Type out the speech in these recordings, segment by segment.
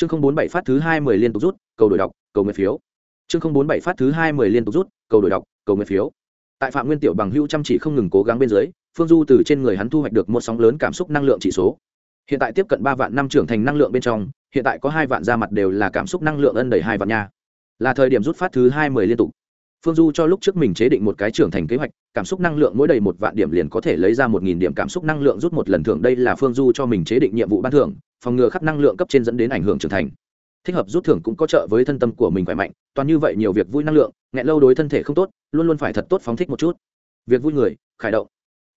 chương không bốn bảy phát thứ hai mười liên tục rút, cầu đổi đọc, cầu nguyện phiếu. Chương không bốn bảy phát thứ hai mười liên tục rút, cầu đổi đọc, cầu nguyện phiếu. Tại phạm nguyên tiểu bằng hữu chăm chỉ không ngừng cố gắng bên dưới, phương du từ trên người hắn thu hoạch được một sóng lớn cảm xúc năng lượng chỉ số. Hiện tại tiếp cận ba vạn năm trưởng thành năng lượng bên trong, hiện tại có hai vạn ra mặt đều là cảm xúc năng lượng ân đầy hai vạn nha. Là thời điểm rút phát thứ hai mười liên tục. Phương du cho lúc trước mình chế định một cái trưởng thành kế hoạch cảm xúc năng lượng mỗi đầy một vạn điểm liền có thể lấy ra một nghìn điểm cảm xúc năng lượng rút một lần thưởng. Đây là phương du cho mình chế định nhiệm vụ ban thưởng, phòng ngừa khắc năng lượng cấp trên dẫn đến ảnh hưởng trưởng thành. Thích hợp rút thưởng cũng có trợ với thân tâm của mình khỏe mạnh, toàn như vậy nhiều việc vui năng lượng, nghẹn lâu đối thân thể không tốt, luôn luôn phải thật tốt phóng thích một chút. Việc vui người, khải động.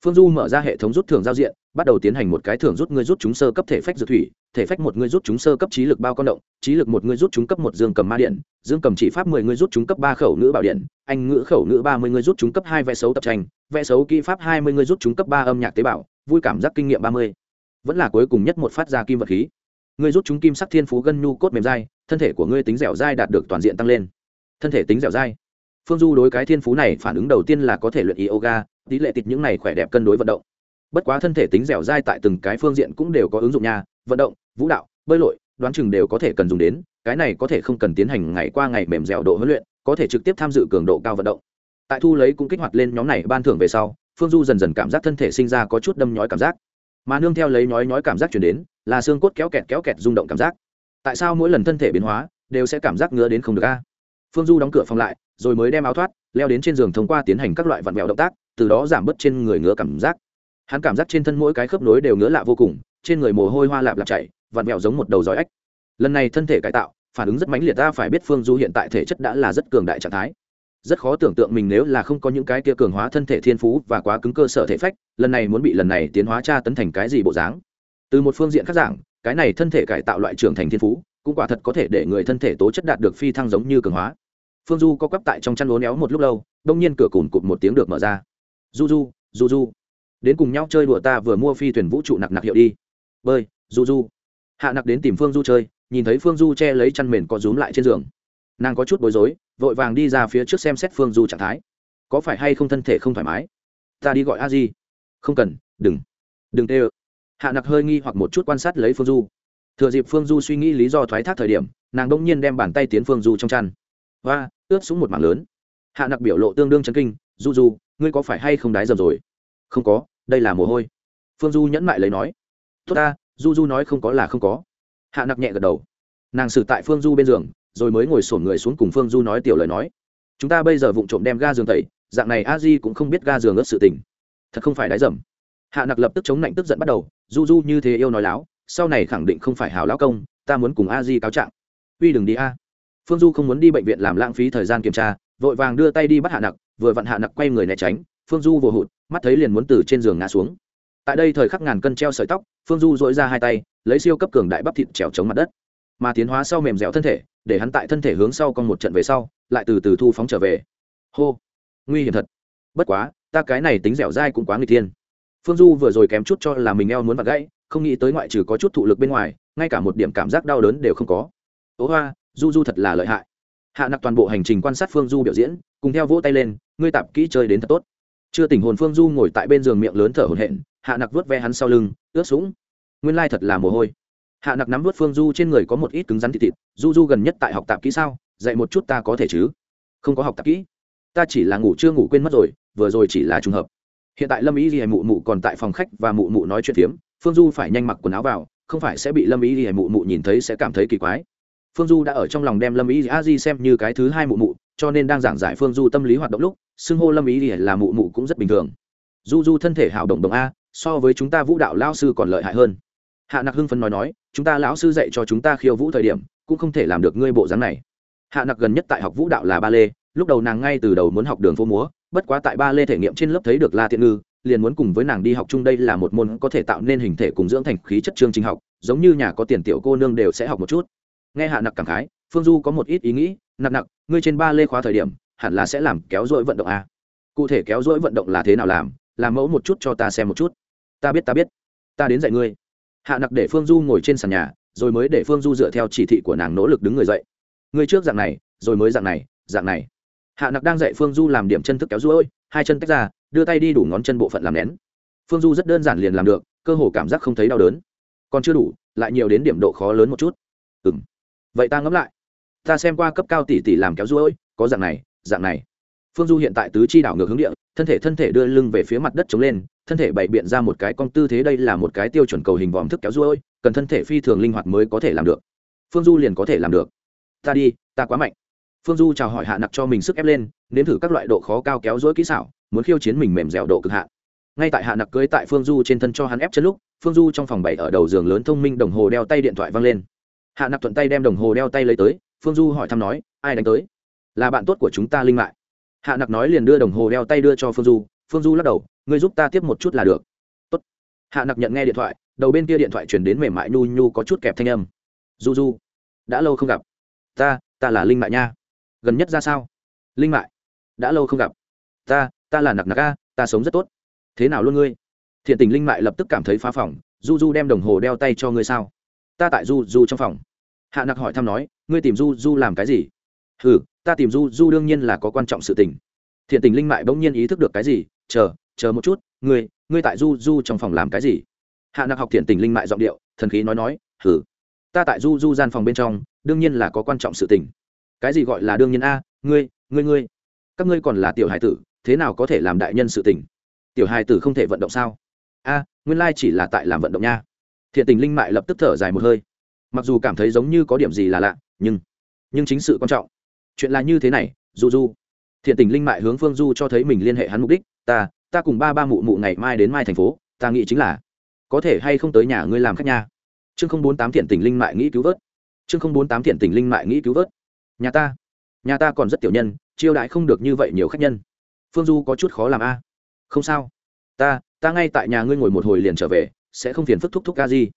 Phương du mở ra hệ thống rút thưởng giao diện bắt đầu tiến hành một cái thưởng rút ngươi rút chúng sơ cấp thể phách dược thủy, thể phách một ngươi rút chúng sơ cấp trí lực bao con động, trí lực một ngươi rút chúng cấp một dương cầm ma điện, dương cầm chỉ pháp mười ngươi rút chúng cấp ba khẩu ngữ bảo điện, anh ngữ khẩu ngữ ba mươi ngươi rút chúng cấp hai vẽ xấu tập tranh, vẽ xấu kỹ pháp hai mươi ngươi rút chúng cấp ba âm nhạc tế bào, vui cảm giác kinh nghiệm ba mươi. Vẫn là cuối cùng nhất một phát ra kim vật khí. Ngươi rút chúng kim sắc thiên phú gân nhu cốt mềm dai, thân thể của ngươi tính dẻo dai đạt được toàn diện tăng lên. Thân thể tính dẻo dai. Phương du đối cái thiên phú này phản ứng đầu tiên là có thể luyện yoga tỷ lệ tịt những này khỏe đẹp cân đối vận động bất quá thân thể tính dẻo dai tại từng cái phương diện cũng đều có ứng dụng nha, vận động, vũ đạo, bơi lội, đoán chừng đều có thể cần dùng đến, cái này có thể không cần tiến hành ngày qua ngày mềm dẻo độ huấn luyện, có thể trực tiếp tham dự cường độ cao vận động. Tại thu lấy cũng kích hoạt lên nhóm này ban thưởng về sau, phương du dần dần cảm giác thân thể sinh ra có chút đâm nhói cảm giác. Mà nương theo lấy nhói nhói cảm giác chuyển đến, là xương cốt kéo kẹt kéo kẹt rung động cảm giác. Tại sao mỗi lần thân thể biến hóa, đều sẽ cảm giác ngứa đến không được a? Phương du đóng cửa phòng lại, rồi mới đem áo thoát, leo đến trên giường thông qua tiến hành các loại vặn vẹo động tác, từ đó giảm bớt trên người ngứa cảm giác hắn cảm giác trên thân mỗi cái khớp nối đều ngứa lạ vô cùng, trên người mồ hôi hoa lạp lạp chảy, vặn vẹo giống một đầu giói ếch. Lần này thân thể cải tạo, phản ứng rất mãnh liệt, ta phải biết phương du hiện tại thể chất đã là rất cường đại trạng thái. Rất khó tưởng tượng mình nếu là không có những cái kia cường hóa thân thể thiên phú và quá cứng cơ sở thể phách, lần này muốn bị lần này tiến hóa tra tấn thành cái gì bộ dáng. Từ một phương diện khác giảng, cái này thân thể cải tạo loại trưởng thành thiên phú, cũng quả thật có thể để người thân thể tố chất đạt được phi thăng giống như cường hóa. Phương du có quắp tại trong chăn lố néo một lúc lâu, đông nhiên cửa cùn cụt một tiếng được mở ra. Du du du du đến cùng nhau chơi đùa ta vừa mua phi thuyền vũ trụ nặc nặc hiệu đi. Bơi, du du. Hạ nặc đến tìm phương du chơi, nhìn thấy phương du che lấy chăn mền có rúm lại trên giường. Nàng có chút bối rối, vội vàng đi ra phía trước xem xét phương du trạng thái. Có phải hay không thân thể không thoải mái? Ta đi gọi a di. Không cần, đừng. Đừng tê ơ. Hạ nặc hơi nghi hoặc một chút quan sát lấy phương du. Thừa dịp phương du suy nghĩ lý do thoái thác thời điểm, nàng đông nhiên đem bàn tay tiến phương du trong chăn. Và ướt xuống một mảng lớn. Hạ nặc biểu lộ tương đương chấn kinh, du du, ngươi có phải hay không đái dầm rồi? Không có, đây là mồ hôi. Phương du nhẫn mại lấy nói. Tốt ta, du du nói không có là không có. Hạ nặc nhẹ gật đầu. Nàng xử tại phương du bên giường, rồi mới ngồi sổn người xuống cùng phương du nói tiểu lời nói. Chúng ta bây giờ vụng trộm đem ga giường tẩy, dạng này a di cũng không biết ga giường ớt sự tình. Thật không phải đái dầm. Hạ nặc lập tức chống lạnh tức giận bắt đầu, du du như thế yêu nói láo, sau này khẳng định không phải hào lão công, ta muốn cùng a di cáo trạng. Uy đừng đi a. Phương du không muốn đi bệnh viện làm lãng phí thời gian kiểm tra, vội vàng đưa tay đi bắt hạ nặc, vừa vặn hạ nặc quay người né tránh phương du vừa hụt, mắt thấy liền muốn từ trên giường ngã xuống. Tại đây thời khắc ngàn cân treo sợi tóc, phương du dội ra hai tay, lấy siêu cấp cường đại bắp thịt trèo chống mặt đất. Mà tiến hóa sau mềm dẻo thân thể, để hắn tại thân thể hướng sau con một trận về sau, lại từ từ thu phóng trở về. Hô, nguy hiểm thật. Bất quá, ta cái này tính dẻo dai cũng quá người tiên phương du vừa rồi kém chút cho là mình eo muốn vặt gãy, không nghĩ tới ngoại trừ có chút thụ lực bên ngoài, ngay cả một điểm cảm giác đau đớn đều không có. Ố hoa du du thật là lợi hại. Hạ nặc toàn bộ hành trình quan sát phương du biểu diễn, cùng theo vỗ tay lên, ngươi tạp kỹ chơi đến thật tốt chưa tỉnh hồn phương du ngồi tại bên giường miệng lớn thở hổn hển, hạ nặc vớt ve hắn sau lưng ướt sũng nguyên lai thật là mồ hôi. Hạ nặc nắm vớt phương du trên người có một ít cứng rắn thịt thịt, du du gần nhất tại học tạp kỹ sao? Dạy một chút ta có thể chứ? Không có học tạp kỹ. Ta chỉ là ngủ chưa ngủ quên mất rồi, vừa rồi chỉ là trùng hợp. Hiện tại lâm ý gì hay mụ mụ còn tại phòng khách và mụ mụ nói chuyện phiếm, phương du phải nhanh mặc quần áo vào, không phải sẽ bị lâm ý gì hay mụ mụ nhìn thấy sẽ cảm thấy kỳ quái. Phương du đã ở trong lòng đem lâm ý a di xem như cái thứ hai mụ mụ cho nên đang giảng giải phương du tâm lý hoạt động lúc, xưng hô lâm ý là mụ mụ cũng rất bình thường. Du du thân thể hảo động đồng a, so với chúng ta vũ đạo lao sư còn lợi hại hơn. Hạ nặc hưng phấn nói nói, chúng ta lão sư dạy cho chúng ta khiêu vũ thời điểm, cũng không thể làm được ngươi bộ dáng này. Hạ nặc gần nhất tại học vũ đạo là ba lê, lúc đầu nàng ngay từ đầu muốn học đường phố múa, bất quá tại ba lê thể nghiệm trên lớp thấy được la tiện ngư, liền muốn cùng với nàng đi học chung đây là một môn có thể tạo nên hình thể cùng dưỡng thành khí chất chương trình học, giống như nhà có tiền tiểu cô nương đều sẽ học một chút. Nghe hạ nặc cảm khái, phương du có một ít ý nghĩ nặng nặng ngươi trên ba lê khóa thời điểm hẳn là sẽ làm kéo dỗi vận động à? cụ thể kéo dỗi vận động là thế nào làm? Làm mẫu một chút cho ta xem một chút. Ta biết ta biết. Ta đến dạy ngươi. Hạ nặc để phương du ngồi trên sàn nhà rồi mới để phương du dựa theo chỉ thị của nàng nỗ lực đứng người dậy. Ngươi trước dạng này rồi mới dạng này dạng này. Hạ nặc đang dạy phương du làm điểm chân thức kéo dỗi, hai chân tách ra đưa tay đi đủ ngón chân bộ phận làm nén. Phương du rất đơn giản liền làm được cơ hồ cảm giác không thấy đau đớn. Còn chưa đủ lại nhiều đến điểm độ khó lớn một chút. Ừ m vậy ta ngẫm lại ta xem qua cấp cao tỷ tỷ làm kéo ruỗi có dạng này dạng này. Phương du hiện tại tứ chi đảo ngược hướng địa, thân thể thân thể đưa lưng về phía mặt đất chống lên, thân thể bày biện ra một cái cong tư thế đây là một cái tiêu chuẩn cầu hình vòm thức kéo ruôi, cần thân thể phi thường linh hoạt mới có thể làm được. Phương du liền có thể làm được. Ta đi, ta quá mạnh. Phương du chào hỏi hạ nặc cho mình sức ép lên, nếm thử các loại độ khó cao kéo dỗi kỹ xảo, muốn khiêu chiến mình mềm dẻo độ cực hạn. ngay tại hạ nặc cưới tại phương du trên thân cho hắn ép chân lúc, phương du trong phòng bảy ở đầu giường lớn thông minh đồng hồ đeo tay điện thoại văng lên. Hạ nặc thuận tay đem đồng hồ đeo tay lấy tới phương du hỏi thăm nói, ai đánh tới? Là bạn tốt của chúng ta linh mại hạ nặc nói liền đưa đồng hồ đeo tay đưa cho phương du phương du lắc đầu, ngươi giúp ta tiếp một chút là được. Tốt. hạ nặc nhận nghe điện thoại, đầu bên kia điện thoại chuyển đến mềm mại nhu nhu có chút kẹp thanh âm. Du du, đã lâu không gặp. Ta ta là linh mại nha. Gần nhất ra sao? Linh mại đã lâu không gặp. Ta ta là nặc nặc a, ta sống rất tốt. Thế nào luôn ngươi? Thiện tình linh mại lập tức cảm thấy phá phòng. Du du đem đồng hồ đeo tay cho ngươi sao? Ta tại du du trong phòng hạ nặc hỏi thăm nói, ngươi tìm du du làm cái gì? Ừ ta tìm du du đương nhiên là có quan trọng sự tình. Thiện tình linh mại bỗng nhiên ý thức được cái gì, chờ chờ một chút, ngươi ngươi tại du du trong phòng làm cái gì? Hạ nặc học thiện tình linh mại giọng điệu, thần khí nói nói ừ ta tại du du gian phòng bên trong, đương nhiên là có quan trọng sự tình. Cái gì gọi là đương nhiên a? Ngươi ngươi ngươi, các ngươi còn là tiểu hải tử, thế nào có thể làm đại nhân sự tình? Tiểu hải tử không thể vận động sao? A, nguyên lai chỉ là tại làm vận động nha. Thiện tình linh mại lập tức thở dài một hơi mặc dù cảm thấy giống như có điểm gì là lạ, nhưng nhưng chính sự quan trọng. Chuyện là như thế này du du thiện tình linh mại hướng phương du cho thấy mình liên hệ hắn mục đích, ta ta cùng ba ba mụ mụ ngày mai đến mai thành phố, ta nghĩ chính là, có thể hay không tới nhà ngươi làm khách nha. Chương không bốn tám thiện tình linh mại nghĩ cứu vớt. Chương không bốn tám thiện tình linh mại nghĩ cứu vớt. Nhà ta nhà ta còn rất tiểu nhân, chiêu đãi không được như vậy nhiều khách nhân. Phương du có chút khó làm a. Không sao, ta ta ngay tại nhà ngươi ngồi một hồi liền trở về, sẽ không phiền phức thúc thúc ca gì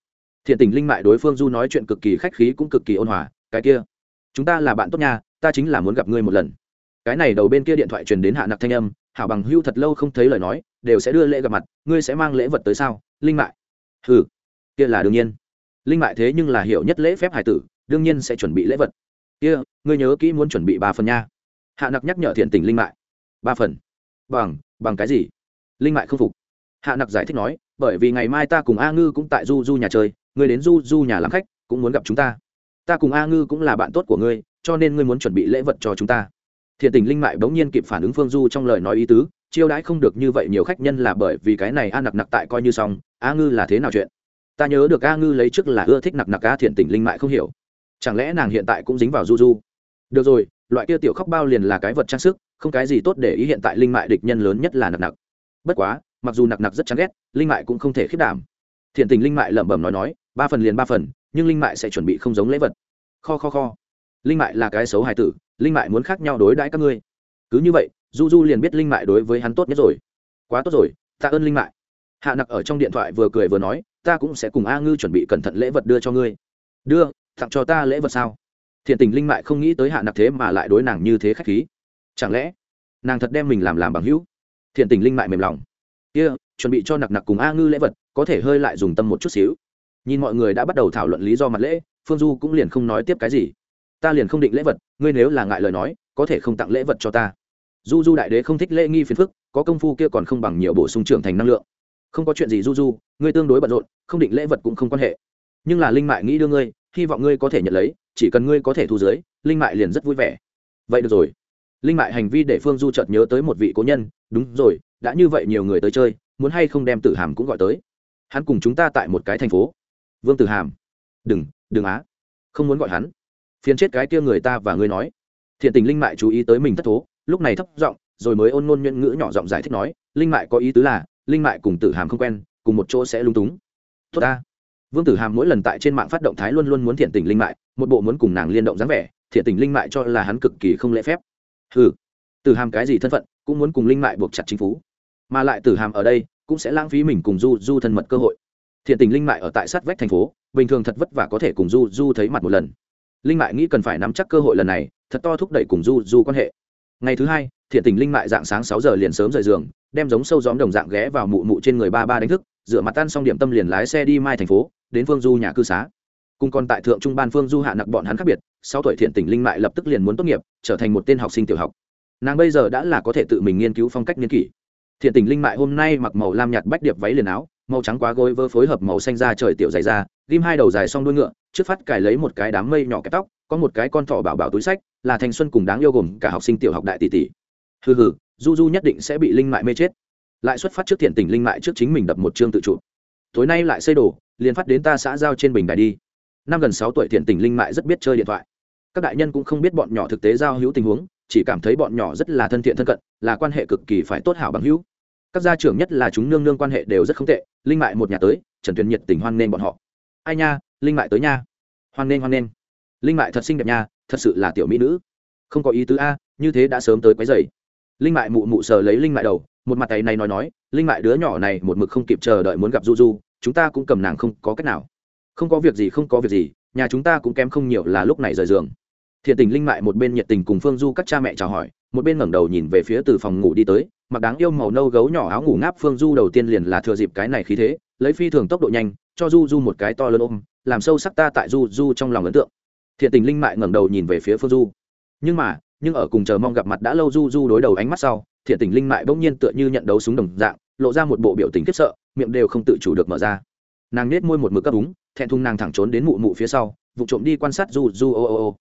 thiện tình linh mại đối phương du nói chuyện cực kỳ khách khí cũng cực kỳ ôn hòa, cái kia, chúng ta là bạn tốt nha, ta chính là muốn gặp ngươi một lần. Cái này đầu bên kia điện thoại truyền đến hạ nặc thanh âm hảo bằng hưu thật lâu không thấy lời nói, đều sẽ đưa lễ gặp mặt, ngươi sẽ mang lễ vật tới sao, linh mại? Ừ kia là đương nhiên. Linh mại thế nhưng là hiểu nhất lễ phép hải tử, đương nhiên sẽ chuẩn bị lễ vật. Kia, ngươi nhớ kỹ muốn chuẩn bị ba phần nha. Hạ nặc nhắc nhở thiện tình linh mại. Ba phần. Bằng bằng cái gì? Linh mại không phục. Hạ nặc giải thích nói, bởi vì ngày mai ta cùng a ngư cũng tại du du nhà chơi ngươi đến du du nhà làm khách, cũng muốn gặp chúng ta. Ta cùng a ngư cũng là bạn tốt của ngươi, cho nên ngươi muốn chuẩn bị lễ vật cho chúng ta. Thiện tình linh mại bỗng nhiên kịp phản ứng phương du trong lời nói ý tứ, chiêu đãi không được như vậy nhiều khách nhân là bởi vì cái này a nặc nặc tại coi như xong, a ngư là thế nào chuyện? Ta nhớ được a ngư lấy trước là ưa thích nặc nặc a thiện tình linh mại không hiểu. Chẳng lẽ nàng hiện tại cũng dính vào du du? Được rồi, loại kia tiểu khóc bao liền là cái vật trang sức, không cái gì tốt để ý hiện tại linh mại địch nhân lớn nhất là nặc nặc. Bất quá, mặc dù nặc nặc rất chán ghét, linh mại cũng không thể khiết đảm. Thiện tình linh mại lẩm bẩm nói nói ba phần liền ba phần nhưng linh mại sẽ chuẩn bị không giống lễ vật. Kho kho kho. Linh mại là cái xấu hài tử linh mại muốn khác nhau đối đãi các ngươi. Cứ như vậy du du liền biết linh mại đối với hắn tốt nhất rồi. Quá tốt rồi tạ ơn linh mại. Hạ nặc ở trong điện thoại vừa cười vừa nói ta cũng sẽ cùng a ngư chuẩn bị cẩn thận lễ vật đưa cho ngươi. Đưa tặng cho ta lễ vật sao? Thiện tình linh mại không nghĩ tới hạ nặc thế mà lại đối nàng như thế khách khí. Chẳng lẽ nàng thật đem mình làm làm bằng hữu? Thiện tình linh mại mềm lòng. Kia、yeah, chuẩn bị cho nặc nặc cùng a ngư lễ vật có thể hơi lại dùng tâm một chút xíu nhìn mọi người đã bắt đầu thảo luận lý do mặt lễ, phương du cũng liền không nói tiếp cái gì. Ta liền không định lễ vật, ngươi nếu là ngại lời nói, có thể không tặng lễ vật cho ta. Du du đại đế không thích lễ nghi phiền phức, có công phu kia còn không bằng nhiều bổ sung trưởng thành năng lượng. Không có chuyện gì du du ngươi tương đối bận rộn, không định lễ vật cũng không quan hệ. Nhưng là linh mại nghĩ đưa ngươi, hy vọng ngươi có thể nhận lấy, chỉ cần ngươi có thể thu dưới, linh mại liền rất vui vẻ. Vậy được rồi. Linh mại hành vi để phương du chợt nhớ tới một vị cố nhân, đúng rồi, đã như vậy nhiều người tới chơi, muốn hay không đem tử hàm cũng gọi tới. Hắn cùng chúng ta tại một cái thành phố vương tử hàm. Đừng đừng á. Không muốn gọi hắn. Phiền chết cái kia người ta và ngươi nói. Thiện tình linh mại chú ý tới mình thất thố, lúc này thấp giọng, rồi mới ôn ngôn nhuận ngữ nhỏ giọng giải thích nói, linh mại có ý tứ là, linh mại cùng tử hàm không quen, cùng một chỗ sẽ lung túng. Tốt ta. Vương tử hàm mỗi lần tại trên mạng phát động thái luôn luôn muốn thiện tình linh mại, một bộ muốn cùng nàng liên động dáng vẻ, thiện tình linh mại cho là hắn cực kỳ không lễ phép. Ừ tử hàm cái gì thân phận, cũng muốn cùng linh mại buộc chặt chính phủ. Mà lại tử hàm ở đây, cũng sẽ lãng phí mình cùng du du thân mật cơ hội thiện tình linh mại ở tại sát vách thành phố, bình thường thật vất vả có thể cùng du du thấy mặt một lần. Linh mại nghĩ cần phải nắm chắc cơ hội lần này, thật to thúc đẩy cùng du du quan hệ. Ngày thứ hai, thiện tình linh mại dạng sáng sáu giờ liền sớm rời giường, đem giống sâu gióm đồng dạng ghé vào mụ mụ trên người ba ba đánh thức dựa mặt tan xong điểm tâm liền lái xe đi mai thành phố, đến phương du nhà cư xá. Cùng còn tại thượng trung ban phương du hạ nặc bọn hắn khác biệt sau tuổi thiện tình linh mại lập tức liền muốn tốt nghiệp, trở thành một tên học sinh tiểu học. Nàng bây giờ đã là có thể tự mình nghiên cứu phong cách nghiên kỷ. Thiện tình linh mại hôm nay mặc màu lam nhạt bách điệp váy liền áo màu trắng quá gối vơ phối hợp màu xanh da trời tiểu dày da, ghim hai đầu dài xong đuôi ngựa, trước phát cài lấy một cái đám mây nhỏ kẹp tóc, có một cái con thỏ bảo bảo túi sách, là thanh xuân cùng đáng yêu gồm cả học sinh tiểu học đại tỷ tỷ. Hừ hừ, du du nhất định sẽ bị linh mại mê chết. Lại xuất phát trước thiện tình linh mại trước chính mình đập một chương tự chủ. Tối nay lại xây đồ, liền phát đến ta xã giao trên bình đài đi. Năm gần sáu tuổi thiện tình linh mại rất biết chơi điện thoại. Các đại nhân cũng không biết bọn nhỏ thực tế giao hữu tình huống, chỉ cảm thấy bọn nhỏ rất là thân thiện thân cận, là quan hệ cực kỳ phải tốt hảo bằng hữu các gia trưởng nhất là chúng nương nương quan hệ đều rất không tệ, linh mại một nhà tới, trần tuyền nhiệt tình hoan nghênh bọn họ. Ai nha, linh mại tới nha. Hoan nghênh hoan nghênh. Linh mại thật xinh đẹp nha, thật sự là tiểu mỹ nữ. Không có ý tứ a, như thế đã sớm tới quấy dày linh mại mụ mụ sờ lấy linh mại đầu, một mặt tay này nói nói, linh mại đứa nhỏ này một mực không kịp chờ đợi muốn gặp du du, chúng ta cũng cầm nàng không có cách nào. Không có việc gì, không có việc gì, nhà chúng ta cũng kém không nhiều là lúc này rời giường. Thiện tình linh mại một bên nhiệt tình cùng phương du các cha mẹ chào hỏi, một bên ngẩng đầu nhìn về phía từ phòng ngủ đi tới mặc đáng yêu màu nâu gấu nhỏ áo ngủ ngáp phương du đầu tiên liền là thừa dịp cái này khí thế, lấy phi thường tốc độ nhanh, cho du du một cái to lớn ôm, làm sâu sắc ta tại du du trong lòng ấn tượng. Thiện tình linh mại ngẩng đầu nhìn về phía phương du. Nhưng mà, nhưng ở cùng chờ mong gặp mặt đã lâu du du đối đầu ánh mắt sau, thiện tình linh mại bỗng nhiên tựa như nhận đấu súng đồng dạng, lộ ra một bộ biểu tình khiếp sợ, miệng đều không tự chủ được mở ra. Nàng nết môi một mực cấp úng, thẹn thùng nàng thẳng trốn đến mụ mụ phía sau, vụ trộm đi quan sát du du ô ô ô.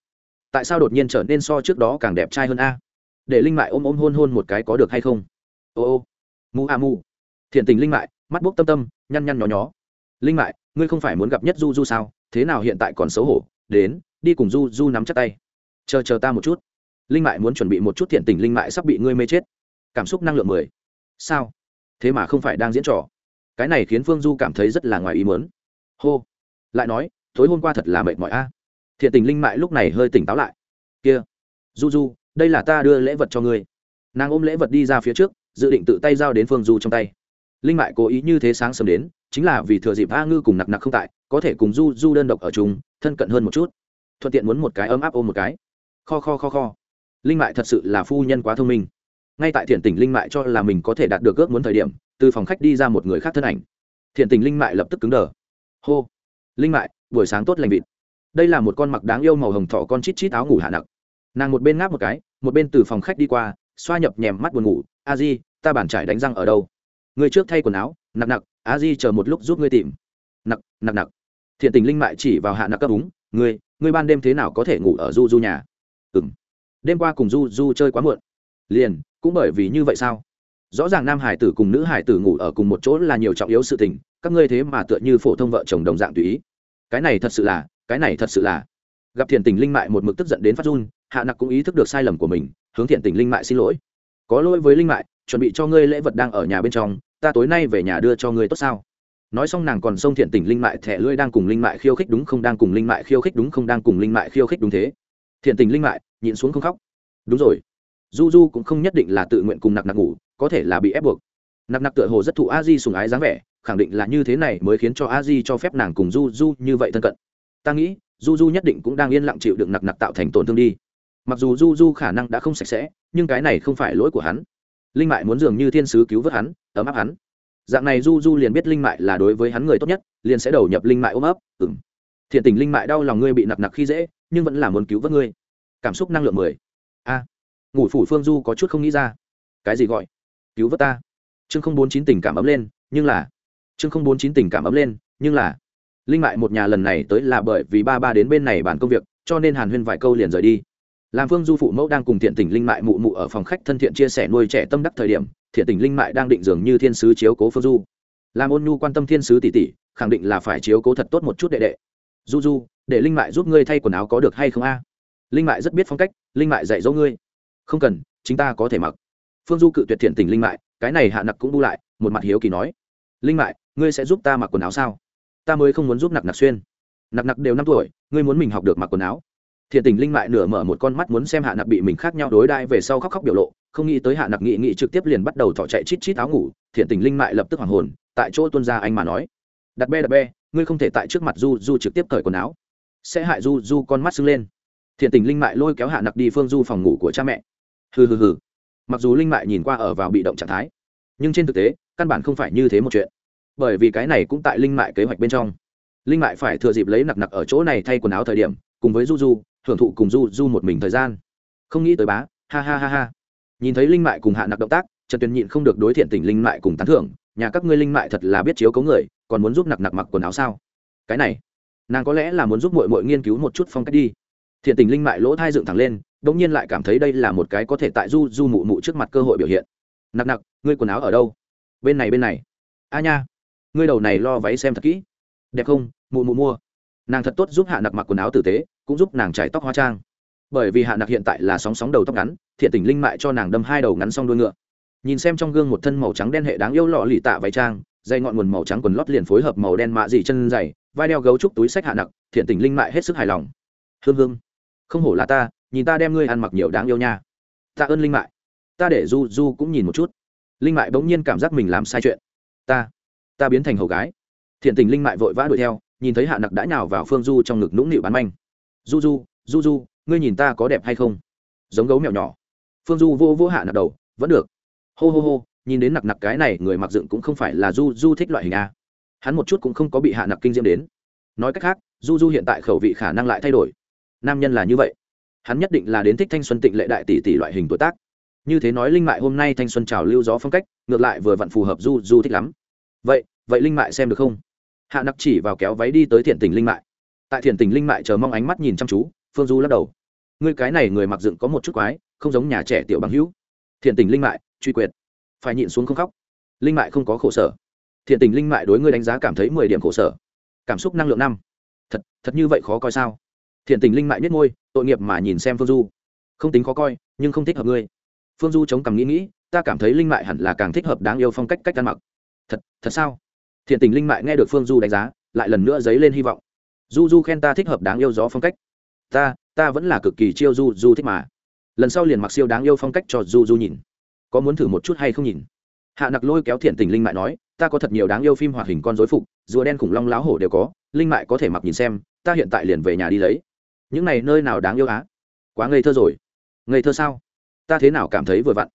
Tại sao đột nhiên trở nên so trước đó càng đẹp trai hơn a? Để linh mại ôm ôm hôn hôn một cái có được hay không? Ô ô, mu a mu. Thiện tình linh mại, mắt bốc tâm tâm, nhăn nhăn nhó nhó. Linh mại, ngươi không phải muốn gặp nhất du du sao? Thế nào hiện tại còn xấu hổ? Đến, đi cùng du du nắm chắc tay. Chờ chờ ta một chút. Linh mại muốn chuẩn bị một chút thiện tình linh mại sắp bị ngươi mê chết. Cảm xúc năng lượng mười. Sao? Thế mà không phải đang diễn trò. Cái này khiến phương du cảm thấy rất là ngoài ý mớn hô. Lại nói, tối hôm qua thật là mệt mỏi a. Thiện tình linh mại lúc này hơi tỉnh táo lại. Kia, du du, đây là ta đưa lễ vật cho ngươi. Nàng ôm lễ vật đi ra phía trước dự định tự tay giao đến phương du trong tay. Linh mại cố ý như thế sáng sớm đến, chính là vì thừa dịp a ngư cùng nặc nặc không tại, có thể cùng du du đơn độc ở chung, thân cận hơn một chút. Thuận tiện muốn một cái ấm áp ôm một cái. Kho kho kho kho. Linh mại thật sự là phu nhân quá thông minh. Ngay tại thiện tỉnh linh mại cho là mình có thể đạt được ước muốn thời điểm, từ phòng khách đi ra một người khác thân ảnh. Thiện tình linh mại lập tức cứng đờ. Hô. Linh mại, buổi sáng tốt lành vịt. Đây là một con mặc đáng yêu màu hồng thỏ con chít chít áo ngủ hạ nặc nàng một bên ngáp một cái, một bên từ phòng khách đi qua xoa nhập nhèm mắt buồn ngủ, a di, ta bản trải đánh răng ở đâu? Người trước thay quần áo, nặc nặc, a di chờ một lúc giúp ngươi tìm. Nặc nặc nặc. Thiện tình linh mại chỉ vào hạ nặc cấp úng, ngươi ngươi ban đêm thế nào có thể ngủ ở du du nhà? Ừng đêm qua cùng du du chơi quá muộn. Liền, cũng bởi vì như vậy sao? Rõ ràng nam hải tử cùng nữ hải tử ngủ ở cùng một chỗ là nhiều trọng yếu sự tình, các ngươi thế mà tựa như phổ thông vợ chồng đồng dạng tùy ý. Cái này thật sự là, cái này thật sự là. Gặp thiền tình linh mại một mực tức giận đến phát run, hạ nặc cũng ý thức được sai lầm của mình hướng thiện Tỉnh linh mại xin lỗi. Có lỗi với linh mại, chuẩn bị cho ngươi lễ vật đang ở nhà bên trong, ta tối nay về nhà đưa cho ngươi tốt sao? Nói xong nàng còn xông thiện Tỉnh linh mại thẻ lưỡi đang cùng linh mại khiêu khích đúng không đang cùng linh mại khiêu khích đúng không đang cùng linh mại khiêu khích đúng thế? Thiện tình linh mại, nhịn xuống không khóc. Đúng rồi. Du du cũng không nhất định là tự nguyện cùng nặc nặc ngủ, có thể là bị ép buộc. Nặc nặc tựa hồ rất thụ a di sùng ái dáng vẻ, khẳng định là như thế này mới khiến cho a di cho phép nàng cùng du du như vậy thân cận. Ta nghĩ, du du nhất định cũng đang yên lặng chịu đựng nặc nặc tạo thành tổn thương đi mặc dù du du khả năng đã không sạch sẽ, nhưng cái này không phải lỗi của hắn. Linh mại muốn dường như thiên sứ cứu vớt hắn, ấm áp hắn. Dạng này du du liền biết linh mại là đối với hắn người tốt nhất, liền sẽ đầu nhập linh mại ôm ấp ừng thiện tình linh mại đau lòng ngươi bị nặc nặc khi dễ, nhưng vẫn là muốn cứu vớt ngươi. Cảm xúc năng lượng mười. A. Ngủ phủ phương du có chút không nghĩ ra. Cái gì gọi? Cứu vớt ta. Chương không bốn chín tình cảm ấm lên, nhưng là. Chương không bốn chín tình cảm ấm lên, nhưng là. Linh mại một nhà lần này tới là bởi vì ba ba đến bên này bàn công việc, cho nên hàn huyên vài câu liền rời đi làm phương du phụ mẫu đang cùng thiện tình linh mại mụ mụ ở phòng khách thân thiện chia sẻ nuôi trẻ tâm đắc thời điểm, thiện tình linh mại đang định dường như thiên sứ chiếu cố phương du. Làm ôn nhu quan tâm thiên sứ tỷ tỷ, khẳng định là phải chiếu cố thật tốt một chút đệ đệ. Du du, để linh mại giúp ngươi thay quần áo có được hay không a? Linh mại rất biết phong cách, linh mại dạy dỗ ngươi. Không cần, chính ta có thể mặc. Phương du cự tuyệt thiện tình linh mại, cái này hạ nặc cũng bu lại, một mặt hiếu kỳ nói. Linh mại, ngươi sẽ giúp ta mặc quần áo sao? Ta mới không muốn giúp nặc nặc xuyên. Nặc nặc đều năm tuổi, ngươi muốn mình học được mặc quần áo thiện tình linh mại nửa mở một con mắt muốn xem hạ nặc bị mình khác nhau đối đai về sau khóc khóc biểu lộ, không nghĩ tới hạ nặc nghị nghị trực tiếp liền bắt đầu thỏ chạy chít chít áo ngủ thiện tình linh mại lập tức hoàng hồn, tại chỗ tuân ra anh mà nói, đặt be đặt be, ngươi không thể tại trước mặt du du trực tiếp cởi quần áo. Sẽ hại du du, con mắt sưng lên. Thiện tình linh mại lôi kéo hạ nặc đi phương du phòng ngủ của cha mẹ. Hừ hừ hừ. Mặc dù linh mại nhìn qua ở vào bị động trạng thái, nhưng trên thực tế, căn bản không phải như thế một chuyện. Bởi vì cái này cũng tại linh mại kế hoạch bên trong. Linh mại phải thừa dịp lấy nặc nặc ở chỗ này thay quần áo thời điểm, cùng với du du hưởng thụ cùng du du một mình thời gian. Không nghĩ tới bá, ha ha ha ha. Nhìn thấy linh mại cùng hạ nặc động tác, trần tuyền nhịn không được đối thiện tình linh mại cùng tán thưởng, nhà các ngươi linh mại thật là biết chiếu cấu người, còn muốn giúp nặc nặc mặc quần áo sao? Cái này, nàng có lẽ là muốn giúp mội mội nghiên cứu một chút phong cách đi. Thiện tình linh mại lỗ thai dựng thẳng lên đ ỗ n g nhiên lại cảm thấy đây là một cái có thể tại du du mụ mụ trước mặt cơ hội biểu hiện. Nặc nặc, ngươi quần áo ở đâu? Bên này bên này. A nha, ngươi đầu này lo váy xem thật kỹ. Đẹp không? Mụ mụ mua nàng thật tốt giúp hạ nặc mặc quần áo tử tế, cũng giúp nàng trải tóc hoa trang. Bởi vì hạ nặc hiện tại là sóng sóng đầu tóc ngắn, thiện tình linh mại cho nàng đâm hai đầu ngắn xong đuôi ngựa. Nhìn xem trong gương một thân màu trắng đen hệ đáng yêu lọ lì tạ váy trang, dây ngọn nguồn màu trắng quần lót liền phối hợp màu đen mạ dị chân dày, vai đeo gấu trúc túi sách hạ nặc, thiện tình linh mại hết sức hài lòng. Hương hương, không hổ là ta, nhìn ta đem ngươi ăn mặc nhiều đáng yêu nha. Ta ơn linh mại. Ta để du du cũng nhìn một chút. Linh mại bỗng nhiên cảm giác mình làm sai chuyện. Ta ta biến thành hầu gái. Thiện tình linh mại vội vã đuổi theo nhìn thấy hạ nặc đã nhào vào phương du trong ngực nũng nịu bán manh. Du du du du ngươi nhìn ta có đẹp hay không? Giống gấu mèo nhỏ. Phương du vô vô hạ nặc đầu, vẫn được. Hô hô hô, nhìn đến nặc nặc cái này, người mặc dựng cũng không phải là du du thích loại hình a. Hắn một chút cũng không có bị hạ nặc kinh diễm đến. Nói cách khác du du hiện tại khẩu vị khả năng lại thay đổi. Nam nhân là như vậy. Hắn nhất định là đến thích thanh xuân tịnh lệ đại tỷ tỷ loại hình tuổi tác. Như thế nói linh mại hôm nay thanh xuân trào lưu gió phong cách, ngược lại vừa vặn phù hợp du du thích lắm. Vậy vậy linh mại xem được không? Hạ nặc chỉ vào kéo váy đi tới thiện tình linh mại. Tại thiện tình linh mại chờ mong ánh mắt nhìn chăm chú, phương du lắc đầu. Ngươi cái này người mặc dựng có một chút quái, không giống nhà trẻ tiểu bằng hữu. Thiện tình linh mại, truy quyệt phải nhịn xuống không khóc. Linh mại không có khổ sở. Thiện tình linh mại đối ngươi đánh giá cảm thấy mười điểm khổ sở. Cảm xúc năng lượng năm. Thật thật như vậy khó coi sao? Thiện tình linh mại nhất ngôi tội nghiệp mà nhìn xem phương du. Không tính khó coi, nhưng không thích hợp ngươi. Phương du chống cằm nghĩ nghĩ, ta cảm thấy linh mại hẳn là càng thích hợp đáng yêu phong cách cách ăn mặc. Thật thật sao? Thiện tình linh mại nghe được phương du đánh giá, lại lần nữa dấy lên hy vọng. Du du khen ta thích hợp đáng yêu gió phong cách. Ta ta vẫn là cực kỳ chiêu du du thích mà. Lần sau liền mặc siêu đáng yêu phong cách cho du du nhìn. Có muốn thử một chút hay không nhìn? Hạ nặc lôi kéo thiện tình linh mại nói, ta có thật nhiều đáng yêu phim hoạt hình con dối phục, rùa đen khủng long láo hổ đều có, linh mại có thể mặc nhìn xem, ta hiện tại liền về nhà đi lấy. Những này nơi nào đáng yêu á? Quá ngây thơ rồi. Ngây thơ sao? Ta thế nào cảm thấy vừa vặn?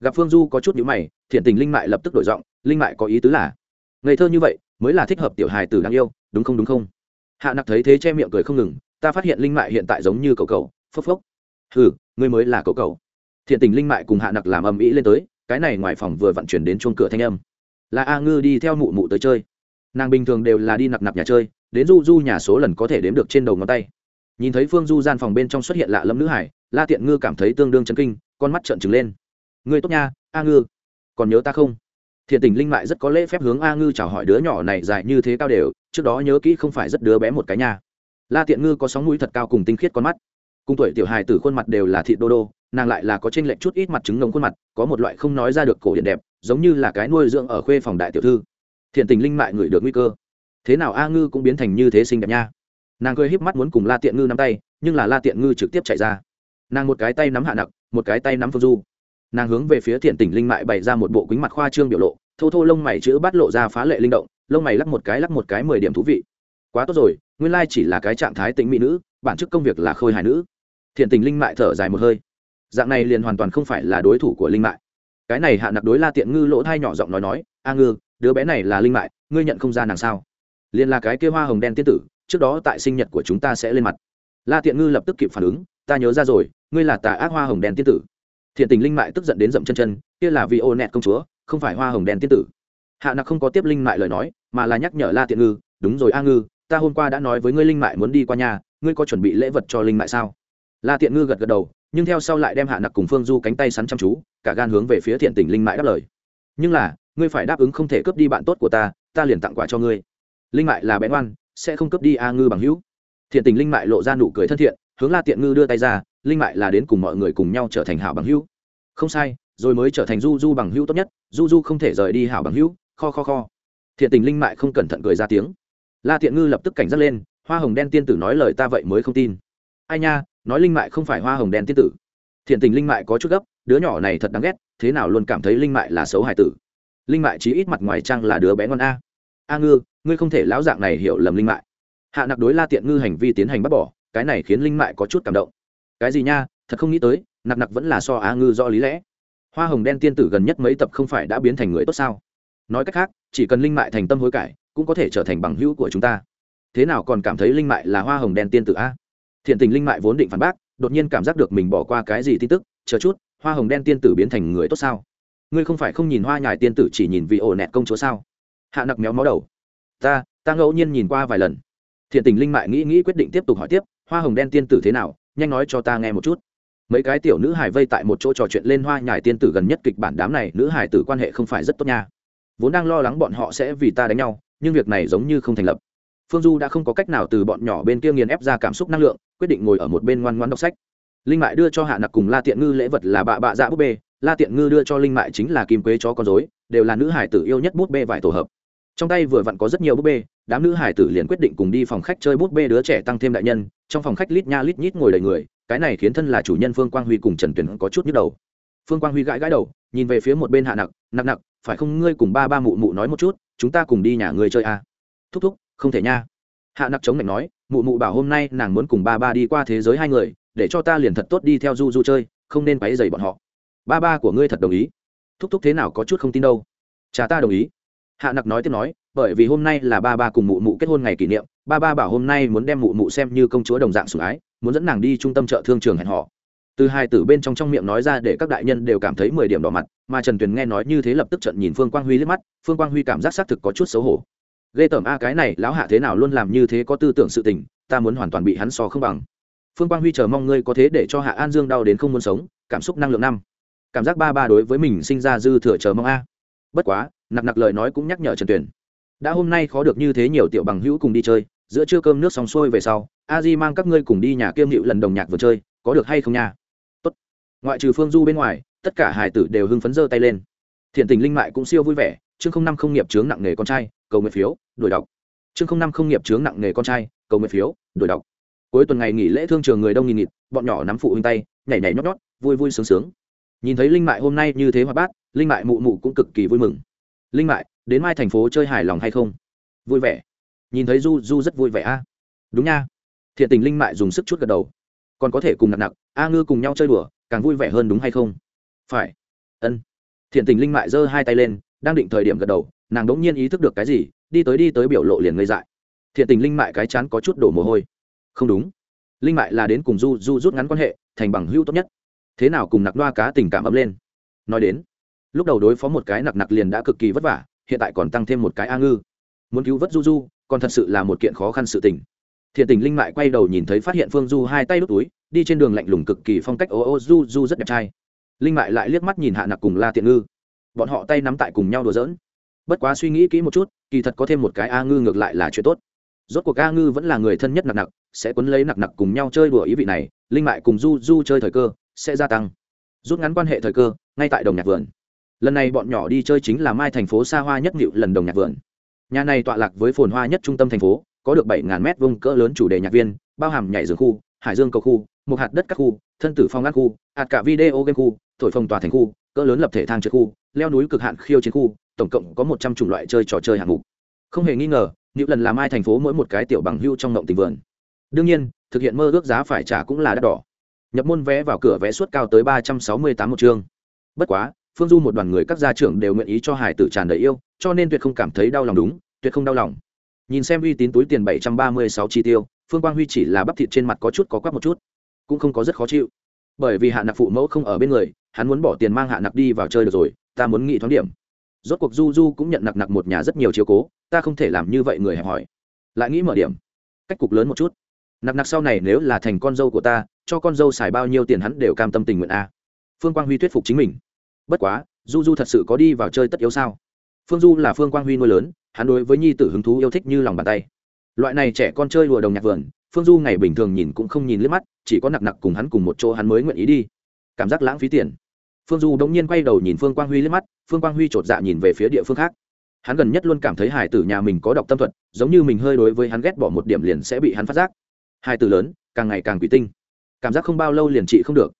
Gặp phương du có chút nhữ mày, thiện tình linh mại lập tức đổi giọng, linh mại có ý tứ là ngây thơ như vậy, mới là thích hợp tiểu hài tử đáng yêu, đúng không đúng không? Hạ nặc thấy thế che miệng cười không ngừng, ta phát hiện linh mại hiện tại giống như cầu cầu phốc phốc. Ừ ngươi mới là cầu cầu thiện tình linh mại cùng hạ nặc làm âm ĩ lên tới, cái này ngoài phòng vừa vận chuyển đến chuông cửa thanh âm. Là a ngư đi theo mụ mụ tới chơi. Nàng bình thường đều là đi nặc nặc nhà chơi, đến du du nhà số lần có thể đếm được trên đầu ngón tay. Nhìn thấy phương du gian phòng bên trong xuất hiện lạ lẫm nữ hải, la tiện ngư cảm thấy tương đương chấn kinh, con mắt trợn trừng lên. Người tốt nha, a ngư. Còn nhớ ta không? Thiện tình linh mại rất có lễ phép hướng a ngư chào hỏi đứa nhỏ này dài như thế cao đều, trước đó nhớ kỹ không phải rất đứa bé một cái nha. La tiện ngư có sóng mũi thật cao cùng tinh khiết con mắt. Cùng tuổi tiểu hài từ khuôn mặt đều là thịt đô đô, nàng lại là có trên lệch chút ít mặt trứng ngống khuôn mặt, có một loại không nói ra được cổ điện đẹp, giống như là cái nuôi dưỡng ở khuê phòng đại tiểu thư. Thiện tình linh mại ngửi được nguy cơ. Thế nào a ngư cũng biến thành như thế xinh đẹp nha. Nàng cười híp mắt muốn cùng la tiện ngư nắm tay, nhưng là la tiện ngư trực tiếp chạy ra. Nàng một cái tay nắm hạ nặc, một cái tay nắm phương du nàng hướng về phía thiện tình linh mại bày ra một bộ quýnh mặt khoa trương biểu lộ, thô thô lông mày chữ bắt lộ ra phá lệ linh động, lông mày lắc một cái lắc một cái mười điểm thú vị. Quá tốt rồi, nguyên lai chỉ là cái trạng thái tính mỹ nữ, bản chức công việc là khôi hài nữ. Thiện tình linh mại thở dài một hơi. Dạng này liền hoàn toàn không phải là đối thủ của linh mại. Cái này hạ nặc đối la tiện ngư lỗ thai nhỏ giọng nói nói, a ngư, đứa bé này là linh mại, ngươi nhận không ra nàng sao? Liền là cái kia hoa hồng đen tiên tử, trước đó tại sinh nhật của chúng ta sẽ lên mặt. La tiện ngư lập tức kịp phản ứng, ta nhớ ra rồi, ngươi là tà ác hoa hồng đen tiên tử thiện tình linh mại tức giận đến dậm chân chân, kia là vì ô nẹt công chúa, không phải hoa hồng đen tiên tử. Hạ nặc không có tiếp linh mại lời nói, mà là nhắc nhở la tiện ngư, đúng rồi a ngư, ta hôm qua đã nói với ngươi linh mại muốn đi qua nhà, ngươi có chuẩn bị lễ vật cho linh mại sao? La tiện ngư gật gật đầu, nhưng theo sau lại đem hạ nặc cùng phương du cánh tay sắn chăm chú, cả gan hướng về phía thiện tình linh mại đáp lời. Nhưng là, ngươi phải đáp ứng không thể cướp đi bạn tốt của ta ta liền tặng quà cho ngươi. Linh mại là bén oan sẽ không cướp đi a ngư bằng hữu. Thiện tình linh mại lộ ra nụ cười thân thiện hướng la tiện ngư đưa tay ra, linh mại là đến cùng mọi người cùng nhau trở thành hảo bằng hữu. Không sai, rồi mới trở thành du du bằng hữu tốt nhất, du du không thể rời đi hảo bằng hữu, kho kho kho. Thiện tình linh mại không cẩn thận cười ra tiếng. La tiện ngư lập tức cảnh giác lên, hoa hồng đen tiên tử nói lời ta vậy mới không tin. Ai nha, nói linh mại không phải hoa hồng đen tiên tử. Thiện tình linh mại có chút gấp, đứa nhỏ này thật đáng ghét, thế nào luôn cảm thấy linh mại là xấu hài tử. Linh mại chỉ ít mặt ngoài trăng là đứa bé ngon a. A ngư, ngươi không thể lão dạng này hiểu lầm linh mại. Hạ nặc đối la tiện ngư hành vi tiến hành bắt bỏ cái này khiến linh mại có chút cảm động. Cái gì nha, thật không nghĩ tới, nặc nặc vẫn là so á ngư do lý lẽ. Hoa hồng đen tiên tử gần nhất mấy tập không phải đã biến thành người tốt sao? Nói cách khác, chỉ cần linh mại thành tâm hối cải, cũng có thể trở thành bằng hữu của chúng ta. Thế nào còn cảm thấy linh mại là hoa hồng đen tiên tử a? Thiện tình linh mại vốn định phản bác, đột nhiên cảm giác được mình bỏ qua cái gì tin tức, chờ chút, hoa hồng đen tiên tử biến thành người tốt sao? Ngươi không phải không nhìn hoa nhài tiên tử chỉ nhìn vì ổ nẹt công chúa sao? Hạ nặc méo máu đầu. Ta ta ngẫu nhiên nhìn qua vài lần. Thiện tình linh mại nghĩ nghĩ quyết định tiếp tục hỏi tiếp hoa hồng đen tiên tử thế nào, nhanh nói cho ta nghe một chút. Mấy cái tiểu nữ hải vây tại một chỗ trò chuyện lên hoa nhải tiên tử gần nhất kịch bản đám này nữ hải tử quan hệ không phải rất tốt nha. Vốn đang lo lắng bọn họ sẽ vì ta đánh nhau, nhưng việc này giống như không thành lập. Phương du đã không có cách nào từ bọn nhỏ bên kia nghiền ép ra cảm xúc năng lượng, quyết định ngồi ở một bên ngoan ngoan đọc sách. Linh mại đưa cho hạ nặc cùng la tiện ngư lễ vật là bạ bạ dạ búp bê, la tiện ngư đưa cho linh mại chính là kim quế chó con dối đều là nữ hải tử yêu nhất bút bê vải tổ hợp. Trong tay vừa vặn có rất nhiều búp bê đám nữ hải tử liền quyết định cùng đi phòng khách chơi bút bê đứa trẻ tăng thêm đại nhân, trong phòng khách lít nha lít nhít ngồi đầy người, cái này khiến thân là chủ nhân phương quang huy cùng trần tuyển có chút nhức đầu. Phương quang huy gãi gãi đầu, nhìn về phía một bên hạ nặc nặc nặc, phải không ngươi cùng ba ba mụ mụ nói một chút, chúng ta cùng đi nhà ngươi chơi à? thúc thúc, không thể nha. Hạ nặc chống lạnh nói, mụ mụ bảo hôm nay nàng muốn cùng ba ba đi qua thế giới hai người, để cho ta liền thật tốt đi theo du du chơi, không nên quáy dày bọn họ. Ba ba của ngươi thật đồng ý. Thúc thúc thế nào có chút không tin đâu. Cha ta đồng ý. Hạ nặc nói tiếp nói bởi vì hôm nay là ba ba cùng mụ mụ kết hôn ngày kỷ niệm, ba ba bảo hôm nay muốn đem mụ mụ xem như công chúa đồng dạng sủng ái, muốn dẫn nàng đi trung tâm chợ thương trường hẹn họ từ hai tử bên trong trong miệng nói ra để các đại nhân đều cảm thấy mười điểm đỏ mặt, mà trần tuyền nghe nói như thế lập tức trận nhìn phương quang huy liếc mắt, phương quang huy cảm giác xác thực có chút xấu hổ. Ghê tởm a, cái này, lão hạ thế nào luôn làm như thế có tư tưởng sự tình, ta muốn hoàn toàn bị hắn so không bằng. Phương quang huy chờ mong ngươi có thế để cho hạ an dương đau đến không muốn sống, cảm xúc năng lượng năm. Cảm giác ba ba đối với mình sinh ra dư thừa chờ mong a. Bất quá, nặc nặc lời nói cũng nhắc nhở trần tuyền đã hôm nay khó được như thế nhiều tiểu bằng hữu cùng đi chơi, giữa trưa cơm nước xong xuôi về sau, a di mang các ngươi cùng đi nhà kiêm hữu lần đồng nhạc vừa chơi, có được hay không nha? Tốt. ngoại trừ phương du bên ngoài, tất cả hải tử đều hưng phấn giơ tay lên. Thiện tình linh mại cũng siêu vui vẻ chương không năm không nghiệp chướng nặng nghề con trai, cầu nguyện phiếu, đổi đọc. Chương không năm không nghiệp chướng nặng nghề con trai, cầu nguyện phiếu, đổi đọc. Cuối tuần ngày nghỉ lễ thương trường người đông nghìn nghịt, bọn nhỏ nắm phụ huynh tay, nhảy nhảy nhót nhót, vui vui sướng sướng. Nhìn thấy linh mại hôm nay như thế hoạt bát, linh mại mụ mụ cũng cực kỳ vui mừng. Linh mại đến mai thành phố chơi hài lòng hay không? Vui vẻ. Nhìn thấy du du rất vui vẻ a đúng nha. Thiện tình linh mại dùng sức chút gật đầu. Còn có thể cùng nặng nặng a ngư cùng nhau chơi đùa, càng vui vẻ hơn đúng hay không? Phải. Ân. Thiện tình linh mại giơ hai tay lên, đang định thời điểm gật đầu, nàng đỗng nhiên ý thức được cái gì, đi tới đi tới biểu lộ liền ngây dại. Thiện tình linh mại cái chán có chút đổ mồ hôi. Không đúng. Linh mại là đến cùng du du rút ngắn quan hệ, thành bằng hữu tốt nhất. Thế nào cùng nặc đoa cá tình cảm ấm lên? Nói đến, lúc đầu đối phó một cái nặc nặc liền đã cực kỳ vất vả hiện tại còn tăng thêm một cái a ngư. Muốn cứu vớt du du, còn thật sự là một kiện khó khăn sự tình. Thiện tình linh mại quay đầu nhìn thấy phát hiện phương du hai tay đút túi, đi trên đường lạnh lùng cực kỳ phong cách, ô ô, du du rất đẹp trai. Linh mại lại liếc mắt nhìn hạ nặc cùng la tiện ngư. Bọn họ tay nắm tại cùng nhau đùa giỡn. Bất quá suy nghĩ kỹ một chút, kỳ thật có thêm một cái a ngư ngược lại là chuyện tốt. Rốt cuộc a ngư vẫn là người thân nhất nặc nặc, sẽ quấn lấy nặc nặc cùng nhau chơi đùa ý vị này, linh mại cùng du du chơi thời cơ, sẽ gia tăng. Rút ngắn quan hệ thời cơ, ngay tại đồng nhạc vườn lần này bọn nhỏ đi chơi chính là mai thành phố xa hoa nhất nghịu lần đồng nhạc vườn. Nhà này tọa lạc với phồn hoa nhất trung tâm thành phố, có được bảy ngàn mét vuông cỡ lớn chủ đề nhạc viên, bao hàm nhảy giường khu, hải dương cầu khu một hạt đất các khu, thân tử phong ác khu, hạt cả video game khu, thổi phồng tòa thành khu, cỡ lớn lập thể thang trượt khu, leo núi cực hạn khiêu chiến khu, tổng cộng có một trăm chủng loại chơi trò chơi hạng mục. Không hề nghi ngờ những lần làm ai thành phố mỗi một cái tiểu bằng hưu trong ngộng tình vườn. Đương nhiên, thực hiện mơ ước giá phải trả cũng là đắt đỏ. Nhập môn vé vào cửa vé suất cao tới ba trăm sáu mươi tám một chương. Bất quá phương du một đoàn người các gia trưởng đều nguyện ý cho hải tử tràn đầy yêu, cho nên tuyệt không cảm thấy đau lòng đúng, tuyệt không đau lòng. Nhìn xem uy tín túi tiền bảy trăm ba mươi sáu chi tiêu, phương quang huy chỉ là bắp thịt trên mặt có chút có quắc một chút, cũng không có rất khó chịu. Bởi vì hạ nặc phụ mẫu không ở bên người, hắn muốn bỏ tiền mang hạ nặc đi vào chơi được rồi, ta muốn nghĩ thoáng điểm. Rốt cuộc du du cũng nhận nặc nặc một nhà rất nhiều chiếu cố, ta không thể làm như vậy người hẹp hỏi. Lại nghĩ mở điểm. Cách cục lớn một chút. Nặc nặc sau này nếu là thành con dâu của ta, cho con dâu xài bao nhiêu tiền hắn đều cam tâm tình nguyện a. Phương quang huy thuyết phục chính mình bất quá, du du thật sự có đi vào chơi tất yếu sao? Phương du là phương quang huy nuôi lớn, hắn đối với nhi tử hứng thú yêu thích như lòng bàn tay. Loại này trẻ con chơi đùa đồng nhạc vườn, phương du ngày bình thường nhìn cũng không nhìn liếc mắt, chỉ có nặc nặc cùng hắn cùng một chỗ hắn mới nguyện ý đi. Cảm giác lãng phí tiền. Phương du đống nhiên quay đầu nhìn phương quang huy liếc mắt, phương quang huy chột dạ nhìn về phía địa phương khác. Hắn gần nhất luôn cảm thấy hải tử nhà mình có độc tâm thuật, giống như mình hơi đối với hắn ghét bỏ một điểm liền sẽ bị hắn phát giác. Hải tử lớn, càng ngày càng quỷ tinh. Cảm giác không bao lâu liền trị không được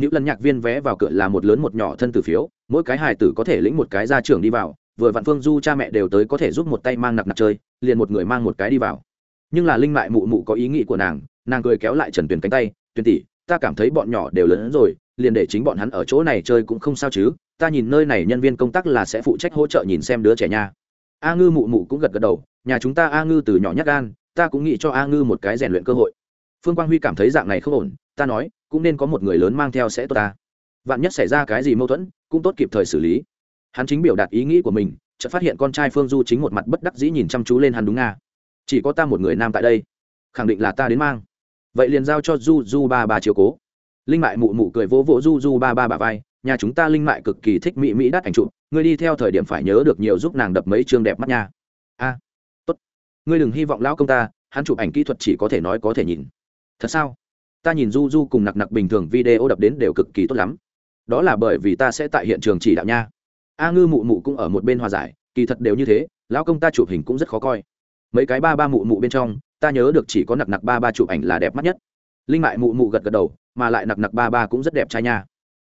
những lần nhạc viên vé vào cửa là một lớn một nhỏ thân tử phiếu, mỗi cái hải tử có thể lĩnh một cái ra trường đi vào, vừa vạn phương du cha mẹ đều tới có thể giúp một tay mang nặc nặc chơi, liền một người mang một cái đi vào. Nhưng là linh mại mụ mụ có ý nghĩ của nàng nàng cười kéo lại trần tuyền cánh tay, tuyền tỷ, ta cảm thấy bọn nhỏ đều lớn hơn rồi, liền để chính bọn hắn ở chỗ này chơi cũng không sao chứ, ta nhìn nơi này nhân viên công tác là sẽ phụ trách hỗ trợ nhìn xem đứa trẻ nha. A ngư mụ mụ cũng gật gật đầu, nhà chúng ta a ngư từ nhỏ nhắc gan, ta cũng nghĩ cho a ngư một cái rèn luyện cơ hội. Phương quang huy cảm thấy dạng này không ổn, ta nói cũng nên có một người lớn mang theo sẽ tốt ta. Vạn nhất xảy ra cái gì mâu thuẫn, cũng tốt kịp thời xử lý. Hắn chính biểu đạt ý nghĩ của mình, chợt phát hiện con trai phương du chính một mặt bất đắc dĩ nhìn chăm chú lên hắn đúng nga. Chỉ có ta một người nam tại đây, khẳng định là ta đến mang. Vậy liền giao cho du du ba ba chiều cố. Linh mại mụ mụ cười vỗ vỗ du du ba ba bà vai, nhà chúng ta linh mại cực kỳ thích mỹ mỹ đắt ảnh chụp, ngươi đi theo thời điểm phải nhớ được nhiều giúp nàng đập mấy chương đẹp mắt nha. A, tốt. Ngươi đừng hy vọng lão công ta, hắn chụp ảnh kỹ thuật chỉ có thể nói có thể nhìn. Thật sao? Ta nhìn du du cùng nặc nặc bình thường video đập đến đều cực kỳ tốt lắm. Đó là bởi vì ta sẽ tại hiện trường chỉ đạo nha. A ngư mụ mụ cũng ở một bên hòa giải kỳ thật đều như thế lão công ta chụp hình cũng rất khó coi. Mấy cái ba ba mụ mụ bên trong ta nhớ được chỉ có nặc nặc ba ba chụp ảnh là đẹp mắt nhất. Linh mại mụ mụ gật gật đầu mà lại nặc nặc ba ba cũng rất đẹp trai nha.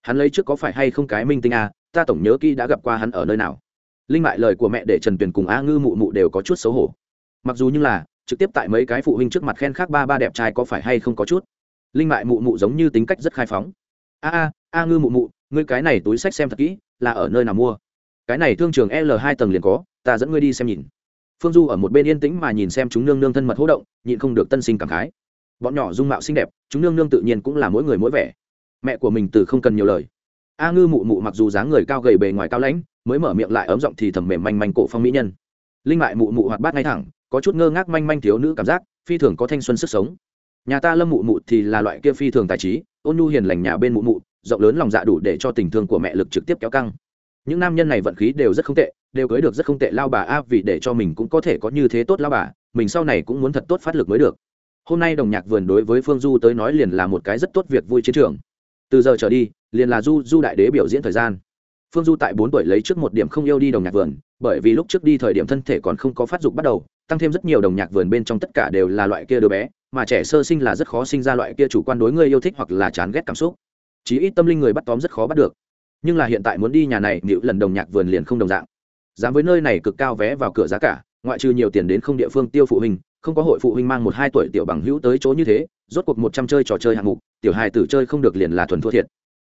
Hắn lấy trước có phải hay không cái minh tinh à, ta tổng nhớ kỹ đã gặp qua hắn ở nơi nào. Linh mại lời của mẹ để trần tuyền cùng a ngư mụ mụ đều có chút xấu hổ. Mặc dù như là trực tiếp tại mấy cái phụ huynh trước mặt khen khác ba ba đẹp trai có phải hay không có chút linh mại mụ mụ giống như tính cách rất khai phóng. A a a ngư mụ mụ, ngươi cái này túi sách xem thật kỹ, là ở nơi nào mua? Cái này thương trường l hai tầng liền có, ta dẫn ngươi đi xem nhìn. Phương du ở một bên yên tĩnh mà nhìn xem chúng nương nương thân mật hỗ động, nhịn không được tân sinh cảm khái. Bọn nhỏ dung mạo xinh đẹp, chúng nương nương tự nhiên cũng là mỗi người mỗi vẻ. Mẹ của mình từ không cần nhiều lời. A ngư mụ mụ mặc dù dáng người cao gầy bề ngoài cao lãnh, mới mở miệng lại ấm giọng thì thầm mềm manh manh cổ phong mỹ nhân. Linh mại mụ mụ hoạt bát ngay thẳng, có chút ngơ ngác manh manh thiếu nữ cảm giác, phi thường có thanh xuân sức sống nhà ta lâm mụ mụ thì là loại kia phi thường tài trí, ôn nhu hiền lành nhà bên mụ mụ, rộng lớn lòng dạ đủ để cho tình thương của mẹ lực trực tiếp kéo căng. Những nam nhân này vận khí đều rất không tệ, đều cưới được rất không tệ lao bà a vì để cho mình cũng có thể có như thế tốt lao bà, mình sau này cũng muốn thật tốt phát lực mới được. Hôm nay đồng nhạc vườn đối với phương du tới nói liền là một cái rất tốt việc vui chiến trường. Từ giờ trở đi, liền là du du đại đế biểu diễn thời gian. Phương du tại bốn tuổi lấy trước một điểm không yêu đi đồng nhạc vườn, bởi vì lúc trước đi thời điểm thân thể còn không có phát dục bắt đầu, tăng thêm rất nhiều đồng nhạc vườn bên trong tất cả đều là loại kia đứa bé mà trẻ sơ sinh là rất khó sinh ra loại kia chủ quan đối người yêu thích hoặc là chán ghét cảm xúc. Chí ít tâm linh người bắt tóm rất khó bắt được. Nhưng là hiện tại muốn đi nhà này nịu lần đồng nhạc vườn liền không đồng dạng. Dám với nơi này cực cao vé vào cửa giá cả, ngoại trừ nhiều tiền đến không địa phương tiêu phụ huynh, không có hội phụ huynh mang một hai tuổi tiểu bằng hữu tới chỗ như thế, rốt cuộc một trăm chơi trò chơi hạng mục, tiểu hài tử chơi không được liền là thuần thua thiệt.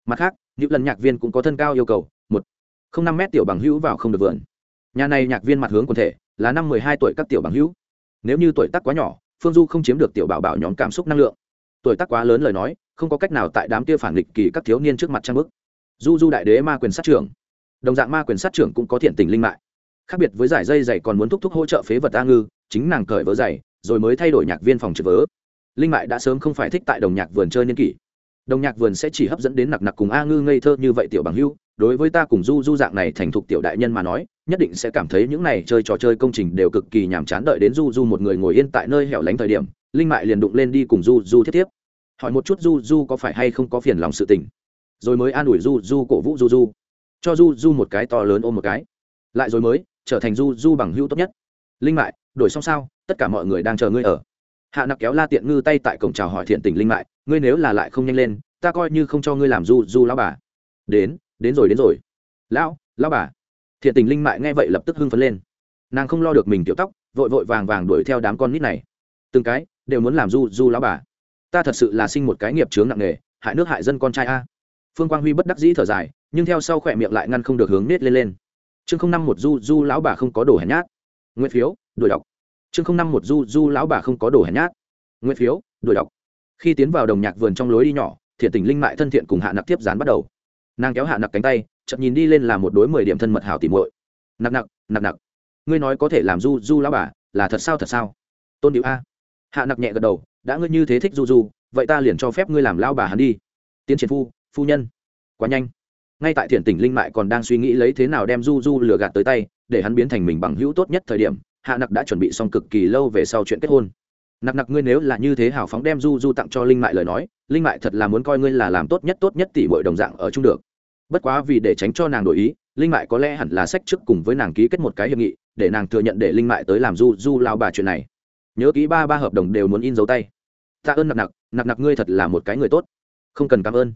Mặt khác những lần nhạc viên cũng có thân cao yêu cầu, một, không năm mét tiểu bằng hữu vào không được vườn. Nhà này nhạc viên mặt hướng quần thể, là năm mười hai tuổi các tiểu bằng hữu. Nếu như tuổi tác quá nhỏ phương du không chiếm được tiểu bảo bảo nhóm cảm xúc năng lượng. Tuổi tác quá lớn lời nói, không có cách nào tại đám kia phản nghịch kỳ các thiếu niên trước mặt trang bức. Du du đại đế ma quyền sát trưởng. Đồng dạng ma quyền sát trưởng cũng có thiện tình linh mại. Khác biệt với giải dây dày còn muốn thúc thúc hỗ trợ phế vật a ngư, chính nàng cởi vớ dày, rồi mới thay đổi nhạc viên phòng trực vớ. Linh mại đã sớm không phải thích tại đồng nhạc vườn chơi niên kỷ. Đồng nhạc vườn sẽ chỉ hấp dẫn đến nặc nặc cùng a ngư ngây thơ như vậy tiểu bằng hưu, đối với ta cùng du du dạng này thành thục tiểu đại nhân mà nói nhất định sẽ cảm thấy những này chơi trò chơi công trình đều cực kỳ nhàm chán đợi đến du du một người ngồi yên tại nơi hẻo lánh thời điểm, linh mại liền đụng lên đi cùng du du thiết tiếp hỏi một chút du du có phải hay không có phiền lòng sự tình. Rồi mới an ủi du du cổ vũ du du cho du du một cái to lớn ôm một cái. Lại rồi mới, trở thành du du bằng hữu tốt nhất. Linh mại, đổi xong sao? Tất cả mọi người đang chờ ngươi ở. Hạ nặc kéo la tiện ngư tay tại cổng chào hỏi thiện tình linh mại, ngươi nếu là lại không nhanh lên, ta coi như không cho ngươi làm du du lão bà. Đến đến rồi đến rồi. Lão lão bà thiện tình linh mại nghe vậy lập tức hưng phấn lên. Nàng không lo được mình tiểu tóc, vội vội vàng vàng đuổi theo đám con nít này. Từng cái đều muốn làm du du lão bà. Ta thật sự là sinh một cái nghiệp chướng nặng nề, hại nước hại dân con trai a. Phương quang huy bất đắc dĩ thở dài, nhưng theo sau khỏe miệng lại ngăn không được hướng nết lên lên. Chương không năm một du du lão bà không có đồ hèn nhát. Nguyên phiếu đổi đọc. Chương không năm một du du lão bà không có đồ hèn nhát. Nguyên phiếu đổi đọc. Khi tiến vào đồng nhạc vườn trong lối đi nhỏ, thiện tình linh mại thân thiện cùng hạ nặc tiếp dán bắt đầu nàng kéo hạ nặc cánh tay chậm nhìn đi lên là một đối mười điểm thân mật hảo tỉ muội. Nặc nặc nặc nặc. Ngươi nói có thể làm du du lão bà, là thật sao thật sao? Tôn điệu a. Hạ nặc nhẹ gật đầu, đã ngươi như thế thích du du, vậy ta liền cho phép ngươi làm lão bà hắn đi. Tiến triển phu phu nhân. Quá nhanh. Ngay tại thiện tỉnh linh mại còn đang suy nghĩ lấy thế nào đem du du lừa gạt tới tay, để hắn biến thành mình bằng hữu tốt nhất thời điểm, hạ nặc đã chuẩn bị xong cực kỳ lâu về sau chuyện kết hôn. Nặc nặc ngươi nếu là như thế hào phóng đem du du tặng cho linh mại lời nói, linh mại thật là muốn coi ngươi là làm tốt nhất tốt nhất tỷ bội đồng dạng ở chung được bất quá vì để tránh cho nàng đổi ý, linh mại có lẽ hẳn là sách trước cùng với nàng ký kết một cái hiệp nghị, để nàng thừa nhận để linh mại tới làm du du lao bà chuyện này. Nhớ ký ba ba hợp đồng đều muốn in dấu tay. Tạ ơn nặc nặc nặc nặc ngươi thật là một cái người tốt. Không cần cảm ơn.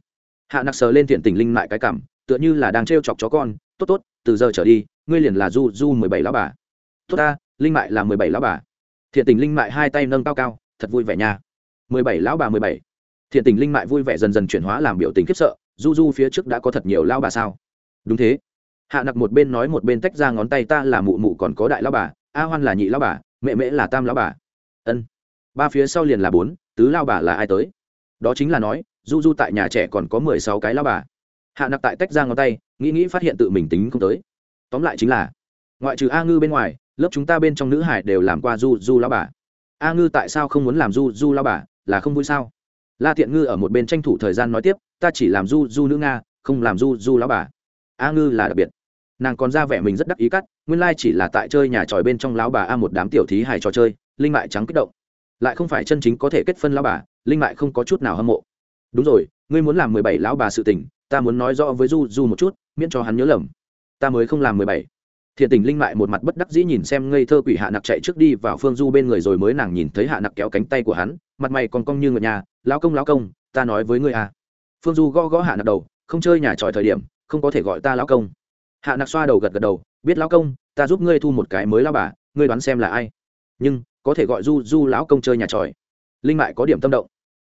Hạ nặc sờ lên thiện tình linh mại cái cảm, tựa như là đang t chọc chó con. Tốt tốt, từ giờ trở đi, ngươi liền là du du mười bảy lão bà. Tốt ta, linh mại là mười bảy lão bà. Thiện tình linh mại hai tay nâng cao cao, thật vui vẻ nha. mười bảy lão bà mười bảy thiện tình linh mại vui vẻ dần dần chuyển hóa làm biểu tình khiếp sợ, du du phía trước đã có thật nhiều lão bà sao? Đúng thế. Hạ nặc một bên nói một bên tách ra ngón tay ta là mụ mụ còn có đại lão bà, a hoan là nhị lão bà, mẹ mễ là tam lão bà. Ân. Ba phía sau liền là bốn, tứ lão bà là ai tới? Đó chính là nói, du du tại nhà trẻ còn có mười sáu cái lão bà. Hạ nặc tại tách ra ngón tay, nghĩ nghĩ phát hiện tự mình tính không tới. Tóm lại chính là, ngoại trừ a ngư bên ngoài, lớp chúng ta bên trong nữ hải đều làm qua du du lão bà. A ngư tại sao không muốn làm du du lao bà, là không vui sao? La thiện ngư ở một bên tranh thủ thời gian nói tiếp, ta chỉ làm du du nữ nga, không làm du du lão bà. A ngư là đặc biệt. Nàng còn ra vẻ mình rất đắc ý cắt, nguyên lai chỉ là tại chơi nhà tròi bên trong lão bà a một đám tiểu thí hài trò chơi, linh mại trắng kích động. Lại không phải chân chính có thể kết phân lão bà, linh mại không có chút nào hâm mộ. Đúng rồi, ngươi muốn làm mười bảy lão bà sự tình, ta muốn nói rõ với du du một chút, miễn cho hắn nhớ lầm. Ta mới không làm mười bảy. Thiện tình linh mại một mặt bất đắc dĩ nhìn xem ngây thơ quỷ hạ nặc chạy trước đi vào phương du bên người rồi mới nàng nhìn thấy hạ nặc kéo cánh tay của hắn, mặt mày còn cong như ngựa nhà lão công lão công, ta nói với ngươi à. Phương du gõ gõ hạ nặc đầu, không chơi nhà tròi thời điểm, không có thể gọi ta lão công. Hạ nặc xoa đầu gật gật đầu, biết lão công, ta giúp ngươi thu một cái mới lão bà, ngươi đoán xem là ai. Nhưng, có thể gọi du du lão công chơi nhà tròi. Linh mại có điểm tâm động.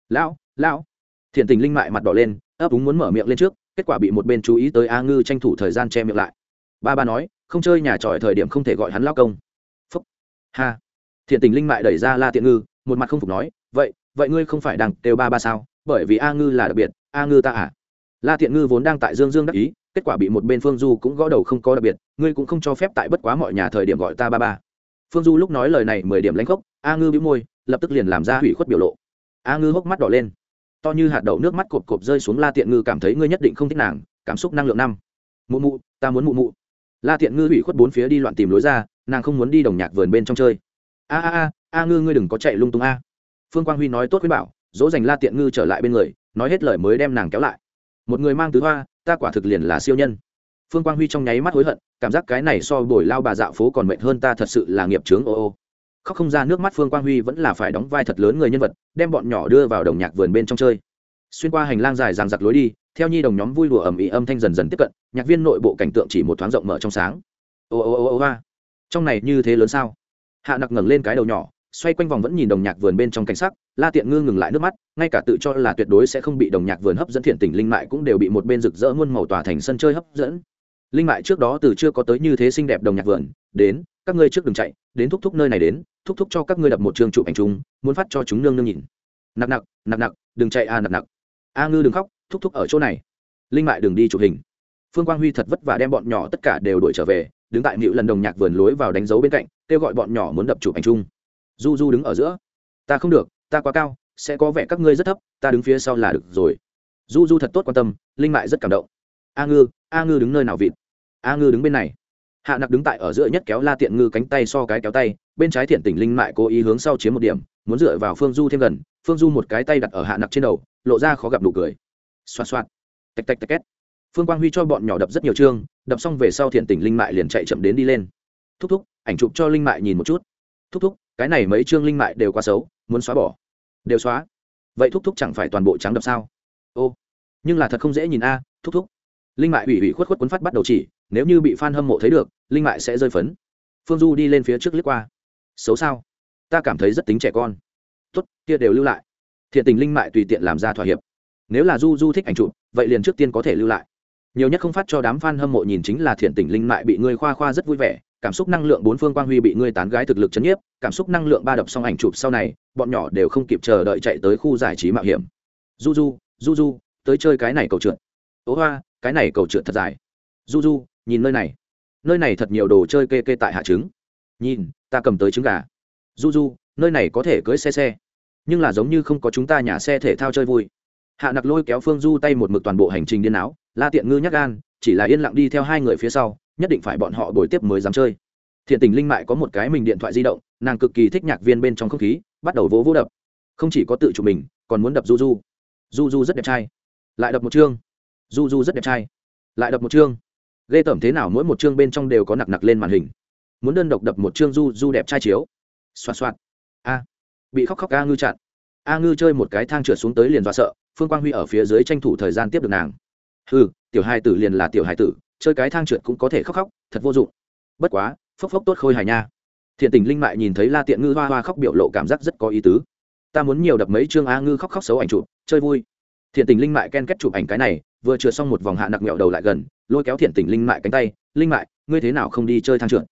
Lão lão. Thiện tình linh mại mặt đỏ lên, ấp úng muốn mở miệng lên trước, kết quả bị một bên chú ý tới a ngư tranh thủ thời gian che miệng lại. Ba ba nói, không chơi nhà tròi thời điểm không thể gọi hắn lao công. Phúc. Ha. Thiện tình linh mại đẩy ra la tiện ngư, một mặt không phục nói, vậy vậy ngươi không phải đang đều ba ba sao? Bởi vì a ngư là đặc biệt, a ngư ta à? La thiện ngư vốn đang tại dương dương đắc ý, kết quả bị một bên phương du cũng gõ đầu không có đặc biệt, ngươi cũng không cho phép tại bất quá mọi nhà thời điểm gọi ta ba ba. Phương du lúc nói lời này mười điểm lãnh khốc, a ngư bị môi, lập tức liền làm ra hủy khuất biểu lộ. A ngư hốc mắt đỏ lên. To như hạt đậu nước mắt cộp cộp rơi xuống la tiện ngư cảm thấy ngươi nhất định không thích nàng, cảm xúc năng lượng năm. Mụ mụ, ta muốn mụ mụ. La tiện ngư hủy khuất bốn phía đi loạn tìm lối ra, nàng không muốn đi đồng nhạc vườn bên trong chơi. A a a a ngư ngươi đừng có chạy lung tung a phương quang huy nói tốt với bảo, dỗ dành la tiện ngư trở lại bên người, nói hết lời mới đem nàng kéo lại. Một người mang tứ hoa, ta quả thực liền là siêu nhân. Phương quang huy trong nháy mắt hối hận, cảm giác cái này so bồi lao bà dạo phố còn mệt hơn ta thật sự là nghiệp trướng ô ô. Khóc không ra nước mắt phương quang huy vẫn là phải đóng vai thật lớn người nhân vật, đem bọn nhỏ đưa vào đồng nhạc vườn bên trong chơi. Xuyên qua hành lang dài ràng giặc lối đi, theo nhi đồng nhóm vui đùa ầm ĩ âm thanh dần dần tiếp cận, nhạc viên nội bộ cảnh tượng chỉ một thoáng rộng mở trong sáng. Ô ô ô ô hoa. Trong này như thế lớn sao? Hạ nặc ngẩng lên cái đầu nhỏ xoay quanh vòng vẫn nhìn đồng nhạc vườn bên trong cảnh sắc la tiện ngư ngừng lại nước mắt ngay cả tự cho là tuyệt đối sẽ không bị đồng nhạc vườn hấp dẫn thiện tình linh mại cũng đều bị một bên rực rỡ muôn màu tỏa thành sân chơi hấp dẫn. Linh mại trước đó từ chưa có tới như thế xinh đẹp đồng nhạc vườn đến các ngươi trước đừng chạy đến thúc thúc nơi này đến thúc thúc cho các ngươi đập một trường chụp ảnh chung muốn phát cho chúng nương nương nhìn. Nặc nặc nặc nặc đừng chạy a à, nặc nặc. A ngư đừng khóc thúc thúc ở chỗ này. Linh mại đừng đi chụp hình. Phương quang huy thật vất vả đem bọn nhỏ tất cả đều đuổi trở về đứng tại nịu lần đồng nhạc vườn lối vào đánh dấu bên cạnh kêu gọi bọn nhỏ muốn đập chụp ảnh chung du du đứng ở giữa. Ta không được, ta quá cao, sẽ có vẻ các ngươi rất thấp, ta đứng phía sau là được rồi. Du du thật tốt quan tâm, linh mại rất cảm động. A ngư a ngư đứng nơi nào vịt? A ngư đứng bên này. Hạ nặc đứng tại ở giữa nhất kéo la tiện ngư cánh tay so cái kéo tay, bên trái thiện tỉnh linh mại cố ý hướng sau chiếm một điểm, muốn dựa vào phương du thêm gần, phương du một cái tay đặt ở hạ nặc trên đầu, lộ ra khó gặp nụ cười. Xoạt xoạt. Tạch tạch tạch két. Phương quang huy cho bọn nhỏ đập rất nhiều chương, đập xong về sau thiện tỉnh linh mại liền chạy chậm đến đi lên. Thúc thúc, ảnh chụp cho linh mại nhìn một chút. Thúc thúc cái này mấy chương linh mại đều quá xấu, muốn xóa bỏ. Đều xóa. Vậy thúc thúc chẳng phải toàn bộ trắng đập sao? Ô, nhưng là thật không dễ nhìn a, thúc thúc. Linh mại ủy ủy khuất khuất cuốn phát bắt đầu chỉ, nếu như bị f a n hâm mộ thấy được, linh mại sẽ rơi phấn. Phương du đi lên phía trước liếc qua. Xấu sao? Ta cảm thấy rất tính trẻ con. Tốt, kia đều lưu lại. Thiện tình linh mại tùy tiện làm ra thỏa hiệp. Nếu là du du thích ảnh chụp, vậy liền trước tiên có thể lưu lại. Nhiều nhất không phát cho đám f a n hâm mộ nhìn chính là thiện tình linh mại bị ngươi khoa khoa rất vui vẻ cảm xúc năng lượng bốn phương quang huy bị ngươi tán gái thực lực chấn nhiếp, cảm xúc năng lượng ba đập xong ảnh chụp sau này, bọn nhỏ đều không kịp chờ đợi chạy tới khu giải trí mạo hiểm. Du du du du tới chơi cái này cầu trượt. Ố hoa, cái này cầu trượt thật dài. Du du nhìn nơi này. Nơi này thật nhiều đồ chơi kê kê tại hạ trứng. Nhìn, ta cầm tới trứng gà. Du du nơi này có thể cưỡi xe xe. Nhưng là giống như không có chúng ta nhà xe thể thao chơi vui. Hạ nặc lôi kéo phương du tay một mực toàn bộ hành trình điên áo, la tiện ngư nhắc gan, chỉ là yên lặng đi theo hai người phía sau nhất định phải bọn họ đổi tiếp mới dám chơi. Thiện tình linh mại có một cái mình điện thoại di động, nàng cực kỳ thích nhạc viên bên trong không khí, bắt đầu vỗ vỗ đập. Không chỉ có tự chủ mình, còn muốn đập du du. Du du rất đẹp trai. Lại đập một chương. Du du rất đẹp trai. Lại đập một chương. Ghê tởm thế nào mỗi một chương bên trong đều có nặc nặc lên màn hình. Muốn đơn độc đập một chương du du đẹp trai chiếu. Xoạt xoạt. A. Bị khóc khóc a ngư chặn. A ngư chơi một cái thang trượt xuống tới liền dọa sợ, phương quang huy ở phía dưới tranh thủ thời gian tiếp được nàng. Ừ tiểu hai tử liền là tiểu hai tử chơi cái thang trượt cũng có thể khóc khóc, thật vô dụng. Bất quá, phốc phốc tốt khôi hài nha. Thiện tình linh mại nhìn thấy la tiện ngư hoa hoa khóc biểu lộ cảm giác rất có ý tứ. Ta muốn nhiều đập mấy chương a ngư khóc khóc xấu ảnh chụp, chơi vui. Thiện tình linh mại ken kết chụp ảnh cái này, vừa chừa xong một vòng hạ nặc mẹo đầu lại gần, lôi kéo thiện tình linh mại cánh tay, linh mại, ngươi thế nào không đi chơi thang trượt?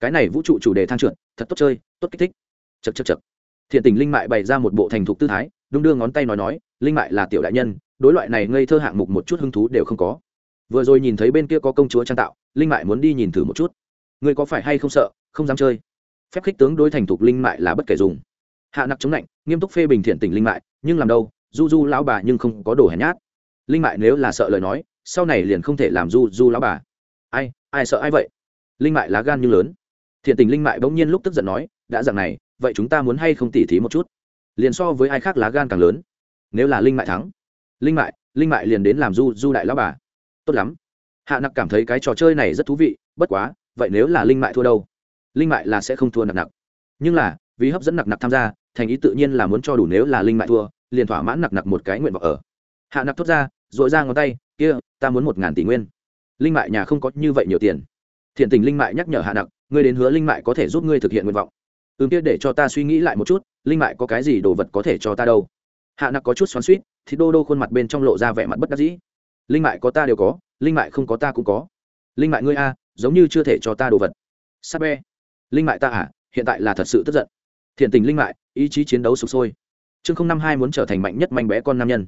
Cái này vũ trụ chủ đề thang trượt, thật tốt chơi, tốt kích thích. Chật chật chật thiện tình linh mại bày ra một bộ thành thục tư thái, đung đưa ngón tay nói nói, linh mại là tiểu đại nhân, đối loại này ngây thơ hạng mục một chút hứng thú đều không có vừa rồi nhìn thấy bên kia có công chúa trang tạo, linh mại muốn đi nhìn thử một chút. Ngươi có phải hay không sợ, không dám chơi. Phép khích tướng đối thành thục linh mại là bất kể dùng. Hạ nặc chống lạnh nghiêm túc phê bình thiện tình linh mại, nhưng làm đâu du du lão bà nhưng không có đồ hèn nhát. Linh mại nếu là sợ lời nói, sau này liền không thể làm du du lão bà. Ai ai sợ ai vậy? Linh mại lá gan như lớn. Thiện tình linh mại bỗng nhiên lúc tức giận nói, đã dặn này, vậy chúng ta muốn hay không tỉ thí một chút? Liền so với ai khác lá gan càng lớn. Nếu là linh mại thắng, linh mại linh mại liền đến làm du du đại lão bà tốt lắm. Hạ nặc cảm thấy cái trò chơi này rất thú vị, bất quá, vậy nếu là linh mại thua đâu? Linh mại là sẽ không thua nặc nặc. Nhưng là, vì hấp dẫn nặc nặc tham gia, thành ý tự nhiên là muốn cho đủ nếu là linh mại thua, liền thỏa mãn nặc nặc một cái nguyện vọng ở. Hạ nặc thốt ra dội ra ngón tay, kia, ta muốn một ngàn tỷ nguyên. Linh mại nhà không có như vậy nhiều tiền. Thiện tình linh mại nhắc nhở hạ nặc, ngươi đến hứa linh mại có thể giúp ngươi thực hiện nguyện vọng. Ừm, kia để cho ta suy nghĩ lại một chút, linh mại có cái gì đồ vật có thể cho ta đâu? Hạ nặc có chút xoắn suýt thì đô đô khuôn mặt bên trong lộ ra vẻ mặt bất đắc dĩ linh mại có ta đều có, linh mại không có ta cũng có. Linh mại ngươi a, giống như chưa thể cho ta đồ vật. Sắp be. Linh mại ta à hiện tại là thật sự tức giận. Thiện tình linh mại, ý chí chiến đấu sụp sôi. Chương không năm hai muốn trở thành mạnh nhất manh bé con nam nhân.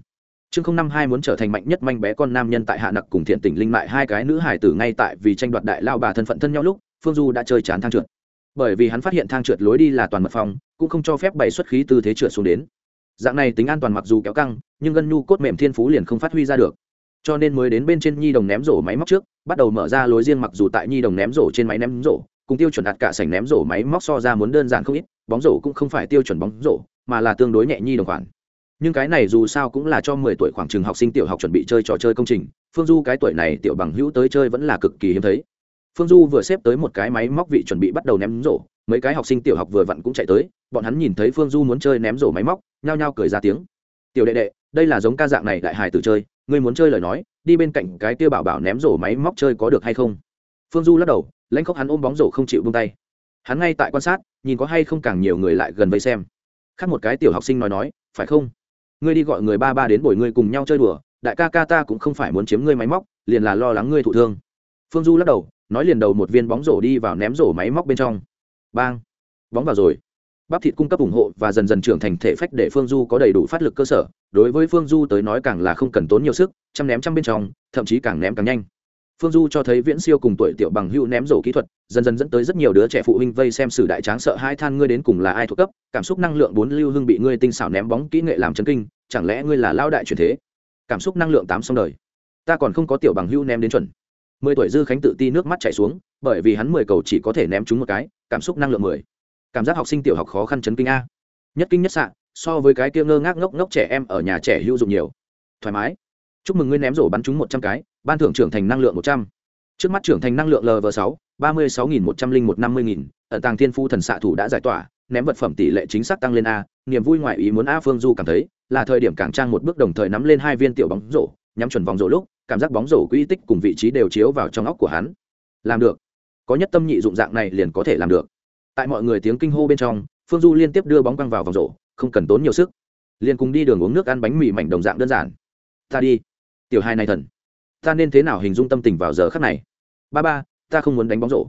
Chương không năm hai muốn trở thành mạnh nhất manh bé con nam nhân tại hạ nặc cùng thiện tình linh mại hai cái nữ hải tử ngay tại vì tranh đoạt đại lao bà thân phận thân nhau lúc, phương du đã chơi chán thang trượt. Bởi vì hắn phát hiện thang trượt lối đi là toàn mật phòng cũng không cho phép bày xuất khí tư thế trượt xuống đến. Dạng này tính an toàn mặc dù kéo căng, nhưng gân nhu cốt mềm thiên phú liền không phát huy ra được cho nên mới đến bên trên nhi đồng ném rổ máy móc trước, bắt đầu mở ra lối riêng mặc dù tại nhi đồng ném rổ trên máy ném rổ, cùng tiêu chuẩn đặt cả sảnh ném rổ máy móc so ra muốn đơn giản không ít, bóng rổ cũng không phải tiêu chuẩn bóng rổ, mà là tương đối nhẹ nhi đồng khoản. Nhưng cái này dù sao cũng là cho mười tuổi khoảng trường học sinh tiểu học chuẩn bị chơi trò chơi công trình, phương du cái tuổi này tiểu bằng hữu tới chơi vẫn là cực kỳ hiếm thấy. Phương du vừa xếp tới một cái máy móc vị chuẩn bị bắt đầu ném rổ, mấy cái học sinh tiểu học vừa vặn cũng chạy tới, bọn hắn nhìn thấy phương du muốn chơi ném rổ máy móc, nhao nhao cười ra tiếng. Tiểu đệ đệ, đây là giống ca dạng này đại hài tử chơi ngươi muốn chơi lời nói, đi bên cạnh cái kia bảo bảo ném rổ máy móc chơi có được hay không? Phương du lắc đầu, lãnh khóc hắn ôm bóng rổ không chịu buông tay. Hắn ngay tại quan sát, nhìn có hay không càng nhiều người lại gần vây xem. Khác một cái tiểu học sinh nói nói, phải không? Ngươi đi gọi người ba ba đến bồi ngươi cùng nhau chơi đùa, đại ca ca ta cũng không phải muốn chiếm ngươi máy móc, liền là lo lắng ngươi thụ thương. Phương du lắc đầu, nói liền đầu một viên bóng rổ đi vào ném rổ máy móc bên trong. Bang! Bóng vào rồi bắp thịt cung cấp ủng hộ và dần dần trưởng thành thể phách để phương du có đầy đủ phát lực cơ sở. Đối với phương du tới nói càng là không cần tốn nhiều sức, chăm ném chăm bên trong, thậm chí càng ném càng nhanh. Phương du cho thấy viễn siêu cùng tuổi tiểu bằng hữu ném rổ kỹ thuật, dần dần dẫn tới rất nhiều đứa trẻ phụ huynh vây xem sử đại tráng sợ hai than ngươi đến cùng là ai thuộc cấp, cảm xúc năng lượng bốn lưu hưng bị ngươi tinh xảo ném bóng kỹ nghệ làm chấn kinh, chẳng lẽ ngươi là lao đại truyền thế? Cảm xúc năng lượng tám xong đời. Ta còn không có tiểu bằng hữu ném đến chuẩn. Mười tuổi dư khánh tự ti nước mắt chảy xuống, bởi vì hắn mười cầu chỉ có thể ném trúng một cái, cảm xúc năng lượng mười cảm giác học sinh tiểu học khó khăn chấn kinh a. Nhất kinh nhất sạn so với cái kia ngơ ngác ngốc ngốc trẻ em ở nhà trẻ hữu dụng nhiều. Thoải mái. Chúc mừng ngươi ném rổ bắn trúng một trăm cái, ban thưởng trưởng thành năng lượng một trăm. Trước mắt trưởng thành năng lượng lv sáu, ba mươi sáu nghìn một trăm linh một năm mươi nghìn, ở tàng thiên phu thần xạ thủ đã giải tỏa, ném vật phẩm tỷ lệ chính xác tăng lên a, niềm vui ngoại ý muốn a phương du cảm thấy, là thời điểm càng trang một bước đồng thời nắm lên hai viên tiểu bóng rổ, nhắm chuẩn vòng rổ lúc, cảm giác bóng rổ quỹ tích cùng vị trí đều chiếu vào trong óc của hắn. Làm được. Có nhất tâm nhị dụng dạng này liền có thể làm được tại mọi người tiếng kinh hô bên trong, phương du liên tiếp đưa bóng quăng vào vòng rổ, không cần tốn nhiều sức. Liền cùng đi đường uống nước ăn bánh mì mảnh đồng dạng đơn giản. Ta đi. Tiểu hai này thần. Ta nên thế nào hình dung tâm tình vào giờ khắc này? Ba ba, ta không muốn đánh bóng rổ.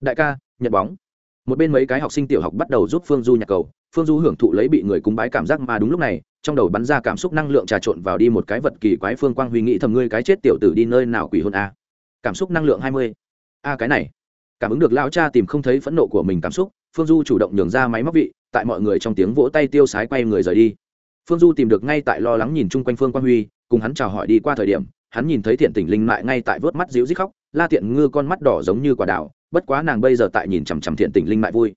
Đại ca, nhận bóng. Một bên mấy cái học sinh tiểu học bắt đầu giúp phương du nhặt cầu. Phương du hưởng thụ lấy bị người cúng bái cảm giác mà đúng lúc này, trong đầu bắn ra cảm xúc năng lượng trà trộn vào đi một cái vật kỳ quái phương quang huy nghĩ thầm, ngươi cái chết tiểu tử đi nơi nào quỷ hôn a? Cảm xúc năng lượng hai mươi. A, cái này cảm ứng được lão cha tìm không thấy phẫn nộ của mình cảm xúc, phương du chủ động nhường ra máy móc vị, tại mọi người trong tiếng vỗ tay tiêu sái quay người rời đi. Phương du tìm được ngay tại lo lắng nhìn chung quanh phương quang huy, cùng hắn chào hỏi đi qua thời điểm, hắn nhìn thấy thiện tỉnh linh mại ngay tại vớt mắt dịu dít khóc, la tiện ngư con mắt đỏ giống như quả đào, bất quá nàng bây giờ tại nhìn chằm chằm thiện tỉnh linh mại vui.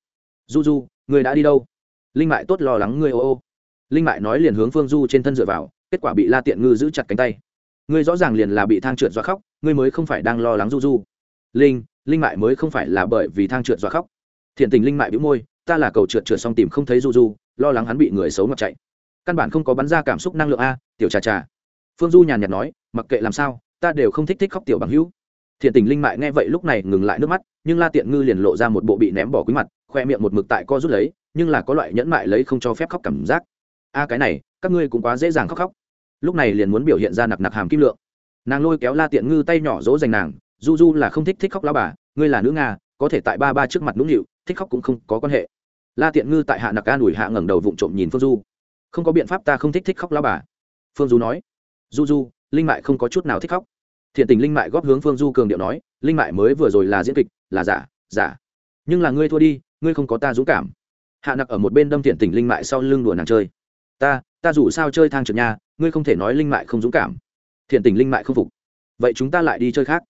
Du du, người đã đi đâu? Linh mại tốt lo lắng ngươi ô ô. Linh mại nói liền hướng phương du trên thân dựa vào, kết quả bị la tiện ngư giữ chặt cánh tay. Ngươi rõ ràng liền là bị thang trượt do khóc, ngươi mới không phải đang lo lắng du du. Linh linh mại mới không phải là bởi vì thang trượt do khóc. Thiện tình linh mại bĩu môi, ta là cầu trượt trượt xong tìm không thấy du du, lo lắng hắn bị người xấu mặc chạy. Căn bản không có bắn ra cảm xúc năng lượng a, tiểu trà trà. Phương du nhàn nhạt nói, mặc kệ làm sao, ta đều không thích thích khóc tiểu bằng hữu. Thiện tình linh mại nghe vậy lúc này ngừng lại nước mắt, nhưng la tiện ngư liền lộ ra một bộ bị ném bỏ quý mặt, khoe miệng một mực tại co rút lấy, nhưng là có loại nhẫn mại lấy không cho phép khóc cảm giác. A, cái này, các ngươi cũng quá dễ dàng khóc khóc. Lúc này liền muốn biểu hiện ra nặc nặc hàm kim lượng. Nàng lôi kéo la tiện ngư tay nhỏ dỗ dành nàng du du là không thích thích khóc lao bà, ngươi là nữ nga, có thể tại ba ba trước mặt nũng nịu, thích khóc cũng không có quan hệ. La tiện ngư tại hạ nặc an ủi hạ ngẩng đầu vụng trộm nhìn phương du. Không có biện pháp ta không thích thích khóc lao bà. Phương du nói. Du du linh mại không có chút nào thích khóc. Thiện tình linh mại góp hướng phương du cường điệu nói, linh mại mới vừa rồi là diễn kịch, là giả giả. Nhưng là ngươi thua đi, ngươi không có ta dũng cảm. Hạ nặc ở một bên đâm thiện tình linh mại sau lưng đùa nàng chơi. Ta ta dù sao chơi thang trượt nha, ngươi không thể nói linh mại không dũng cảm. Thiện tình linh mại không phục. Vậy chúng ta lại đi chơi khác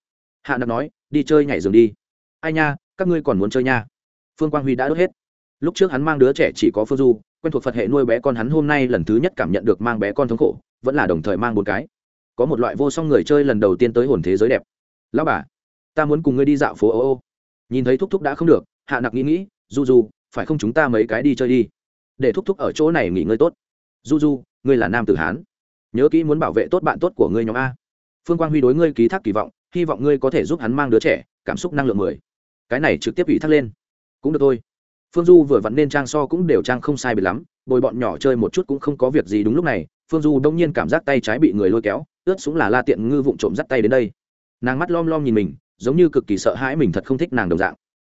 hạ nặc nói, đi chơi nhảy giường đi. Ai nha, các ngươi còn muốn chơi nha. Phương quang huy đã đốt hết. Lúc trước hắn mang đứa trẻ chỉ có phương du, quen thuộc phật hệ nuôi bé con hắn hôm nay lần thứ nhất cảm nhận được mang bé con thống khổ, vẫn là đồng thời mang bốn cái. Có một loại vô song người chơi lần đầu tiên tới hồn thế giới đẹp. Lão bà, ta muốn cùng ngươi đi dạo phố ô ô. Nhìn thấy thúc thúc đã không được, hạ nặc nghĩ nghĩ du du phải không chúng ta mấy cái đi chơi đi? Để thúc thúc ở chỗ này nghỉ ngơi tốt. Du du ngươi là nam tử hán. Nhớ kỹ muốn bảo vệ tốt bạn tốt của ngươi nhóm a. Phương quang huy đối ngươi ký thác kỳ vọng hy vọng ngươi có thể giúp hắn mang đứa trẻ, cảm xúc năng lượng mười. Cái này trực tiếp ủy thác lên. Cũng được thôi. Phương du vừa vặn nên trang so cũng đều trang không sai bị lắm, bồi bọn nhỏ chơi một chút cũng không có việc gì đúng lúc này, phương du đông nhiên cảm giác tay trái bị người lôi kéo, ướt xuống là la tiện ngư vụng trộm dắt tay đến đây. Nàng mắt lom lom nhìn mình, giống như cực kỳ sợ hãi mình thật không thích nàng đồng dạng.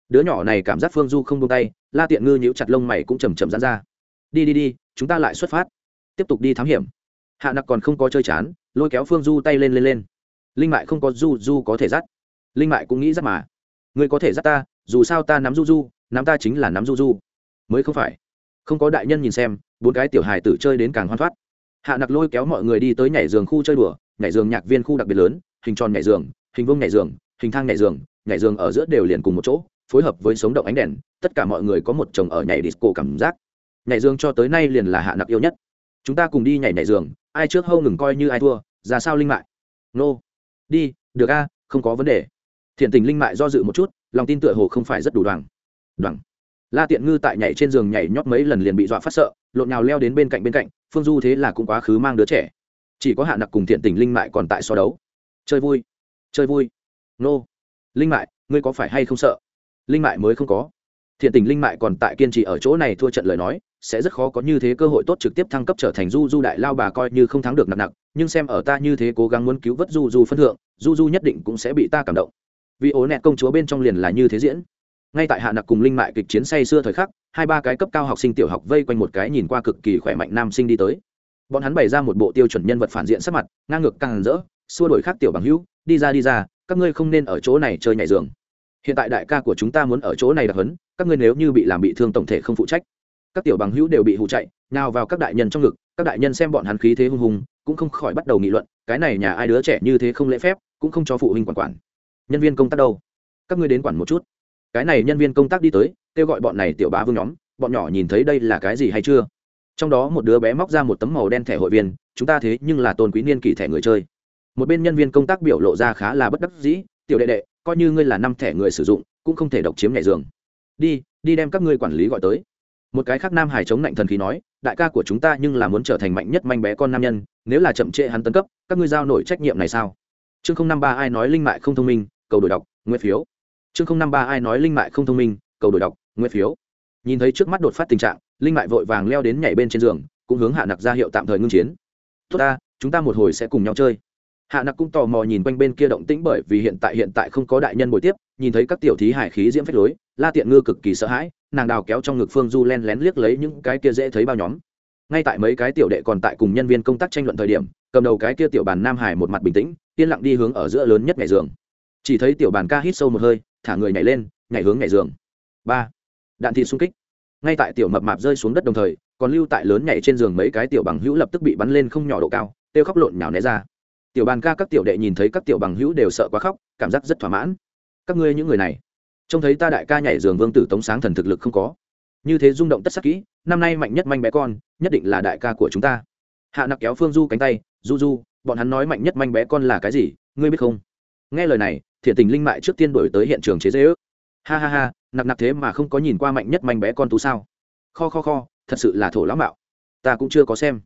Đứa nhỏ này cảm giác phương du không buông tay, la tiện ngư nhíu chặt lông mày cũng chầm chầm dán ra. Đi đi đi, chúng ta lại xuất phát. Tiếp tục đi thám hiểm. Hạ nặc còn không có chơi chán, lôi kéo phương du tay lên lên lên linh mại không có du du có thể dắt. Linh mại cũng nghĩ dắt mà. Ngươi có thể dắt ta, dù sao ta nắm du du, nắm ta chính là nắm du du. Mới không phải. Không có đại nhân nhìn xem, bốn cái tiểu hài tử chơi đến càng hoan thoát. Hạ nặc lôi kéo mọi người đi tới nhảy giường khu chơi đùa, nhảy giường nhạc viên khu đặc biệt lớn, hình tròn nhảy giường, hình vuông nhảy giường, hình thang nhảy giường nhảy giường ở giữa đều liền cùng một chỗ, phối hợp với sống động ánh đèn, tất cả mọi người có một chồng ở nhảy disco cảm giác. Nhảy giường cho tới nay liền là hạ nặc yêu nhất. Chúng ta cùng đi nhảy nhảy giường, ai trước hâu ngừng coi như ai thua, ra sao linh mại? Nô đi, được a, không có vấn đề. Thiện tình linh mại do dự một chút, lòng tin tựa hồ không phải rất đủ đoàn đoàn la tiện ngư tại nhảy trên giường nhảy nhót mấy lần liền bị dọa phát sợ, lộn nhào leo đến bên cạnh bên cạnh, phương du thế là cũng quá khứ mang đứa trẻ. Chỉ có hạ nặc cùng thiện tình linh mại còn tại so đấu. Chơi vui chơi vui. Nô. Linh mại, ngươi có phải hay không sợ? Linh mại mới không có. Thiện tình linh mại còn tại kiên trì ở chỗ này thua trận lời nói, sẽ rất khó có như thế cơ hội tốt trực tiếp thăng cấp trở thành du du đại lao bà coi như không thắng được nặng nặng nhưng xem ở ta như thế cố gắng muốn cứu vớt du du phân thượng du du nhất định cũng sẽ bị ta cảm động. Vì ố nẹt công chúa bên trong liền là như thế diễn. Ngay tại hạ nặc cùng linh mại kịch chiến say xưa thời khắc, hai ba cái cấp cao học sinh tiểu học vây quanh một cái nhìn qua cực kỳ khỏe mạnh nam sinh đi tới. Bọn hắn bày ra một bộ tiêu chuẩn nhân vật phản diện sắc mặt, ngang ngược càng rỡ, xua đổi khác tiểu bằng hữu, đi ra đi ra, các ngươi không nên ở chỗ này chơi nhảy giường. Hiện tại đại ca của chúng ta muốn ở chỗ này đặc hấn các ngươi nếu như bị làm bị thương tổng thể không phụ trách. Các tiểu bằng hữu đều bị hụ chạy nào vào các đại nhân trong ngực các đại nhân xem bọn hắn khí thế hung hùng, cũng không khỏi bắt đầu nghị luận, cái này nhà ai đứa trẻ như thế không lễ phép, cũng không cho phụ huynh quản quản. Nhân viên công tác đâu? Các ngươi đến quản một chút. Cái này nhân viên công tác đi tới, kêu gọi bọn này tiểu bá vương nhóm, bọn nhỏ nhìn thấy đây là cái gì hay chưa? Trong đó một đứa bé móc ra một tấm màu đen thẻ hội viên, chúng ta thế nhưng là tôn quý niên kỷ thẻ người chơi. Một bên nhân viên công tác biểu lộ ra khá là bất đắc dĩ, tiểu đệ đệ, coi như ngươi là năm thẻ người sử dụng, cũng không thể độc chiếm nhảy giường. Đi đi đem các ngươi quản lý gọi tới. Một cái khác nam hải chống lạnh thần khí nói đại ca của chúng ta nhưng là muốn trở thành mạnh nhất manh bé con nam nhân, nếu là chậm trễ hắn tấn cấp, các ngươi giao nổi trách nhiệm này sao? Chương không năm ba ai nói linh mại không thông minh, cầu đổi đọc nguyên phiếu. Chương không năm ba ai nói linh mại không thông minh, cầu đổi đọc nguyên phiếu. Nhìn thấy trước mắt đột phát tình trạng, linh mại vội vàng leo đến nhảy bên trên giường, cũng hướng hạ nặc ra hiệu tạm thời ngưng chiến. Tốt ta, chúng ta một hồi sẽ cùng nhau chơi hạ nặc cũng tò mò nhìn quanh bên kia động tĩnh bởi vì hiện tại hiện tại không có đại nhân buổi tiếp, nhìn thấy các tiểu thí hải khí diễm phách lối, la tiện ngư cực kỳ sợ hãi, nàng đào kéo trong ngực phương du len lén liếc lấy những cái kia dễ thấy bao nhóm. Ngay tại mấy cái tiểu đệ còn tại cùng nhân viên công tác tranh luận thời điểm, cầm đầu cái kia tiểu bàn nam hải một mặt bình tĩnh, yên lặng đi hướng ở giữa lớn nhất ngày giường. Chỉ thấy tiểu bàn ca hít sâu một hơi, thả người nhảy lên, nhảy hướng ngày giường. Ba. Đạn thị xung kích. Ngay tại tiểu mập mạp rơi xuống đất đồng thời, còn lưu tại lớn nhảy trên giường mấy cái tiểu bằng hữu lập tức bị bắn lên không nhỏ độ cao tiêu khóc lộn nhào né ra tiểu bàn ca các tiểu đệ nhìn thấy các tiểu bằng hữu đều sợ quá khóc, cảm giác rất thỏa mãn. Các ngươi những người này, trông thấy ta đại ca nhảy giường vương tử tống sáng thần thực lực không có. Như thế rung động tất sắc kỹ, năm nay mạnh nhất manh bé con, nhất định là đại ca của chúng ta. Hạ nặc kéo phương du cánh tay, du du, bọn hắn nói mạnh nhất manh bé con là cái gì, ngươi biết không? Nghe lời này, thiện tình linh mại trước tiên đổi tới hiện trường chế dễ ước ha ha ha, nặc nặc thế mà không có nhìn qua mạnh nhất manh bé con tú sao? Kho kho kho, thật sự là thổ lão mạo. Ta cũng chưa có xem.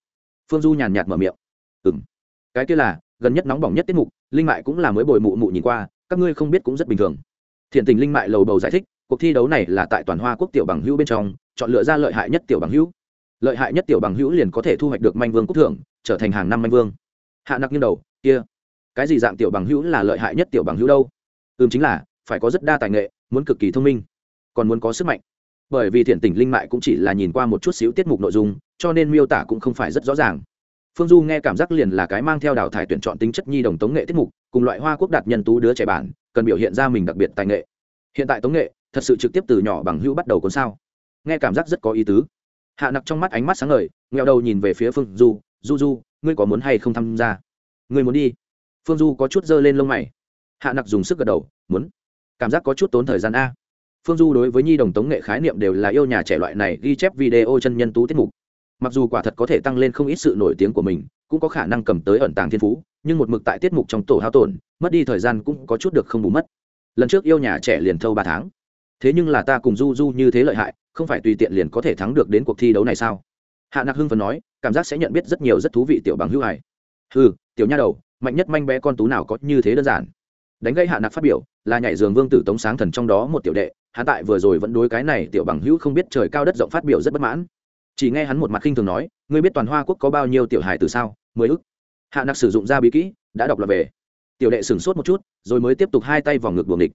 Phương du nhàn nhạt mở miệng. Ừng cái kia là gần nhất nóng bỏng nhất tiết mục, linh mại cũng là mới bồi mụ mụ nhìn qua, các ngươi không biết cũng rất bình thường. Thiện tình linh mại lầu bầu giải thích, cuộc thi đấu này là tại toàn hoa quốc tiểu bằng hữu bên trong, chọn lựa ra lợi hại nhất tiểu bằng hữu. Lợi hại nhất tiểu bằng hữu liền có thể thu hoạch được manh vương quốc thưởng, trở thành hàng năm manh vương. Hạ nặc như đầu, kia, cái gì dạng tiểu bằng hữu là lợi hại nhất tiểu bằng hữu đâu? Ừm, chính là, phải có rất đa tài nghệ, muốn cực kỳ thông minh, còn muốn có sức mạnh. Bởi vì thiện tình linh mại cũng chỉ là nhìn qua một chút xíu tiết mục nội dung, cho nên miêu tả cũng không phải rất rõ ràng phương du nghe cảm giác liền là cái mang theo đào thải tuyển chọn tính chất nhi đồng tống nghệ tiết mục, cùng loại hoa quốc đạt nhân tú đứa trẻ bản, cần biểu hiện ra mình đặc biệt tài nghệ. Hiện tại tống nghệ, thật sự trực tiếp từ nhỏ bằng hữu bắt đầu cuốn sao. Nghe cảm giác rất có ý tứ. Hạ nặc trong mắt ánh mắt sáng ngời nghèo đầu nhìn về phía phương du du du, ngươi có muốn hay không tham gia? Ngươi muốn đi. Phương du có chút dơ lên lông mày. Hạ nặc dùng sức gật đầu, muốn. Cảm giác có chút tốn thời gian a. Phương du đối với nhi đồng tống nghệ khái niệm đều là yêu nhà trẻ loại này ghi chép video chân nhân tú tiết mục mặc dù quả thật có thể tăng lên không ít sự nổi tiếng của mình, cũng có khả năng cầm tới ẩn tàng thiên phú, nhưng một mực tại tiết mục trong tổ hao tổn, mất đi thời gian cũng có chút được không bù mất. Lần trước yêu nhà trẻ liền thâu ba tháng. Thế nhưng là ta cùng du du như thế lợi hại, không phải tùy tiện liền có thể thắng được đến cuộc thi đấu này sao? Hạ nặc hưng phần nói, cảm giác sẽ nhận biết rất nhiều rất thú vị tiểu bằng hữu hải ừ tiểu nha đầu, mạnh nhất manh bé con tú nào có như thế đơn giản. Đánh gây hạ nặc phát biểu, là nhảy giường vương tử tống sáng thần trong đó một tiểu đệ hạ tại vừa rồi vẫn đối cái này tiểu bằng hữu không biết trời cao đất rộng phát biểu rất bất mãn chỉ nghe hắn một mặt khinh thường nói, ngươi biết toàn hoa quốc có bao nhiêu tiểu hài từ sao? Mười ức. Hạ nặc sử dụng ra bí kỹ, đã đọc lọt về. Tiểu đệ sửng sốt một chút, rồi mới tiếp tục hai tay vào ngực buồng địch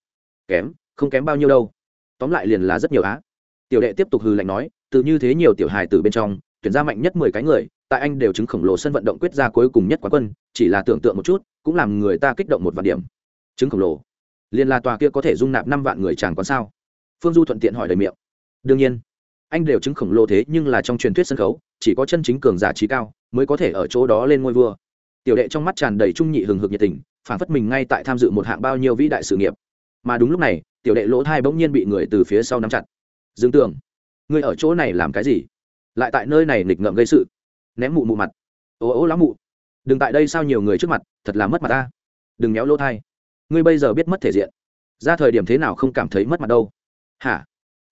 kém, không kém bao nhiêu đâu. Tóm lại liền là rất nhiều á. Tiểu đệ tiếp tục hư lạnh nói, từ như thế nhiều tiểu hài từ bên trong, tuyển ra mạnh nhất mười cái người, tại anh đều chứng khổng lồ sân vận động quyết ra cuối cùng nhất quán quân, chỉ là tưởng tượng một chút, cũng làm người ta kích động một vạn điểm. Chứng khổng lồ? Liền là tòa kia có thể dung nạp năm vạn người chàng còn sao? Phương du thuận tiện hỏi đầy miệng. Đương nhiên anh đều chứng khổng lồ thế nhưng là trong truyền thuyết sân khấu, chỉ có chân chính cường giả trí cao mới có thể ở chỗ đó lên ngôi vua. Tiểu đệ trong mắt tràn đầy trung nhị hừng hực nhiệt tình phản phất mình ngay tại tham dự một hạng bao nhiêu vĩ đại sự nghiệp. Mà đúng lúc này, tiểu đệ lỗ thai bỗng nhiên bị người từ phía sau nắm chặt. Dương tưởng người ở chỗ này làm cái gì? Lại tại nơi này nghịch ngợm gây sự. Ném mụ mụ mặt. Ố ố lắm mụ. Đừng tại đây sao nhiều người trước mặt, thật là mất mặt ta. Đừng méo lỗ thai. Ngươi bây giờ biết mất thể diện. Ra thời điểm thế nào không cảm thấy mất mặt đâu. Hả?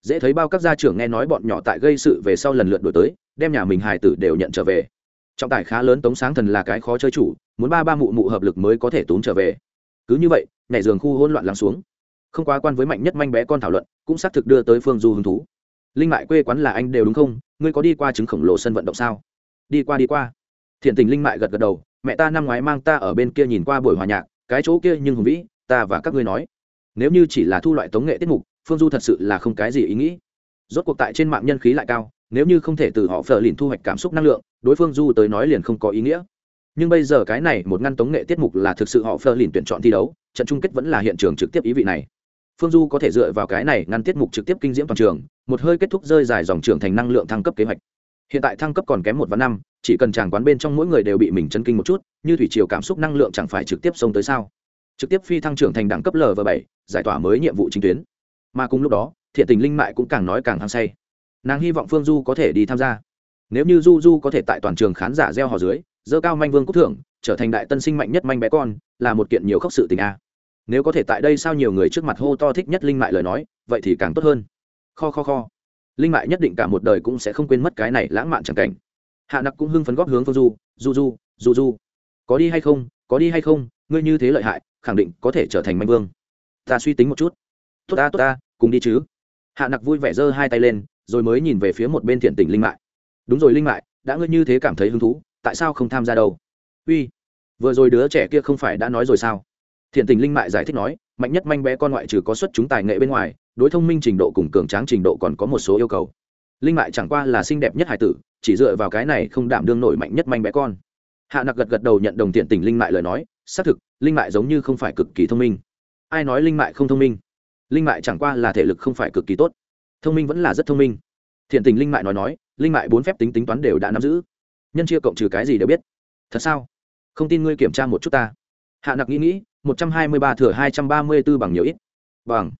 Dễ thấy bao các gia trưởng nghe nói bọn nhỏ tại gây sự về sau lần lượt đổi tới, đem nhà mình hài tử đều nhận trở về. Trọng tài khá lớn tống sáng thần là cái khó chơi chủ, muốn ba ba mụ mụ hợp lực mới có thể tốn trở về. Cứ như vậy, nhảy giường khu hỗn loạn lắng xuống. Không quá quan với mạnh nhất manh bé con thảo luận, cũng xác thực đưa tới phương du hứng thú. Linh mại quê quán là anh đều đúng không? Ngươi có đi qua chứng khổng lồ sân vận động sao? Đi qua đi qua. Thiện tình linh mại gật gật đầu, mẹ ta năm ngoái mang ta ở bên kia nhìn qua buổi hòa nhạc, cái chỗ kia nhưng hùng vĩ, ta và các ngươi nói. Nếu như chỉ là thu loại tống nghệ tiết mục phương du thật sự là không cái gì ý nghĩ. Rốt cuộc tại trên mạng nhân khí lại cao, nếu như không thể từ họ phờ lìn thu hoạch cảm xúc năng lượng, đối phương du tới nói liền không có ý nghĩa. Nhưng bây giờ cái này một ngăn tống nghệ tiết mục là thực sự họ phờ lìn tuyển chọn thi đấu, trận chung kết vẫn là hiện trường trực tiếp ý vị này. Phương du có thể dựa vào cái này ngăn tiết mục trực tiếp kinh diễm toàn trường, một hơi kết thúc rơi dài dòng trường thành năng lượng thăng cấp kế hoạch. Hiện tại thăng cấp còn kém một và năm, chỉ cần chàng quán bên trong mỗi người đều bị mình chân kinh một chút, như thủy chiều cảm xúc năng lượng chẳng phải trực tiếp xông tới sao? Trực tiếp phi thăng trưởng thành đẳng cấp lv bảy, giải tỏa mới nhiệm vụ chính tuyến mà cùng lúc đó, thiện tình linh mại cũng càng nói càng hăng say. Nàng hy vọng phương du có thể đi tham gia. Nếu như du du có thể tại toàn trường khán giả gieo hò dưới dơ cao manh vương quốc thưởng, trở thành đại tân sinh mạnh nhất manh bé con, là một kiện nhiều khốc sự tình a. Nếu có thể tại đây sao nhiều người trước mặt hô to thích nhất linh mại lời nói, vậy thì càng tốt hơn. Kho kho kho. Linh mại nhất định cả một đời cũng sẽ không quên mất cái này lãng mạn chẳng cảnh. Hạ nặc cũng hưng phấn góp hướng phương du du du du du, có đi hay không, có đi hay không, ngươi như thế lợi hại, khẳng định có thể trở thành manh vương. Ta suy tính một chút. Tốt ta tốt ta cùng đi chứ? Hạ nặc vui vẻ giơ hai tay lên, rồi mới nhìn về phía một bên thiện tình linh mại. Đúng rồi linh mại, đã ngươi như thế cảm thấy hứng thú, tại sao không tham gia đâu? Uy, vừa rồi đứa trẻ kia không phải đã nói rồi sao? Thiện tình linh mại giải thích nói, mạnh nhất manh bé con ngoại trừ có xuất chúng tài nghệ bên ngoài, đối thông minh trình độ cùng cường tráng trình độ còn có một số yêu cầu. Linh mại chẳng qua là xinh đẹp nhất hải tử, chỉ dựa vào cái này không đảm đương nổi mạnh nhất manh bé con. Hạ nặc gật gật đầu nhận đồng thiện tình linh mại lời nói, xác thực, linh mại giống như không phải cực kỳ thông minh. Ai nói linh mại không thông minh? Linh mại chẳng qua là thể lực không phải cực kỳ tốt. Thông minh vẫn là rất thông minh. Thiện tình linh mại nói nói, linh mại bốn phép tính tính toán đều đã nắm giữ. Nhân chia cộng trừ cái gì đều biết. Thật sao? Không tin ngươi kiểm tra một chút ta. Hạ nặc nghĩ nghĩ, một trăm hai mươi ba thừa hai trăm ba mươi b ố bằng nhiều ít. Bằng.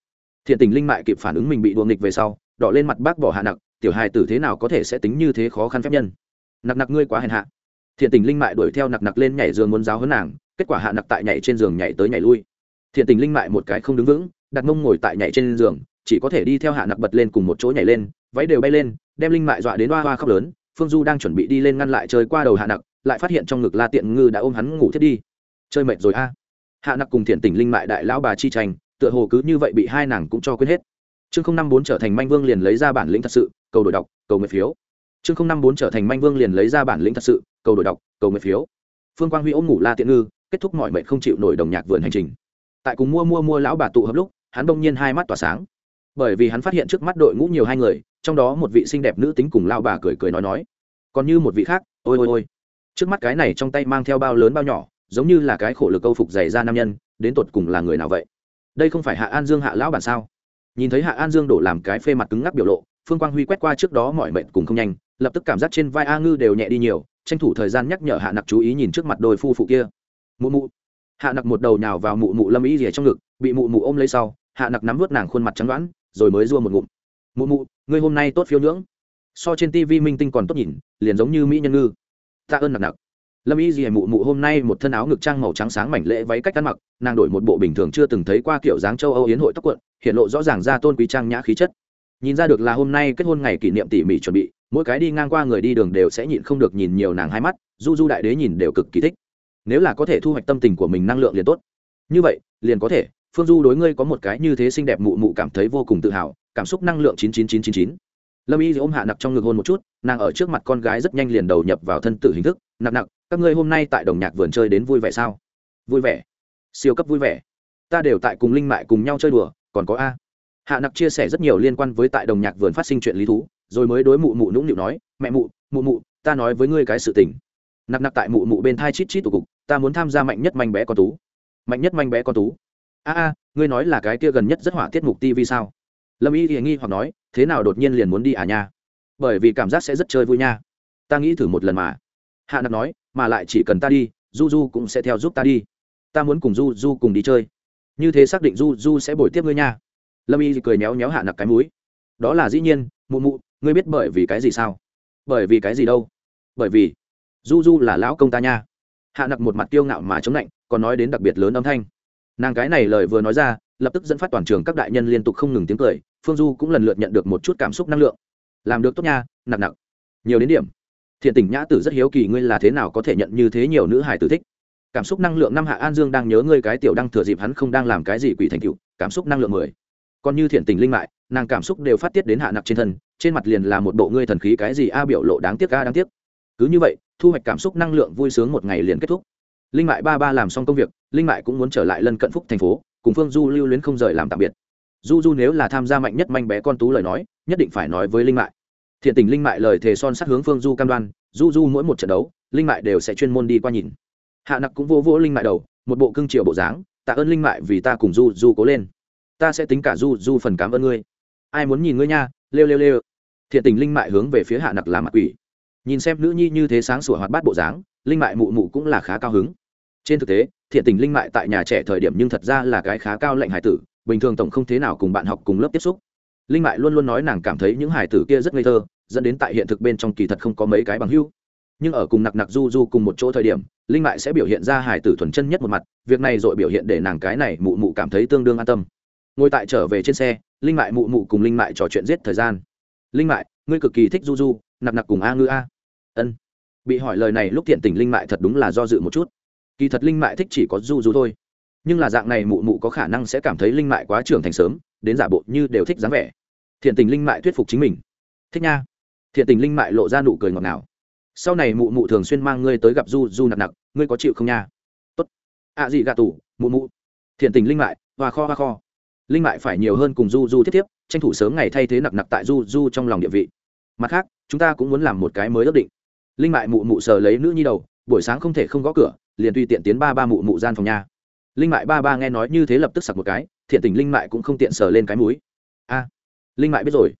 Thiện tình linh mại kịp phản ứng mình bị đùa nghịch về sau, đỏ lên mặt bác bỏ hạ nặc, tiểu hài tử thế nào có thể sẽ tính như thế khó khăn phép nhân? Nặc nặc ngươi quá hèn hạ. Thiện tình linh mại đuổi theo nặc nặc lên nhảy giường muốn giáo hớn nàng, kết quả hạ nặc tại nhảy trên giường nhảy tới nhảy lui. Thiện tình linh mại một cái không đứng vững đặt mông ngồi tại nhảy trên giường, chỉ có thể đi theo hạ nặc bật lên cùng một chỗ nhảy lên, váy đều bay lên, đem linh mại dọa đến hoa hoa khóc lớn, phương du đang chuẩn bị đi lên ngăn lại chơi qua đầu hạ nặc, lại phát hiện trong ngực la tiện ngư đã ôm hắn ngủ thiết đi. Chơi mệt rồi a. Hạ nặc cùng thiện tình linh mại đại lão bà chi tranh, tựa hồ cứ như vậy bị hai nàng cũng cho quên hết. Chương không năm bốn trở thành manh vương liền lấy ra bản lĩnh thật sự, cầu đổi đọc, cầu nguyện phiếu. Chương không năm bốn trở thành manh vương liền lấy ra bản lĩnh thật sự, cầu đổi đọc, cầu nguyện phiếu. Phương quang huy ôm ngủ la tiện ngư, kết thúc mọi mệnh không chịu nổi đồng nhạc vườn hành trình. Tại cùng mua mua mua lão bà tụ hợp lúc hắn bỗng nhiên hai mắt tỏa sáng. Bởi vì hắn phát hiện trước mắt đội ngũ nhiều hai người, trong đó một vị xinh đẹp nữ tính cùng lao bà cười cười nói nói. Còn như một vị khác, ôi ôi ôi. Trước mắt cái này trong tay mang theo bao lớn bao nhỏ, giống như là cái khổ lực câu phục dày ra nam nhân, đến tột cùng là người nào vậy? Đây không phải hạ an dương hạ lão bản sao? Nhìn thấy hạ an dương đổ làm cái phê mặt cứng ngắc biểu lộ, phương quang huy quét qua trước đó mọi mệnh cùng không nhanh, lập tức cảm giác trên vai a ngư đều nhẹ đi nhiều, tranh thủ thời gian nhắc nhở hạ nặc chú ý nhìn trước mặt đôi phu phụ kia. Mụ mụ. Hạ nặc một đầu nhào vào mụ mụ lâm ý rỉa trong ngực, bị mụ mụ ôm lấy sau hạ nặc nắm vớt nàng khuôn mặt trắng đoán, rồi mới dua một ngụm. Mụ mụ, ngươi hôm nay tốt phiêu nhưỡng. So trên tv minh tinh còn tốt nhìn, liền giống như mỹ nhân ngư. Tạ ơn nặc nặc. Lâm y dì mụ mụ hôm nay một thân áo ngực trang màu trắng sáng mảnh lễ váy cách ăn mặc, nàng đổi một bộ bình thường chưa từng thấy qua kiểu dáng châu âu yến hội tóc quận, hiện lộ rõ ràng ra tôn quý trang nhã khí chất. Nhìn ra được là hôm nay kết hôn ngày kỷ niệm tỉ mỉ chuẩn bị, mỗi cái đi ngang qua người đi đường đều sẽ nhịn không được nhìn nhiều nàng hai mắt, du du đại đế nhìn đều cực kỳ thích. Nếu là có thể thu hoạch tâm tình của mình năng lượng liền tốt. Như vậy, liền có thể phương du đối ngươi có một cái như thế xinh đẹp mụ mụ cảm thấy vô cùng tự hào, cảm xúc năng lượng chín chín chín chín chín. Lâm y ôm hạ nặc trong ngực hôn một chút, nàng ở trước mặt con gái rất nhanh liền đầu nhập vào thân tử hình thức. Nặc nặc, các ngươi hôm nay tại đồng nhạc vườn chơi đến vui vẻ sao? Vui vẻ. Siêu cấp vui vẻ. Ta đều tại cùng linh mại cùng nhau chơi đùa, còn có a. Hạ nặc chia sẻ rất nhiều liên quan với tại đồng nhạc vườn phát sinh chuyện lý thú, rồi mới đối mụ mụ nũng nịu nói, mẹ mụ mụ mụ, ta nói với ngươi cái sự tình. Nặc nặc tại mụ mụ bên thai chít chít tụ cục, ta muốn tham gia mạnh nhất manh bé con tú. Mạnh nhất manh bé con tú a a, ngươi nói là cái kia gần nhất rất hỏa tiết mục tv sao? Lâm y thì nghi hoặc nói, thế nào đột nhiên liền muốn đi à nha? Bởi vì cảm giác sẽ rất chơi vui nha. Ta nghĩ thử một lần mà. Hạ nặc nói, mà lại chỉ cần ta đi, du du cũng sẽ theo giúp ta đi. Ta muốn cùng du du cùng đi chơi. Như thế xác định du du sẽ bồi tiếp ngươi nha. Lâm y cười méo méo hạ nặc cái mũi. Đó là dĩ nhiên, mụ mụ, ngươi biết bởi vì cái gì sao? Bởi vì cái gì đâu? Bởi vì, du du là lão công ta nha. Hạ nặc một mặt kiêu ngạo mà chống lạnh, còn nói đến đặc biệt lớn âm thanh nàng cái này lời vừa nói ra, lập tức dẫn phát toàn trường các đại nhân liên tục không ngừng tiếng cười, phương du cũng lần lượt nhận được một chút cảm xúc năng lượng. Làm được tốt nha, nặng nặng. Nhiều đến điểm. Thiện tình nhã tử rất hiếu kỳ ngươi là thế nào có thể nhận như thế nhiều nữ hải tử thích. Cảm xúc năng lượng năm hạ an dương đang nhớ ngươi cái tiểu đăng thừa dịp hắn không đang làm cái gì quỷ thành cựu cảm xúc năng lượng mười. Còn như thiện tình linh mại, nàng cảm xúc đều phát tiết đến hạ nặc trên thân, trên mặt liền là một bộ ngươi thần khí cái gì a biểu lộ đáng tiếc a đáng tiếc. Cứ như vậy, thu hoạch cảm xúc năng lượng vui sướng một ngày liền kết thúc. Linh mại ba ba làm xong công việc linh mại cũng muốn trở lại lân cận phúc thành phố, cùng phương du lưu luyến không rời làm tạm biệt. Du du nếu là tham gia mạnh nhất manh bé con tú lời nói, nhất định phải nói với linh mại. Thiện tình linh mại lời thề son sát hướng phương du cam đoan, du du mỗi một trận đấu, linh mại đều sẽ chuyên môn đi qua nhìn. Hạ nặc cũng vô vô linh mại đầu, một bộ cưng triều bộ dáng, tạ ơn linh mại vì ta cùng du du cố lên. Ta sẽ tính cả du du phần cảm ơn ngươi. Ai muốn nhìn ngươi nha, lêu lêu lêu. Thiện tình linh mại hướng về phía hạ nặc làm mặt quỷ. Nhìn xem nữ nhi như thế sáng sủa hoạt bát bộ dáng, linh mại mụ mụ cũng là khá cao hứng trên thực tế, thiện tình linh mại tại nhà trẻ thời điểm nhưng thật ra là cái khá cao lệnh hải tử, bình thường tổng không thế nào cùng bạn học cùng lớp tiếp xúc. Linh mại luôn luôn nói nàng cảm thấy những hải tử kia rất ngây thơ, dẫn đến tại hiện thực bên trong kỳ thật không có mấy cái bằng hưu nhưng ở cùng nặc nặc du du cùng một chỗ thời điểm, linh mại sẽ biểu hiện ra hải tử thuần chân nhất một mặt, việc này dội biểu hiện để nàng cái này mụ mụ cảm thấy tương đương an tâm. Ngồi tại trở về trên xe, linh mại mụ mụ cùng linh mại trò chuyện giết thời gian. Linh mại, ngươi cực kỳ thích du du, nặc nặc cùng a ngư a. Ân. Bị hỏi lời này lúc thiện tình linh mại thật đúng là do dự một chút kỳ thật linh mại thích chỉ có du du thôi. Nhưng là dạng này mụ mụ có khả năng sẽ cảm thấy linh mại quá trưởng thành sớm, đến giả bộ như đều thích dáng vẻ. Thiện tình linh mại thuyết phục chính mình. Thích nha. Thiện tình linh mại lộ ra nụ cười ngọt ngào. Sau này mụ mụ thường xuyên mang ngươi tới gặp du du nặc nặc ngươi có chịu không nha? Tốt. Ạ à gì gà tủ, mụ mụ. Thiện tình linh mại, hoa kho hoa kho. Linh mại phải nhiều hơn cùng du du thiết tiếp, tranh thủ sớm ngày thay thế nặc nặc tại du du trong lòng địa vị. Mặt khác, chúng ta cũng muốn làm một cái mới ước định. Linh mại mụ mụ sờ lấy nữ nhi đầu, buổi sáng không thể không gõ cửa liền tùy tiện tiến ba ba mụ mụ gian phòng nhà linh mại ba ba nghe nói như thế lập tức sặc một cái, thiện tình linh mại cũng không tiện sờ lên cái mũi. A, linh mại biết rồi.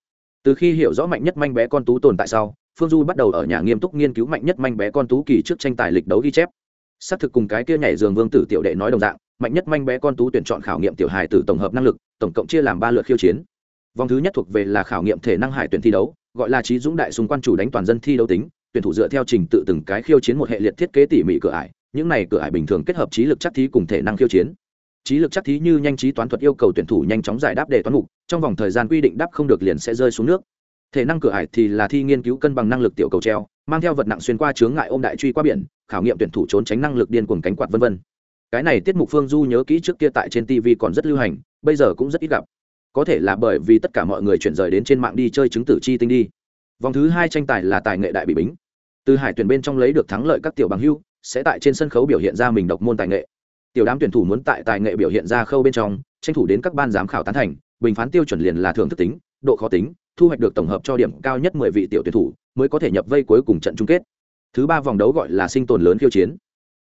Từ khi hiểu rõ mạnh nhất manh bé con tú tồn tại sau, phương du bắt đầu ở nhà nghiêm túc nghiên cứu mạnh nhất manh bé con tú kỳ trước tranh tài lịch đấu ghi chép. Xác thực cùng cái kia nhảy giường vương tử tiểu đệ nói đồng dạng, mạnh nhất manh bé con tú tuyển chọn khảo nghiệm tiểu hài tử tổng hợp năng lực, tổng cộng chia làm ba lượt khiêu chiến. Vòng thứ nhất thuộc về là khảo nghiệm thể năng hải tuyển thi đấu, gọi là trí dũng đại xung quan chủ đánh toàn dân thi đấu tính, tuyển thủ dựa theo trình tự từng cái khiêu chiến một hệ liệt thiết kế tỉ mỉ cửa ải những này cửa ải bình thường kết hợp trí lực chắc thí cùng thể năng khiêu chiến. Trí lực chắc thí như nhanh trí toán thuật yêu cầu tuyển thủ nhanh chóng giải đáp đề toán mục, trong vòng thời gian quy định đáp không được liền sẽ rơi xuống nước. Thể năng cửa ải thì là thi nghiên cứu cân bằng năng lực tiểu cầu treo, mang theo vật nặng xuyên qua chướng ngại ôm đại truy qua biển, khảo nghiệm tuyển thủ trốn tránh năng lực điên cuồng cánh quạt vân vân. Cái này tiết mục phương du nhớ kỹ trước kia tại trên tv còn rất lưu hành, bây giờ cũng rất ít gặp. Có thể là bởi vì tất cả mọi người chuyển rời đến trên mạng đi chơi chứng tử chi tinh đi. Vòng thứ hai tranh tài là tài nghệ đại bị bính. Từ hải tuyển bên trong lấy được thắng lợi các tiểu bằng hưu sẽ tại trên sân khấu biểu hiện ra mình độc môn tài nghệ. Tiểu đám tuyển thủ muốn tại tài nghệ biểu hiện ra khâu bên trong, tranh thủ đến các ban giám khảo tán thành, bình phán tiêu chuẩn liền là thưởng thức tính, độ khó tính, thu hoạch được tổng hợp cho điểm cao nhất mười vị tiểu tuyển thủ, mới có thể nhập vây cuối cùng trận chung kết. Thứ ba vòng đấu gọi là sinh tồn lớn khiêu chiến.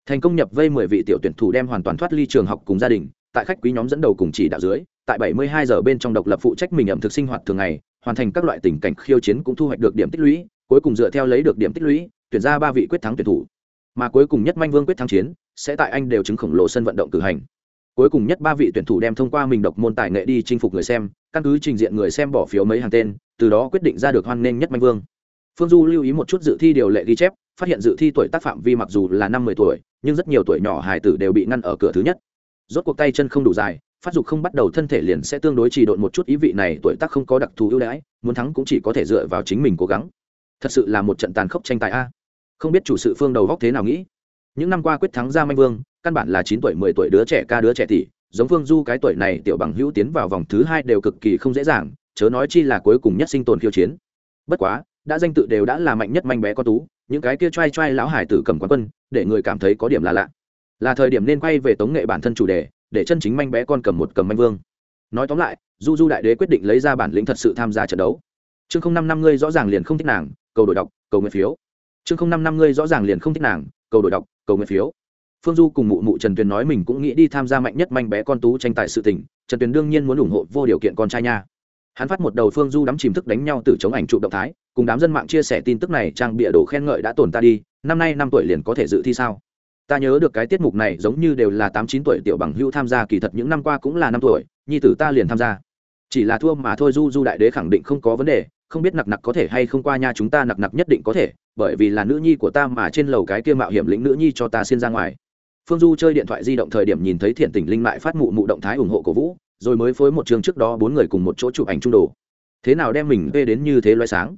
Thành công nhập vây mười vị tiểu tuyển thủ đem hoàn toàn thoát ly trường học cùng gia đình, tại khách quý nhóm dẫn đầu cùng chỉ đạo dưới, tại bảy mươi hai giờ bên trong độc lập phụ trách mình ẩm thực sinh hoạt thường ngày, hoàn thành các loại tình cảnh khiêu chiến cũng thu hoạch được điểm tích lũy, cuối cùng dựa theo lấy được điểm tích lũy, tuyển ra ba vị quyết thắng tuyển thủ mà cuối cùng nhất manh vương quyết thắng chiến, sẽ tại anh đều chứng khổng lồ sân vận động cử hành. Cuối cùng nhất ba vị tuyển thủ đem thông qua mình độc môn tài nghệ đi chinh phục người xem, căn cứ trình diện người xem bỏ phiếu mấy hàng tên, từ đó quyết định ra được hoan nghênh nhất manh vương. Phương du lưu ý một chút dự thi điều lệ ghi chép, phát hiện dự thi tuổi tác phạm vi mặc dù là năm mười tuổi, nhưng rất nhiều tuổi nhỏ hải tử đều bị ngăn ở cửa thứ nhất. Rốt cuộc tay chân không đủ dài, phát dục không bắt đầu thân thể liền sẽ tương đối trì độn một chút ý vị này tuổi tác không có đặc thù ưu đãi, muốn thắng cũng chỉ có thể dựa vào chính mình cố gắng. Thật sự là một trận tàn khốc tranh tài a không biết chủ sự phương đầu góc thế nào nghĩ. Những năm qua quyết thắng ra manh vương, căn bản là chín tuổi, mười tuổi đứa trẻ ca đứa trẻ tỷ, giống phương du cái tuổi này, tiểu bằng hữu tiến vào vòng thứ hai đều cực kỳ không dễ dàng, chớ nói chi là cuối cùng nhất sinh tồn khiêu chiến. Bất quá, đã danh tự đều đã là mạnh nhất manh bé con tú, những cái kia t r a i t r a i lão hải tử cầm quán quân, để người cảm thấy có điểm là lạ. Là thời điểm nên quay về tống nghệ bản thân chủ đề, để chân chính manh bé con cầm một cầm manh vương. Nói tóm lại, du du đại đế quyết định lấy ra bản lĩnh thật sự tham gia trận đấu. Chương không năm năm ngươi rõ ràng liền không thích nàng, cầu đổi đọc, cầu nguyện phiếu chương không năm năm ngươi rõ ràng liền không thích nàng, cầu đổi đọc, cầu nguyện phiếu. Phương du cùng mụ mụ trần tuyền nói mình cũng nghĩ đi tham gia mạnh nhất manh bé con tú tranh tài sự tình, trần tuyền đương nhiên muốn ủng hộ vô điều kiện con trai nha. Hắn phát một đầu phương du đắm chìm thức đánh nhau từ chống ảnh trụ động thái, cùng đám dân mạng chia sẻ tin tức này, trang bịa đồ khen ngợi đã tồn ta đi, năm nay năm tuổi liền có thể dự thi sao? Ta nhớ được cái tiết mục này giống như đều là tám chín tuổi tiểu bằng hưu tham gia, kỳ thật những năm qua cũng là năm tuổi, nhi tử ta liền tham gia. Chỉ là thua mà thôi, du du đại đế khẳng định không có vấn đề không biết nặc nặc có thể hay không qua nha chúng ta, nặc nặc nhất định có thể, bởi vì là nữ nhi của ta mà trên lầu cái kia mạo hiểm lĩnh nữ nhi cho ta xin ra ngoài. Phương du chơi điện thoại di động thời điểm nhìn thấy thiện tình linh mại phát mụ mụ động thái ủng hộ cổ vũ, rồi mới phối một trường trước đó bốn người cùng một chỗ chụp ảnh trung đồ. Thế nào đem mình về đến như thế loay sáng?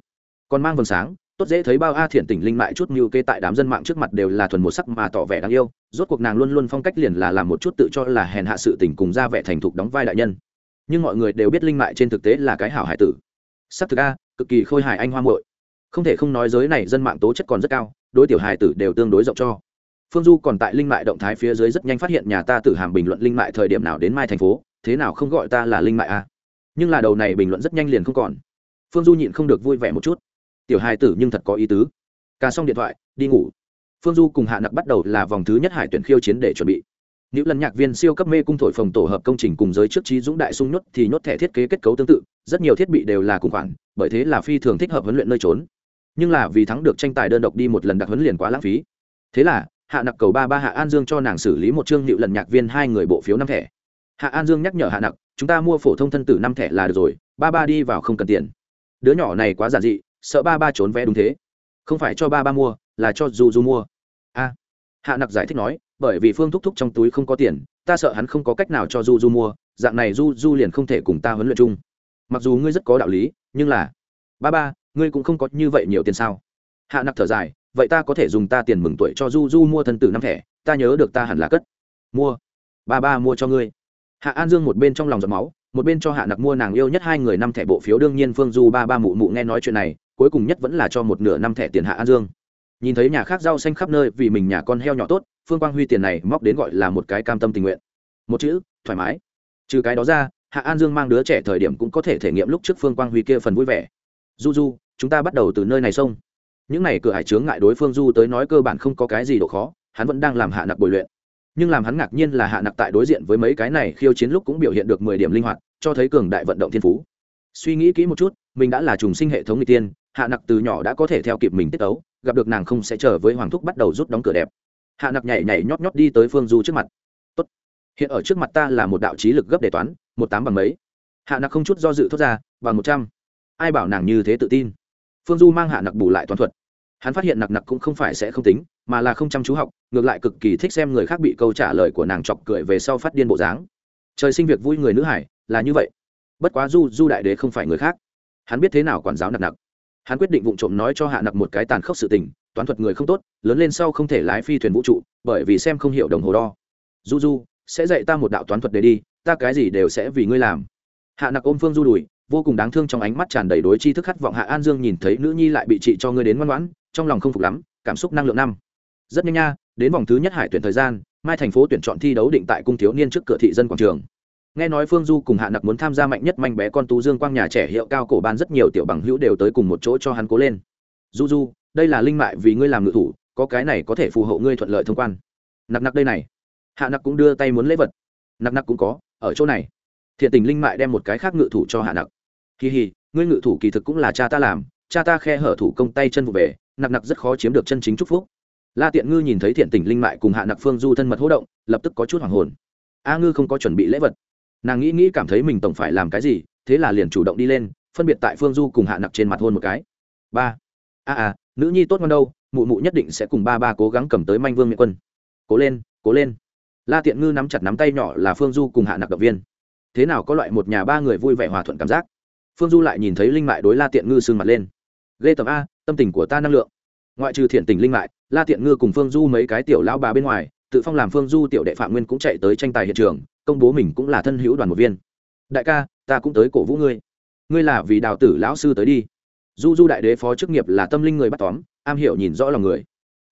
Còn mang vầng sáng, tốt dễ thấy bao a thiện tình linh mại chút mưu kê tại đám dân mạng trước mặt đều là thuần một sắc mà tỏ vẻ đáng yêu, rốt cuộc nàng luôn luôn phong cách liền là làm một chút tự cho là hèn hạ sự tình cùng ra vẻ thành thục đóng vai đại nhân. Nhưng mọi người đều biết linh mại trên thực tế là cái hảo hải tử. Sắc thực a cực kỳ khôi hài anh hoa muội. Không thể không nói giới này dân mạng tố chất còn rất cao, đối tiểu hài tử đều tương đối rộng cho. Phương du còn tại linh mại động thái phía dưới rất nhanh phát hiện nhà ta tử hàm bình luận linh mại thời điểm nào đến mai thành phố, thế nào không gọi ta là linh mại a nhưng là đầu này bình luận rất nhanh liền không còn. Phương du nhịn không được vui vẻ một chút. Tiểu hài tử nhưng thật có ý tứ. Cà xong điện thoại, đi ngủ. Phương du cùng hạ nặc bắt đầu là vòng thứ nhất hải tuyển khiêu chiến để chuẩn bị những lần nhạc viên siêu cấp mê cung thổi phồng tổ hợp công trình cùng giới trước trí dũng đại sung nhốt thì nhốt thẻ thiết kế kết cấu tương tự, rất nhiều thiết bị đều là cùng khoản, bởi thế là phi thường thích hợp huấn luyện nơi trốn. Nhưng là vì thắng được tranh tài đơn độc đi một lần đặc huấn liền quá lãng phí. Thế là, hạ nặc cầu ba ba hạ an dương cho nàng xử lý một chương hiệu lần nhạc viên hai người bộ phiếu năm thẻ. Hạ an dương nhắc nhở hạ nặc, chúng ta mua phổ thông thân tử năm thẻ là được rồi, ba ba đi vào không cần tiền. Đứa nhỏ này quá giản dị, sợ ba ba trốn vé đúng thế. Không phải cho ba ba mua, là cho du du mua. A. Hạ nặc giải thích nói bởi vì phương thúc thúc trong túi không có tiền, ta sợ hắn không có cách nào cho du du mua, dạng này du du liền không thể cùng ta huấn luyện chung. Mặc dù ngươi rất có đạo lý, nhưng là, ba ba, ngươi cũng không có như vậy nhiều tiền sao? Hạ nặc thở dài, vậy ta có thể dùng ta tiền mừng tuổi cho du du mua thân tử năm thẻ, ta nhớ được ta hẳn là cất. Mua, ba ba mua cho ngươi. Hạ an dương một bên trong lòng giọt máu, một bên cho hạ nặc mua nàng yêu nhất hai người năm thẻ bộ phiếu, đương nhiên phương du ba ba mụ mụ nghe nói chuyện này, cuối cùng nhất vẫn là cho một nửa năm thẻ tiền hạ an dương nhìn thấy nhà khác rau xanh khắp nơi vì mình nhà con heo nhỏ tốt, phương quang huy tiền này móc đến gọi là một cái cam tâm tình nguyện. Một chữ, thoải mái. Trừ cái đó ra, hạ an dương mang đứa trẻ thời điểm cũng có thể thể nghiệm lúc trước phương quang huy kia phần vui vẻ. Du du chúng ta bắt đầu từ nơi này xong. những n à y cửa hải chướng ngại đối phương du tới nói cơ bản không có cái gì độ khó, hắn vẫn đang làm hạ nặc bồi luyện. Nhưng làm hắn ngạc nhiên là hạ nặc tại đối diện với mấy cái này khiêu chiến lúc cũng biểu hiện được mười điểm linh hoạt, cho thấy cường đại vận động thiên phú. Suy nghĩ kỹ một chút, mình đã là trùng sinh hệ thống n g tiên, hạ nặc từ nhỏ đã có thể theo kịp mình tiết ấu gặp được nàng không sẽ chờ với hoàng thúc bắt đầu rút đóng cửa đẹp. Hạ nặc nhảy nhảy nhót nhót đi tới phương du trước mặt. Tốt. hiện ở trước mặt ta là một đạo trí lực gấp đề toán, một tám bằng mấy? Hạ nặc không chút do dự thốt ra, bằng một trăm. Ai bảo nàng như thế tự tin? Phương du mang hạ nặc bù lại toán thuật. Hắn phát hiện nặc nặc cũng không phải sẽ không tính, mà là không chăm chú học, ngược lại cực kỳ thích xem người khác bị câu trả lời của nàng chọc cười về sau phát điên bộ dáng. Trời sinh việc vui người nữ hải, là như vậy. Bất quá du du đại đế không phải người khác. Hắn biết thế nào quản giáo nặc nặc hắn quyết định vụ trộm nói cho hạ nặc một cái tàn khốc sự tình, toán thuật người không tốt, lớn lên sau không thể lái phi thuyền vũ trụ, bởi vì xem không hiểu đồng hồ đo. Du du sẽ dạy ta một đạo toán thuật để đi, ta cái gì đều sẽ vì ngươi làm. Hạ nặc ôm phương du đùi, vô cùng đáng thương trong ánh mắt tràn đầy đối tri thức khát vọng hạ an dương nhìn thấy nữ nhi lại bị chị cho ngươi đến ngoan ngoãn, trong lòng không phục lắm, cảm xúc năng lượng năm. Rất nhanh nha, đến vòng thứ nhất hải tuyển thời gian, mai thành phố tuyển chọn thi đấu định tại cung thiếu niên trước cửa thị dân quảng trường nghe nói phương du cùng hạ nặc muốn tham gia mạnh nhất manh bé con tú dương quang nhà trẻ hiệu cao cổ ban rất nhiều tiểu bằng hữu đều tới cùng một chỗ cho hắn cố lên. Du du, đây là linh mại vì ngươi làm ngự thủ, có cái này có thể phù hộ ngươi thuận lợi thông quan. Nặc nặc đây này. Hạ nặc cũng đưa tay muốn lễ vật. Nặc nặc cũng có, ở chỗ này. Thiện tình linh mại đem một cái khác ngự thủ cho hạ nặc. Kỳ hì, ngươi ngự thủ kỳ thực cũng là cha ta làm, cha ta khe hở thủ công tay chân vụ về, nặc nặc rất khó chiếm được chân chính chúc phúc. La tiện ngư nhìn thấy thiện tình linh mại cùng hạ nặc phương du thân mật hỗ động, lập tức có chút hoàng hồn. A ngư không có chuẩn bị lễ vật nàng nghĩ nghĩ cảm thấy mình tổng phải làm cái gì, thế là liền chủ động đi lên, phân biệt tại phương du cùng hạ nặc trên mặt hôn một cái. Ba. A a nữ nhi tốt ngon đâu, mụ mụ nhất định sẽ cùng ba ba cố gắng cầm tới manh vương miệng quân. Cố lên cố lên. La tiện ngư nắm chặt nắm tay nhỏ là phương du cùng hạ nặc động viên. Thế nào có loại một nhà ba người vui vẻ hòa thuận cảm giác? Phương du lại nhìn thấy linh mại đối la tiện ngư sương mặt lên. Ghê tầm a, tâm tình của ta năng lượng. Ngoại trừ thiện tình linh mại, la tiện ngư cùng phương du mấy cái tiểu lão bà bên ngoài tự phong làm phương du tiểu đệ phạm nguyên cũng chạy tới tranh tài hiện trường, công bố mình cũng là thân hữu đoàn một viên. Đại ca, ta cũng tới cổ vũ ngươi. Ngươi là vì đào tử lão sư tới đi. Du du đại đế phó chức nghiệp là tâm linh người bắt tóm, am hiểu nhìn rõ lòng người.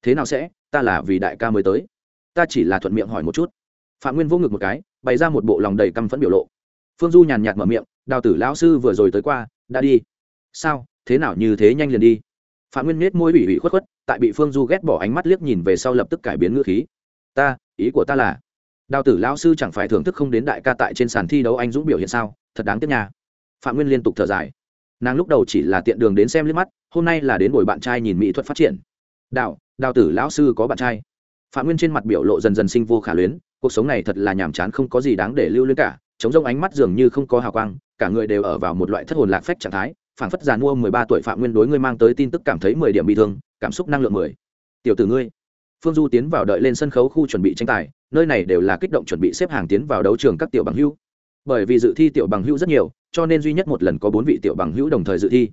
Thế nào sẽ, ta là vì đại ca mới tới. Ta chỉ là thuận miệng hỏi một chút. Phạm nguyên vô ngực một cái, bày ra một bộ lòng đầy căm phẫn biểu lộ. Phương du nhàn nhạt mở miệng, đào tử lão sư vừa rồi tới qua, đã đi. Sao, thế nào như thế nhanh liền đi? Phạm nguyên nết môi ủy ủy khuất khuất, tại bị phương du ghét bỏ ánh mắt liếc nhìn về sau lập tức cải biến ngữ khí ta, ý của ta là, đào tử lão sư chẳng phải thưởng thức không đến đại ca tại trên sàn thi đấu anh dũng biểu hiện sao, thật đáng tiếc nha. Phạm nguyên liên tục thở dài. Nàng lúc đầu chỉ là tiện đường đến xem liếc mắt, hôm nay là đến buổi bạn trai nhìn mỹ thuật phát triển. Đào đào tử lão sư có bạn trai. Phạm nguyên trên mặt biểu lộ dần dần sinh vô khả luyến, cuộc sống này thật là nhàm chán không có gì đáng để lưu luyến cả chống rông ánh mắt dường như không có hào quang, cả người đều ở vào một loại thất hồn lạc phách trạng thái, phảng phất già mua mười ba tuổi phạm nguyên đối ngươi mang tới tin tức cảm thấy mười điểm bị thương, cảm xúc năng lượng mười. Tiểu tử ngươi phương du tiến vào đợi lên sân khấu khu chuẩn bị tranh tài, nơi này đều là kích động chuẩn bị xếp hàng tiến vào đấu trường các tiểu bằng hữu. Bởi vì dự thi tiểu bằng hữu rất nhiều, cho nên duy nhất một lần có bốn vị tiểu bằng hữu đồng thời dự thi.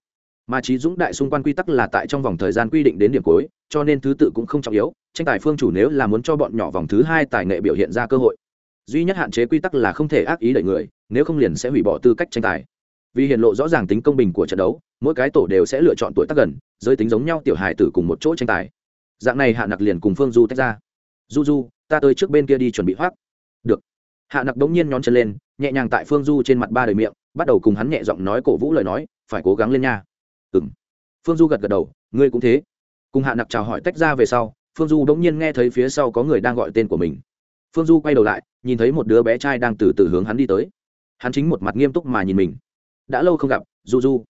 Mà trí dũng đại xung quanh quy tắc là tại trong vòng thời gian quy định đến điểm cuối, cho nên thứ tự cũng không trọng yếu, tranh tài phương chủ nếu là muốn cho bọn nhỏ vòng thứ hai tài nghệ biểu hiện ra cơ hội. Duy nhất hạn chế quy tắc là không thể ác ý đẩy người, nếu không liền sẽ hủy bỏ tư cách tranh tài. Vì hiện lộ rõ ràng tính công bình của trận đấu, mỗi cái tổ đều sẽ lựa chọn tuổi tác gần, giới tính giống nhau tiểu hài tử cùng một chỗ tranh tài dạng này hạ nặc liền cùng phương du tách ra. Du du, ta tới trước bên kia đi chuẩn bị hoác. Được. Hạ nặc đống nhiên nhón chân lên, nhẹ nhàng tại phương du trên mặt ba đời miệng, bắt đầu cùng hắn nhẹ giọng nói cổ vũ lời nói, phải cố gắng lên nha. Ừ m phương du gật gật đầu, ngươi cũng thế. Cùng hạ nặc chào hỏi tách ra về sau, phương du đống nhiên nghe thấy phía sau có người đang gọi tên của mình. Phương du quay đầu lại, nhìn thấy một đứa bé trai đang từ từ hướng hắn đi tới. Hắn chính một mặt nghiêm túc mà nhìn mình. Đã lâu không gặp, du du.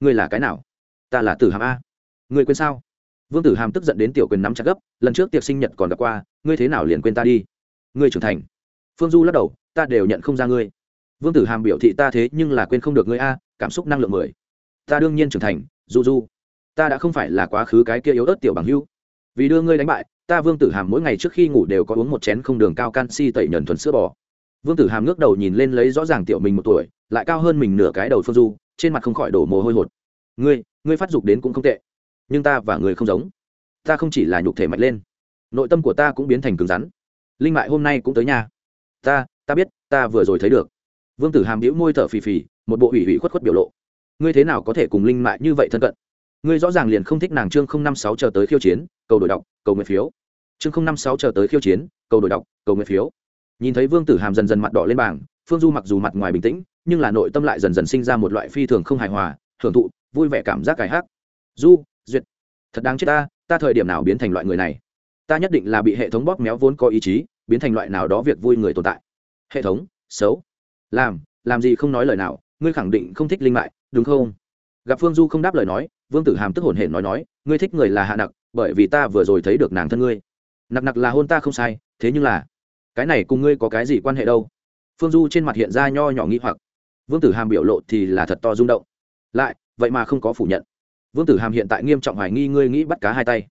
Ngươi là cái nào? Ta là tử hàm a. Ngươi quên sao? Vương tử hàm tức giận đến tiểu quyền nắm chặt gấp, lần trước tiệc sinh nhật còn gặp qua, ngươi thế nào liền quên ta đi? Ngươi trưởng thành. Phương du lắc đầu, ta đều nhận không ra ngươi. Vương tử hàm biểu thị ta thế nhưng là quên không được ngươi a, cảm xúc năng lượng mười. Ta đương nhiên trưởng thành, du du. Ta đã không phải là quá khứ cái kia yếu ớt tiểu bằng hưu vì đưa ngươi đánh bại, ta vương tử hàm mỗi ngày trước khi ngủ đều có uống một chén không đường cao canxi tẩy nhuần thuần sữa bò. Vương tử hàm ngước đầu nhìn lên lấy rõ ràng tiểu mình một tuổi, lại cao hơn mình nửa cái đầu phương du, trên mặt không khỏi đổ mồ hôi hột. Ngươi ngươi phát dục đến cũng không tệ nhưng ta và người không giống. Ta không chỉ là nhục thể mạnh lên, nội tâm của ta cũng biến thành cứng rắn. Linh mại hôm nay cũng tới nhà ta ta biết, ta vừa rồi thấy được. Vương tử hàm hữu môi thở phì phì, một bộ ủy ủy khuất khuất biểu lộ. Ngươi thế nào có thể cùng linh mại như vậy thân cận? Ngươi rõ ràng liền không thích nàng chương không năm sáu chờ tới khiêu chiến, cầu đổi đọc, cầu nguyện phiếu. Chương không năm sáu chờ tới khiêu chiến, cầu đổi đọc, cầu nguyện phiếu. Nhìn thấy vương tử hàm dần dần mặt đỏ lên bảng, phương du mặc dù mặt ngoài bình tĩnh, nhưng là nội tâm lại dần dần sinh ra một loại phi thường không hài hòa hưởng thụ, vui vẻ cảm giác cải hát du thật đáng chết ta ta thời điểm nào biến thành loại người này? Ta nhất định là bị hệ thống bóp méo vốn có ý chí, biến thành loại nào đó việc vui người tồn tại. Hệ thống, xấu. Làm làm gì không nói lời nào, ngươi khẳng định không thích linh mại, đúng không? Gặp phương du không đáp lời nói, vương tử hàm tức hồn hển nói nói, ngươi thích người là hạ nặc, bởi vì ta vừa rồi thấy được nàng thân ngươi. Nặc nặc là hôn ta không sai, thế nhưng là, cái này cùng ngươi có cái gì quan hệ đâu? Phương du trên mặt hiện ra nho nhỏ nghĩ hoặc. Vương tử hàm biểu lộ thì là thật to rung động. Lại, vậy mà không có phủ nhận vương tử hàm hiện tại nghiêm trọng hoài nghi ngươi nghĩ bắt cá hai tay.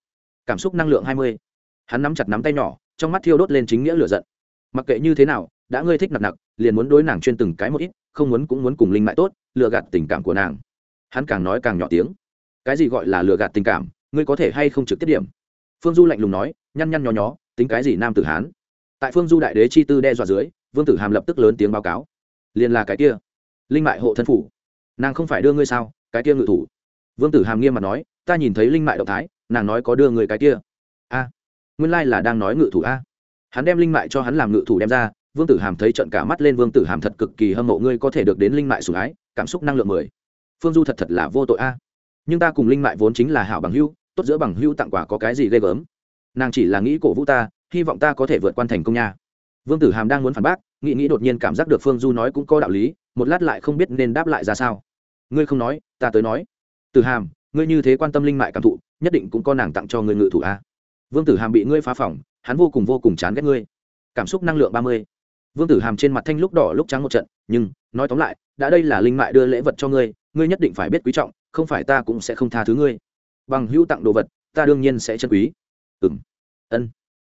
Cảm xúc năng lượng hai mươi. Hắn nắm chặt nắm tay nhỏ, trong mắt thiêu đốt lên chính nghĩa lửa giận. Mặc kệ như thế nào, đã ngươi thích nặc nặc liền muốn đối nàng chuyên từng cái một ít, không muốn cũng muốn cùng linh mại tốt, lừa gạt tình cảm của nàng. Hắn càng nói càng nhỏ tiếng. Cái gì gọi là lừa gạt tình cảm, ngươi có thể hay không trực tiếp điểm? Phương du lạnh lùng nói, nhăn nhăn nhó nhó, tính cái gì nam tử hán? Tại phương du đại đế chi tư đe dọa dưới, vương tử hàm lập tức lớn tiếng báo cáo. Liền là cái kia, linh mại hộ thân phủ. Nàng không phải đưa ngươi sao, cái kia ngự thủ vương tử hàm nghiêm mặt nói, ta nhìn thấy linh mại động thái, nàng nói có đưa người cái kia. A, nguyên lai là đang nói ngự thủ a. Hắn đem linh mại cho hắn làm ngự thủ đem ra, vương tử hàm thấy trận cả mắt lên, vương tử hàm thật cực kỳ hâm mộ, ngươi có thể được đến linh mại sủng ái, cảm xúc năng lượng mười. Phương du thật thật là vô tội a. Nhưng ta cùng linh mại vốn chính là hảo bằng hưu tốt giữa bằng hưu tặng quà có cái gì ghê gớm. Nàng chỉ là nghĩ cổ vũ ta, hy vọng ta có thể vượt qua thành công nha. Vương tử hàm đang muốn phản bác, nghĩ nghĩ đột nhiên cảm giác được phương du nói cũng có đạo lý, một lát lại không biết nên đáp lại ra sao. Ngươi không nói, ta tới nói tử hàm, ngươi như thế quan tâm linh mại cảm thụ, nhất định cũng có nàng tặng cho ngươi ngự thủ a. Vương tử hàm bị ngươi phá phỏng, hắn vô cùng vô cùng chán ghét ngươi. Cảm xúc năng lượng ba mươi. Vương tử hàm trên mặt thanh lúc đỏ lúc trắng một trận, nhưng, nói tóm lại, đã đây là linh mại đưa lễ vật cho ngươi ngươi nhất định phải biết quý trọng, không phải ta cũng sẽ không tha thứ ngươi. Bằng hữu tặng đồ vật, ta đương nhiên sẽ chân quý. Ừng ân.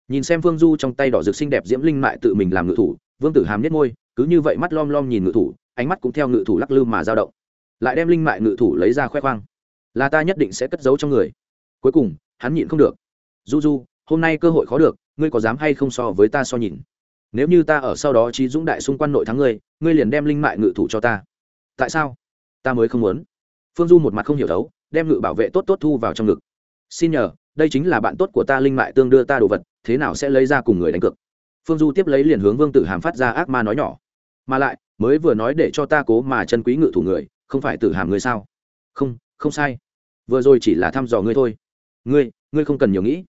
Nhìn xem Vương du trong tay đỏ rực xinh đẹp diễm linh mại tự mình làm ngự thủ, vương tử hàm nhất ngôi cứ như vậy mắt lom lom nhìn ngự thủ, ánh mắt cũng theo ngự thủ lắc lư mà dao động lại đem linh mại ngự thủ lấy ra khoe khoang. Là ta nhất định sẽ cất giấu trong người. Cuối cùng, hắn nhịn không được. Du du, hôm nay cơ hội khó được, ngươi có dám hay không so với ta so nhìn nếu như ta ở sau đó trí dũng đại xung quan nội thắng ngươi ngươi liền đem linh mại ngự thủ cho ta. Tại sao? Ta mới không muốn. Phương du một mặt không hiểu đấu đem ngự bảo vệ tốt tốt thu vào trong ngực. Xin nhờ, đây chính là bạn tốt của ta linh mại tương đưa ta đồ vật, thế nào sẽ lấy ra cùng người đánh cược? Phương du tiếp lấy liền hướng vương tử hàm phát ra ác ma nói nhỏ. Mà lại, mới vừa nói để cho ta cố mà chân quý ngự thủ người không phải tử hàm người sao? Không không sai. Vừa rồi chỉ là thăm dò ngươi thôi. Ngươi ngươi không cần nhiều nghĩ.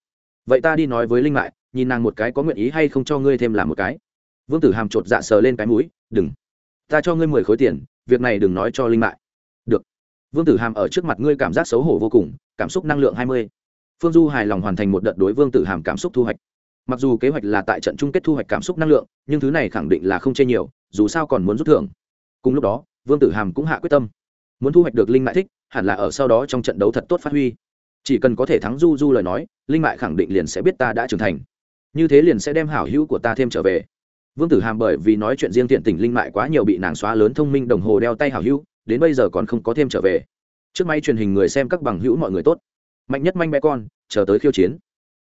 Vậy ta đi nói với linh mại, nhìn nàng một cái có nguyện ý hay không cho ngươi thêm làm một cái. Vương tử hàm chột dạ sờ lên cái mũi, đừng. Ta cho ngươi mười khối tiền, việc này đừng nói cho linh mại. Được. Vương tử hàm ở trước mặt ngươi cảm giác xấu hổ vô cùng, cảm xúc năng lượng hai mươi. Phương du hài lòng hoàn thành một đợt đối vương tử hàm cảm xúc thu hoạch. Mặc dù kế hoạch là tại trận chung kết thu hoạch cảm xúc năng lượng, nhưng thứ này khẳng định là không chê nhiều, dù sao còn muốn rút thưởng. Cùng lúc đó vương tử hàm cũng hạ quyết tâm. Muốn thu hoạch được linh mại thích, hẳn là ở sau đó trong trận đấu thật tốt phát huy. Chỉ cần có thể thắng du du lời nói, linh mại khẳng định liền sẽ biết ta đã trưởng thành. Như thế liền sẽ đem hảo hữu của ta thêm trở về. Vương tử hàm bởi vì nói chuyện riêng tiện tình linh mại quá nhiều bị nàng xóa lớn thông minh đồng hồ đeo tay hảo hữu, đến bây giờ còn không có thêm trở về. Trước may truyền hình người xem các bằng hữu mọi người tốt. Mạnh nhất manh bé con, chờ tới khiêu chiến.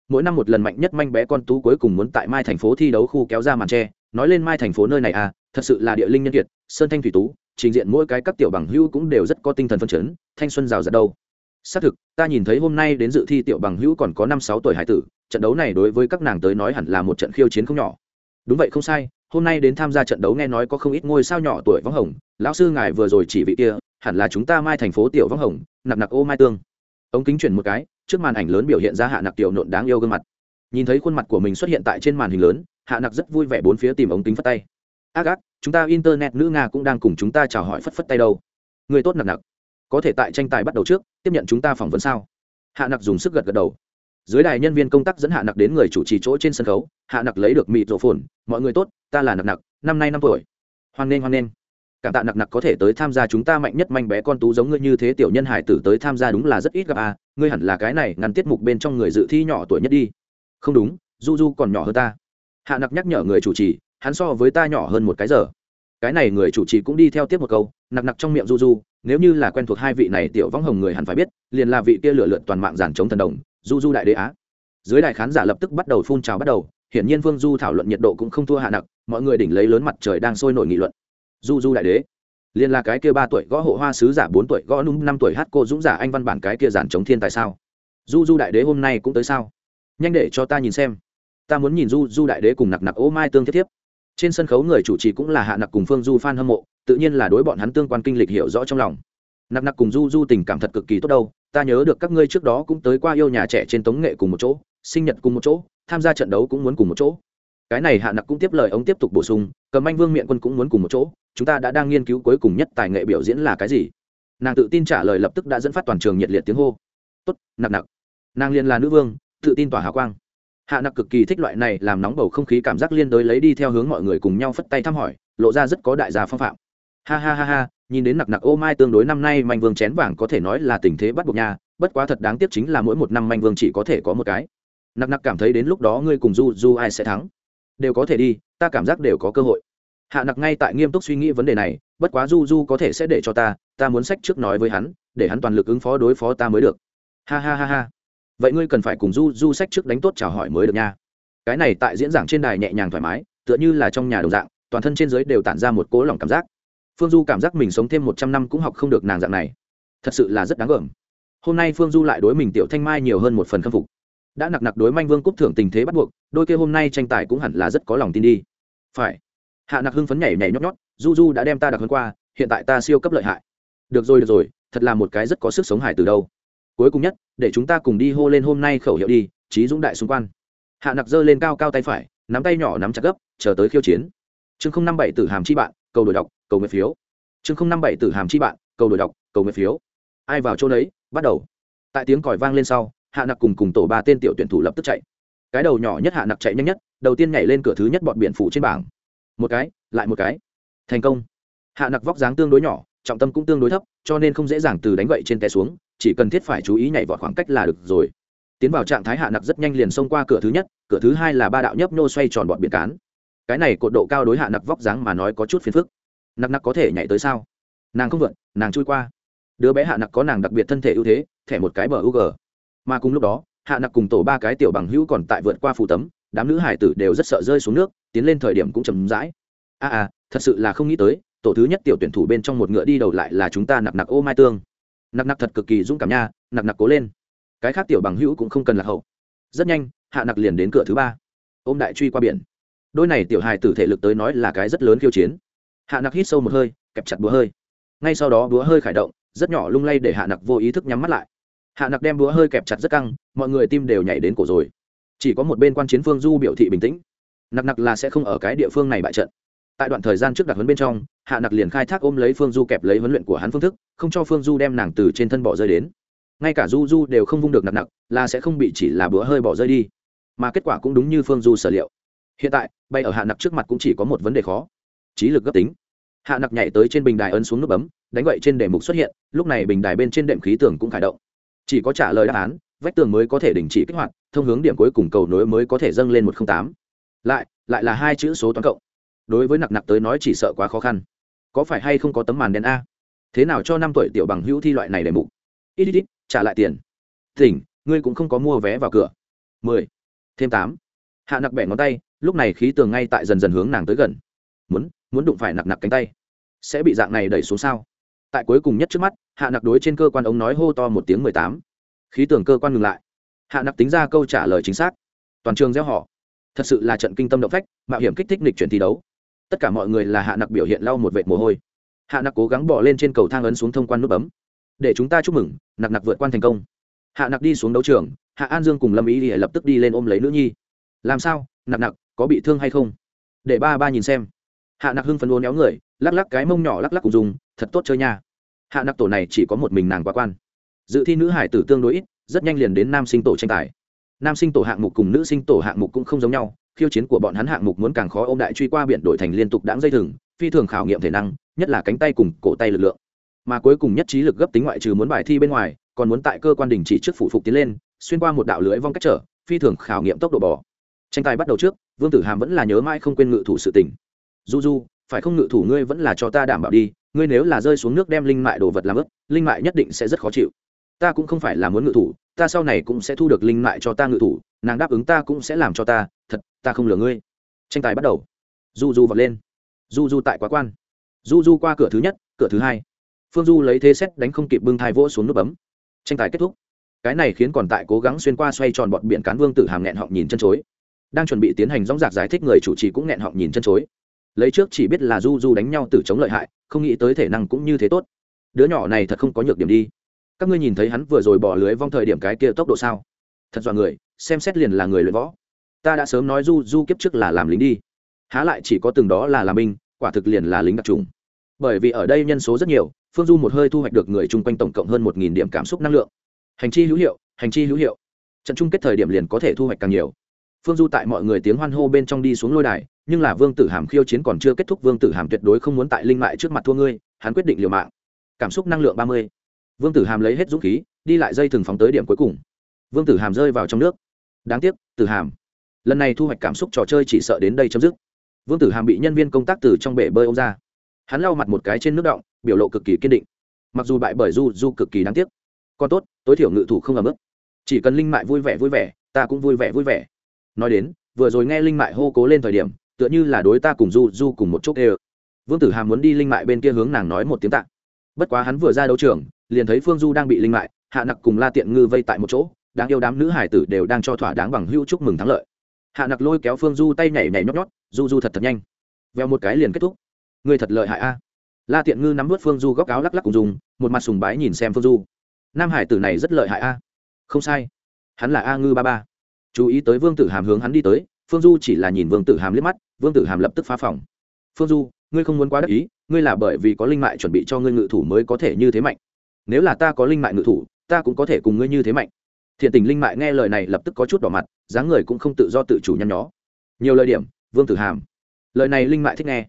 Mỗi năm một lần mạnh nhất manh bé con tú cuối cùng muốn tại mai thành phố thi đấu khu kéo ra màn tre, nói lên mai thành phố nơi này à thật sự là địa linh nhân kiệt, sơn thanh thủy tú trình diện mỗi cái các tiểu bằng hữu cũng đều rất có tinh thần phân chấn, thanh xuân rào rạt đâu. Xác thực, ta nhìn thấy hôm nay đến dự thi tiểu bằng hữu còn có năm sáu tuổi hải tử, trận đấu này đối với các nàng tới nói hẳn là một trận khiêu chiến không nhỏ. Đúng vậy không sai, hôm nay đến tham gia trận đấu nghe nói có không ít ngôi sao nhỏ tuổi vắng hồng, lão sư ngài vừa rồi chỉ vị kia, hẳn là chúng ta mai thành phố tiểu vắng hồng, nặc nặc ô mai tương. Ống kính chuyển một cái, trước màn ảnh lớn biểu hiện ra hạ nặc tiểu nộn đáng yêu gương mặt. Nhìn thấy khuôn mặt của mình xuất hiện tại trên màn hình lớn, hạ nặc rất vui vẻ bốn phía tìm ống kính phát tay. Ác ác chúng ta internet nữ nga cũng đang cùng chúng ta chào hỏi phất phất tay đâu. Người tốt nặc nặc. Có thể tại tranh tài bắt đầu trước, tiếp nhận chúng ta phỏng vấn sao? Hạ nặc dùng sức gật gật đầu. Dưới đài nhân viên công tác dẫn hạ nặc đến người chủ trì chỗ trên sân khấu, hạ nặc lấy được mịt rổ phồn mọi người tốt, ta là nặc nặc, năm nay năm tuổi. Hoan nghênh hoan nghênh. Cảm tạ nặc nặc có thể tới tham gia chúng ta mạnh nhất manh bé con tú giống ngươi như thế tiểu nhân hải tử tới tham gia đúng là rất ít gặp à. Ngươi hẳn là cái này, ngăn tiết mục bên trong người dự thi nhỏ tuổi nhất đi. Không đúng du du còn nhỏ hơn ta. Hạ nặc nhắc nhở người chủ trì hắn so với ta nhỏ hơn một cái giờ. Cái này người chủ trì cũng đi theo tiếp một câu, nặc nặc trong miệng du du, nếu như là quen thuộc hai vị này tiểu vong hồng người hẳn phải biết, liền là vị kia lựa lượn toàn mạng giàn chống thần đồng, du du đại đế á. Dưới đại khán giả lập tức bắt đầu phun trào bắt đầu, hiển nhiên vương du thảo luận nhiệt độ cũng không thua hạ nặc, mọi người đỉnh lấy lớn mặt trời đang sôi nổi nghị luận. Du du đại đế. Liền là cái kia ba tuổi gõ hộ hoa sứ giả, bốn tuổi gõ nung, năm tuổi hát cô dũng giả, anh văn bản cái kia giàn chống thiên tại sao? Du du đại đế hôm nay cũng tới sao? Nhanh để cho ta nhìn xem. Ta muốn nhìn du du đại đế cùng nặc nặc ô mai tương thiết thiếp trên sân khấu người chủ trì cũng là hạ nặc cùng phương du f a n hâm mộ, tự nhiên là đối bọn hắn tương quan kinh lịch hiểu rõ trong lòng. Nặc nặc cùng du du tình cảm thật cực kỳ tốt đâu, ta nhớ được các ngươi trước đó cũng tới qua yêu nhà trẻ trên tống nghệ cùng một chỗ, sinh nhật cùng một chỗ, tham gia trận đấu cũng muốn cùng một chỗ. Cái này hạ nặc cũng tiếp lời ông tiếp tục bổ sung, cầm anh vương miện quân cũng muốn cùng một chỗ, chúng ta đã đang nghiên cứu cuối cùng nhất tài nghệ biểu diễn là cái gì. Nàng tự tin trả lời lập tức đã dẫn phát toàn trường nhiệt liệt tiếng hô. Tốt, nặc nặc. Nàng liên là nữ vương, tự tin tỏa hào quang hạ nặc cực kỳ thích loại này, làm nóng bầu không khí cảm giác liên đối lấy đi theo hướng mọi người cùng nhau phất tay thăm hỏi, lộ ra rất có đại gia phong phạm. Ha ha ha ha, nhìn đến nặc nặc ô mai tương đối năm nay manh vương chén vàng có thể nói là tình thế bắt buộc nha, bất quá thật đáng tiếc chính là mỗi một năm manh vương chỉ có thể có một cái. Nặc nặc cảm thấy đến lúc đó ngươi cùng du du ai sẽ thắng. Đều có thể đi, ta cảm giác đều có cơ hội. Hạ nặc ngay tại nghiêm túc suy nghĩ vấn đề này, bất quá du du có thể sẽ để cho ta ta muốn sách trước nói với hắn, để hắn toàn lực ứng phó đối phó ta mới được. Ha ha ha ha vậy ngươi cần phải cùng du du sách trước đánh tốt chào hỏi mới được nha. Cái này tại diễn giảng trên đài nhẹ nhàng thoải mái, tựa như là trong nhà đồng dạng, toàn thân trên giới đều tản ra một cố lòng cảm giác. Phương du cảm giác mình sống thêm một trăm năm cũng học không được nàng dạng này. Thật sự là rất đáng gờm. Hôm nay phương du lại đối mình tiểu thanh mai nhiều hơn một phần khâm phục. Đã nặc nặc đối manh vương cúp thưởng tình thế bắt buộc, đôi kia hôm nay tranh tài cũng hẳn là rất có lòng tin đi. Phải. Hạ nặc hưng phấn nhảy nhảy nhót nhót, du du đã đem ta đặc hơn qua, hiện tại ta siêu cấp lợi hại. Được rồi được rồi, thật là một cái rất có sức sống hải từ đâu cuối cùng nhất, để chúng ta cùng đi hô lên hôm nay khẩu hiệu đi trí dũng đại xung quan. Hạ nặc giơ lên cao cao tay phải, nắm tay nhỏ nắm chặt gấp, chờ tới khiêu chiến. Chương không năm bảy tử hàm chi bạn, cầu đổi đọc, cầu nguyện phiếu. Chương không năm bảy tử hàm chi bạn, cầu đổi đọc, cầu nguyện phiếu. Ai vào chỗ đấy, bắt đầu. Tại tiếng còi vang lên sau, hạ nặc cùng cùng tổ ba tên tiểu tuyển thủ lập tức chạy. Cái đầu nhỏ nhất hạ nặc chạy nhanh nhất, đầu tiên nhảy lên cửa thứ nhất bọn biển phủ trên bảng. Một cái, lại một cái. Thành công. Hạ nặc vóc dáng tương đối nhỏ trọng tâm cũng tương đối thấp cho nên không dễ dàng từ đánh gậy trên té xuống chỉ cần thiết phải chú ý nhảy vọt khoảng cách là được rồi. Tiến vào trạng thái hạ nặc rất nhanh liền xông qua cửa thứ nhất cửa thứ hai là ba đạo nhấp nhô xoay tròn bọn biển cán. Cái này cột độ cao đối hạ nặc vóc dáng mà nói có chút phiền phức. Nặc nặc có thể nhảy tới sao? Nàng không vượt nàng chui qua. Đứa bé hạ nặc có nàng đặc biệt thân thể ưu thế thẻ một cái bờ u g mà cùng lúc đó hạ nặc cùng tổ ba cái tiểu bằng hữu còn tại vượt qua phù tấm đám nữ hải tử đều rất sợ rơi xuống nước tiến lên thời điểm cũng chầm rãi. A à, à thật sự là không nghĩ tới tổ thứ nhất tiểu tuyển thủ bên trong một ngựa đi đầu lại là chúng ta nặc nặc ô mai tương. Nặc nặc thật cực kỳ dũng cảm nha, nặc nặc cố lên. Cái khác tiểu bằng hữu cũng không cần lạc hậu. Rất nhanh, hạ nặc liền đến cửa thứ ba. Ôm đại truy qua biển. Đôi này tiểu hài tử thể lực tới nói là cái rất lớn khiêu chiến. Hạ nặc hít sâu một hơi, kẹp chặt búa hơi. Ngay sau đó búa hơi khởi động, rất nhỏ lung lay để hạ nặc vô ý thức nhắm mắt lại. Hạ nặc đem búa hơi kẹp chặt rất căng, mọi người tim đều nhảy đến cổ rồi. Chỉ có một bên quan chiến phương du biểu thị bình tĩnh. Nặc nặc là sẽ không ở cái địa phương này bại trận tại đoạn thời gian trước đặt huấn bên trong, hạ nặc liền khai thác ôm lấy phương du kẹp lấy huấn luyện của hắn phương thức, không cho phương du đem nàng từ trên thân bỏ rơi đến. Ngay cả du du đều không vung được nặc nặc, là sẽ không bị chỉ là bữa hơi bỏ rơi đi. Mà kết quả cũng đúng như phương du sở liệu. Hiện tại, bay ở hạ nặc trước mặt cũng chỉ có một vấn đề khó, trí lực gấp tính. Hạ nặc nhảy tới trên bình đài ấn xuống nút bấm, đánh gậy trên đề mục xuất hiện, lúc này bình đài bên trên đệm khí tường cũng khởi động. Chỉ có trả lời đáp án, vách tường mới có thể đình chỉ kích hoạt, thông hướng điểm cuối cùng cầu nối mới có thể dâng lên một trăm tám. Lại lại là hai chữ số toán cộng đối với nặc nặc tới nói chỉ sợ quá khó khăn. Có phải hay không có tấm màn đen a? Thế nào cho năm tuổi tiểu bằng hữu thi loại này để mục? Ít ít ít, trả lại tiền. Thỉnh, ngươi cũng không có mua vé vào cửa. Mười, thêm tám. Hạ nặc bẻ ngón tay, lúc này khí tường ngay tại dần dần hướng nàng tới gần. Muốn muốn đụng phải nặc nặc cánh tay. Sẽ bị dạng này đẩy xuống sao? Tại cuối cùng nhất trước mắt, hạ nặc đối trên cơ quan ống nói hô to một tiếng mười tám. Khí tường cơ quan ngừng lại. Hạ nặc tính ra câu trả lời chính xác. Toàn trường gieo họ. Thật sự là trận kinh tâm động phách, mạo hiểm kích thích nịch chuyển thi đấu tất cả mọi người là hạ nặc biểu hiện lau một vệt mồ hôi. Hạ nặc cố gắng bỏ lên trên cầu thang ấn xuống thông quan nút bấm. Để chúng ta chúc mừng, nặc nặc vượt quan thành công. Hạ nặc đi xuống đấu trường, hạ an dương cùng lâm ý thì lập tức đi lên ôm lấy nữ nhi. Làm sao, nặc nặc, có bị thương hay không? Để ba ba nhìn xem. Hạ nặc hưng phấn uốn éo người, lắc lắc cái mông nhỏ lắc lắc cùng dùng, thật tốt chơi nha. Hạ nặc tổ này chỉ có một mình nàng quá quan. Dự thi nữ hải tử tương đối ít, rất nhanh liền đến nam sinh tổ tranh tài. Nam sinh tổ hạng mục cùng nữ sinh tổ hạng mục cũng không giống nhau khiêu chiến của bọn hắn hạng mục muốn càng khó ô m đại truy qua biển đổi thành liên tục đáng dây thừng, phi thường khảo nghiệm thể năng, nhất là cánh tay cùng cổ tay lực lượng. Mà cuối cùng nhất trí lực gấp tính ngoại trừ muốn bài thi bên ngoài, còn muốn tại cơ quan đình chỉ trước phụ phục tiến lên, xuyên qua một đạo lưỡi vong cách trở, phi thường khảo nghiệm tốc độ bò. Tranh tài bắt đầu trước, vương tử hàm vẫn là nhớ mãi không quên ngự thủ sự tình. Du du, phải không ngự thủ ngươi vẫn là cho ta đảm bảo đi, ngươi nếu là rơi xuống nước đem linh mại đồ vật làm ướp linh mại nhất định sẽ rất khó chịu. Ta cũng không phải là muốn ngự thủ, ta sau này cũng sẽ thu được linh mại cho ta ngự thủ, nàng đáp ứng ta cũng sẽ làm cho ta thật, ta không lừa ngươi. Tranh tài bắt đầu. Du du vọt lên. Du du tại quá quan. Du du qua cửa thứ nhất, cửa thứ hai. Phương du lấy thế xét đánh không kịp bưng thai vỗ xuống nút bấm. Tranh tài kết thúc. Cái này khiến còn tại cố gắng xuyên qua xoay tròn bọn biển cán vương tử hàm nghẹn họng nhìn chân chối. Đang chuẩn bị tiến hành dóng dạc giải thích người chủ trì cũng nghẹn họng nhìn chân chối. Lấy trước chỉ biết là du du đánh nhau từ chống lợi hại, không nghĩ tới thể năng cũng như thế tốt. Đứa nhỏ này thật không có nhược điểm đi. Các ngươi nhìn thấy hắn vừa rồi bỏ lưới vong thời điểm cái kia tốc độ sao? Thật dọa người, xem xét liền là người luyện võ ta đã sớm nói du du kiếp trước là làm lính đi. Há lại chỉ có từng đó là làm binh, quả thực liền là lính đặc trùng. Bởi vì ở đây nhân số rất nhiều, phương du một hơi thu hoạch được người chung quanh tổng cộng hơn một nghìn điểm cảm xúc năng lượng. Hành chi hữu hiệu, hành chi hữu hiệu. Trận chung kết thời điểm liền có thể thu hoạch càng nhiều. Phương du tại mọi người tiếng hoan hô bên trong đi xuống lôi đài, nhưng là vương tử hàm khiêu chiến còn chưa kết thúc, vương tử hàm tuyệt đối không muốn tại linh mại trước mặt thua ngươi, hắn quyết định liều mạng. Cảm xúc năng lượng ba mươi. Vương tử hàm lấy hết dũng khí, đi lại dây thừng phóng tới điểm cuối cùng. Vương tử hàm rơi vào trong nước. Đáng tiếc, tử hàm lần này thu hoạch cảm xúc trò chơi chỉ sợ đến đây chấm dứt. Vương tử hàm bị nhân viên công tác từ trong bể bơi ô m ra. Hắn lau mặt một cái trên nước động biểu lộ cực kỳ kiên định. Mặc dù bại bởi du du cực kỳ đáng tiếc. Còn tốt, tối thiểu ngự thủ không ấm ức. Chỉ cần linh mại vui vẻ vui vẻ, ta cũng vui vẻ vui vẻ. Nói đến, vừa rồi nghe linh mại hô cố lên thời điểm, tựa như là đối ta cùng du du cùng một chút ê vương tử hàm muốn đi linh mại bên kia hướng nàng nói một tiếng tạ. Bất quá hắn vừa ra đấu trường, liền thấy phương du đang bị linh mại, hạ nặc cùng la tiện ngư vây tại một chỗ, đáng yêu đám nữ hải tử đều đang cho thỏa đáng bằng hưu chúc mừng thắng lợi hạ nặc lôi kéo phương du tay nhảy nhảy nhót nhót, du du thật thật nhanh. Veo một cái liền kết thúc. Người thật lợi hại a. La tiện ngư nắm vớt phương du góc áo lắc lắc cùng dùng, một mặt sùng bái nhìn xem phương du. Nam hải tử này rất lợi hại a. Không sai. Hắn là a ngư ba ba. Chú ý tới vương tử hàm hướng hắn đi tới, phương du chỉ là nhìn vương tử hàm liếc mắt, vương tử hàm lập tức phá phòng. Phương du, ngươi không muốn quá đắc ý, ngươi là bởi vì có linh mại chuẩn bị cho ngươi ngự thủ mới có thể như thế mạnh. Nếu là ta có linh mại ngự thủ, ta cũng có thể cùng ngươi như thế mạnh. Thiện tình linh mại nghe lời này lập tức có chút đỏ mặt dáng người cũng không tự do tự chủ nhăn nhó. Nhiều lời điểm, vương tử hàm. Lời này linh mại thích nghe.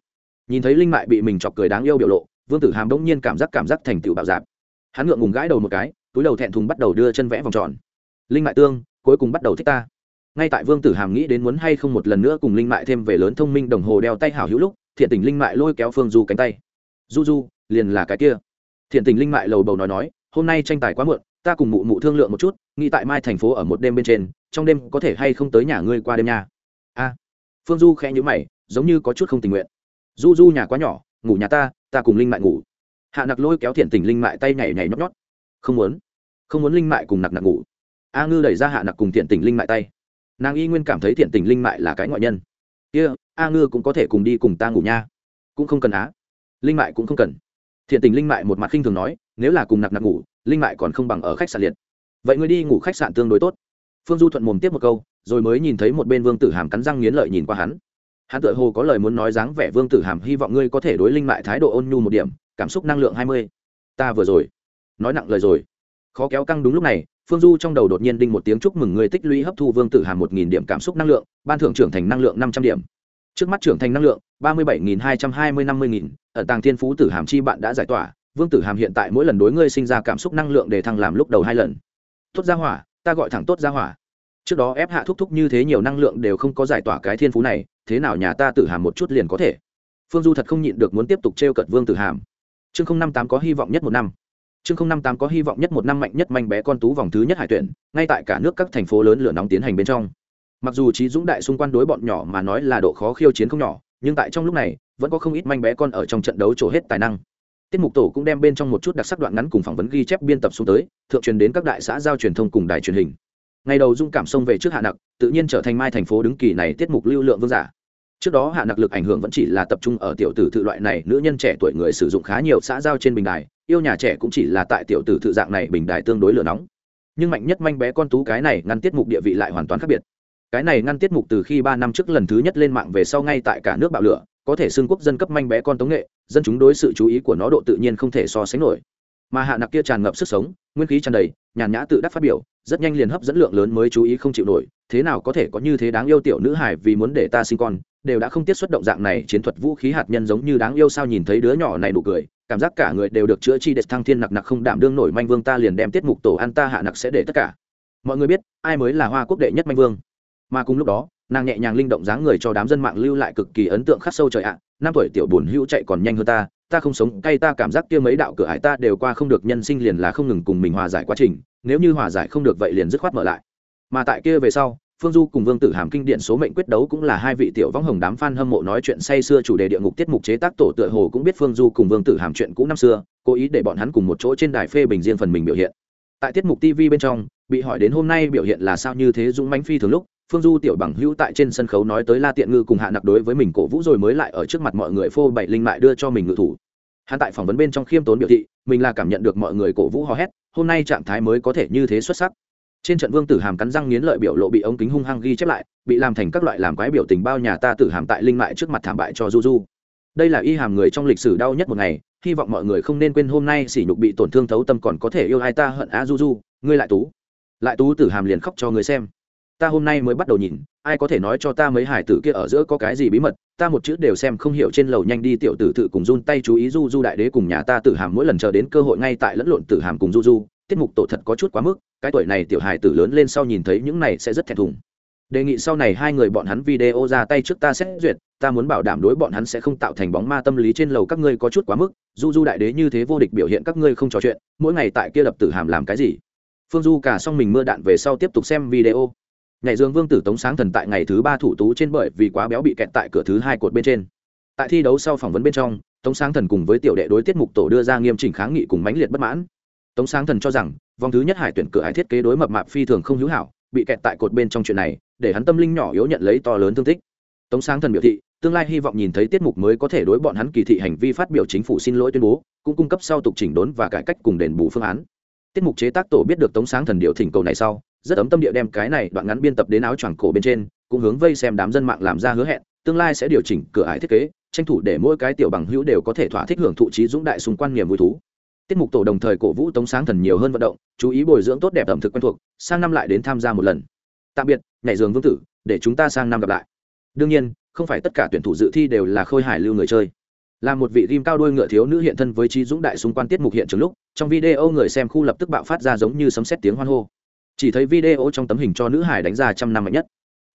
Nhìn thấy linh mại bị mình chọc cười đáng yêu biểu lộ, vương tử hàm đ ỗ n g nhiên cảm giác cảm giác thành tựu bạo dạp hắn ngượng ngùng gãi đầu một cái, túi đầu thẹn thùng bắt đầu đưa chân vẽ vòng tròn. Linh mại tương, cuối cùng bắt đầu thích ta. Ngay tại vương tử hàm nghĩ đến muốn hay không một lần nữa cùng linh mại thêm về lớn thông minh đồng hồ đeo tay hảo hữu lúc, thiện tình linh mại lôi kéo phương du cánh tay. Du du, liền là cái kia. Thiện tình linh mại lầu bầu nói nói, hôm nay tranh tài quá muộn ta cùng mụ mụ thương lượng một chút nghĩ tại mai thành phố ở một đêm bên trên trong đêm có thể hay không tới nhà ngươi qua đêm nha. A. Phương du khẽ nhữ mày giống như có chút không tình nguyện. Du du nhà quá nhỏ ngủ nhà ta ta cùng linh mại ngủ. Hạ nặc lôi kéo thiện tình linh mại tay nhảy nhảy nhót nhót. Không muốn không muốn linh mại cùng nặc nặc ngủ. A ngư đẩy ra hạ nặc cùng thiện tình linh mại tay. Nàng y nguyên cảm thấy thiện tình linh mại là cái ngoại nhân. Kia、yeah, a ngư cũng có thể cùng đi cùng ta ngủ nha. Cũng không cần á. Linh mại cũng không cần. Thiện tình linh mại một mặt khinh thường nói nếu là cùng nặc nặc ngủ, linh mại còn không bằng ở khách sạn liệt. Vậy ngươi đi ngủ khách sạn tương đối tốt. Phương du thuận mồm tiếp một câu, rồi mới nhìn thấy một bên vương tử hàm cắn răng nghiến lợi nhìn qua hắn. Hắn tự hồ có lời muốn nói dáng vẻ vương tử hàm hy vọng ngươi có thể đối linh mại thái độ ôn nhu một điểm, cảm xúc năng lượng hai mươi. Ta vừa rồi nói nặng lời rồi. Khó kéo căng đúng lúc này, phương du trong đầu đột nhiên đinh một tiếng chúc mừng người tích lũy hấp thu vương tử hàm một nghìn điểm cảm xúc năng lượng, ban thưởng trưởng thành năng lượng năm trăm điểm. Trước mắt trưởng thành năng lượng, ba mươi bảy nghìn hai trăm hai mươi năm mươi nghìn ở tàng thiên phú tử hàm chi bạn đã giải tỏa vương tử hàm hiện tại mỗi lần đối ngươi sinh ra cảm xúc năng lượng để thăng làm lúc đầu hai lần. Tốt ra hỏa, ta gọi thẳng tốt ra hỏa. Trước đó ép hạ thúc thúc như thế nhiều năng lượng đều không có giải tỏa cái thiên phú này, thế nào nhà ta tử hàm một chút liền có thể. Phương du thật không nhịn được muốn tiếp tục t r e o cận vương tử hàm. Chương không năm tám có hy vọng nhất một năm. Chương không năm tám có hy vọng nhất một năm mạnh nhất manh bé con tú vòng thứ nhất hải tuyển, ngay tại cả nước các thành phố lớn lửa nóng tiến hành bên trong. Mặc dù trí dũng đại xung quanh đối bọn nhỏ mà nói là độ khó khiêu chiến không nhỏ, nhưng tại trong lúc này, vẫn có không ít manh bé con ở trong trận đấu trổ hết tài năng tiết mục tổ cũng đem bên trong một chút đặc sắc đoạn ngắn cùng phỏng vấn ghi chép biên tập xuống tới, thượng truyền đến các đại xã giao truyền thông cùng đài truyền hình. Ngày đầu dung cảm xông về trước hạ nặc, tự nhiên trở thành mai thành phố đứng kỳ này tiết mục lưu lượng vương giả. Trước đó hạ nặc lực ảnh hưởng vẫn chỉ là tập trung ở tiểu tử tự loại này, nữ nhân trẻ tuổi người sử dụng khá nhiều xã giao trên bình đài, yêu nhà trẻ cũng chỉ là tại tiểu tử tự dạng này bình đài tương đối lửa nóng. Nhưng mạnh nhất manh bé con tú cái này ngăn tiết mục địa vị lại hoàn toàn khác biệt. Cái này ngăn tiết mục từ khi ba năm trước lần thứ nhất lên mạng về sau ngay tại cả nước bạo lửa có thể xưng quốc dân cấp manh bé con tống nghệ, dân chúng đối sự chú ý của nó độ tự nhiên không thể so sánh nổi. Mà hạ nặc kia tràn ngập sức sống, nguyên khí tràn đầy, nhàn nhã tự đắc phát biểu, rất nhanh liền hấp dẫn lượng lớn mới chú ý không chịu nổi, thế nào có thể có như thế đáng yêu tiểu nữ hải vì muốn để ta sinh con, đều đã không tiết xuất động dạng này chiến thuật vũ khí hạt nhân giống như đáng yêu sao nhìn thấy đứa nhỏ này đủ cười, cảm giác cả người đều được chữa chi để thăng thiên nặc nặc không đảm đương nổi manh vương ta liền đem tiết mục tổ ăn ta hạ nặc sẽ để tất cả. Mọi người biết, ai mới là hoa quốc đệ nhất manh vương? Mà cùng lúc đó nàng nhẹ nhàng linh động dáng người cho đám dân mạng lưu lại cực kỳ ấn tượng khắc sâu trời ạ. Năm tuổi tiểu bùn hữu chạy còn nhanh hơn ta ta không sống, cay ta cảm giác kia mấy đạo cửa hải ta đều qua không được, nhân sinh liền là không ngừng cùng mình hòa giải quá trình, nếu như hòa giải không được vậy liền dứt khoát mở lại. Mà tại kia về sau, phương du cùng vương tử hàm kinh điện số mệnh quyết đấu cũng là hai vị tiểu võng hồng đám f a n hâm mộ nói chuyện say xưa chủ đề địa ngục tiết mục chế tác tổ tựa hồ cũng biết phương du cùng vương tử hàm chuyện cũ năm xưa, cố ý để bọn hắn cùng một chỗ trên đài phê bình riêng phần mình biểu hiện. Tại tiết mục tv bên trong, bị hỏi đến hôm nay biểu hiện là sao như thế dũng mánh phi thường lúc phương du tiểu bằng hữu tại trên sân khấu nói tới la tiện ngư cùng hạ nặc đối với mình cổ vũ rồi mới lại ở trước mặt mọi người phô bày linh mại đưa cho mình ngự thủ. Hắn tại phỏng vấn bên trong khiêm tốn biểu thị, mình là cảm nhận được mọi người cổ vũ hò hét, hôm nay trạng thái mới có thể như thế xuất sắc. Trên trận vương tử hàm cắn răng nghiến lợi biểu lộ bị ống kính hung hăng ghi chép lại, bị làm thành các loại làm quái biểu tình bao nhà ta tử hàm tại linh mại trước mặt thảm bại cho du du. Đây là y hàm người trong lịch sử đau nhất một ngày, hy vọng mọi người không nên quên hôm nay sỉ nhục bị tổn thương thấu tâm còn có thể yêu hai ta hận á du du, ngươi lại tú. Lại tú tử hàm liền khóc cho người xem ta hôm nay mới bắt đầu nhìn, ai có thể nói cho ta mấy hải tử kia ở giữa có cái gì bí mật, ta một chữ đều xem không hiểu trên lầu nhanh đi tiểu tử tự cùng run tay chú ý du du đại đế cùng nhà ta tử hàm mỗi lần chờ đến cơ hội ngay tại lẫn lộn tử hàm cùng du du, tiết mục tổ thật có chút quá mức, cái tuổi này tiểu hải tử lớn lên sau nhìn thấy những này sẽ rất thẹn thùng. Đề nghị sau này hai người bọn hắn video ra tay trước ta xét duyệt, ta muốn bảo đảm đối bọn hắn sẽ không tạo thành bóng ma tâm lý trên lầu các ngươi có chút quá mức, du du đại đế như thế vô địch biểu hiện các ngươi không trò chuyện, mỗi ngày tại kia đập tử hàm làm cái gì? Phương du cả xong mình mưa đạn về sau tiếp tục xem video nhảy dương vương tử tống sáng thần tại ngày thứ ba thủ tú trên bởi vì quá béo bị kẹt tại cửa thứ hai cột bên trên. Tại thi đấu sau phỏng vấn bên trong, tống sáng thần cùng với tiểu đệ đối tiết mục tổ đưa ra nghiêm chỉnh kháng nghị cùng mãnh liệt bất mãn. Tống sáng thần cho rằng, vòng thứ nhất hải tuyển cửa hải thiết kế đối mập mạp phi thường không hữu hảo, bị kẹt tại cột bên trong chuyện này, để hắn tâm linh nhỏ yếu nhận lấy to lớn thương tích. Tống sáng thần biểu thị, tương lai hy vọng nhìn thấy tiết mục mới có thể đối bọn hắn kỳ thị hành vi phát biểu chính phủ xin lỗi tuyên bố, cũng cung cấp sau tục chỉnh đốn và cải cách cùng đền bù phương án. Tiết mục chế tác tổ biết được tống sáng thần điều thỉnh cầu này sau rất ấm tâm địa đem cái này đoạn ngắn biên tập đến áo choàng cổ bên trên, cũng hướng vây xem đám dân mạng làm ra hứa hẹn, tương lai sẽ điều chỉnh cửa ải thiết kế, tranh thủ để mỗi cái tiểu bằng hữu đều có thể thỏa thích hưởng thụ trí dũng đại xung quan niềm vui thú. Tiết mục tổ đồng thời cổ vũ tống sáng thần nhiều hơn vận động, chú ý bồi dưỡng tốt đẹp ẩm thực quen thuộc, sang năm lại đến tham gia một lần. Tạm biệt, nhảy giường vương tử, để chúng ta sang năm gặp lại. Đương nhiên, không phải tất cả tuyển thủ dự thi đều là khôi hải lưu người chơi. Là một vị rim cao đôi ngựa thiếu nữ hiện thân với trí dũng đại xung quan tiết mục hiện trường lúc, trong video người xem khu lập tức bạo phát ra giống như sấm xét tiếng hoan hô chỉ thấy video trong tấm hình cho nữ hải đánh ra trăm năm mạnh nhất.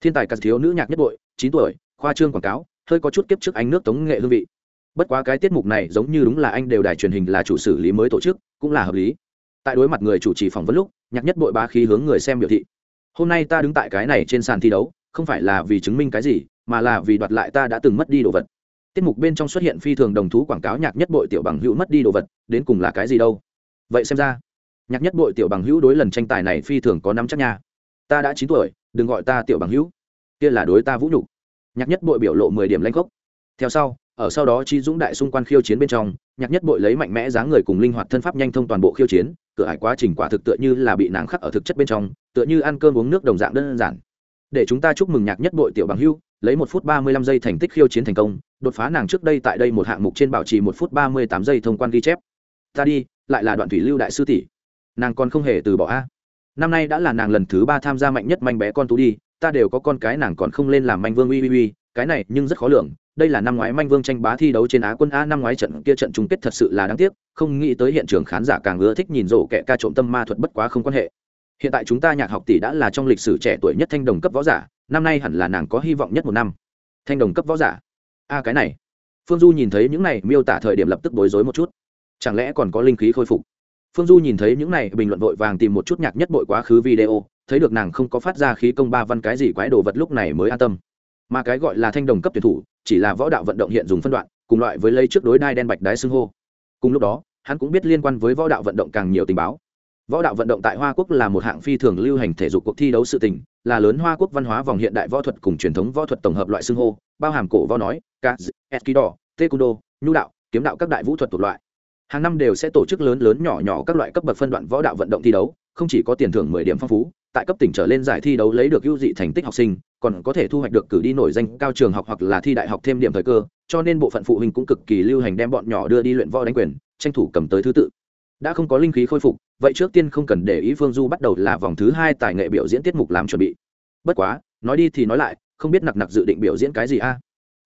Thiên tài cắt thiếu nữ nhạc nhất bội chín tuổi, khoa trương quảng cáo, hơi có chút kiếp trước anh nước tống nghệ hương vị. Bất quá cái tiết mục này giống như đúng là anh đều đài truyền hình là chủ xử lý mới tổ chức, cũng là hợp lý. Tại đối mặt người chủ trì phỏng vấn lúc, nhạc nhất bội ba khí hướng người xem biểu thị. Hôm nay ta đứng tại cái này trên sàn thi đấu, không phải là vì chứng minh cái gì, mà là vì đoạt lại ta đã từng mất đi đồ vật. Tiết mục bên trong xuất hiện phi thường đồng thú quảng cáo nhạc nhất bội tiểu bằng hữu mất đi đồ vật, đến cùng là cái gì đâu? Vậy xem ra nhạc nhất bội tiểu bằng hữu đối lần tranh tài này phi thường có nắm chắc nha. Ta đã chín tuổi, đừng gọi ta tiểu bằng hữu. Kia là đối ta vũ nhục. Nhạc nhất bội biểu lộ mười điểm lanh gốc theo sau, ở sau đó chi dũng đại xung quan khiêu chiến bên trong, nhạc nhất bội lấy mạnh mẽ dáng người cùng linh hoạt thân pháp nhanh thông toàn bộ khiêu chiến, cửa hải quá trình quả thực tựa như là bị nàng khắc ở thực chất bên trong, tựa như ăn cơm uống nước đồng dạng đơn giản. Để chúng ta chúc mừng nhạc nhất bội tiểu bằng hưu lấy một phút ba mươi lăm giây thành tích khiêu chiến thành công, đột phá nàng trước đây tại đây một hạng mục trên bảo trì một phút ba mươi tám giây thông quan ghi chép. Ta đi, lại là đoạn thủy lưu đại sư tỷ nàng còn không hề từ bỏ a. Năm nay đã là nàng lần thứ ba tham gia mạnh nhất manh bé con tú đi, ta đều có con cái nàng còn không lên làm manh vương uy uy uy, cái này nhưng rất khó lường. Đây là năm ngoái manh vương tranh bá thi đấu trên á quân a, năm ngoái trận kia trận chung kết thật sự là đáng tiếc, không nghĩ tới hiện trường khán giả càng ưa thích nhìn rổ kẻ ca trộm tâm ma thuật bất quá không quan hệ. Hiện tại chúng ta nhạc học tỷ đã là trong lịch sử trẻ tuổi nhất thanh đồng cấp võ giả, năm nay hẳn là nàng có hy vọng nhất một năm. Thanh đồng cấp võ giả. A, cái này. Phương du nhìn thấy những này miêu tả thời điểm lập tức bối rối một chút. Chẳng lẽ còn có linh khí khôi phục? Phương du nhìn thấy những này, bình luận vội vàng tìm một chút nhạc nhất bội quá khứ video, thấy được nàng không có phát ra khí công ba văn cái gì quái đồ vật lúc này mới an tâm. Mà cái gọi là thanh đồng cấp tuyển thủ, chỉ là võ đạo vận động hiện dùng phân đoạn, cùng loại với lấy trước đối đai đen bạch đái xưng hô. Cùng lúc đó, hắn cũng biết liên quan với võ đạo vận động càng nhiều tình báo. Võ đạo vận động tại hoa quốc là một hạng phi thường lưu hành thể dục cuộc thi đấu sự tình, là lớn hoa quốc văn hóa vòng hiện đại võ thuật cùng truyền thống võ thuật tổng hợp loại xưng hô, bao hàm cổ võ nói, ca eskido taekwondo, nhu đạo, kiếm đạo các đại vũ thuật thuộc loại hàng năm đều sẽ tổ chức lớn lớn nhỏ nhỏ các loại cấp bậc phân đoạn võ đạo vận động thi đấu, không chỉ có tiền thưởng mười điểm phong phú, tại cấp tỉnh trở lên giải thi đấu lấy được ưu dị thành tích học sinh, còn có thể thu hoạch được cử đi nổi danh cao trường học hoặc là thi đại học thêm điểm thời cơ, cho nên bộ phận phụ huynh cũng cực kỳ lưu hành đem bọn nhỏ đưa đi luyện võ đánh quyền, tranh thủ cầm tới thứ tự. Đã không có linh khí khôi phục, vậy trước tiên không cần để ý phương du bắt đầu là vòng thứ hai tài nghệ biểu diễn tiết mục làm chuẩn bị. Bất quá, nói đi thì nói lại, không biết nặc nặc dự định biểu diễn cái gì a?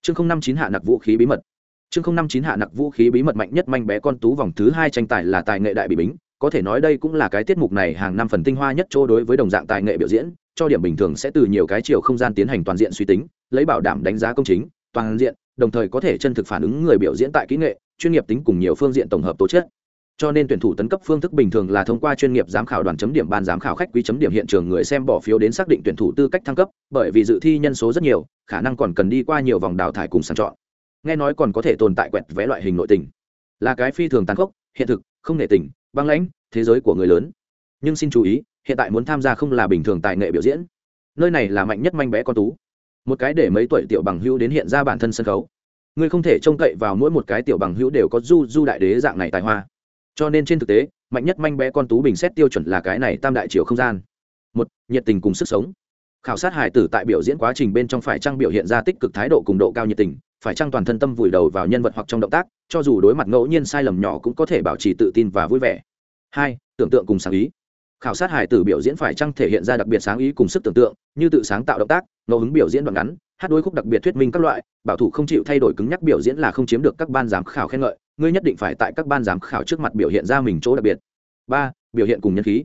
Chương không năm chín hạ nặc vũ khí bí mật chương không năm chín hạ nặc vũ khí bí mật mạnh nhất manh bé con tú vòng thứ hai tranh tài là tài nghệ đại bị bính, có thể nói đây cũng là cái tiết mục này hàng năm phần tinh hoa nhất chỗ đối với đồng dạng tài nghệ biểu diễn, cho điểm bình thường sẽ từ nhiều cái chiều không gian tiến hành toàn diện suy tính, lấy bảo đảm đánh giá công chính, toàn diện, đồng thời có thể chân thực phản ứng người biểu diễn tại kỹ nghệ, chuyên nghiệp tính cùng nhiều phương diện tổng hợp tố chất. Cho nên tuyển thủ tấn cấp phương thức bình thường là thông qua chuyên nghiệp giám khảo đoàn chấm điểm ban giám khảo khách quý chấm điểm hiện trường người xem bỏ phiếu đến xác định tuyển thủ tư cách thăng cấp, bởi vì dự thi nhân số rất nhiều, khả năng còn cần đi qua nhiều vòng đào thải cùng sàng chọn nghe nói còn có thể tồn tại quẹt vẽ loại hình nội tình. Là cái phi thường tàn khốc, hiện thực, không nể tình, băng lãnh, thế giới của người lớn. Nhưng xin chú ý, hiện tại muốn tham gia không là bình thường tài nghệ biểu diễn. Nơi này là mạnh nhất manh bé con tú. Một cái để mấy tuổi tiểu bằng hữu đến hiện ra bản thân sân khấu. Ngươi không thể trông cậy vào mỗi một cái tiểu bằng hữu đều có du du đại đế dạng này tài hoa. Cho nên trên thực tế, mạnh nhất manh bé con tú bình xét tiêu chuẩn là cái này tam đại chiều không gian. Một, nhiệt tình cùng sức sống. Khảo sát hải tử tại biểu diễn quá trình bên trong phải trang biểu hiện ra tích cực thái độ cùng độ cao nhiệt tình phải trang toàn thân tâm vùi đầu vào nhân vật hoặc trong động tác, cho dù đối mặt ngẫu nhiên sai lầm nhỏ cũng có thể bảo trì tự tin và vui vẻ. Hai, tưởng tượng cùng sáng ý. Khảo sát hải tử biểu diễn phải chăng thể hiện ra đặc biệt sáng ý cùng sức tưởng tượng, như tự sáng tạo động tác, ngẫu hứng biểu diễn đoạn ngắn, hát đối khúc đặc biệt thuyết minh các loại, bảo thủ không chịu thay đổi cứng nhắc biểu diễn là không chiếm được các ban giám khảo khen ngợi, ngươi nhất định phải tại các ban giám khảo trước mặt biểu hiện ra mình chỗ đặc biệt. Ba, biểu hiện cùng nhân khí.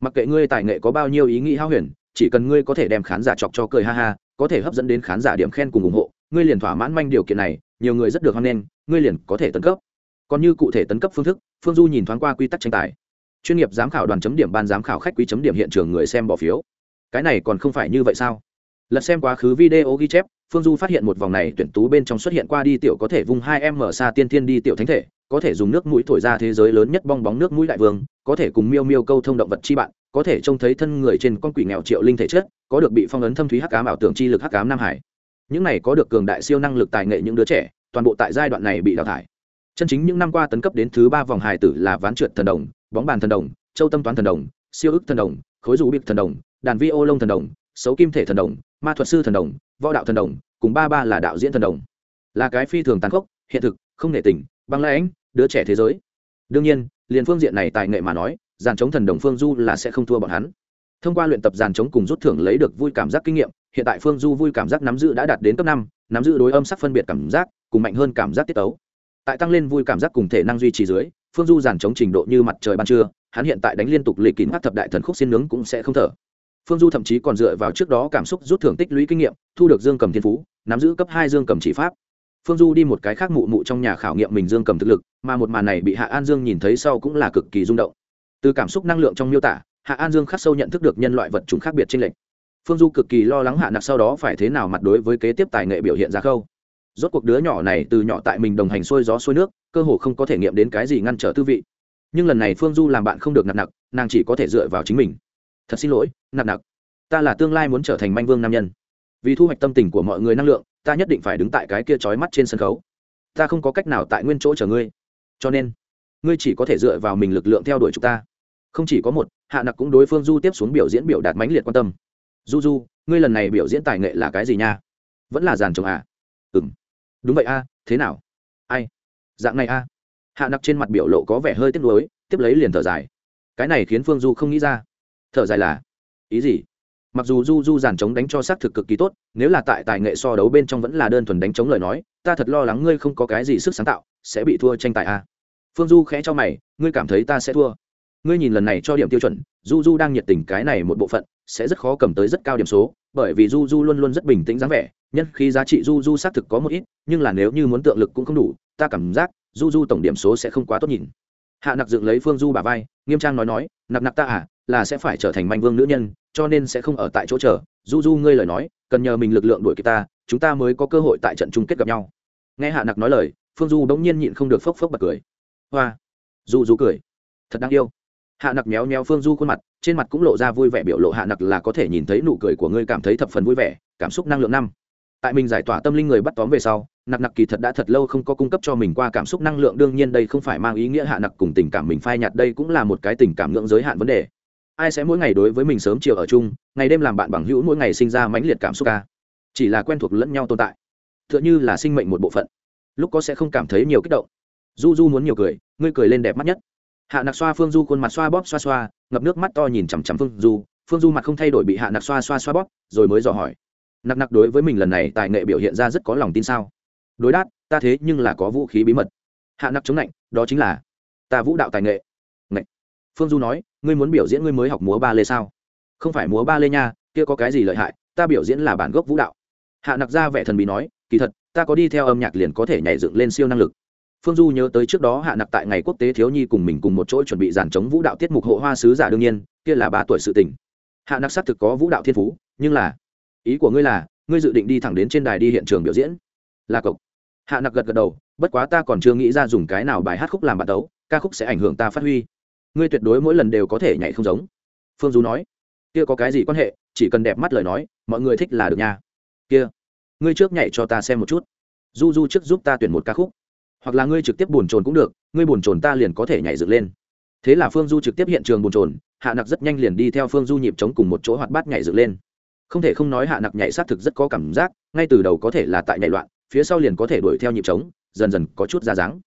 Mặc kệ ngươi tài nghệ có bao nhiêu ý nghĩ hao huyền, chỉ cần ngươi có thể đem khán giả chọc cho cười ha ha, có thể hấp dẫn đến khán giả điểm khen cùng ủng hộ ngươi liền thỏa mãn manh điều kiện này, nhiều người rất được hoan nghênh, ngươi liền có thể tấn cấp. Còn như cụ thể tấn cấp phương thức, phương du nhìn thoáng qua quy tắc tranh tài. Chuyên nghiệp giám khảo đoàn chấm điểm ban giám khảo khách quý chấm điểm hiện trường người xem bỏ phiếu. Cái này còn không phải như vậy sao? Lật xem quá khứ video ghi chép, phương du phát hiện một vòng này tuyển tú bên trong xuất hiện qua đi tiểu có thể vùng hai em mở xa tiên thiên đi tiểu thánh thể, có thể dùng nước mũi thổi ra thế giới lớn nhất bong bóng nước mũi đại vương, có thể cùng miêu miêu câu thông động vật chi bạn, có thể trông thấy thân người trên con quỷ nghèo triệu linh thể chất, có được bị phong ấn thâm thúy hắc ám ảo tưởng chi lực hắc ám nam hải những này có được cường đại siêu năng lực tài nghệ những đứa trẻ, toàn bộ tại giai đoạn này bị đào thải. Chân chính những năm qua tấn cấp đến thứ ba vòng hài tử là ván trượt thần đồng, bóng bàn thần đồng, châu tâm toán thần đồng, siêu ức thần đồng, khối rủ bịp thần đồng, đàn vi ô lông thần đồng, xấu kim thể thần đồng, ma thuật sư thần đồng, võ đạo thần đồng, cùng ba ba là đạo diễn thần đồng. Là cái phi thường tàn khốc, hiện thực, không nể tình, băng lãnh, đứa trẻ thế giới. Đương nhiên, liền phương diện này tài nghệ mà nói dàn chống thần đồng phương du là sẽ không thua bọn hắn. Thông qua luyện tập dàn chống cùng rút thưởng lấy được vui cảm giác kinh nghiệm hiện tại phương du vui cảm giác nắm giữ đã đạt đến cấp năm, nắm giữ đối âm sắc phân biệt cảm giác, cùng mạnh hơn cảm giác tiết tấu. Tại tăng lên vui cảm giác cùng thể năng duy trì dưới, phương du giàn chống trình độ như mặt trời ban trưa, hắn hiện tại đánh liên tục lịch kín hát thập đại thần khúc xin nướng cũng sẽ không thở. Phương du thậm chí còn dựa vào trước đó cảm xúc rút thưởng tích lũy kinh nghiệm, thu được dương cầm thiên phú, nắm giữ cấp hai dương cầm chỉ pháp. Phương du đi một cái khác mụ mụ trong nhà khảo nghiệm mình dương cầm thực lực, mà một màn này bị hạ an dương nhìn thấy sau cũng là cực kỳ rung động. Từ cảm xúc năng lượng trong miêu tả, hạ an dương khắc sâu nhận thức được nhân loại vật chúng khác biệt trên lệnh phương du cực kỳ lo lắng hạ nặc sau đó phải thế nào mặt đối với kế tiếp tài nghệ biểu hiện ra khâu. Rốt cuộc đứa nhỏ này từ nhỏ tại mình đồng hành xuôi gió xuôi nước, cơ hồ không có thể nghiệm đến cái gì ngăn trở tư vị. Nhưng lần này phương du làm bạn không được nặng nặc, nàng chỉ có thể dựa vào chính mình. Thật xin lỗi nặng nặc. Ta là tương lai muốn trở thành manh vương nam nhân. Vì thu hoạch tâm tình của mọi người năng lượng, ta nhất định phải đứng tại cái kia trói mắt trên sân khấu. Ta không có cách nào tại nguyên chỗ chờ ngươi. Cho nên, ngươi chỉ có thể dựa vào mình lực lượng theo đuổi chúng ta. Không chỉ có một, hạ nặc cũng đối phương du tiếp xuống biểu diễn biểu đạt mãnh liệt quan tâm du du, ngươi lần này biểu diễn tài nghệ là cái gì nha? Vẫn là giàn trồng à? Ừ m đúng vậy a, thế nào? Ai? Dạng này a. Hạ nặc trên mặt biểu lộ có vẻ hơi tiếc nuối, tiếp lấy liền thở dài. Cái này khiến phương du không nghĩ ra. Thở dài là, ý gì? Mặc dù du du giàn chống đánh cho xác thực cực kỳ tốt, nếu là tại tài nghệ so đấu bên trong vẫn là đơn thuần đánh chống lời nói, ta thật lo lắng ngươi không có cái gì sức sáng tạo, sẽ bị thua tranh tài a. Phương du khẽ cho mày, ngươi cảm thấy ta sẽ thua? Ngươi nhìn lần này cho điểm tiêu chuẩn du du đang nhiệt tình cái này một bộ phận, sẽ rất khó cầm tới rất cao điểm số, bởi vì du du luôn luôn rất bình tĩnh dáng vẻ, nhân khi giá trị du du xác thực có một ít, nhưng là nếu như muốn tượng lực cũng không đủ, ta cảm giác du du tổng điểm số sẽ không quá tốt nhìn. Hạ nặc dựng lấy phương du bà vai, nghiêm trang nói nói, nặc nặc ta à là sẽ phải trở thành manh vương nữ nhân, cho nên sẽ không ở tại chỗ chờ. Du du ngươi lời nói, cần nhờ mình lực lượng đuổi kịp ta, chúng ta mới có cơ hội tại trận chung kết gặp nhau. Nghe hạ nặc nói lời, phương du bỗng nhiên nhịn không được phốc phốc bật cười. Hoa. Du du cười. Thật đáng yêu hạ nặc méo méo phương du khuôn mặt, trên mặt cũng lộ ra vui vẻ biểu lộ. Hạ nặc là có thể nhìn thấy nụ cười của ngươi cảm thấy thập phần vui vẻ, cảm xúc năng lượng năm. Tại mình giải tỏa tâm linh người bắt tóm về sau, nặc nặc kỳ thật đã thật lâu không có cung cấp cho mình qua cảm xúc năng lượng. Đương nhiên đây không phải mang ý nghĩa hạ nặc cùng tình cảm mình phai nhạt, đây cũng là một cái tình cảm ngưỡng giới hạn vấn đề. Ai sẽ mỗi ngày đối với mình sớm chiều ở chung, ngày đêm làm bạn bằng hữu, mỗi ngày sinh ra mãnh liệt cảm xúc ca? Chỉ là quen thuộc lẫn nhau tồn tại t h ư ợ n h ư là sinh mệnh một bộ phận, lúc có sẽ không cảm thấy nhiều kích động. Du du muốn nhiều cười, ngươi cười lên đẹp mắt nhất hạ nặc xoa phương du khuôn mặt xoa bóp xoa xoa, ngập nước mắt to nhìn chằm chằm phương du. Phương du mặt không thay đổi bị hạ nặc xoa xoa xoa bóp, rồi mới dò hỏi. Nặc nặc đối với mình lần này tài nghệ biểu hiện ra rất có lòng tin sao? Đối đáp, ta thế nhưng là có vũ khí bí mật. Hạ nặc chống lạnh, đó chính là, ta vũ đạo tài nghệ. Ngậy. phương du nói, ngươi muốn biểu diễn ngươi mới học múa ba lê sao? Không phải múa ba lê nha, kia có cái gì lợi hại, ta biểu diễn là bản gốc vũ đạo. Hạ nặc ra vẻ thần bí nói, kỳ thật, ta có đi theo âm nhạc liền có thể nhảy dựng lên siêu năng lực phương du nhớ tới trước đó hạ nặc tại ngày quốc tế thiếu nhi cùng mình cùng một chỗ chuẩn bị giàn chống vũ đạo tiết mục hộ hoa sứ giả đương nhiên, kia là ba tuổi sự tình. Hạ nặc xác thực có vũ đạo thiên phú, nhưng là, ý của ngươi là, ngươi dự định đi thẳng đến trên đài đi hiện trường biểu diễn. Là cộc hạ nặc gật gật đầu, bất quá ta còn chưa nghĩ ra dùng cái nào bài hát khúc làm bạn tấu ca khúc sẽ ảnh hưởng ta phát huy. Ngươi tuyệt đối mỗi lần đều có thể nhảy không giống. Phương du nói. Kia có cái gì quan hệ, chỉ cần đẹp mắt lời nói, mọi người thích là được nha. Kia, ngươi trước nhảy cho ta xem một chút. Du du trước giúp ta tuyển một ca khúc hoặc là ngươi trực tiếp buồn trồn cũng được, ngươi buồn trồn ta liền có thể nhảy dựng lên. Thế là phương du trực tiếp hiện trường buồn trồn hạ nặc rất nhanh liền đi theo phương du nhịp chống cùng một chỗ hoạt bát nhảy dựng lên. Không thể không nói hạ nặc nhảy sát thực rất có cảm giác, ngay từ đầu có thể là tại nhảy loạn, phía sau liền có thể đuổi theo nhịp trống dần dần có chút ra dáng.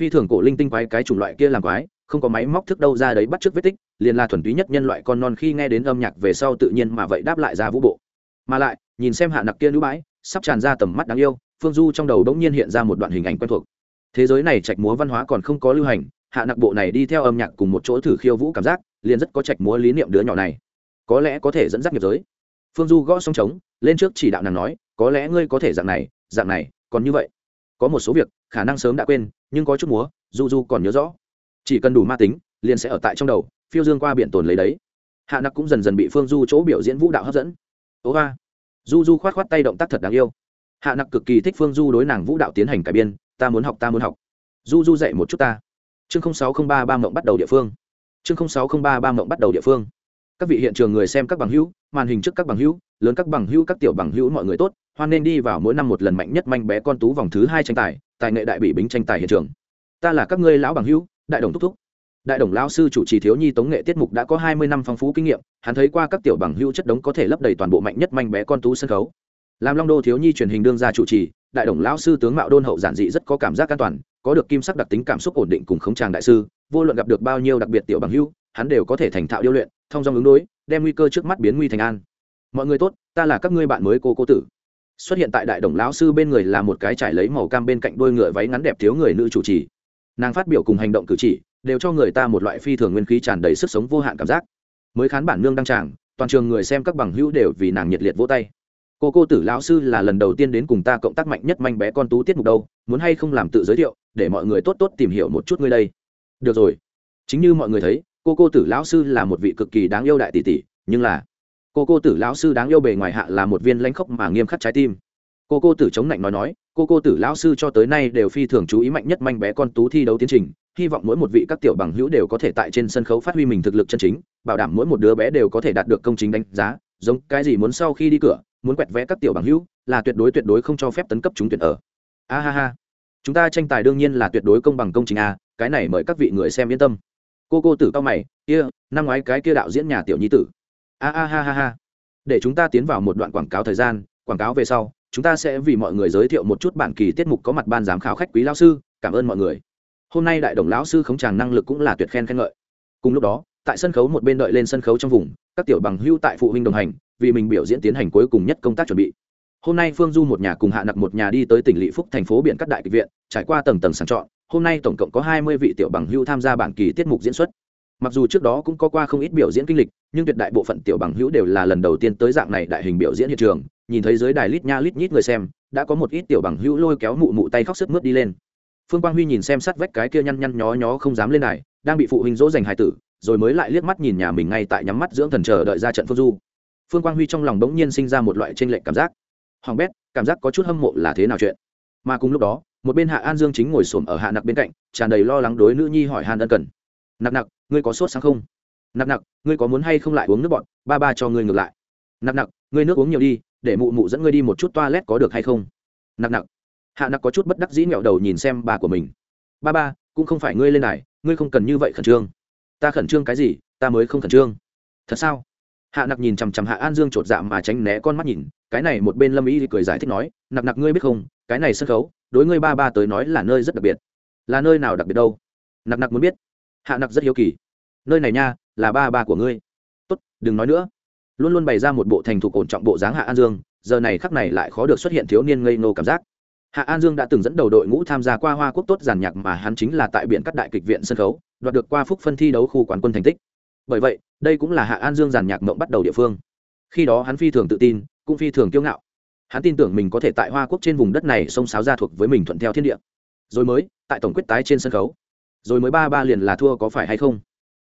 Phi thường cổ linh tinh quái cái chủng loại kia làm quái, không có máy móc thức đâu ra đấy bắt trước vết tích, liền là thuần túy nhất nhân loại con non khi nghe đến âm nhạc về sau tự nhiên mà vậy đáp lại ra vũ bộ. Mà lại, nhìn xem hạ nặc kia nữ bãi sắp tràn ra tầm mắt đáng yêu, phương du trong đầu đ ỗ n g nhiên hiện ra một đoạn hình ảnh quen thuộc thế giới này trạch múa văn hóa còn không có lưu hành, hạ nặc bộ này đi theo âm nhạc cùng một chỗ thử khiêu vũ cảm giác, liền rất có trạch múa lý niệm đứa nhỏ này. Có lẽ có thể dẫn dắt nghiệp giới. Phương du gõ xong trống, lên trước chỉ đạo nàng nói, có lẽ ngươi có thể dạng này dạng này, còn như vậy. Có một số việc, khả năng sớm đã quên, nhưng có chút múa du du còn nhớ rõ. Chỉ cần đủ ma tính, liền sẽ ở tại trong đầu, phiêu dương qua biển tồn lấy đấy. Hạ nặc cũng dần dần bị phương du chỗ biểu diễn vũ đạo hấp dẫn. Ố ga du du khoát khoát tay động tác thật đáng yêu. Hạ nặc cực kỳ thích phương du đối nàng vũ đạo tiến hành cải biên ta muốn học, ta muốn học. Du du dạy một chút ta. Chương sáu không ba ba mộng bắt đầu địa phương. Chương sáu không ba ba mộng bắt đầu địa phương. Các vị hiện trường người xem các bằng hữu, màn hình trước các bằng hữu, lớn các bằng hữu, các tiểu bằng hữu mọi người tốt, hoan nên đi vào mỗi năm một lần mạnh nhất manh bé con tú vòng thứ hai tranh tài tài nghệ đại bị bính tranh tài hiện trường. Ta là các ngươi lão bằng hữu, đại đồng thúc thúc. Đại đồng lao sư chủ trì thiếu nhi tống nghệ tiết mục đã có hai mươi năm phong phú kinh nghiệm, hắn thấy qua các tiểu bằng hữu chất đống có thể lấp đầy toàn bộ mạnh nhất manh bé con tú sân khấu. Làm long đô thiếu nhi truyền hình đương ra chủ trì đại đồng lão sư tướng mạo đôn hậu giản dị rất có cảm giác an toàn, có được kim sắc đặc tính cảm xúc ổn định cùng khống tràng đại sư, vô luận gặp được bao nhiêu đặc biệt tiểu bằng hữu, hắn đều có thể thành thạo điêu luyện, thông dong ứng đối, đem nguy cơ trước mắt biến nguy thành an. Mọi người tốt, ta là các ngươi bạn mới cô cô tử. Xuất hiện tại đại đồng lão sư bên người là một cái trải lấy màu cam bên cạnh đôi ngựa váy ngắn đẹp thiếu người nữ chủ trì. Nàng phát biểu cùng hành động cử chỉ, đều cho người ta một loại phi thường nguyên khí tràn đầy sức sống vô hạn cảm giác. Mới khán bản nương đăng tràng, toàn trường người xem các bằng hữu đều vì nàng nhiệt liệt vỗ tay cô cô tử lão sư là lần đầu tiên đến cùng ta cộng tác mạnh nhất manh bé con tú tiết mục đâu, muốn hay không làm tự giới thiệu, để mọi người tốt tốt tìm hiểu một chút ngươi đây. Được rồi. Chính như mọi người thấy, cô cô tử lão sư là một vị cực kỳ đáng yêu đại tỷ tỷ, nhưng là cô cô tử lão sư đáng yêu bề ngoài hạ là một viên lãnh khốc mà nghiêm khắc trái tim. Cô cô tử chống lạnh nói nói, cô cô tử lão sư cho tới nay đều phi thường chú ý mạnh nhất manh bé con tú thi đấu tiến trình, hy vọng mỗi một vị các tiểu bằng hữu đều có thể tại trên sân khấu phát huy mình thực lực chân chính, bảo đảm mỗi một đứa bé đều có thể đạt được công chính đánh giá, giống cái gì muốn sau khi đi cửa muốn quẹt vẽ các tiểu bằng hữu, là tuyệt đối tuyệt đối không cho phép tấn cấp chúng tuyển ở. A ha ha. Chúng ta tranh tài đương nhiên là tuyệt đối công bằng công chính a, cái này mời các vị người xem yên tâm. Cô cô tử cao mày, kia, năm ngoái cái kia đạo diễn nhà tiểu nhi tử. A a ha ha ha. Để chúng ta tiến vào một đoạn quảng cáo thời gian, quảng cáo về sau, chúng ta sẽ vì mọi người giới thiệu một chút bản kỳ tiết mục có mặt ban giám khảo khách quý lao sư, cảm ơn mọi người. Hôm nay đại đồng lão sư khống tràng năng lực cũng là tuyệt khen khen ngợi. Cùng lúc đó, tại sân khấu một bên đợi lên sân khấu trong vùng, các tiểu bằng hưu tại phụ huynh đồng hành vì mình biểu diễn tiến hành cuối cùng nhất công tác chuẩn bị. Hôm nay phương du một nhà cùng hạ nặc một nhà đi tới tỉnh lỵ phúc thành phố biển cắt đại kịch viện, trải qua tầng tầng sàng chọn, hôm nay tổng cộng có hai mươi vị tiểu bằng hưu tham gia bản kỳ tiết mục diễn xuất. Mặc dù trước đó cũng có qua không ít biểu diễn kinh lịch, nhưng tuyệt đại bộ phận tiểu bằng hữu đều là lần đầu tiên tới dạng này đại hình biểu diễn hiện trường, nhìn thấy dưới đài lít nha lít nhít người xem, đã có một ít tiểu bằng hữu lôi kéo mụ mụ tay khóc sức mướt đi lên. Phương quang huy nhìn xem sát vách cái kia nhăn nhăn nhó nhó không dám lên đài, đang bị phụ huynh dỗ dành hài tử, rồi mới lại liếc mắt nhìn nhà mình ngay tại nhắm mắt dưỡng thần chờ đợi ra trận phương du phương quang huy trong lòng bỗng nhiên sinh ra một loại tranh lệch cảm giác. Hoàng bét, cảm giác có chút hâm mộ là thế nào chuyện? Mà cùng lúc đó, một bên hạ an dương chính ngồi xổm ở hạ nặc bên cạnh, tràn đầy lo lắng đối nữ nhi hỏi hàn ân cần. Nặc nặc, ngươi có sốt sáng không? Nặc nặc, ngươi có muốn hay không lại uống nước bọn? Ba ba cho ngươi ngược lại. Nặc nặc, ngươi nước uống nhiều đi, để mụ mụ dẫn ngươi đi một chút toilet có được hay không? Nặc nặc. Hạ nặc có chút bất đắc dĩ nghẹo đầu nhìn xem bà của mình. Ba ba, cũng không phải ngươi lên này, ngươi không cần như vậy khẩn trương. Ta khẩn trương cái gì, ta mới không khẩn trương. Thật sao? Hạ nặc nhìn chằm chằm hạ an dương chột dạ mà tránh né con mắt nhìn, cái này một bên lâm ý thì cười giải thích nói, nặc nặc ngươi biết không, cái này sân khấu, đối ngươi ba ba tới nói là nơi rất đặc biệt. Là nơi nào đặc biệt đâu? Nặc nặc muốn biết. Hạ nặc rất hiếu kỳ. Nơi này nha, là ba ba của ngươi. Tốt, đừng nói nữa. Luôn luôn bày ra một bộ thành thục ổn trọng bộ dáng hạ an dương, giờ này khắc này lại khó được xuất hiện thiếu niên ngây nô cảm giác. Hạ an dương đã từng dẫn đầu đội ngũ tham gia qua hoa quốc tốt giàn nhạc mà hắn chính là tại biển cắt đại kịch viện sân khấu, đoạt được qua phúc phân thi đấu khu quán quân thành tích bởi vậy, đây cũng là hạ an dương giàn nhạc mộng bắt đầu địa phương. Khi đó hắn phi thường tự tin, cũng phi thường kiêu ngạo. Hắn tin tưởng mình có thể tại hoa quốc trên vùng đất này xông sáo ra thuộc với mình thuận theo thiên địa. Rồi mới, tại tổng quyết tái trên sân khấu. Rồi mới ba ba liền là thua có phải hay không?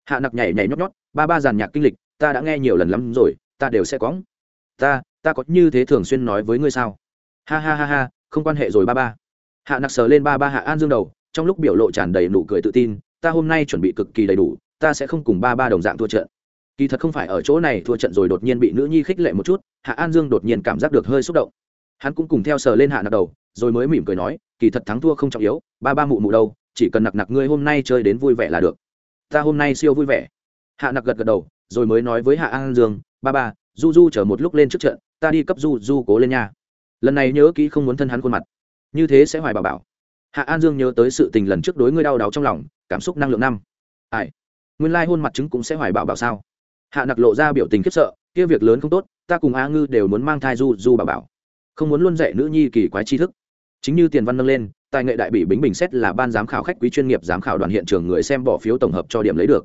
Hạ nặc nhảy nhảy nhót nhót, ba ba giàn nhạc kinh lịch, ta đã nghe nhiều lần lắm rồi, ta đều sẽ cóng ta ta có như thế thường xuyên nói với ngươi sao? Ha ha ha ha, không quan hệ rồi ba ba. Hạ nặc sờ lên ba ba hạ an dương đầu, trong lúc biểu lộ tràn đầy nụ cười tự tin, ta hôm nay chuẩn bị cực kỳ đầy đủ ta sẽ không cùng ba ba đồng dạng thua trận. Kỳ thật không phải ở chỗ này thua trận rồi đột nhiên bị nữ nhi khích lệ một chút, hạ an dương đột nhiên cảm giác được hơi xúc động. Hắn cũng cùng theo sờ lên hạ nặc đầu, rồi mới mỉm cười nói, kỳ thật thắng thua không trọng yếu, ba ba mụ mụ đâu, chỉ cần nặc nặc ngươi hôm nay chơi đến vui vẻ là được. Ta hôm nay siêu vui vẻ. Hạ nặc gật gật đầu, rồi mới nói với hạ an dương, ba ba, du du chờ một lúc lên trước trận, ta đi cấp du du cố lên nha. Lần này nhớ kỹ không muốn thân hắn khuôn mặt. Như thế sẽ hoài bảo bảo. Hạ an dương nhớ tới sự tình lần trước đối ngươi đau đáu trong lòng, cảm xúc năng lượng năm. Ai? Nguyên lai hôn mặt chứng cũng sẽ hoài bảo bảo sao? Hạ nặc lộ ra biểu tình khiếp sợ, kia việc lớn không tốt, ta cùng a ngư đều muốn mang thai du du bảo bảo. Không muốn luôn dạy nữ nhi kỳ quái tri thức. Chính như tiền văn nâng lên, tài nghệ đại bị bính bình xét là ban giám khảo khách quý chuyên nghiệp giám khảo đoàn hiện trường người xem bỏ phiếu tổng hợp cho điểm lấy được.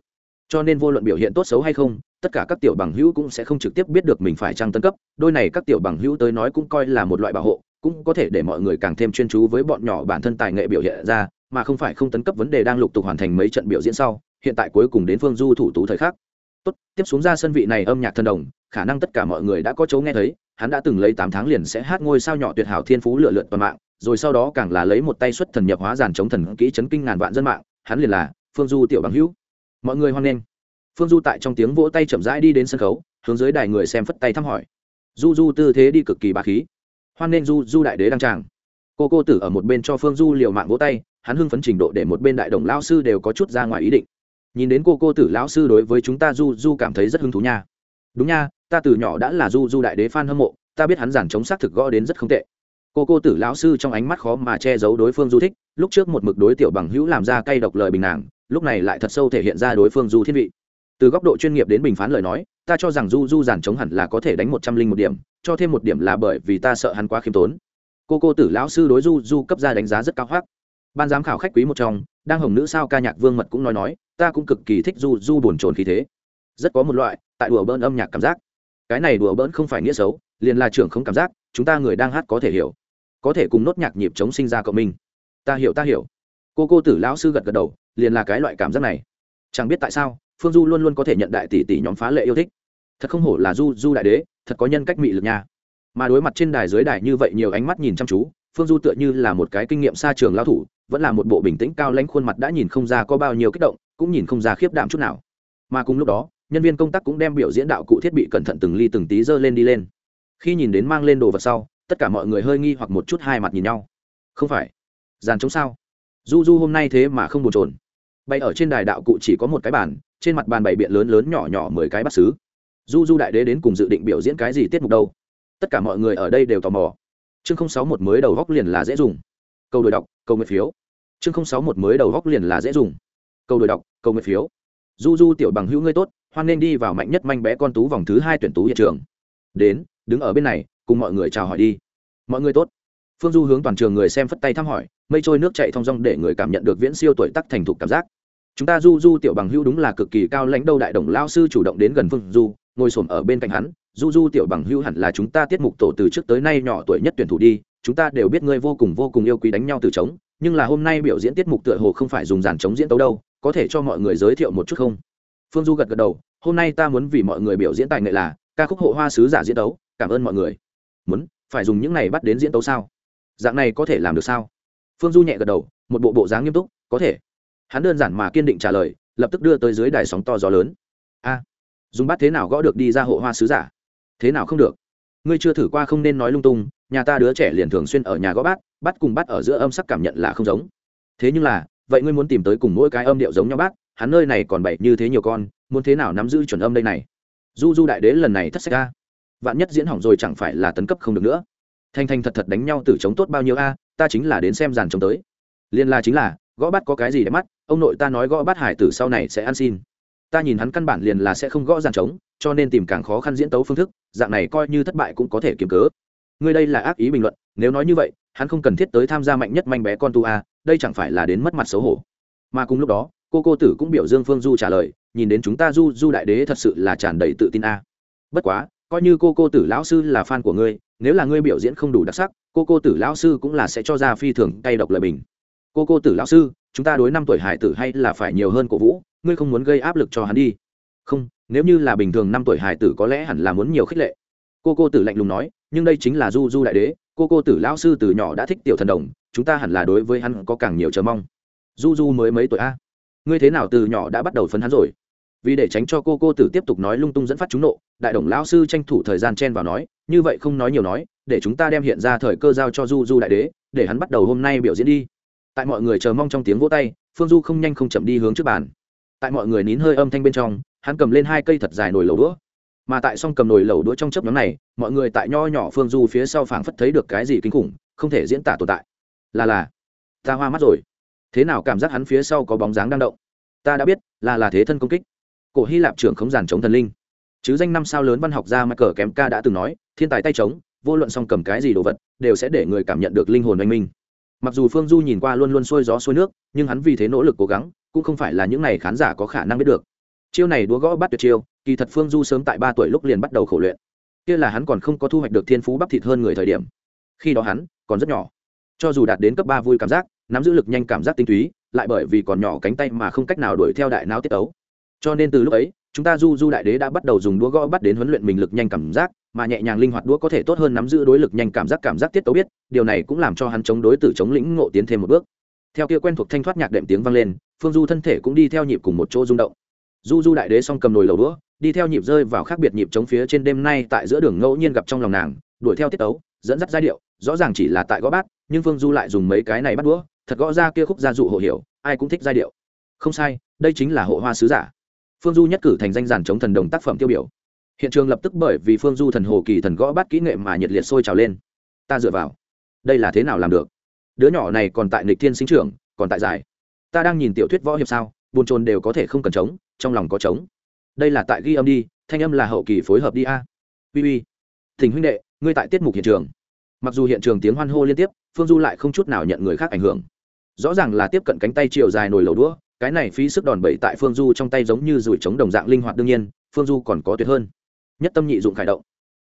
Cho nên vô luận biểu hiện tốt xấu hay không, tất cả các tiểu bằng hữu cũng sẽ không trực tiếp biết được mình phải trăng tân cấp, đôi này các tiểu bằng hữu tới nói cũng coi là một loại bảo hộ, cũng có thể để mọi người càng thêm chuyên chú với bọn nhỏ bản thân tài nghệ biểu hiện ra, mà không phải không tấn cấp vấn đề đang lục tục hoàn thành mấy trận biểu diễn sau hiện tại cuối cùng đến phương du thủ tú thời khắc. Tốt, tiếp xuống ra sân vị này âm nhạc thần đồng, khả năng tất cả mọi người đã có chỗ nghe thấy, hắn đã từng lấy tám tháng liền sẽ hát ngôi sao nhỏ tuyệt hảo thiên phú lựa lượt toàn mạng, rồi sau đó càng là lấy một tay xuất thần nhập hóa giàn chống thần kỹ chấn kinh ngàn vạn dân mạng, hắn liền là phương du tiểu bằng hữu. Mọi người hoan nghênh. Phương du tại trong tiếng vỗ tay chậm rãi đi đến sân khấu, hướng dưới đài người xem phất tay thăm hỏi. Du du tư thế đi cực kỳ bà khí. Hoan nghênh du du đại đế đăng tràng. Cô cô tử ở một bên cho phương du liều mạng vỗ tay, hắn hưng phấn trình độ để một bên đại đồng lao sư đều có chút ra ngoài ý định nhìn đến cô cô tử lão sư đối với chúng ta du du cảm thấy rất hứng thú nha. Đúng nha, ta từ nhỏ đã là du du đại đế f a n hâm mộ, ta biết hắn giản chống xác thực gõ đến rất không tệ. Cô cô tử lão sư trong ánh mắt khó mà che giấu đối phương du thích, lúc trước một mực đối tiểu bằng hữu làm ra cay độc lời bình nàng, lúc này lại thật sâu thể hiện ra đối phương du thiên vị. Từ góc độ chuyên nghiệp đến bình phán lời nói, ta cho rằng du du giản chống hẳn là có thể đánh một trăm linh một điểm, cho thêm một điểm là bởi vì ta sợ hắn quá khiêm tốn. Cô cô tử lão sư đối du du cấp ra đánh giá rất cao hoác ban giám khảo khách quý một trong, đang hồng nữ sao ca nhạc vương mật cũng nói nói ta cũng cực kỳ thích du du bồn trồn khí thế. Rất có một loại, tại đùa bỡn âm nhạc cảm giác. Cái này đùa bỡn không phải nghĩa xấu, liền là trưởng không cảm giác, chúng ta người đang hát có thể hiểu. Có thể cùng nốt nhạc nhịp chống sinh ra cộng minh. Ta hiểu ta hiểu. Cô cô tử lão sư gật gật đầu, liền là cái loại cảm giác này. Chẳng biết tại sao, phương du luôn luôn có thể nhận đại tỷ tỷ nhóm phá lệ yêu thích. Thật không hổ là du du đại đế, thật có nhân cách mị lực nha. Mà đối mặt trên đài dưới đài như vậy nhiều ánh mắt nhìn chăm chú, phương du tựa như là một cái kinh nghiệm xa trường lao thủ, vẫn là một bộ bình tĩnh cao lãnh khuôn mặt đã nhìn không ra có bao nhiêu kích động cũng nhìn không ra khiếp đảm chút nào. Mà cùng lúc đó, nhân viên công tác cũng đem biểu diễn đạo cụ thiết bị cẩn thận từng ly từng tí dơ lên đi lên. Khi nhìn đến mang lên đồ vật sau, tất cả mọi người hơi nghi hoặc một chút hai mặt nhìn nhau. Không phải. Dàn chống sao? Du du hôm nay thế mà không bồn trồn bay ở trên đài đạo cụ chỉ có một cái bàn, trên mặt bàn bày biện lớn lớn nhỏ nhỏ mười cái bắt xứ du du đại đế đến cùng dự định biểu diễn cái gì tiết mục đâu, tất cả mọi người ở đây đều tò mò. Chương không sáu một mới đầu góc liền là dễ dùng. Câu đổi đọc, câu nguyện phiếu. Chương không sáu một mới đầu góc liền là dễ dùng câu đổi đọc, câu nguyện phiếu. Du du tiểu bằng hữu ngươi tốt, hoan nên đi vào mạnh nhất manh bé con tú vòng thứ hai tuyển tú hiện trường. Đến, đứng ở bên này, cùng mọi người chào hỏi đi. Mọi người tốt. Phương du hướng toàn trường người xem phất tay thăm hỏi, mây trôi nước chạy thong dong để người cảm nhận được viễn siêu tuổi tắc thành thục cảm giác. Chúng ta du du tiểu bằng hữu đúng là cực kỳ cao lãnh đâu đại đồng lao sư chủ động đến gần phương du, ngồi xổm ở bên cạnh hắn. Du du tiểu bằng hữu hẳn là chúng ta tiết mục tổ từ trước tới nay nhỏ tuổi nhất tuyển thủ đi, chúng ta đều biết ngươi vô cùng vô cùng yêu quý đánh nhau từ trống, nhưng là hôm nay biểu diễn tiết mục tựa hồ không phải dùng dàn trống diễn tấu đâu có thể cho mọi người giới thiệu một chút không? Phương du gật gật đầu, hôm nay ta muốn vì mọi người biểu diễn tài nghệ là, ca khúc hộ hoa sứ giả diễn tấu, cảm ơn mọi người. Muốn, phải dùng những này bắt đến diễn tấu sao? Dạng này có thể làm được sao? Phương du nhẹ gật đầu, một bộ bộ dáng nghiêm túc, có thể. Hắn đơn giản mà kiên định trả lời, lập tức đưa tới dưới đài sóng to gió lớn. A, dùng bắt thế nào gõ được đi ra hộ hoa sứ giả? Thế nào không được? Ngươi chưa thử qua không nên nói lung tung, nhà ta đứa trẻ liền thường xuyên ở nhà gõ bát bắt cùng bắt ở giữa âm sắc cảm nhận là không giống. Thế nhưng là vậy ngươi muốn tìm tới cùng mỗi cái âm điệu giống nhau bác, hắn nơi này còn bậy như thế nhiều con, muốn thế nào nắm giữ chuẩn âm đây này? Du du đại đế lần này thất sách a. Vạn nhất diễn hỏng rồi chẳng phải là tấn cấp không được nữa. Thanh thanh thật thật đánh nhau từ chống tốt bao nhiêu a, ta chính là đến xem dàn chống tới. Liên la chính là, gõ bắt có cái gì để mắt, ông nội ta nói gõ bắt hải tử sau này sẽ ăn xin. Ta nhìn hắn căn bản liền là sẽ không gõ dàn trống cho nên tìm càng khó khăn diễn tấu phương thức, dạng này coi như thất bại cũng có thể kiếm cớ. Ngươi đây là ác ý bình luận, nếu nói như vậy, hắn không cần thiết tới tham gia mạnh nhất manh bé con tu a đây chẳng phải là đến mất mặt xấu hổ. Mà cùng lúc đó, cô cô tử cũng biểu dương phương du trả lời, nhìn đến chúng ta du du đại đế thật sự là tràn đầy tự tin a. Bất quá, coi như cô cô tử lão sư là fan của ngươi, nếu là ngươi biểu diễn không đủ đặc sắc, cô cô tử lão sư cũng là sẽ cho ra phi thường cay độc lời bình. Cô cô tử lão sư, chúng ta đối năm tuổi hải tử hay là phải nhiều hơn cổ vũ, ngươi không muốn gây áp lực cho hắn đi. Không, nếu như là bình thường năm tuổi hải tử có lẽ hẳn là muốn nhiều khích lệ. Cô cô tử lạnh lùng nói, nhưng đây chính là du du đại đế cô cô tử lão sư từ nhỏ đã thích tiểu thần đồng, chúng ta hẳn là đối với hắn có càng nhiều chờ mong. Du du mới mấy tuổi a? Ngươi thế nào từ nhỏ đã bắt đầu phấn hắn rồi? Vì để tránh cho cô cô tử tiếp tục nói lung tung dẫn phát chúng nộ, đại đồng lão sư tranh thủ thời gian chen vào nói, như vậy không nói nhiều nói, để chúng ta đem hiện ra thời cơ giao cho du du đại đế, để hắn bắt đầu hôm nay biểu diễn đi. Tại mọi người chờ mong trong tiếng vỗ tay, phương du không nhanh không chậm đi hướng trước bàn. Tại mọi người nín hơi âm thanh bên trong, hắn cầm lên hai cây thật dài nồi lẩu đũa mà tại song cầm nồi lẩu đũa trong chấp nhóm này mọi người tại nho nhỏ phương du phía sau phảng phất thấy được cái gì kinh khủng không thể diễn tả tồn tại. Là là ta hoa mắt rồi. Thế nào cảm giác hắn phía sau có bóng dáng đang động? Ta đã biết là là thế thân công kích. Cổ hy lạp trưởng không giàn chống thần linh. Chứ danh năm sao lớn văn học gia michael kém ca đã từng nói thiên tài tay trống, vô luận song cầm cái gì đồ vật đều sẽ để người cảm nhận được linh hồn oanh minh. Mặc dù phương du nhìn qua luôn luôn xuôi gió xuôi nước nhưng hắn vì thế nỗ lực cố gắng cũng không phải là những n à y khán giả có khả năng biết được chiêu này đúa gõ bắt tuyệt chiêu, kỳ thật phương du sớm tại ba tuổi lúc liền bắt đầu khổ luyện. Kia là hắn còn không có thu hoạch được thiên phú bắp thịt hơn người thời điểm. Khi đó hắn còn rất nhỏ. Cho dù đạt đến cấp ba vui cảm giác, nắm giữ lực nhanh cảm giác tinh túy, lại bởi vì còn nhỏ cánh tay mà không cách nào đuổi theo đại não tiết ấu cho nên từ lúc ấy, chúng ta du du đại đế đã bắt đầu dùng đũa gõ bắt đến huấn luyện mình lực nhanh cảm giác, mà nhẹ nhàng linh hoạt đũa có thể tốt hơn nắm giữ đối lực nhanh cảm giác cảm giác tiết tấu biết, điều này cũng làm cho hắn chống đối tử chống lĩnh ngộ tiến thêm một bước. Theo kia quen thuộc thanh thoát nhạc đệm tiếng vang lên, phương du thân thể cũng đi theo nhịp cùng một chỗ rung động du du đại đế xong cầm nồi lầu đũa, đi theo nhịp rơi vào khác biệt nhịp chống phía trên đêm nay tại giữa đường ngẫu nhiên gặp trong lòng nàng, đuổi theo tiết tấu, dẫn dắt giai điệu, rõ ràng chỉ là tại gõ bát, nhưng phương du lại dùng mấy cái này bắt đũa, thật gõ ra kia khúc gia dụ hộ hiểu, ai cũng thích giai điệu. Không sai, đây chính là hộ hoa sứ giả. Phương du nhất cử thành danh giản chống thần đồng tác phẩm tiêu biểu. Hiện trường lập tức bởi vì phương du thần hồ kỳ thần gõ bát kỹ nghệ mà nhiệt liệt sôi trào lên. Ta dựa vào. Đây là thế nào làm được? Đứa nhỏ này còn tại nịch thiên sinh trưởng, còn tại giải. Ta đang nhìn tiểu thuyết võ hiệp sao, buồn trồn đều có thể không cần trống trong lòng có trống. Đây là tại ghi âm đi, thanh âm là hậu kỳ phối hợp đi a. Uy uy. Thỉnh huynh đệ, ngươi tại tiết mục hiện trường. Mặc dù hiện trường tiếng hoan hô liên tiếp, phương du lại không chút nào nhận người khác ảnh hưởng. Rõ ràng là tiếp cận cánh tay chiều dài nồi lẩu đũa, cái này phí sức đòn bẩy tại phương du trong tay giống như rủi trống đồng dạng linh hoạt đương nhiên, phương du còn có tuyệt hơn. Nhất tâm nhị dụng khải động.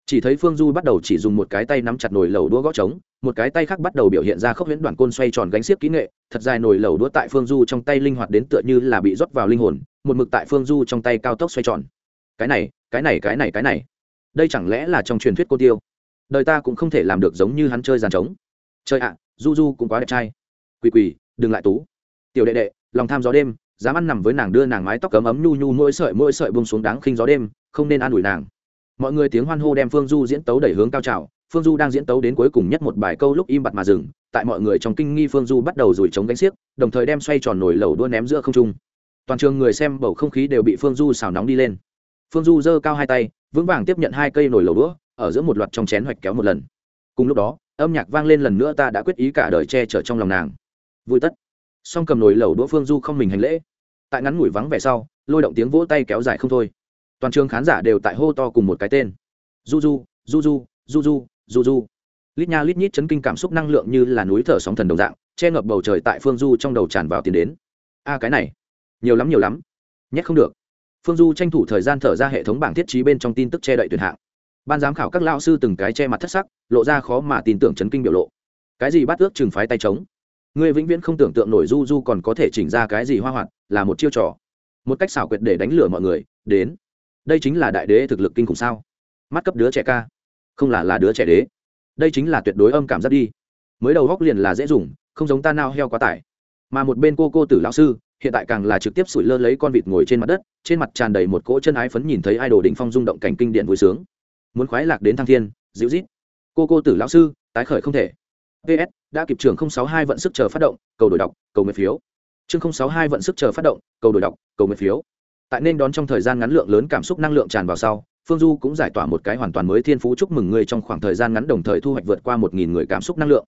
Chỉ thấy phương du bắt đầu chỉ dùng một cái tay nắm chặt nồi lẩu đũa gõ trống, một cái tay khác bắt đầu biểu hiện ra khốc huyễn đoạn côn xoay tròn gánh xiếc kỹ nghệ, thật dài nồi lẩu đũa tại phương du trong tay linh hoạt đến tựa như là bị rót vào linh hồn một mực tại phương du trong tay cao tốc xoay tròn. Cái này cái này cái này cái này. Đây chẳng lẽ là trong truyền thuyết cô tiêu? Đời ta cũng không thể làm được giống như hắn chơi giàn trống. Chơi ạ, du du cũng quá đẹp trai. Quỳ quỳ, đừng lại tú. Tiểu đệ đệ, lòng tham gió đêm, dám ăn nằm với nàng đưa nàng mái tóc cấm ấm nhu nhu, mỗi sợi mỗi sợi bông xuống đáng khinh gió đêm, không nên an ủi nàng. Mọi người tiếng hoan hô đem phương du diễn tấu đẩy hướng cao trào. Phương du đang diễn tấu đến cuối cùng nhất một bài câu lúc im bặt mà dừng. Tại mọi người trong kinh nghi phương du bắt đầu rủi trống gánh xiếc, đồng thời đem xoay tròn nổi lẩu đua ném giữa không trung toàn trường người xem bầu không khí đều bị phương du xào nóng đi lên. Phương du giơ cao hai tay, vững vàng tiếp nhận hai cây nổi lẩu đũa, ở giữa một loạt trong chén hoạch kéo một lần. Cùng lúc đó, âm nhạc vang lên lần nữa ta đã quyết ý cả đời che chở trong lòng nàng. Vui tất. Song cầm nồi lẩu đũa phương du không mình hành lễ. Tại ngắn ngủi vắng vẻ sau, lôi động tiếng vỗ tay kéo dài không thôi. Toàn trường khán giả đều tại hô to cùng một cái tên. Du du du du du du du du lít nha lít nhít chấn kinh cảm xúc năng lượng như là núi thở sóng thần đồng dạng, che ngập bầu trời tại phương du trong đầu tràn vào tiền đến. A, cái này nhiều lắm nhiều lắm. Nhét không được. Phương du tranh thủ thời gian thở ra hệ thống bảng thiết trí bên trong tin tức che đậy tuyệt hạng. Ban giám khảo các lao sư từng cái che mặt thất sắc, lộ ra khó mà tin tưởng chấn kinh biểu lộ. Cái gì bắt ước trừng phái tay trống người vĩnh viễn không tưởng tượng nổi du du còn có thể chỉnh ra cái gì hoa hoạt, là một chiêu trò. Một cách xảo quyệt để đánh lừa mọi người, đến. Đây chính là đại đế thực lực kinh khủng sao? Mắt cấp đứa trẻ ca. Không là là đứa trẻ đế. Đây chính là tuyệt đối âm cảm giác đi. Mới đầu góc liền là dễ dùng, không giống ta nao heo quá tải. Mà một bên cô cô tử lão sư hiện tại càng là trực tiếp sủi lơ lấy con vịt ngồi trên mặt đất, trên mặt tràn đầy một cỗ chân ái phấn nhìn thấy idol đỉnh phong rung động cảnh kinh điển vui sướng. Muốn khoái lạc đến thăng thiên, dịu rít cô cô tử lão sư, tái khởi không thể. Ps đã kịp trường 062 vận sức chờ phát động, cầu đổi đọc, cầu nguyện phiếu. Chương 062 vận sức chờ phát động, cầu đổi đọc, cầu nguyện phiếu. Tại nên đón trong thời gian ngắn lượng lớn cảm xúc năng lượng tràn vào sau, phương du cũng giải tỏa một cái hoàn toàn mới thiên phú chúc mừng người trong khoảng thời gian ngắn đồng thời thu hoạch vượt qua một nghìn người cảm xúc năng lượng.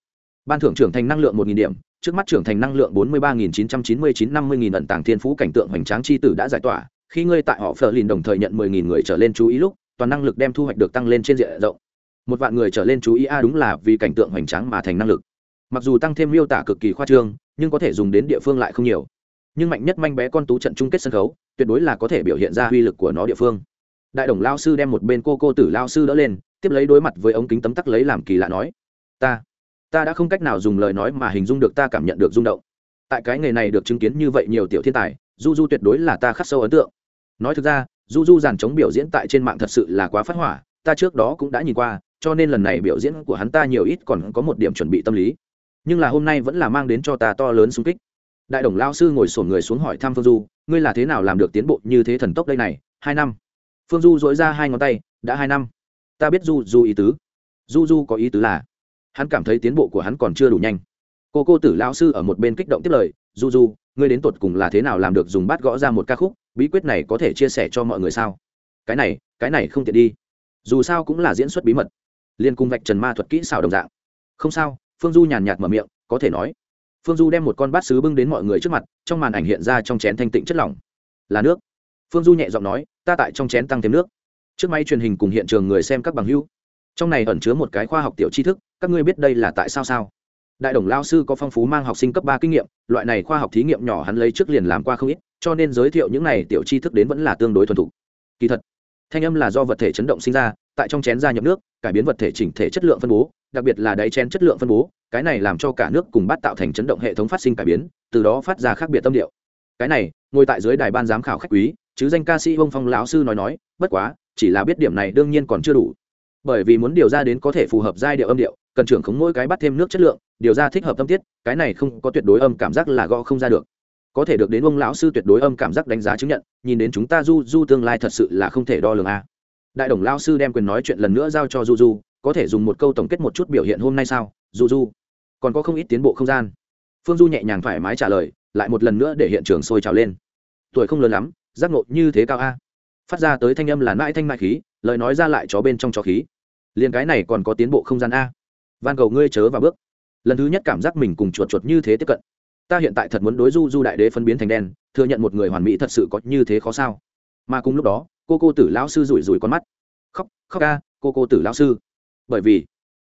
Ban thưởng trưởng thành năng lượng một nghìn điểm trước mắt trưởng thành năng lượng bốn mươi ba nghìn chín trăm chín mươi chín năm mươi nghìn ẩn tàng thiên phú cảnh tượng hoành tráng chi tử đã giải tỏa, khi ngươi tại họ phờ lìn đồng thời nhận 10.000 người trở lên chú ý lúc, toàn năng lực đem thu hoạch được tăng lên trên diện rộng. Một vạn người trở lên chú ý a, đúng là vì cảnh tượng hoành tráng mà thành năng lực. Mặc dù tăng thêm miêu tả cực kỳ khoa trương, nhưng có thể dùng đến địa phương lại không nhiều. Nhưng mạnh nhất manh bé con tú trận chung kết sân khấu, tuyệt đối là có thể biểu hiện ra uy lực của nó địa phương. Đại đồng lao sư đem một bên cô cô tử lao sư đỡ lên, tiếp lấy đối mặt với ống kính tấm tắc lấy làm kỳ lạ nói, ta ta đã không cách nào dùng lời nói mà hình dung được ta cảm nhận được rung động. Tại cái nghề này được chứng kiến như vậy nhiều tiểu thiên tài du du tuyệt đối là ta khắc sâu ấn tượng. Nói thực ra du du dàn chống biểu diễn tại trên mạng thật sự là quá phát hỏa, ta trước đó cũng đã nhìn qua, cho nên lần này biểu diễn của hắn ta nhiều ít còn có một điểm chuẩn bị tâm lý. Nhưng là hôm nay vẫn là mang đến cho ta to lớn xung kích. Đại đồng lao sư ngồi sổn người xuống hỏi thăm phương du ngươi là thế nào làm được tiến bộ như thế thần tốc đây này? Hai năm. Phương du dối ra hai ngón tay, đã hai năm. Ta biết du du ý tứ. Du du có ý tứ là hắn cảm thấy tiến bộ của hắn còn chưa đủ nhanh. Cô cô tử lao sư ở một bên kích động tiếp lời du du ngươi đến tột cùng là thế nào làm được dùng bát gõ ra một ca khúc? Bí quyết này có thể chia sẻ cho mọi người sao? Cái này cái này không tiện đi. Dù sao cũng là diễn xuất bí mật. Liên cung vạch trần ma thuật kỹ xảo đồng dạng. Không sao, phương du nhàn nhạt mở miệng, có thể nói. Phương du đem một con bát sứ bưng đến mọi người trước mặt, trong màn ảnh hiện ra trong chén thanh tịnh chất lỏng. Là nước. Phương du nhẹ giọng nói, ta tại trong chén tăng thêm nước. Trước máy truyền hình cùng hiện trường người xem các bằng hữu trong này ẩn chứa một cái khoa học tiểu tri thức, các ngươi biết đây là tại sao sao? Đại đồng lao sư có phong phú mang học sinh cấp ba kinh nghiệm, loại này khoa học thí nghiệm nhỏ hắn lấy trước liền làm qua không ít, cho nên giới thiệu những này tiểu tri thức đến vẫn là tương đối thuần thục. Kỳ thật, thanh âm là do vật thể chấn động sinh ra, tại trong chén ra nhập nước, cải biến vật thể chỉnh thể chất lượng phân bố, đặc biệt là đáy chén chất lượng phân bố, cái này làm cho cả nước cùng bắt tạo thành chấn động hệ thống phát sinh cải biến, từ đó phát ra khác biệt tâm điệu. Cái này, ngồi tại dưới đài ban giám khảo khách quý, chứ danh ca sĩ bông phong lão sư nói nói, bất quá, chỉ là biết điểm này đương nhiên còn chưa đủ bởi vì muốn điều ra đến có thể phù hợp giai điệu âm điệu, cần trưởng khống mỗi cái bắt thêm nước chất lượng, điều ra thích hợp tâm tiết, cái này không có tuyệt đối âm cảm giác là gõ không ra được. Có thể được đến ông lão sư tuyệt đối âm cảm giác đánh giá chứng nhận, nhìn đến chúng ta du du tương lai thật sự là không thể đo lường a. Đại đồng lão sư đem quyền nói chuyện lần nữa giao cho du du, có thể dùng một câu tổng kết một chút biểu hiện hôm nay sao? Du du, còn có không ít tiến bộ không gian. Phương du nhẹ nhàng thoải mái trả lời, lại một lần nữa để hiện trường sôi trào lên. Tuổi không lớn lắm, giác ngộ như thế cao a. Phát ra tới thanh âm là mãi thanh mại khí, lời nói ra lại chó bên trong chó khí liền cái này còn có tiến bộ không gian a. Van cầu ngươi chớ vào bước. Lần thứ nhất cảm giác mình cùng chuột chuột như thế tiếp cận. Ta hiện tại thật muốn đối du du đại đế phân biến thành đen, thừa nhận một người hoàn mỹ thật sự có như thế khó sao. Mà cùng lúc đó, cô cô tử lão sư rủi rủi con mắt. Khóc khóc ca cô cô tử lão sư. Bởi vì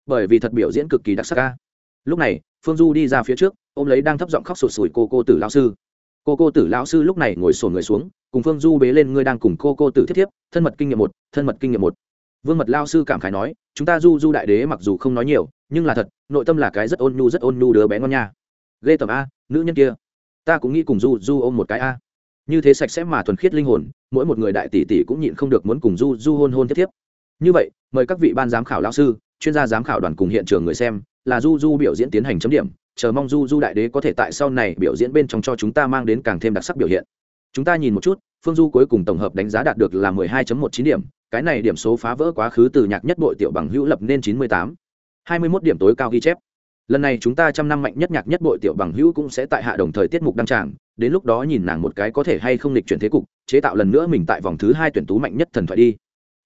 bởi vì thật biểu diễn cực kỳ đặc sắc ca lúc này, phương du đi ra phía trước, ôm lấy đang thấp giọng khóc sụt sùi cô cô tử lão sư. Cô cô tử lão sư lúc này ngồi sổ người xuống, cùng phương du bế lên, ngươi đang cùng cô cô tử thiết thiếp, thân mật kinh nghiệm một, thân mật kinh nghiệm một vương mật lao sư cảm khái nói, chúng ta du du đại đế mặc dù không nói nhiều, nhưng là thật, nội tâm là cái rất ôn nhu, rất ôn nhu đứa bé ngon nha. Ghê tầm a, nữ nhân kia. Ta cũng nghĩ cùng du du ôm một cái a. Như thế sạch sẽ mà thuần khiết linh hồn, mỗi một người đại tỷ tỷ cũng nhịn không được muốn cùng du du hôn hôn tiếp tiếp. Như vậy, mời các vị ban giám khảo lao sư, chuyên gia giám khảo đoàn cùng hiện trường người xem, là du du biểu diễn tiến hành chấm điểm, chờ mong du du đại đế có thể tại sau này biểu diễn bên trong cho chúng ta mang đến càng thêm đặc sắc biểu hiện. Chúng ta nhìn một chút phương du cuối cùng tổng hợp đánh giá đạt được là mười hai một chín điểm, cái này điểm số phá vỡ quá khứ từ nhạc nhất bội tiểu bằng hữu lập nên chín mươi tám. hai mươi mốt điểm tối cao ghi chép. Lần này chúng ta trăm năm mạnh nhất nhạc nhất bội tiểu bằng hữu cũng sẽ tại hạ đồng thời tiết mục đăng tràng, đến lúc đó nhìn nàng một cái có thể hay không lịch chuyển thế cục, chế tạo lần nữa mình tại vòng thứ hai tuyển tú mạnh nhất thần thoại đi.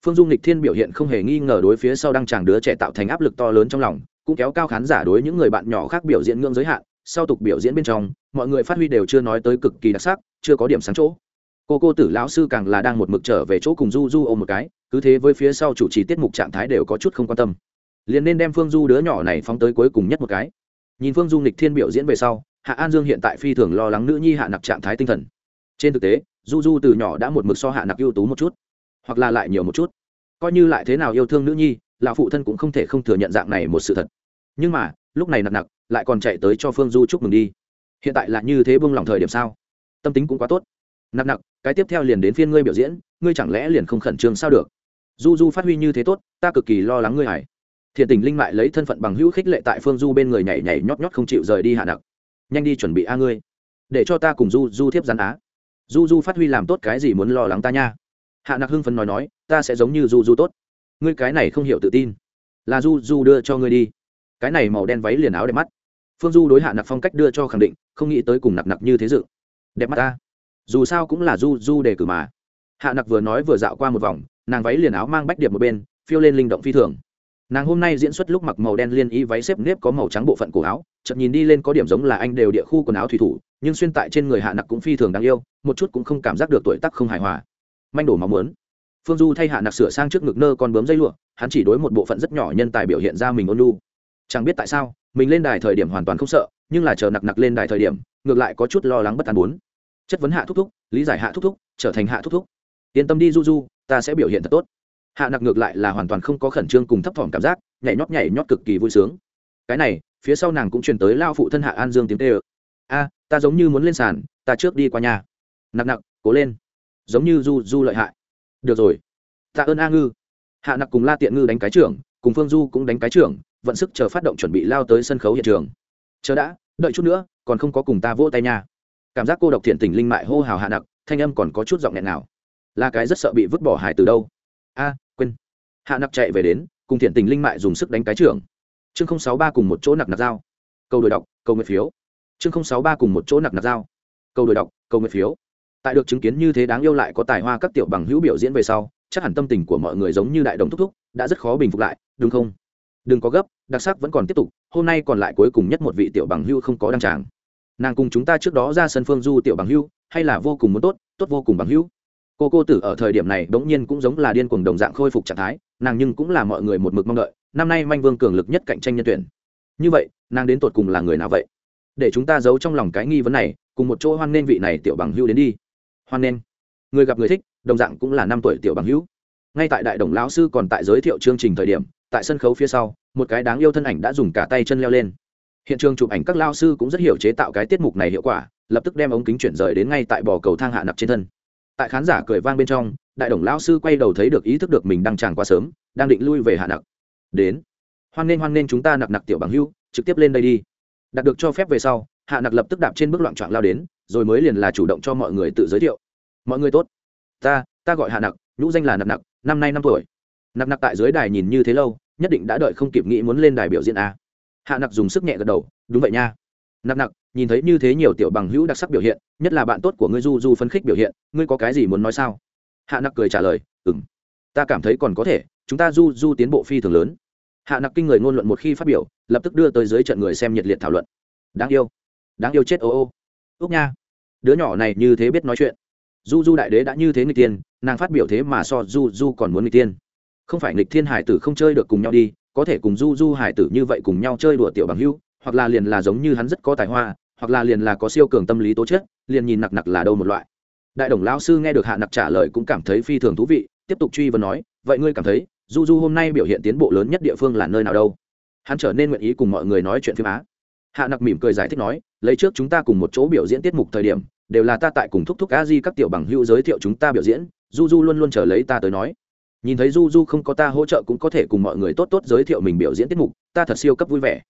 Phương dung lịch thiên biểu hiện không hề nghi ngờ đối phía sau đăng tràng đứa trẻ tạo thành áp lực to lớn trong lòng, cũng kéo cao khán giả đối những người bạn nhỏ khác biểu diễn ngưỡng giới hạn. Sau tục biểu diễn bên trong, mọi người phát huy đều chưa nói tới cực kỳ đặc sắc, chưa có điểm sáng chỗ cô cô tử lão sư càng là đang một mực trở về chỗ cùng du du ôm một cái, cứ thế với phía sau chủ trì tiết mục trạng thái đều có chút không quan tâm. Liền nên đem phương du đứa nhỏ này phóng tới cuối cùng nhất một cái. Nhìn phương du nghịch thiên biểu diễn về sau, hạ an dương hiện tại phi thường lo lắng nữ nhi hạ nặc trạng thái tinh thần. Trên thực tế, du du từ nhỏ đã một mực so hạ nặc ưu tú một chút, hoặc là lại nhiều một chút. Coi như lại thế nào yêu thương nữ nhi là phụ thân cũng không thể không thừa nhận dạng này một sự thật. Nhưng mà, lúc này nặc nặc lại còn chạy tới cho phương du chúc mừng đi. Hiện tại là như thế buông lỏng thời điểm sao? Tâm tính cũng quá tốt. Nặc nặc cái tiếp theo liền đến phiên ngươi biểu diễn, ngươi chẳng lẽ liền không khẩn trương sao được? Du du phát huy như thế tốt, ta cực kỳ lo lắng ngươi hải thiện tình linh mại lấy thân phận bằng hữu khích lệ tại phương du bên người nhảy nhảy nhót nhót không chịu rời đi hạ nặc. Nhanh đi chuẩn bị a ngươi. Để cho ta cùng du du thiếp gián á. Du du phát huy làm tốt cái gì muốn lo lắng ta nha. Hạ nặc hưng phấn nói nói, ta sẽ giống như du du tốt. Ngươi cái này không hiểu tự tin. Là du du đưa cho ngươi đi. Cái này màu đen váy liền áo đẹp mắt. Phương du đối hạ nặc phong cách đưa cho khẳng định, không nghĩ tới cùng nặc nặc như thế dự. Đẹp mắt ta dù sao cũng là du du đề cử mà. Hạ nặc vừa nói vừa dạo qua một vòng, nàng váy liền áo mang bách điệp một bên, phiêu lên linh động phi thường. Nàng hôm nay diễn xuất lúc mặc màu đen liên y váy xếp nếp có màu trắng bộ phận cổ áo, chợt nhìn đi lên có điểm giống là anh đều địa khu quần áo thủy thủ, nhưng xuyên tại trên người hạ nặc cũng phi thường đáng yêu, một chút cũng không cảm giác được tuổi tắc không hài hòa. Manh đổ máu muốn. Phương du thay hạ nặc sửa sang trước ngực nơ con bướm dây lụa, hắn chỉ đối một bộ phận rất nhỏ nhân tài biểu hiện ra mình ôn lu chẳng biết tại sao, mình lên đài thời điểm hoàn toàn không sợ, nhưng là chờ nặc nặc lên đài thời điểm, ngược lại có chút lo lắng bất an bốn chất vấn hạ thúc thúc, lý giải hạ thúc thúc, trở thành hạ thúc thúc. Yên tâm đi, du du, ta sẽ biểu hiện thật tốt. Hạ nặc ngược lại là hoàn toàn không có khẩn trương cùng thấp thỏm cảm giác, nhảy nhót nhảy nhót cực kỳ vui sướng. Cái này, phía sau nàng cũng truyền tới lao phụ thân hạ an dương tiếng tê ơ a, ta giống như muốn lên sàn, ta trước đi qua nhà. Nặc nặc, cố lên. Giống như du du lợi hại. Được rồi. Tạ ơn a ngư. Hạ nặc cùng la tiện ngư đánh cái trưởng, cùng phương du cũng đánh cái trưởng, vận sức chờ phát động chuẩn bị lao tới sân khấu hiện trường. Chờ đã, đợi chút nữa, còn không có cùng ta vỗ tay nhà cảm giác cô độc thiện tình linh mại hô hào hạ nặc thanh âm còn có chút giọng nghẹn nào. Là cái rất sợ bị vứt bỏ hải từ đâu. A, quên. Hạ nặc chạy về đến, cùng thiện tình linh mại dùng sức đánh cái trưởng. Chương sáu ba cùng một chỗ nặc nặc dao. Câu đổi đọc, câu nguyện phiếu. Chương sáu ba cùng một chỗ nặc nặc dao. Câu đổi đọc, câu nguyện phiếu. Tại được chứng kiến như thế đáng yêu lại có tài hoa các tiểu bằng hữu biểu diễn về sau, chắc hẳn tâm tình của mọi người giống như đại đồng thúc thúc, đã rất khó bình phục lại, đúng không? Đừng có gấp, đặc sắc vẫn còn tiếp tục, hôm nay còn lại cuối cùng nhất một vị tiểu bằng hữu không có đăng tràng nàng cùng chúng ta trước đó ra sân phương du tiểu bằng hưu, hay là vô cùng muốn tốt tốt vô cùng bằng hữu cô cô tử ở thời điểm này bỗng nhiên cũng giống là điên cuồng đồng dạng khôi phục trạng thái, nàng nhưng cũng là mọi người một mực mong đợi, năm nay manh vương cường lực nhất cạnh tranh nhân tuyển. Như vậy, nàng đến tột cùng là người nào vậy? Để chúng ta giấu trong lòng cái nghi vấn này, cùng một chỗ hoan nên vị này tiểu bằng hữu đến đi. Hoan nên người gặp người thích, đồng dạng cũng là năm tuổi tiểu bằng hữu ngay tại đại đồng lão sư còn tại giới thiệu chương trình thời điểm, tại sân khấu phía sau, một cái đáng yêu thân ảnh đã dùng cả tay chân leo lên hiện trường chụp ảnh các lao sư cũng rất hiểu chế tạo cái tiết mục này hiệu quả, lập tức đem ống kính chuyển rời đến ngay tại bò cầu thang hạ nặc trên thân. Tại khán giả cười vang bên trong, đại đồng lao sư quay đầu thấy được ý thức được mình đang tràn quá sớm, đang định lui về hạ nặc đến, hoan nghênh hoan nghênh chúng ta nặc nặc tiểu bằng hưu, trực tiếp lên đây đi. Đạt được cho phép về sau, hạ nặc lập tức đạp trên bước loạn trọn lao đến, rồi mới liền là chủ động cho mọi người tự giới thiệu. Mọi người tốt. Ta ta gọi hạ nặc nhũ danh là nặc nặc năm nay năm tuổi. Nặc nặc tại dưới đài nhìn như thế lâu, nhất định đã đợi không kịp nghĩ muốn lên đài biểu diễn a hạ nặc dùng sức nhẹ gật đầu, đúng vậy nha. Nặc nặc, nhìn thấy như thế nhiều tiểu bằng hữu đặc sắc biểu hiện, nhất là bạn tốt của ngươi du du phấn khích biểu hiện, ngươi có cái gì muốn nói sao? Hạ nặc cười trả lời ừ m ta cảm thấy còn có thể, chúng ta du du tiến bộ phi thường lớn. Hạ nặc kinh người ngôn luận một khi phát biểu, lập tức đưa tới dưới trận người xem nhiệt liệt thảo luận. Đáng yêu đáng yêu chết ô ô úc nha. Đứa nhỏ này như thế biết nói chuyện. Du du đại đế đã như thế người tiên, nàng phát biểu thế mà so du du còn muốn người tiên. Không phải nghịch thiên hải tử không chơi được cùng nhau đi có thể cùng du du hải tử như vậy cùng nhau chơi đùa tiểu bằng hưu, hoặc là liền là giống như hắn rất có tài hoa, hoặc là liền là có siêu cường tâm lý tố chất, liền nhìn nặc nặc là đâu một loại. Đại đồng lão sư nghe được hạ nặc trả lời cũng cảm thấy phi thường thú vị, tiếp tục truy vấn nói, vậy ngươi cảm thấy, du du hôm nay biểu hiện tiến bộ lớn nhất địa phương là nơi nào đâu? Hắn trở nên nguyện ý cùng mọi người nói chuyện phim á. Hạ nặc mỉm cười giải thích nói, lấy trước chúng ta cùng một chỗ biểu diễn tiết mục thời điểm, đều là ta tại cùng thúc thúc a di các tiểu bằng hữu giới thiệu chúng ta biểu diễn, du du luôn luôn chờ lấy ta tới nói nhìn thấy du du không có ta hỗ trợ cũng có thể cùng mọi người tốt tốt giới thiệu mình biểu diễn tiết mục, ta thật siêu cấp vui vẻ.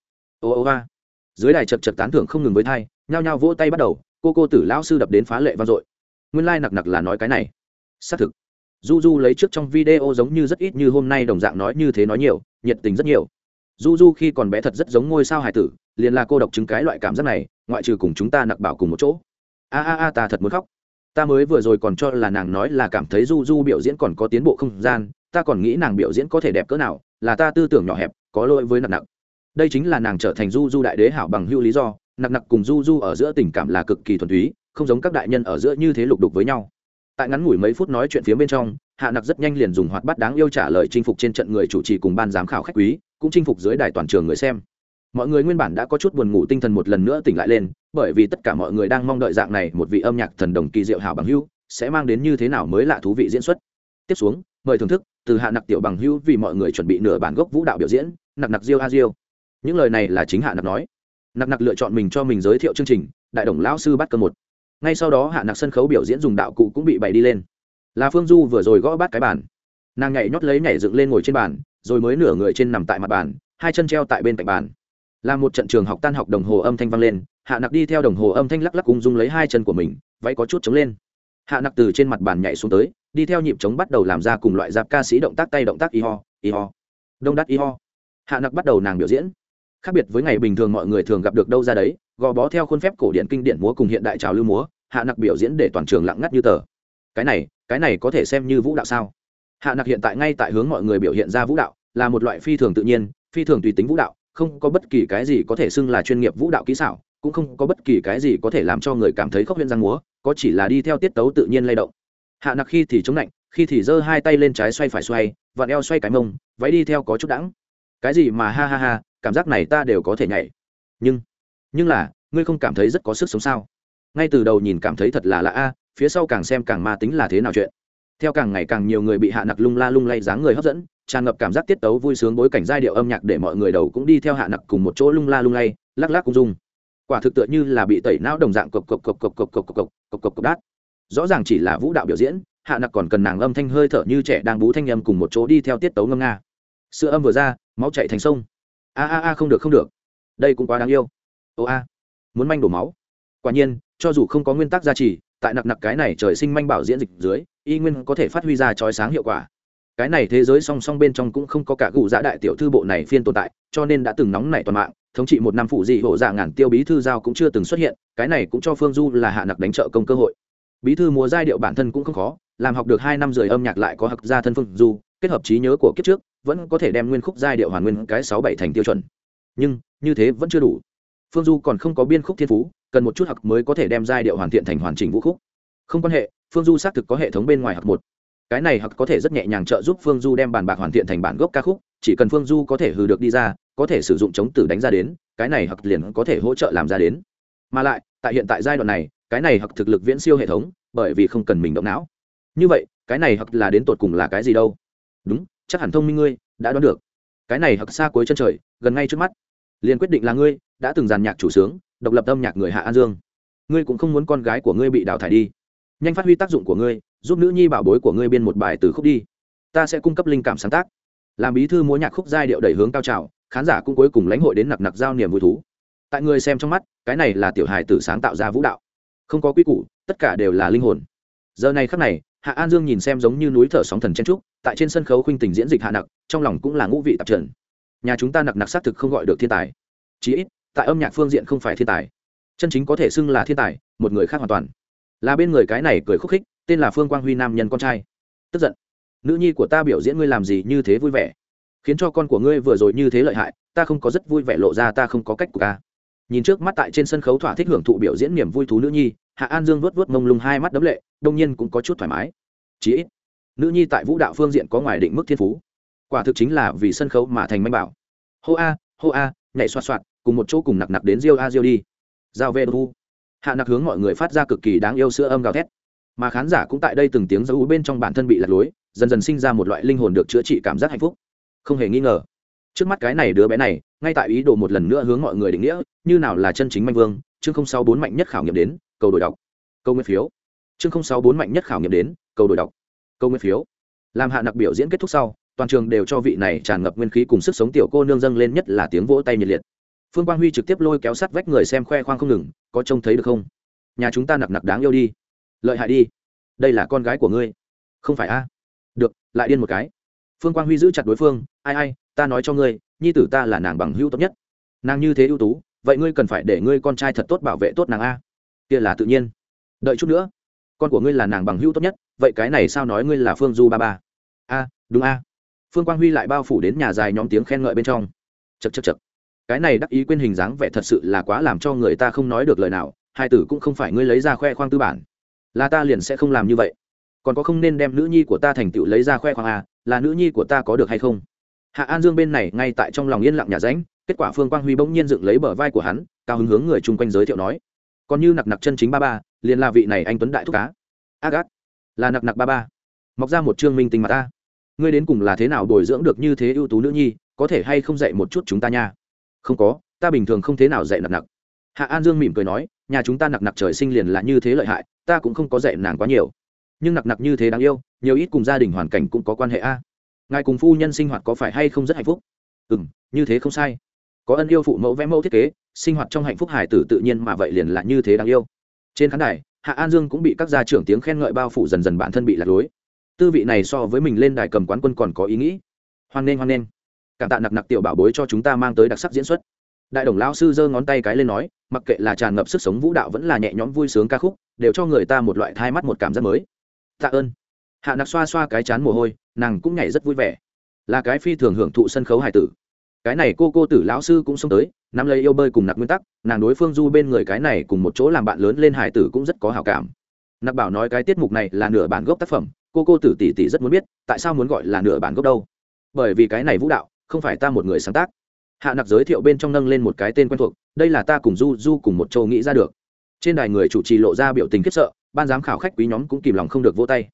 Ô ô a dưới đài chật chật tán thưởng không ngừng với thai, nhao nhao vỗ tay bắt đầu, cô cô tử lão sư đập đến phá lệ vang dội. Nguyên lai、like、nặc nặc là nói cái này. Xác thực. Du du lấy trước trong video giống như rất ít như hôm nay đồng dạng nói như thế nói nhiều, nhiệt tình rất nhiều. Du du khi còn bé thật rất giống ngôi sao hải tử, liền là cô độc chứng cái loại cảm giác này, ngoại trừ cùng chúng ta nặc bảo cùng một chỗ. A a a ta thật muốn khóc ta mới vừa rồi còn cho là nàng nói là cảm thấy du du biểu diễn còn có tiến bộ không gian, ta còn nghĩ nàng biểu diễn có thể đẹp cỡ nào, là ta tư tưởng nhỏ hẹp, có lỗi với nặc nặc. Đây chính là nàng trở thành du du đại đế hảo bằng hưu lý do, nặc nặc cùng du du ở giữa tình cảm là cực kỳ thuần túy, không giống các đại nhân ở giữa như thế lục đục với nhau. Tại ngắn ngủi mấy phút nói chuyện phía bên trong, hạ nặc rất nhanh liền dùng hoạt bát đáng yêu trả lời chinh phục trên trận người chủ trì cùng ban giám khảo khách quý, cũng chinh phục dưới đài toàn trường người xem mọi người nguyên bản đã có chút buồn ngủ tinh thần một lần nữa tỉnh lại lên, bởi vì tất cả mọi người đang mong đợi dạng này một vị âm nhạc thần đồng kỳ diệu hảo bằng hưu sẽ mang đến như thế nào mới lạ thú vị diễn xuất. Tiếp xuống, mời thưởng thức, từ hạ nặc tiểu bằng hưu vì mọi người chuẩn bị nửa bản gốc vũ đạo biểu diễn, nặc nặc diêu a diêu. Những lời này là chính hạ nặc nói. Nặc nặc lựa chọn mình cho mình giới thiệu chương trình, đại đồng lão sư bắt cơ một. Ngay sau đó hạ nặc sân khấu biểu diễn dùng đạo cụ cũng bị bày đi lên. Là phương du vừa rồi gõ bát cái bàn. Nàng nhảy nhót lấy nhảy dựng lên ngồi trên bàn, rồi mới nửa người trên nằm tại mặt bàn, hai chân treo tại bên cạnh bàn là một trận trường học tan học đồng hồ âm thanh vang lên, hạ nặc đi theo đồng hồ âm thanh lắc lắc ung dung lấy hai chân của mình, váy có chút chống lên. Hạ nặc từ trên mặt bàn nhảy xuống tới, đi theo nhịp chống bắt đầu làm ra cùng loại giáp ca sĩ động tác tay động tác y ho y ho, đông đắt y ho. Hạ nặc bắt đầu nàng biểu diễn. Khác biệt với ngày bình thường mọi người thường gặp được đâu ra đấy, gò bó theo khuôn phép cổ điển kinh điển múa cùng hiện đại trào lưu múa, hạ nặc biểu diễn để toàn trường lặng ngắt như tờ. Cái này cái này có thể xem như vũ đạo sao? Hạ nặc hiện tại ngay tại hướng mọi người biểu hiện ra vũ đạo, là một loại phi thường tự nhiên, phi thường tùy tính vũ đạo không có bất kỳ cái gì có thể xưng là chuyên nghiệp vũ đạo kỹ xảo, cũng không có bất kỳ cái gì có thể làm cho người cảm thấy khốc huyễn răng múa, có chỉ là đi theo tiết tấu tự nhiên lay động. Hạ nặc khi thì chống lạnh, khi thì giơ hai tay lên trái xoay phải xoay, vặn eo xoay cái mông, váy đi theo có chút đãng. Cái gì mà ha ha ha, cảm giác này ta đều có thể nhảy. Nhưng nhưng là, ngươi không cảm thấy rất có sức sống sao? Ngay từ đầu nhìn cảm thấy thật là lạ a, phía sau càng xem càng ma tính là thế nào chuyện. Theo càng ngày càng nhiều người bị hạ nặc lung la lung lay dáng người hấp dẫn tràn ngập cảm giác tiết tấu vui sướng bối cảnh giai điệu âm nhạc để mọi người đầu cũng đi theo hạ nặc cùng một chỗ lung la lung lay lắc lắc cung dung quả thực tựa như là bị tẩy não đồng dạng cộc cộc cộc cộc cộc cộc cộc cộc cộc cộc cộc đát rõ ràng chỉ là vũ đạo biểu diễn hạ nặc còn cần nàng âm thanh hơi thở như trẻ đang bú thanh âm cùng một chỗ đi theo tiết tấu ngâm nga sữa âm vừa ra máu chạy thành sông a a a không được không được đây cũng quá đáng yêu ô a muốn manh đổ máu quả nhiên cho dù không có nguyên tắc gia trì tại nặc nặc cái này trời sinh manh bảo diễn dịch dưới y nguyên có thể phát huy ra trói sáng hiệu quả cái này thế giới song song bên trong cũng không có cả cụ giã dạ đại tiểu thư bộ này phiên tồn tại, cho nên đã từng nóng nảy toàn mạng, thống trị một năm phụ dị hộ dạ ngàn tiêu bí thư giao cũng chưa từng xuất hiện, cái này cũng cho phương du là hạ nặc đánh trợ công cơ hội. Bí thư múa giai điệu bản thân cũng không khó, làm học được hai năm rời âm nhạc lại có học gia thân phương du, kết hợp trí nhớ của kiếp trước, vẫn có thể đem nguyên khúc giai điệu hoàn nguyên cái sáu bảy thành tiêu chuẩn. Nhưng, như thế vẫn chưa đủ. Phương du còn không có biên khúc thiên phú, cần một chút học mới có thể đem giai điệu hoàn thiện thành hoàn chỉnh vũ khúc. Không quan hệ, phương du xác thực có hệ thống bên ngoài học một cái này hoặc có thể rất nhẹ nhàng trợ giúp phương du đem bàn bạc hoàn thiện thành bản gốc ca khúc, chỉ cần phương du có thể hừ được đi ra, có thể sử dụng chống tử đánh ra đến, cái này hoặc liền có thể hỗ trợ làm ra đến. Mà lại, tại hiện tại giai đoạn này, cái này hoặc thực lực viễn siêu hệ thống, bởi vì không cần mình động não. Như vậy, cái này hoặc là đến tột cùng là cái gì đâu? Đúng, chắc hẳn thông minh ngươi, đã đoán được. Cái này hoặc xa cuối chân trời, gần ngay trước mắt. Liền quyết định là ngươi, đã từng giàn nhạc chủ sướng, độc lập âm nhạc người hạ an dương. Ngươi cũng không muốn con gái của ngươi bị đào thải đi. Nhanh phát huy tác dụng của ngươi giúp nữ nhi bảo bối của ngươi biên một bài từ khúc đi. Ta sẽ cung cấp linh cảm sáng tác. Làm bí thư múa nhạc khúc giai điệu đẩy hướng cao trào, khán giả cũng cuối cùng lãnh hội đến nặc nặc giao niềm vui thú. Tại người xem trong mắt, cái này là tiểu hài tử sáng tạo ra vũ đạo. Không có quy củ, tất cả đều là linh hồn. Giờ này khắc này, hạ an dương nhìn xem giống như núi thở sóng thần chen trúc, tại trên sân khấu khuynh tình diễn dịch hạ nặc, trong lòng cũng là ngũ vị tạp trần. Nhà chúng ta nặc nặc xác thực không gọi được thiên tài. Chí ít, tại âm nhạc phương diện không phải thiên tài. Chân chính có thể xưng là thiên tài, một người khác hoàn toàn là bên người cái này cười khúc khích, tên là phương quang huy nam nhân con trai. Tức giận. Nữ nhi của ta biểu diễn ngươi làm gì như thế vui vẻ? Khiến cho con của ngươi vừa rồi như thế lợi hại, ta không có rất vui vẻ lộ ra ta không có cách của ta. nhìn trước mắt tại trên sân khấu thỏa thích hưởng thụ biểu diễn niềm vui thú nữ nhi, hạ an dương vớt vớt mông lung hai mắt đấm lệ, đông nhiên cũng có chút thoải mái. Chí ít, nữ nhi tại vũ đạo phương diện có ngoài định mức thiên phú. Quả thực chính là vì sân khấu mà thành manh bảo. Hô a hô a, nhảy xoa xoạt, cùng một chỗ cùng nặc nặc đến riêu a riêu đi. Giao về đu hạ nặc hướng mọi người phát ra cực kỳ đáng yêu sữa âm gào thét. Mà khán giả cũng tại đây từng tiếng dấu bên trong bản thân bị lạc lối, dần dần sinh ra một loại linh hồn được chữa trị cảm giác hạnh phúc. Không hề nghi ngờ, trước mắt cái này đứa bé này, ngay tại ý đồ một lần nữa hướng mọi người định nghĩa, như nào là chân chính manh vương, chương không sáu bốn mạnh nhất khảo nghiệm đến, cầu đổi đọc. Câu nguyên phiếu. Chương không sáu bốn mạnh nhất khảo nghiệm đến, cầu đổi đọc. Câu nguyên phiếu. Làm hạ nặc biểu diễn kết thúc sau, toàn trường đều cho vị này tràn ngập nguyên khí cùng sức sống tiểu cô nương dâng lên nhất là tiếng vỗ tay nhiệt liệt phương quang huy trực tiếp lôi kéo sắt vách người xem khoe khoang không ngừng, có trông thấy được không? Nhà chúng ta nặc nặc đáng yêu đi. Lợi hại đi. Đây là con gái của ngươi. Không phải a. Được, lại điên một cái. Phương quang huy giữ chặt đối phương, ai ai, ta nói cho ngươi, nhi tử ta là nàng bằng hữu tốt nhất. Nàng như thế ưu tú, vậy ngươi cần phải để ngươi con trai thật tốt bảo vệ tốt nàng a. Kia là tự nhiên. Đợi chút nữa. Con của ngươi là nàng bằng hữu tốt nhất, vậy cái này sao nói ngươi là phương du ba ba? A, đúng a. Phương quang huy lại bao phủ đến nhà dài nhóm tiếng khen ngợi bên trong. Chật chật chật cái này đắc ý quên hình dáng vẻ thật sự là quá làm cho người ta không nói được lời nào, hai tử cũng không phải ngươi lấy ra khoe khoang tư bản. Là ta liền sẽ không làm như vậy. Còn có không nên đem nữ nhi của ta thành tựu lấy ra khoe khoang à là nữ nhi của ta có được hay không? Hạ an dương bên này ngay tại trong lòng yên lặng nhà ránh, kết quả phương quang huy bỗng nhiên dựng lấy bờ vai của hắn, cao hứng hướng người chung quanh giới thiệu nói. Còn như nặc nặc chân chính ba ba, liền là vị này anh tuấn đại thúc cá ác ác. Là nặc nặc ba ba. Mọc ra một trương minh tình mà ta. Ngươi đến cùng là thế nào bồi dưỡng được như thế ưu tú nữ nhi, có thể hay không dạy một chút chúng ta nha? Không có, ta bình thường không thế nào dạy nặc nặc. Hạ an dương mỉm cười nói, nhà chúng ta nặc nặc trời sinh liền là như thế lợi hại, ta cũng không có dạy nàng quá nhiều. Nhưng nặc nặc như thế đáng yêu, nhiều ít cùng gia đình hoàn cảnh cũng có quan hệ a. Ngài cùng phu nhân sinh hoạt có phải hay không rất hạnh phúc? Ừ m như thế không sai. Có ân yêu phụ mẫu vẽ mẫu thiết kế, sinh hoạt trong hạnh phúc hải tử tự nhiên mà vậy liền là như thế đáng yêu. Trên khán đài, hạ an dương cũng bị các gia trưởng tiếng khen ngợi bao phủ dần dần bản thân bị lạc lối. Tư vị này so với mình lên đài cầm quán quân còn có ý nghĩ. Hoan nghênh hoan nghênh cảm tạ nặc nặc tiểu bảo bối cho chúng ta mang tới đặc sắc diễn xuất. Đại đồng lao sư giơ ngón tay cái lên nói, mặc kệ là tràn ngập sức sống vũ đạo vẫn là nhẹ nhõm vui sướng ca khúc, đều cho người ta một loại thai mắt một cảm giác mới. Tạ ơn. Hạ nặc xoa xoa cái chán mồ hôi, nàng cũng nhảy rất vui vẻ. Là cái phi thường hưởng thụ sân khấu hài tử. Cái này cô cô tử lão sư cũng xông tới, nắm lấy yêu bơi cùng nặc nguyên tắc, nàng đối phương du bên người cái này cùng một chỗ làm bạn lớn lên hài tử cũng rất có hào cảm. Nặc bảo nói cái tiết mục này là nửa bản gốc tác phẩm, cô cô tử tỷ tỷ rất muốn biết, tại sao muốn gọi là nửa bản gốc đâu? Bởi vì cái này vũ đạo không phải ta một người sáng tác. Hạ nặc giới thiệu bên trong nâng lên một cái tên quen thuộc, đây là ta cùng du du cùng một châu nghĩ ra được. Trên đài người chủ trì lộ ra biểu tình khiếp sợ, ban giám khảo khách quý nhóm cũng kìm lòng không được vỗ tay.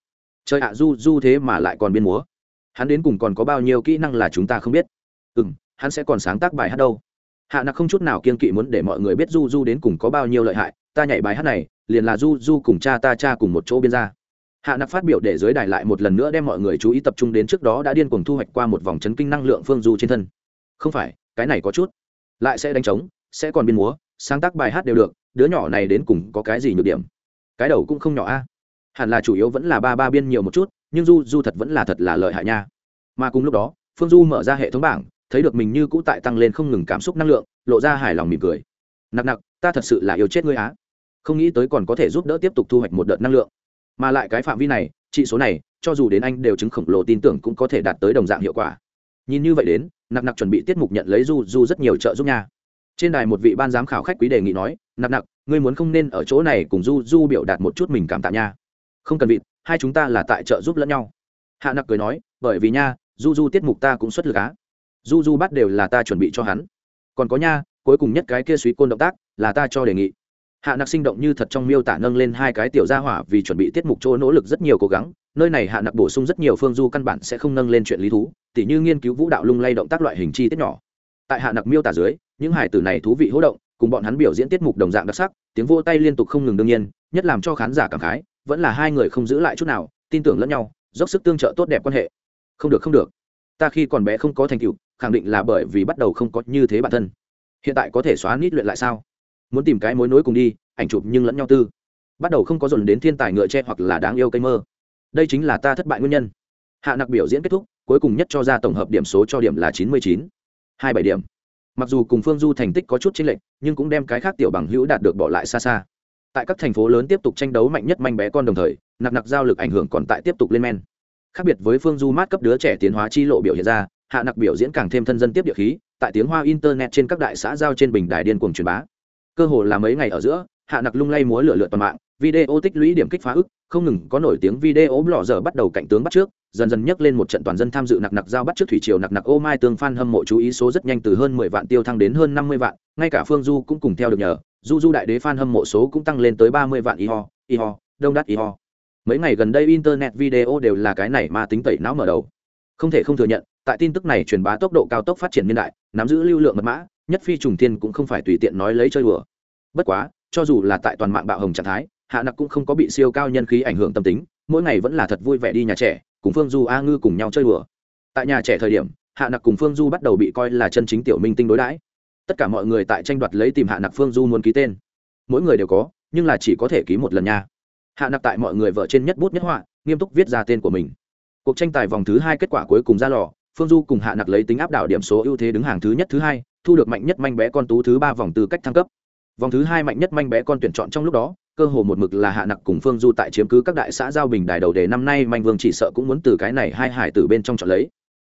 Trời hạ du du thế mà lại còn biên múa. Hắn đến cùng còn có bao nhiêu kỹ năng là chúng ta không biết. Ừ m hắn sẽ còn sáng tác bài hát đâu. Hạ nặc không chút nào kiên kỵ muốn để mọi người biết du du đến cùng có bao nhiêu lợi hại. Ta nhảy bài hát này, liền là du du cùng cha ta cha cùng một chỗ biên ra hạ nặc phát biểu để giới đài lại một lần nữa đem mọi người chú ý tập trung đến trước đó đã điên cuồng thu hoạch qua một vòng chấn kinh năng lượng phương du trên thân. Không phải, cái này có chút. Lại sẽ đánh trống, sẽ còn biên múa, sáng tác bài hát đều được, đứa nhỏ này đến cùng có cái gì nhược điểm? Cái đầu cũng không nhỏ a. Hẳn là chủ yếu vẫn là ba ba biên nhiều một chút, nhưng du du thật vẫn là thật là lợi hại nha. Mà cùng lúc đó, phương du mở ra hệ thống bảng, thấy được mình như cũ tại tăng lên không ngừng cảm xúc năng lượng, lộ ra hài lòng mỉm cười. Nặc nặc, ta thật sự là yêu chết ngươi á. Không nghĩ tới còn có thể giúp đỡ tiếp tục thu hoạch một đợt năng lượng mà lại cái phạm vi này trị số này, cho dù đến anh đều chứng khổng lồ tin tưởng cũng có thể đạt tới đồng dạng hiệu quả. Nhìn như vậy đến, nặc nặc chuẩn bị tiết mục nhận lấy du du rất nhiều trợ giúp nha. Trên đài một vị ban giám khảo khách quý đề nghị nói, nặc nặc, ngươi muốn không nên ở chỗ này cùng du du biểu đạt một chút mình cảm tạ nha. Không cần vịt, hai chúng ta là tại trợ giúp lẫn nhau. Hạ nặc cười nói, bởi vì nha, du du tiết mục ta cũng xuất lực á. Du du bắt đều là ta chuẩn bị cho hắn. Còn có nha, cuối cùng nhất cái kia suý côn động tác là ta cho đề nghị hạ nặc sinh động như thật trong miêu tả nâng lên hai cái tiểu gia hỏa vì chuẩn bị tiết mục chỗ nỗ lực rất nhiều cố gắng, nơi này hạ nặc bổ sung rất nhiều phương du căn bản sẽ không nâng lên chuyện lý thú, tỉ như nghiên cứu vũ đạo lung lay động tác loại hình chi tiết nhỏ. Tại hạ nặc miêu tả dưới, những hải tử này thú vị hỗ động, cùng bọn hắn biểu diễn tiết mục đồng dạng đặc sắc, tiếng vô tay liên tục không ngừng đương nhiên, nhất làm cho khán giả cảm khái, vẫn là hai người không giữ lại chút nào, tin tưởng lẫn nhau, dốc sức tương trợ tốt đẹp quan hệ. Không được không được. Ta khi còn bé không có thành tựu, khẳng định là bởi vì bắt đầu không có như thế bản thân. Hiện tại có thể xóa nít luyện lại sao? Muốn tìm cái mối nối cùng đi, ảnh chụp nhưng lẫn nhau tư. Bắt đầu không có dồn đến thiên tài ngựa tre hoặc là đáng yêu cây mơ. Đây chính là ta thất bại nguyên nhân. Hạ nặc biểu diễn kết thúc, cuối cùng nhất cho ra tổng hợp điểm số cho điểm là chín mươi chín. Hai bảy điểm. Mặc dù cùng phương du thành tích có chút chênh lệch, nhưng cũng đem cái khác tiểu bằng hữu đạt được bỏ lại xa xa. Tại các thành phố lớn tiếp tục tranh đấu mạnh nhất manh bé con đồng thời, nặc nặc giao lực ảnh hưởng còn tại tiếp tục lên men. Khác biệt với phương du mát cấp đứa trẻ tiến hóa chi lộ biểu hiện ra, hạ nặc biểu diễn càng thêm thân dân tiếp địa khí, tại tiếng hoa internet trên các đại xã giao trên bình đài điên cuồng truyền bá cơ hồ là mấy ngày ở giữa, hạ nặc lung lay múa lửa lượt toàn mạng, video tích lũy điểm kích phá ức, không ngừng có nổi tiếng video lò giờ bắt đầu cạnh tướng bắt trước, dần dần nhấc lên một trận toàn dân tham dự nặc nặc giao bắt trước thủy triều nặc nặc ô mai tương phan hâm mộ chú ý số rất nhanh từ hơn mười vạn tiêu thăng đến hơn năm mươi vạn, ngay cả phương du cũng cùng theo được nhờ, du du đại đế phan hâm mộ số cũng tăng lên tới ba mươi vạn y ho y ho, đông đắt y ho. Mấy ngày gần đây internet video đều là cái này mà tính tẩy não mở đầu. Không thể không thừa nhận tại tin tức này truyền bá tốc độ cao tốc phát triển niên đại, nắm giữ lưu lượng mật mã, nhất phi trùng thiên cũng không phải tùy tiện nói lấy chơi đùa. Bất quá, cho dù là tại toàn mạng bạo hồng trạng thái, hạ nặc cũng không có bị siêu cao nhân khí ảnh hưởng tâm tính, mỗi ngày vẫn là thật vui vẻ đi nhà trẻ, cùng phương du a ngư cùng nhau chơi đùa. Tại nhà trẻ thời điểm, hạ nặc cùng phương du bắt đầu bị coi là chân chính tiểu minh tinh đối đãi. Tất cả mọi người tại tranh đoạt lấy tìm hạ nặc phương du muốn ký tên. Mỗi người đều có, nhưng là chỉ có thể ký một lần nha. Hạ nặc tại mọi người vợ trên nhất bút nhất họa, nghiêm túc viết ra tên của mình. Cuộc tranh tài vòng thứ hai kết quả cuối cùng ra lò phương du cùng hạ nặc lấy tính áp đảo điểm số ưu thế đứng hàng thứ nhất, thứ hai, thu được mạnh nhất manh bé con tú thứ ba vòng tư cách thăng cấp. Vòng thứ hai mạnh nhất manh bé con tuyển chọn trong lúc đó, cơ hồ một mực là hạ nặc cùng phương du tại chiếm cứ các đại xã giao bình đài đầu đề năm nay, manh vương chỉ sợ cũng muốn từ cái này hai hải từ bên trong chọn lấy.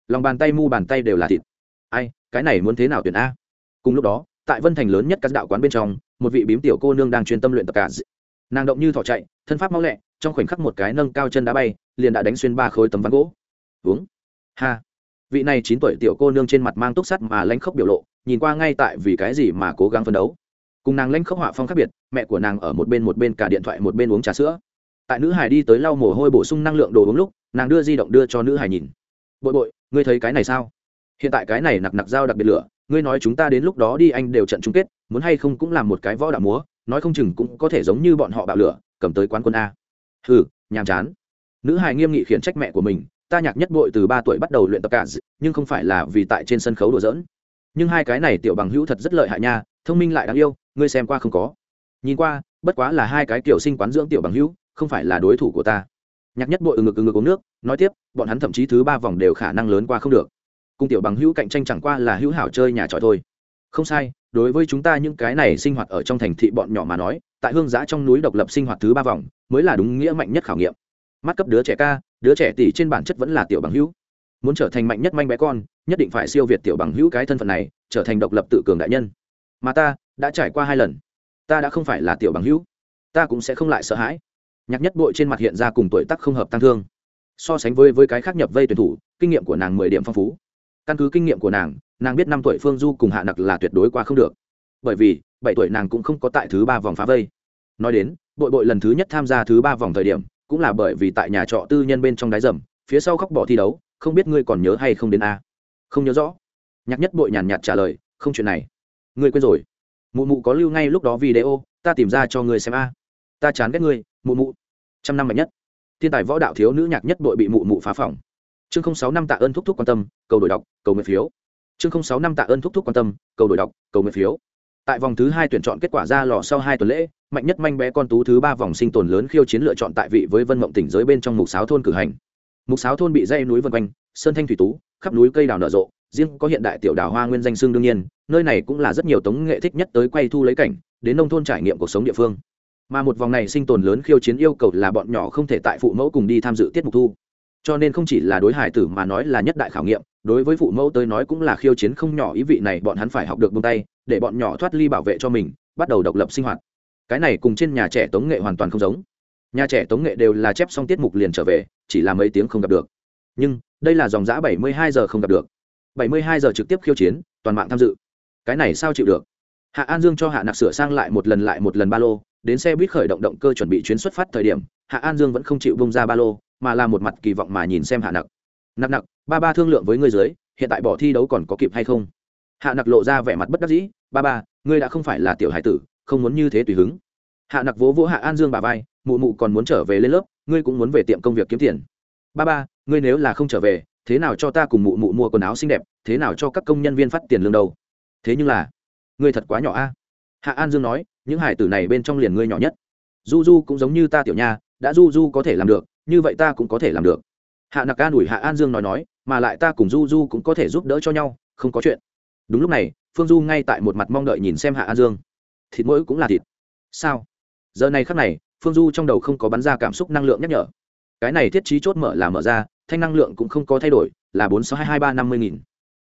Lòng bàn tay mu bàn tay đều là thịt. Ai, cái này muốn thế nào tuyển a? Cùng lúc đó, tại vân thành lớn nhất các đạo quán bên trong, một vị bím tiểu cô nương đang chuyên tâm luyện tập cả nàng động như thỏ chạy, thân pháp mau lẹ, trong khoảnh khắc một cái nâng cao chân đá bay, liền đã đánh xuyên ba khối tấm ván gỗ. Uống. Ha vị này chín tuổi tiểu cô nương trên mặt mang túc sắt mà lanh khóc biểu lộ, nhìn qua ngay tại vì cái gì mà cố gắng phấn đấu. Cùng nàng lanh khóc họa phong khác biệt, mẹ của nàng ở một bên một bên cả điện thoại một bên uống trà sữa. Tại nữ hải đi tới lau mồ hôi bổ sung năng lượng đồ uống lúc, nàng đưa di động đưa cho nữ hải nhìn. Bội bội, ngươi thấy cái này sao? Hiện tại cái này nặc nặc dao đặc biệt lửa, ngươi nói chúng ta đến lúc đó đi anh đều trận chung kết, muốn hay không cũng làm một cái võ đạo múa, nói không chừng cũng có thể giống như bọn họ bạo lửa, cầm tới quán quân a. Ừ nhàm chán. Nữ hải nghiêm nghị khiển trách mẹ của mình ta nhạc nhất bội từ ba tuổi bắt đầu luyện tập cả nhưng không phải là vì tại trên sân khấu đùa giỡn. Nhưng hai cái này tiểu bằng hữu thật rất lợi hại nha, thông minh lại đáng yêu, ngươi xem qua không có. Nhìn qua, bất quá là hai cái tiểu sinh quán dưỡng tiểu bằng hữu, không phải là đối thủ của ta. Nhạc nhất bội ừ ngực ừ ngực uống nước, nói tiếp, bọn hắn thậm chí thứ ba vòng đều khả năng lớn qua không được. Cùng tiểu bằng hữu cạnh tranh chẳng qua là hữu hảo chơi nhà tròi thôi. Không sai, đối với chúng ta những cái này sinh hoạt ở trong thành thị bọn nhỏ mà nói, tại hương giã trong núi độc lập sinh hoạt thứ ba vòng, mới là đúng nghĩa mạnh nhất khảo nghiệm. Mắt cấp đứa trẻ ca đứa trẻ tỷ trên bản chất vẫn là tiểu bằng hữu. Muốn trở thành mạnh nhất manh bé con, nhất định phải siêu việt tiểu bằng hữu cái thân phận này, trở thành độc lập tự cường đại nhân. Mà ta, đã trải qua hai lần. Ta đã không phải là tiểu bằng hữu. Ta cũng sẽ không lại sợ hãi. Nhạc nhất bội trên mặt hiện ra cùng tuổi tác không hợp tăng thương. So sánh với với cái khác nhập vây tuyển thủ, kinh nghiệm của nàng mười điểm phong phú. Căn cứ kinh nghiệm của nàng nàng biết năm tuổi phương du cùng hạ nặc là tuyệt đối qua không được. Bởi vì, bảy tuổi nàng cũng không có tại thứ ba vòng phá vây. Nói đến, bội bội lần thứ nhất tham gia thứ ba vòng thời điểm cũng là bởi vì tại nhà trọ tư nhân bên trong đáy rầm phía sau khóc bỏ thi đấu, không biết ngươi còn nhớ hay không đến a? Không nhớ rõ. Nhạc nhất bội nhàn nhạt trả lời, không chuyện này. Ngươi quên rồi. Mụ mụ có lưu ngay lúc đó video, ta tìm ra cho ngươi xem a. Ta chán ghét ngươi, mụ mụ. Trăm năm mạnh nhất. Thiên tài võ đạo thiếu nữ nhạc nhất bội bị mụ mụ phá phỏng. Chương không sáu năm tạ ơn thúc thúc quan tâm, cầu đổi đọc, cầu nguyện phiếu. Chương không sáu năm tạ ơn thúc thúc quan tâm, cầu đổi đọc, cầu nguyện phiếu tại vòng thứ hai tuyển chọn kết quả ra lò sau hai tuần lễ, mạnh nhất manh bé con tú thứ ba vòng sinh tồn lớn khiêu chiến lựa chọn tại vị với vân mộng tỉnh giới bên trong mục sáo thôn cử hành. Mục sáo thôn bị dây núi vân quanh, sơn thanh thủy tú, khắp núi cây đào nở rộ, riêng có hiện đại tiểu đào hoa nguyên danh xương đương nhiên, nơi này cũng là rất nhiều tống nghệ thích nhất tới quay thu lấy cảnh, đến nông thôn trải nghiệm cuộc sống địa phương. Mà một vòng này sinh tồn lớn khiêu chiến yêu cầu là bọn nhỏ không thể tại phụ mẫu cùng đi tham dự tiết mục thu. Cho nên không chỉ là đối hải tử mà nói là nhất đại khảo nghiệm đối với phụ mẫu tới nói cũng là khiêu chiến không nhỏ ý vị này bọn hắn phải học được bông tay, để bọn nhỏ thoát ly bảo vệ cho mình, bắt đầu độc lập sinh hoạt. Cái này cùng trên nhà trẻ tống nghệ hoàn toàn không giống. Nhà trẻ tống nghệ đều là chép xong tiết mục liền trở về, chỉ là mấy tiếng không gặp được. Nhưng, đây là dòng giã bảy mươi hai giờ không gặp được. bảy mươi hai giờ trực tiếp khiêu chiến, toàn mạng tham dự. Cái này sao chịu được? Hạ an dương cho hạ nặc sửa sang lại một lần lại một lần ba lô, đến xe buýt khởi động động cơ chuẩn bị chuyến xuất phát thời điểm, hạ an dương vẫn không chịu bông ra ba lô, mà là một mặt kỳ vọng mà nhìn xem hạ nặc nặc nặc, ba ba thương lượng với ngươi dưới, hiện tại bỏ thi đấu còn có kịp hay không? Hạ nặc lộ ra vẻ mặt bất đắc dĩ, ba ba, ngươi đã không phải là tiểu hải tử, không muốn như thế tùy hứng. Hạ nặc vỗ vỗ hạ an dương bà vai, mụ mụ còn muốn trở về lên lớp, ngươi cũng muốn về tiệm công việc kiếm tiền. Ba ba, ngươi nếu là không trở về, thế nào cho ta cùng mụ mụ mua quần áo xinh đẹp, thế nào cho các công nhân viên phát tiền lương đâu? Thế nhưng là, ngươi thật quá nhỏ a. Hạ an dương nói, những hải tử này bên trong liền ngươi nhỏ nhất. Du du cũng giống như ta tiểu nha, đã du du có thể làm được, như vậy ta cũng có thể làm được hạ nặc an ủi hạ an dương nói nói, mà lại ta cùng du du cũng có thể giúp đỡ cho nhau, không có chuyện. Đúng lúc này, phương du ngay tại một mặt mong đợi nhìn xem hạ an dương. Thịt mỗi cũng là thịt. Sao? Giờ này khắc này, phương du trong đầu không có bắn ra cảm xúc năng lượng nhắc nhở. Cái này thiết trí chốt mở là mở ra, thanh năng lượng cũng không có thay đổi, là bốn sáu hai hai ba năm mươi nghìn.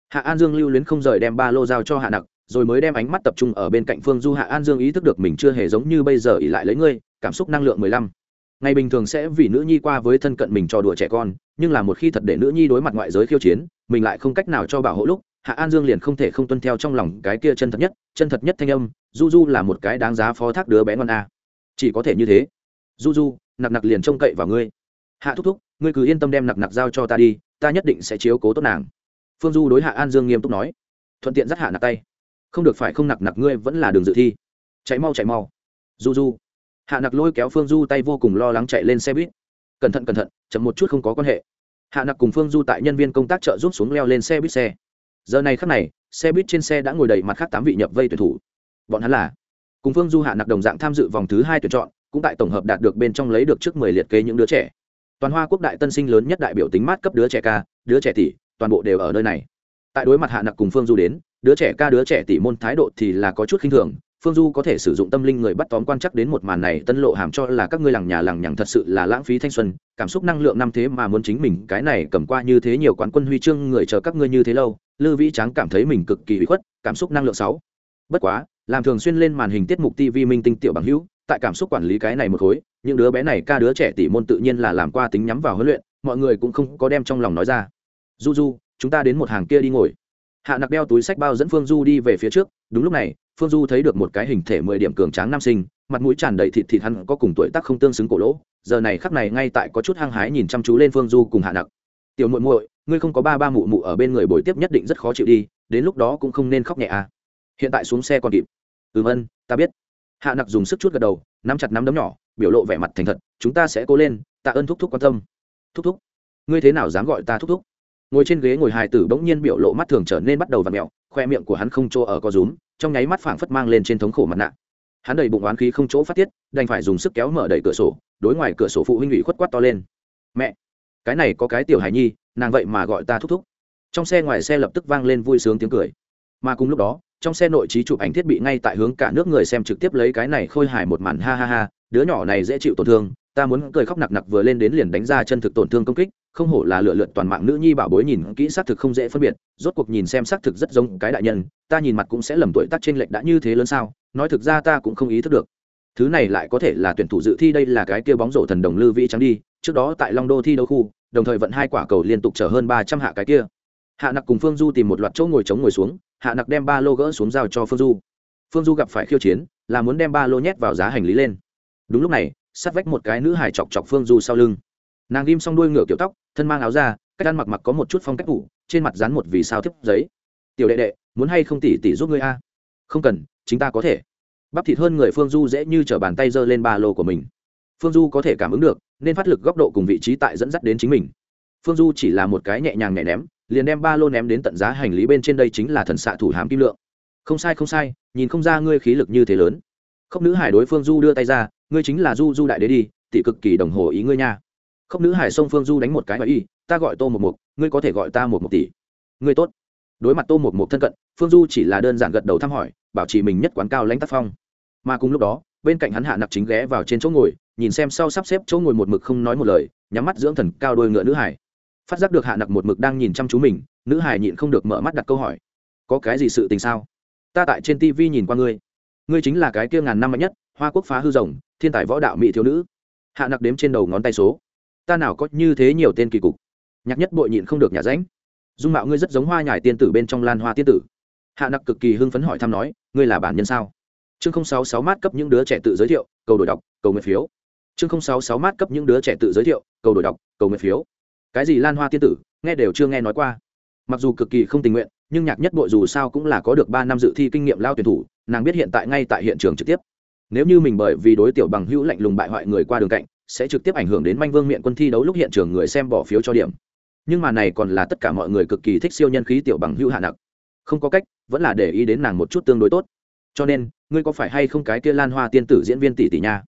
Hạ an dương lưu luyến không rời đem ba lô giao cho hạ nặc, rồi mới đem ánh mắt tập trung ở bên cạnh phương du. Hạ an dương ý thức được mình chưa hề giống như bây giờ ỉ lại lấy ngươi, cảm xúc năng lượng mười lăm ngày bình thường sẽ vì nữ nhi qua với thân cận mình cho đùa trẻ con, nhưng là một khi thật để nữ nhi đối mặt ngoại giới khiêu chiến, mình lại không cách nào cho bảo hộ lúc, hạ an dương liền không thể không tuân theo trong lòng cái kia chân thật nhất, chân thật nhất thanh âm du du là một cái đáng giá phó thác đứa bé ngon a. Chỉ có thể như thế. Du du nặc nặc liền trông cậy vào ngươi. Hạ thúc thúc, ngươi cứ yên tâm đem nặc nặc giao cho ta đi, ta nhất định sẽ chiếu cố tốt nàng. Phương du đối hạ an dương nghiêm túc nói. Thuận tiện dắt hạ nặc tay. Không được phải không nặc nặc ngươi vẫn là đường dự thi. Chạy mau chạy mau. Du du hạ nặc lôi kéo phương du tay vô cùng lo lắng chạy lên xe buýt. Cẩn thận cẩn thận, chậm một chút không có quan hệ. Hạ nặc cùng phương du tại nhân viên công tác trợ giúp xuống leo lên xe buýt xe. Giờ này khắc này, xe buýt trên xe đã ngồi đầy mặt khác tám vị nhập vây tuyển thủ. Bọn hắn là cùng phương du hạ nặc đồng dạng tham dự vòng thứ hai tuyển chọn, cũng tại tổng hợp đạt được bên trong lấy được trước mười liệt kê những đứa trẻ. Toàn hoa quốc đại tân sinh lớn nhất đại biểu tính mát cấp đứa trẻ ca, đứa trẻ tỷ, toàn bộ đều ở nơi này. Tại đối mặt hạ nặc cùng phương du đến, đứa trẻ ca, đứa trẻ tỷ môn thái độ thì là có chút khinh thường phương du có thể sử dụng tâm linh người bắt tóm quan chắc đến một màn này, tân lộ hàm cho là các ngươi làng nhà làng nhằng thật sự là lãng phí thanh xuân, cảm xúc năng lượng năm thế mà muốn chính mình, cái này cầm qua như thế nhiều quán quân huy chương người chờ các ngươi như thế lâu, lư vĩ trắng cảm thấy mình cực kỳ bị khuất, cảm xúc năng lượng sáu. Bất quá, làm thường xuyên lên màn hình tiết mục tv minh tinh tiểu bằng hữu, tại cảm xúc quản lý cái này một khối, những đứa bé này ca đứa trẻ tỷ môn tự nhiên là làm qua tính nhắm vào huấn luyện, mọi người cũng không có đem trong lòng nói ra. Du du chúng ta đến một hàng kia đi ngồi. Hạ nặc đeo túi sách bao dẫn phương du đi về phía trước, đúng lúc này phương du thấy được một cái hình thể mười điểm cường tráng nam sinh, mặt mũi tràn đầy thịt thịt hắn có cùng tuổi tác không tương xứng cổ lỗ, giờ này khắc này ngay tại có chút hăng hái nhìn chăm chú lên phương du cùng hạ nặc. Tiểu muội muội, ngươi không có ba ba mụ mụ ở bên người bồi tiếp nhất định rất khó chịu đi, đến lúc đó cũng không nên khóc nhẹ à. Hiện tại xuống xe còn kịp. Ừm ân, ta biết. Hạ nặc dùng sức chút gật đầu, nắm chặt nắm đấm nhỏ, biểu lộ vẻ mặt thành thật, chúng ta sẽ cố lên, tạ ơn thúc thúc quan tâm. Thúc thúc? Ngươi thế nào dám gọi ta thúc thúc? Ngồi trên ghế ngồi hài tử bỗng nhiên biểu lộ mắt thường trở nên bắt đầu v ặ mẹo khoe miệng của hắn không chỗ ở co rúm, trong nháy mắt phảng phất mang lên trên thống khổ mặt nạ. Hắn đầy bụng oán khí không chỗ phát tiết, đành phải dùng sức kéo mở đẩy cửa sổ, đối ngoài cửa sổ phụ huynh ủy khuất quát to lên. Mẹ, cái này có cái tiểu hải nhi, nàng vậy mà gọi ta thúc thúc. Trong xe ngoài xe lập tức vang lên vui sướng tiếng cười. Mà cùng lúc đó, trong xe nội trí chụp ảnh thiết bị ngay tại hướng cả nước người xem trực tiếp lấy cái này khôi hài một màn, ha ha ha đứa nhỏ này dễ chịu tổn thương, ta muốn cười khóc nặc nặc vừa lên đến liền đánh ra chân thực tổn thương công kích, không hổ là lựa lượt toàn mạng nữ nhi bảo bối nhìn kỹ xác thực không dễ phân biệt, rốt cuộc nhìn xem xác thực rất giống cái đại nhân, ta nhìn mặt cũng sẽ lầm tuổi tác trên lệch đã như thế lớn sao, nói thực ra ta cũng không ý thức được. Thứ này lại có thể là tuyển thủ dự thi đây là cái kia bóng rổ thần đồng lư vĩ trắng đi, trước đó tại long đô thi đấu khu, đồng thời vận hai quả cầu liên tục chở hơn ba trăm hạ cái kia. Hạ nặc cùng phương du tìm một loạt chỗ ngồi chống ngồi xuống, hạ nặc đem ba lô gỡ xuống giao cho phương du. Phương du gặp phải khiêu chiến, là muốn đem ba lô nhét vào giá hành lý lên đúng lúc này, sát vách một cái nữ hải chọc chọc phương du sau lưng. Nàng ghim xong đuôi ngựa kiểu tóc, thân mang áo ra cách ăn mặc mặc có một chút phong cách cũ, trên mặt dán một vì sao thiếp giấy. Tiểu đệ đệ, muốn hay không tỉ tỉ giúp ngươi a? Không cần, chính ta có thể. Bắp thịt hơn người phương du dễ như t r ở bàn tay giơ lên ba lô của mình. Phương du có thể cảm ứng được, nên phát lực góc độ cùng vị trí tại dẫn dắt đến chính mình. Phương du chỉ là một cái nhẹ nhàng nhẹ ném, liền đem ba lô ném đến tận giá hành lý bên trên đây chính là thần xạ thủ hàm kim lượng. Không sai không sai, nhìn không ra ngươi khí lực như thế lớn. Khóc nữ hải đối phương du đưa tay ra ngươi chính là du du đại đế đi, tỷ cực kỳ đồng hồ ý ngươi nha. Khóc nữ hải sông phương du đánh một cái và y, ta gọi tô một mục ngươi có thể gọi ta một một tỷ. Ngươi tốt. Đối mặt tô một mục thân cận, phương du chỉ là đơn giản gật đầu thăm hỏi, bảo trì mình nhất quán cao lãnh tác phong. Mà cùng lúc đó, bên cạnh hắn hạ nặc chính ghé vào trên chỗ ngồi, nhìn xem sau sắp xếp chỗ ngồi một mực không nói một lời, nhắm mắt dưỡng thần cao đôi ngựa nữ hải. Phát giác được hạ nặc một mực đang nhìn chăm chú mình, nữ hải nhịn không được mở mắt đặt câu hỏi. Có cái gì sự tình sao? Ta tại trên tv nhìn qua ngươi. Ngươi chính là cái kia ngàn năm mạnh nhất, hoa quốc phá hư rồng thiên tài võ đạo mỹ thiếu nữ. Hạ nặc đếm trên đầu ngón tay số. Ta nào có như thế nhiều tên kỳ cục. Nhạc nhất bội nhịn không được nhà ránh. Dung mạo ngươi rất giống hoa nhải tiên tử bên trong lan hoa tiên tử. Hạ nặc cực kỳ hưng phấn hỏi thăm nói, ngươi là bản nhân sao? Chương sáu sáu mát cấp những đứa trẻ tự giới thiệu, cầu đổi đọc, cầu nguyện phiếu. Chương sáu sáu mát cấp những đứa trẻ tự giới thiệu, cầu đổi đọc, cầu nguyện phiếu. Cái gì lan hoa tiên tử, nghe đều chưa nghe nói qua. Mặc dù cực kỳ không tình nguyện, nhưng nhạc nhất bội dù sao cũng là có được ba năm dự thi kinh nghiệm lao tuyển thủ, nàng biết hiện tại ngay tại hiện trường trực tiếp nếu như mình bởi vì đối tiểu bằng hữu lạnh lùng bại hoại người qua đường cạnh, sẽ trực tiếp ảnh hưởng đến manh vương miệng quân thi đấu lúc hiện trường người xem bỏ phiếu cho điểm. Nhưng mà này còn là tất cả mọi người cực kỳ thích siêu nhân khí tiểu bằng hữu hạ nặc không có cách, vẫn là để ý đến nàng một chút tương đối tốt. Cho nên, ngươi có phải hay không cái kia lan hoa tiên tử diễn viên tỷ tỷ nha?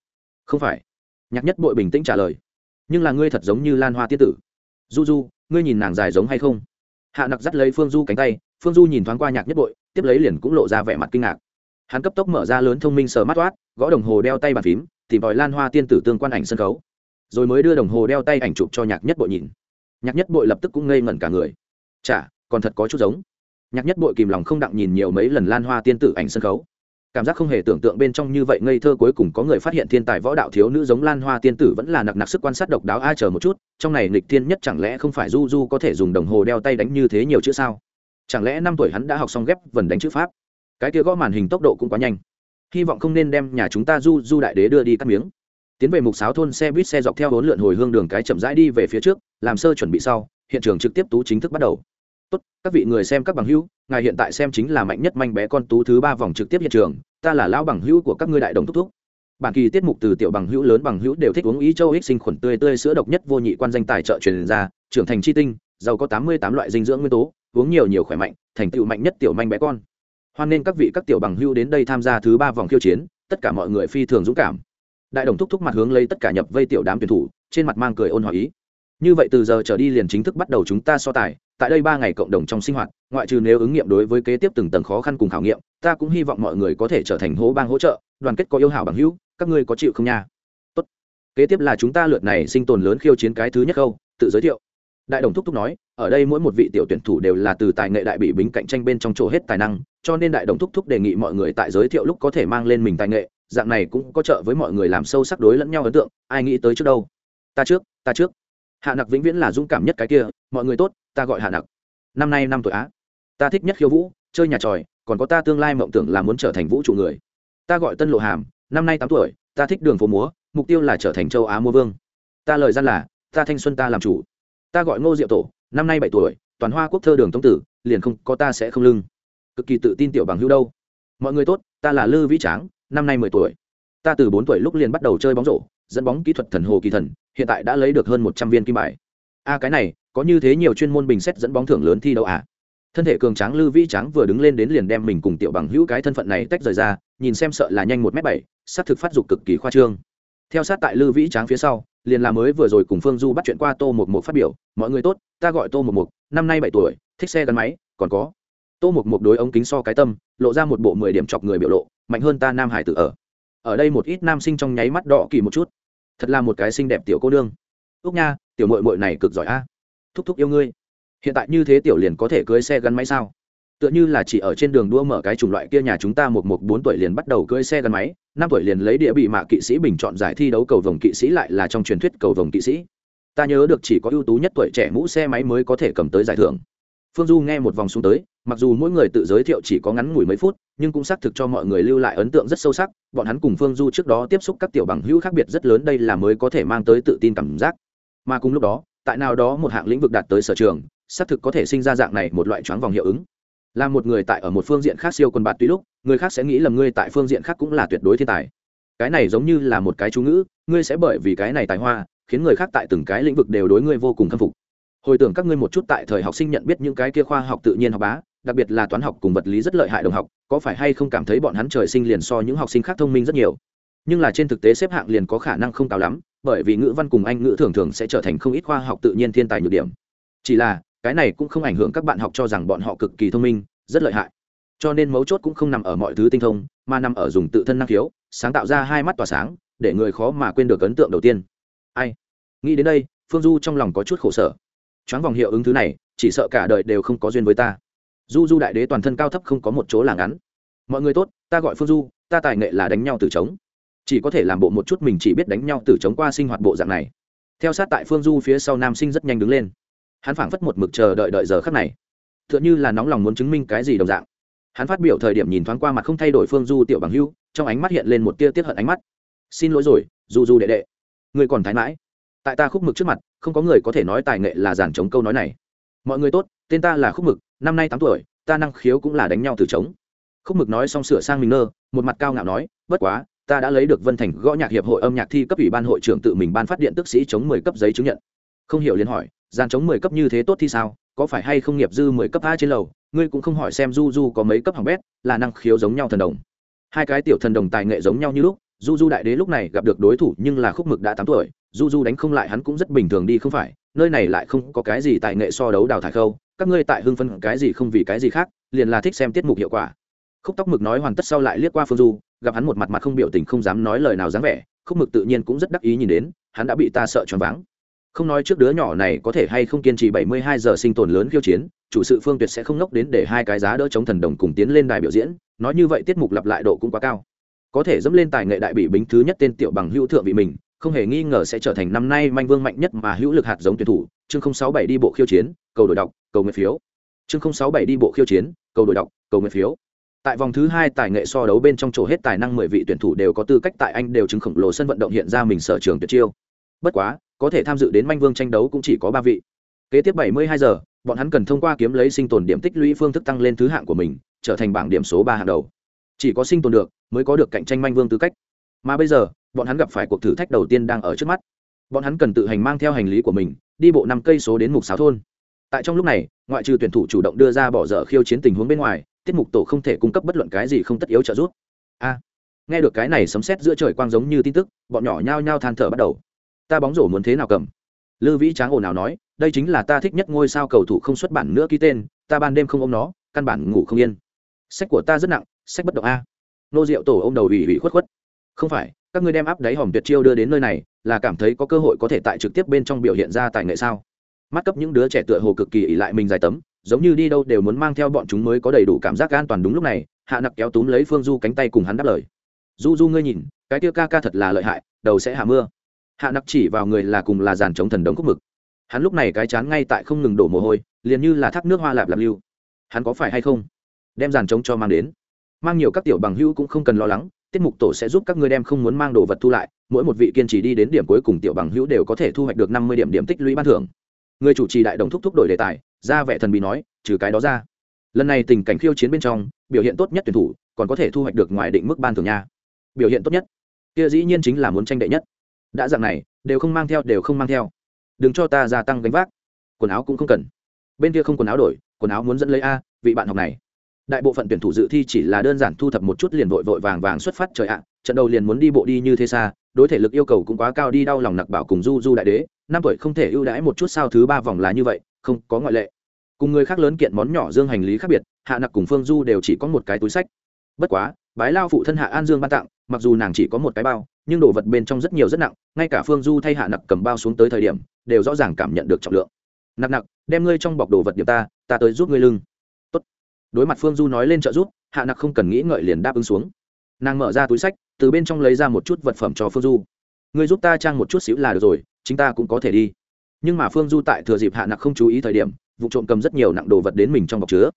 Không phải. Nhạc nhất bội bình tĩnh trả lời. Nhưng là ngươi thật giống như lan hoa tiên tử. Du du, ngươi nhìn nàng dài giống hay không? Hạ nặc dắt lấy phương du cánh tay, phương du nhìn thoáng qua nhạc nhất bội, tiếp lấy liền cũng lộ ra vẻ mặt kinh ngạc hắn cấp tốc mở ra lớn thông minh sờ mắt toát gõ đồng hồ đeo tay bàn phím, tìm tòi lan hoa tiên tử tương quan ảnh sân khấu. Rồi mới đưa đồng hồ đeo tay ảnh chụp cho nhạc nhất bội nhìn. Nhạc nhất bội lập tức cũng ngây ngẩn cả người. Chả còn thật có chút giống. Nhạc nhất bội kìm lòng không đặng nhìn nhiều mấy lần lan hoa tiên tử ảnh sân khấu. Cảm giác không hề tưởng tượng bên trong như vậy ngây thơ cuối cùng có người phát hiện thiên tài võ đạo thiếu nữ giống lan hoa tiên tử vẫn là nặc nặc sức quan sát độc đáo ai chờ một chút, trong này nghịch thiên nhất chẳng lẽ không phải du du có thể dùng đồng hồ đeo tay đánh như thế nhiều chữ sao? Chẳng lẽ năm tuổi hắn đã học xong ghép vần đánh chữ pháp? Cái kia gõ màn hình tốc độ cũng quá nhanh. Hy vọng không nên đem nhà chúng ta du du đại đế đưa đi cắt miếng. Tiến về mục sáo thôn xe buýt xe dọc theo hỗn lượn hồi hương đường cái chậm rãi đi về phía trước, làm sơ chuẩn bị sau, hiện trường trực tiếp tú chính thức bắt đầu. Tốt, các vị người xem các bằng hữu, ngài hiện tại xem chính là mạnh nhất manh bé con tú thứ ba vòng trực tiếp hiện trường, ta là lão bằng hữu của các ngươi đại đồng thúc thúc. Bản kỳ tiết mục từ tiểu bằng hữu lớn bằng hữu đều thích uống ý châu ích sinh khuẩn tươi tươi sữa độc nhất vô nhị quan danh tài trợ truyền ra, trưởng thành chi tinh, giàu có tám mươi tám loại dinh dưỡng nguyên tố, uống nhiều nhiều khỏe mạnh, thành tựu mạnh nhất tiểu manh bé con hoan nên các vị các tiểu bằng hữu đến đây tham gia thứ ba vòng khiêu chiến, tất cả mọi người phi thường dũng cảm. Đại đồng thúc thúc mặt hướng lấy tất cả nhập vây tiểu đám tuyển thủ, trên mặt mang cười ôn hòa ý. Như vậy từ giờ trở đi liền chính thức bắt đầu chúng ta so tài, tại đây ba ngày cộng đồng trong sinh hoạt, ngoại trừ nếu ứng nghiệm đối với kế tiếp từng tầng khó khăn cùng khảo nghiệm, ta cũng hy vọng mọi người có thể trở thành hố bang hỗ trợ, đoàn kết có yêu hảo bằng hữu, các ngươi có chịu không nha? Tốt. Kế tiếp là chúng ta lượt này sinh tồn lớn khiêu chiến cái thứ nhất câu tự giới thiệu đại đồng thúc thúc nói, ở đây mỗi một vị tiểu tuyển thủ đều là từ tài nghệ đại bị bính cạnh tranh bên trong chỗ hết tài năng, cho nên đại đồng thúc thúc đề nghị mọi người tại giới thiệu lúc có thể mang lên mình tài nghệ, dạng này cũng có trợ với mọi người làm sâu sắc đối lẫn nhau ấn tượng, ai nghĩ tới trước đâu. Ta trước ta trước. Hạ nặc vĩnh viễn là dũng cảm nhất cái kia, mọi người tốt, ta gọi hạ nặc. Năm nay năm tuổi á. Ta thích nhất khiêu vũ, chơi nhà tròi, còn có ta tương lai mộng tưởng là muốn trở thành vũ trụ người. Ta gọi tân lộ hàm, năm nay tám tuổi, ta thích đường phố múa, mục tiêu là trở thành châu á mua vương. Ta lời gian là, ta thanh xuân ta làm chủ ta gọi ngô diệu tổ, năm nay bảy tuổi, toàn hoa quốc thơ đường tống tử, liền không, có ta sẽ không lưng. Cực kỳ tự tin tiểu bằng hữu đâu. Mọi người tốt, ta là lư vĩ tráng, năm nay mười tuổi. Ta từ bốn tuổi lúc liền bắt đầu chơi bóng rổ, dẫn bóng kỹ thuật thần hồ kỳ thần, hiện tại đã lấy được hơn một trăm viên kim bài. A cái này, có như thế nhiều chuyên môn bình xét dẫn bóng thưởng lớn thi đấu à? Thân thể cường tráng lư vĩ tráng vừa đứng lên đến liền đem mình cùng tiểu bằng hữu cái thân phận này tách rời ra, nhìn xem sợ là nhanh một m bảy s á t thực phát dục cực kỳ khoa trương. Theo sát tại lư vĩ tráng phía sau liền là mới vừa rồi cùng phương du bắt chuyện qua tô một một phát biểu, mọi người tốt, ta gọi tô một một năm nay bảy tuổi, thích xe gắn máy, còn có. Tô một một đối ống kính so cái tâm, lộ ra một bộ mười điểm chọc người biểu lộ, mạnh hơn ta nam hải tử ở. Ở đây một ít nam sinh trong nháy mắt đỏ kỳ một chút. Thật là một cái xinh đẹp tiểu cô nương. Úc nha, tiểu mội mội này cực giỏi a. Thúc thúc yêu ngươi. Hiện tại như thế tiểu liền có thể cưới xe gắn máy sao? Tựa như là chỉ ở trên đường đua mở cái chủng loại kia nhà chúng ta một một bốn tuổi liền bắt đầu cưới xe gắn máy năm tuổi liền lấy địa bị mạ kỵ sĩ bình chọn giải thi đấu cầu vồng kỵ sĩ lại là trong truyền thuyết cầu vồng kỵ sĩ. Ta nhớ được chỉ có ưu tú nhất tuổi trẻ mũ xe máy mới có thể cầm tới giải thưởng. Phương du nghe một vòng xuống tới, mặc dù mỗi người tự giới thiệu chỉ có ngắn ngủi mấy phút, nhưng cũng xác thực cho mọi người lưu lại ấn tượng rất sâu sắc, bọn hắn cùng phương du trước đó tiếp xúc các tiểu bằng hữu khác biệt rất lớn đây là mới có thể mang tới tự tin cảm giác. Mà cùng lúc đó, tại nào đó một hạng lĩnh vực đạt tới sở trường, xác thực có thể sinh ra dạng này một loại choáng vòng hiệu ứng là một người tại ở một phương diện khác siêu quần bạt tuy lúc, người khác sẽ nghĩ là ngươi tại phương diện khác cũng là tuyệt đối thiên tài. Cái này giống như là một cái chú ngữ, ngươi sẽ bởi vì cái này tài hoa, khiến người khác tại từng cái lĩnh vực đều đối ngươi vô cùng khâm phục. Hồi tưởng các ngươi một chút tại thời học sinh nhận biết những cái kia khoa học tự nhiên học bá, đặc biệt là toán học cùng vật lý rất lợi hại đồng học, có phải hay không cảm thấy bọn hắn trời sinh liền so những học sinh khác thông minh rất nhiều? Nhưng là trên thực tế xếp hạng liền có khả năng không cao lắm, bởi vì ngữ văn cùng anh ngữ thường thường sẽ trở thành không ít khoa học tự nhiên thiên tài nhược điểm. Chỉ là cái này cũng không ảnh hưởng các bạn học cho rằng bọn họ cực kỳ thông minh, rất lợi hại. Cho nên mấu chốt cũng không nằm ở mọi thứ tinh thông, mà nằm ở dùng tự thân năng khiếu, sáng tạo ra hai mắt tỏa sáng, để người khó mà quên được ấn tượng đầu tiên. Ai? Nghĩ đến đây, phương du trong lòng có chút khổ sở. Choáng vòng hiệu ứng thứ này, chỉ sợ cả đời đều không có duyên với ta. Du du đại đế toàn thân cao thấp không có một chỗ là ngắn. Mọi người tốt, ta gọi phương du, ta tài nghệ là đánh nhau từ trống. Chỉ có thể làm bộ một chút mình chỉ biết đánh nhau từ trống qua sinh hoạt bộ dạng này. Theo sát tại phương du phía sau nam sinh rất nhanh đứng lên hắn phảng phất một mực chờ đợi đợi giờ khắc này. T h ư ợ n h ư là nóng lòng muốn chứng minh cái gì đồng dạng. Hắn phát biểu thời điểm nhìn thoáng qua mặt không thay đổi phương du tiểu bằng hưu, trong ánh mắt hiện lên một tia tiết hận ánh mắt. Xin lỗi rồi, du du đệ đệ. Người còn thái mãi. Tại ta khúc mực trước mặt, không có người có thể nói tài nghệ là giàn chống câu nói này. Mọi người tốt, tên ta là khúc mực, năm nay tám tuổi, ta năng khiếu cũng là đánh nhau từ trống. Khúc mực nói xong sửa sang mình nơ, một mặt cao ngạo nói, bất quá, ta đã lấy được vân thành gõ nhạc hiệp hội âm nhạc thi cấp ủy ban hội trưởng tự mình ban phát điện tức sĩ chống mười cấp giấy chứng nhận không hiểu liền hỏi, gian chống mười cấp như thế tốt thì sao? Có phải hay không nghiệp dư mười cấp a trên lầu? Ngươi cũng không hỏi xem du du có mấy cấp hỏng bét, là năng khiếu giống nhau thần đồng. Hai cái tiểu thần đồng tài nghệ giống nhau như lúc, du du đại đế lúc này gặp được đối thủ nhưng là khúc mực đã tám tuổi, du du đánh không lại hắn cũng rất bình thường đi không phải, nơi này lại không có cái gì tại nghệ so đấu đào thải khâu, các ngươi tại hưng phân cái gì không vì cái gì khác, liền là thích xem tiết mục hiệu quả. Khúc tóc mực nói hoàn tất sau lại liếc qua phương du, gặp hắn một mặt mặt không biểu tình không dám nói lời nào dáng vẻ, khúc mực tự nhiên cũng rất đắc ý nhìn đến, hắn đã bị ta sợ choáng váng không nói trước đứa nhỏ này có thể hay không kiên trì bảy mươi hai giờ sinh tồn lớn khiêu chiến, chủ sự phương tuyệt sẽ không ngốc đến để hai cái giá đỡ chống thần đồng cùng tiến lên đài biểu diễn, nói như vậy tiết mục lặp lại độ cũng quá cao. Có thể dẫm lên tài nghệ đại bị bính thứ nhất tên tiểu bằng hữu thượng vị mình, không hề nghi ngờ sẽ trở thành năm nay manh vương mạnh nhất mà hữu lực hạt giống tuyển thủ, chương sáu bảy đi bộ khiêu chiến, cầu đổi đọc, cầu nguyện phiếu. Chương sáu bảy đi bộ khiêu chiến, cầu đổi đọc, cầu nguyện phiếu. Tại vòng thứ hai tài nghệ so đấu bên trong chỗ hết tài năng mười vị tuyển thủ đều có tư cách tại anh đều chứng khổng lồ sân vận động hiện ra mình sở trường tuyệt chiêu. Bất quá có thể tham dự đến manh vương tranh đấu cũng chỉ có ba vị. Kế tiếp bảy mươi hai giờ, bọn hắn cần thông qua kiếm lấy sinh tồn điểm tích lũy phương thức tăng lên thứ hạng của mình, trở thành bảng điểm số ba hàng đầu. Chỉ có sinh tồn được, mới có được cạnh tranh manh vương tư cách. Mà bây giờ, bọn hắn gặp phải cuộc thử thách đầu tiên đang ở trước mắt. Bọn hắn cần tự hành mang theo hành lý của mình, đi bộ năm cây số đến mục sáu thôn. Tại trong lúc này, ngoại trừ tuyển thủ chủ động đưa ra bỏ dở khiêu chiến tình huống bên ngoài, tiết mục tổ không thể cung cấp bất luận cái gì không tất yếu trợ giúp. A, nghe được cái này sấm xét giữa trời quang giống như tin tức, bọn nhỏ nhao nhao than thở bắt đầu ta bóng rổ muốn thế nào cầm? Lư vĩ tráng ồn nào nói, đây chính là ta thích nhất ngôi sao cầu thủ không xuất bản nữa ký tên, ta ban đêm không ôm nó, căn bản ngủ không yên. Sách của ta rất nặng, sách bất động a. Nô rượu tổ ô m đầu ủy ủy khuất khuất. Không phải, các ngươi đem áp đáy hòm tuyệt chiêu đưa đến nơi này, là cảm thấy có cơ hội có thể tại trực tiếp bên trong biểu hiện ra tài nghệ sao? Mắt cấp những đứa trẻ tựa hồ cực kỳ ỉ lại mình dài tấm, giống như đi đâu đều muốn mang theo bọn chúng mới có đầy đủ cảm giác an toàn đúng lúc này, hạ nặc kéo túm lấy phương du cánh tay cùng hắn đáp lời. Du du ngươi nhìn, cái tia ca ca thật là lợi hại, đầu sẽ hạ mưa hạ nặc chỉ vào người là cùng là giàn chống thần đống khúc mực. Hắn lúc này cái chán ngay tại không ngừng đổ mồ hôi, liền như là thác nước hoa lạp lạp lưu. Hắn có phải hay không? Đem giàn chống cho mang đến. Mang nhiều các tiểu bằng hữu cũng không cần lo lắng, tiết mục tổ sẽ giúp các ngươi đem không muốn mang đồ vật thu lại, mỗi một vị kiên trì đi đến điểm cuối cùng tiểu bằng hữu đều có thể thu hoạch được năm mươi điểm điểm tích lũy ban thưởng. Người chủ trì đại đồng thúc thúc đổi đề tài, ra vẻ thần bí nói, trừ cái đó ra. Lần này tình cảnh khiêu chiến bên trong, biểu hiện tốt nhất tuyển thủ, còn có thể thu hoạch được ngoài định mức ban thưởng nha. Biểu hiện tốt nhất. Kia dĩ nhiên chính là muốn tranh đệ nhất đã dạng này, đều không mang theo, đều không mang theo. Đừng cho ta gia tăng gánh vác. Quần áo cũng không cần. Bên kia không quần áo đổi, quần áo muốn dẫn lấy a, vị bạn học này. Đại bộ phận tuyển thủ dự thi chỉ là đơn giản thu thập một chút liền vội vội vàng vàng xuất phát trời ạ. Trận đầu liền muốn đi bộ đi như thế xa, đối thể lực yêu cầu cũng quá cao đi đau lòng nặc bảo cùng du du đại đế. Năm tuổi không thể ưu đãi một chút sao thứ ba vòng là như vậy, không có ngoại lệ. Cùng người khác lớn kiện món nhỏ dương hành lý khác biệt, hạ nặc cùng phương du đều chỉ có một cái túi sách bất quá, bái lao phụ thân hạ an dương ban tặng, mặc dù nàng chỉ có một cái bao, nhưng đồ vật bên trong rất nhiều rất nặng, ngay cả phương du thay hạ nặc cầm bao xuống tới thời điểm, đều rõ ràng cảm nhận được trọng lượng. Nặc nặc, đem ngươi trong bọc đồ vật điểm ta ta tới giúp ngươi lưng. Tốt. đối mặt phương du nói lên trợ giúp, hạ nặc không cần nghĩ ngợi liền đáp ứng xuống. Nàng mở ra túi sách, từ bên trong lấy ra một chút vật phẩm cho phương du. Ngươi giúp ta trang một chút xíu là được rồi chúng ta cũng có thể đi. Nhưng mà phương du tại thừa dịp hạ nặc không chú ý thời điểm, vụ trộm cầm rất nhiều nặng đồ vật đến mình trong bọc chứa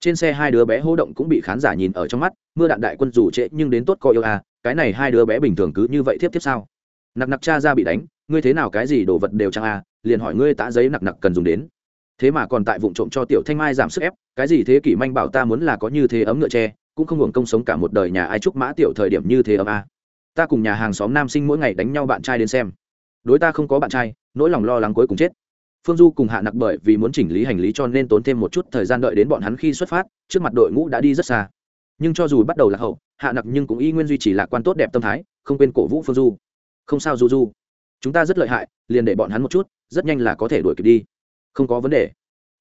trên xe hai đứa bé hô động cũng bị khán giả nhìn ở trong mắt, mưa đạn đại quân dù trễ nhưng đến tốt coi yêu à cái này hai đứa bé bình thường cứ như vậy tiếp tiếp sao? Nặc nặc cha ra bị đánh, ngươi thế nào cái gì đồ vật đều trang à liền hỏi ngươi tã giấy nặc nặc cần dùng đến. Thế mà còn tại vụ trộm cho tiểu thanh mai giảm sức ép, cái gì thế kỷ manh bảo ta muốn là có như thế ấm ngựa tre, cũng không hưởng công sống cả một đời nhà ai chúc mã tiểu thời điểm như thế ấm à. ta cùng nhà hàng xóm nam sinh mỗi ngày đánh nhau bạn trai đến xem. Đối ta không có bạn trai, nỗi lòng lo lắng cuối cùng chết phương du cùng hạ nặc bởi vì muốn chỉnh lý hành lý cho nên tốn thêm một chút thời gian đợi đến bọn hắn khi xuất phát, trước mặt đội ngũ đã đi rất xa. Nhưng cho dù bắt đầu là hậu, hạ nặc nhưng cũng y nguyên duy trì lạc quan tốt đẹp tâm thái, không quên cổ vũ phương du. Không sao du du, chúng ta rất lợi hại, liền để bọn hắn một chút, rất nhanh là có thể đuổi kịp đi. Không có vấn đề.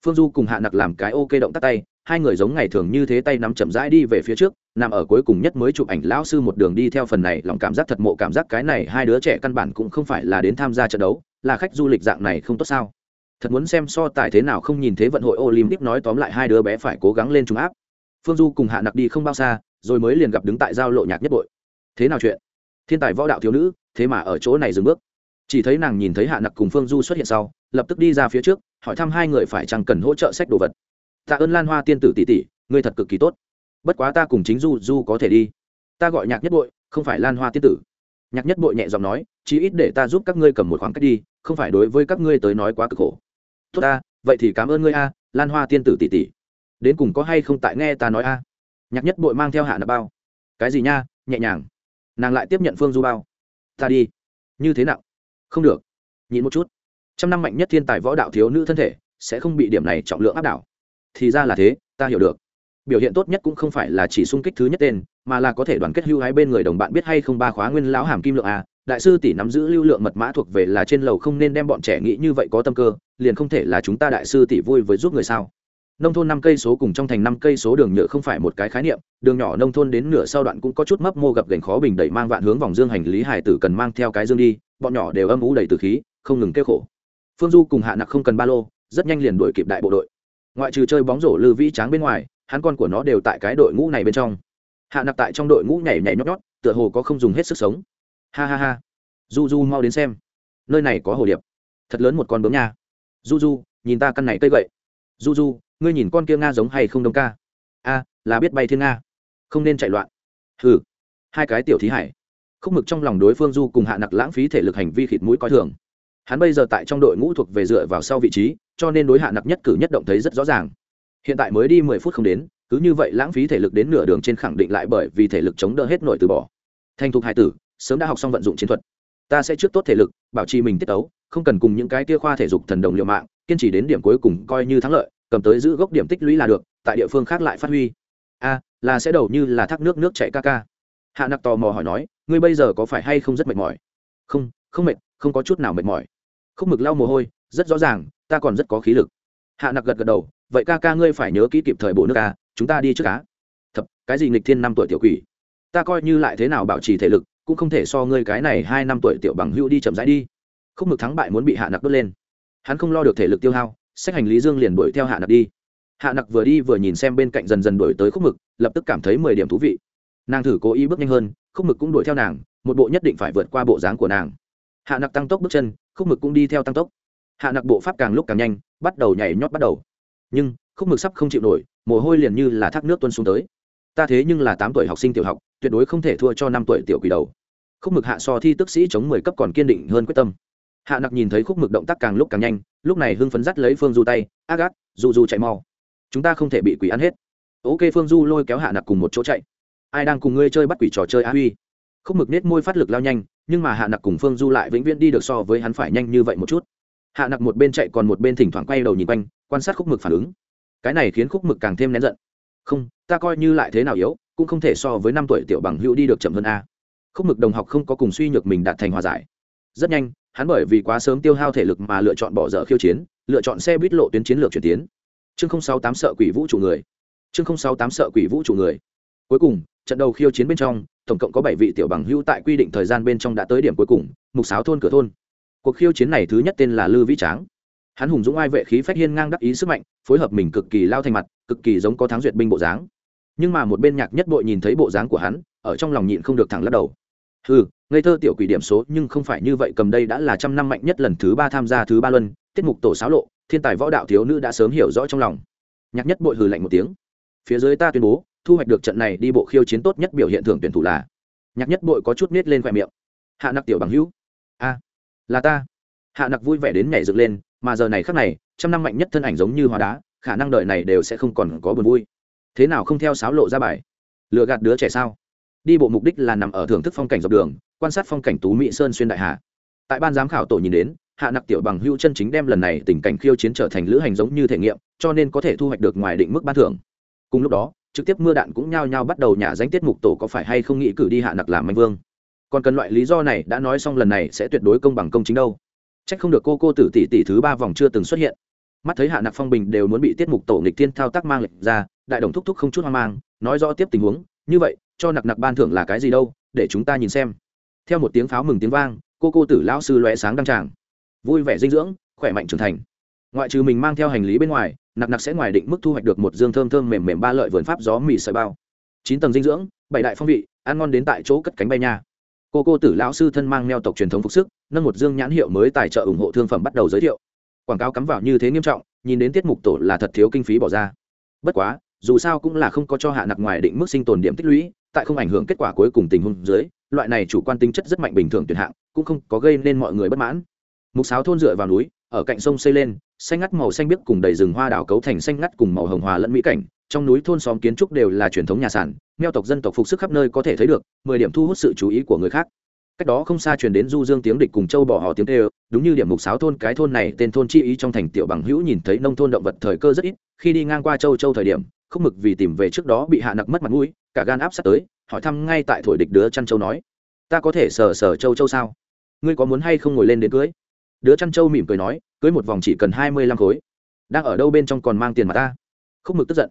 Phương du cùng hạ nặc làm cái ok động tắt tay, hai người giống ngày thường như thế tay nắm chậm rãi đi về phía trước, nằm ở cuối cùng nhất mới chụp ảnh lão sư một đường đi theo phần này, lòng cảm giác thật mộ cảm giác cái này hai đứa trẻ căn bản cũng không phải là đến tham gia trận đấu, là khách du lịch dạng này không tốt sao? Thật muốn xem so tài thế nào không nhìn thế vận hội olympic nói tóm lại hai đứa bé phải cố gắng lên trung áp. Phương du cùng hạ nặc đi không bao xa, rồi mới liền gặp đứng tại giao lộ nhạc nhất bội thế nào chuyện? Thiên tài võ đạo thiếu nữ, thế mà ở chỗ này dừng bước. Chỉ thấy nàng nhìn thấy hạ nặc cùng phương du xuất hiện sau, lập tức đi ra phía trước, hỏi thăm hai người phải chăng cần hỗ trợ sách đồ vật. Tạ ơn lan hoa tiên tử tỷ tỷ, ngươi thật cực kỳ tốt. Bất quá ta cùng chính du du có thể đi. Ta gọi nhạc nhất bội không phải lan hoa tiên tử. Nhạc nhất bội nhẹ giọng nói, chí ít để ta giúp các ngươi cầm một khoảng cách đi, không phải đối với các ngươi tới nói quá cực khổ tốt ta, vậy thì cảm ơn ngươi a, lan hoa tiên tử tỷ tỷ. Đến cùng có hay không tại nghe ta nói a? Nhạc nhất bội mang theo hạ nạp bao. Cái gì nha, nhẹ nhàng. Nàng lại tiếp nhận phương du bao. Ta đi. Như thế nào? Không được. Nhịn một chút. Trăm năm mạnh nhất thiên tài võ đạo thiếu nữ thân thể, sẽ không bị điểm này trọng lượng áp đảo. Thì ra là thế, ta hiểu được. Biểu hiện tốt nhất cũng không phải là chỉ sung kích thứ nhất tên, mà là có thể đoàn kết hưu hai bên người đồng bạn biết hay không ba khóa nguyên lão hàm kim lượng a đại sư tỷ nắm giữ lưu lượng mật mã thuộc về là trên lầu không nên đem bọn trẻ nghĩ như vậy có tâm cơ, liền không thể là chúng ta đại sư tỷ vui với giúp người sao? Nông thôn năm cây số cùng trong thành năm cây số đường nhựa không phải một cái khái niệm, đường nhỏ nông thôn đến nửa sau đoạn cũng có chút mấp mô gặp gành khó bình đẩy mang vạn hướng vòng dương hành lý hải tử cần mang theo cái dương đi, bọn nhỏ đều âm ú đầy từ khí, không ngừng kêu khổ. Phương du cùng hạ nặc không cần ba lô, rất nhanh liền đuổi kịp đại bộ đội. Ngoại trừ chơi bóng rổ lư vĩ tráng bên ngoài, hắn con của nó đều tại cái đội ngũ này bên trong. Hạ nặc tại trong đội ngũ nhảy nhảy nhót nhót, tựa hồ có không dùng hết sức sống ha ha ha. Du du mau đến xem. Nơi này có hồ điệp. Thật lớn một con bướm nha. Du du nhìn ta căn này cây gậy. Du du ngươi nhìn con kia nga giống hay không đông ca? A, là biết bay thiên nga. Không nên chạy loạn. Hừ. Hai cái tiểu thí hải. Khúc mực trong lòng đối phương du cùng hạ nặc lãng phí thể lực hành vi khịt mũi coi thường. Hắn bây giờ tại trong đội ngũ thuộc về dựa vào sau vị trí, cho nên đối hạ nặc nhất cử nhất động thấy rất rõ ràng. Hiện tại mới đi mười phút không đến, cứ như vậy lãng phí thể lực đến nửa đường trên khẳng định lại bởi vì thể lực chống đỡ hết nội từ bỏ. Thanh thục hai tử sớm đã học xong vận dụng chiến thuật. Ta sẽ trước tốt thể lực, bảo trì mình tiết tấu, không cần cùng những cái kia khoa thể dục thần đồng liệu mạng, kiên trì đến điểm cuối cùng coi như thắng lợi, cầm tới giữ gốc điểm tích lũy là được, tại địa phương khác lại phát huy. A, là sẽ đầu như là thác nước nước chạy ca ca. Hạ nặc tò mò hỏi nói, ngươi bây giờ có phải hay không rất mệt mỏi? Không không mệt, không có chút nào mệt mỏi. Không mực lau mồ hôi, rất rõ ràng, ta còn rất có khí lực. Hạ nặc gật gật đầu, vậy ca ca ngươi phải nhớ kỹ kịp thời bộ nước ca chúng ta đi trước cá thập, cái gì nghịch thiên năm tuổi tiểu quỷ? Ta coi như lại thế nào bảo trì thể lực cũng không thể so ngươi cái này hai năm tuổi tiểu bằng hữu đi chậm rãi đi. Khúc mực thắng bại muốn bị hạ nặc đốt lên. Hắn không lo được thể lực tiêu hao, sách hành lý dương liền đuổi theo hạ nặc đi. Hạ nặc vừa đi vừa nhìn xem bên cạnh dần dần đuổi tới khúc mực, lập tức cảm thấy mười điểm thú vị. Nàng thử cố ý bước nhanh hơn, khúc mực cũng đuổi theo nàng, một bộ nhất định phải vượt qua bộ dáng của nàng. Hạ nặc tăng tốc bước chân, khúc mực cũng đi theo tăng tốc. Hạ nặc bộ pháp càng lúc càng nhanh, bắt đầu nhảy nhót bắt đầu. Nhưng, khúc mực sắp không chịu nổi, mồ hôi liền như là thác nước tuân xuống tới. Ta thế nhưng là tám tuổi học sinh tiểu học tuyệt đối không thể thua cho năm tuổi tiểu quỷ đầu. Khúc mực hạ so thi tức sĩ chống mười cấp còn kiên định hơn quyết tâm. Hạ nặc nhìn thấy khúc mực động tác càng lúc càng nhanh, lúc này hưng phấn dắt lấy phương du tay, ác ác du du chạy mau. Chúng ta không thể bị quỷ ăn hết. Ok, phương du, lôi kéo hạ nặc cùng một chỗ chạy. Ai đang cùng ngươi chơi bắt quỷ trò chơi á huy? Khúc mực nết môi phát lực lao nhanh, nhưng mà hạ nặc cùng phương du lại vĩnh viễn đi được so với hắn phải nhanh như vậy một chút. Hạ nặc một bên chạy còn một bên thỉnh thoảng quay đầu nhìn quanh, quan sát khúc mực phản ứng. Cái này khiến khúc mực càng thêm nén giận không, ta coi như lại thế nào yếu, cũng không thể so với năm tuổi tiểu bằng hữu đi được chậm hơn a. Khúc mực đồng học không có cùng suy nhược mình đạt thành hòa giải. Rất nhanh, hắn bởi vì quá sớm tiêu hao thể lực mà lựa chọn bỏ dở khiêu chiến, lựa chọn xe buýt lộ tuyến chiến lược chuyển tiến. Chương sáu tám sợ quỷ vũ trụ người. Chương sáu tám sợ quỷ vũ trụ người. Cuối cùng, trận đầu khiêu chiến bên trong, tổng cộng có bảy vị tiểu bằng hữu tại quy định thời gian bên trong đã tới điểm cuối cùng, mục sáo thôn cửa thôn. Cuộc khiêu chiến này thứ nhất tên là lư vĩ tráng. Hắn hùng dũng ai vệ khí phách hiên ngang đắc ý sức mạnh, phối hợp mình cực kỳ lao thành mặt cực kỳ giống có thắng duyệt binh bộ dáng. Nhưng mà một bên nhạc nhất bội nhìn thấy bộ dáng của hắn, ở trong lòng nhịn không được thẳng lắc đầu. Ừ ngây thơ tiểu quỷ điểm số, nhưng không phải như vậy, cầm đây đã là trăm năm mạnh nhất lần thứ ba tham gia thứ ba luân, tiết mục tổ sáo lộ, thiên tài võ đạo thiếu nữ đã sớm hiểu rõ trong lòng. Nhạc nhất bội hừ lạnh một tiếng. Phía dưới ta tuyên bố, thu hoạch được trận này đi bộ khiêu chiến tốt nhất biểu hiện thưởng tuyển thủ là. Nhạc nhất bội có chút nết lên khoe miệng. Hạ nặc tiểu bằng hữu. A, là ta. Hạ nặc vui vẻ đến nhảy dựng lên, mà giờ này khác này, trăm năm mạnh nhất thân ảnh giống như hóa đá khả năng đợi này đều sẽ không còn có buồn vui. Thế nào không theo sáo lộ ra bài? Lựa gạt đứa trẻ sao? Đi bộ mục đích là nằm ở thưởng thức phong cảnh dọc đường, quan sát phong cảnh tú mỹ sơn xuyên đại hà tại ban giám khảo tổ nhìn đến, hạ nặc tiểu bằng hưu chân chính đem lần này tình cảnh khiêu chiến trở thành lữ hành giống như thể nghiệm, cho nên có thể thu hoạch được ngoài định mức ban thưởng. Cùng lúc đó, trực tiếp mưa đạn cũng nhao nhao bắt đầu nhả danh tiết mục tổ có phải hay không nghĩ cử đi hạ nặc làm anh vương. Còn cần loại lý do này đã nói xong lần này sẽ tuyệt đối công bằng công chính đâu. Trách không được cô cô tử tỷ tỷ thứ ba vòng chưa từng xuất hiện mắt thấy hạ nặc phong bình đều muốn bị tiết mục tổ nghịch thiên thao tác mang lệnh ra, đại đồng thúc thúc không chút hoang mang, nói rõ tiếp tình huống, như vậy, cho nặc nặc ban thưởng là cái gì đâu, để chúng ta nhìn xem. Theo một tiếng pháo mừng tiếng vang, cô cô tử lão sư lóe sáng đăng tràng. Vui vẻ dinh dưỡng, khỏe mạnh trưởng thành. Ngoại trừ mình mang theo hành lý bên ngoài nặc nặc sẽ ngoài định mức thu hoạch được một dương thơm thơm mềm mềm ba lợi vườn pháp gió mì sợi bao. Chín tầng dinh dưỡng, bảy đại phong vị, ăn ngon đến tại chỗ cất cánh bay nha. Cô cô tử lão sư thân mang neo tộc truyền thống phục sức, nâng một dương nhãn hiệu mới tài trợ ủng hộ thương phẩm bắt đầu giới thiệu quảng cáo cắm vào như thế nghiêm trọng, nhìn đến tiết mục tổ là thật thiếu kinh phí bỏ ra. Bất quá, dù sao cũng là không có cho hạ nặc ngoài định mức sinh tồn điểm tích lũy, tại không ảnh hưởng kết quả cuối cùng tình huống dưới, loại này chủ quan tính chất rất mạnh bình thường tuyệt hạng, cũng không có gây nên mọi người bất mãn. Mục sáo thôn dựa vào núi, ở cạnh sông xây lên, xanh ngắt màu xanh biếc cùng đầy rừng hoa đảo cấu thành xanh ngắt cùng màu hồng hòa lẫn mỹ cảnh. Trong núi thôn xóm kiến trúc đều là truyền thống nhà sản meo tộc dân tộc phục sức khắp nơi có thể thấy được, mười điểm thu hút sự chú ý của người khác cách đó không xa truyền đến du dương tiếng địch cùng châu bỏ họ tiếng tê đúng như điểm mục sáo thôn, cái thôn này tên thôn chi ý trong thành tiểu bằng hữu nhìn thấy nông thôn động vật thời cơ rất ít, khi đi ngang qua châu châu thời điểm không mực vì tìm về trước đó bị hạ nặc mất mặt mũi, cả gan áp sát tới, hỏi thăm ngay tại thổi địch đứa chăn châu nói, ta có thể sờ sờ châu châu sao? Ngươi có muốn hay không ngồi lên đến cưới? Đứa chăn châu mỉm cười nói, cưới một vòng chỉ cần hai mươi lăm khối. Đang ở đâu bên trong còn mang tiền mà ta? Không mực tức giận.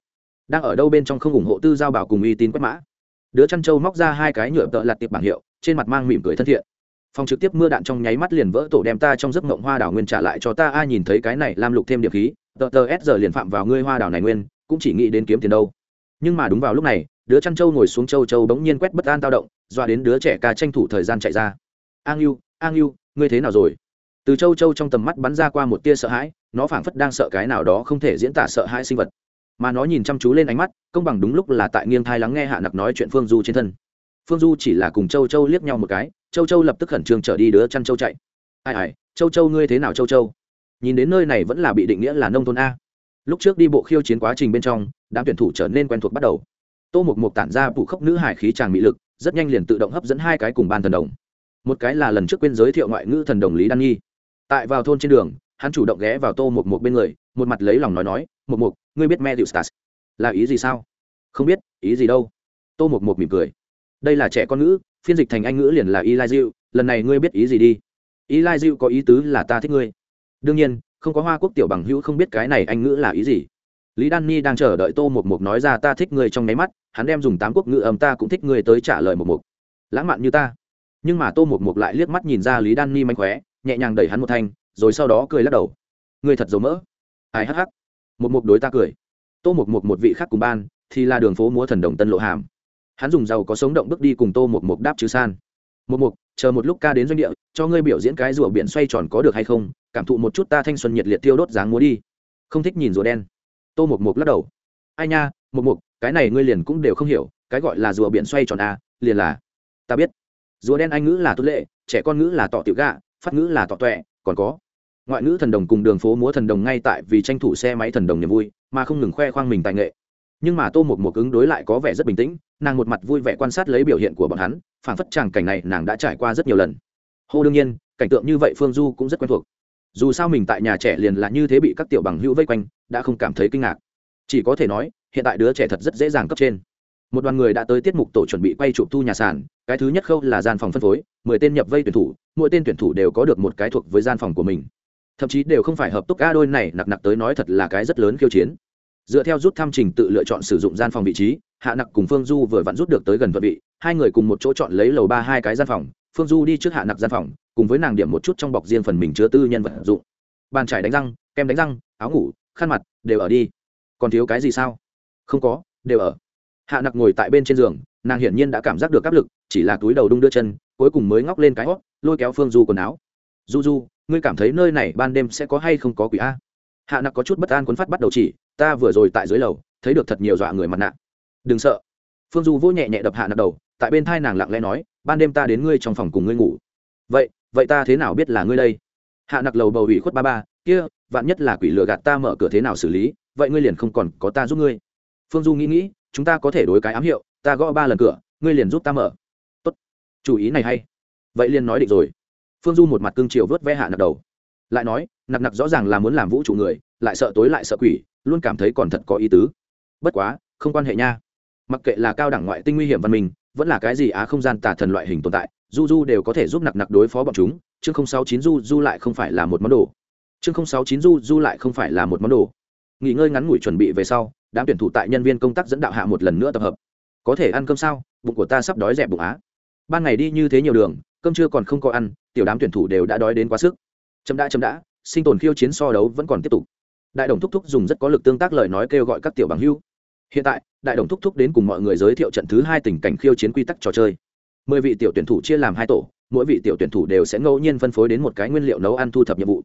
Đang ở đâu bên trong không ủng hộ tư giao bảo cùng uy tín quét mã. Đứa chăn châu móc ra hai cái nhựa tợ lặt tiệp bảng hiệu trên mặt mang mỉm cười thân thiện. Phòng trực tiếp mưa đạn trong nháy mắt liền vỡ tổ đem ta trong giấc mộng hoa đảo nguyên trả lại cho ta. Ai nhìn thấy cái này làm lục thêm điểm khí, tờ tờ s giờ liền phạm vào ngươi hoa đảo này nguyên, cũng chỉ nghĩ đến kiếm tiền đâu. Nhưng mà đúng vào lúc này, đứa chăn trâu ngồi xuống châu châu bỗng nhiên quét bất an tao động, dọa đến đứa trẻ ca tranh thủ thời gian chạy ra. An yêu an yêu ngươi thế nào rồi? Từ châu châu trong tầm mắt bắn ra qua một tia sợ hãi, nó phảng phất đang sợ cái nào đó không thể diễn tả sợ hãi sinh vật. Mà nó nhìn chăm chú lên ánh mắt, công bằng đúng lúc là tại nghiêng thai lắng nghe hạ nặc nói chuyện phương du trên thân phương du chỉ là cùng châu châu liếc nhau một cái, châu châu lập tức khẩn trương trở đi đứa chăn châu chạy. Ai ai, châu châu ngươi thế nào châu châu? Nhìn đến nơi này vẫn là bị định nghĩa là nông thôn a. Lúc trước đi bộ khiêu chiến quá trình bên trong, đám tuyển thủ trở nên quen thuộc bắt đầu. Tô Mục mục tản ra vụ khốc nữ hải khí tràng mỹ lực, rất nhanh liền tự động hấp dẫn hai cái cùng ban thần đồng. Một cái là lần trước quên giới thiệu ngoại ngữ thần đồng lý đan nhi. Tại vào thôn trên đường, hắn chủ động ghé vào tô Mục mục bên người, một mặt lấy lòng nói nói, Mục mục, ngươi biết matthew stars là ý gì sao? Không biết, ý gì đâu. Tô Mục mục mỉm cười đây là trẻ con ngữ, phiên dịch thành anh ngữ liền là eli diệu lần này ngươi biết ý gì đi. Eli diệu có ý tứ là ta thích ngươi. Đương nhiên, không có hoa quốc tiểu bằng hữu không biết cái này anh ngữ là ý gì. Lý đan ni đang chờ đợi tô một mục nói ra ta thích ngươi trong nháy mắt, hắn đem dùng tám quốc ngữ ầm ta cũng thích ngươi tới trả lời một mục lãng mạn như ta. Nhưng mà tô một mục lại liếc mắt nhìn ra lý đan ni mánh khóe, nhẹ nhàng đẩy hắn một thanh, rồi sau đó cười lắc đầu. Ngươi thật dầu mỡ. Ai hắc hắc. Một mục đối ta cười. Tô một mục một vị khác cùng ban, thì là đường phố múa thần đồng tân lộ hàm hắn dùng giàu có sống động bước đi cùng tô một mục đáp chứ san. Một mục chờ một lúc ca đến doanh địa cho ngươi biểu diễn cái rùa biển xoay tròn có được hay không? Cảm thụ một chút ta thanh xuân nhiệt liệt tiêu đốt dáng múa đi. Không thích nhìn rùa đen. Tô một mục lắc đầu. Ai nha một mục cái này ngươi liền cũng đều không hiểu cái gọi là rùa biển xoay tròn à, liền là ta biết. Rùa đen anh ngữ là tốt lệ trẻ con ngữ là tọ tiểu gạ phát ngữ là tọ tuệ còn có ngoại ngữ thần đồng cùng đường phố múa thần đồng ngay tại vì tranh thủ xe máy thần đồng niềm vui mà không ngừng khoe khoang mình tài nghệ nhưng mà tô một một ứng đối lại có vẻ rất bình tĩnh, nàng một mặt vui vẻ quan sát lấy biểu hiện của bọn hắn, phản phất tràng cảnh này nàng đã trải qua rất nhiều lần. Hô đương nhiên, cảnh tượng như vậy phương du cũng rất quen thuộc. Dù sao mình tại nhà trẻ liền là như thế bị các tiểu bằng hữu vây quanh, đã không cảm thấy kinh ngạc. Chỉ có thể nói, hiện tại đứa trẻ thật rất dễ dàng cấp trên. Một đoàn người đã tới tiết mục tổ chuẩn bị quay chụp thu nhà sản cái thứ nhất khâu là gian phòng phân phối, mười tên nhập vây tuyển thủ, mỗi tên tuyển thủ đều có được một cái thuộc với gian phòng của mình. Thậm chí đều không phải hợp túc a đôi này nặc nặc tới nói thật là cái rất lớn khiêu chiến dựa theo rút thăm trình tự lựa chọn sử dụng gian phòng vị trí, hạ nặc cùng phương du vừa vặn rút được tới gần thuận vị, hai người cùng một chỗ chọn lấy lầu ba hai cái gian phòng, phương du đi trước hạ nặc gian phòng, cùng với nàng điểm một chút trong bọc riêng phần mình chứa tư nhân vật dụng. Bàn trải đánh răng, kem đánh răng, áo ngủ, khăn mặt, đều ở đi. Còn thiếu cái gì sao? Không có, đều ở. Hạ nặc ngồi tại bên trên giường, nàng hiển nhiên đã cảm giác được áp lực, chỉ là túi đầu đung đưa chân, cuối cùng mới ngóc lên cái hót lôi kéo phương du quần áo. Du du, ngươi cảm thấy nơi này ban đêm sẽ có hay không có quỷ a? Hạ nặc có chút bất an quấn phát bắt đầu chỉ, ta vừa rồi tại dưới lầu, thấy được thật nhiều dọa người mặt nạ. Đừng sợ. Phương du vỗ nhẹ nhẹ đập hạ nặc đầu, tại bên thai nàng lặng lẽ nói, ban đêm ta đến ngươi trong phòng cùng ngươi ngủ. Vậy vậy ta thế nào biết là ngươi đây? Hạ nặc lầu bầu ủy khuất ba ba, kia, vạn nhất là quỷ lừa gạt ta mở cửa thế nào xử lý, vậy ngươi liền không còn có ta giúp ngươi. Phương du nghĩ nghĩ, chúng ta có thể đối cái ám hiệu, ta gõ ba lần cửa, ngươi liền giúp ta mở. Tốt, chủ ý này hay. Vậy liền nói định rồi. Phương du một mặt cương triều vớt ve hạ nặc đầu lại nói, nặc nặc rõ ràng là muốn làm vũ trụ người, lại sợ tối lại sợ quỷ, luôn cảm thấy còn thật có ý tứ. Bất quá, không quan hệ nha. Mặc kệ là cao đẳng ngoại tinh nguy hiểm văn minh, vẫn là cái gì á không gian tả thần loại hình tồn tại du du đều có thể giúp nặc nặc đối phó bọn chúng, chương không sáu chín du du lại không phải là một món đồ. Chương không sáu chín du du lại không phải là một món đồ. Nghỉ ngơi ngắn ngủi chuẩn bị về sau, đám tuyển thủ tại nhân viên công tác dẫn đạo hạ một lần nữa tập hợp. Có thể ăn cơm sao? Bụng của ta sắp đói dẹp bụng á. Ban ngày đi như thế nhiều đường, cơm trưa còn không có ăn, tiểu đám tuyển thủ đều đã đói đến quá sức chấm đã chấm đã, sinh tồn khiêu chiến so đấu vẫn còn tiếp tục. Đại đồng thúc thúc dùng rất có lực tương tác lời nói kêu gọi các tiểu bằng hưu. Hiện tại, đại đồng thúc thúc đến cùng mọi người giới thiệu trận thứ hai tình cảnh khiêu chiến quy tắc trò chơi. Mười vị tiểu tuyển thủ chia làm hai tổ, mỗi vị tiểu tuyển thủ đều sẽ ngẫu nhiên phân phối đến một cái nguyên liệu nấu ăn thu thập nhiệm vụ.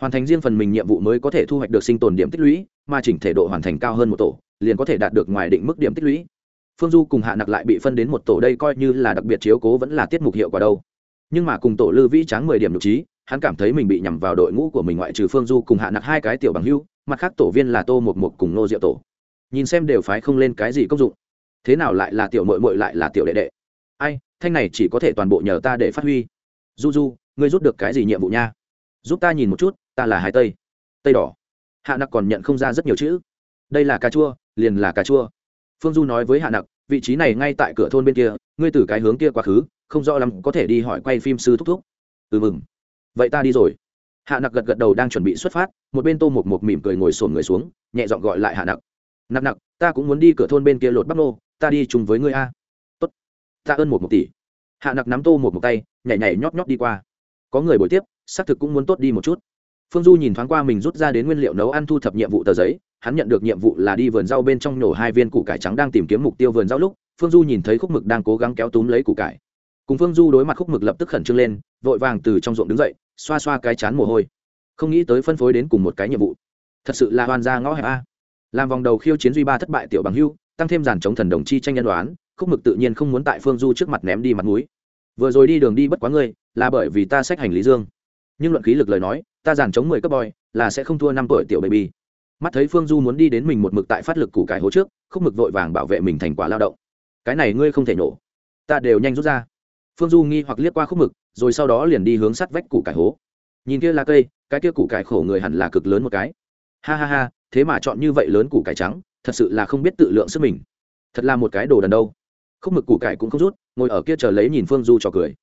Hoàn thành riêng phần mình nhiệm vụ mới có thể thu hoạch được sinh tồn điểm tích lũy, mà chỉnh thể độ hoàn thành cao hơn một tổ, liền có thể đạt được ngoài định mức điểm tích lũy. Phương du cùng hạ nặc lại bị phân đến một tổ đây coi như là đặc biệt chiếu cố vẫn là tiết mục hiệu quả đâu. Nhưng mà cùng tổ lư vĩ tráng mười điểm nhục trí hắn cảm thấy mình bị nhằm vào đội ngũ của mình ngoại trừ phương du cùng hạ nặc hai cái tiểu bằng hưu, mặt khác tổ viên là tô một một cùng nô diệu tổ. Nhìn xem đều phái không lên cái gì công dụng. Thế nào lại là tiểu mội mội lại là tiểu đệ đệ? Ai, thanh này chỉ có thể toàn bộ nhờ ta để phát huy. Du du, ngươi rút được cái gì nhiệm vụ nha? Giúp ta nhìn một chút, ta là hai tây. Tây đỏ. Hạ nặc còn nhận không ra rất nhiều chữ. Đây là cà chua, liền là cà chua. Phương du nói với hạ nặc, vị trí này ngay tại cửa thôn bên kia, ngươi từ cái hướng kia quá khứ, không rõ lắm có thể đi hỏi quay phim sư thúc thúc. Ừ mừng vậy ta đi rồi. Hạ nặc gật gật đầu đang chuẩn bị xuất phát, một bên tô một một mỉm cười ngồi sổn người xuống, nhẹ giọng gọi lại hạ nặc. Nặc nặc, ta cũng muốn đi cửa thôn bên kia lột bắp nô, ta đi chung với ngươi a. Tốt, ta ơn một một tỷ. Hạ nặc nắm tô một một tay nhảy nhảy nhót nhót đi qua. Có người buổi tiếp, xác thực cũng muốn tốt đi một chút. Phương du nhìn thoáng qua mình rút ra đến nguyên liệu nấu ăn thu thập nhiệm vụ tờ giấy, hắn nhận được nhiệm vụ là đi vườn rau bên trong nhổ hai viên củ cải trắng đang tìm kiếm mục tiêu vườn rau lúc, phương du nhìn thấy khúc mực đang cố gắng kéo túm lấy củ cải cùng phương du đối mặt khúc mực lập tức khẩn trương lên, vội vàng từ trong ruộng đứng dậy, xoa xoa cái chán mồ hôi. Không nghĩ tới phân phối đến cùng một cái nhiệm vụ. Thật sự là hoàn ra ngõ hẹp a. Làm vòng đầu khiêu chiến duy ba thất bại tiểu bằng hưu, tăng thêm giàn chống thần đồng chi tranh nhân đoán, khúc mực tự nhiên không muốn tại phương du trước mặt ném đi mặt núi vừa rồi đi đường đi bất quá ngươi, là bởi vì ta sách hành lý dương. Nhưng luận khí lực lời nói, ta giàn chống mười cấp boy là sẽ không thua năm tuổi tiểu baby. Mắt thấy phương du muốn đi đến mình một mực tại phát lực củ cải hố trước, khúc mực vội vàng bảo vệ mình thành quả lao động. Cái này ngươi không thể nổ ta đều nhanh rút ra phương du nghi hoặc liếc qua khúc mực, rồi sau đó liền đi hướng sắt vách củ cải hố. Nhìn kia là cây, cái kia củ cải khổ người hẳn là cực lớn một cái. Ha ha ha, thế mà chọn như vậy lớn củ cải trắng, thật sự là không biết tự lượng sức mình. Thật là một cái đồ đần đâu. Khúc mực củ cải cũng không rút, ngồi ở kia chờ lấy nhìn phương du trò cười.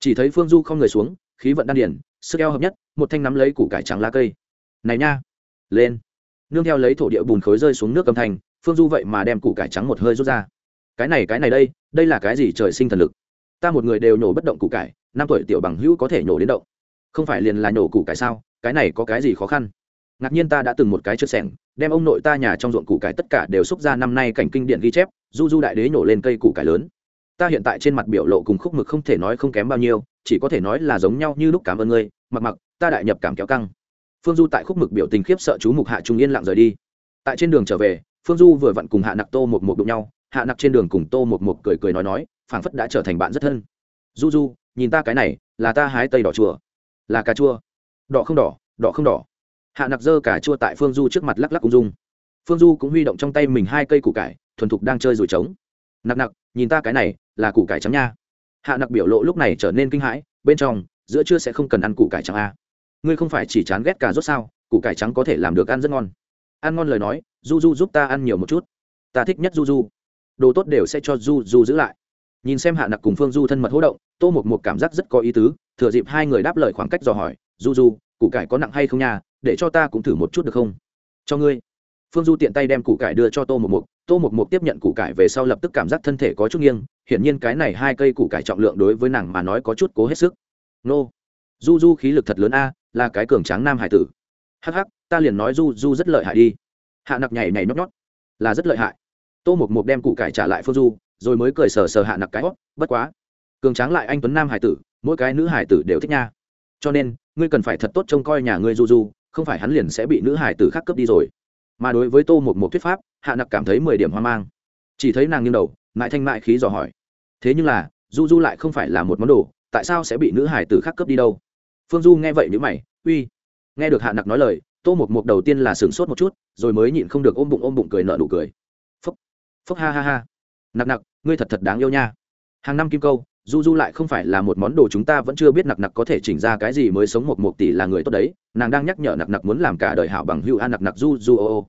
Chỉ thấy phương du không người xuống, khí vận đan điển sức eo hợp nhất, một thanh nắm lấy củ cải trắng lá cây. Này nha! Lên! Nương theo lấy thổ địa bùn khối rơi xuống nước âm thanh, phương du vậy mà đem củ cải trắng một hơi rút ra. Cái này cái này đây đây là cái gì trời sinh thần lực? Ta một người đều nhổ bất động củ cải, năm tuổi tiểu bằng hữu có thể nhổ đến động. Không phải liền là nhổ củ cải sao, cái này có cái gì khó khăn? Ngạc nhiên ta đã từng một cái chớp sẻng, đem ông nội ta nhà trong ruộng củ cải tất cả đều xúc ra năm nay cảnh kinh điển ghi chép, du du đại đế nhổ lên cây củ cải lớn. Ta hiện tại trên mặt biểu lộ cùng khúc mực không thể nói không kém bao nhiêu, chỉ có thể nói là giống nhau như lúc cảm ơn ngươi, mặc mặc, ta đại nhập cảm kéo căng. Phương du tại khúc mực biểu tình khiếp sợ chú mục hạ trung yên lặng rời đi. Tại trên đường trở về, phương du vừa vặn cùng hạ nặc tô một một đụng nhau hạ nặc trên đường cùng tô một một cười cười nói nói, phảng phất đã trở thành bạn rất thân. Du du, nhìn ta cái này, là ta hái tây đỏ chùa. Là cà chua. Đỏ không đỏ đỏ không đỏ. Hạ nặc dơ cà chua tại phương du trước mặt lắc lắc ung dung. Phương du cũng huy động trong tay mình hai cây củ cải, thuần thục đang chơi rồi trống. Nặc nặc, nhìn ta cái này, là củ cải trắng nha. Hạ nặc biểu lộ lúc này trở nên kinh hãi, bên trong, giữa trưa sẽ không cần ăn củ cải trắng a à. ngươi không phải chỉ chán ghét cà rốt sao? Củ cải trắng có thể làm được ăn rất ngon. Ăn ngon lời nói, du du giúp ta ăn nhiều một chút. Ta thích nhất du du đồ tốt đều sẽ cho du du giữ lại. Nhìn xem hạ nặc cùng phương du thân mật hỗ động tô một một cảm giác rất có ý tứ thừa dịp hai người đáp lời khoảng cách dò hỏi du du củ cải có nặng hay không nha? Để cho ta cũng thử một chút được không? Cho ngươi. Phương du tiện tay đem củ cải đưa cho tô một mục tô một mục tiếp nhận củ cải về sau lập tức cảm giác thân thể có chút nghiêng hiển nhiên cái này hai cây củ cải trọng lượng đối với nàng mà nói có chút cố hết sức. Nô du du khí lực thật lớn a là cái cường tráng nam hải tử. Hắc hắc, ta liền nói du du rất lợi hại đi. Hạ nặc nhảy nhảy nhót nhót. Là rất lợi hại tô một mục đem củ cải trả lại phương du, rồi mới cười sờ sờ hạ nặc cái hót bất quá, cường tráng lại anh tuấn nam hải tử, mỗi cái nữ hải tử đều thích nha. Cho nên, ngươi cần phải thật tốt trông coi nhà ngươi du du, không phải hắn liền sẽ bị nữ hải tử khác cướp đi rồi. Mà đối với tô một một thuyết pháp, hạ nặc cảm thấy mười điểm hoang mang. Chỉ thấy nàng nghiêng đầu mại thanh mại khí dò hỏi, thế nhưng là, du du lại không phải là một món đồ, tại sao sẽ bị nữ hải tử khác cướp đi đâu? Phương du nghe vậy nữ mày, uy. Nghe được hạ nặc nói lời, tô một một đầu tiên là sửng sốt một chút, rồi mới nhịn không được ôm bụng ôm bụng cười nợ nụ cười phúc ha ha ha. Nặc nặc, ngươi thật thật đáng yêu nha. Hàng năm kim câu, du du lại không phải là một món đồ chúng ta vẫn chưa biết nặc nặc có thể chỉnh ra cái gì mới sống một một tỷ là người tốt đấy. Nàng đang nhắc nhở nặc nặc muốn làm cả đời hảo bằng hữu an nặc nặc du du ô ô.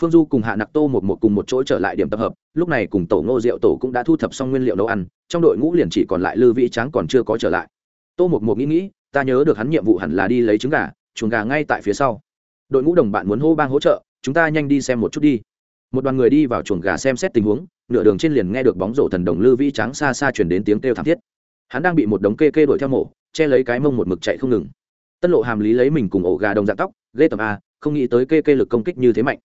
Phương du cùng hạ nặc tô một một cùng một chỗ trở lại điểm tập hợp, lúc này cùng tổ ngô rượu tổ cũng đã thu thập xong nguyên liệu nấu ăn, trong đội ngũ liền chỉ còn lại lư vĩ tráng còn chưa có trở lại. Tô một một nghĩ nghĩ, ta nhớ được hắn nhiệm vụ hẳn là đi lấy trứng gà, chuồng gà ngay tại phía sau. Đội ngũ đồng bạn muốn hô bang hỗ trợ, chúng ta nhanh đi xem một chút đi một đoàn người đi vào chuồng gà xem xét tình huống, nửa đường trên liền nghe được bóng rổ thần đồng lư vĩ trắng xa xa chuyển đến tiếng kêu thảm thiết. Hắn đang bị một đống kê kê đuổi theo mổ, che lấy cái mông một mực chạy không ngừng. Tân lộ hàm lý lấy mình cùng ổ gà đồng dạng tóc lê tầm a à, không nghĩ tới kê kê lực công kích như thế mạnh.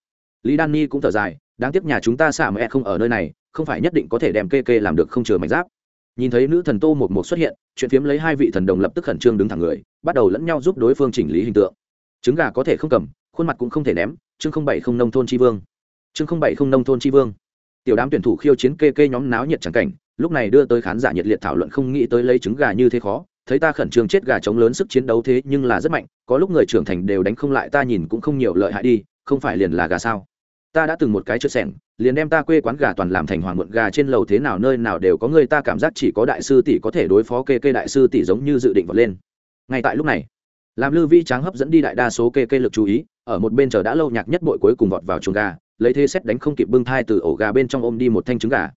Lý đan ni cũng thở dài, đáng tiếc nhà chúng ta xả mẹ không ở nơi này, không phải nhất định có thể đem kê kê làm được không chừa mảnh giáp. Nhìn thấy nữ thần tô một một xuất hiện, chuyện phiếm lấy hai vị thần đồng lập tức khẩn trương đứng thẳng người, bắt đầu lẫn nhau giúp đối phương chỉnh lý hình tượng. Trứng gà có thể không cầm, khuôn mặt cũng không thể ném, chương không bảy không nông thôn tri vương chương không bảy không nông thôn tri vương. Tiểu đám tuyển thủ khiêu chiến kê kê nhóm náo nhiệt chẳng cảnh, lúc này đưa tới khán giả nhiệt liệt thảo luận không nghĩ tới lấy trứng gà như thế khó, thấy ta khẩn trương chết gà chống lớn sức chiến đấu thế nhưng là rất mạnh, có lúc người trưởng thành đều đánh không lại ta nhìn cũng không nhiều lợi hại đi, không phải liền là gà sao? Ta đã từng một cái chợt sẻng, liền đem ta quê quán gà toàn làm thành hoàng muộn gà trên lầu thế nào nơi nào đều có người ta cảm giác chỉ có đại sư tỷ có thể đối phó kê kê đại sư tỷ giống như dự định vọt lên. Ngay tại lúc này, làm lư vi tráng hấp dẫn đi đại đa số kê kê lực chú ý, ở một bên chờ đã lâu nhạc nhất bội cuối cùng vọt vào chuồng gà lấy thế xét đánh không kịp bưng thai từ ổ gà bên trong ôm đi một thanh trứng gà.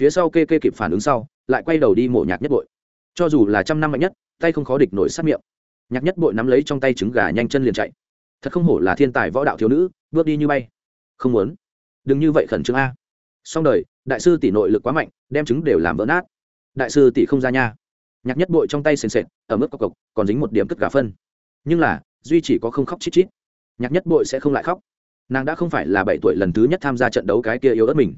Phía sau kê kê kịp phản ứng sau, lại quay đầu đi mổ nhạc nhất bội. Cho dù là trăm năm mạnh nhất, tay không khó địch nổi sát miệng. Nhạc nhất bội nắm lấy trong tay trứng gà nhanh chân liền chạy. Thật không hổ là thiên tài võ đạo thiếu nữ, bước đi như bay. Không muốn. Đừng như vậy khẩn trương a. Xong đời, đại sư tỷ nội lực quá mạnh, đem trứng đều làm vỡ nát. Đại sư tỷ không ra nha. Nhạc nhất bội trong tay sền sệt, ở mức cọc cọc còn dính một điểm cất gà phân. Nhưng là, duy chỉ có không khóc chít chít. Nhạc nhất bội sẽ không lại khóc nàng đã không phải là bảy tuổi lần thứ nhất tham gia trận đấu cái kia yếu ớt mình.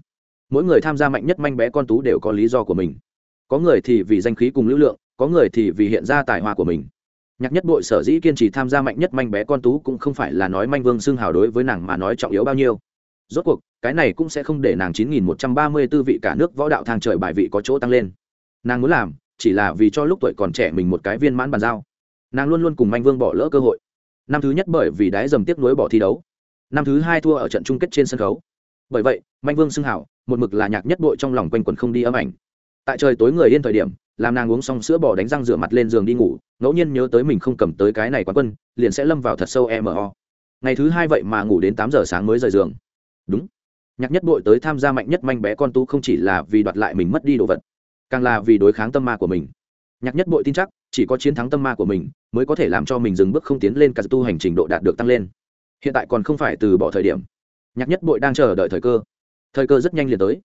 Mỗi người tham gia mạnh nhất manh bé con tú đều có lý do của mình. Có người thì vì danh khí cùng lưu lượng, có người thì vì hiện ra tài hoa của mình. Nhạc nhất bội sở dĩ kiên trì tham gia mạnh nhất manh bé con tú cũng không phải là nói manh vương xưng hào đối với nàng mà nói trọng yếu bao nhiêu. Rốt cuộc, cái này cũng sẽ không để nàng chín nghìn một trăm ba mươi 9134 vị cả nước võ đạo thang trời bài vị có chỗ tăng lên. Nàng muốn làm, chỉ là vì cho lúc tuổi còn trẻ mình một cái viên mãn bàn giao. Nàng luôn luôn cùng manh vương bỏ lỡ cơ hội. Năm thứ nhất bởi vì đái dầm tiếc nuối bỏ thi đấu năm thứ hai thua ở trận chung kết trên sân khấu. Bởi vậy manh vương xưng hảo, một mực là nhạc nhất bội trong lòng quanh quẩn không đi âm ảnh. Tại trời tối người yên thời điểm, làm nàng uống xong sữa bò đánh răng rửa mặt lên giường đi ngủ, ngẫu nhiên nhớ tới mình không cầm tới cái này quán quân, liền sẽ lâm vào thật sâu e mo ngày thứ hai vậy mà ngủ đến tám giờ sáng mới rời giường. Đúng. Nhạc nhất bội tới tham gia mạnh nhất manh bé con tú không chỉ là vì đoạt lại mình mất đi đồ vật, càng là vì đối kháng tâm ma của mình. Nhạc nhất bội tin chắc, chỉ có chiến thắng tâm ma của mình, mới có thể làm cho mình dừng bước không tiến lên cả tu hành trình độ đạt được tăng lên hiện tại còn không phải từ bỏ thời điểm. Nhạc nhất bội đang chờ đợi thời cơ. Thời cơ rất nhanh liền tới.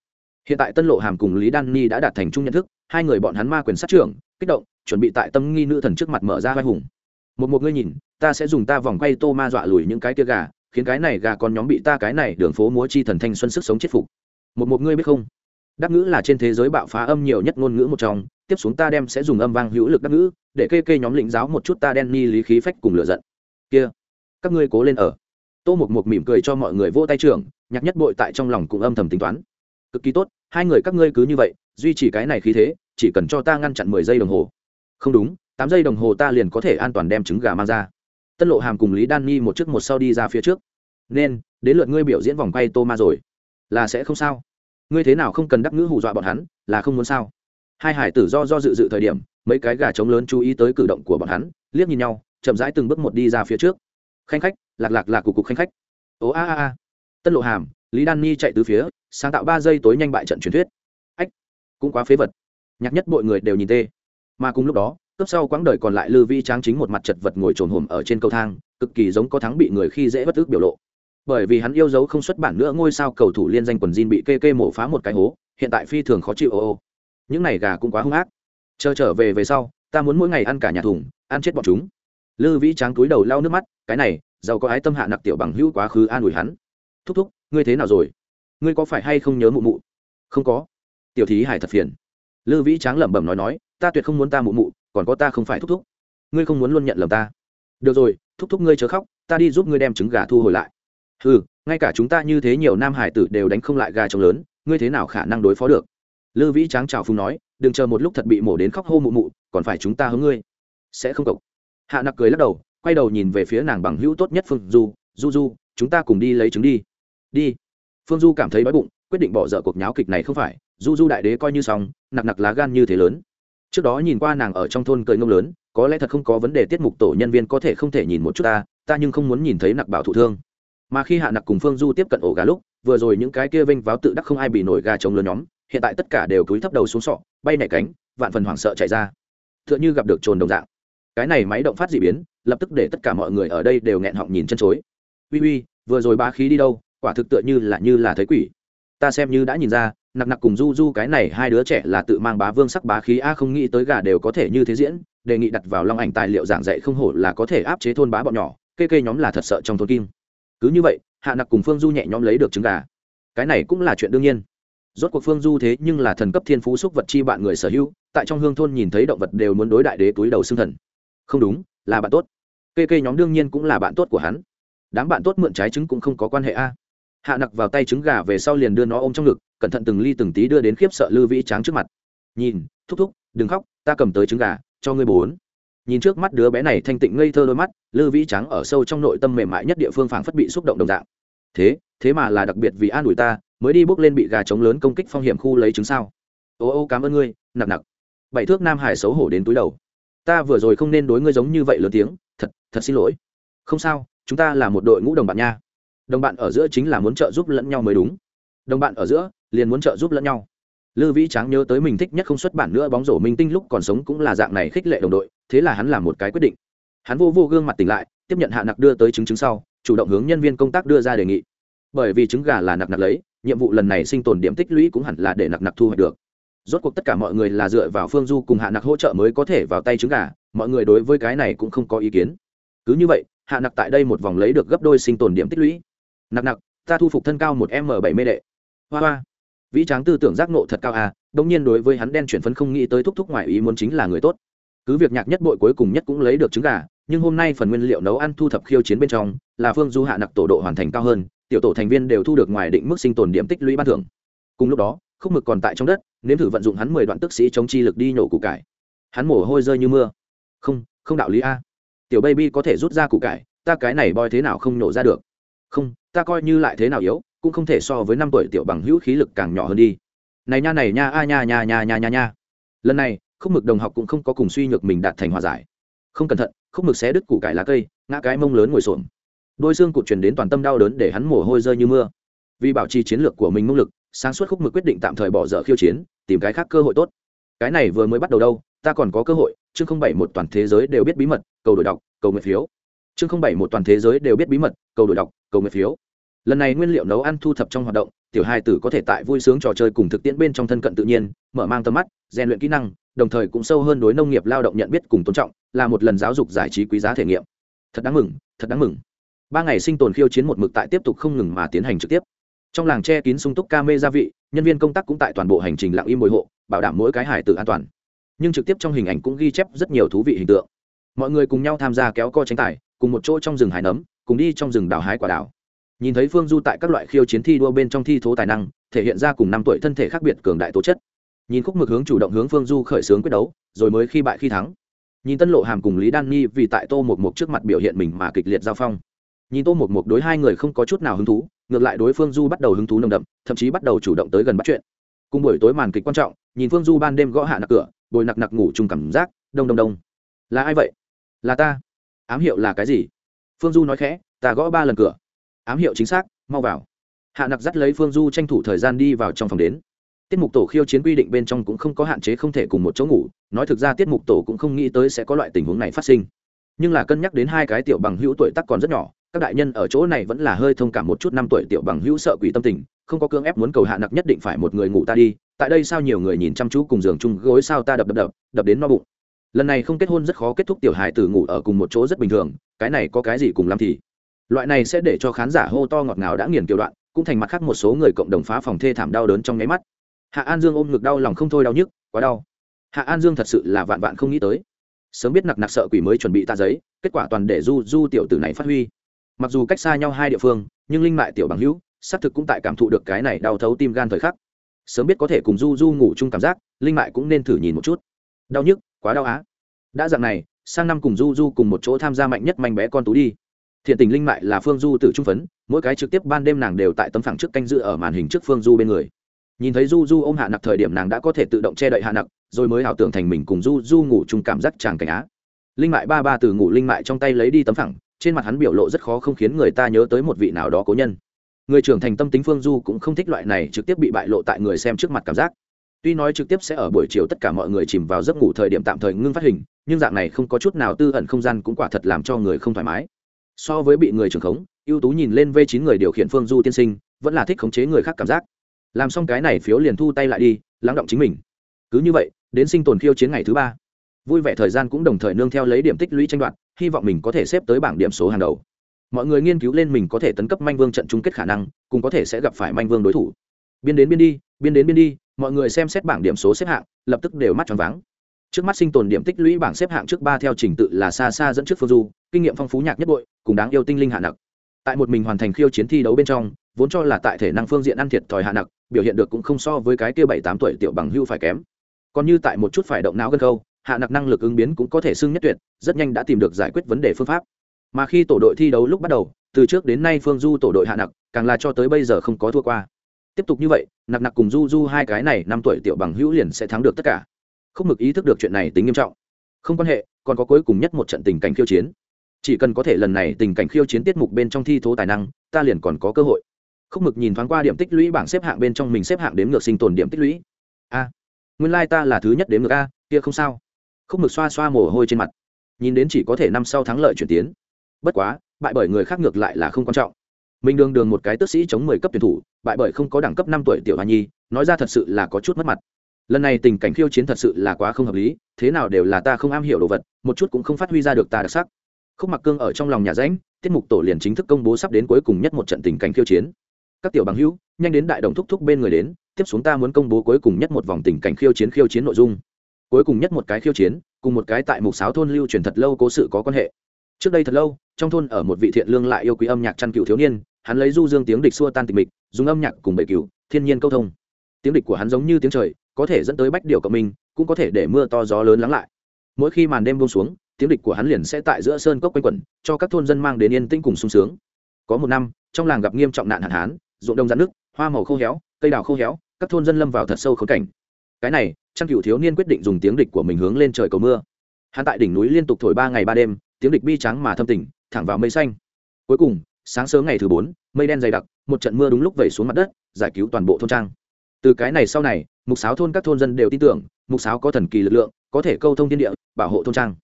Hiện tại tân lộ hàm cùng lý đan ni đã đạt thành chung nhận thức, hai người bọn hắn ma quyền sát trưởng, kích động, chuẩn bị tại tâm nghi nữ thần trước mặt mở ra vai hùng. Một một ngươi nhìn, ta sẽ dùng ta vòng quay tô ma dọa lùi những cái tia gà, khiến cái này gà con nhóm bị ta cái này đường phố múa chi thần thanh xuân sức sống chết phục. Một một ngươi biết không? Đắc ngữ là trên thế giới bạo phá âm nhiều nhất ngôn ngữ một trong, tiếp xuống ta đem sẽ dùng âm vang hữu lực đắc ngữ, để kê kê nhóm lĩnh giáo một chút ta đen ni lý khí phách cùng lựa giận. Kia các ngươi cố lên ở. Tô một mục mỉm cười cho mọi người vô tay trưởng, nhạc nhất bội tại trong lòng cũng âm thầm tính toán. Cực kỳ tốt, hai người các ngươi cứ như vậy, duy trì cái này khí thế, chỉ cần cho ta ngăn chặn mười giây đồng hồ. Không đúng, tám giây đồng hồ ta liền có thể an toàn đem trứng gà mang ra. Tân lộ hàm cùng lý đan nhi một trước một sau đi ra phía trước. Nên, đến lượt ngươi biểu diễn vòng quay tô ma rồi. Là sẽ không sao. Ngươi thế nào không cần đắc ngữ hù dọa bọn hắn, là không muốn sao. Hai hải tử do do dự dự thời điểm, mấy cái gà trống lớn chú ý tới cử động của bọn hắn, liếc nhìn nhau, chậm rãi từng bước một đi ra phía trước khanh khách, lạc lạc lạc cục cục khanh khách. Ố a a a. Tân lộ hàm, lý đan ni chạy từ phía, sáng tạo ba giây tối nhanh bại trận truyền thuyết. Ách, cũng quá phế vật. Nhạc nhất mọi người đều nhìn tê. Mà cùng lúc đó cấp sau quãng đời còn lại lư vi tráng chính một mặt chật vật ngồi trồn hồm ở trên cầu thang, cực kỳ giống có thắng bị người khi dễ bất ước biểu lộ. Bởi vì hắn yêu dấu không xuất bản nữa ngôi sao cầu thủ liên danh quần jean bị kê kê mổ phá một cái hố, hiện tại phi thường khó chịu ô ô. Những này gà cũng quá hung ác. Chờ trở về về sau, ta muốn mỗi ngày ăn cả nhà thùng, ăn chết bọn chúng lư vĩ tráng túi đầu lau nước mắt, cái này, giàu có ái tâm hạ nặc tiểu bằng hữu quá khứ an ủi hắn. Thúc thúc, ngươi thế nào rồi? Ngươi có phải hay không nhớ mụ mụ? Không có. Tiểu thí hải thật phiền. Lư vĩ tráng lẩm bẩm nói nói, ta tuyệt không muốn ta mụ mụ, còn có ta không phải thúc thúc. Ngươi không muốn luôn nhận lầm ta. Được rồi, thúc thúc ngươi chớ khóc, ta đi giúp ngươi đem trứng gà thu hồi lại. Ừ ngay cả chúng ta như thế nhiều nam hải tử đều đánh không lại gà trống lớn, ngươi thế nào khả năng đối phó được? Lư vĩ tráng trào phùng nói, đừng chờ một lúc thật bị mổ đến khóc hô mụ mụ, còn phải chúng ta hướng ngươi. Sẽ không cộc hạ nặc cười lắc đầu, quay đầu nhìn về phía nàng bằng hữu tốt nhất phương du du du, chúng ta cùng đi lấy trứng đi. Đi. Phương du cảm thấy đói bụng, quyết định bỏ dở cuộc nháo kịch này không phải. Du du đại đế coi như xong, nặc nặc lá gan như thế lớn. Trước đó nhìn qua nàng ở trong thôn cười ngông lớn, có lẽ thật không có vấn đề tiết mục tổ nhân viên có thể không thể nhìn một chút ta ta nhưng không muốn nhìn thấy nặc bảo thụ thương. Mà khi hạ nặc cùng phương du tiếp cận ổ gà lúc, vừa rồi những cái kia vênh váo tự đắc không ai bị nổi gà chống lớn nhóm, hiện tại tất cả đều cúi thấp đầu xuống sọ, bay nảy cánh, vạn phần hoảng sợ chạy ra. T h ư ợ n h ư gặp được trồn đồng dạng cái này máy động phát d ị biến, lập tức để tất cả mọi người ở đây đều nghẹn họng nhìn chân chối. Uy uy, vừa rồi ba khí đi đâu, quả thực tựa như là như là thấy quỷ. Ta xem như đã nhìn ra, nặc nặc cùng du du cái này hai đứa trẻ là tự mang bá vương sắc bá khí a, không nghĩ tới gà đều có thể như thế diễn, đề nghị đặt vào long ảnh tài liệu giảng dạy không hổ là có thể áp chế thôn bá bọn nhỏ, kê kê nhóm là thật sợ trong thôn kim. Cứ như vậy, hạ nặc cùng phương du nhẹ nhóm lấy được trứng gà. Cái này cũng là chuyện đương nhiên. Rốt cuộc phương du thế nhưng là thần cấp thiên phú xúc vật chi bạn người sở hữu, tại trong hương thôn nhìn thấy động vật đều muốn đối đại đế túi đầu xương thần không đúng, là bạn tốt. Kê kê nhóm đương nhiên cũng là bạn tốt của hắn. Đám bạn tốt mượn trái trứng cũng không có quan hệ a. Hạ nặc vào tay trứng gà về sau liền đưa nó ôm trong ngực, cẩn thận từng ly từng tí đưa đến khiếp sợ lư vĩ tráng trước mặt. Nhìn, thúc thúc, đừng khóc, ta cầm tới trứng gà, cho ngươi bốn. Nhìn trước mắt đứa bé này thanh tịnh ngây thơ đôi mắt lư vĩ trắng ở sâu trong nội tâm mềm mại nhất địa phương phảng phất bị xúc động đồng dạng. Thế thế mà là đặc biệt vì an ủi ta, mới đi bước lên bị gà trống lớn công kích phong hiểm khu lấy trứng sao. Ô ô, cảm ơn ngươi, nặc nặc. Bảy thước nam hải xấu hổ đến túi đầu ta vừa rồi không nên đối ngươi giống như vậy lớn tiếng, thật thật xin lỗi. Không sao, chúng ta là một đội ngũ đồng bạn nha. Đồng bạn ở giữa chính là muốn trợ giúp lẫn nhau mới đúng. Đồng bạn ở giữa, liền muốn trợ giúp lẫn nhau. Lư vĩ tráng nhớ tới mình thích nhất không xuất bản nữa bóng rổ minh tinh lúc còn sống cũng là dạng này khích lệ đồng đội, thế là hắn làm một cái quyết định. Hắn vô vô gương mặt tỉnh lại, tiếp nhận hạ nặc đưa tới chứng chứng sau, chủ động hướng nhân viên công tác đưa ra đề nghị. Bởi vì trứng gà là nặc nặc lấy, nhiệm vụ lần này sinh tồn điểm tích lũy cũng hẳn là để nặc nặc thu hoạch được rốt cuộc tất cả mọi người là dựa vào phương du cùng hạ nặc hỗ trợ mới có thể vào tay trứng gà, mọi người đối với cái này cũng không có ý kiến. Cứ như vậy, hạ nặc tại đây một vòng lấy được gấp đôi sinh tồn điểm tích lũy. Nặc nặc, ta thu phục thân cao một m bảy mê đệ. Hoa hoa. Vĩ tráng tư tưởng giác nộ thật cao à đông nhiên đối với hắn đen chuyển phấn không nghĩ tới thúc thúc ngoại ý muốn chính là người tốt. Cứ việc nhạc nhất bội cuối cùng nhất cũng lấy được trứng gà, nhưng hôm nay phần nguyên liệu nấu ăn thu thập khiêu chiến bên trong, là phương du hạ nặc tổ độ hoàn thành cao hơn, tiểu tổ thành viên đều thu được ngoài định mức sinh tồn điểm tích lũy ban thưởng. Cùng lúc đó, khúc mực còn tại trong đất nếm thử vận dụng hắn mười đoạn tức sĩ chống chi lực đi nhổ củ cải. Hắn mồ hôi rơi như mưa. Không không đạo lý a. Tiểu baby có thể rút ra củ cải, ta cái này boi thế nào không nhổ ra được? Không, ta coi như lại thế nào yếu, cũng không thể so với năm tuổi tiểu bằng hữu khí lực càng nhỏ hơn đi. Này nha này nha, a nha nha nha nha nha nha. Lần này, khúc mực đồng học cũng không có cùng suy nhược mình đạt thành hòa giải. Không cẩn thận, khúc mực xé đứt củ cải lá cây, ngã cái mông lớn ngồi xổm. Đôi xương cụt truyền đến toàn tâm đau đớn để hắn mồ hôi rơi như mưa. Vì bảo trì chiến lược của mình mông lực sáng suốt khúc mực quyết định tạm thời bỏ dở khiêu chiến, tìm cái khác cơ hội tốt. Cái này vừa mới bắt đầu đâu, ta còn có cơ hội, chương không bảy một toàn thế giới đều biết bí mật, cầu đổi đọc, cầu nguyện phiếu. Chương không bảy một toàn thế giới đều biết bí mật, cầu đổi đọc, cầu nguyện phiếu. Lần này nguyên liệu nấu ăn thu thập trong hoạt động, tiểu hai tử có thể tại vui sướng trò chơi cùng thực tiễn bên trong thân cận tự nhiên, mở mang tầm mắt, rèn luyện kỹ năng, đồng thời cũng sâu hơn đối nông nghiệp lao động nhận biết cùng tôn trọng, là một lần giáo dục giải trí quý giá thể nghiệm. Thật đáng mừng, thật đáng mừng. Ba ngày sinh tồn khiêu chiến một mực tại tiếp tục không ngừng mà tiến hành trực tiếp trong làng che kín sung túc ca mê gia vị, nhân viên công tác cũng tại toàn bộ hành trình lặng im bồi hộ, bảo đảm mỗi cái hải tử an toàn. Nhưng trực tiếp trong hình ảnh cũng ghi chép rất nhiều thú vị hình tượng. Mọi người cùng nhau tham gia kéo co tranh tài, cùng một chỗ trong rừng hải nấm, cùng đi trong rừng đào hái quả đào. Nhìn thấy phương du tại các loại khiêu chiến thi đua bên trong thi thố tài năng, thể hiện ra cùng năm tuổi thân thể khác biệt cường đại tố chất. Nhìn khúc mực hướng chủ động hướng phương du khởi xướng quyết đấu, rồi mới khi bại khi thắng. Nhìn tân lộ hàm cùng lý đan nhi vì tại tô một mục trước mặt biểu hiện mình mà kịch liệt giao phong. Nhìn tô một mục đối hai người không có chút nào hứng thú ngược lại đối phương du bắt đầu hứng thú nồng đậm, thậm chí bắt đầu chủ động tới gần bắt chuyện. Cùng buổi tối màn kịch quan trọng, nhìn phương du ban đêm gõ hạ nặc cửa, bồi nặc nặc ngủ chung cảm giác, đông đông đông. Là ai vậy? Là ta. Ám hiệu là cái gì? Phương du nói khẽ, ta gõ ba lần cửa. Ám hiệu chính xác, mau vào. Hạ nặc dắt lấy phương du tranh thủ thời gian đi vào trong phòng đến. Tiết mục tổ khiêu chiến quy định bên trong cũng không có hạn chế không thể cùng một chỗ ngủ, nói thực ra tiết mục tổ cũng không nghĩ tới sẽ có loại tình huống này phát sinh. Nhưng là cân nhắc đến hai cái tiểu bằng hữu tuổi tắc còn rất nhỏ các đại nhân ở chỗ này vẫn là hơi thông cảm một chút năm tuổi tiểu bằng hữu sợ quỷ tâm tình, không có cưỡng ép muốn cầu hạ nặc nhất định phải một người ngủ ta đi, tại đây sao nhiều người nhìn chăm chú cùng giường chung gối sao ta đập đập đập đập đến no bụng. Lần này không kết hôn rất khó kết thúc tiểu hài tử ngủ ở cùng một chỗ rất bình thường, cái này có cái gì cùng làm thì. Loại này sẽ để cho khán giả hô to ngọt ngào đã nghiền kiểu đoạn, cũng thành mặt khác một số người cộng đồng phá phòng thê thảm đau đớn trong nháy mắt. Hạ an dương ôm ngực đau lòng không thôi đau nhức, quá đau. Hạ an dương thật sự là vạn vạn không nghĩ tới. Sớm biết nặc nặc sợ quỷ mới chuẩn bị ta giấy, kết quả toàn để du du tiểu tử này phát huy mặc dù cách xa nhau hai địa phương, nhưng linh mại tiểu bằng hữu, xác thực cũng tại cảm thụ được cái này đau thấu tim gan thời khắc. Sớm biết có thể cùng du du ngủ chung cảm giác, linh mại cũng nên thử nhìn một chút. Đau nhức, quá đau á. Đã dạng này, sang năm cùng du du cùng một chỗ tham gia mạnh nhất manh bé con tú đi. Thiện tình linh mại là phương du từ trung phấn, mỗi cái trực tiếp ban đêm nàng đều tại tấm phẳng trước canh dự ở màn hình trước phương du bên người. Nhìn thấy du du ôm hạ nặc thời điểm nàng đã có thể tự động che đậy hạ nặc, rồi mới ảo tưởng thành mình cùng du du ngủ chung cảm giác chàng cảnh á. Linh mại ba ba từ ngủ linh mại trong tay lấy đi tấm phẳng trên mặt hắn biểu lộ rất khó không khiến người ta nhớ tới một vị nào đó cố nhân. Người trưởng thành tâm tính phương du cũng không thích loại này trực tiếp bị bại lộ tại người xem trước mặt cảm giác. Tuy nói trực tiếp sẽ ở buổi chiều tất cả mọi người chìm vào giấc ngủ thời điểm tạm thời ngưng phát hình, nhưng dạng này không có chút nào tư ẩn không gian cũng quả thật làm cho người không thoải mái. So với bị người trưởng khống, ưu tú nhìn lên v chín người điều khiển phương du tiên sinh, vẫn là thích khống chế người khác cảm giác. Làm xong cái này phiếu liền thu tay lại đi, lắng động chính mình. Cứ như vậy, đến sinh tồn khiêu chiến ngày thứ ba. Vui vẻ thời gian cũng đồng thời nương theo lấy điểm tích lũy tranh đoạt hy vọng mình có thể xếp tới bảng điểm số hàng đầu. Mọi người nghiên cứu lên mình có thể tấn cấp manh vương trận chung kết khả năng, cùng có thể sẽ gặp phải manh vương đối thủ. Biên đến biên đi, biên đến biên đi, mọi người xem xét bảng điểm số xếp hạng, lập tức đều mắt tròn váng. Trước mắt sinh tồn điểm tích lũy bảng xếp hạng trước ba theo trình tự là xa xa dẫn trước phương du, kinh nghiệm phong phú nhạc nhất bội, cùng đáng yêu tinh linh hạ nặc. Tại một mình hoàn thành khiêu chiến thi đấu bên trong, vốn cho là tại thể năng phương diện ăn thiệt thòi hạ nặc, biểu hiện được cũng không so với cái kia bảy tám tuổi tiểu bằng hưu phải kém. Còn như tại một chút phải động não gân khâu hạ nặc năng lực ứng biến cũng có thể xưng nhất tuyệt, rất nhanh đã tìm được giải quyết vấn đề phương pháp. Mà khi tổ đội thi đấu lúc bắt đầu, từ trước đến nay phương du tổ đội hạ nặc, càng là cho tới bây giờ không có thua qua. Tiếp tục như vậy, nặc nặc cùng du du hai cái này năm tuổi tiểu bằng hữu liền sẽ thắng được tất cả. Không mực ý thức được chuyện này tính nghiêm trọng. Không quan hệ, còn có cuối cùng nhất một trận tình cảnh khiêu chiến. Chỉ cần có thể lần này tình cảnh khiêu chiến tiết mục bên trong thi thố tài năng, ta liền còn có cơ hội. Không mực nhìn thoáng qua điểm tích lũy bảng xếp hạng bên trong mình xếp hạng đến ngược sinh tồn điểm tích lũy. A, nguyên lai、like、ta là thứ nhất đến ngược a, kia không sao không mực xoa xoa mồ hôi trên mặt. Nhìn đến chỉ có thể năm sau thắng lợi chuyển tiến. Bất quá, bại bởi người khác ngược lại là không quan trọng. Mình đường đường một cái tước sĩ chống mười cấp tuyển thủ, bại bởi không có đẳng cấp năm tuổi tiểu hoa nhi, nói ra thật sự là có chút mất mặt. Lần này tình cảnh khiêu chiến thật sự là quá không hợp lý, thế nào đều là ta không am hiểu đồ vật, một chút cũng không phát huy ra được ta đặc sắc. Khúc mặc cương ở trong lòng nhà ránh tiết mục tổ liền chính thức công bố sắp đến cuối cùng nhất một trận tình cảnh khiêu chiến. Các tiểu bằng hữu, nhanh đến đại đồng thúc thúc bên người đến, tiếp xuống ta muốn công bố cuối cùng nhất một vòng tình cảnh khiêu chiến khiêu chiến nội dung cuối cùng nhất một cái khiêu chiến, cùng một cái tại mục sáo thôn lưu truyền thật lâu cố sự có quan hệ. Trước đây thật lâu, trong thôn ở một vị thiện lương lại yêu quý âm nhạc chăn cựu thiếu niên, hắn lấy du dương tiếng địch xua tan tịch mịch, dùng âm nhạc cùng bệ cựu thiên nhiên câu thông. Tiếng địch của hắn giống như tiếng trời, có thể dẫn tới bách điều cộng minh, cũng có thể để mưa to gió lớn lắng lại. Mỗi khi màn đêm buông xuống, tiếng địch của hắn liền sẽ tại giữa sơn cốc quanh quẩn, cho các thôn dân mang đến yên tĩnh cùng sung sướng. Có một năm, trong làng gặp nghiêm trọng nạn hạn hán, ruộng đông giãn nước hoa màu khô héo, cây đào khô héo, các thôn dân lâm vào thật sâu khốn cảnh cái này trang cựu thiếu niên quyết định dùng tiếng địch của mình hướng lên trời cầu mưa. Hắn tại đỉnh núi liên tục thổi ba ngày ba đêm, tiếng địch bi trắng mà thâm tỉnh thẳng vào mây xanh. Cuối cùng, sáng sớm ngày thứ bốn, mây đen dày đặc, một trận mưa đúng lúc vẩy xuống mặt đất, giải cứu toàn bộ thôn trang. Từ cái này sau này, mục sáo thôn các thôn dân đều tin tưởng, mục sáo có thần kỳ lực lượng, có thể câu thông thiên địa, bảo hộ thôn trang.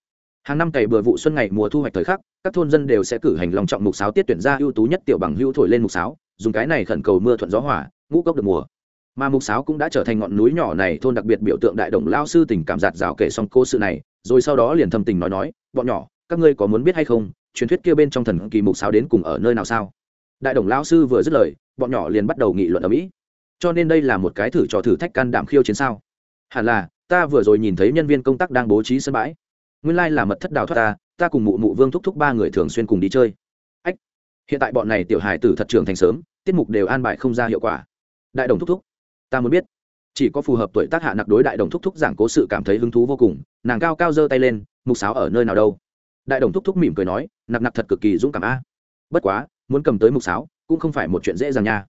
Hàng năm cày bừa vụ xuân ngày mùa thu hoạch thời khắc, các thôn dân đều sẽ cử hành lòng trọng mục sáo tiết tuyển ra ưu tú nhất tiểu bằng hưu thổi lên mục sáo, dùng cái này khẩn cầu mưa thuận gió hỏa ngũ cốc được mùa mà mục sáo cũng đã trở thành ngọn núi nhỏ này thôn đặc biệt biểu tượng đại đồng lao sư tình cảm giạt rào kể xong cô sự này, rồi sau đó liền thầm tình nói nói, bọn nhỏ, các ngươi có muốn biết hay không, truyền thuyết kia bên trong thần kỳ mục sáo đến cùng ở nơi nào sao? Đại đồng lao sư vừa dứt lời, bọn nhỏ liền bắt đầu nghị luận ở mỹ. Cho nên đây là một cái thử trò thử thách can đảm khiêu chiến sao? Hẳn là, ta vừa rồi nhìn thấy nhân viên công tác đang bố trí sân bãi. Nguyên lai là mật thất đào thoát ta ta cùng mụ mụ vương thúc thúc ba người thường xuyên cùng đi chơi. Ách, hiện tại bọn này tiểu hài tử thật trường thành sớm, tiết mục đều an bài không ra hiệu quả. Đại đồng thúc thúc ta muốn biết. Chỉ có phù hợp tuổi tác hạ nặc đối đại đồng thúc thúc giảng cố sự cảm thấy hứng thú vô cùng, nàng cao cao giơ tay lên, mục sáo ở nơi nào đâu. Đại đồng thúc thúc mỉm cười nói, nặc nặc thật cực kỳ dũng cảm a. Bất quá, muốn cầm tới mục sáo cũng không phải một chuyện dễ dàng nha.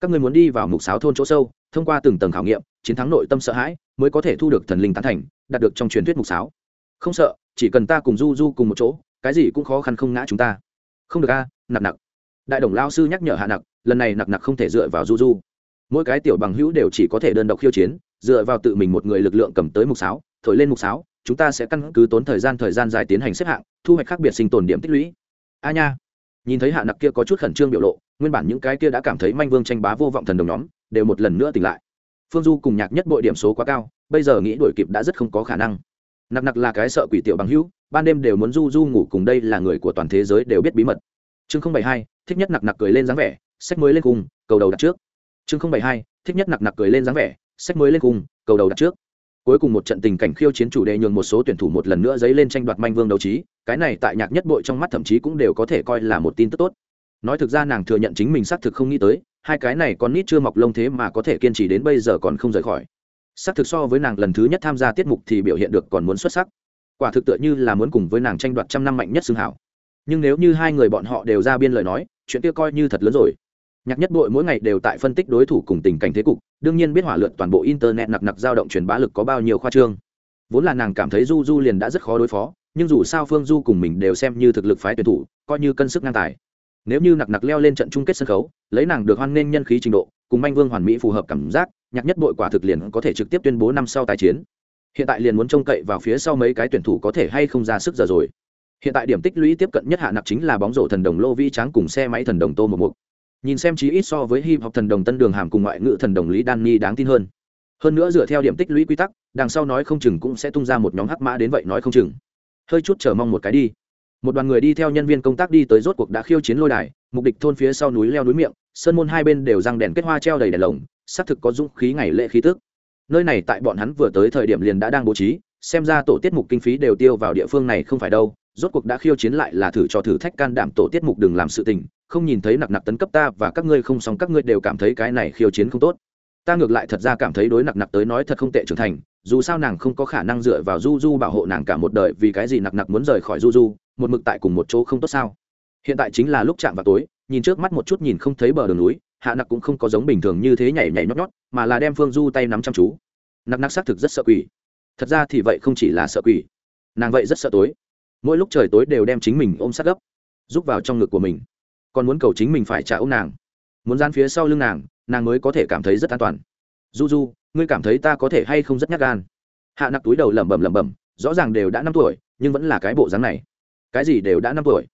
Các người muốn đi vào mục sáo thôn chỗ sâu, thông qua từng tầng khảo nghiệm, chiến thắng nội tâm sợ hãi, mới có thể thu được thần linh tán thành, đạt được trong truyền thuyết mục sáo. Không sợ, chỉ cần ta cùng du du cùng một chỗ, cái gì cũng khó khăn không ngã chúng ta. Không được a, nặc nặc. Đại đồng lao sư nhắc nhở hạ nặc, lần này nặc nặc không thể dựa vào du du mỗi cái tiểu bằng hữu đều chỉ có thể đơn độc khiêu chiến, dựa vào tự mình một người lực lượng cầm tới mục sáo, thổi lên mục sáo, chúng ta sẽ căn cứ tốn thời gian thời gian dài tiến hành xếp hạng, thu hoạch khác biệt sinh tồn điểm tích lũy. A nha. Nhìn thấy hạ nặc kia có chút khẩn trương biểu lộ, nguyên bản những cái kia đã cảm thấy manh vương tranh bá vô vọng thần đồng nhóm, đều một lần nữa tỉnh lại. Phương du cùng nhạc nhất bội điểm số quá cao, bây giờ nghĩ đuổi kịp đã rất không có khả năng. Nặc nặc là cái sợ quỷ tiểu bằng hữu, ban đêm đều muốn du du ngủ cùng đây là người của toàn thế giới đều biết bí mật. Chương không bảy hai, thích nhất nặc nặc cười lên dáng vẻ, sách mới lên cùng, cầu đầu đặt trước chương không bảy hai, thích nhất nặc nặc cười lên dáng vẻ, sách mới lên cùng, cầu đầu đặt trước. Cuối cùng một trận tình cảnh khiêu chiến chủ đề nhường một số tuyển thủ một lần nữa dấy lên tranh đoạt manh vương đấu trí, cái này tại nhạc nhất bội trong mắt thậm chí cũng đều có thể coi là một tin tức tốt. Nói thực ra nàng thừa nhận chính mình xác thực không nghĩ tới, hai cái này con nít chưa mọc lông thế mà có thể kiên trì đến bây giờ còn không rời khỏi. Xác thực so với nàng lần thứ nhất tham gia tiết mục thì biểu hiện được còn muốn xuất sắc. Quả thực tựa như là muốn cùng với nàng tranh đoạt trăm năm mạnh nhất xương hảo. Nhưng nếu như hai người bọn họ đều ra biên lời nói, chuyện kia coi như thật lớn rồi nhạc nhất Bội mỗi ngày đều tại phân tích đối thủ cùng tình cảnh thế cục, đương nhiên biết hỏa lượn toàn bộ internet nặc nặc dao động truyền bá lực có bao nhiêu khoa trương. Vốn là nàng cảm thấy du du liền đã rất khó đối phó, nhưng dù sao phương du cùng mình đều xem như thực lực phái tuyển thủ, coi như cân sức ngang tài. Nếu như nặc nặc leo lên trận chung kết sân khấu, lấy nàng được hoan nghênh nhân khí trình độ, cùng manh vương hoàn mỹ phù hợp cảm giác, nhạc nhất bội quả thực liền có thể trực tiếp tuyên bố năm sau tái chiến. Hiện tại liền muốn trông cậy vào phía sau mấy cái tuyển thủ có thể hay không ra sức giờ rồi. Hiện tại điểm tích lũy tiếp cận nhất hạ nặc chính là bóng rổ thần đồng lô vi tráng cùng xe máy thần đồng tô một mục nhìn xem chí ít so với hip hop thần đồng tân đường hàm cùng ngoại ngữ thần đồng lý đan ni đáng tin hơn. Hơn nữa dựa theo điểm tích lũy quy tắc, đằng sau nói không chừng cũng sẽ tung ra một nhóm hắc mã đến vậy nói không chừng. Hơi chút chờ mong một cái đi. Một đoàn người đi theo nhân viên công tác đi tới rốt cuộc đã khiêu chiến lôi đài, mục đích thôn phía sau núi leo núi miệng, sơn môn hai bên đều răng đèn kết hoa treo đầy đèn lồng, xác thực có dũng khí ngày lễ khí tức. Nơi này tại bọn hắn vừa tới thời điểm liền đã đang bố trí, xem ra tổ tiết mục kinh phí đều tiêu vào địa phương này không phải đâu, rốt cuộc đã khiêu chiến lại là thử cho thử thách can đảm tổ tiết mục đừng làm sự tình không nhìn thấy nặc nặc tấn cấp ta và các ngươi không xong, các ngươi đều cảm thấy cái này khiêu chiến không tốt. Ta ngược lại thật ra cảm thấy đối nặc nặc tới nói thật không tệ trưởng thành, dù sao nàng không có khả năng dựa vào du du bảo hộ nàng cả một đời vì cái gì nặc nặc muốn rời khỏi du du, một mực tại cùng một chỗ không tốt sao? Hiện tại chính là lúc chạm vào tối, nhìn trước mắt một chút nhìn không thấy bờ đường núi, hạ nặc cũng không có giống bình thường như thế nhảy nhảy nhót nhót, mà là đem phương du tay nắm chăm chú. Nặc nặc xác thực rất sợ quỷ. Thật ra thì vậy không chỉ là sợ quỷ, nàng vậy rất sợ tối. Mỗi lúc trời tối đều đem chính mình ôm sát gấp giúp vào trong ngực của mình còn muốn cầu chính mình phải trả ôm nàng. Muốn gian phía sau lưng nàng nàng mới có thể cảm thấy rất an toàn. Du du ngươi cảm thấy ta có thể hay không rất nhát gan. Hạ nặc túi đầu lẩm bẩm lẩm bẩm, rõ ràng đều đã năm tuổi, nhưng vẫn là cái bộ dáng này. Cái gì đều đã năm tuổi?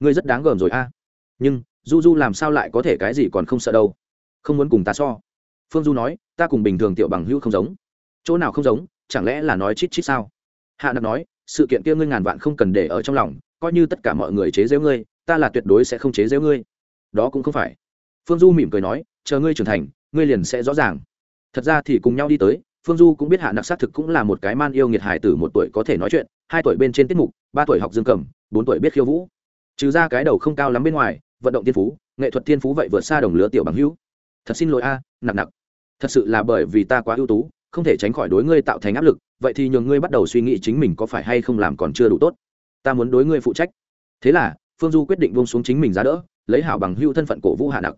Ngươi rất đáng gờm rồi a. Nhưng du du làm sao lại có thể cái gì còn không sợ đâu. Không muốn cùng ta so. Phương du nói, ta cùng bình thường tiểu bằng hữu không giống. Chỗ nào không giống, chẳng lẽ là nói chít chít sao? Hạ nặc nói, sự kiện kia ngươi ngàn vạn không cần để ở trong lòng, coi như tất cả mọi người chế giễu ngươi ta là tuyệt đối sẽ không chế giễu ngươi. Đó cũng không phải. Phương du mỉm cười nói, chờ ngươi trưởng thành, ngươi liền sẽ rõ ràng. Thật ra thì cùng nhau đi tới, phương du cũng biết hạ nặc xác thực cũng là một cái man yêu nghiệt hải tử một tuổi có thể nói chuyện, hai tuổi bên trên tiết mục, ba tuổi học dương cầm, bốn tuổi biết khiêu vũ. Trừ ra cái đầu không cao lắm bên ngoài, vận động tiên phú, nghệ thuật tiên phú vậy vượt xa đồng lứa tiểu bằng hữu. Thật xin lỗi a nặng nặc. thật sự là bởi vì ta quá ưu tú, không thể tránh khỏi đối ngươi tạo thành áp lực, vậy thì nhường ngươi bắt đầu suy nghĩ chính mình có phải hay không làm còn chưa đủ tốt. Ta muốn đối ngươi phụ trách. Thế là phương du quyết định buông xuống chính mình giá đỡ, lấy hảo bằng hưu thân phận cổ vũ hạ nặc.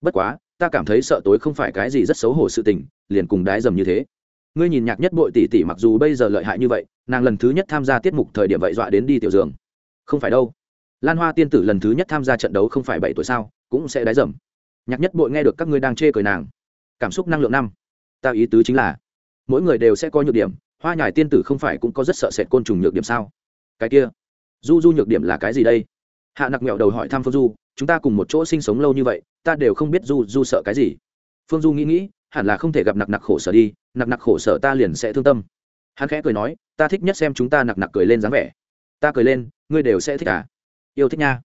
Bất quá, ta cảm thấy sợ tối không phải cái gì rất xấu hổ sự tình, liền cùng đái dầm như thế. Ngươi nhìn nhạc nhất bội tỷ tỷ mặc dù bây giờ lợi hại như vậy, nàng lần thứ nhất tham gia tiết mục thời điểm vậy dọa đến đi tiểu giường. Không phải đâu. Lan hoa tiên tử lần thứ nhất tham gia trận đấu không phải bảy tuổi sao, cũng sẽ đái dầm. Nhạc nhất bội nghe được các ngươi đang chê cười nàng. Cảm xúc năng lượng năm. Ta ý tứ chính là, mỗi người đều sẽ có nhược điểm, hoa nhải tiên tử không phải cũng có rất sợ sệt côn trùng nhược điểm sao? Cái kia, du du nhược điểm là cái gì đây? Hạ nặc mẹo đầu hỏi thăm phương du, chúng ta cùng một chỗ sinh sống lâu như vậy, ta đều không biết du du sợ cái gì. Phương du nghĩ nghĩ, hẳn là không thể gặp nặc nặc khổ sở đi, nặc nặc khổ sở ta liền sẽ thương tâm. Hắn khẽ cười nói, ta thích nhất xem chúng ta nặc nặc cười lên dáng vẻ. Ta cười lên, ngươi đều sẽ thích à? Yêu thích nha.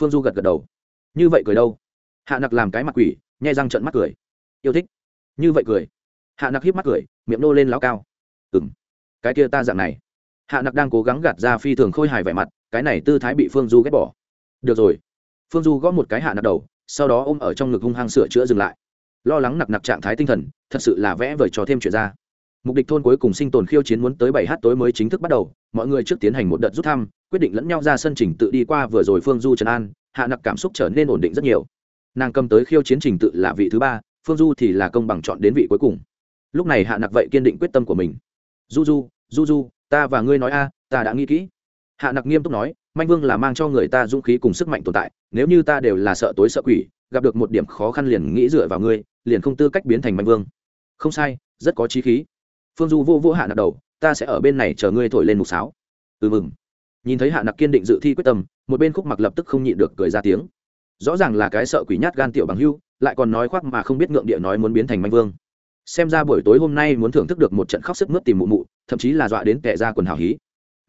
Phương du gật gật đầu. Như vậy cười đâu? Hạ nặc làm cái mặt quỷ nhai răng trận mắt cười. Yêu thích. Như vậy cười. Hạ nặc hiếp mắt cười, miệng nô lên láo cao. Ừ m cái kia ta dạng này. Hạ nặc đang cố gắng gạt ra phi thường khôi hài vẻ mặt, cái này tư thái bị phương du ghét bỏ được rồi. Phương du gõ một cái hạ nặc đầu, sau đó ôm ở trong ngực hung hăng sửa chữa dừng lại. Lo lắng nặc nặc trạng thái tinh thần, thật sự là vẽ vời cho thêm chuyện ra. Mục đích thôn cuối cùng sinh tồn khiêu chiến muốn tới bảy h tối mới chính thức bắt đầu, mọi người trước tiến hành một đợt rút thăm, quyết định lẫn nhau ra sân trình tự đi qua vừa rồi phương du trần an, hạ nặc cảm xúc trở nên ổn định rất nhiều. Nàng cầm tới khiêu chiến trình tự là vị thứ ba, phương du thì là công bằng chọn đến vị cuối cùng. Lúc này hạ nặc vậy kiên định quyết tâm của mình. Du du du du, ta và ngươi nói a, ta đã nghĩ kỹ hạ nặc nghiêm túc nói, manh vương là mang cho người ta dũng khí cùng sức mạnh tồn tại, nếu như ta đều là sợ tối sợ quỷ, gặp được một điểm khó khăn liền nghĩ dựa vào ngươi, liền không tư cách biến thành manh vương. Không sai, rất có trí khí. Phương du vô vô hạ nặc đầu, ta sẽ ở bên này chờ ngươi thổi lên mục sáo. Ừ mừng nhìn thấy hạ nặc kiên định dự thi quyết tâm, một bên khúc mặc lập tức không nhịn được cười ra tiếng. Rõ ràng là cái sợ quỷ nhát gan tiểu bằng hưu, lại còn nói khoác mà không biết ngượng địa nói muốn biến thành manh vương. Xem ra buổi tối hôm nay muốn thưởng thức được một trận khóc sức mướt tìm mụ mụ, thậm chí là dọa đến kẻ ra quần hào hí.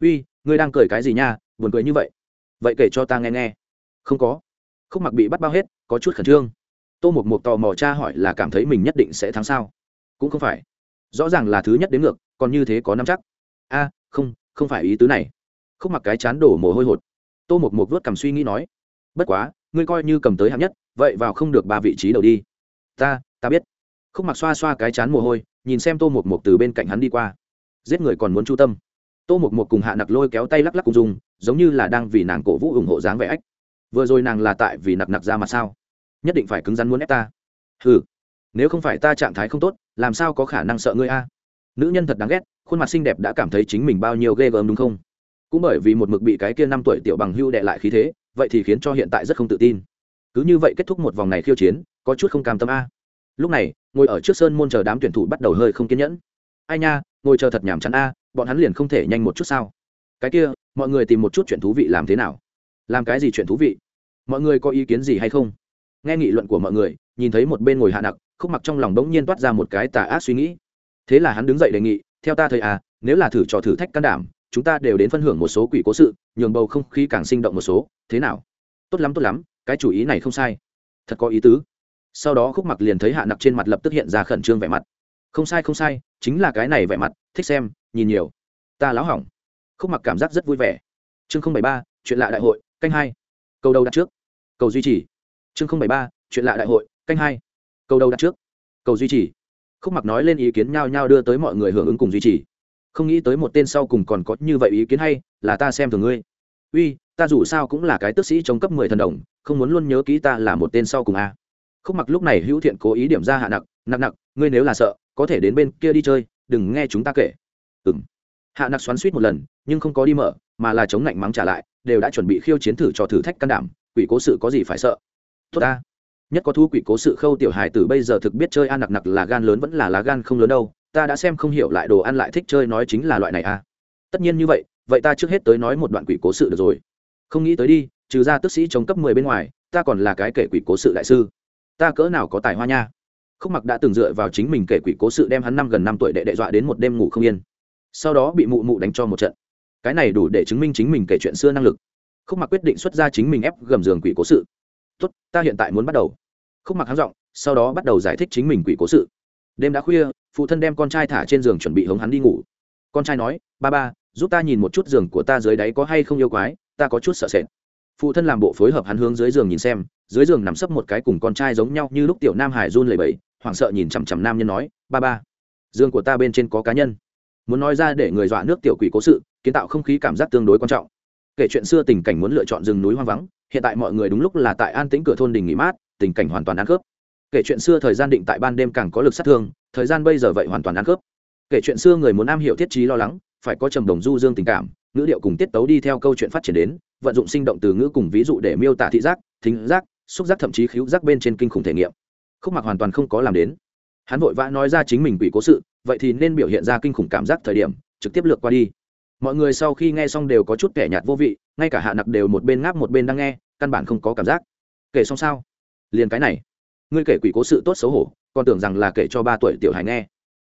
Uy ngươi đang cười cái gì nha, buồn cười như vậy. Vậy kể cho ta nghe nghe. Không có. Khúc mặc bị bắt bao hết, có chút khẩn trương. Tô một một tò mò cha hỏi là cảm thấy mình nhất định sẽ thắng sao? Cũng không phải. Rõ ràng là thứ nhất đến ngược, còn như thế có năm chắc. A, không không phải ý tứ này. Khúc mặc cái chán đổ mồ hôi hột. Tô một một vớt cầm suy nghĩ nói, bất quá, ngươi coi như cầm tới hạng nhất, vậy vào không được ba vị trí đầu đi. Ta ta biết. Khúc mặc xoa xoa cái chán mồ hôi, nhìn xem tô một một từ bên cạnh hắn đi qua. Giết người còn muốn chu tâm tô một một cùng hạ nặc lôi kéo tay lắc lắc cùng dùng giống như là đang vì nàng cổ vũ ủng hộ dáng vẻ ách. Vừa rồi nàng là tại vì nặc nặc ra mà sao? Nhất định phải cứng rắn muốn ép ta. Ừ nếu không phải ta trạng thái không tốt, làm sao có khả năng sợ ngươi a? Nữ nhân thật đáng ghét, khuôn mặt xinh đẹp đã cảm thấy chính mình bao nhiêu ghê gớm đúng không? Cũng bởi vì một mực bị cái kia năm tuổi tiểu bằng hưu đệ lại khí thế, vậy thì khiến cho hiện tại rất không tự tin. Cứ như vậy kết thúc một vòng này khiêu chiến, có chút không cam tâm a. Lúc này, ngồi ở trước sơn môn chờ đám tuyển thủ bắt đầu hơi không kiên nhẫn. Ai nha ngồi chờ thật nhàm chán a, bọn hắn liền không thể nhanh một chút sao? Cái kia, mọi người tìm một chút chuyện thú vị làm thế nào? Làm cái gì chuyện thú vị? Mọi người có ý kiến gì hay không? Nghe nghị luận của mọi người, nhìn thấy một bên ngồi hạ nặc, khúc mặc trong lòng đống nhiên toát ra một cái tà ác suy nghĩ. Thế là hắn đứng dậy đề nghị, theo ta thầy à nếu là thử trò thử thách can đảm, chúng ta đều đến phân hưởng một số quỷ cố sự, nhường bầu không khí càng sinh động một số. Thế nào? Tốt lắm tốt lắm, cái chủ ý này không sai. Thật có ý tứ. Sau đó khúc mặc liền thấy hạ nặc trên mặt lập tức hiện ra khẩn trương vẻ mặt không sai không sai, chính là cái này vẻ mặt, thích xem, nhìn nhiều. Ta láo hỏng. Khúc mặc cảm giác rất vui vẻ. Chương không bảy ba, chuyện lạ đại hội, canh hai. Câu đầu đặt trước. Cầu duy trì. Chương không bảy ba, chuyện lạ đại hội, canh hai. Câu đầu đặt trước. Cầu duy trì. Khúc mặc nói lên ý kiến nhao nhao đưa tới mọi người hưởng ứng cùng duy trì. Không nghĩ tới một tên sau cùng còn có như vậy ý kiến hay, là ta xem thường ngươi. Uy, ta dù sao cũng là cái tước sĩ chống cấp mười thần đồng, không muốn luôn nhớ kỹ ta là một tên sau cùng a khúc mặc lúc này hữu thiện cố ý điểm ra hạ nặc nặc nặc ngươi nếu là sợ có thể đến bên kia đi chơi, đừng nghe chúng ta kể. Ừ m hạ nặc xoắn suýt một lần, nhưng không có đi mở, mà là chống lạnh mắng trả lại, đều đã chuẩn bị khiêu chiến thử cho thử thách can đảm, quỷ cố sự có gì phải sợ? Tốt ta. Nhất có thu quỷ cố sự khâu tiểu hài từ bây giờ thực biết chơi ăn nặc nặc là gan lớn vẫn là lá gan không lớn đâu, ta đã xem không hiểu lại đồ ăn lại thích chơi nói chính là loại này à. Tất nhiên như vậy vậy ta trước hết tới nói một đoạn quỷ cố sự được rồi. Không nghĩ tới đi, trừ ra tức sĩ chống cấp mười bên ngoài, ta còn là cái kể quỷ cố sự đại sư. Ta cỡ nào có tài hoa nha khúc mặc đã từng dựa vào chính mình kể quỷ cố sự đem hắn năm gần năm tuổi đệ đệ dọa đến một đêm ngủ không yên. Sau đó bị mụ mụ đánh cho một trận. Cái này đủ để chứng minh chính mình kể chuyện xưa năng lực. Khúc mặc quyết định xuất ra chính mình ép gầm giường quỷ cố sự. Tốt, ta hiện tại muốn bắt đầu. Khúc mặc háng r sau đó bắt đầu giải thích chính mình quỷ cố sự. Đêm đã khuya, phụ thân đem con trai thả trên giường chuẩn bị hống hắn đi ngủ. Con trai nói, ba ba, giúp ta nhìn một chút giường của ta dưới đáy có hay không yêu quái, ta có chút sợ sệt. Phụ thân làm bộ phối hợp hắn hướng dưới giường nhìn xem, dưới giường nằm sấp một cái cùng con trai giống nhau như lúc tiểu nam hải run lầy bẫy hoảng sợ nhìn chằm chằm nam nhân nói, ba ba, dương của ta bên trên có cá nhân. Muốn nói ra để người dọa nước tiểu quỷ cố sự, kiến tạo không khí cảm giác tương đối quan trọng. Kể chuyện xưa tình cảnh muốn lựa chọn rừng núi hoang vắng, hiện tại mọi người đúng lúc là tại an tĩnh cửa thôn đình nghỉ mát, tình cảnh hoàn toàn ăn khớp. Kể chuyện xưa thời gian định tại ban đêm càng có lực sát thương, thời gian bây giờ vậy hoàn toàn ăn khớp. Kể chuyện xưa người muốn am hiểu thiết trí lo lắng, phải có trầm đồng du dương tình cảm, ngữ điệu cùng tiết tấu đi theo câu chuyện phát triển đến, vận dụng sinh động từ ngữ cùng ví dụ để miêu tả thị giác, thính giác, xúc giác thậm chí khíu giác bên trên kinh khủng thể nghiệm khúc mặc hoàn toàn không có làm đến. Hắn vội vã nói ra chính mình quỷ cố sự, vậy thì nên biểu hiện ra kinh khủng cảm giác thời điểm, trực tiếp lược qua đi. Mọi người sau khi nghe xong đều có chút kẻ nhạt vô vị, ngay cả hạ nặc đều một bên ngáp một bên đang nghe, căn bản không có cảm giác. Kể xong sao? Liền cái này. Ngươi kể quỷ cố sự tốt xấu hổ, còn tưởng rằng là kể cho ba tuổi tiểu hải nghe.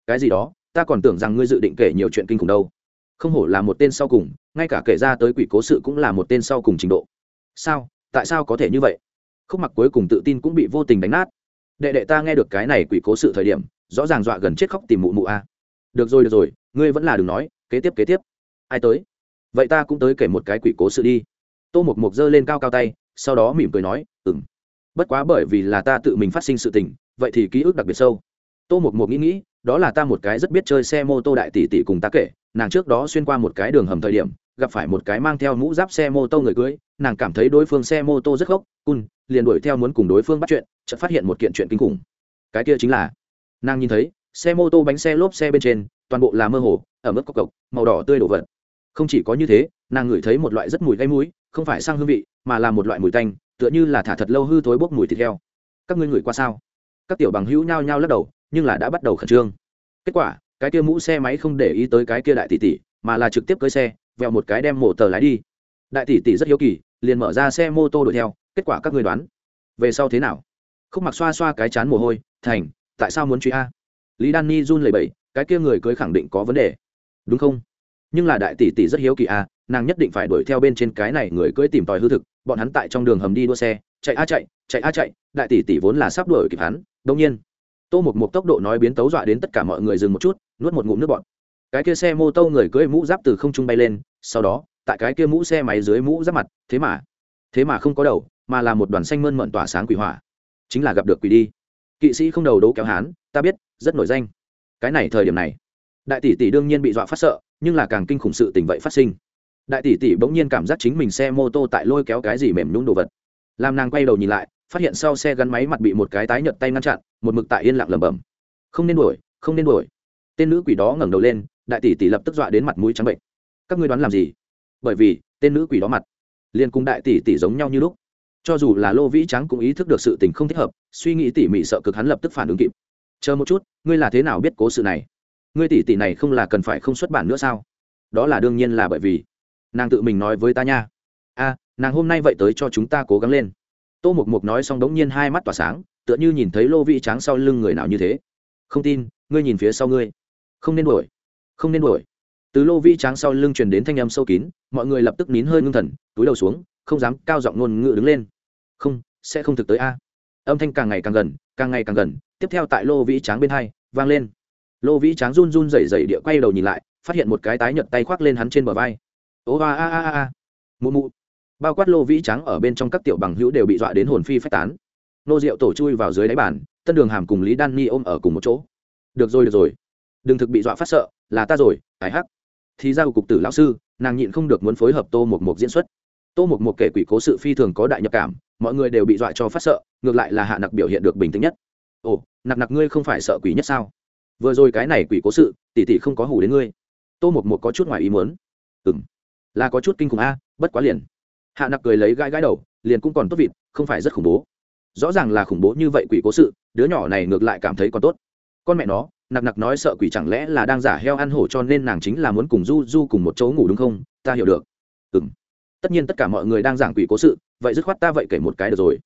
Cái gì đó, ta còn tưởng rằng ngươi dự định kể nhiều chuyện kinh khủng đâu. Không hổ là một tên sau cùng, ngay cả kể ra tới quỷ cố sự cũng là một tên sau cùng trình độ. Sao? Tại sao có thể như vậy? Khúc mặc cuối cùng tự tin cũng bị vô tình đánh nát đệ đệ ta nghe được cái này quỷ cố sự thời điểm, rõ ràng dọa gần chết khóc tìm mụ mụ a được rồi được rồi, ngươi vẫn là đừng nói, kế tiếp kế tiếp. Ai tới? Vậy ta cũng tới kể một cái quỷ cố sự đi. Tô mục mục giơ lên cao cao tay, sau đó mỉm cười nói ừng bất quá bởi vì là ta tự mình phát sinh sự tình, vậy thì ký ức đặc biệt sâu. Tô mục mục nghĩ nghĩ, đó là ta một cái rất biết chơi xe mô tô đại tỷ tỷ cùng ta kể, nàng trước đó xuyên qua một cái đường hầm thời điểm gặp phải một cái mang theo mũ giáp xe mô tô người cưới, nàng cảm thấy đối phương xe mô tô rất gốc cun, liền đuổi theo muốn cùng đối phương bắt chuyện, chợt phát hiện một kiện chuyện kinh khủng. Cái kia chính là, nàng nhìn thấy, xe mô tô bánh xe lốp xe bên trên, toàn bộ là mơ hồ, ở mức cốc cộc, màu đỏ tươi đổ vật. Không chỉ có như thế, nàng ngửi thấy một loại rất mùi gây mũi, không phải sang hương vị, mà là một loại mùi tanh, tựa như là thả thật lâu hư thối bốc mùi thịt heo. Các ngươi ngửi qua sao? Các tiểu bằng hữu nhao nhao lắc đầu, nhưng là đã bắt đầu khẩn trương. Kết quả, cái kia mũ xe máy không để ý tới cái kia đại tỷ tỷ, mà là trực tiếp cưới xe vèo một cái đem mổ tờ lái đi. Đại tỷ tỷ rất hiếu kỳ, liền mở ra xe mô tô đuổi theo, kết quả các người đoán. Về sau thế nào? Khúc mặc xoa xoa cái chán mồ hôi, thành, tại sao muốn truy a? Lý đan ni run lầy bẩy, cái kia người cưới khẳng định có vấn đề. Đúng không? Nhưng là đại tỷ tỷ rất hiếu kỳ a, nàng nhất định phải đuổi theo bên trên cái này người cưới tìm tòi hư thực, bọn hắn tại trong đường hầm đi đua xe, chạy a chạy chạy a chạy, đại tỷ tỷ vốn là sắp đuổi kịp hắn đông nhiên. Tô một một tốc độ nói biến tấu dọa đến tất cả mọi người dừng một chút, nuốt một ngụm nước bọt cái kia xe mô tô người cưỡi mũ giáp từ không trung bay lên, sau đó, tại cái kia mũ xe máy dưới mũ giáp mặt, thế mà thế mà không có đầu, mà là một đoàn xanh mơn mận tỏa sáng quỷ hỏa. Chính là gặp được quỷ đi. Kỵ sĩ không đầu đấu kéo hán, ta biết, rất nổi danh. Cái này thời điểm này, đại tỷ tỷ đương nhiên bị dọa phát sợ, nhưng là càng kinh khủng sự tình vậy phát sinh. Đại tỷ tỷ bỗng nhiên cảm giác chính mình xe mô tô tại lôi kéo cái gì mềm nhún đồ vật. Làm nàng quay đầu nhìn lại, phát hiện sau xe gắn máy mặt bị một cái tái nhợt tay ngăn chặn, một mực tại yên lặng lẩm bẩm. Không nên đuổi, không nên đuổi. Tên nữ quỷ đó ngẩng đầu lên đại tỷ tỷ lập tức dọa đến mặt mũi trắng bệnh. Các ngươi đoán làm gì? Bởi vì, tên nữ quỷ đó mặt, liền cùng đại tỷ tỷ giống nhau như lúc. Cho dù là lô vĩ trắng cũng ý thức được sự tình không thích hợp, suy nghĩ tỉ mỉ sợ cực hắn lập tức phản ứng kịp. Chờ một chút, ngươi là thế nào biết cố sự này? Ngươi tỷ tỷ này không là cần phải không xuất bản nữa sao? Đó là đương nhiên là bởi vì, nàng tự mình nói với ta nha. A, nàng hôm nay vậy tới cho chúng ta cố gắng lên. Tô mục mục nói xong đống nhiên hai mắt tỏa sáng, tựa như nhìn thấy lô vĩ trắng sau lưng người nào như thế. Không tin, ngươi nhìn phía sau ngươi. Không nên đuổi không nên đuổi. Từ lô vi tráng sau lưng truyền đến thanh âm sâu kín, mọi người lập tức nín hơi ngưng thần, túi đầu xuống, không dám cao giọng ngôn ngữ đứng lên. Không, sẽ không thực tới a. Âm thanh càng ngày càng gần, càng ngày càng gần, tiếp theo tại lô vĩ tráng bên hai, vang lên. Lô vĩ tráng run run rẩy rẩy địa quay đầu nhìn lại, phát hiện một cái tái nhợt tay khoác lên hắn trên bờ vai. Ô a a a a mụ mụ. Bao quát lô vĩ trắng ở bên trong các tiểu bằng hữu đều bị dọa đến hồn phi phách tán. Nô rượu tổ chui vào dưới đáy bàn, tân đường hàm cùng lý đan ni ôm ở cùng một chỗ. Được rồi được rồi đừng thực bị dọa phát sợ, là ta rồi ải hắc. Thì ra cục tử lão sư, nàng nhịn không được muốn phối hợp tô một một diễn xuất. Tô một một kể quỷ cố sự phi thường có đại nhập cảm, mọi người đều bị dọa cho phát sợ, ngược lại là hạ nặc biểu hiện được bình tĩnh nhất. Ồ, nặc nặc ngươi không phải sợ quỷ nhất sao? Vừa rồi cái này quỷ cố sự tỉ tỉ không có hủ đến ngươi. Tô một một có chút ngoài ý muốn. Ừ m là có chút kinh khủng a à, bất quá liền. Hạ nặc cười lấy gãi gãi đầu, liền cũng còn tốt vịt, không phải rất khủng bố. Rõ ràng là khủng bố như vậy quỷ cố sự, đứa nhỏ này ngược lại cảm thấy còn tốt. Con mẹ nó nặc nặc nói sợ quỷ chẳng lẽ là đang giả heo ăn hổ cho nên nàng chính là muốn cùng du du cùng một chỗ ngủ đúng không? Ta hiểu được. Ừ m tất nhiên tất cả mọi người đang giảng quỷ cố sự, vậy dứt khoát ta vậy kể một cái được rồi.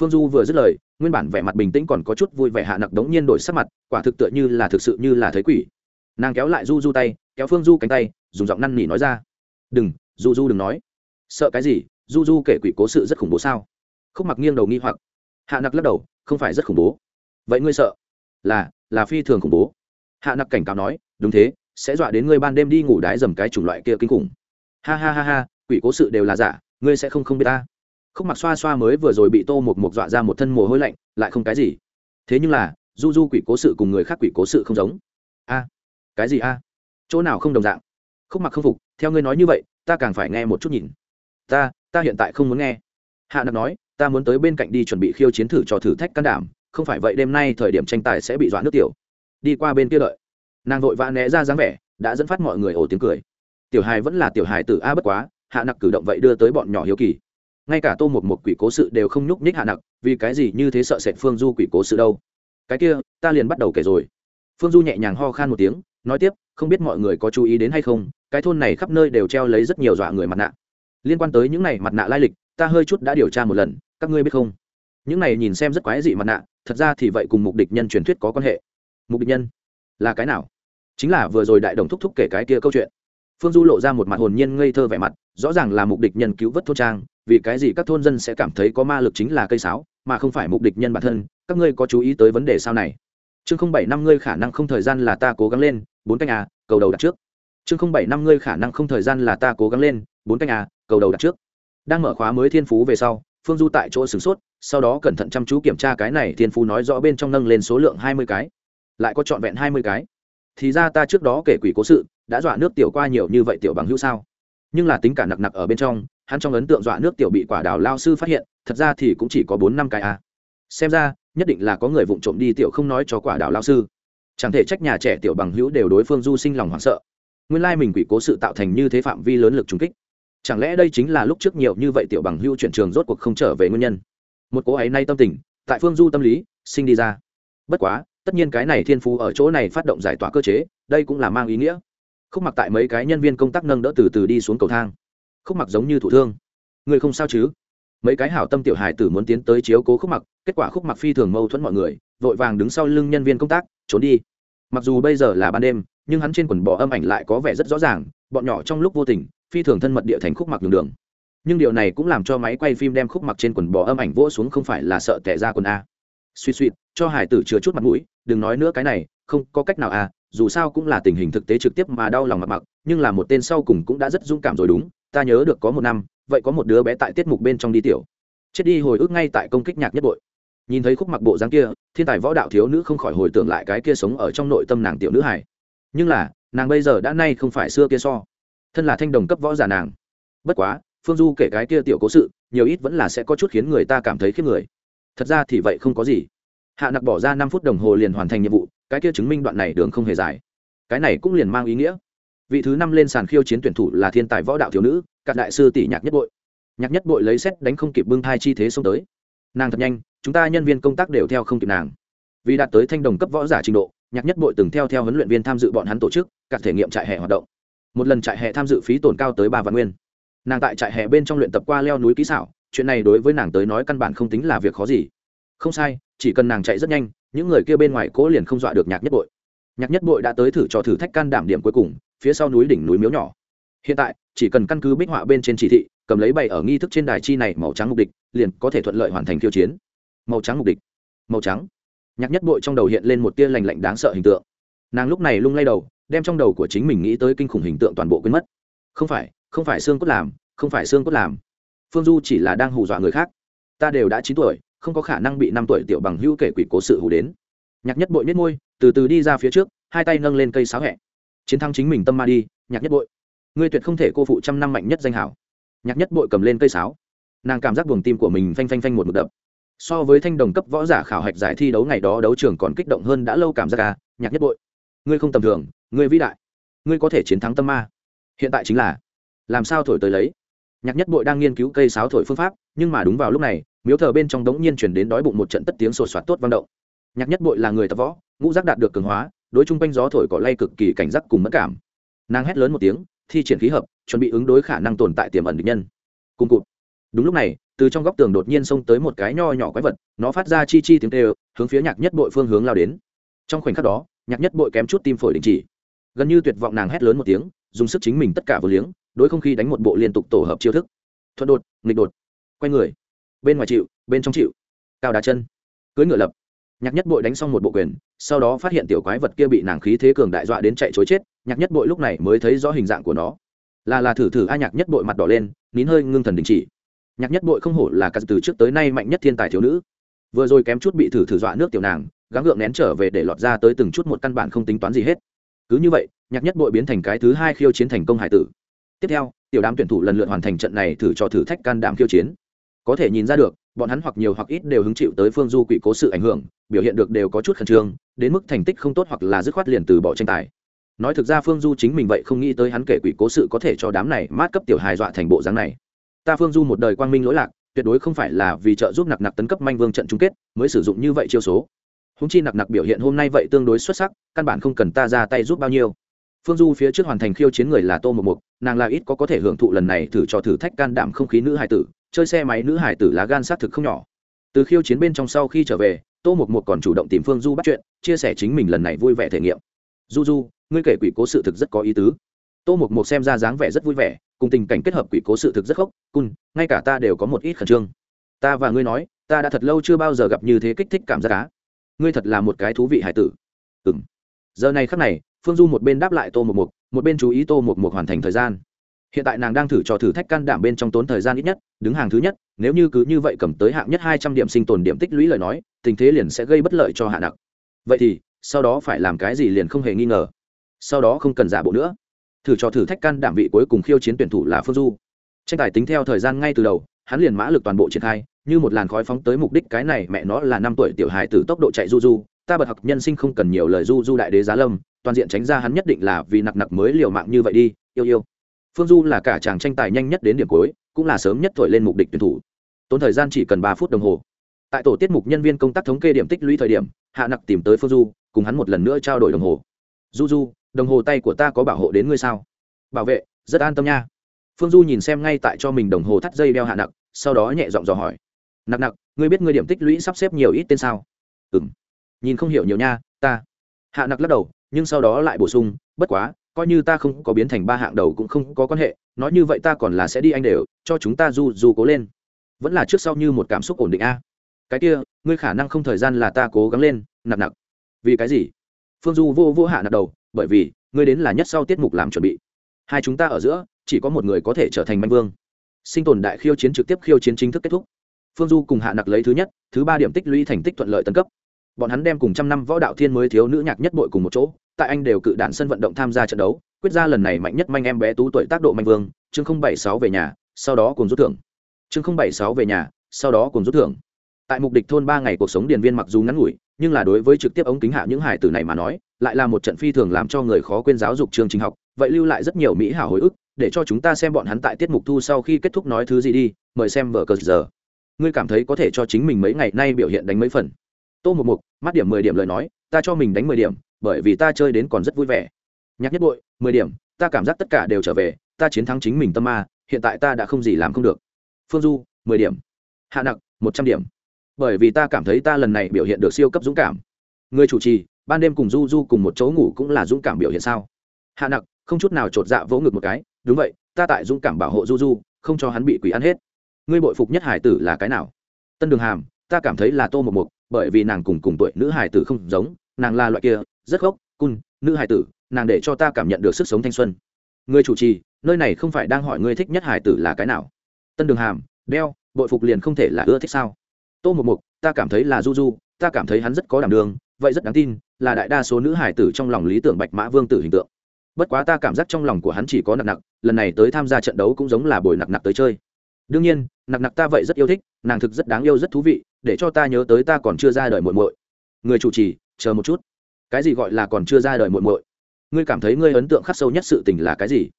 Phương du vừa dứt lời, nguyên bản vẻ mặt bình tĩnh còn có chút vui vẻ hạ nặc đống nhiên đổi sắc mặt, quả thực tựa như là thực sự như là thấy quỷ. Nàng kéo lại du du tay, kéo phương du cánh tay, dùng giọng năn nỉ nói ra. Đừng, du du đừng nói. Sợ cái gì? Du du kể quỷ cố sự rất khủng bố sao? Khúc mặc nghiêng đầu nghi hoặc. Hạ nặc lắc đầu, không phải rất khủng bố. Vậy ngươi sợ là là phi thường khủng bố. Hạ nặc cảnh cáo nói, đúng thế, sẽ dọa đến ngươi ban đêm đi ngủ đái dầm cái chủng loại kia kinh khủng. Ha ha ha ha, quỷ cố sự đều là giả, ngươi sẽ không không biết ta. Khúc mặc xoa xoa mới vừa rồi bị tô một một dọa ra một thân mồ hôi lạnh, lại không cái gì. Thế nhưng là, du du quỷ cố sự cùng người khác quỷ cố sự không giống. A, cái gì a? Chỗ nào không đồng dạng? Khúc mặc không phục, theo ngươi nói như vậy, ta càng phải nghe một chút nhìn. Ta ta hiện tại không muốn nghe. Hạ nặc nói, ta muốn tới bên cạnh đi chuẩn bị khiêu chiến thử cho thử thách can đảm không phải vậy đêm nay thời điểm tranh tài sẽ bị dọa nước tiểu. Đi qua bên kia đợi. Nàng vội vã né ra dáng vẻ, đã dẫn phát mọi người ồ tiếng cười. Tiểu hài vẫn là tiểu hài tử a bất quá, hạ nặc cử động vậy đưa tới bọn nhỏ hiếu kỳ. Ngay cả tô một một quỷ cố sự đều không nhúc nhích hạ nặc, vì cái gì như thế sợ sệt phương du quỷ cố sự đâu? Cái kia, ta liền bắt đầu kể rồi. Phương du nhẹ nhàng ho khan một tiếng, nói tiếp, không biết mọi người có chú ý đến hay không, cái thôn này khắp nơi đều treo lấy rất nhiều dọa người mặt nạ. Liên quan tới những này mặt nạ lai lịch, ta hơi chút đã điều tra một lần, các ngươi biết không? Những này nhìn xem rất quái dị mặt nạ thật ra thì vậy cùng mục địch nhân truyền thuyết có quan hệ. Mục địch nhân là cái nào? Chính là vừa rồi đại đồng thúc thúc kể cái kia câu chuyện. Phương du lộ ra một mặt hồn nhiên ngây thơ vẻ mặt, rõ ràng là mục địch nhân cứu vớt thôn trang, vì cái gì các thôn dân sẽ cảm thấy có ma lực chính là cây sáo, mà không phải mục địch nhân bản thân, các ngươi có chú ý tới vấn đề sao này. Chương không bảy năm ngươi khả năng không thời gian là ta cố gắng lên, bốn canh à cầu đầu đặt trước. Chương không bảy năm ngươi khả năng không thời gian là ta cố gắng lên, bốn canh à cầu đầu đặt trước. Đang mở khóa mới thiên phú về sau, phương du tại chỗ sửng sốt sau đó cẩn thận chăm chú kiểm tra cái này thiên phú nói rõ bên trong nâng lên số lượng hai mươi cái, lại có trọn vẹn hai mươi cái. Thì ra ta trước đó kể quỷ cố sự, đã dọa nước tiểu qua nhiều như vậy tiểu bằng hữu sao? Nhưng là tính cả nặc nặc ở bên trong, hắn trong ấn tượng dọa nước tiểu bị quả đào lao sư phát hiện, thật ra thì cũng chỉ có bốn năm cái a à. xem ra, nhất định là có người vụng trộm đi tiểu không nói cho quả đào lao sư. Chẳng thể trách nhà trẻ tiểu bằng hữu đều đối phương du sinh lòng hoảng sợ. Nguyên lai mình quỷ cố sự tạo thành như thế phạm vi lớn lực trùng kích. Chẳng lẽ đây chính là lúc trước nhiều như vậy tiểu bằng hữu chuyển trường rốt cuộc không trở về nguyên nhân? Một cô ấy nay tâm tình, tại phương du tâm lý, sinh đi ra. Bất quá, tất nhiên cái này thiên phú ở chỗ này phát động giải tỏa cơ chế, đây cũng là mang ý nghĩa. Khúc mặc tại mấy cái nhân viên công tác nâng đỡ từ từ đi xuống cầu thang. Khúc mặc giống như thủ thương. Người không sao chứ? Mấy cái hảo tâm tiểu hài tử muốn tiến tới chiếu cố khúc mặc, kết quả khúc mặc phi thường mâu thuẫn mọi người, vội vàng đứng sau lưng nhân viên công tác, trốn đi. Mặc dù bây giờ là ban đêm, nhưng hắn trên quần bò âm ảnh lại có vẻ rất rõ ràng, bọn nhỏ trong lúc vô tình, phi thường thân mật địa thành khúc mặc đường đường nhưng điều này cũng làm cho máy quay phim đem khúc mặc trên quần bò âm ảnh vỗ xuống không phải là sợ tẻ ra quần a. Suy suy, cho hải tử chừa chút mặt mũi, đừng nói nữa cái này, không có cách nào à dù sao cũng là tình hình thực tế trực tiếp mà đau lòng mặt mặc, nhưng là một tên sau cùng cũng đã rất dũng cảm rồi đúng, ta nhớ được có một năm, vậy có một đứa bé tại tiết mục bên trong đi tiểu. Chết đi hồi ức ngay tại công kích nhạc nhất bội. Nhìn thấy khúc mặc bộ dáng kia, thiên tài võ đạo thiếu nữ không khỏi hồi tưởng lại cái kia sống ở trong nội tâm nàng tiểu nữ hải nhưng là, nàng bây giờ đã nay không phải xưa kia so. Thân là thanh đồng cấp võ giả nàng. Bất quá phương du kể cái kia tiểu cố sự, nhiều ít vẫn là sẽ có chút khiến người ta cảm thấy khiếp người. Thật ra thì vậy không có gì. Hạ nặc bỏ ra năm phút đồng hồ liền hoàn thành nhiệm vụ, cái kia chứng minh đoạn này đường không hề dài. Cái này cũng liền mang ý nghĩa. Vị thứ năm lên sàn khiêu chiến tuyển thủ là thiên tài võ đạo thiếu nữ, các đại sư tỷ nhạc nhất bội. Nhạc nhất bội lấy xét đánh không kịp bưng thai chi thế xông tới. Nàng thật nhanh, chúng ta nhân viên công tác đều theo không kịp nàng. Vì đạt tới thanh đồng cấp võ giả trình độ, nhạc nhất bội từng theo theo huấn luyện viên tham dự bọn hắn tổ chức các thể nghiệm trại hè hoạt động. Một lần trại hè tham dự phí tổn cao tới ba vạn nguyên nàng tại trại hè bên trong luyện tập qua leo núi kỹ xảo, chuyện này đối với nàng tới nói căn bản không tính là việc khó gì. Không sai, chỉ cần nàng chạy rất nhanh, những người kia bên ngoài cố liền không dọa được nhạc nhất bội. Nhạc nhất bội đã tới thử cho thử thách can đảm điểm cuối cùng, phía sau núi đỉnh núi miếu nhỏ. Hiện tại, chỉ cần căn cứ bích họa bên trên chỉ thị, cầm lấy bày ở nghi thức trên đài chi này màu trắng mục địch, liền có thể thuận lợi hoàn thành khiêu chiến. Màu trắng mục địch. Màu trắng. Nhạc nhất bội trong đầu hiện lên một tia lành lạnh đáng sợ hình tượng. Nàng lúc này lung lay đầu, đem trong đầu của chính mình nghĩ tới kinh khủng hình tượng toàn bộ quên mất. Không phải không phải xương cốt làm, không phải xương cốt làm. Phương du chỉ là đang hù dọa người khác. Ta đều đã chín tuổi, không có khả năng bị năm tuổi tiểu bằng hữu kể quỷ cố sự hù đến. Nhạc nhất bội nhất môi, từ từ đi ra phía trước, hai tay nâng lên cây sáo hẹ. Chiến thắng chính mình tâm ma đi, nhạc nhất bội. Ngươi tuyệt không thể cô phụ trăm năm mạnh nhất danh hảo. Nhạc nhất bội cầm lên cây sáo. Nàng cảm giác buồng tim của mình phanh phanh phanh một mực đập. So với thanh đồng cấp võ giả khảo hạch giải thi đấu ngày đó đấu trường còn kích động hơn đã lâu cảm giác ca nhạc nhất bội. Ngươi không tầm thường, ngươi vĩ đại. Ngươi có thể chiến thắng tâm ma. Hiện tại chính là làm sao thổi tới lấy? Nhạc nhất bội đang nghiên cứu cây sáo thổi phương pháp, nhưng mà đúng vào lúc này, miếu thờ bên trong đống nhiên chuyển đến đói bụng một trận tất tiếng sột soạt tốt vang động. Nhạc nhất bội là người tập võ, ngũ giác đạt được cường hóa, đối chung quanh gió thổi cỏ lay cực kỳ cảnh giác cùng mất cảm. Nàng hét lớn một tiếng, thi triển khí hợp, chuẩn bị ứng đối khả năng tồn tại tiềm ẩn địch nhân. Cùng cụt. Đúng lúc này, từ trong góc tường đột nhiên xông tới một cái nho nhỏ quái vật, nó phát ra chi chi tiếng tê hướng phía nhạc nhất bội phương hướng lao đến. Trong khoảnh khắc đó, nhạc nhất bội kém chút tim phổi đình chỉ. Gần như tuyệt vọng nàng hét lớn một tiếng dùng sức chính mình tất cả vừa liếng, đối không khí đánh một bộ liên tục tổ hợp chiêu thức. Thuận đột, nghịch đột, quay người. Bên ngoài chịu, bên trong chịu. Cao đá chân. Cưới ngựa lập. Nhạc nhất bội đánh xong một bộ quyền, sau đó phát hiện tiểu quái vật kia bị nàng khí thế cường đại dọa đến chạy chối chết, nhạc nhất bội lúc này mới thấy rõ hình dạng của nó. Là là thử thử, a, nhạc nhất bội mặt đỏ lên, nín hơi ngưng thần đình chỉ. Nhạc nhất bội không hổ là cả từ trước tới nay mạnh nhất thiên tài thiếu nữ. Vừa rồi kém chút bị thử thử dọa nước tiểu nàng, gắng gượng nén trở về để lọt ra tới từng chút một căn bản không tính toán gì hết cứ như vậy, nhạc nhất bội biến thành cái thứ hai khiêu chiến thành công hải tử. Tiếp theo, tiểu đám tuyển thủ lần lượt hoàn thành trận này thử cho thử thách can đảm khiêu chiến. Có thể nhìn ra được, bọn hắn hoặc nhiều hoặc ít đều hứng chịu tới phương du quỷ cố sự ảnh hưởng, biểu hiện được đều có chút khẩn trương, đến mức thành tích không tốt hoặc là dứt khoát liền từ bỏ tranh tài. Nói thực ra phương du chính mình vậy không nghĩ tới hắn kể quỷ cố sự có thể cho đám này mát cấp tiểu hài dọa thành bộ dáng này. Ta phương du một đời quang minh lỗi lạc, tuyệt đối không phải là vì trợ giúp nặc nặc tấn cấp manh vương trận chung kết, mới sử dụng như vậy chiêu số húng chi nặc nặc biểu hiện hôm nay vậy tương đối xuất sắc, căn bản không cần ta ra tay giúp bao nhiêu. Phương du phía trước hoàn thành khiêu chiến người là tô một mục nàng là ít có có thể hưởng thụ lần này thử cho thử thách can đảm không khí nữ hải tử, chơi xe máy nữ hải tử lá gan xác thực không nhỏ. Từ khiêu chiến bên trong sau khi trở về, tô một mục còn chủ động tìm phương du bắt chuyện, chia sẻ chính mình lần này vui vẻ thể nghiệm. Du du, ngươi kể quỷ cố sự thực rất có ý tứ. Tô một mục xem ra dáng vẻ rất vui vẻ, cùng tình cảnh kết hợp quỷ cố sự thực rất khốc, cun, ngay cả ta đều có một ít khẩn trương. Ta và ngươi nói, ta đã thật lâu chưa bao giờ gặp như thế kích thích cảm giác cá ngươi thật là một cái thú vị hải tử. Ừng giờ này khắc này, phương du một bên đáp lại tô một mục một bên chú ý tô một mục hoàn thành thời gian. Hiện tại nàng đang thử trò thử thách can đảm bên trong tốn thời gian ít nhất, đứng hàng thứ nhất, nếu như cứ như vậy cầm tới hạng nhất hai trăm điểm sinh tồn điểm tích lũy lời nói, tình thế liền sẽ gây bất lợi cho hạ nặc. Vậy thì, sau đó phải làm cái gì liền không hề nghi ngờ. Sau đó không cần giả bộ nữa. Thử cho thử thách can đảm vị cuối cùng khiêu chiến tuyển thủ là phương du. Tranh tài tính theo thời gian ngay từ đầu, hắn liền mã lực toàn bộ triển khai như một làn khói phóng tới mục đích cái này, mẹ nó là năm tuổi tiểu hài từ tốc độ chạy du du, ta bật học nhân sinh không cần nhiều lời du du đại đế giá lâm, toàn diện tránh ra hắn nhất định là vì nặc nặc mới liều mạng như vậy đi, yêu yêu. Phương du là cả chàng tranh tài nhanh nhất đến điểm cuối, cũng là sớm nhất thổi lên mục đích tuyển thủ. Tốn thời gian chỉ cần ba phút đồng hồ. Tại tổ tiết mục nhân viên công tác thống kê điểm tích lũy thời điểm, hạ nặc tìm tới phương du, cùng hắn một lần nữa trao đổi đồng hồ. Du du, đồng hồ tay của ta có bảo hộ đến ngươi sao? Bảo vệ, rất an tâm nha. Phương du nhìn xem ngay tại cho mình đồng hồ thắt dây đeo hạ nặc, sau đó nhẹ giọng dò hỏi nặc nặc, ngươi biết ngươi điểm tích lũy sắp xếp nhiều ít tên sao? Ừ m nhìn không hiểu nhiều nha, ta. Hạ nặc lắc đầu, nhưng sau đó lại bổ sung, bất quá, coi như ta không có biến thành ba hạng đầu cũng không có quan hệ, nói như vậy ta còn là sẽ đi anh đều, cho chúng ta du du cố lên. Vẫn là trước sau như một cảm xúc ổn định a. Cái kia, ngươi khả năng không thời gian là ta cố gắng lên, nặc nặc. vì cái gì? Phương du vô vô hạ nặc đầu, bởi vì, ngươi đến là nhất sau tiết mục làm chuẩn bị. Hai chúng ta ở giữa, chỉ có một người có thể trở thành manh vương. Sinh tồn đại khiêu chiến trực tiếp khiêu chiến chính thức kết thúc phương du cùng hạ nặc lấy thứ nhất, thứ ba điểm tích lũy thành tích thuận lợi tân cấp. Bọn hắn đem cùng trăm năm võ đạo thiên mới thiếu nữ nhạc nhất bội cùng một chỗ, tại anh đều cự đạn sân vận động tham gia trận đấu, quyết ra lần này mạnh nhất manh em bé tú tuổi tác độ mạnh vương, chương không bảy sáu về nhà, sau đó cùng rút thưởng. Chương không bảy sáu về nhà, sau đó cùng rút thưởng. Tại mục địch thôn ba ngày cuộc sống điền viên mặc dù ngắn ngủi, nhưng là đối với trực tiếp ống kính hạ những hải tử này mà nói, lại là một trận phi thường làm cho người khó quên giáo dục chương trình học, vậy lưu lại rất nhiều mỹ hảo hồi ức, để cho chúng ta xem bọn hắn tại tiết mục thu sau khi kết thúc nói thứ gì đi, mời xem vở cờ giờ ngươi cảm thấy có thể cho chính mình mấy ngày nay biểu hiện đánh mấy phần. Tô một mục mắt điểm mười điểm lời nói, ta cho mình đánh mười điểm, bởi vì ta chơi đến còn rất vui vẻ. Nhạc nhất bội, mười điểm, ta cảm giác tất cả đều trở về, ta chiến thắng chính mình tâm ma, hiện tại ta đã không gì làm không được. Phương du, mười điểm. Hạ nặc, một trăm điểm. Bởi vì ta cảm thấy ta lần này biểu hiện được siêu cấp dũng cảm. Người chủ trì, ban đêm cùng du du cùng một chỗ ngủ cũng là dũng cảm biểu hiện sao? Hạ nặc, không chút nào chột dạ vỗ ngực một cái, đúng vậy, ta tại dũng cảm bảo hộ du du, không cho hắn bị quỷ ăn hết ngươi bội phục nhất hải tử là cái nào? Tân đường hàm, ta cảm thấy là tô một mục bởi vì nàng cùng cùng tuổi nữ hải tử không giống, nàng là loại kia, rất gốc, cun, nữ hải tử, nàng để cho ta cảm nhận được sức sống thanh xuân. Người chủ trì, nơi này không phải đang hỏi ngươi thích nhất hải tử là cái nào? Tân đường hàm, đeo, bội phục liền không thể là ưa thích sao? Tô một mục ta cảm thấy là du du, ta cảm thấy hắn rất có đảm đường, vậy rất đáng tin, là đại đa số nữ hải tử trong lòng lý tưởng bạch mã vương tử hình tượng. Bất quá ta cảm giác trong lòng của hắn chỉ có nặng nặng lần này tới tham gia trận đấu cũng giống là bồi nặng nặng tới chơi đương nhiên, nặc nặc ta vậy rất yêu thích, nàng thực rất đáng yêu rất thú vị, để cho ta nhớ tới ta còn chưa ra đời muội muội. Người chủ trì, chờ một chút. Cái gì gọi là còn chưa ra đời muội muội? Ngươi cảm thấy ngươi ấn tượng khắc sâu nhất sự tình là cái gì?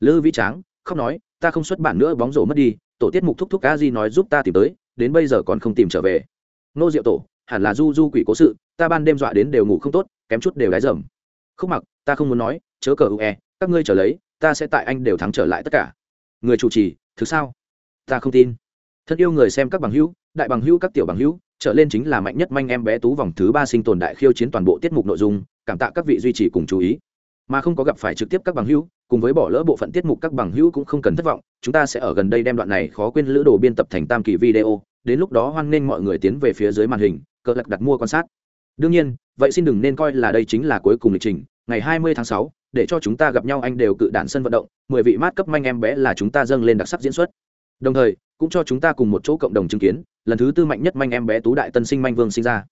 Lư vĩ tráng không nói, ta không xuất bản nữa, bóng rổ mất đi, tổ tiết mục thúc thúc ca di nói giúp ta tìm tới, đến bây giờ còn không tìm trở về. Nô diệu tổ, hẳn là du du quỷ cố sự, ta ban đêm dọa đến đều ngủ không tốt, kém chút đều đáy dầm. Không mặc, ta không muốn nói, chớ cờ ue các ngươi trở lấy, ta sẽ tại anh đều thắng trở lại tất cả. Người chủ trì, thực sao? Ta không tin. Thân yêu người xem các bằng hữu đại bằng hữu các tiểu bằng hữu trở lên chính là mạnh nhất manh em bé tú vòng thứ ba sinh tồn đại khiêu chiến toàn bộ tiết mục nội dung cảm tạ các vị duy trì cùng chú ý. Mà không có gặp phải trực tiếp các bằng hữu cùng với bỏ lỡ bộ phận tiết mục các bằng hữu cũng không cần thất vọng chúng ta sẽ ở gần đây đem đoạn này khó quên lữ đồ biên tập thành tam kỳ video đến lúc đó hoan nghênh mọi người tiến về phía dưới màn hình cỡ lạc đặt mua quan sát. Đương nhiên vậy xin đừng nên coi là đây chính là cuối cùng lịch trình ngày 20 tháng 6, để cho chúng ta gặp nhau anh đều cự đản sân vận động mười vị mát cấp manh em bé là chúng ta dâng lên đặc sắc diễn xuất đồng thời, cũng cho chúng ta cùng một chỗ cộng đồng chứng kiến, lần thứ tư mạnh nhất manh em bé tú đại tân sinh manh vương sinh ra.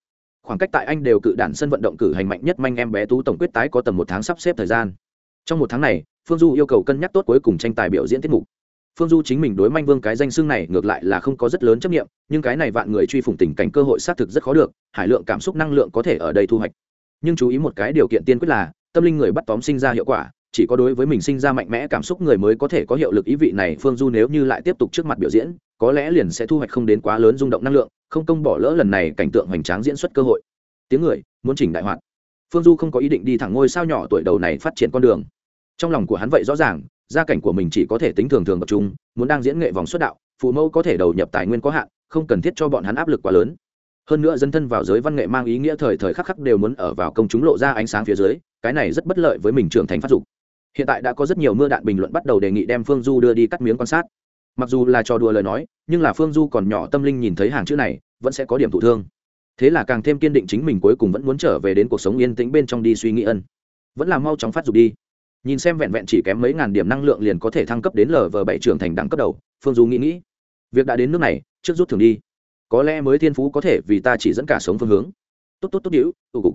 Khoảng cách tại anh đều cự đản sân vận động cử hành mạnh nhất manh em bé tú tổng quyết tái có tầm một tháng sắp xếp thời gian. Trong một tháng này, phương du yêu cầu cân nhắc tốt cuối cùng tranh tài biểu diễn tiết mục. Phương du chính mình đối manh vương cái danh xưng này ngược lại là không có rất lớn chấp nghiệm nhưng cái này vạn người truy phủng tình cảnh cơ hội xác thực rất khó được, hải lượng cảm xúc năng lượng có thể ở đây thu hoạch. Nhưng chú ý một cái điều kiện tiên quyết là, tâm linh người bắt tóm sinh ra hiệu quả chỉ có đối với mình sinh ra mạnh mẽ cảm xúc người mới có thể có hiệu lực ý vị này, phương du nếu như lại tiếp tục trước mặt biểu diễn, có lẽ liền sẽ thu hoạch không đến quá lớn rung động năng lượng, không công bỏ lỡ lần này cảnh tượng hoành tráng diễn xuất cơ hội. Tiếng người, muốn chỉnh đại hoạt. Phương du không có ý định đi thẳng ngôi sao nhỏ tuổi đầu này phát triển con đường. Trong lòng của hắn vậy rõ ràng, gia cảnh của mình chỉ có thể tính thường thường tập trung, muốn đang diễn nghệ vòng xuất đạo, phụ mẫu có thể đầu nhập tài nguyên có hạn, không cần thiết cho bọn hắn áp lực quá lớn. Hơn nữa dân thân vào giới văn nghệ mang ý nghĩa thời thời khắc khắc đều muốn ở vào công chúng lộ ra ánh sáng phía dưới, cái này rất bất lợi với mình trưởng thành phát dục hiện tại đã có rất nhiều mưa đạn bình luận bắt đầu đề nghị đem phương du đưa đi cắt miếng quan sát. Mặc dù là trò đùa lời nói, nhưng là phương du còn nhỏ tâm linh nhìn thấy hàng chữ này, vẫn sẽ có điểm thụ thương. Thế là càng thêm kiên định chính mình cuối cùng vẫn muốn trở về đến cuộc sống yên tĩnh bên trong đi suy nghĩ ân. Vẫn là mau chóng phát dục đi. Nhìn xem vẹn vẹn chỉ kém mấy ngàn điểm năng lượng liền có thể thăng cấp đến lv bảy trưởng thành đẳng cấp đầu, phương du nghĩ nghĩ. Việc đã đến nước này, trước rút thường đi. Có lẽ mới thiên phú có thể vì ta chỉ dẫn cả sống phương hướng. Tốt tốt tốt đĩu tụ cục.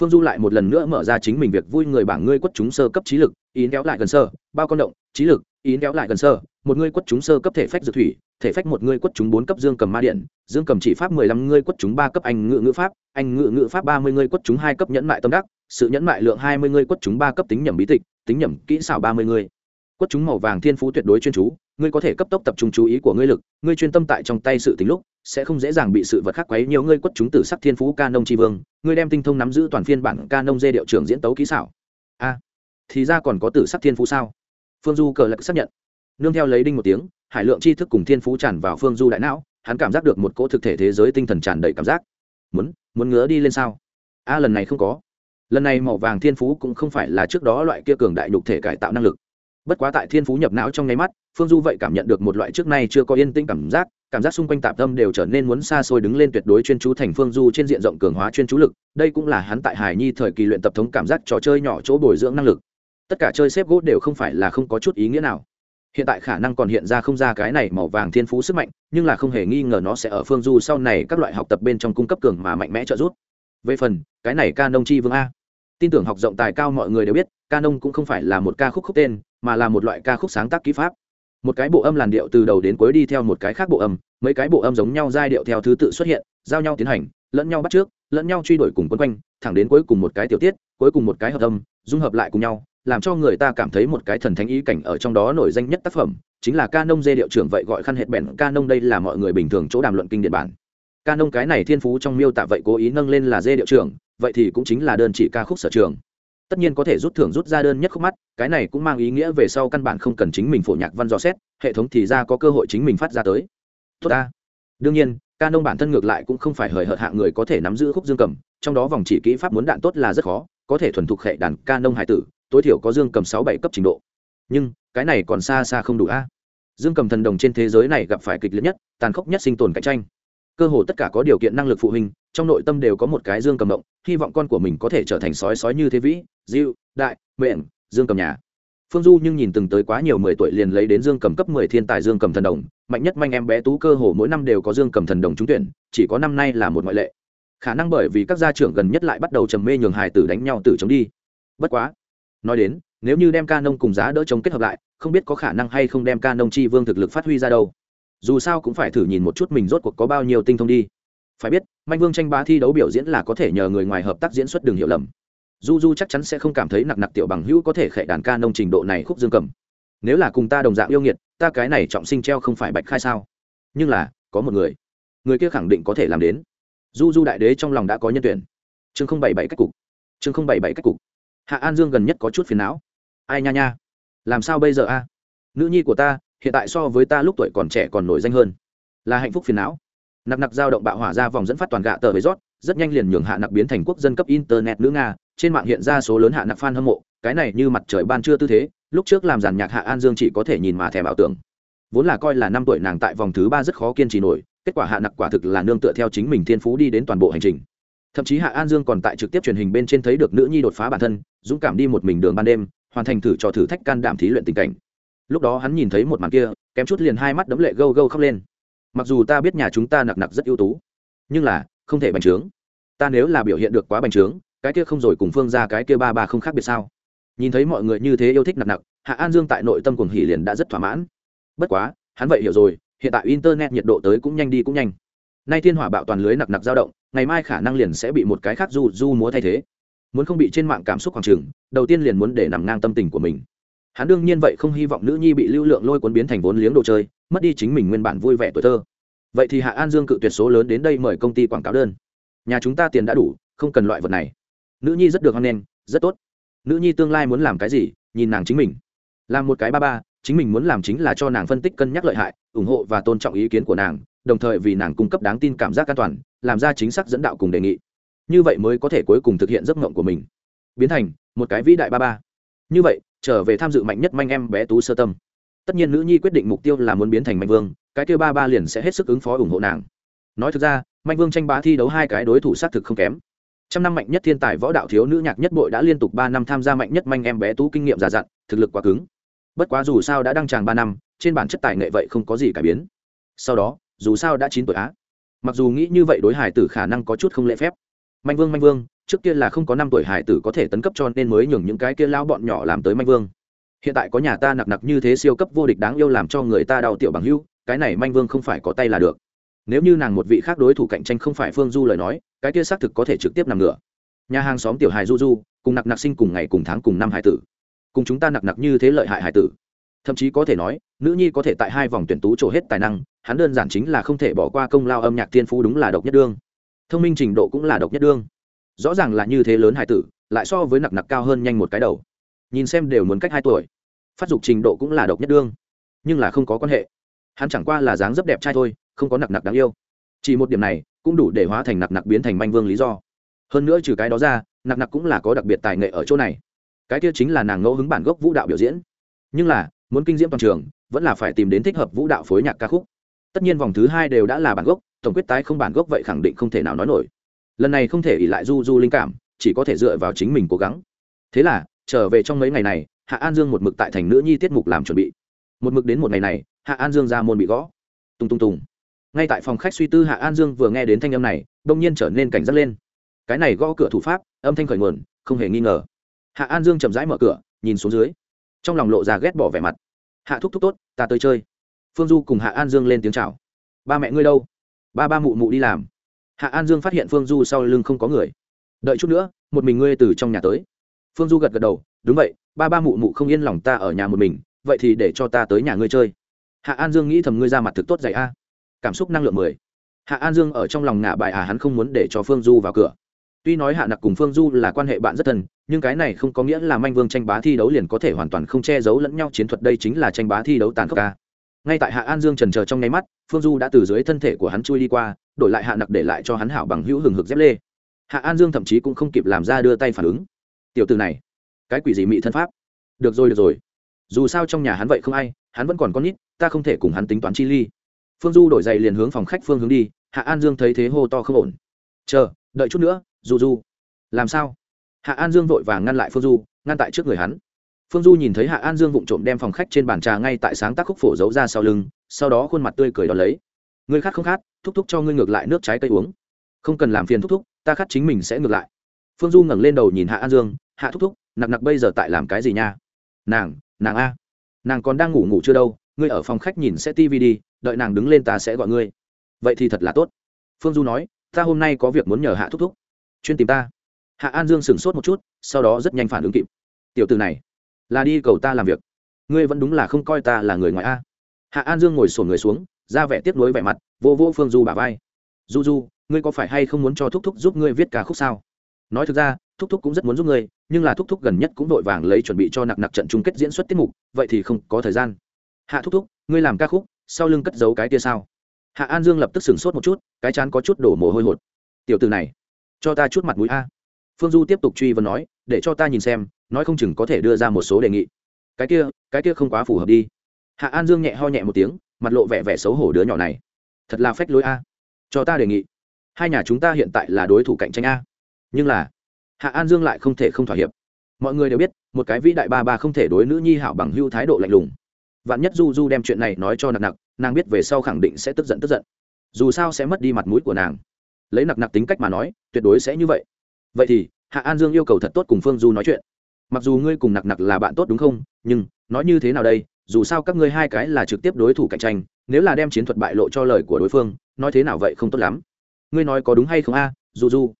Phương du lại một lần nữa mở ra chính mình việc vui người bảng ngươi quất chúng sơ cấp trí lực ý kéo lại gần sơ, bao con động, trí lực ý kéo lại gần sơ, một ngươi quất chúng sơ cấp thể phách dược thủy, thể phách một ngươi quất chúng bốn cấp dương cầm ma điện, dương cầm chỉ pháp mười lăm ngươi quất chúng ba cấp anh ngự ngữ pháp, anh ngự ngữ pháp ba mươi ngươi quất chúng hai cấp nhẫn mại tâm đắc, sự nhẫn mại lượng hai mươi ngươi quất chúng ba cấp tính nhẩm bí tịch, tính nhẩm kỹ xảo ba mươi ngươi. Quất chúng màu vàng thiên phú tuyệt đối chuyên chú, ngươi có thể cấp tốc tập trung chú ý của ngươi lực, ngươi chuyên tâm tại trong tay sự tính lúc, sẽ không dễ dàng bị sự vật khác quấy nhiều ngươi quất chúng tử sắc thiên phú ca nông tri vương, ngươi đem tinh thông nắm giữ toàn phiên bản ca nông dê điệu trưởng diễn tấu kỹ xảo. A thì ra còn có tử sắc thiên phú sao? Phương du cờ lạc xác nhận. Nương theo lấy đinh một tiếng, hải lượng tri thức cùng thiên phú tràn vào phương du đại não, hắn cảm giác được một cỗ thực thể thế giới tinh thần tràn đầy cảm giác. Muốn muốn ngứa đi lên sao? A, lần này không có. Lần này màu vàng thiên phú cũng không phải là trước đó loại kia cường đại nhục thể cải tạo năng lực. Bất quá tại thiên phú nhập não trong nháy mắt, phương du vậy cảm nhận được một loại trước nay chưa có yên tĩnh cảm giác cảm giác xung quanh tạp tâm đều trở nên muốn xa xôi đứng lên tuyệt đối chuyên chú thành phương du trên diện rộng cường hóa chuyên chú lực. Đây cũng là hắn tại hải nhi thời kỳ luyện tập thống cảm giác trò chơi nhỏ chỗ bồi dưỡng năng lực tất cả chơi xếp gỗ đều không phải là không có chút ý nghĩa nào. Hiện tại khả năng còn hiện ra không ra cái này màu vàng thiên phú sức mạnh, nhưng là không hề nghi ngờ nó sẽ ở phương du sau này các loại học tập bên trong cung cấp cường mà mạnh mẽ trợ giúp. Về phần, cái này ca nông chi vương a. Tin tưởng học rộng tài cao mọi người đều biết, ca nông cũng không phải là một ca khúc khúc tên, mà là một loại ca khúc sáng tác kỹ pháp. Một cái bộ âm làn điệu từ đầu đến cuối đi theo một cái khác bộ âm, mấy cái bộ âm giống nhau giai điệu theo thứ tự xuất hiện, giao nhau tiến hành, lẫn nhau bắt trước, lẫn nhau truy đuổi cùng quấn quanh, thẳng đến cuối cùng một cái tiểu tiết, cuối cùng một cái hợp âm, dung hợp lại cùng nhau làm cho người ta cảm thấy một cái thần thánh ý cảnh ở trong đó nổi danh nhất tác phẩm, chính là ca nông dê điệu trưởng vậy gọi khăn hệt bèn. Ca nông đây là mọi người bình thường chỗ đàm luận kinh điển bản. Ca nông cái này thiên phú trong miêu tả vậy cố ý nâng lên là dê điệu trưởng, vậy thì cũng chính là đơn chỉ ca khúc sở trường. Tất nhiên có thể rút thưởng rút ra đơn nhất khúc mắt, cái này cũng mang ý nghĩa về sau căn bản không cần chính mình phổ nhạc văn dò xét, hệ thống thì ra có cơ hội chính mình phát ra tới. Tốt ta. Đương nhiên ca nông bản thân ngược lại cũng không phải hời hợt hạng người có thể nắm giữ khúc dương cầm, trong đó vòng chỉ kỹ pháp muốn đạn tốt là rất khó, có thể thuần thục hệ đàn ca nông hải tử tối thiểu có dương cầm sáu bảy cấp trình độ. Nhưng, cái này còn xa xa không đủ a. Dương cầm thần đồng trên thế giới này gặp phải kịch liệt nhất, tàn khốc nhất sinh tồn cạnh tranh. Cơ hồ tất cả có điều kiện năng lực phụ huynh, trong nội tâm đều có một cái dương cầm động, hy vọng con của mình có thể trở thành sói sói như thế vĩ diệu đại nguyện dương cầm nhà. Phương du nhưng nhìn từng tới quá nhiều mười tuổi liền lấy đến dương cầm cấp mười thiên tài dương cầm thần đồng, mạnh nhất manh em bé tú cơ hồ mỗi năm đều có dương cầm thần đồng trúng tuyển, chỉ có năm nay là một ngoại lệ. Khả năng bởi vì các gia trưởng gần nhất lại bắt đầu trầm mê nhường hài tử đánh nhau tử chống đi. Bất quá nói đến, nếu như đem ca nông cùng giá đỡ chống kết hợp lại, không biết có khả năng hay không đem ca nông chi vương thực lực phát huy ra đâu. Dù sao cũng phải thử nhìn một chút mình rốt cuộc có bao nhiêu tinh thông đi. Phải biết, manh vương tranh bá thi đấu biểu diễn là có thể nhờ người ngoài hợp tác diễn xuất đường hiểu lầm. Du du chắc chắn sẽ không cảm thấy nặc nặc tiểu bằng hữu có thể khệ đàn ca nông trình độ này khúc dương cầm. Nếu là cùng ta đồng dạng yêu nghiệt, ta cái này trọng sinh treo không phải bạch khai sao? Nhưng là, có một người. Người kia khẳng định có thể làm đến. Du du đại đế trong lòng đã có nhân tuyển. Chương không bảy bảy cách cục. Chương không bảy bảy cách cục hạ an dương gần nhất có chút phiền não. Ai nha nha? Làm sao bây giờ a? Nữ nhi của ta, hiện tại so với ta lúc tuổi còn trẻ còn nổi danh hơn. Là hạnh phúc phiền não. Nặc nặc dao động bạo hỏa ra vòng dẫn phát toàn gạ tờ với rót rất nhanh liền nhường hạ nặc biến thành quốc dân cấp internet nữ nga, trên mạng hiện ra số lớn hạ nặc fan hâm mộ, cái này như mặt trời ban trưa tư thế, lúc trước làm giàn nhạc hạ an dương chỉ có thể nhìn mà thèm ảo tưởng. Vốn là coi là năm tuổi nàng tại vòng thứ ba rất khó kiên trì nổi, kết quả hạ nặc quả thực là nương tựa theo chính mình thiên phú đi đến toàn bộ hành trình thậm chí hạ an dương còn tại trực tiếp truyền hình bên trên thấy được nữ nhi đột phá bản thân, dũng cảm đi một mình đường ban đêm, hoàn thành thử cho thử thách can đảm thí luyện tình cảnh. Lúc đó hắn nhìn thấy một màn kia, kém chút liền hai mắt đấm lệ gâu gâu khóc lên. Mặc dù ta biết nhà chúng ta nặc nặc rất ưu tú, nhưng là, không thể bành trướng. Ta nếu là biểu hiện được quá bành trướng, cái kia không rồi cùng phương ra cái kia ba ba không khác biệt sao? Nhìn thấy mọi người như thế yêu thích nặc nặc, hạ an dương tại nội tâm cuồng hỉ liền đã rất thỏa mãn. Bất quá, hắn vậy hiểu rồi, hiện tại internet nhiệt độ tới cũng nhanh đi cũng nhanh nay thiên hỏa bạo toàn lưới nặc nặc dao động ngày mai khả năng liền sẽ bị một cái khác du du múa thay thế. Muốn không bị trên mạng cảm xúc khoảng trường, đầu tiên liền muốn để nằm ngang tâm tình của mình. Hắn đương nhiên vậy không hy vọng nữ nhi bị lưu lượng lôi cuốn biến thành vốn liếng đồ chơi mất đi chính mình nguyên bản vui vẻ tuổi thơ. Vậy thì hạ an dương cự tuyệt số lớn đến đây mời công ty quảng cáo đơn. Nhà chúng ta tiền đã đủ không cần loại vật này. Nữ nhi rất được hoan nghênh rất tốt. Nữ nhi tương lai muốn làm cái gì nhìn nàng chính mình. Làm một cái ba ba chính mình muốn làm chính là cho nàng phân tích cân nhắc lợi hại ủng hộ và tôn trọng ý kiến của nàng đồng thời vì nàng cung cấp đáng tin cảm giác an toàn, làm ra chính xác dẫn đạo cùng đề nghị. Như vậy mới có thể cuối cùng thực hiện giấc mộng của mình. Biến thành, một cái vĩ đại ba ba. Như vậy, trở về tham dự mạnh nhất manh em bé tú sơ tâm. Tất nhiên nữ nhi quyết định mục tiêu là muốn biến thành mạnh vương, cái kêu ba ba liền sẽ hết sức ứng phó ủng hộ nàng. Nói thực ra mạnh vương tranh bá thi đấu hai cái đối thủ xác thực không kém. Trăm năm mạnh nhất thiên tài võ đạo thiếu nữ nhạc nhất bội đã liên tục ba năm tham gia mạnh nhất manh em bé tú kinh nghiệm già dặn, thực lực quá cứng. Bất quá dù sao đã đăng tràng ba năm, trên bản chất tài nghệ vậy không có gì cải biến. Sau đó dù sao đã chín tuổi á. Mặc dù nghĩ như vậy đối hải tử khả năng có chút không lễ phép. Manh vương manh vương, trước kia là không có năm tuổi hải tử có thể tấn cấp cho nên mới nhường những cái kia lao bọn nhỏ làm tới manh vương. Hiện tại có nhà ta nặc nặc như thế siêu cấp vô địch đáng yêu làm cho người ta đau tiểu bằng hưu, cái này manh vương không phải có tay là được. Nếu như nàng một vị khác đối thủ cạnh tranh không phải phương du lời nói, cái kia xác thực có thể trực tiếp nằm ngửa. Nhà hàng xóm tiểu hài du du, cùng nặc nặc sinh cùng ngày cùng tháng cùng năm hải tử. Cùng chúng ta nặc nặc như thế lợi hại hải tử. Thậm chí có thể nói, nữ nhi có thể tại hai vòng tuyển tú trổ hết tài năng hắn đơn giản chính là không thể bỏ qua công lao âm nhạc tiên phú đúng là độc nhất đương. Thông minh trình độ cũng là độc nhất đương. Rõ ràng là như thế lớn hải tử, lại so với nặc nặc cao hơn nhanh một cái đầu. Nhìn xem đều muốn cách hai tuổi. Phát dục trình độ cũng là độc nhất đương, nhưng là không có quan hệ. Hắn chẳng qua là dáng rất đẹp trai thôi, không có nặc nặc đáng yêu. Chỉ một điểm này, cũng đủ để hóa thành nặc nặc biến thành manh vương lý do. Hơn nữa trừ cái đó ra, nặc nặc cũng là có đặc biệt tài nghệ ở chỗ này. Cái kia chính là nàng ngẫu hứng bản gốc vũ đạo biểu diễn. Nhưng là, muốn kinh diễm toàn trường, vẫn là phải tìm đến thích hợp vũ đạo phối nhạc ca khúc tất nhiên vòng thứ hai đều đã là bản gốc, tổng quyết tái không bản gốc vậy khẳng định không thể nào nói nổi. Lần này không thể ỉ lại du du linh cảm, chỉ có thể dựa vào chính mình cố gắng. Thế là, trở về trong mấy ngày này, hạ an dương một mực tại thành nữ nhi tiết mục làm chuẩn bị. Một mực đến một ngày này, hạ an dương ra môn bị gõ. Tung tung tùng. Ngay tại phòng khách suy tư hạ an dương vừa nghe đến thanh âm này, đông nhiên trở nên cảnh giác lên. Cái này gõ cửa thủ pháp, âm thanh khởi nguồn, không hề nghi ngờ. Hạ an dương chậm rãi mở cửa, nhìn xuống dưới. Trong lòng lộ ra ghét bỏ vẻ mặt. Hạ thúc thúc tốt, ta tới chơi phương du cùng hạ an dương lên tiếng c h à o ba mẹ ngươi đâu? Ba ba mụ mụ đi làm. Hạ an dương phát hiện phương du sau lưng không có người. Đợi chút nữa, một mình ngươi từ trong nhà tới. Phương du gật gật đầu, đúng vậy, ba ba mụ mụ không yên lòng ta ở nhà một mình, vậy thì để cho ta tới nhà ngươi chơi. Hạ an dương nghĩ thầm ngươi ra mặt thực tốt dạy a. Cảm xúc năng lượng mười. Hạ an dương ở trong lòng ngả bài à hắn không muốn để cho phương du vào cửa. Tuy nói hạ nặc cùng phương du là quan hệ bạn rất thân, nhưng cái này không có nghĩa là manh vương tranh bá thi đấu liền có thể hoàn toàn không che giấu lẫn nhau chiến thuật đây chính là tranh bá thi đấu tàn khốc ca ngay tại hạ an dương trần chờ trong nháy mắt, phương du đã từ dưới thân thể của hắn chui đi qua, đổi lại hạ nặc để lại cho hắn hảo bằng hữu hừng hực dép lê. Hạ an dương thậm chí cũng không kịp làm ra đưa tay phản ứng. Tiểu từ này, cái quỷ gì mị thân pháp? Được rồi được rồi. Dù sao trong nhà hắn vậy không ai, hắn vẫn còn con nít, ta không thể cùng hắn tính toán chi ly. Phương du đổi giày liền hướng phòng khách phương hướng đi, hạ an dương thấy thế hô to không ổn. Chờ, đợi chút nữa, du du. Làm sao? Hạ an dương vội vàng ngăn lại phương du, ngăn tại trước người hắn phương du nhìn thấy hạ an dương vụng trộm đem phòng khách trên bàn trà ngay tại sáng tác khúc phổ giấu ra sau lưng, sau đó khuôn mặt tươi cười đón lấy. Ngươi khát không khát, thúc thúc cho ngươi ngược lại nước trái cây uống. Không cần làm phiền thúc thúc, ta khát chính mình sẽ ngược lại. Phương du ngẩng lên đầu nhìn hạ an dương, hạ thúc thúc, nặc nặc bây giờ tại làm cái gì nha? Nàng nàng a. Nàng còn đang ngủ ngủ chưa đâu, ngươi ở phòng khách nhìn sẽ tv đi, đợi nàng đứng lên ta sẽ gọi ngươi. Vậy thì thật là tốt. Phương du nói, ta hôm nay có việc muốn nhờ hạ thúc thúc, chuyên tìm ta. Hạ an dương sửng sốt một chút, sau đó rất nhanh phản ứng kịp. Tiểu từ này là đi cầu ta làm việc. Ngươi vẫn đúng là không coi ta là người ngoài a. Hạ an dương ngồi sổn người xuống, ra vẻ tiếp nối vẻ mặt, vô vô phương du bà vai. Du du ngươi có phải hay không muốn cho thúc thúc giúp ngươi viết ca khúc sao? Nói thực ra, thúc thúc cũng rất muốn giúp ngươi, nhưng là thúc thúc gần nhất cũng vội vàng lấy chuẩn bị cho nặc nặc trận chung kết diễn xuất tiết mục, vậy thì không có thời gian. Hạ thúc thúc, ngươi làm ca khúc, sau lưng cất giấu cái kia sao? Hạ an dương lập tức sửng sốt một chút, cái chán có chút đổ mồ hôi hột. Tiểu từ này, cho ta chút mặt mũi a. Phương du tiếp tục truy vấn nói, để cho ta nhìn xem nói không chừng có thể đưa ra một số đề nghị. Cái kia cái kia không quá phù hợp đi. Hạ an dương nhẹ ho nhẹ một tiếng, mặt lộ vẻ vẻ xấu hổ đứa nhỏ này. Thật là phách lối a. Cho ta đề nghị. Hai nhà chúng ta hiện tại là đối thủ cạnh tranh a. Nhưng là, hạ an dương lại không thể không thỏa hiệp. Mọi người đều biết, một cái vĩ đại ba ba không thể đối nữ nhi hảo bằng hưu thái độ lạnh lùng. Vạn nhất du du đem chuyện này nói cho nặc nặc, nàng biết về sau khẳng định sẽ tức giận tức giận. Dù sao sẽ mất đi mặt mũi của nàng. Lấy nặc nặc tính cách mà nói, tuyệt đối sẽ như vậy. Vậy thì, hạ an dương yêu cầu thật tốt cùng phương du nói chuyện mặc dù ngươi cùng nặc nặc là bạn tốt đúng không? Nhưng, nói như thế nào đây? Dù sao các ngươi hai cái là trực tiếp đối thủ cạnh tranh, nếu là đem chiến thuật bại lộ cho lời của đối phương, nói thế nào vậy không tốt lắm. Ngươi nói có đúng hay không a? Du du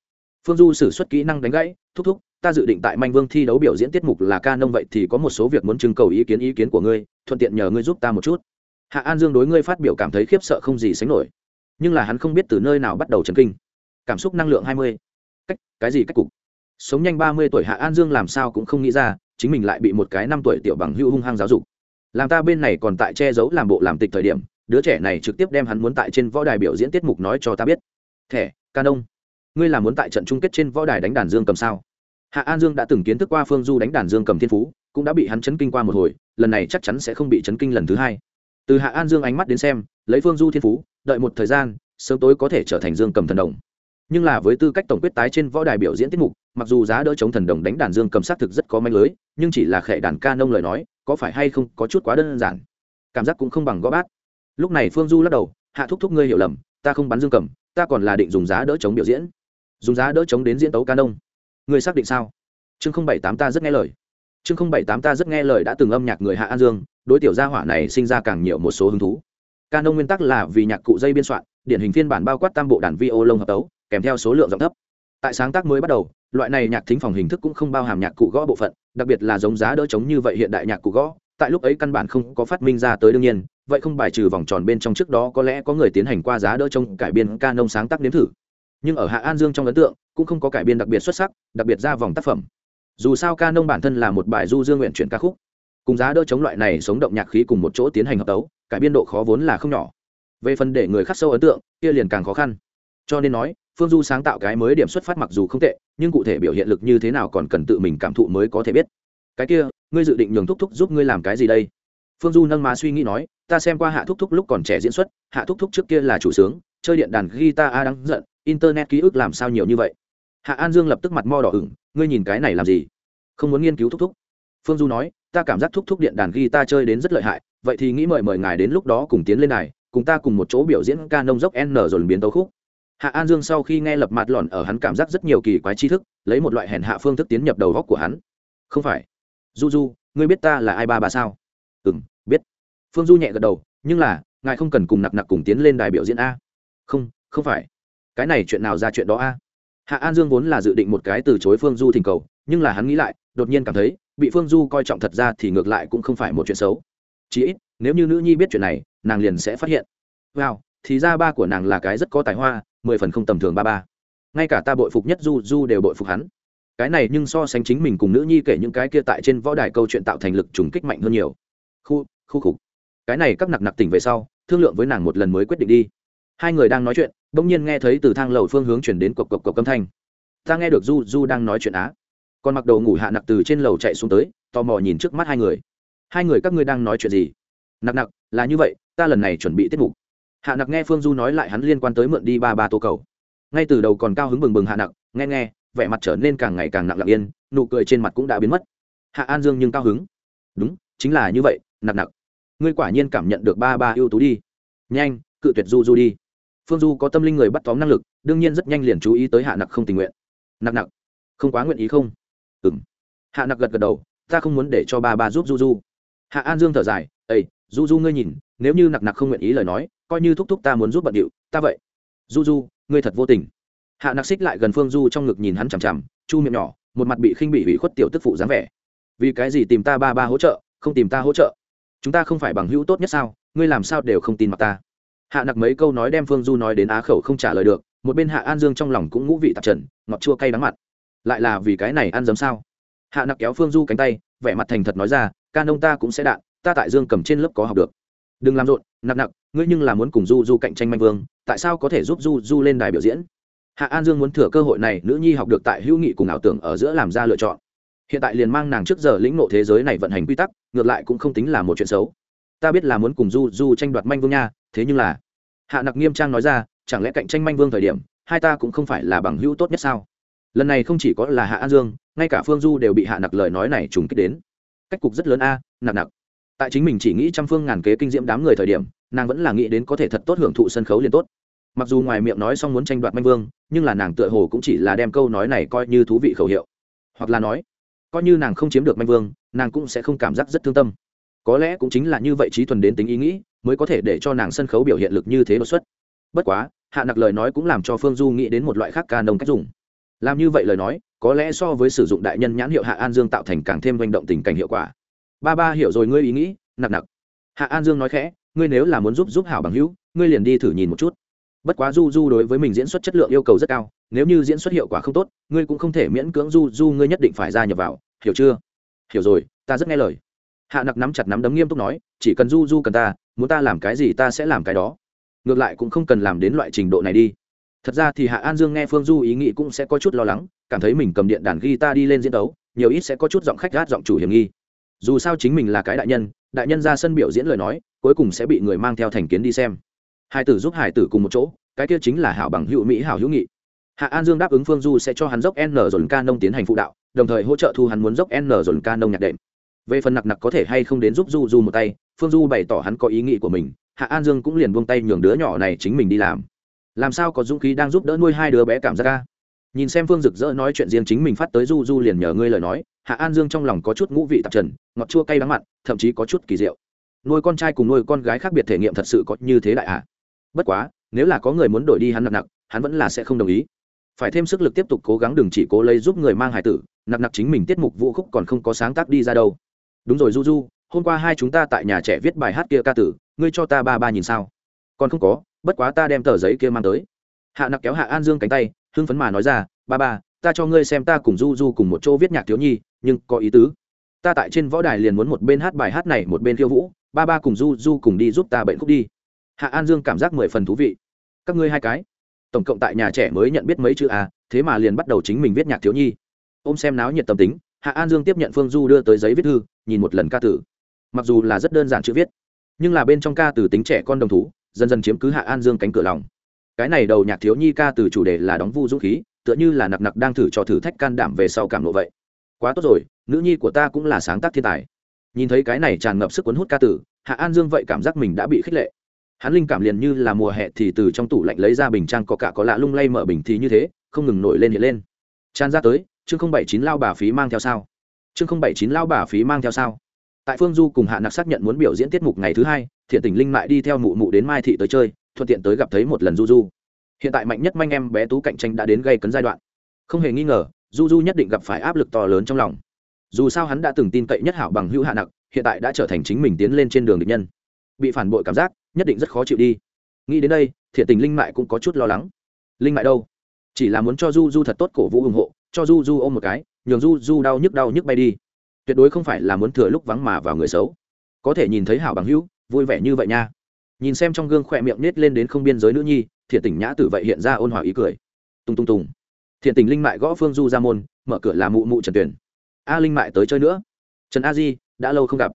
phương du xử suất kỹ năng đánh gãy, thúc thúc, ta dự định tại manh vương thi đấu biểu diễn tiết mục là ca nông vậy thì có một số việc muốn trưng cầu ý kiến ý kiến của ngươi, thuận tiện nhờ ngươi giúp ta một chút. Hạ an dương đối ngươi phát biểu cảm thấy khiếp sợ không gì sánh nổi. Nhưng là hắn không biết từ nơi nào bắt đầu chấn kinh. Cảm xúc năng lượng hai mươi. Cách, cái gì cách cục? Sống nhanh ba mươi tuổi hạ an dương làm sao cũng không nghĩ ra, chính mình lại bị một cái năm tuổi tiểu bằng hưu hung hăng giáo dục. Làm ta bên này còn tại che giấu làm bộ làm tịch thời điểm, đứa trẻ này trực tiếp đem hắn muốn tại trên võ đài biểu diễn tiết mục nói cho ta biết. Thẻ, Can nông ngươi là muốn tại trận chung kết trên võ đài đánh đàn dương cầm sao? Hạ an dương đã từng kiến thức qua phương du đánh đàn dương cầm thiên phú, cũng đã bị hắn chấn kinh qua một hồi, lần này chắc chắn sẽ không bị chấn kinh lần thứ hai. Từ hạ an dương ánh mắt đến xem, lấy phương du thiên phú, đợi một thời gian, sớm tối có thể trở thành dương cầm thần đồng nhưng là với tư cách tổng quyết tái trên võ đài biểu diễn tiết mục, mặc dù giá đỡ chống thần đồng đánh đàn dương cầm sát thực rất có manh lưới, nhưng chỉ là khệ đàn ca nông lời nói, có phải hay không có chút quá đơn giản. Cảm giác cũng không bằng gõ bát. Lúc này phương du lắc đầu, hạ thúc thúc ngươi hiểu lầm, ta không bắn dương cầm, ta còn là định dùng giá đỡ chống biểu diễn. Dùng giá đỡ chống đến diễn tấu ca nông. Ngươi xác định sao? Chương không bảy tám ta rất nghe lời. Chương không bảy tám ta rất nghe lời đã từng âm nhạc người hạ an dương, đối tiểu gia hỏa này sinh ra càng nhiều một số hứng thú ca nông nguyên tắc là vì nhạc cụ dây biên soạn, điển hình phiên bản bao quát tam bộ đàn vi ô lông hợp tấu, kèm theo số lượng giọng thấp. Tại sáng tác mới bắt đầu, loại này nhạc thính phòng hình thức cũng không bao hàm nhạc cụ gõ bộ phận, đặc biệt là giống giá đỡ chống như vậy hiện đại nhạc cụ gõ, tại lúc ấy căn bản không có phát minh ra tới đương nhiên, vậy không bài trừ vòng tròn bên trong trước đó có lẽ có người tiến hành qua giá đỡ chống cải biên ca nông sáng tác nếm thử. Nhưng ở hạ an dương trong ấn tượng, cũng không có cải biên đặc biệt xuất sắc, đặc biệt ra vòng tác phẩm. Dù sao ca nông bản thân là một bài du dương nguyện chuyển ca khúc. Cùng giá đỡ chống loại này sống động nhạc khí cùng một chỗ tiến hành hợp tấu cải biên độ khó vốn là không nhỏ. Về phần để người khắc sâu ấn tượng, kia liền càng khó khăn. Cho nên nói, phương du sáng tạo cái mới điểm xuất phát mặc dù không tệ, nhưng cụ thể biểu hiện lực như thế nào còn cần tự mình cảm thụ mới có thể biết. Cái kia, ngươi dự định nhường thúc thúc giúp ngươi làm cái gì đây? Phương du nâng má suy nghĩ nói, ta xem qua hạ thúc thúc lúc còn trẻ diễn xuất, hạ thúc thúc trước kia là chủ sướng, chơi điện đàn guitar a đang giận, internet ký ức làm sao nhiều như vậy? Hạ an dương lập tức mặt mo đỏ ửng, ngươi nhìn cái này làm gì? Không muốn nghiên cứu thúc thúc. Phương du nói ta cảm giác thúc thúc điện đàn guitar chơi đến rất lợi hại, vậy thì nghĩ mời mời ngài đến lúc đó cùng tiến lên này, cùng ta cùng một chỗ biểu diễn ca nông dốc n rồi biến tấu khúc. Hạ an dương sau khi nghe lập mặt lòn ở hắn cảm giác rất nhiều kỳ quái tri thức, lấy một loại hèn hạ phương thức tiến nhập đầu góc của hắn. Không phải. Du du, ngươi biết ta là ai ba bà sao? Ừ m biết. Phương du nhẹ gật đầu, nhưng là, ngài không cần cùng nặc nặc cùng tiến lên đài biểu diễn a. Không không phải. Cái này chuyện nào ra chuyện đó a? Hạ an dương vốn là dự định một cái từ chối phương du thỉnh cầu, nhưng là hắn nghĩ lại, đột nhiên cảm thấy bị phương du coi trọng thật ra thì ngược lại cũng không phải một chuyện xấu. Chí ít, nếu như nữ nhi biết chuyện này, nàng liền sẽ phát hiện. Wow, thì ra ba của nàng là cái rất có tài hoa, mười phần không tầm thường ba ba. Ngay cả ta bội phục nhất du du đều bội phục hắn. Cái này nhưng so sánh chính mình cùng nữ nhi kể những cái kia tại trên võ đài câu chuyện tạo thành lực trùng kích mạnh hơn nhiều. Khu khu khục. Cái này các nặc nặc tỉnh về sau, thương lượng với nàng một lần mới quyết định đi. Hai người đang nói chuyện, bỗng nhiên nghe thấy từ thang lầu phương hướng chuyển đến cộc cộc cộc âm thanh. Ta nghe được du du đang nói chuyện á còn mặc đồ ngủ hạ nặc từ trên lầu chạy xuống tới, tò mò nhìn trước mắt hai người. Hai người các ngươi đang nói chuyện gì? Nặc nặc, là như vậy, ta lần này chuẩn bị tiết mục. Hạ nặc nghe phương du nói lại hắn liên quan tới mượn đi ba ba tô cầu. Ngay từ đầu còn cao hứng bừng bừng hạ nặc, nghe nghe, vẻ mặt trở nên càng ngày càng nặng lặng yên, nụ cười trên mặt cũng đã biến mất. Hạ an dương nhưng cao hứng. Đúng, chính là như vậy, nặc nặc. Ngươi quả nhiên cảm nhận được ba ba ưu tú đi. Nhanh, cự tuyệt du du đi. Phương du có tâm linh người bắt tóm năng lực, đương nhiên rất nhanh liền chú ý tới hạ nặc không tình nguyện. Nặc nặc, không quá nguyện ý không? Ừng hạ nặc gật gật đầu, ta không muốn để cho ba ba giúp du du. Hạ an dương thở dài ây du du ngươi nhìn, nếu như nặc nặc không nguyện ý lời nói, coi như thúc thúc ta muốn giúp bận điệu, ta vậy. Du du, ngươi thật vô tình. Hạ nặc xích lại gần phương du trong ngực nhìn hắn chằm chằm, chu miệng nhỏ, một mặt bị khinh bị hủy khuất tiểu tức phụ dáng vẻ. Vì cái gì tìm ta ba ba hỗ trợ, không tìm ta hỗ trợ? Chúng ta không phải bằng hữu tốt nhất sao? Ngươi làm sao đều không tin mặt ta? Hạ nặc mấy câu nói đem phương du nói đến á khẩu không trả lời được, một bên hạ an dương trong lòng cũng ngũ vị tạp trần, ngọt chua cay đắng mặt lại là vì cái này ăn dấm sao? Hạ nặc kéo phương du cánh tay, vẻ mặt thành thật nói ra ca nông ta cũng sẽ đạn, ta tại dương cầm trên lớp có học được. Đừng làm rộn, nặc nặc, ngươi nhưng là muốn cùng du du cạnh tranh manh vương, tại sao có thể giúp du du lên đài biểu diễn? Hạ an dương muốn thừa cơ hội này, nữ nhi học được tại hữu nghị cùng ảo tưởng ở giữa làm ra lựa chọn. Hiện tại liền mang nàng trước giờ lĩnh nộ thế giới này vận hành quy tắc, ngược lại cũng không tính là một chuyện xấu. Ta biết là muốn cùng du du tranh đoạt manh vương nha, thế nhưng là hạ nặc nghiêm trang nói ra, chẳng lẽ cạnh tranh manh vương thời điểm, hai ta cũng không phải là bằng hữu tốt nhất sao? Lần này không chỉ có là hạ an dương ngay cả phương du đều bị hạ nặc lời nói này trùng kích đến cách cục rất lớn a nặc nặc tại chính mình chỉ nghĩ trăm phương ngàn kế kinh diễm đám người thời điểm nàng vẫn là nghĩ đến có thể thật tốt hưởng thụ sân khấu liền tốt mặc dù ngoài miệng nói xong muốn tranh đoạt manh vương nhưng là nàng tựa hồ cũng chỉ là đem câu nói này coi như thú vị khẩu hiệu hoặc là nói coi như nàng không chiếm được manh vương nàng cũng sẽ không cảm giác rất thương tâm có lẽ cũng chính là như vậy trí thuần đến tính ý nghĩ mới có thể để cho nàng sân khấu biểu hiện lực như thế đột xuất bất quá hạ nặc lời nói cũng làm cho phương du nghĩ đến một loại khác ca nông cách dùng làm như vậy lời nói, có lẽ so với sử dụng đại nhân nhãn hiệu hạ an dương tạo thành càng thêm manh động tình cảnh hiệu quả. Ba ba hiểu rồi ngươi ý nghĩ, nặc nặc. Hạ an dương nói khẽ, ngươi nếu là muốn giúp giúp hảo bằng hữu, ngươi liền đi thử nhìn một chút. Bất quá du du đối với mình diễn xuất chất lượng yêu cầu rất cao, nếu như diễn xuất hiệu quả không tốt, ngươi cũng không thể miễn cưỡng du du ngươi nhất định phải ra nhập vào, hiểu chưa? Hiểu rồi, ta rất nghe lời. Hạ nặc nắm chặt nắm đấm nghiêm túc nói, chỉ cần du du cần ta, muốn ta làm cái gì ta sẽ làm cái đó. Ngược lại cũng không cần làm đến loại trình độ này đi thật ra thì hạ an dương nghe phương du ý nghĩ cũng sẽ có chút lo lắng, cảm thấy mình cầm điện đàn ghi ta đi lên diễn đấu, nhiều ít sẽ có chút giọng khách gát giọng chủ hiểm nghi. Dù sao chính mình là cái đại nhân đại nhân ra sân biểu diễn lời nói, cuối cùng sẽ bị người mang theo thành kiến đi xem. Hải tử giúp hải tử cùng một chỗ, cái kia chính là hảo bằng hữu mỹ hảo hữu nghị. Hạ an dương đáp ứng phương du sẽ cho hắn dốc n dồn ca nông tiến hành phụ đạo, đồng thời hỗ trợ thu hắn muốn dốc n dồn ca nông nhạc đệm. Về phần nặc nặc có thể hay không đến giúp du du một tay, phương du bày tỏ hắn có ý nghĩ của mình, hạ an dương cũng liền buông tay nhường đứa nhỏ này chính mình đi làm làm sao có dũng khí đang giúp đỡ nuôi hai đứa bé cảm giác ca? Nhìn xem phương rực rỡ nói chuyện riêng chính mình phát tới du du liền nhờ ngươi lời nói, hạ an dương trong lòng có chút ngũ vị tạp trần, ngọt chua cay đắng mặn, thậm chí có chút kỳ diệu. Nuôi con trai cùng nuôi con gái khác biệt thể nghiệm thật sự có như thế đại ạ. Bất quá, nếu là có người muốn đổi đi hắn nặng nặng, hắn vẫn là sẽ không đồng ý. Phải thêm sức lực tiếp tục cố gắng đừng chỉ cố lấy giúp người mang hải tử, nặng nặng chính mình tiết mục vũ khúc còn không có sáng tác đi ra đâu. Đúng rồi, du du, hôm qua hai chúng ta tại nhà trẻ viết bài hát kia ca tử, ngươi cho ta ba ba nhìn sao? Còn không có bất quá ta đem tờ giấy kia mang tới. Hạ nặc kéo hạ an dương cánh tay, hưng phấn mà nói ra, ba ba, ta cho ngươi xem ta cùng du du cùng một chỗ viết nhạc thiếu nhi, nhưng có ý tứ. Ta tại trên võ đài liền muốn một bên hát bài hát này một bên khiêu vũ, ba ba cùng du du cùng đi giúp ta bệnh khúc đi. Hạ an dương cảm giác mười phần thú vị. Các ngươi hai cái, tổng cộng tại nhà trẻ mới nhận biết mấy chữ a thế mà liền bắt đầu chính mình viết nhạc thiếu nhi. Ôm xem náo nhiệt tâm tính, hạ an dương tiếp nhận phương du đưa tới giấy viết thư, nhìn một lần ca tử. Mặc dù là rất đơn giản chữ viết, nhưng là bên trong ca từ tính trẻ con đồng thú dần dần chiếm cứ hạ an dương cánh cửa lòng. Cái này đầu nhạc thiếu nhi ca từ chủ đề là đóng vu dũng khí, tựa như là nặc nặc đang thử cho thử thách can đảm về sau cảm lộ vậy. Quá tốt rồi, nữ nhi của ta cũng là sáng tác thiên tài. Nhìn thấy cái này tràn ngập sức cuốn hút ca tử, hạ an dương vậy cảm giác mình đã bị khích lệ. Hắn linh cảm liền như là mùa hè thì từ trong tủ lạnh lấy ra bình trang có cả có lạ lung lay mở bình thì như thế, không ngừng nổi lên hiện lên. Tràn ra tới, chương không bảy chín lao bà phí mang theo sao? Chương không bảy chín lao bà phí mang theo sao? Tại phương du cùng hạ nặc xác nhận muốn biểu diễn tiết mục ngày thứ hai, thiện tình linh mại đi theo mụ mụ đến mai thị tới chơi, thuận tiện tới gặp thấy một lần du du. Hiện tại mạnh nhất manh em bé tú cạnh tranh đã đến gây cấn giai đoạn. Không hề nghi ngờ, du du nhất định gặp phải áp lực to lớn trong lòng. Dù sao hắn đã từng tin cậy nhất hảo bằng hữu hạ nặc, hiện tại đã trở thành chính mình tiến lên trên đường địch nhân. Bị phản bội cảm giác, nhất định rất khó chịu đi. Nghĩ đến đây, thiện tình linh mại cũng có chút lo lắng. Linh mại đâu? Chỉ là muốn cho du du thật tốt cổ vũ ủng hộ, cho du du ôm một cái, nhường du du đau nhức đau nhức bay đi tuyệt đối không phải là muốn thừa lúc vắng mà vào người xấu. Có thể nhìn thấy hảo bằng hữu, vui vẻ như vậy nha. Nhìn xem trong gương khỏe miệng nết lên đến không biên giới nữ nhi, thiện tình nhã tử vậy hiện ra ôn hòa ý cười. Tung tung tùng. Thiện tình linh mại gõ phương du ra môn, mở cửa là mụ mụ trần tuyển a linh mại tới chơi nữa. Trần a di, đã lâu không gặp.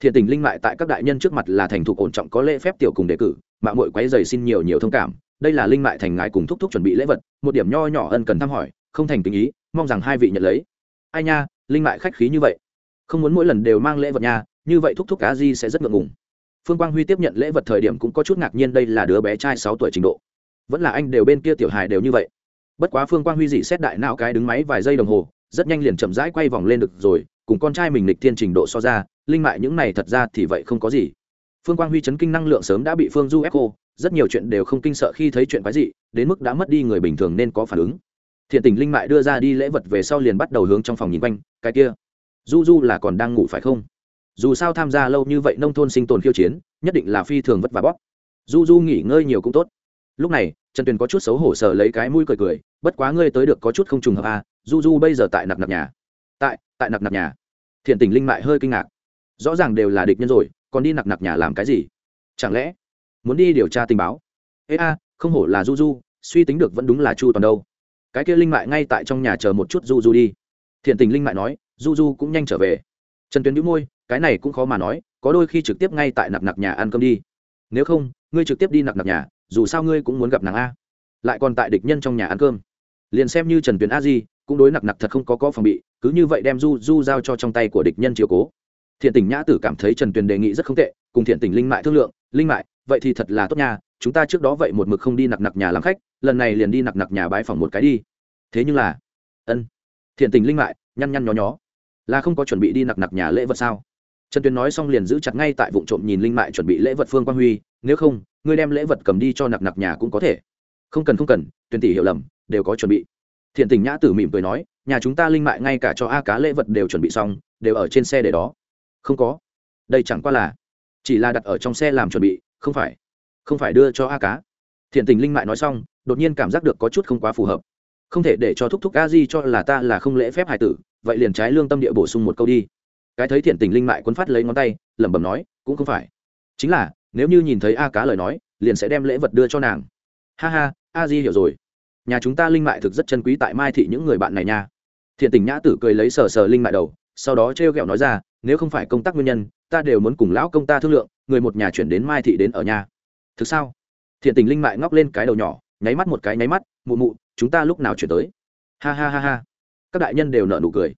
Thiện tình linh mại tại các đại nhân trước mặt là thành thục ổn trọng có lễ phép tiểu cùng đề cử mạng mội quấy dày xin nhiều nhiều thông cảm. Đây là linh mại thành ngài cùng thúc thúc chuẩn bị lễ vật, một điểm nho nhỏ ân cần thăm hỏi, không thành tình ý, mong rằng hai vị nhận lấy. Ai nha, linh mại khách khí như vậy không muốn mỗi lần đều mang lễ vật nha, như vậy thúc thúc cá di sẽ rất ngượng ngùng. Phương quang huy tiếp nhận lễ vật thời điểm cũng có chút ngạc nhiên đây là đứa bé trai sáu tuổi trình độ. Vẫn là anh đều bên kia tiểu hài đều như vậy. Bất quá phương quang huy dị xét đại não cái đứng máy vài giây đồng hồ, rất nhanh liền chậm rãi quay vòng lên được rồi, cùng con trai mình lịch thiên trình độ so ra, linh mại những này thật ra thì vậy không có gì. Phương quang huy chấn kinh năng lượng sớm đã bị phương du ép cô, rất nhiều chuyện đều không kinh sợ khi thấy chuyện quái dị, đến mức đã mất đi người bình thường nên có phản ứng. Thiện tình linh mại đưa ra đi lễ vật về sau liền bắt đầu hướng trong phòng nhìn quanh, cái kia du du là còn đang ngủ phải không? Dù sao tham gia lâu như vậy nông thôn sinh tồn khiêu chiến, nhất định là phi thường vất vả bóp. Du du nghỉ ngơi nhiều cũng tốt. Lúc này, trần tuyền có chút xấu hổ sờ lấy cái mũi cười cười, bất quá ngươi tới được có chút không trùng hợp à du du bây giờ tại nặc nặc nhà. Tại tại nặc nặc nhà. Thiện tình linh mại hơi kinh ngạc. Rõ ràng đều là địch nhân rồi, còn đi nặc nặc nhà làm cái gì? Chẳng lẽ muốn đi điều tra tình báo? Ê a, không hổ là du du suy tính được vẫn đúng là chu toàn đâu. Cái kia linh mại ngay tại trong nhà chờ một chút du du đi. Thiện tình linh mại nói du du cũng nhanh trở về. Trần tuyến đĩu môi, cái này cũng khó mà nói, có đôi khi trực tiếp ngay tại nặc nặc nhà ăn cơm đi. Nếu không, ngươi trực tiếp đi nặc nặc nhà, dù sao ngươi cũng muốn gặp nàng a. Lại còn tại địch nhân trong nhà ăn cơm. Liền xem như trần tuyến a di, cũng đối nặc nặc thật không có có phòng bị, cứ như vậy đem du du giao cho trong tay của địch nhân chiều cố. Thiện Tỉnh nhã tử cảm thấy trần tuyền đề nghị rất không tệ, cùng thiện Tỉnh linh mại thương lượng, linh mại, vậy thì thật là tốt nha, chúng ta trước đó vậy một mực không đi nặc nặc nhà làm khách, lần này liền đi nặc nặc nhà bãi phòng một cái đi. Thế nhưng là, ân, thiện tình linh mại nhăn nhăn nhó nhó là không có chuẩn bị đi nặc nặc nhà lễ vật sao? Trần tuyền nói xong liền giữ chặt ngay tại vụ trộm nhìn linh mại chuẩn bị lễ vật phương quang huy, nếu không, ngươi đem lễ vật cầm đi cho nặc nặc nhà cũng có thể. Không cần không cần, tuyền tỷ hiểu lầm, đều có chuẩn bị. Thiện tình nhã tử mỉm cười nói, nhà chúng ta linh mại ngay cả cho a cá lễ vật đều chuẩn bị xong, đều ở trên xe để đó. Không có. Đây chẳng qua là, chỉ là đặt ở trong xe làm chuẩn bị, không phải. Không phải đưa cho a cá. Thiện tình linh mại nói xong, đột nhiên cảm giác được có chút không quá phù hợp. Không thể để cho thúc thúc a di cho là ta là không lễ phép hải tử vậy liền trái lương tâm địa bổ sung một câu đi. Cái thấy thiện tình linh mại quân phát lấy ngón tay, lẩm bẩm nói, cũng không phải. Chính là, nếu như nhìn thấy a cá lời nói, liền sẽ đem lễ vật đưa cho nàng. Ha ha, a di hiểu rồi. Nhà chúng ta linh mại thực rất chân quý tại mai thị những người bạn này nha. Thiện tình nhã tử cười lấy sờ sờ linh mại đầu, sau đó trêu ghẹo nói ra, nếu không phải công tác nguyên nhân, ta đều muốn cùng lão công ta thương lượng, người một nhà chuyển đến mai thị đến ở nhà. Thực sao? Thiện tình linh mại ngóc lên cái đầu nhỏ, nháy mắt một cái nháy mắt, mụ mụ, chúng ta lúc nào chuyển tới? Ha ha ha ha các đại nhân đều nợ nụ cười.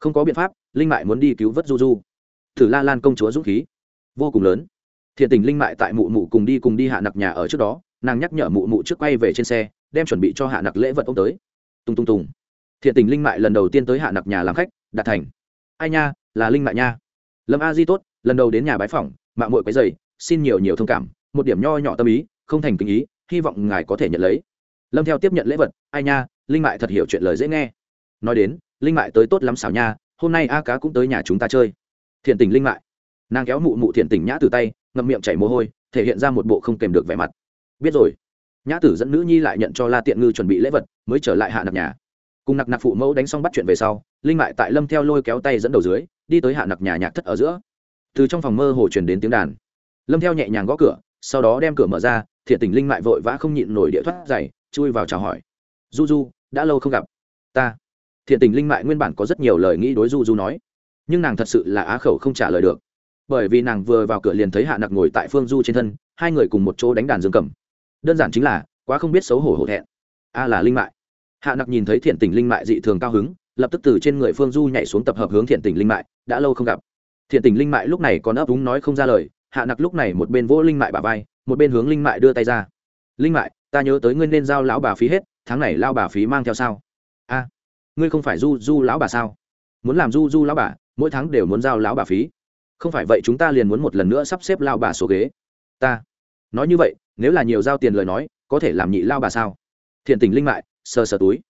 Không có biện pháp, linh mại muốn đi cứu vớt du du thử la lan công chúa dũng khí. Vô cùng lớn. Thiện tình linh mại tại mụ mụ cùng đi cùng đi hạ nặc nhà ở trước đó, nàng nhắc nhở mụ mụ trước quay về trên xe, đem chuẩn bị cho hạ nặc lễ vật ông tới. Tung tung tùng thiện tình linh mại lần đầu tiên tới hạ nặc nhà làm khách, đạt thành. Ai nha, là linh mại nha. Lâm a di tốt, lần đầu đến nhà bái phỏng, mạng mội quấy dày xin nhiều nhiều thông cảm, một điểm nho nhỏ tâm ý, không thành kinh ý, hy vọng ngài có thể nhận lấy. Lâm theo tiếp nhận lễ vật, ai nha, linh mại thật hiểu chuyện lời dễ nghe nói đến, linh mại tới tốt lắm xảo nha, hôm nay a cá cũng tới nhà chúng ta chơi. Thiện tình linh mại. Nàng kéo mụ mụ thiện tình nhã từ tay, ngậm miệng chảy mồ hôi, thể hiện ra một bộ không kèm được vẻ mặt. Biết rồi. Nhã tử dẫn nữ nhi lại nhận cho la tiện ngư chuẩn bị lễ vật, mới trở lại hạ nặc nhà. Cùng nặc nặc phụ mẫu đánh xong bắt chuyện về sau, linh mại tại lâm theo lôi kéo tay dẫn đầu dưới, đi tới hạ nặc nhà nhạc thất ở giữa. Từ trong phòng mơ hồ truyền đến tiếng đàn. Lâm theo nhẹ nhàng gõ cửa, sau đó đem cửa mở ra, thiện tình linh mại vội vã không nhịn nổi địa thoát dày chui vào chào hỏi. Du du đã lâu không gặp. Ta thiện tình linh mại nguyên bản có rất nhiều lời nghĩ đối du du nói. Nhưng nàng thật sự là á khẩu không trả lời được. Bởi vì nàng vừa vào cửa liền thấy hạ nặc ngồi tại phương du trên thân, hai người cùng một chỗ đánh đàn dương cầm. Đơn giản chính là, quá không biết xấu hổ hổ thẹn. A là linh mại. Hạ nặc nhìn thấy thiện tình linh mại dị thường cao hứng, lập tức từ trên người phương du nhảy xuống tập hợp hướng thiện tình linh mại, đã lâu không gặp. Thiện tình linh mại lúc này còn ấp úng nói không ra lời, hạ nặc lúc này một bên vỗ linh mại bà vai, một bên hướng linh mại đưa tay ra. Linh mại, ta nhớ tới ngươi nên giao lão bà phí hết, tháng này lao bà phí mang theo sao? A ngươi không phải du du lão bà sao? Muốn làm du du lão bà, mỗi tháng đều muốn giao lão bà phí. Không phải vậy chúng ta liền muốn một lần nữa sắp xếp lao bà số ghế. Ta. Nói như vậy, nếu là nhiều giao tiền lời nói, có thể làm nhị lao bà sao? Thiện tình linh mại, sờ sờ túi.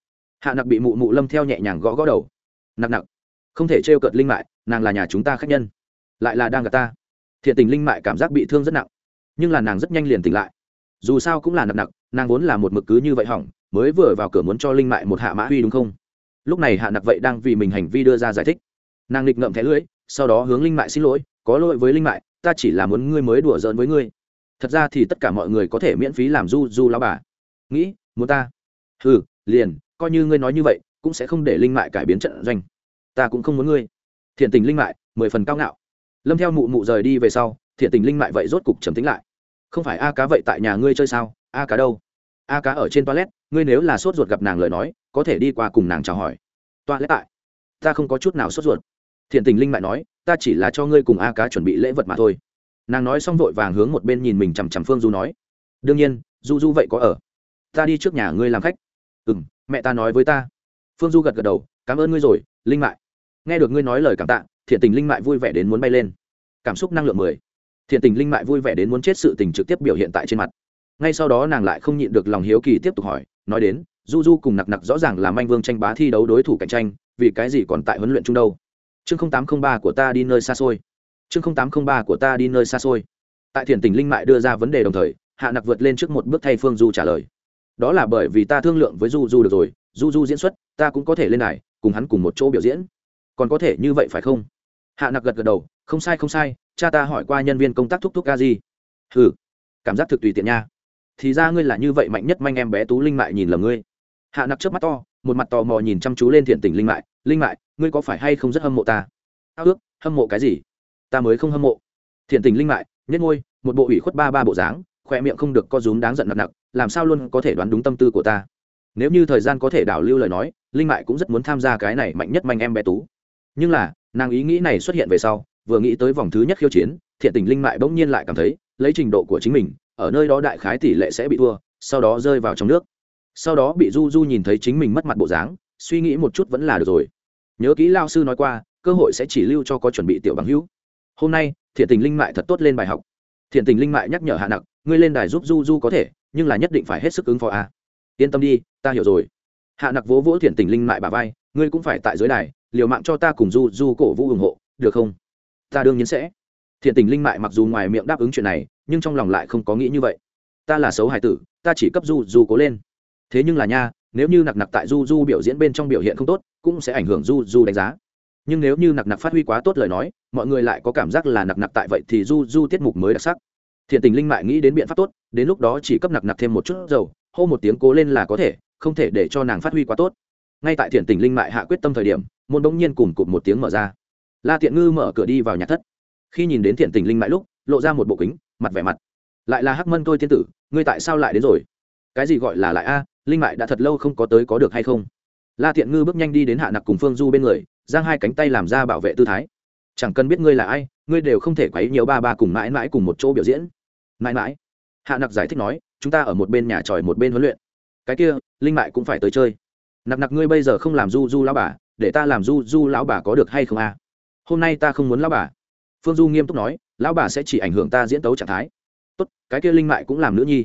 Hạ nặc bị mụ mụ lâm theo nhẹ nhàng gõ gõ đầu. Nặc nặc. Không thể trêu cợt linh mại, nàng là nhà chúng ta khách nhân. Lại là đang gặp ta. Thiện tình linh mại cảm giác bị thương rất nặng. Nhưng là nàng rất nhanh liền tỉnh lại. Dù sao cũng là nặc nặc, nàng vốn là một mực cứ như vậy hỏng, mới vừa vào cửa muốn cho linh mại một hạ mã huy đúng không? Lúc này hạ nặc vậy đang vì mình hành vi đưa ra giải thích. Nàng nghịch ngậm thẻ lưỡi, sau đó hướng linh mại xin lỗi, có lỗi với linh mại, ta chỉ là muốn ngươi mới đùa giỡn với ngươi. Thật ra thì tất cả mọi người có thể miễn phí làm du du lao bà. Nghĩ, muốn ta? Ừ liền, coi như ngươi nói như vậy, cũng sẽ không để linh mại cải biến trận doanh. Ta cũng không muốn ngươi. Thiện tình linh mại, mười phần cao ngạo. Lâm theo mụ mụ rời đi về sau, thiện tình linh mại vậy rốt cục trầm tính lại. Không phải a cá vậy tại nhà ngươi chơi sao? A cá đâu? A cá ở trên toilet ngươi nếu là sốt ruột gặp nàng lời nói, có thể đi qua cùng nàng chào hỏi. Toa lễ tại. Ta không có chút nào sốt ruột. Thiện tình linh mại nói, ta chỉ là cho ngươi cùng a cá chuẩn bị lễ vật mà thôi. Nàng nói xong vội vàng hướng một bên nhìn mình chằm chằm phương du nói, đương nhiên, du du vậy có ở. Ta đi trước nhà ngươi làm khách. Ừ m mẹ ta nói với ta. Phương du gật gật đầu, cảm ơn ngươi rồi, linh mại nghe được ngươi nói lời cảm tạ, thiện tình linh mại vui vẻ đến muốn bay lên. Cảm xúc năng lượng mười. Thiện tình linh mại vui vẻ đến muốn chết sự tình trực tiếp biểu hiện tại trên mặt. Ngay sau đó nàng lại không nhịn được lòng hiếu kỳ tiếp tục hỏi nói đến, du du cùng nặc nặc rõ ràng là manh vương tranh bá thi đấu đối thủ cạnh tranh, vì cái gì còn tại huấn luyện chung đâu? Chương tám trăm ba của ta đi nơi xa xôi. Chương tám trăm ba của ta đi nơi xa xôi. Tại thiền tỉnh linh mại đưa ra vấn đề đồng thời, hạ nặc vượt lên trước một bước thay phương du trả lời. Đó là bởi vì ta thương lượng với du du được rồi, du du diễn xuất, ta cũng có thể lên này cùng hắn cùng một chỗ biểu diễn. Còn có thể như vậy phải không? Hạ nặc gật gật đầu, không sai không sai, cha ta hỏi qua nhân viên công tác thúc thúc a gì. ừ cảm giác thực tùy tiện nha thì ra ngươi là như vậy mạnh nhất manh em bé tú linh mại nhìn lầm ngươi. Hạ nặc trước mắt to, một mặt tò mò nhìn chăm chú lên thiện tình linh mại linh mại, ngươi có phải hay không rất hâm mộ ta? Ao ước, hâm mộ cái gì? Ta mới không hâm mộ. Thiện tình linh mại nhất ngôi một bộ ủy khuất ba ba bộ dáng khoe miệng không được co rúm đáng giận nặng nặng làm sao luôn có thể đoán đúng tâm tư của ta? Nếu như thời gian có thể đảo lưu lời nói, linh mại cũng rất muốn tham gia cái này mạnh nhất manh em bé tú. Nhưng là, nàng ý nghĩ này xuất hiện về sau, vừa nghĩ tới vòng thứ nhất khiêu chiến, thiện tình linh mại bỗng nhiên lại cảm thấy, lấy trình độ của chính mình ở nơi đó đại khái tỷ lệ sẽ bị thua, sau đó rơi vào trong nước. Sau đó bị du du nhìn thấy chính mình mất mặt bộ dáng, suy nghĩ một chút vẫn là được rồi. Nhớ kỹ lao sư nói qua, cơ hội sẽ chỉ lưu cho có chuẩn bị tiểu bằng hữu. Hôm nay, thiện tình linh mại thật tốt lên bài học. Thiện tình linh mại nhắc nhở hạ nặc, ngươi lên đài giúp du du có thể, nhưng là nhất định phải hết sức ứng phó a yên tâm đi, ta hiểu rồi. Hạ nặc vỗ vỗ thiện tình linh mại bà vai, ngươi cũng phải tại dưới đài, liều mạng cho ta cùng du du cổ vũ ủng hộ, được không? Ta đương nhiên sẽ. Thiện tình linh mại mặc dù ngoài miệng đáp ứng chuyện này nhưng trong lòng lại không có nghĩ như vậy. Ta là xấu hải tử, ta chỉ cấp du du cố lên. Thế nhưng là nha, nếu như nặc nặc tại du du biểu diễn bên trong biểu hiện không tốt, cũng sẽ ảnh hưởng du du đánh giá. Nhưng nếu như nặc nặc phát huy quá tốt lời nói, mọi người lại có cảm giác là nặc nặc tại vậy thì du du tiết mục mới đặc sắc. Thiện tình linh mại nghĩ đến biện pháp tốt, đến lúc đó chỉ cấp nặc nặc thêm một chút dầu, hô một tiếng cố lên là có thể, không thể để cho nàng phát huy quá tốt. Ngay tại thiện tình linh mại hạ quyết tâm thời điểm, môn bỗng nhiên cùng cụt một tiếng mở ra. La tiện ngư mở cửa đi vào nhà thất. Khi nhìn đến thiện tình linh mại lúc, lộ ra một bộ kính mặt vẻ mặt. Lại là hắc mân tôi tiên tử, ngươi tại sao lại đến rồi? Cái gì gọi là lại a, linh mại đã thật lâu không có tới có được hay không? La tiện ngư bước nhanh đi đến hạ nặc cùng phương du bên người, giang hai cánh tay làm ra bảo vệ tư thái. Chẳng cần biết ngươi là ai, ngươi đều không thể quấy nhiều ba ba cùng mãi mãi cùng một chỗ biểu diễn. Mãi mãi. Hạ nặc giải thích nói, chúng ta ở một bên nhà tròi một bên huấn luyện. Cái kia, linh mại cũng phải tới chơi. Nặc nặc ngươi bây giờ không làm du du lão bà, để ta làm du du lão bà có được hay không a? Hôm nay ta không muốn lão bà. Phương du nghiêm túc nói lão bà sẽ chỉ ảnh hưởng ta diễn tấu trạng thái. Tốt, cái kia linh mại cũng làm nữ nhi.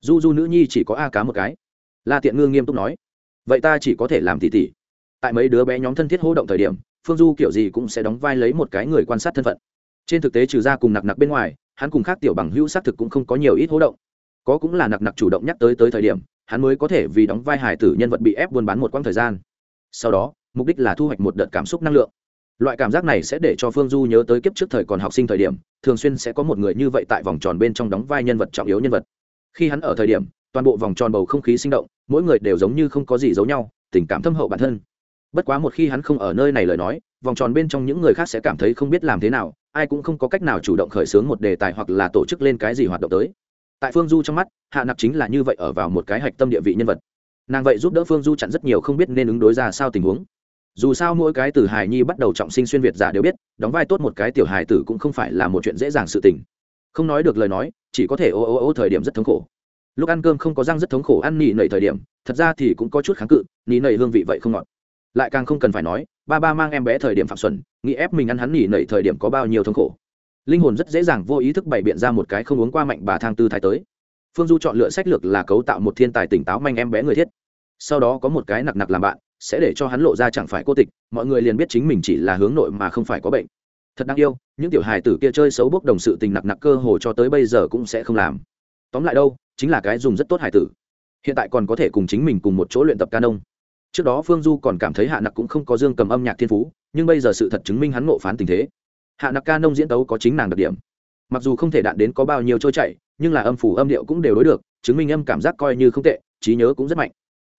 Du du nữ nhi chỉ có a cá một cái. La tiện ngư nghiêm túc nói. Vậy ta chỉ có thể làm tỷ tỷ. Tại mấy đứa bé nhóm thân thiết hô động thời điểm, phương du kiểu gì cũng sẽ đóng vai lấy một cái người quan sát thân phận. Trên thực tế trừ ra cùng nặc nặc bên ngoài, hắn cùng khác tiểu bằng hữu xác thực cũng không có nhiều ít hô động. Có cũng là nặc nặc chủ động nhắc tới tới thời điểm, hắn mới có thể vì đóng vai hài tử nhân vật bị ép buôn bán một quãng thời gian. Sau đó, mục đích là thu hoạch một đợt cảm xúc năng lượng loại cảm giác này sẽ để cho phương du nhớ tới kiếp trước thời còn học sinh thời điểm, thường xuyên sẽ có một người như vậy tại vòng tròn bên trong đóng vai nhân vật trọng yếu nhân vật. Khi hắn ở thời điểm, toàn bộ vòng tròn bầu không khí sinh động, mỗi người đều giống như không có gì giấu nhau, tình cảm thâm hậu bản thân. Bất quá một khi hắn không ở nơi này lời nói, vòng tròn bên trong những người khác sẽ cảm thấy không biết làm thế nào, ai cũng không có cách nào chủ động khởi xướng một đề tài hoặc là tổ chức lên cái gì hoạt động tới. Tại phương du trong mắt, hạ nặc chính là như vậy ở vào một cái hạch tâm địa vị nhân vật. Nàng vậy giúp đỡ phương du chặn rất nhiều không biết nên ứng đối ra sao tình huống dù sao mỗi cái từ hài nhi bắt đầu trọng sinh xuyên việt giả đều biết, đóng vai tốt một cái tiểu hài tử cũng không phải là một chuyện dễ dàng sự tình. Không nói được lời nói, chỉ có thể ô ô ô thời điểm rất thống khổ. Lúc ăn cơm không có răng rất thống khổ, ăn nỉ nầy thời điểm, thật ra thì cũng có chút kháng cự nỉ nầy hương vị vậy không ngọt. Lại càng không cần phải nói, ba ba mang em bé thời điểm phạm xuẩn, nghĩ ép mình ăn hắn nỉ nầy thời điểm có bao nhiêu thống khổ. Linh hồn rất dễ dàng vô ý thức bày biện ra một cái không uống qua mạnh bà thang tư thái tới. Phương du chọn lựa sách lược là cấu tạo một thiên tài tỉnh táo manh em bé người thiết. Sau đó có một cái nặc nặc làm bạn sẽ để cho hắn lộ ra chẳng phải cô tịch, mọi người liền biết chính mình chỉ là hướng nội mà không phải có bệnh. Thật đáng yêu, những tiểu hài tử kia chơi xấu bốc đồng sự tình nặc nặc cơ hồ cho tới bây giờ cũng sẽ không làm. Tóm lại đâu, chính là cái dùng rất tốt hài tử. Hiện tại còn có thể cùng chính mình cùng một chỗ luyện tập ca nông. trước đó phương du còn cảm thấy hạ nặc cũng không có dương cầm âm nhạc thiên phú, nhưng bây giờ sự thật chứng minh hắn ngộ phán tình thế. Hạ nặc ca nông diễn tấu có chính nàng đặc điểm. Mặc dù không thể đạn đến có bao nhiêu trôi chảy, nhưng là âm phủ âm điệu cũng đều đối được, chứng minh âm cảm giác coi như không tệ, trí nhớ cũng rất mạnh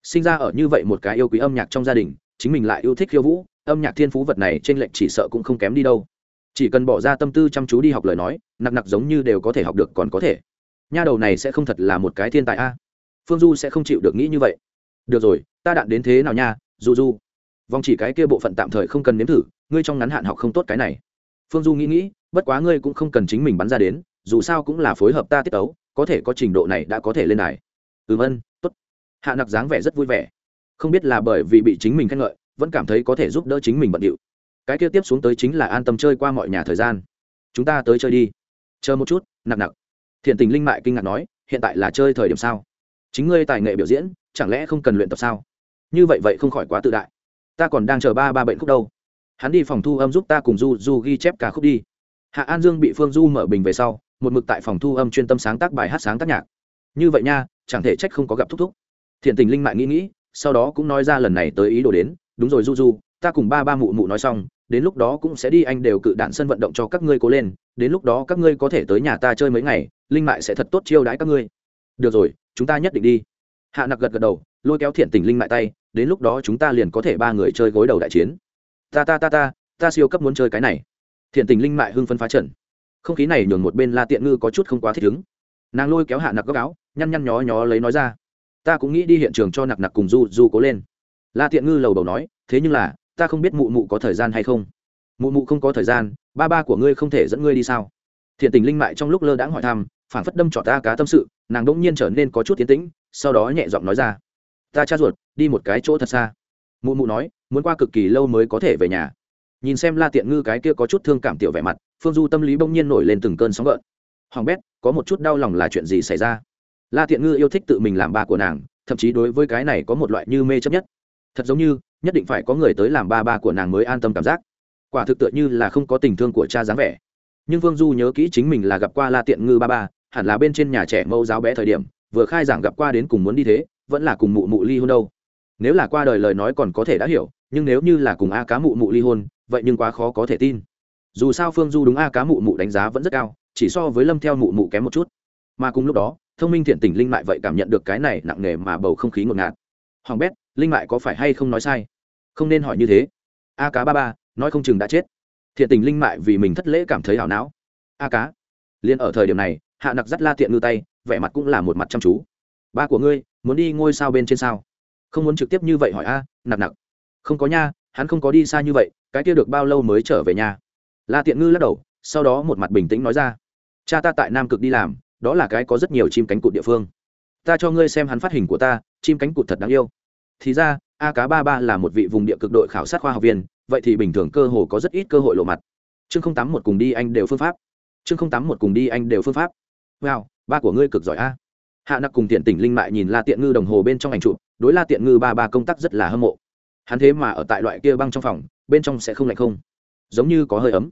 sinh ra ở như vậy một cái yêu quý âm nhạc trong gia đình, chính mình lại yêu thích khiêu vũ, âm nhạc thiên phú vật này trên lệnh chỉ sợ cũng không kém đi đâu. Chỉ cần bỏ ra tâm tư chăm chú đi học lời nói, nặc nặc giống như đều có thể học được còn có thể. Nha đầu này sẽ không thật là một cái thiên tài a. Phương du sẽ không chịu được nghĩ như vậy. Được rồi, ta đạn đến thế nào nha, du du? Vòng chỉ cái kia bộ phận tạm thời không cần nếm thử, ngươi trong ngắn hạn học không tốt cái này. Phương du nghĩ nghĩ, bất quá ngươi cũng không cần chính mình bắn ra đến, dù sao cũng là phối hợp ta tiết ấu có thể có trình độ này đã có thể lên đài. Ừm ân hạ nặc dáng vẻ rất vui vẻ. Không biết là bởi vì bị chính mình khen ngợi, vẫn cảm thấy có thể giúp đỡ chính mình bận điệu. Cái kia tiếp xuống tới chính là an tâm chơi qua mọi nhà thời gian. Chúng ta tới chơi đi. Chờ một chút, nặc nặc. Thiện tình linh mại kinh ngạc nói, hiện tại là chơi thời điểm sao? Chính ngươi tài nghệ biểu diễn, chẳng lẽ không cần luyện tập sao? Như vậy vậy không khỏi quá tự đại. Ta còn đang chờ ba ba bệnh khúc đâu. Hắn đi phòng thu âm giúp ta cùng du du ghi chép cả khúc đi. Hạ an dương bị phương du mở bình về sau, một mực tại phòng thu âm chuyên tâm sáng tác bài hát sáng tác nhạc. Như vậy nha, chẳng thể trách không có gặp thúc thúc thiện tình linh mại nghĩ nghĩ, sau đó cũng nói ra lần này tới ý đồ đến, đúng rồi du du, ta cùng ba ba mụ mụ nói xong, đến lúc đó cũng sẽ đi anh đều cự đạn sân vận động cho các ngươi cố lên, đến lúc đó các ngươi có thể tới nhà ta chơi mấy ngày, linh mại sẽ thật tốt chiêu đãi các ngươi. Được rồi, chúng ta nhất định đi. Hạ nặc gật gật đầu, lôi kéo thiện tình linh mại tay, đến lúc đó chúng ta liền có thể ba người chơi gối đầu đại chiến. Ta ta ta ta ta siêu cấp muốn chơi cái này. Thiện tình linh mại hưng phân phá trận. Không khí này nhường một bên la tiện ngư có chút không quá thích ứng. Nàng lôi kéo hạ nặc góc áo, nhăn nhăn nhó nhó lấy nói ra ta cũng nghĩ đi hiện trường cho nặc nặc cùng du du cố lên. La tiện ngư lầu đầu nói, thế nhưng là, ta không biết mụ mụ có thời gian hay không. Mụ mụ không có thời gian, ba ba của ngươi không thể dẫn ngươi đi sao? Thiện tình linh mại trong lúc lơ đãng hỏi thăm phản phất đâm trọt ta cá tâm sự, nàng đỗng nhiên trở nên có chút tiến tĩnh, sau đó nhẹ giọng nói ra, ta cha ruột, đi một cái chỗ thật xa. Mụ mụ nói, muốn qua cực kỳ lâu mới có thể về nhà. Nhìn xem la tiện ngư cái kia có chút thương cảm tiểu vẻ mặt, phương du tâm lý bỗng nhiên nổi lên từng cơn sóng gợn. Hoàng bét, có một chút đau lòng là chuyện gì xảy ra? La tiện ngư yêu thích tự mình làm ba của nàng, thậm chí đối với cái này có một loại như mê chấp nhất. Thật giống như, nhất định phải có người tới làm ba ba của nàng mới an tâm cảm giác. Quả thực tựa như là không có tình thương của cha dáng vẻ. Nhưng Vương du nhớ kỹ chính mình là gặp qua la tiện ngư ba ba, hẳn là bên trên nhà trẻ mẫu giáo bé thời điểm, vừa khai giảng gặp qua đến cùng muốn đi thế, vẫn là cùng mụ mụ ly hôn đâu. Nếu là qua đời lời nói còn có thể đã hiểu, nhưng nếu như là cùng a cá mụ mụ ly hôn, vậy nhưng quá khó có thể tin. Dù sao phương du đúng a cá mụ mụ đánh giá vẫn rất cao, chỉ so với lâm theo mụ mụ kém một chút. Mà cùng lúc đó thông minh thiện tình linh mại vậy cảm nhận được cái này nặng nề mà bầu không khí ngột ngạt. Hoàng bét, linh mại có phải hay không nói sai? Không nên hỏi như thế. A cá ba ba, nói không chừng đã chết. Thiện tình linh mại vì mình thất lễ cảm thấy hảo não. A cá, liền ở thời điểm này, hạ nặc dắt la tiện ngư tay, vẻ mặt cũng là một mặt chăm chú. Ba của ngươi, muốn đi ngôi sao bên trên sao? Không muốn trực tiếp như vậy hỏi a, nặc nặc. Không có nha, hắn không có đi xa như vậy, cái kia được bao lâu mới trở về nhà? La tiện ngư lắc đầu, sau đó một mặt bình tĩnh nói ra. Cha ta tại nam cực đi làm đó là cái có rất nhiều chim cánh cụt địa phương. Ta cho ngươi xem hắn phát hình của ta, chim cánh cụt thật đáng yêu. Thì ra, a cá ba ba là một vị vùng địa cực đội khảo sát khoa học viên, vậy thì bình thường cơ hồ có rất ít cơ hội lộ mặt. Chương không tám một cùng đi anh đều phương pháp. Chương không tám một cùng đi anh đều phương pháp. Wow, ba của ngươi cực giỏi a. Hạ nặc cùng tiện tỉnh linh mại nhìn la tiện ngư đồng hồ bên trong ảnh chụp, đối la tiện ngư ba ba công tác rất là hâm mộ. Hắn thế mà ở tại loại kia băng trong phòng, bên trong sẽ không lạnh không? Giống như có hơi ấm.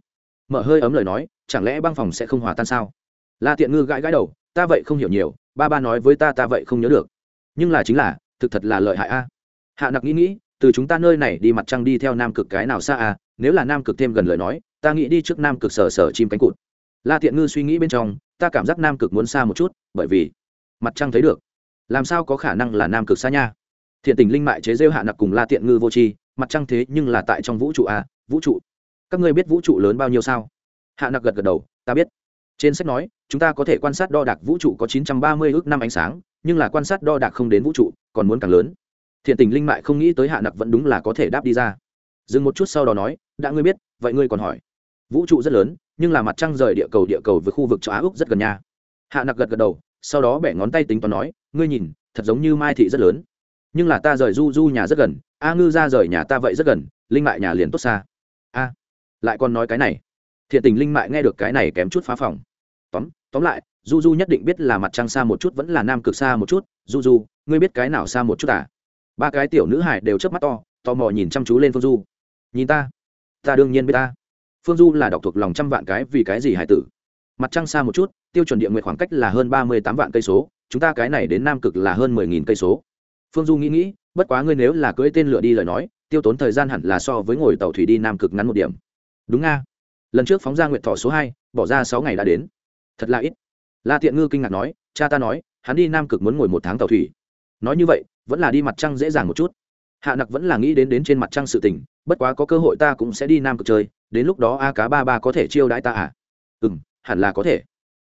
Mở hơi ấm lời nói, chẳng lẽ băng phòng sẽ không hòa tan sao? La tiện ngư gãi gãi đầu, ta vậy không hiểu nhiều, ba ba nói với ta ta vậy không nhớ được. Nhưng là chính là, thực thật là lợi hại a. Hạ nặc nghĩ nghĩ, từ chúng ta nơi này đi mặt trăng đi theo nam cực cái nào xa a? Nếu là nam cực thêm gần lời nói, ta nghĩ đi trước nam cực sở sở chim cánh cụt. La tiện ngư suy nghĩ bên trong, ta cảm giác nam cực muốn xa một chút, bởi vì mặt trăng thấy được. Làm sao có khả năng là nam cực xa nha? Thiện tình linh mại chế rêu hạ nặc cùng la tiện ngư vô tri, mặt trăng thế nhưng là tại trong vũ trụ a, vũ trụ. Các ngươi biết vũ trụ lớn bao nhiêu sao? Hạ nặc gật gật đầu, ta biết. Trên sách nói chúng ta có thể quan sát đo đạc vũ trụ có 930 ước năm ánh sáng, nhưng là quan sát đo đạc không đến vũ trụ, còn muốn càng lớn. Thiện tình linh mại không nghĩ tới hạ nặc vẫn đúng là có thể đáp đi ra. Dừng một chút sau đó nói, đã ngươi biết, vậy ngươi còn hỏi. Vũ trụ rất lớn, nhưng là mặt trăng rời địa cầu địa cầu với khu vực châu á úc rất gần nha. Hạ nặc gật gật đầu, sau đó bẻ ngón tay tính toán nói, ngươi nhìn, thật giống như mai thị rất lớn. Nhưng là ta rời du du nhà rất gần, a ngư ra rời nhà ta vậy rất gần, linh mại nhà liền tốt xa. A, lại còn nói cái này. Thiện tình linh mại nghe được cái này kém chút phá phòng tóm tóm lại du du nhất định biết là mặt trăng xa một chút vẫn là nam cực xa một chút. Du du ngươi biết cái nào xa một chút à? Ba cái tiểu nữ hải đều chớp mắt to, tò mò nhìn chăm chú lên phương du nhìn ta ta đương nhiên biết ta. Phương du là đọc thuộc lòng trăm vạn cái vì cái gì hải tử. Mặt trăng xa một chút, tiêu chuẩn địa nguyện khoảng cách là hơn ba mươi tám vạn cây số, chúng ta cái này đến nam cực là hơn mười nghìn cây số. Phương du nghĩ nghĩ, bất quá ngươi nếu là cưỡi tên lửa đi lời nói, tiêu tốn thời gian hẳn là so với ngồi tàu thủy đi nam cực ngắn một điểm. Đúng nga lần trước phóng ra nguyệt thọ số hai, bỏ ra sáu ngày đã đến thật là ít. La tiện ngư kinh ngạc nói, cha ta nói, hắn đi nam cực muốn ngồi một tháng tàu thủy. Nói như vậy, vẫn là đi mặt trăng dễ dàng một chút. Hạ nặc vẫn là nghĩ đến đến trên mặt trăng sự tình, bất quá có cơ hội ta cũng sẽ đi nam cực chơi, đến lúc đó a cá ba ba có thể chiêu đãi ta à? Ừ m hẳn là có thể.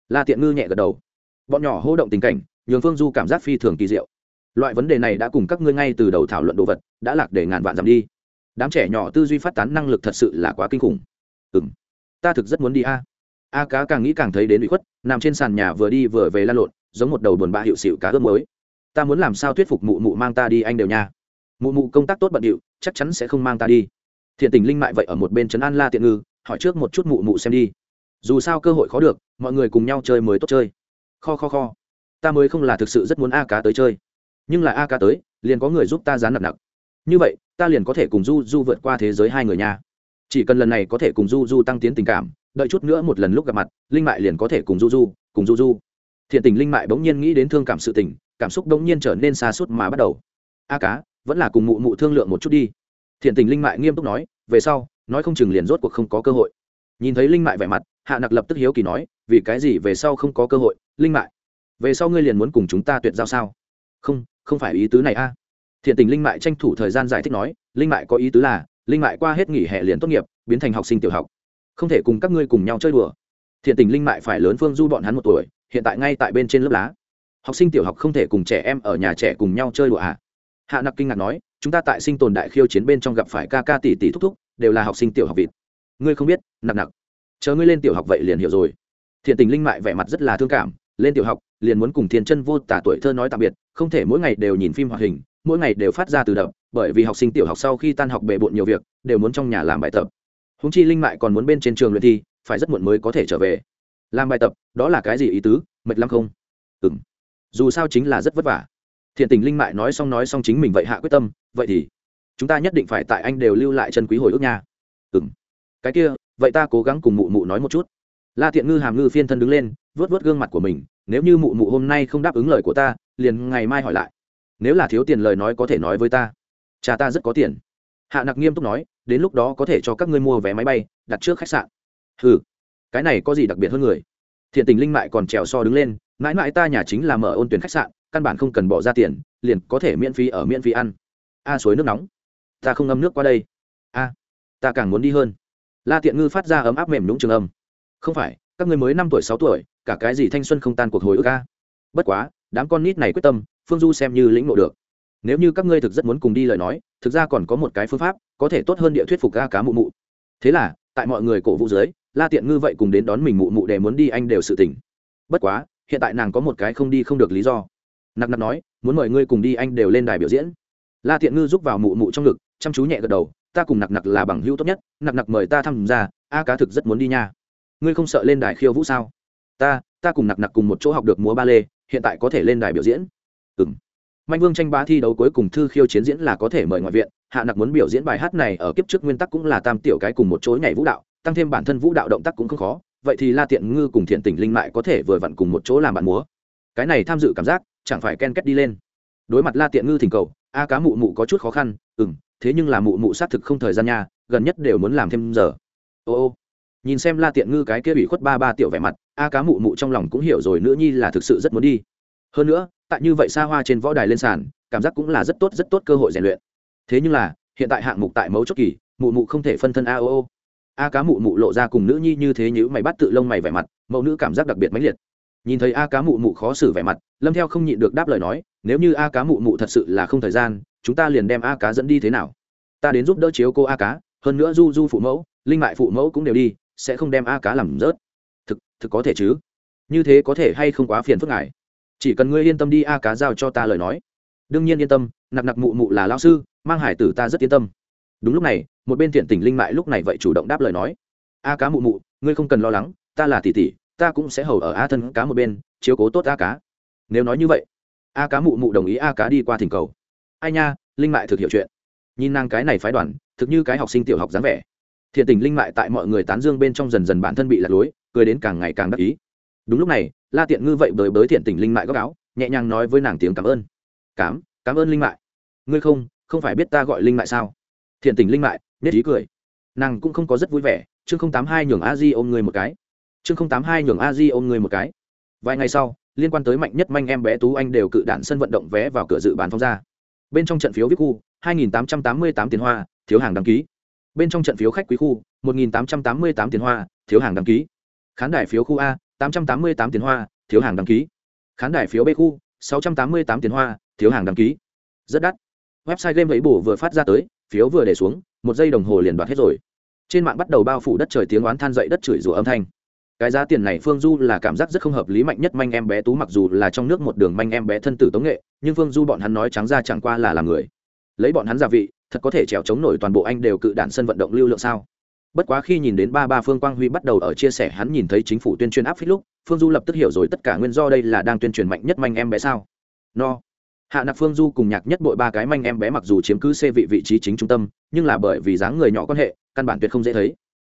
La tiện ngư nhẹ gật đầu. Bọn nhỏ hô động tình cảnh, nhường phương du cảm giác phi thường kỳ diệu. Loại vấn đề này đã cùng các ngươi ngay từ đầu thảo luận đồ vật, đã lạc để ngàn vạn giảm đi. Đám trẻ nhỏ tư duy phát tán năng lực thật sự là quá kinh khủng. Ừ m ta thực rất muốn đi a a cá càng nghĩ càng thấy đến bị khuất, nằm trên sàn nhà vừa đi vừa về lan lộn, giống một đầu buồn bã hiệu xịu cá ướp mới ta muốn làm sao thuyết phục mụ mụ mang ta đi anh đều nha. Mụ mụ công tác tốt bận điệu, chắc chắn sẽ không mang ta đi. Thiện tình linh mại vậy ở một bên trấn an la tiện ngư, hỏi trước một chút mụ mụ xem đi. Dù sao cơ hội khó được, mọi người cùng nhau chơi mới tốt chơi. Kho kho kho. Ta mới không là thực sự rất muốn a cá tới chơi. Nhưng là a cá tới, liền có người giúp ta dán nặng nặng. Như vậy, ta liền có thể cùng du du vượt qua thế giới hai người nha. Chỉ cần lần này có thể cùng du du tăng tiến tình cảm đợi chút nữa một lần lúc gặp mặt, linh mại liền có thể cùng du du, cùng du du. Thiện tình linh mại bỗng nhiên nghĩ đến thương cảm sự tình, cảm xúc bỗng nhiên trở nên xa suốt mà bắt đầu. A cá, vẫn là cùng mụ mụ thương lượng một chút đi. Thiện tình linh mại nghiêm túc nói, về sau, nói không chừng liền rốt cuộc không có cơ hội. Nhìn thấy linh mại vẻ mặt, hạ nặc lập tức hiếu kỳ nói, vì cái gì về sau không có cơ hội, linh mại? Về sau ngươi liền muốn cùng chúng ta tuyệt giao sao? Không không phải ý tứ này a. Thiện tình linh mại tranh thủ thời gian giải thích nói, linh mại có ý tứ là, linh mại qua hết nghỉ hè liền tốt nghiệp, biến thành học sinh tiểu học không thể cùng các ngươi cùng nhau chơi đùa. Thiện tình linh mại phải lớn phương du bọn hắn một tuổi, hiện tại ngay tại bên trên lớp lá. Học sinh tiểu học không thể cùng trẻ em ở nhà trẻ cùng nhau chơi đùa à? Hạ nặc kinh ngạc nói, chúng ta tại sinh tồn đại khiêu chiến bên trong gặp phải ca ca tỷ tỷ thúc thúc, đều là học sinh tiểu học vịt. Ngươi không biết, nặc nặc. Chờ ngươi lên tiểu học vậy liền hiểu rồi. Thiện tình linh mại vẻ mặt rất là thương cảm, lên tiểu học, liền muốn cùng thiên chân vô tả tuổi thơ nói tạm biệt, không thể mỗi ngày đều nhìn phim hoạt hình, mỗi ngày đều phát ra từ đập bởi vì học sinh tiểu học sau khi tan học bề bộn nhiều việc, đều muốn trong nhà làm bài tập húng chi linh mại còn muốn bên trên trường luyện thi, phải rất muộn mới có thể trở về. Làm bài tập, đó là cái gì ý tứ? Mệt lắm không? Ừ m dù sao chính là rất vất vả. Thiện tình linh mại nói xong nói xong chính mình vậy hạ quyết tâm, vậy thì chúng ta nhất định phải tại anh đều lưu lại chân quý hồi ức nha. Ừ m cái kia, vậy ta cố gắng cùng mụ mụ nói một chút. La thiện ngư hàm ngư phiên thân đứng lên vớt vớt gương mặt của mình, nếu như mụ mụ hôm nay không đáp ứng lời của ta, liền ngày mai hỏi lại. Nếu là thiếu tiền lời nói có thể nói với ta. Cha ta rất có tiền. Hạ nặc nghiêm túc nói đến lúc đó có thể cho các ngươi mua vé máy bay, đặt trước khách sạn. Ừ cái này có gì đặc biệt hơn người? Thiện tình linh mại còn trèo so đứng lên, mãi mãi ta nhà chính là mở ôn tuyển khách sạn, căn bản không cần bỏ ra tiền, liền có thể miễn phí ở miễn phí ăn. A à, suối nước nóng. Ta không ngâm nước qua đây. A à, ta càng muốn đi hơn. La tiện ngư phát ra ấm áp mềm nhũng trường âm. Không phải, các người mới năm tuổi, sáu tuổi, cả cái gì thanh xuân không tan cuộc hồi ức ca bất quá, đám con nít này quyết tâm, phương du xem như lĩnh ngộ được nếu như các ngươi thực rất muốn cùng đi lời nói, thực ra còn có một cái phương pháp, có thể tốt hơn địa thuyết phục ca cá mụ mụ. Thế là, tại mọi người cổ vũ dưới, la tiện ngư vậy cùng đến đón mình mụ mụ để muốn đi anh đều sự tỉnh bất quá, hiện tại nàng có một cái không đi không được lý do. Nặc nặc nói, muốn mời ngươi cùng đi anh đều lên đài biểu diễn. La tiện ngư giúp vào mụ mụ trong ngực, chăm chú nhẹ gật đầu, ta cùng nặc nặc là bằng hữu tốt nhất, nặc nặc mời ta tham gia, a cá thực rất muốn đi nha. Ngươi không sợ lên đài khiêu vũ sao? Ta ta cùng nặc nặc cùng một chỗ học được múa ba lê, hiện tại có thể lên đài biểu diễn. Ừ m mạnh vương tranh bá thi đấu cuối cùng thư khiêu chiến diễn là có thể mời ngoại viện hạ nặc muốn biểu diễn bài hát này ở kiếp trước nguyên tắc cũng là tam tiểu cái cùng một chỗ nhảy vũ đạo tăng thêm bản thân vũ đạo động tác cũng không khó vậy thì la tiện ngư cùng thiện tỉnh linh mại có thể vừa vặn cùng một chỗ làm bạn múa. Cái này tham dự cảm giác chẳng phải ken kết đi lên. Đối mặt la tiện ngư thỉnh cầu a cá mụ mụ có chút khó khăn ừm, thế nhưng là mụ mụ xác thực không thời gian nha gần nhất đều muốn làm thêm giờ. Ô ô. Nhìn xem la tiện ngư cái kia bị khuất ba ba tiểu vẻ mặt a cá mụ mụ trong lòng cũng hiểu rồi nữ nhi là thực sự rất muốn đi. Hơn nữa tại như vậy xa hoa trên võ đài lên sàn, cảm giác cũng là rất tốt rất tốt cơ hội rèn luyện. Thế nhưng là, hiện tại hạng mục tại mấu chốt kỳ, mụ mụ không thể phân thân a ô ô a cá mụ mụ lộ ra cùng nữ nhi như thế như mày bắt tự lông mày vẻ mặt, mẫu nữ cảm giác đặc biệt mãnh liệt. Nhìn thấy a cá mụ mụ khó xử vẻ mặt, lâm theo không nhịn được đáp lời nói, nếu như a cá mụ mụ thật sự là không thời gian, chúng ta liền đem a cá dẫn đi thế nào? Ta đến giúp đỡ chiếu cô a cá, hơn nữa du du phụ mẫu, linh mại phụ mẫu cũng đều đi, sẽ không đem a cá làm rớt. Thực thực có thể chứ? Như thế có thể hay không quá phiền phức ngài? Chỉ cần ngươi yên tâm đi, a cá giao cho ta lời nói. Đương nhiên yên tâm nặc nặc mụ mụ là lao sư, mang hải tử ta rất yên tâm. Đúng lúc này, một bên thiện tình linh mại lúc này vậy chủ động đáp lời nói. A cá mụ mụ, ngươi không cần lo lắng, ta là tỷ tỷ, ta cũng sẽ hầu ở a thân cá một bên, chiếu cố tốt a cá. Nếu nói như vậy, a cá mụ mụ đồng ý a cá đi qua thỉnh cầu. Ai nha, linh mại thực hiểu chuyện. Nhìn nàng cái này phái đoàn, thực như cái học sinh tiểu học dáng vẻ. Thiện tình linh mại tại mọi người tán dương bên trong dần dần bản thân bị lạc lối, cười đến càng ngày càng đắc ý đúng lúc này, la tiện ngư vậy bới bới thiện tình linh mại góc áo, nhẹ nhàng nói với nàng tiếng cảm ơn. Cám cảm ơn linh mại. Ngươi không không phải biết ta gọi linh mại sao? Thiện tình linh mại nhất ý cười. Nàng cũng không có rất vui vẻ, chương không tám hai nhường a di ôm người một cái. Chương không tám hai nhường a di ôm người một cái. Vài ngày sau, liên quan tới mạnh nhất manh em bé tú anh đều cự đạn sân vận động vé vào cửa dự bán phong ra. Bên trong trận phiếu vip khu 2.888 tiền hoa, thiếu hàng đăng ký. Bên trong trận phiếu khách quý khu 1.888 tiền hoa, thiếu hàng đăng ký. Khán đài phiếu khu a 888 tiền hoa, thiếu hàng đăng ký. Khán đài phiếu b khu 688 tiền hoa, thiếu hàng đăng ký. Rất đắt. Website game vẫy bổ vừa phát ra tới, phiếu vừa để xuống, một giây đồng hồ liền đoạt hết rồi. Trên mạng bắt đầu bao phủ đất trời tiếng oán than dậy đất chửi rủa âm thanh. Cái giá tiền này phương du là cảm giác rất không hợp lý mạnh nhất manh em bé tú mặc dù là trong nước một đường manh em bé thân tử tống nghệ, nhưng phương du bọn hắn nói trắng ra chẳng qua là làm người. Lấy bọn hắn gia vị, thật có thể trèo chống nổi toàn bộ anh đều cự đạn sân vận động lưu lượng sao? Bất quá khi nhìn đến ba ba phương quang huy bắt đầu ở chia sẻ, hắn nhìn thấy chính phủ tuyên truyền áp phích lúc, phương du lập tức hiểu rồi tất cả nguyên do đây là đang tuyên truyền mạnh nhất manh em bé sao. No. Hạ nặc phương du cùng nhạc nhất bội ba cái manh em bé mặc dù chiếm cứ xê vị vị trí chính trung tâm, nhưng là bởi vì dáng người nhỏ quan hệ, căn bản tuyệt không dễ thấy.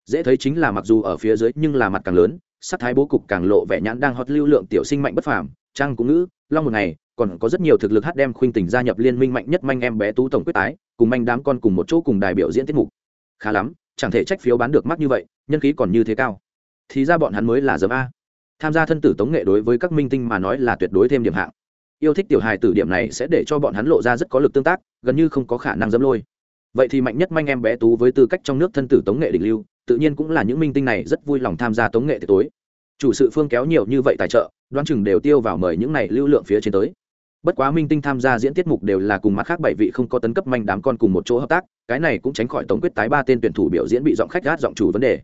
Dễ thấy chính là mặc dù ở phía dưới, nhưng là mặt càng lớn, sắc thái bố cục càng lộ vẻ nhãn đang hót lưu lượng tiểu sinh mạnh bất phàm, trang cũng ngữ, long một ngày, còn có rất nhiều thực lực hát đem khuynh tình gia nhập liên minh mạnh nhất manh em bé tú tổng quyết tái, cùng manh đám con cùng một chỗ cùng đài biểu diễn tiết mục. Khá lắm chẳng thể trách phiếu bán được mắc như vậy, nhân khí còn như thế cao. Thì ra bọn hắn mới là dấm a. Tham gia thân tử tống nghệ đối với các minh tinh mà nói là tuyệt đối thêm điểm hạng. Yêu thích tiểu hài tử điểm này sẽ để cho bọn hắn lộ ra rất có lực tương tác, gần như không có khả năng dấm lôi. Vậy thì mạnh nhất manh em bé tú với tư cách trong nước thân tử tống nghệ đỉnh lưu, tự nhiên cũng là những minh tinh này rất vui lòng tham gia tống nghệ tối. Chủ sự phương kéo nhiều như vậy tài trợ, đoán chừng đều tiêu vào mời những này lưu lượng phía trên tới. Bất quá minh tinh tham gia diễn tiết mục đều là cùng mặt khác bảy vị không có tấn cấp manh đám con cùng một chỗ hợp tác cái này cũng tránh khỏi tổng quyết tái ba tên tuyển thủ biểu diễn bị giọng khách gát giọng chủ vấn đề.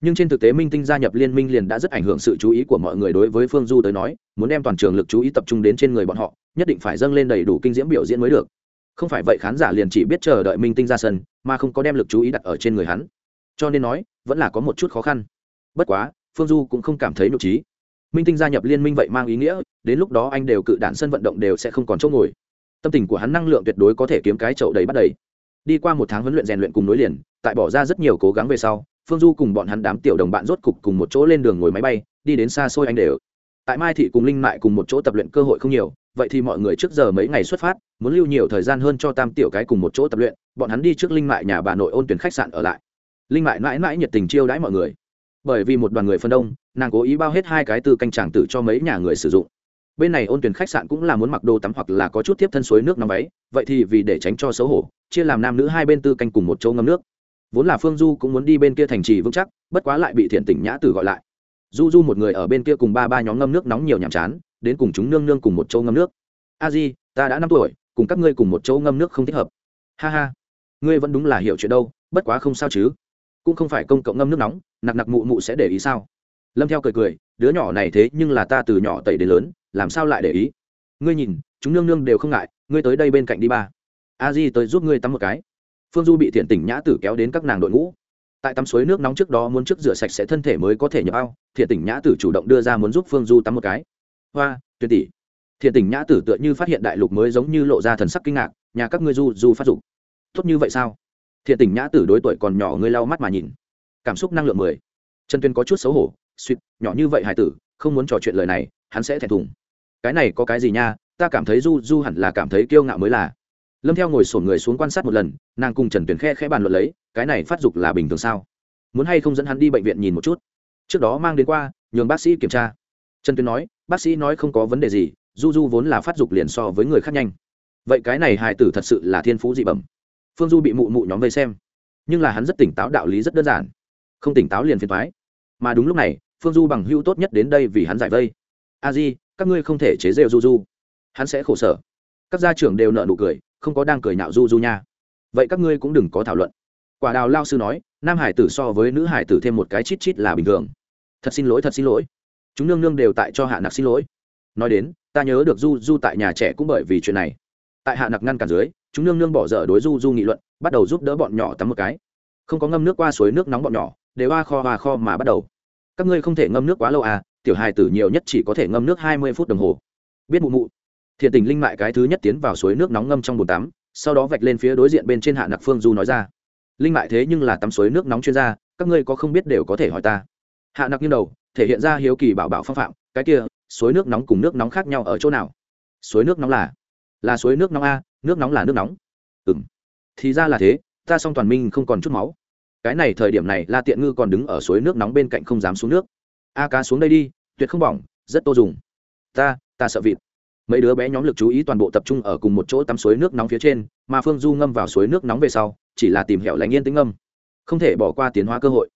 Nhưng trên thực tế minh tinh gia nhập liên minh liền đã rất ảnh hưởng sự chú ý của mọi người đối với phương du tới nói, muốn đem toàn trường lực chú ý tập trung đến trên người bọn họ, nhất định phải dâng lên đầy đủ kinh diễm biểu diễn mới được. Không phải vậy khán giả liền chỉ biết chờ đợi minh tinh ra sân, mà không có đem lực chú ý đặt ở trên người hắn. Cho nên nói, vẫn là có một chút khó khăn. Bất quá, phương du cũng không cảm thấy nhục trí. Minh tinh gia nhập liên minh vậy mang ý nghĩa, đến lúc đó anh đều cự đạn sân vận động đều sẽ không còn chỗ ngồi. Tâm tình của hắn năng lượng tuyệt đối có thể kiếm cái chậu đầy bắt đầy đi qua một tháng huấn luyện rèn luyện cùng nối liền, tại bỏ ra rất nhiều cố gắng về sau, phương du cùng bọn hắn đám tiểu đồng bạn rốt cục cùng một chỗ lên đường ngồi máy bay, đi đến xa xôi anh đều. Tại mai thị cùng linh mại cùng một chỗ tập luyện cơ hội không nhiều, vậy thì mọi người trước giờ mấy ngày xuất phát, muốn lưu nhiều thời gian hơn cho tam tiểu cái cùng một chỗ tập luyện, bọn hắn đi trước linh mại nhà bà nội ôn tuyển khách sạn ở lại. Linh mại mãi mãi nhiệt tình chiêu đãi mọi người. Bởi vì một đoàn người phân đông, nàng cố ý bao hết hai cái từ canh tràng tử cho mấy nhà người sử dụng. Bên này ôn tuyển khách sạn cũng là muốn mặc đồ tắm hoặc là có chút tiếp thân suối nước nóng váy, vậy thì vì để tránh cho xấu hổ chia làm nam nữ hai bên tư canh cùng một chỗ ngâm nước. Vốn là phương du cũng muốn đi bên kia thành trì vững chắc, bất quá lại bị thiện tỉnh nhã tử gọi lại. Du du một người ở bên kia cùng ba ba nhóm ngâm nước nóng nhiều nhàm chán, đến cùng chúng nương nương cùng một chỗ ngâm nước. A di, ta đã năm tuổi, cùng các ngươi cùng một chỗ ngâm nước không thích hợp. Ha ha, ngươi vẫn đúng là hiểu chuyện đâu, bất quá không sao chứ. Cũng không phải công cộng ngâm nước nóng, nặc nặc mụ mụ sẽ để ý sao? Lâm theo cười cười, đứa nhỏ này thế nhưng là ta từ nhỏ tẩy đến lớn, làm sao lại để ý? Ngươi nhìn, chúng nương nương đều không ngại, ngươi tới đây bên cạnh đi ba a di tới giúp ngươi tắm một cái. Phương du bị thiện tỉnh nhã tử kéo đến các nàng đội ngũ. Tại tắm suối nước nóng trước đó muốn trước rửa sạch sẽ thân thể mới có thể nhập ao thiện tỉnh nhã tử chủ động đưa ra muốn giúp phương du tắm một cái. Hoa, tuyệt tỷ. Thiện tỉnh nhã tử tựa như phát hiện đại lục mới giống như lộ ra thần sắc kinh ngạc, nhà các ngươi du du phát dục. Tốt như vậy sao? Thiện tỉnh nhã tử đối tuổi còn nhỏ ngươi lau mắt mà nhìn. Cảm xúc năng lượng mười. Trần tuyên có chút xấu hổ, suýt, nhỏ như vậy hải tử, không muốn trò chuyện lời này, hắn sẽ thẹn thùng. Cái này có cái gì nha, ta cảm thấy du du hẳn là cảm thấy kiêu ngạo mới là lâm theo ngồi sổn người xuống quan sát một lần nàng cùng trần tuyển khe khẽ bàn luận lấy cái này phát dục là bình thường sao muốn hay không dẫn hắn đi bệnh viện nhìn một chút trước đó mang đến qua nhường bác sĩ kiểm tra trần tuyển nói bác sĩ nói không có vấn đề gì du du vốn là phát dục liền so với người khác nhanh vậy cái này hài tử thật sự là thiên phú dị bẩm phương du bị mụ mụ nhóm vây xem nhưng là hắn rất tỉnh táo đạo lý rất đơn giản không tỉnh táo liền phiền thoái mà đúng lúc này phương du bằng hữu tốt nhất đến đây vì hắn giải vây a di các ngươi không thể chế rêu du du hắn sẽ khổ sở các gia trưởng đều nợ nụ cười không có đang cười nạo du du nha. Vậy các ngươi cũng đừng có thảo luận. Quả đào lao sư nói, nam hải tử so với nữ hải tử thêm một cái chít chít là bình thường. Thật xin lỗi, thật xin lỗi. Chúng nương nương đều tại cho hạ nặc xin lỗi. Nói đến, ta nhớ được du du tại nhà trẻ cũng bởi vì chuyện này. Tại hạ nặc ngăn cản dưới, chúng nương nương bỏ dở đối du du nghị luận, bắt đầu giúp đỡ bọn nhỏ tắm một cái. Không có ngâm nước qua suối nước nóng bọn nhỏ, đều a kho a kho mà bắt đầu. Các ngươi không thể ngâm nước quá lâu à tiểu hài tử nhiều nhất chỉ có thể ngâm nước hai mươi phút đồng hồ. Biết mụ mụ thiện tình linh mại cái thứ nhất tiến vào suối nước nóng ngâm trong bồn tắm, sau đó vạch lên phía đối diện bên trên hạ nặc phương du nói ra. Linh mại thế nhưng là tắm suối nước nóng chuyên gia, các ngươi có không biết đều có thể hỏi ta. Hạ nặc như đầu, thể hiện ra hiếu kỳ bảo bảo phong phạm, cái kia, suối nước nóng cùng nước nóng khác nhau ở chỗ nào? Suối nước nóng là? Là suối nước nóng a, nước nóng là nước nóng. Ừ m thì ra là thế, ta song toàn minh không còn chút máu. Cái này thời điểm này, la tiện ngư còn đứng ở suối nước nóng bên cạnh không dám xuống nước. A cá xuống đây đi, tuyệt không bỏng, rất tô dùng. Ta ta sợ vịt mấy đứa bé nhóm lực chú ý toàn bộ tập trung ở cùng một chỗ tắm suối nước nóng phía trên, mà phương du ngâm vào suối nước nóng về sau, chỉ là tìm hẻo lánh yên tĩnh ngâm. Không thể bỏ qua tiến hóa cơ hội.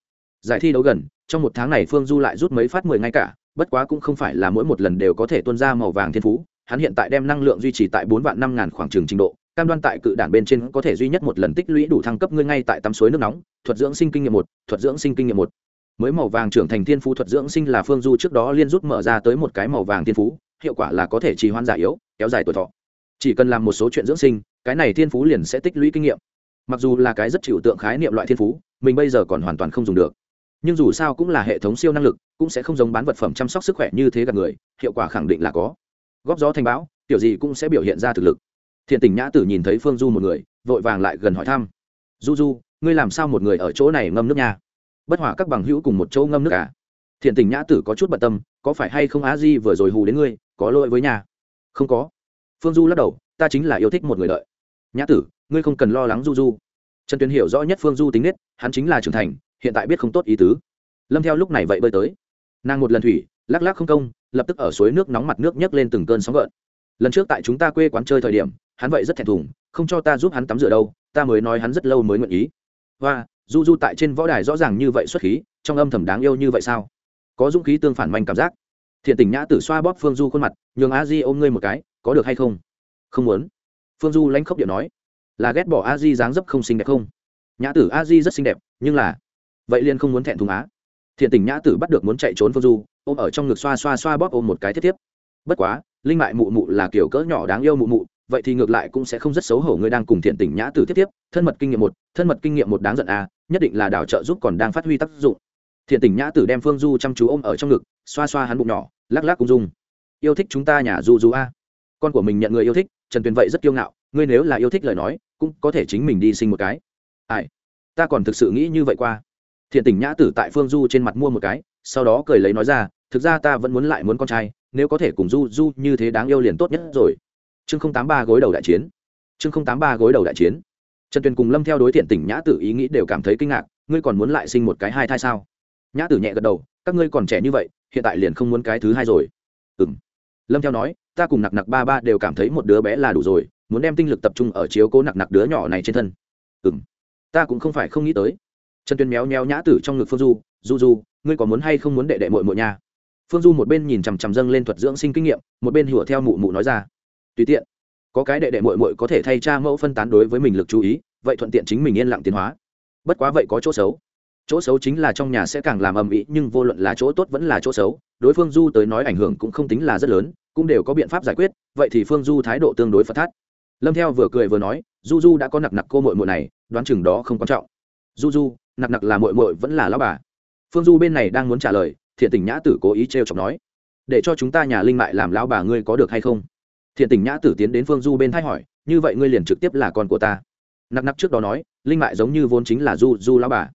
Giải thi đấu gần, trong một tháng này phương du lại rút mấy phát mười ngay cả, bất quá cũng không phải là mỗi một lần đều có thể tuân ra màu vàng thiên phú. Hắn hiện tại đem năng lượng duy trì tại bốn vạn năm ngàn khoảng trường trình độ, cam đoan tại cự đản bên trên có thể duy nhất một lần tích lũy đủ thăng cấp ngươi ngay tại tắm suối nước nóng, thuật dưỡng sinh kinh nghiệm một, thuật dưỡng sinh kinh nghiệm một. Mới màu vàng trưởng thành thiên phú thuật dưỡng sinh là phương du trước đó liên rút mở ra tới một cái màu vàng thiên phú hiệu quả là có thể trì hoãn già yếu, kéo dài tuổi thọ. Chỉ cần làm một số chuyện dưỡng sinh, cái này thiên phú liền sẽ tích lũy kinh nghiệm. Mặc dù là cái rất chịu tượng khái niệm loại thiên phú, mình bây giờ còn hoàn toàn không dùng được. Nhưng dù sao cũng là hệ thống siêu năng lực, cũng sẽ không giống bán vật phẩm chăm sóc sức khỏe như thế gặp người, hiệu quả khẳng định là có. Góp gió thành bão kiểu gì cũng sẽ biểu hiện ra thực lực. Thiện tình nhã tử nhìn thấy phương du một người, vội vàng lại gần hỏi thăm. Du du, ngươi làm sao một người ở chỗ này ngâm nước nha? Bất hỏa các bằng hữu cùng một chỗ ngâm nước à? Thiện tình nhã tử có chút bận tâm, có phải hay không á di vừa rồi hù đến ngươi? Có lỗi với nhà. Không có. Phương du lắc đầu, ta chính là yêu thích một người đợi. Nhã tử, ngươi không cần lo lắng du du. Trần tuyền hiểu rõ nhất phương du tính nết, hắn chính là trưởng thành, hiện tại biết không tốt ý tứ. Lâm theo lúc này vậy bơi tới. Nàng một lần thủy, lắc lắc không công, lập tức ở suối nước nóng mặt nước nhấc lên từng cơn sóng gợn. Lần trước tại chúng ta quê quán chơi thời điểm, hắn vậy rất thẹn thùng, không cho ta giúp hắn tắm rửa đâu, ta mới nói hắn rất lâu mới nguyện ý. Và du du tại trên võ đài rõ ràng như vậy xuất khí, trong âm thầm đáng yêu như vậy sao? Có dũng khí tương phản manh cảm giác thiện tình nhã tử xoa bóp phương du khuôn mặt, nhường a di ôm ngươi một cái, có được hay không? Không muốn. Phương du lãnh khốc điện nói, là ghét bỏ a di dáng dấp không xinh đẹp không? Nhã tử a di rất xinh đẹp, nhưng là vậy liên không muốn thẹn thùng á. Thiện tình nhã tử bắt được muốn chạy trốn phương du, ôm ở trong ngực xoa xoa xoa bóp ôm một cái thiết tiếp. Bất quá, linh mại mụ mụ là kiểu cỡ nhỏ đáng yêu mụ mụ, vậy thì ngược lại cũng sẽ không rất xấu hổ ngươi đang cùng thiện tình nhã tử tiếp tiếp. Thân mật kinh nghiệm một, thân mật kinh nghiệm một đáng giận a, nhất định là đảo trợ giúp còn đang phát huy tác dụng thiện tình nhã tử đem phương du chăm chú ôm ở trong ngực, xoa xoa hắn bụng nhỏ, lắc lắc cũng dung. Yêu thích chúng ta nhà du du a. Con của mình nhận người yêu thích, trần tuyền vậy rất kiêu ngạo, ngươi nếu là yêu thích lời nói, cũng có thể chính mình đi sinh một cái. Ai? Ta còn thực sự nghĩ như vậy qua. Thiện tình nhã tử tại phương du trên mặt mua một cái, sau đó cười lấy nói ra, thực ra ta vẫn muốn lại muốn con trai, nếu có thể cùng du du như thế đáng yêu liền tốt nhất rồi. Chương không tám ba gối đầu đại chiến. Chương không tám ba gối đầu đại chiến. Trần tuyền cùng lâm theo đối thiện tỉnh nhã tử ý nghĩ đều cảm thấy kinh ngạc, ngươi còn muốn lại sinh một cái hai thai sao? Nhã tử nhẹ gật đầu, các ngươi còn trẻ như vậy, hiện tại liền không muốn cái thứ hai rồi. Ừ m lâm theo nói, ta cùng nặc nặc ba ba đều cảm thấy một đứa bé là đủ rồi, muốn đem tinh lực tập trung ở chiếu cố nặc nặc đứa nhỏ này trên thân. Ừ m ta cũng không phải không nghĩ tới. Trần tuyên méo méo nhã tử trong ngực phương du du du, ngươi có muốn hay không muốn đệ đệ mội mội nha? Phương du một bên nhìn chằm chằm dâng lên thuật dưỡng sinh kinh nghiệm, một bên hùa theo mụ mụ nói ra, tùy tiện, có cái đệ đệ mội mội có thể thay cha mẫu phân tán đối với mình lực chú ý, vậy thuận tiện chính mình yên lặng tiến hóa. Bất quá vậy có chỗ xấu chỗ xấu chính là trong nhà sẽ càng làm ầm ĩ, nhưng vô luận là chỗ tốt vẫn là chỗ xấu, đối phương du tới nói ảnh hưởng cũng không tính là rất lớn, cũng đều có biện pháp giải quyết, vậy thì phương du thái độ tương đối phật thát. Lâm theo vừa cười vừa nói, du du đã có nặc nặc cô mội mội này, đoán chừng đó không quan trọng. Du du, nặc nặc là mội mội vẫn là lao bà. Phương du bên này đang muốn trả lời, thiện tình nhã tử cố ý t r e o chọc nói, để cho chúng ta nhà linh mại làm lao bà ngươi có được hay không? Thiện tình nhã tử tiến đến phương du bên thay hỏi, như vậy ngươi liền trực tiếp là con của ta. Nặc nặc trước đó nói, linh mại giống như vốn chính là du du lao bà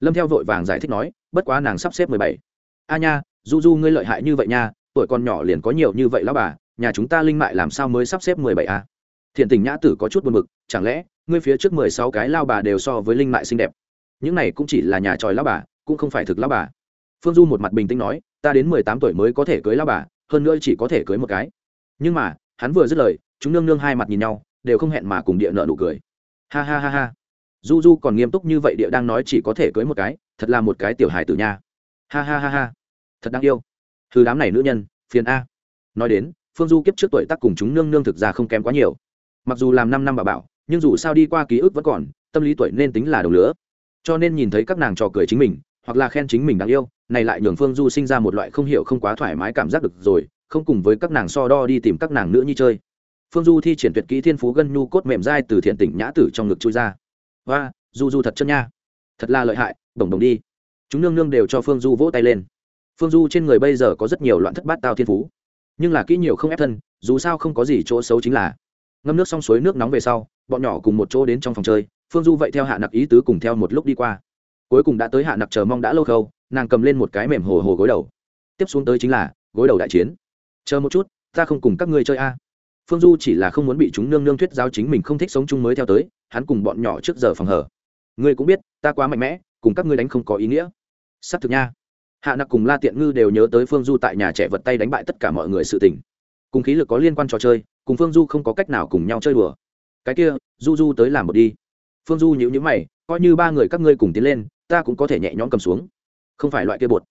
lâm theo vội vàng giải thích nói, bất quá nàng sắp xếp mười bảy. A nha, du du ngươi lợi hại như vậy nha, tuổi con nhỏ liền có nhiều như vậy lão bà, nhà chúng ta linh mại làm sao mới sắp xếp mười bảy a thiện tình nhã tử có chút buồn mực chẳng lẽ, ngươi phía trước mười sáu cái lao bà đều so với linh mại xinh đẹp? Những này cũng chỉ là nhà tròi lao bà, cũng không phải thực lao bà. Phương du một mặt bình tĩnh nói, ta đến mười tám tuổi mới có thể cưới lao bà, hơn nữa chỉ có thể cưới một cái. Nhưng mà, hắn vừa dứt lời, chúng nương nương hai mặt nhìn nhau, đều không hẹn mà cùng địa nợ nụ cười. Ha ha ha ha du du còn nghiêm túc như vậy địa đang nói chỉ có thể cưới một cái, thật là một cái tiểu hài tử nha. Ha ha ha ha. Thật đáng yêu. Thứ đám này nữ nhân, phiền a. Nói đến, phương du kiếp trước tuổi tác cùng chúng nương nương thực ra không kém quá nhiều. Mặc dù làm năm năm bà bảo, nhưng dù sao đi qua ký ức vẫn còn, tâm lý tuổi nên tính là đồng lứa cho nên nhìn thấy các nàng trò cười chính mình, hoặc là khen chính mình đáng yêu, này lại nhường phương du sinh ra một loại không hiểu không quá thoải mái cảm giác được rồi, không cùng với các nàng so đo đi tìm các nàng nữa như chơi. Phương du thi triển tuyệt kỹ thiên phú gân nhu cốt mềm dai từ thiện tỉnh nhã tử trong ngực chui ra và du du thật chân nha. Thật là lợi hại, bổng đồng đi. Chúng nương nương đều cho phương du vỗ tay lên. Phương du trên người bây giờ có rất nhiều loạn thất bát tao thiên phú. Nhưng là kỹ nhiều không ép thân, dù sao không có gì chỗ xấu chính là. Ngâm nước xong suối nước nóng về sau, bọn nhỏ cùng một chỗ đến trong phòng chơi. Phương du vậy theo hạ nặc ý tứ cùng theo một lúc đi qua. Cuối cùng đã tới hạ nặc chờ mong đã lâu khâu, nàng cầm lên một cái mềm hồ hồ gối đầu. Tiếp xuống tới chính là gối đầu đại chiến. Chờ một chút, ta không cùng các ngươi chơi a phương du chỉ là không muốn bị chúng nương nương thuyết giáo chính mình không thích sống chung mới theo tới, hắn cùng bọn nhỏ trước giờ phòng hở. Ngươi cũng biết, ta quá mạnh mẽ, cùng các ngươi đánh không có ý nghĩa. S ắ c thực nha. Hạ nặc cùng la tiện ngư đều nhớ tới phương du tại nhà trẻ vật tay đánh bại tất cả mọi người sự tình. Cùng khí lực có liên quan trò chơi, cùng phương du không có cách nào cùng nhau chơi đùa. Cái kia, du du tới làm một đi. Phương du nhữ nhữ mày, coi như ba người các ngươi cùng tiến lên, ta cũng có thể nhẹ nhõm cầm xuống. Không phải loại kia bột.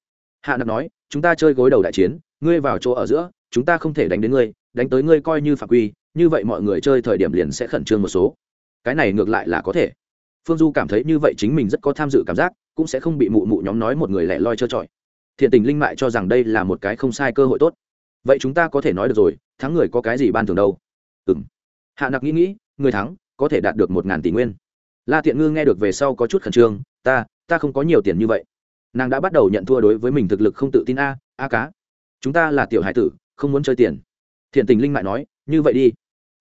Hạ nặc nói, chúng ta chơi gối đầu đại chiến, ngươi vào chỗ ở giữa, chúng ta không thể đánh đến ngươi đánh tới ngươi coi như phạm quy, như vậy mọi người chơi thời điểm liền sẽ khẩn trương một số. Cái này ngược lại là có thể. Phương du cảm thấy như vậy chính mình rất có tham dự cảm giác, cũng sẽ không bị mụ mụ nhóm nói một người lẻ loi trơ trọi. Thiện tình linh mại cho rằng đây là một cái không sai cơ hội tốt. Vậy chúng ta có thể nói được rồi, thắng người có cái gì ban thường đâu? Ừ m hạ nặc nghĩ nghĩ, người thắng, có thể đạt được một ngàn tỷ nguyên. La thiện ngư nghe được về sau có chút khẩn trương, ta ta không có nhiều tiền như vậy. Nàng đã bắt đầu nhận thua đối với mình thực lực không tự tin a a cá, chúng ta là tiểu hải tử, không muốn chơi tiền thiện tình linh mại nói, như vậy đi.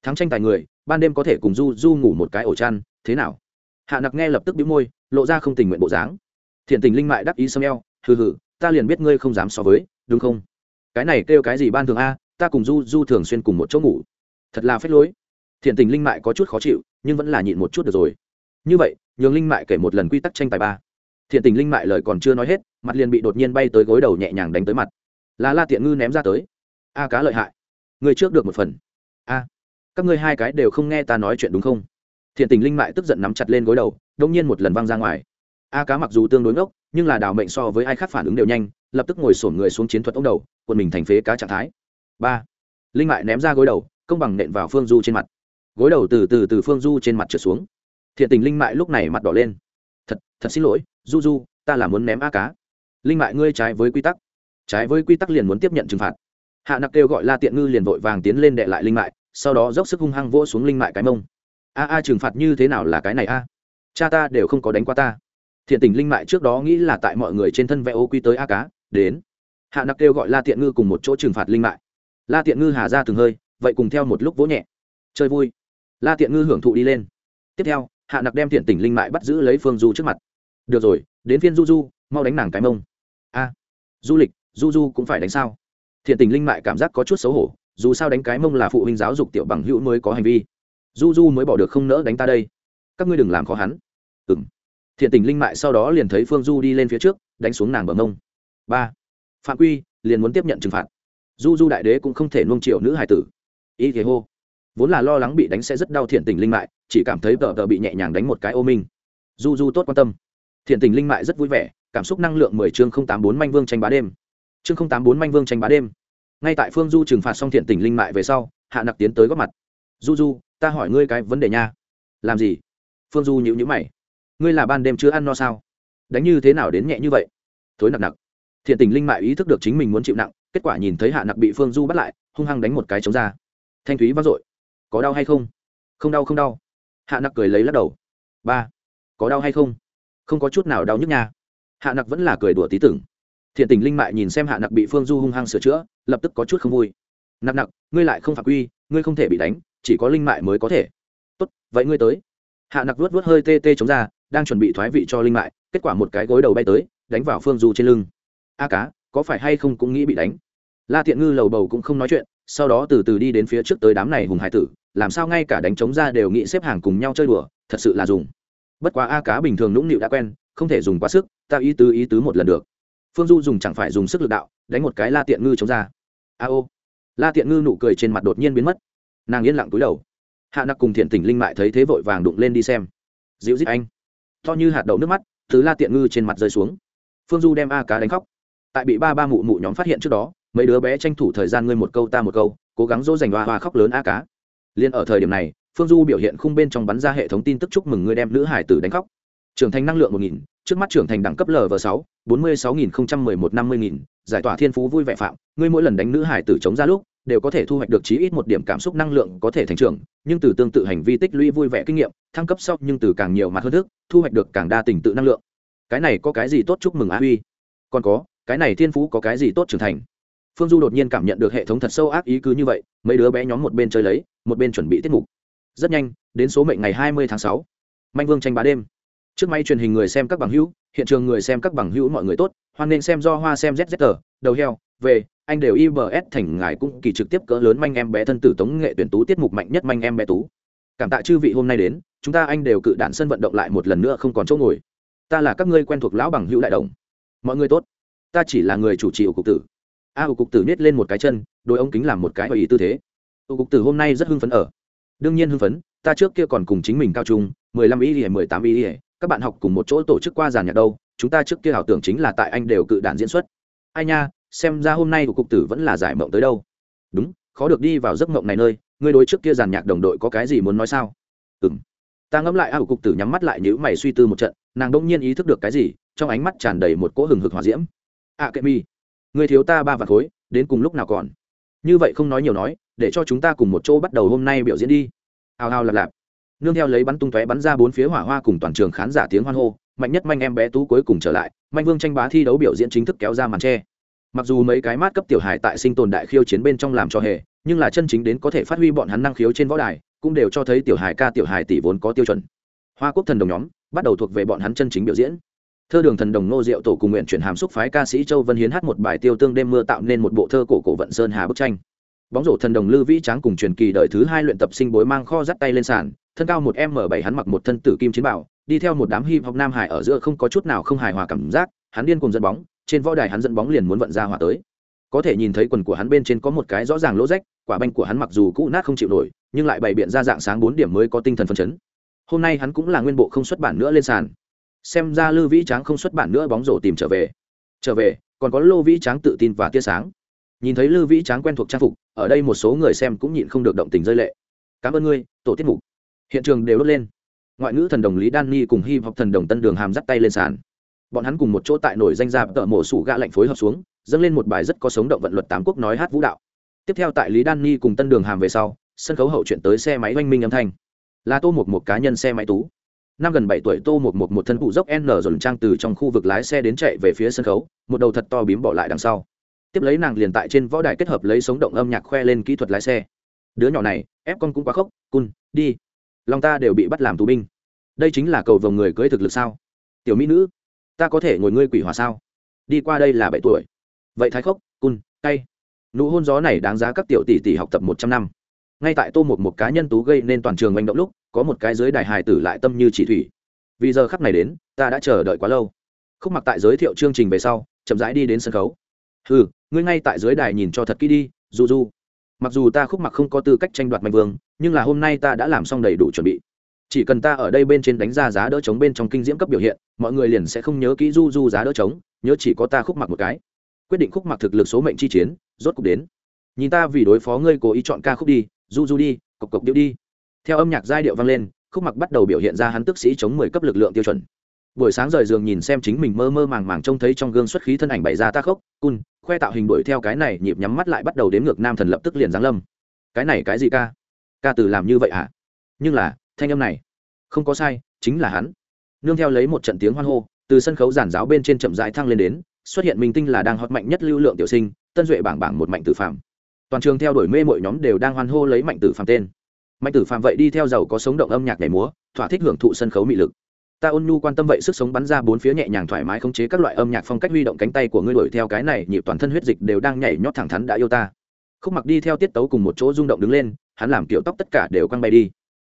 Thắng tranh tài người, ban đêm có thể cùng du du ngủ một cái ổ chăn, thế nào? Hạ nặc nghe lập tức bĩu môi, lộ ra không tình nguyện bộ dáng. Thiện tình linh mại đắc ý xâm eo, hừ hừ, ta liền biết ngươi không dám so với, đúng không? Cái này kêu cái gì ban thường a, ta cùng du du thường xuyên cùng một chỗ ngủ. Thật là phết lối. Thiện tình linh mại có chút khó chịu, nhưng vẫn là nhịn một chút được rồi. Như vậy, nhường linh mại kể một lần quy tắc tranh tài ba. Thiện tình linh mại lời còn chưa nói hết, mặt liền bị đột nhiên bay tới gối đầu nhẹ nhàng đánh tới mặt. Là la tiện ngư ném ra tới. A cá lợi hại người trước được một phần. A, các ngươi hai cái đều không nghe ta nói chuyện đúng không? Thiện tình linh mại tức giận nắm chặt lên gối đầu đông nhiên một lần văng ra ngoài. A cá mặc dù tương đối ngốc nhưng là đào mệnh so với ai khác phản ứng đều nhanh lập tức ngồi sổn người xuống chiến thuật ông đầu quần mình thành phế cá trạng thái. Ba linh mại ném ra gối đầu công bằng nện vào phương du trên mặt. Gối đầu từ từ từ phương du trên mặt trượt xuống. Thiện tình linh mại lúc này mặt đỏ lên. Thật thật xin lỗi du du ta là muốn ném a cá. Linh mại ngươi trái với quy tắc. Trái với quy tắc liền muốn tiếp nhận trừng phạt hạ nặc kêu gọi la tiện ngư liền vội vàng tiến lên đệ lại linh mại, sau đó dốc sức hung hăng vỗ xuống linh mại cái mông. A a, trừng phạt như thế nào là cái này a? Cha ta đều không có đánh qua ta. Thiện tình linh mại trước đó nghĩ là tại mọi người trên thân vẽ ô quy tới a cá, đến. Hạ nặc kêu gọi la tiện ngư cùng một chỗ trừng phạt linh mại. La tiện ngư hà ra từng hơi, vậy cùng theo một lúc vỗ nhẹ. Chơi vui. La tiện ngư hưởng thụ đi lên. Tiếp theo, hạ nặc đem thiện tình linh mại bắt giữ lấy phương du trước mặt. Được rồi, đến phiên du du, mau đánh nàng cái mông. A. Du lịch, du du cũng phải đánh sao? Thiện tình linh mại cảm giác có chút xấu hổ, dù sao đánh cái mông là phụ huynh giáo dục tiểu bằng hữu mới có hành vi. Du du mới bỏ được không nỡ đánh ta đây. Các ngươi đừng làm khó hắn. Ừng thiện tình linh mại sau đó liền thấy phương du đi lên phía trước, đánh xuống nàng bờ mông. Ba. Phạm quy liền muốn tiếp nhận trừng phạt. Du du đại đế cũng không thể nuông triệu nữ hải tử. Ý thế hô. Vốn là lo lắng bị đánh sẽ rất đau thiện tình linh mại, chỉ cảm thấy tờ tờ bị nhẹ nhàng đánh một cái ô minh. Du du tốt quan tâm. Thiện tình linh mại rất vui vẻ, cảm xúc năng lượng mười chương không tám bốn manh vương tranh bá đêm chương không tám bốn manh vương tranh bá đêm. Ngay tại phương du trừng phạt xong thiện tình linh mại về sau, hạ nặc tiến tới góp mặt. Du du, ta hỏi ngươi cái vấn đề nha. Làm gì? Phương du nhịu nhữ mày. Ngươi là ban đêm chưa ăn no sao? Đánh như thế nào đến nhẹ như vậy? Thối nặc nặc. Thiện tình linh mại ý thức được chính mình muốn chịu nặng, kết quả nhìn thấy hạ nặc bị phương du bắt lại, hung hăng đánh một cái chống ra. Thanh thúy vang dội. Có đau hay không? Không đau không đau. Hạ nặc cười lấy lắc đầu. Ba, có đau hay không? Không có chút nào đau nhức nha. Hạ nặc vẫn là cười đùa tí tưởng thiện tình linh mại nhìn xem hạ nặc bị phương du hung hăng sửa chữa, lập tức có chút không vui. Nặc nặc, ngươi lại không phạm quy, ngươi không thể bị đánh, chỉ có linh mại mới có thể. Tốt, vậy ngươi tới. Hạ nặc vuốt vuốt hơi tê tê chống ra, đang chuẩn bị thoái vị cho linh mại, kết quả một cái gối đầu bay tới, đánh vào phương du trên lưng. A cá, có phải hay không cũng nghĩ bị đánh? La thiện ngư lầu bầu cũng không nói chuyện, sau đó từ từ đi đến phía trước tới đám này hùng hải tử, làm sao ngay cả đánh chống ra đều nghĩ xếp hàng cùng nhau chơi đùa, thật sự là dùng. Bất quá a cá bình thường nũng nịu đã quen, không thể dùng quá sức, ta ý tứ ý tứ một lần được phương du dùng chẳng phải dùng sức lực đạo, đánh một cái la tiện ngư chống ra. A ô. La tiện ngư nụ cười trên mặt đột nhiên biến mất. Nàng yên lặng túi đầu. Hạ nặc cùng thiện tỉnh linh mại thấy thế vội vàng đụng lên đi xem. Dịu dít anh. To như hạt đậu nước mắt, thứ la tiện ngư trên mặt rơi xuống. Phương du đem a cá đánh khóc. Tại bị ba ba mụ mụ nhóm phát hiện trước đó, mấy đứa bé tranh thủ thời gian ngươi một câu ta một câu, cố gắng dỗ dành hoa hoa khóc lớn a cá. Liên ở thời điểm này, phương du biểu hiện khung bên trong bắn ra hệ thống tin tức chúc mừng ngươi đem nữ hải tử đánh khóc trưởng thành năng lượng một nghìn, trước mắt trưởng thành đẳng cấp lv sáu, bốn mươi sáu nghìn không trăm mười một năm mươi nghìn, giải tỏa thiên phú vui vẻ phạm. Ngươi mỗi lần đánh nữ hải tử chống ra lúc, đều có thể thu hoạch được chí ít một điểm cảm xúc năng lượng có thể thành trưởng, nhưng từ tương tự hành vi tích lũy vui vẻ kinh nghiệm, thăng cấp sau nhưng từ càng nhiều mặt hơn thức, thu hoạch được càng đa tình tự năng lượng. Cái này có cái gì tốt chúc mừng á huy? Còn có, cái này thiên phú có cái gì tốt trưởng thành? Phương du đột nhiên cảm nhận được hệ thống thật sâu ác ý cứ như vậy, mấy đứa bé nhóm một bên chơi lấy, một bên chuẩn bị tiết mục. Rất nhanh, đến số mệnh ngày hai mươi tháng sáu. Manh vương tranh bá đêm trước máy truyền hình người xem các bằng hữu hiện trường người xem các bằng hữu mọi người tốt hoan nên xem do hoa xem zz đầu heo về anh đều ibs thành ngài cũng kỳ trực tiếp cỡ lớn manh em bé thân tử tống nghệ tuyển tú tiết mục mạnh nhất manh em bé tú. Cảm tạ chư vị hôm nay đến chúng ta anh đều cự đạn sân vận động lại một lần nữa không còn chỗ ngồi. Ta là các ngươi quen thuộc lão bằng hữu đại đồng. Mọi người tốt. Ta chỉ là người chủ trì ủ cục tử. A à, cục tử nhét lên một cái chân đôi ống kính làm một cái ý tư thế. Ủ cục tử hôm nay rất hưng phấn ở. Đương nhiên hưng phấn ta trước kia còn cùng chính mình cao trung mười lăm ý ỉa mười tám ý ỉa các bạn học cùng một chỗ tổ chức qua giàn nhạc đâu, chúng ta trước kia ảo tưởng chính là tại anh đều cự đạn diễn xuất. Ai nha, xem ra hôm nay của cục tử vẫn là giải mộng tới đâu. Đúng, khó được đi vào giấc mộng này nơi, ngươi đối trước kia giàn nhạc đồng đội có cái gì muốn nói sao? Ừ m ta ngẫm lại a của cục tử nhắm mắt lại nhữ mày suy tư một trận, nàng đông nhiên ý thức được cái gì, trong ánh mắt tràn đầy một cỗ hừng hực hòa diễm. A kệ mi người thiếu ta ba vạt khối, đến cùng lúc nào còn? Như vậy không nói nhiều nói, để cho chúng ta cùng một chỗ bắt đầu hôm nay biểu diễn đi. Hào hào lạp lạp nương theo lấy bắn tung tóe bắn ra bốn phía hỏa hoa cùng toàn trường khán giả tiếng hoan hô, mạnh nhất manh em bé tú cuối cùng trở lại, manh vương tranh bá thi đấu biểu diễn chính thức kéo ra màn tre. Mặc dù mấy cái mát cấp tiểu hài tại sinh tồn đại khiêu chiến bên trong làm cho hề, nhưng là chân chính đến có thể phát huy bọn hắn năng khiếu trên võ đài, cũng đều cho thấy tiểu hài ca tiểu hài tỷ vốn có tiêu chuẩn. Hoa quốc thần đồng nhóm, bắt đầu thuộc về bọn hắn chân chính biểu diễn. Thơ đường thần đồng nô diệu tổ cùng nguyện chuyển hàm xúc phái ca sĩ châu vân hiến hát một bài tiêu tương đêm mưa tạo nên một bộ thơ cổ cổ vận sơn hà bức tranh. Bóng rổ thần đồng lư vĩ tráng cùng truyền kỳ đời thứ hai luyện tập sinh bối mang kho dắt tay lên sàn thân cao một m bảy hắn mặc một thân tử kim chiến bảo, đi theo một đám hip hop nam hải ở giữa không có chút nào không hài hòa cảm giác, hắn điên cùng dẫn bóng, trên võ đài hắn dẫn bóng liền muốn vận ra hỏa tới. Có thể nhìn thấy quần của hắn bên trên có một cái rõ ràng lỗ rách, quả banh của hắn mặc dù cũ nát không chịu nổi, nhưng lại bày biện ra dạng sáng bốn điểm mới có tinh thần phấn chấn. Hôm nay hắn cũng là nguyên bộ không xuất bản nữa lên sàn. Xem ra lư vĩ tráng không xuất bản nữa bóng rổ tìm trở về. Trở về, còn có lô vĩ tráng tự tin và tia sáng. Nhìn thấy lư vĩ tráng quen thuộc trang phục, ở đây một số người xem cũng nhịn không được động tình rơi lệ. Cảm ơn ngươi, tổ tiết mục hiện trường đều đốt lên. Ngoại ngữ thần đồng lý đan ni cùng hy học thần đồng tân đường hàm dắt tay lên sàn. Bọn hắn cùng một chỗ tại nổi danh ra tợ mổ sủ gạ lạnh phối hợp xuống, dâng lên một bài rất có sống động vận luật tám quốc nói hát vũ đạo. Tiếp theo tại lý đan ni cùng tân đường hàm về sau, sân khấu hậu chuyển tới xe máy oanh minh âm thanh. Là tô một một cá nhân xe máy tú. Năm gần bảy tuổi tô một một một thân cụ dốc n dồn trang từ trong khu vực lái xe đến chạy về phía sân khấu, một đầu thật to bím bỏ lại đằng sau. Tiếp lấy nàng liền tại trên võ đài kết hợp lấy sống động âm nhạc khoe lên kỹ thuật lái xe. Đứa nhỏ này, ép con cũng quá khốc, cun, đi lòng ta đều bị bắt làm tù binh. Đây chính là cầu vồng người cưới thực lực sao? Tiểu mỹ nữ, ta có thể ngồi ngươi quỷ hòa sao? Đi qua đây là bảy tuổi. Vậy thái khốc, cun, cay. Nụ hôn gió này đáng giá các tiểu tỷ tỷ học tập một trăm năm. Ngay tại tô một một cá nhân tú gây nên toàn trường manh động lúc, có một cái giới đài hài tử lại tâm như chỉ thủy. Vì giờ khắp này đến, ta đã chờ đợi quá lâu. Khúc mặc tại giới thiệu chương trình về sau, chậm rãi đi đến sân khấu. Ừ ngươi ngay tại giới đài nhìn cho thật kỹ đi du du mặc dù ta khúc mặc không có tư cách tranh đoạt mạnh vương, nhưng là hôm nay ta đã làm xong đầy đủ chuẩn bị. Chỉ cần ta ở đây bên trên đánh ra giá đỡ trống bên trong kinh diễm cấp biểu hiện, mọi người liền sẽ không nhớ kỹ du du giá đỡ trống, nhớ chỉ có ta khúc mặc một cái. Quyết định khúc mặc thực lực số mệnh chi chiến, rốt cục đến. Nhìn ta vì đối phó ngươi cố ý chọn ca khúc đi, du du đi, cộc cộc điệu đi. Theo âm nhạc giai điệu vang lên, khúc mặc bắt đầu biểu hiện ra hắn tức sĩ chống mười cấp lực lượng tiêu chuẩn buổi sáng rời giường nhìn xem chính mình mơ mơ màng màng trông thấy trong gương xuất khí thân ảnh bày ra tác khốc cun, khoe tạo hình đuổi theo cái này nhịp nhắm mắt lại bắt đầu đếm ngược nam thần lập tức liền giáng lâm. Cái này cái gì ca? Ca từ làm như vậy hả? Nhưng là, thanh âm này, không có sai, chính là hắn. Nương theo lấy một trận tiếng hoan hô, từ sân khấu giản giáo bên trên chậm rãi thăng lên đến, xuất hiện minh tinh là đang hót mạnh nhất lưu lượng tiểu sinh, tân duệ bảng bảng một mạnh tử phạm toàn trường theo đuổi mê mọi nhóm đều đang hoan hô lấy mạnh tử phạm tên. Mạnh tử phạm vậy đi theo giàu có sống động âm nhạc nhảy múa, thỏa thích hưởng thụ sân khấu mị lực ta ôn nhu quan tâm vậy sức sống bắn ra bốn phía nhẹ nhàng thoải mái khống chế các loại âm nhạc phong cách huy động cánh tay của ngươi đuổi theo cái này, nhịp toàn thân huyết dịch đều đang nhảy nhót thẳng thắn đã yêu ta. Khúc mặc đi theo tiết tấu cùng một chỗ rung động đứng lên, hắn làm kiểu tóc tất cả đều căng bay đi.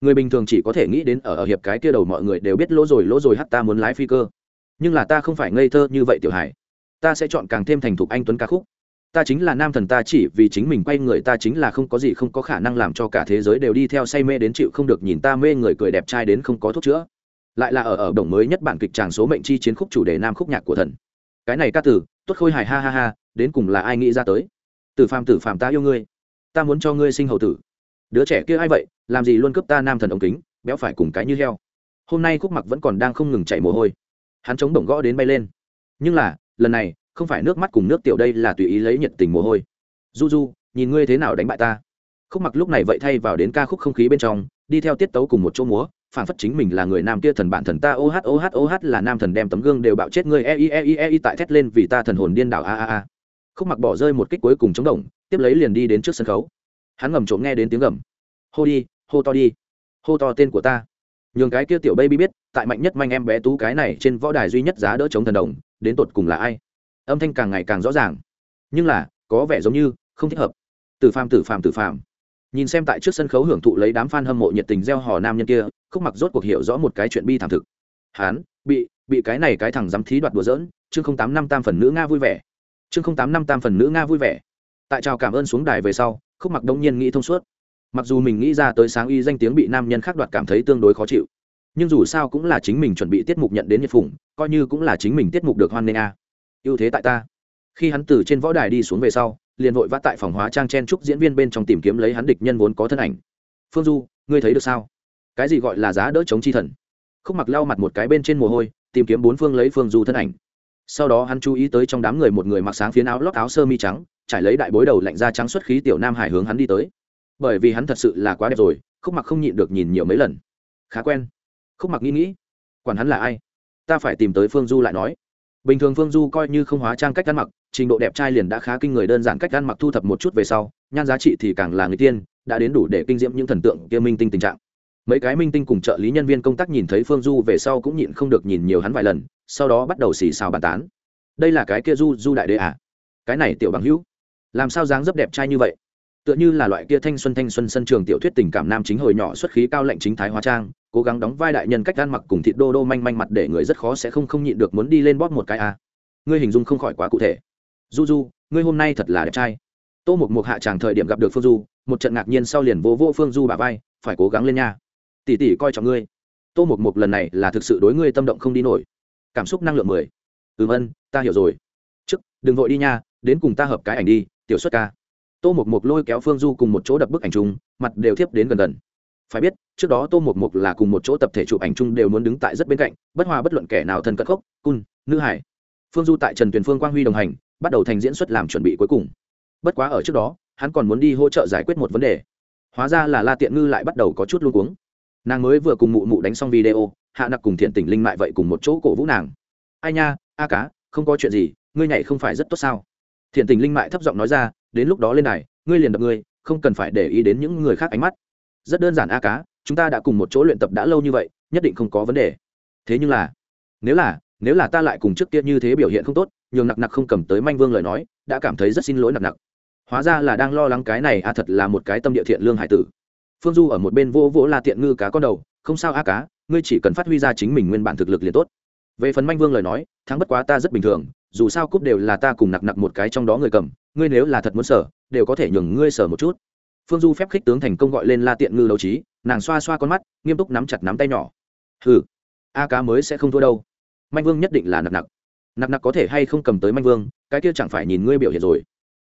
Người bình thường chỉ có thể nghĩ đến ở ở hiệp cái kia đầu mọi người đều biết lỗ rồi lỗ rồi hắt ta muốn lái phi cơ. Nhưng là ta không phải ngây thơ như vậy tiểu hải ta sẽ chọn càng thêm thành thục anh tuấn ca khúc. Ta chính là nam thần ta chỉ vì chính mình quay người, ta chính là không có gì không có khả năng làm cho cả thế giới đều đi theo say mê đến chịu không được nhìn ta mê người cười đẹp trai đến không có thuốc chữa lại là ở ở đồng mới nhất bản kịch tràng số mệnh chi chiến khúc chủ đề nam khúc nhạc của thần. Cái này ca tử, tốt khôi hài, ha ha ha, đến cùng là ai nghĩ ra tới? Tử phàm tử phàm, ta yêu ngươi. Ta muốn cho ngươi sinh hậu tử. Đứa trẻ kia ai vậy? Làm gì luôn cướp ta nam thần ống kính, béo phải cùng cái như heo. Hôm nay khúc mặc vẫn còn đang không ngừng chạy mồ hôi. Hắn chống đồng gõ đến bay lên. Nhưng là, lần này, không phải nước mắt cùng nước tiểu đây là tùy ý lấy nhiệt tình mồ hôi. Du du nhìn ngươi thế nào đánh bại ta. Khúc mặc lúc này vậy thay vào đến ca khúc không khí bên trong, đi theo tiết tấu cùng một chỗ múa phản phất chính mình là người nam kia thần bản thần ta oh oh oh, oh là nam thần đem tấm gương đều bạo chết ngươi e i e i e i tại thét lên vì ta thần hồn điên đảo, a a a. Khúc mặc bỏ rơi một kích cuối cùng chống đồng tiếp lấy liền đi đến trước sân khấu. Hắn ngầm trộm nghe đến tiếng gầm. Hô đi, hô to đi. Hô to tên của ta. Nhường cái kia tiểu baby biết, tại mạnh nhất manh em bé tú cái này trên võ đài duy nhất giá đỡ chống thần đồng, đến tột cùng là ai? Âm thanh càng ngày càng rõ ràng. Nhưng là, có vẻ giống như không thích hợp. Tử phàm tử phàm tử phàm nhìn xem tại trước sân khấu hưởng thụ lấy đám f a n hâm mộ nhiệt tình gieo hò nam nhân kia, khúc mặc rốt cuộc hiểu rõ một cái chuyện bi thảm thực. Hán, bị bị cái này cái thằng dám thí đoạt đùa dỡn chương không tám năm tam phần nữ nga vui vẻ. Chương không tám năm tam phần nữ nga vui vẻ. Tại chào cảm ơn xuống đài về sau, khúc mặc đông nhiên nghĩ thông suốt. Mặc dù mình nghĩ ra tới sáng y danh tiếng bị nam nhân khác đoạt cảm thấy tương đối khó chịu, nhưng dù sao cũng là chính mình chuẩn bị tiết mục nhận đến nhiệt phủng coi như cũng là chính mình tiết mục được hoan nghênh a. Ưu thế tại ta. Khi hắn từ trên võ đài đi xuống về sau liền vội vã tại phòng hóa trang chen trúc diễn viên bên trong tìm kiếm lấy hắn địch nhân vốn có thân ảnh. Phương du, ngươi thấy được sao? Cái gì gọi là giá đỡ chống chi thần? Khúc mặc lau mặt một cái bên trên mồ hôi, tìm kiếm bốn phương lấy phương du thân ảnh. Sau đó hắn chú ý tới trong đám người một người mặc sáng phiến áo lót áo sơ mi trắng, trải lấy đại bối đầu lạnh da trắng xuất khí tiểu nam hải hướng hắn đi tới. Bởi vì hắn thật sự là quá đẹp rồi, khúc mặc không nhịn được nhìn nhiều mấy lần. Khá quen. Khúc mặc nghĩ nghĩ, quản hắn là ai? Ta phải tìm tới phương du lại nói bình thường phương du coi như không hóa trang cách ăn mặc, trình độ đẹp trai liền đã khá kinh người đơn giản cách ăn mặc thu thập một chút về sau, nhan giá trị thì càng là người tiên, đã đến đủ để kinh diễm những thần tượng kia minh tinh tình trạng. Mấy cái minh tinh cùng trợ lý nhân viên công tác nhìn thấy phương du về sau cũng nhịn không được nhìn nhiều hắn vài lần, sau đó bắt đầu xì xào bàn tán. Đây là cái kia du du đại đế à? Cái này tiểu bằng hữu, làm sao dáng dấp đẹp trai như vậy? Tựa như là loại kia thanh xuân thanh xuân sân trường tiểu thuyết tình cảm nam chính hồi nhỏ xuất khí cao lệnh chính thái hóa trang, cố gắng đóng vai đại nhân cách ăn mặc cùng thịt đô đô manh manh mặt để người rất khó sẽ không không nhịn được muốn đi lên bóp một cái a. À. ngươi hình dung không khỏi quá cụ thể. Du du ngươi hôm nay thật là đẹp trai. Tô một một hạ tràng thời điểm gặp được phương du một trận ngạc nhiên sau liền vô vô phương du bà vai, phải cố gắng lên nha. Tỷ tỷ coi trọng ngươi. Tô một một lần này là thực sự đối ngươi tâm động không đi nổi. Cảm xúc năng lượng mười. Ừm ân, ta hiểu rồi. Chức đừng vội đi nha, đến cùng ta hợp cái ảnh đi, tiểu xuất ca tô một mục lôi kéo phương du cùng một chỗ đập bức ảnh chung, mặt đều thiếp đến gần gần. Phải biết, trước đó tô một mục là cùng một chỗ tập thể chụp ảnh chung đều muốn đứng tại rất bên cạnh, bất hòa bất luận kẻ nào thân cận khốc, cun, nữ hải. Phương du tại trần tuyền phương quang huy đồng hành, bắt đầu thành diễn xuất làm chuẩn bị cuối cùng. Bất quá ở trước đó, hắn còn muốn đi hỗ trợ giải quyết một vấn đề. Hóa ra là la tiện ngư lại bắt đầu có chút luôn cuống. Nàng mới vừa cùng mụ mụ đánh xong video, hạ nặc cùng thiện tỉnh linh mại vậy cùng một chỗ cổ vũ nàng. Ai nha, a cá, không có chuyện gì, ngươi nhảy không phải rất tốt sao? Thiện tình linh mại thấp giọng nói ra, đến lúc đó lên này ngươi liền đập ngươi, không cần phải để ý đến những người khác ánh mắt. Rất đơn giản a cá, chúng ta đã cùng một chỗ luyện tập đã lâu như vậy, nhất định không có vấn đề. Thế nhưng là, nếu là nếu là ta lại cùng trước kia như thế biểu hiện không tốt, nhường nặc nặc không cầm tới manh vương lời nói, đã cảm thấy rất xin lỗi nặc nặc. Hóa ra là đang lo lắng cái này a thật là một cái tâm địa thiện lương hải tử. Phương du ở một bên vô vỗ la tiện ngư cá con đầu, không sao a cá, ngươi chỉ cần phát huy ra chính mình nguyên bản thực lực liền tốt. Về phần manh vương lời nói, thắng bất quá ta rất bình thường dù sao cúp đều là ta cùng nặc nặc một cái trong đó người cầm, ngươi nếu là thật muốn sở, đều có thể nhường ngươi sở một chút. Phương du phép khích tướng thành công gọi lên la tiện ngư đấu trí, nàng xoa xoa con mắt, nghiêm túc nắm chặt nắm tay nhỏ. Hừ, a cá mới sẽ không thua đâu. Manh vương nhất định là nặc nặc. Nặc nặc có thể hay không cầm tới manh vương, cái kia chẳng phải nhìn ngươi biểu hiện rồi.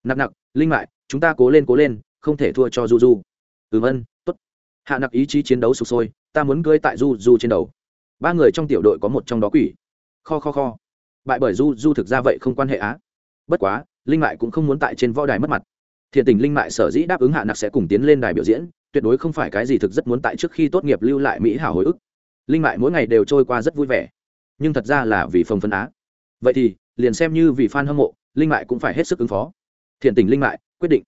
Nặc nặc, linh mại, chúng ta cố lên cố lên, không thể thua cho du du. Ừm ân t ố t hạ nặc ý chí chiến đấu sụp sôi, ta muốn cưới tại du du trên đầu. Ba người trong tiểu đội có một trong đó quỷ. Kho kho kho bại bởi du du thực ra vậy không quan hệ á. Bất quá, linh mại cũng không muốn tại trên võ đài mất mặt. Thiện tình linh mại sở dĩ đáp ứng hạ nặc sẽ cùng tiến lên đài biểu diễn, tuyệt đối không phải cái gì thực rất muốn tại trước khi tốt nghiệp lưu lại mỹ hảo hồi ức. Linh mại mỗi ngày đều trôi qua rất vui vẻ. Nhưng thật ra là vì phong phân á. Vậy thì, liền xem như vì f a n hâm mộ, linh mại cũng phải hết sức ứng phó. Thiện tình linh mại, quyết định.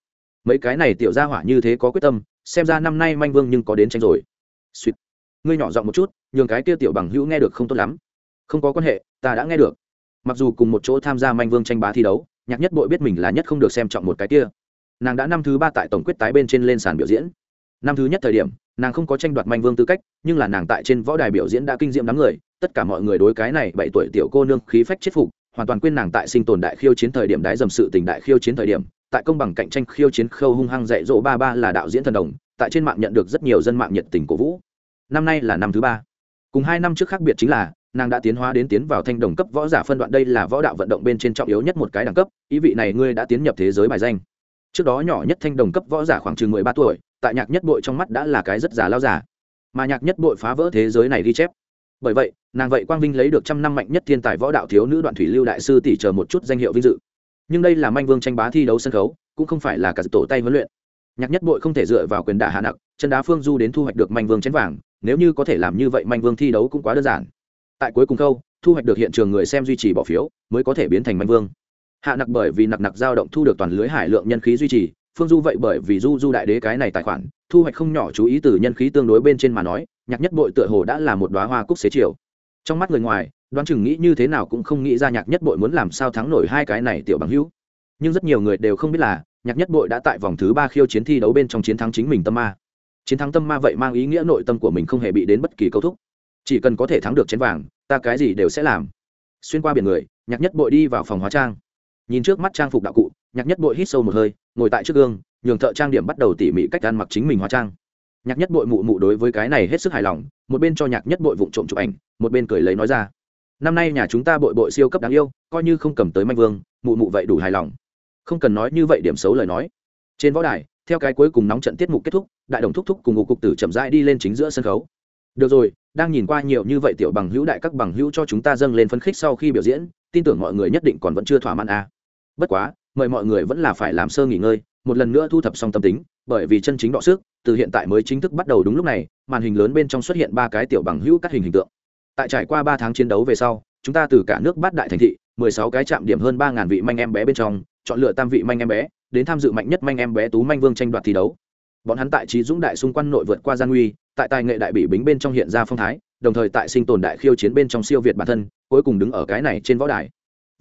Mấy cái này tiểu ra hỏa như thế có quyết tâm, xem ra năm nay manh vương nhưng có đến tranh rồi. Suýt ngươi nhỏ giọng một chút, nhường cái kia tiểu bằng hữu nghe được không tốt lắm. Không có quan hệ, ta đã nghe được mặc dù cùng một chỗ tham gia manh vương tranh bá thi đấu, nhạc nhất bội biết mình là nhất không được xem trọng một cái kia. Nàng đã năm thứ ba tại tổng quyết tái bên trên lên sàn biểu diễn. Năm thứ nhất thời điểm, nàng không có tranh đoạt manh vương tư cách, nhưng là nàng tại trên võ đài biểu diễn đã kinh diệm đám người, tất cả mọi người đối cái này bảy tuổi tiểu cô nương khí phách chết phục, hoàn toàn quên nàng tại sinh tồn đại khiêu chiến thời điểm đái dầm sự tình đại khiêu chiến thời điểm, tại công bằng cạnh tranh khiêu chiến khâu hung hăng dạy dỗ ba ba là đạo diễn thần đồng, tại trên mạng nhận được rất nhiều dân mạng nhiệt tình cổ vũ. Năm nay là năm thứ ba. Cùng hai năm trước khác biệt chính là nàng đã tiến hóa đến tiến vào thanh đồng cấp võ giả phân đoạn. Đây là võ đạo vận động bên trên trọng yếu nhất một cái đẳng cấp. Ý vị này ngươi đã tiến nhập thế giới bài danh. Trước đó nhỏ nhất thanh đồng cấp võ giả khoảng chừng mười ba tuổi tại nhạc nhất bội trong mắt đã là cái rất già lao giả mà nhạc nhất bội phá vỡ thế giới này ghi chép. Bởi vậy nàng vậy quang vinh lấy được trăm năm mạnh nhất thiên tài võ đạo thiếu nữ đoạn thủy lưu đại sư tỷ chờ một chút danh hiệu vinh dự. Nhưng đây là manh vương tranh bá thi đấu sân khấu cũng không phải là cả tổ tay huấn luyện. Nhạc nhất bội không thể dựa vào quyền đả hạ nặng, chân đá phương du đến thu hoạch được manh vương chén vàng nếu như có thể làm như vậy manh vương thi đấu cũng quá đơn giản tại cuối cùng câu thu hoạch được hiện trường người xem duy trì bỏ phiếu, mới có thể biến thành manh vương. Hạ nặc bởi vì nặc nặc dao động thu được toàn lưới hải lượng nhân khí duy trì, phương du vậy bởi vì du du đại đế cái này tài khoản, thu hoạch không nhỏ chú ý từ nhân khí tương đối bên trên mà nói, nhạc nhất bội tựa hồ đã là một đoá hoa cúc xế chiều. Trong mắt người ngoài, đoán chừng nghĩ như thế nào cũng không nghĩ ra nhạc nhất bội muốn làm sao thắng nổi hai cái này tiểu bằng hữu. Nhưng rất nhiều người đều không biết là, nhạc nhất bội đã tại vòng thứ ba khiêu chiến thi đấu bên trong chiến thắng chính mình tâm ma. Chiến thắng tâm ma vậy mang ý nghĩa nội tâm của mình không hề bị đến bất kỳ câu thúc chỉ cần có thể thắng được chén vàng, ta cái gì đều sẽ làm. Xuyên qua biển người, nhạc nhất bội đi vào phòng hóa trang. Nhìn trước mắt trang phục đạo cụ, nhạc nhất bội hít sâu một hơi, ngồi tại trước gương, nhường thợ trang điểm bắt đầu tỉ mỉ cách ăn mặc chính mình hóa trang. Nhạc nhất bội mụ mụ đối với cái này hết sức hài lòng, một bên cho nhạc nhất bội vụng trộm chụp ảnh, một bên cười lấy nói ra. Năm nay nhà chúng ta bội bội siêu cấp đáng yêu, coi như không cầm tới manh vương, mụ mụ vậy đủ hài lòng. Không cần nói như vậy điểm xấu lời nói. Trên võ đài, theo cái cuối cùng nóng trận tiết mục kết thúc, đại đồng thúc thúc cùng ngụ cục tử chậm rãi đi lên chính giữa sân khấu. Được rồi đang nhìn qua nhiều như vậy tiểu bằng hữu đại các bằng hữu cho chúng ta dâng lên phấn khích sau khi biểu diễn, tin tưởng mọi người nhất định còn vẫn chưa thỏa mãn à. bất quá, mời mọi người vẫn là phải làm sơ nghỉ ngơi, một lần nữa thu thập xong tâm tính, bởi vì chân chính đọ sức, từ hiện tại mới chính thức bắt đầu đúng lúc này, màn hình lớn bên trong xuất hiện ba cái tiểu bằng hữu cắt hình hình tượng tại trải qua ba tháng chiến đấu về sau, chúng ta từ cả nước bát đại thành thị, mười sáu cái trạm điểm hơn ba ngàn vị manh em bé bên trong, chọn lựa tam vị manh em bé, đến tham dự mạnh nhất manh em bé tú manh vương tranh đoạt thi đấu bọn hắn tại trí dũng đại xung quanh nội vượt qua gian nguy tại tài nghệ đại bị bính bên trong hiện ra phong thái, đồng thời tại sinh tồn đại khiêu chiến bên trong siêu việt bản thân, cuối cùng đứng ở cái này trên võ đài.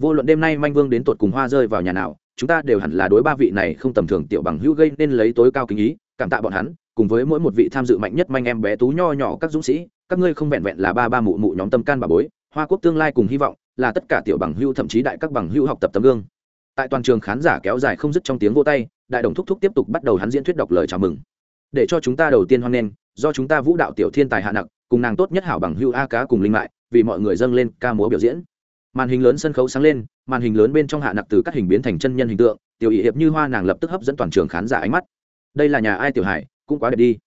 Vô luận đêm nay manh vương đến tột cùng hoa rơi vào nhà nào, chúng ta đều hẳn là đối ba vị này không tầm thường tiểu bằng hữu gây nên lấy tối cao kính ý, cảm tạ bọn hắn, cùng với mỗi một vị tham dự mạnh nhất manh em bé tú nho nhỏ các dũng sĩ, các ngươi không vẹn vẹn là ba ba mụ mụ nhóm tâm can bà bối, hoa quốc tương lai cùng hy vọng là tất cả tiểu bằng hữu, thậm chí đại các bằng hữu học tập tấm gương. Tại toàn trường khán giả kéo dài không dứt trong tiếng vô tay đại đồng thúc thúc tiếp tục bắt đầu hắn diễn thuyết đọc lời chào mừng. Để cho chúng ta đầu tiên hoan nghênh, do chúng ta vũ đạo tiểu thiên tài hạ nặc, cùng nàng tốt nhất hảo bằng hưu a cá cùng linh mại, vì mọi người dâng lên ca múa biểu diễn. Màn hình lớn sân khấu sáng lên, màn hình lớn bên trong hạ nặc từ các hình biến thành chân nhân hình tượng, tiểu ý hiệp như hoa nàng lập tức hấp dẫn toàn trường khán giả ánh mắt. Đây là nhà ai tiểu hải, cũng quá đẹp đi.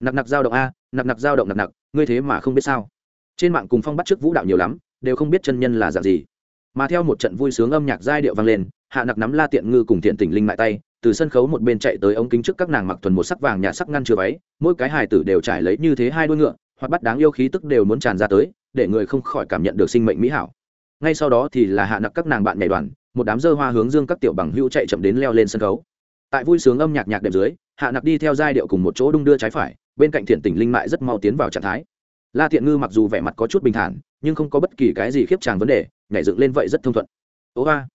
Nặc nặc dao động a, nặc nặc dao động nặc nặc, ngươi thế mà không biết sao. Trên mạng cùng phong bắt trước vũ đạo nhiều lắm, đều không biết chân nhân là dạng gì. Mà theo một trận vui sướng âm nhạc giai điệu vang lên, hạ nặc nắm la tiện ngư cùng thiện tỉnh linh mại tay từ sân khấu một bên chạy tới ống kính trước các nàng mặc thuần một sắc vàng nhà sắc ngăn chứa váy, mỗi cái hài tử đều trải lấy như thế hai đôi ngựa, hoặc bắt đáng yêu khí tức đều muốn tràn ra tới, để người không khỏi cảm nhận được sinh mệnh mỹ hảo. Ngay sau đó thì là hạ nặc các nàng bạn nhảy đoàn, một đám dơ hoa hướng dương các tiểu bằng hữu chạy chậm đến leo lên sân khấu. Tại vui sướng âm nhạc nhạc đẹp dưới, hạ nặc đi theo giai điệu cùng một chỗ đung đưa trái phải, bên cạnh thiện tỉnh linh mại rất mau tiến vào trạng thái. La thiện ngư mặc dù vẻ mặt có chút bình thản, nhưng không có bất kỳ cái gì khiếp tràng vấn đề, nhảy dựng lên vậy rất thông thuận. Ố ba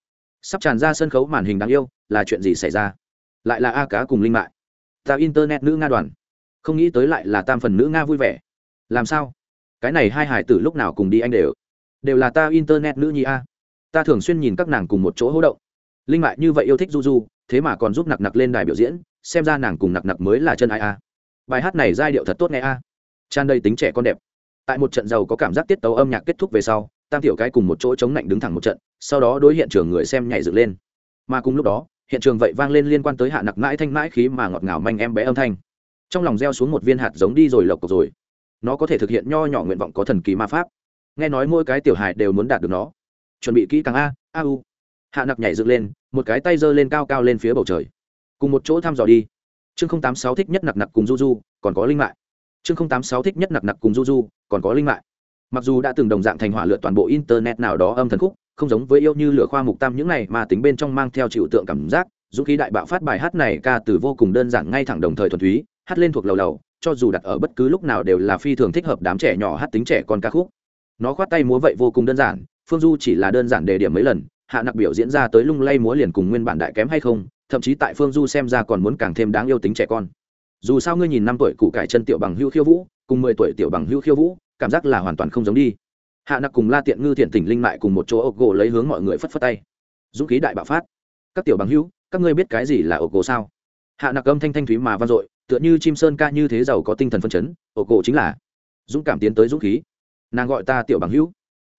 sắp tràn ra sân khấu màn hình đáng yêu, là chuyện gì xảy ra? Lại là a cá cùng linh mại. Ta internet nữ nga đoàn. Không nghĩ tới lại là tam phần nữ nga vui vẻ. Làm sao? Cái này hai hải tử lúc nào cùng đi anh đều? Đều là ta internet nữ nhi a. Ta thường xuyên nhìn các nàng cùng một chỗ hỗ động. Linh mại như vậy yêu thích du du, thế mà còn giúp nặc nặc lên đài biểu diễn, xem ra nàng cùng nặc nặc mới là chân ai a. Bài hát này giai điệu thật tốt nghe a. Tràn đầy tính trẻ con đẹp. Tại một trận giàu có cảm giác tiết tấu âm nhạc kết thúc về sau tam tiểu cái cùng một chỗ chống lạnh đứng thẳng một trận, sau đó đối hiện trường người xem nhảy dựng lên. Mà cùng lúc đó, hiện trường vậy vang lên liên quan tới hạ nặc mãi thanh mãi khí mà ngọt ngào manh em bé âm thanh. Trong lòng gieo xuống một viên hạt giống đi rồi lộc cộc rồi. Nó có thể thực hiện nho nhỏ nguyện vọng có thần kỳ ma pháp. Nghe nói mỗi cái tiểu hài đều muốn đạt được nó. Chuẩn bị kỹ càng a a u. Hạ nặc nhảy dựng lên, một cái tay giơ lên cao cao lên phía bầu trời. Cùng một chỗ thăm dò đi. Chương tám sáu thích nhất nặc nặc cùng du du, còn có linh mại. Chương tám sáu thích nhất nặc nặc cùng du du, còn có linh mại mặc dù đã từng đồng dạng thành hỏa lượt toàn bộ internet nào đó âm thần khúc, không giống với yêu như lửa khoa mục tam những này mà tính bên trong mang theo chịu tượng cảm giác, dũng khí đại bạo phát bài hát này ca từ vô cùng đơn giản ngay thẳng đồng thời thuần túy, hát lên thuộc lầu lầu, cho dù đặt ở bất cứ lúc nào đều là phi thường thích hợp đám trẻ nhỏ hát tính trẻ con ca khúc. Nó khoát tay múa vậy vô cùng đơn giản, phương du chỉ là đơn giản đề điểm mấy lần, hạ nặc biểu diễn ra tới lung lay múa liền cùng nguyên bản đại kém hay không, thậm chí tại phương du xem ra còn muốn càng thêm đáng yêu tính trẻ con. Dù sao ngươi nhìn năm tuổi cụ cải chân tiểu bằng hưu khiêu vũ, cùng mười tuổi tiểu bằng hưu khiêu vũ cảm giác là hoàn toàn không giống đi. Hạ nặc cùng la tiện ngư thiện tỉnh linh mại cùng một chỗ ốc gỗ lấy hướng mọi người phất phất tay. Dũng khí đại bạo phát. Các tiểu bằng hữu, các ngươi biết cái gì là ốc gỗ sao? Hạ nặc âm thanh thanh thúy mà vang dội, tựa như chim sơn ca như thế giàu có tinh thần phân chấn ốc gỗ chính là. Dũng cảm tiến tới dũng khí. Nàng gọi ta tiểu bằng hữu.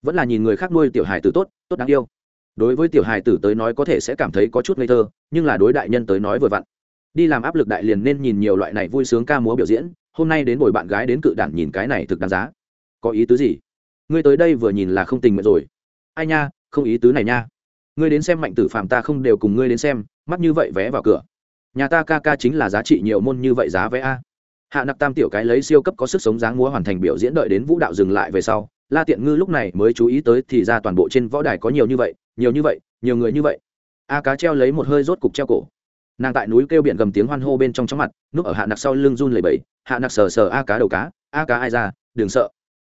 Vẫn là nhìn người khác nuôi tiểu hài tử tốt tốt đáng yêu. Đối với tiểu hài tử tới nói có thể sẽ cảm thấy có chút ngây thơ, nhưng là đối đại nhân tới nói vừa vặn. Đi làm áp lực đại liền nên nhìn nhiều loại này vui sướng ca múa biểu diễn, hôm nay đến bồi bạn gái đến cự đản nhìn cái này thực đáng giá có ý tứ gì? Ngươi tới đây vừa nhìn là không tình nguyện rồi. Ai nha, không ý tứ này nha. Ngươi đến xem mạnh tử phạm ta không đều cùng ngươi đến xem, mắt như vậy vé vào cửa. Nhà ta ca ca chính là giá trị nhiều môn như vậy giá vé a. Hạ nặc tam tiểu cái lấy siêu cấp có sức sống dáng múa hoàn thành biểu diễn đợi đến vũ đạo dừng lại về sau, la tiện ngư lúc này mới chú ý tới thì ra toàn bộ trên võ đài có nhiều như vậy, nhiều như vậy, nhiều người như vậy. A cá treo lấy một hơi rốt cục treo cổ. Nàng tại núi kêu biển gầm tiếng hoan hô bên trong chóng mặt, núp ở hạ nặc sau lưng run lầy bẫy hạ nặc sờ sờ a cá đầu cá, a cá ai ra, đừng sợ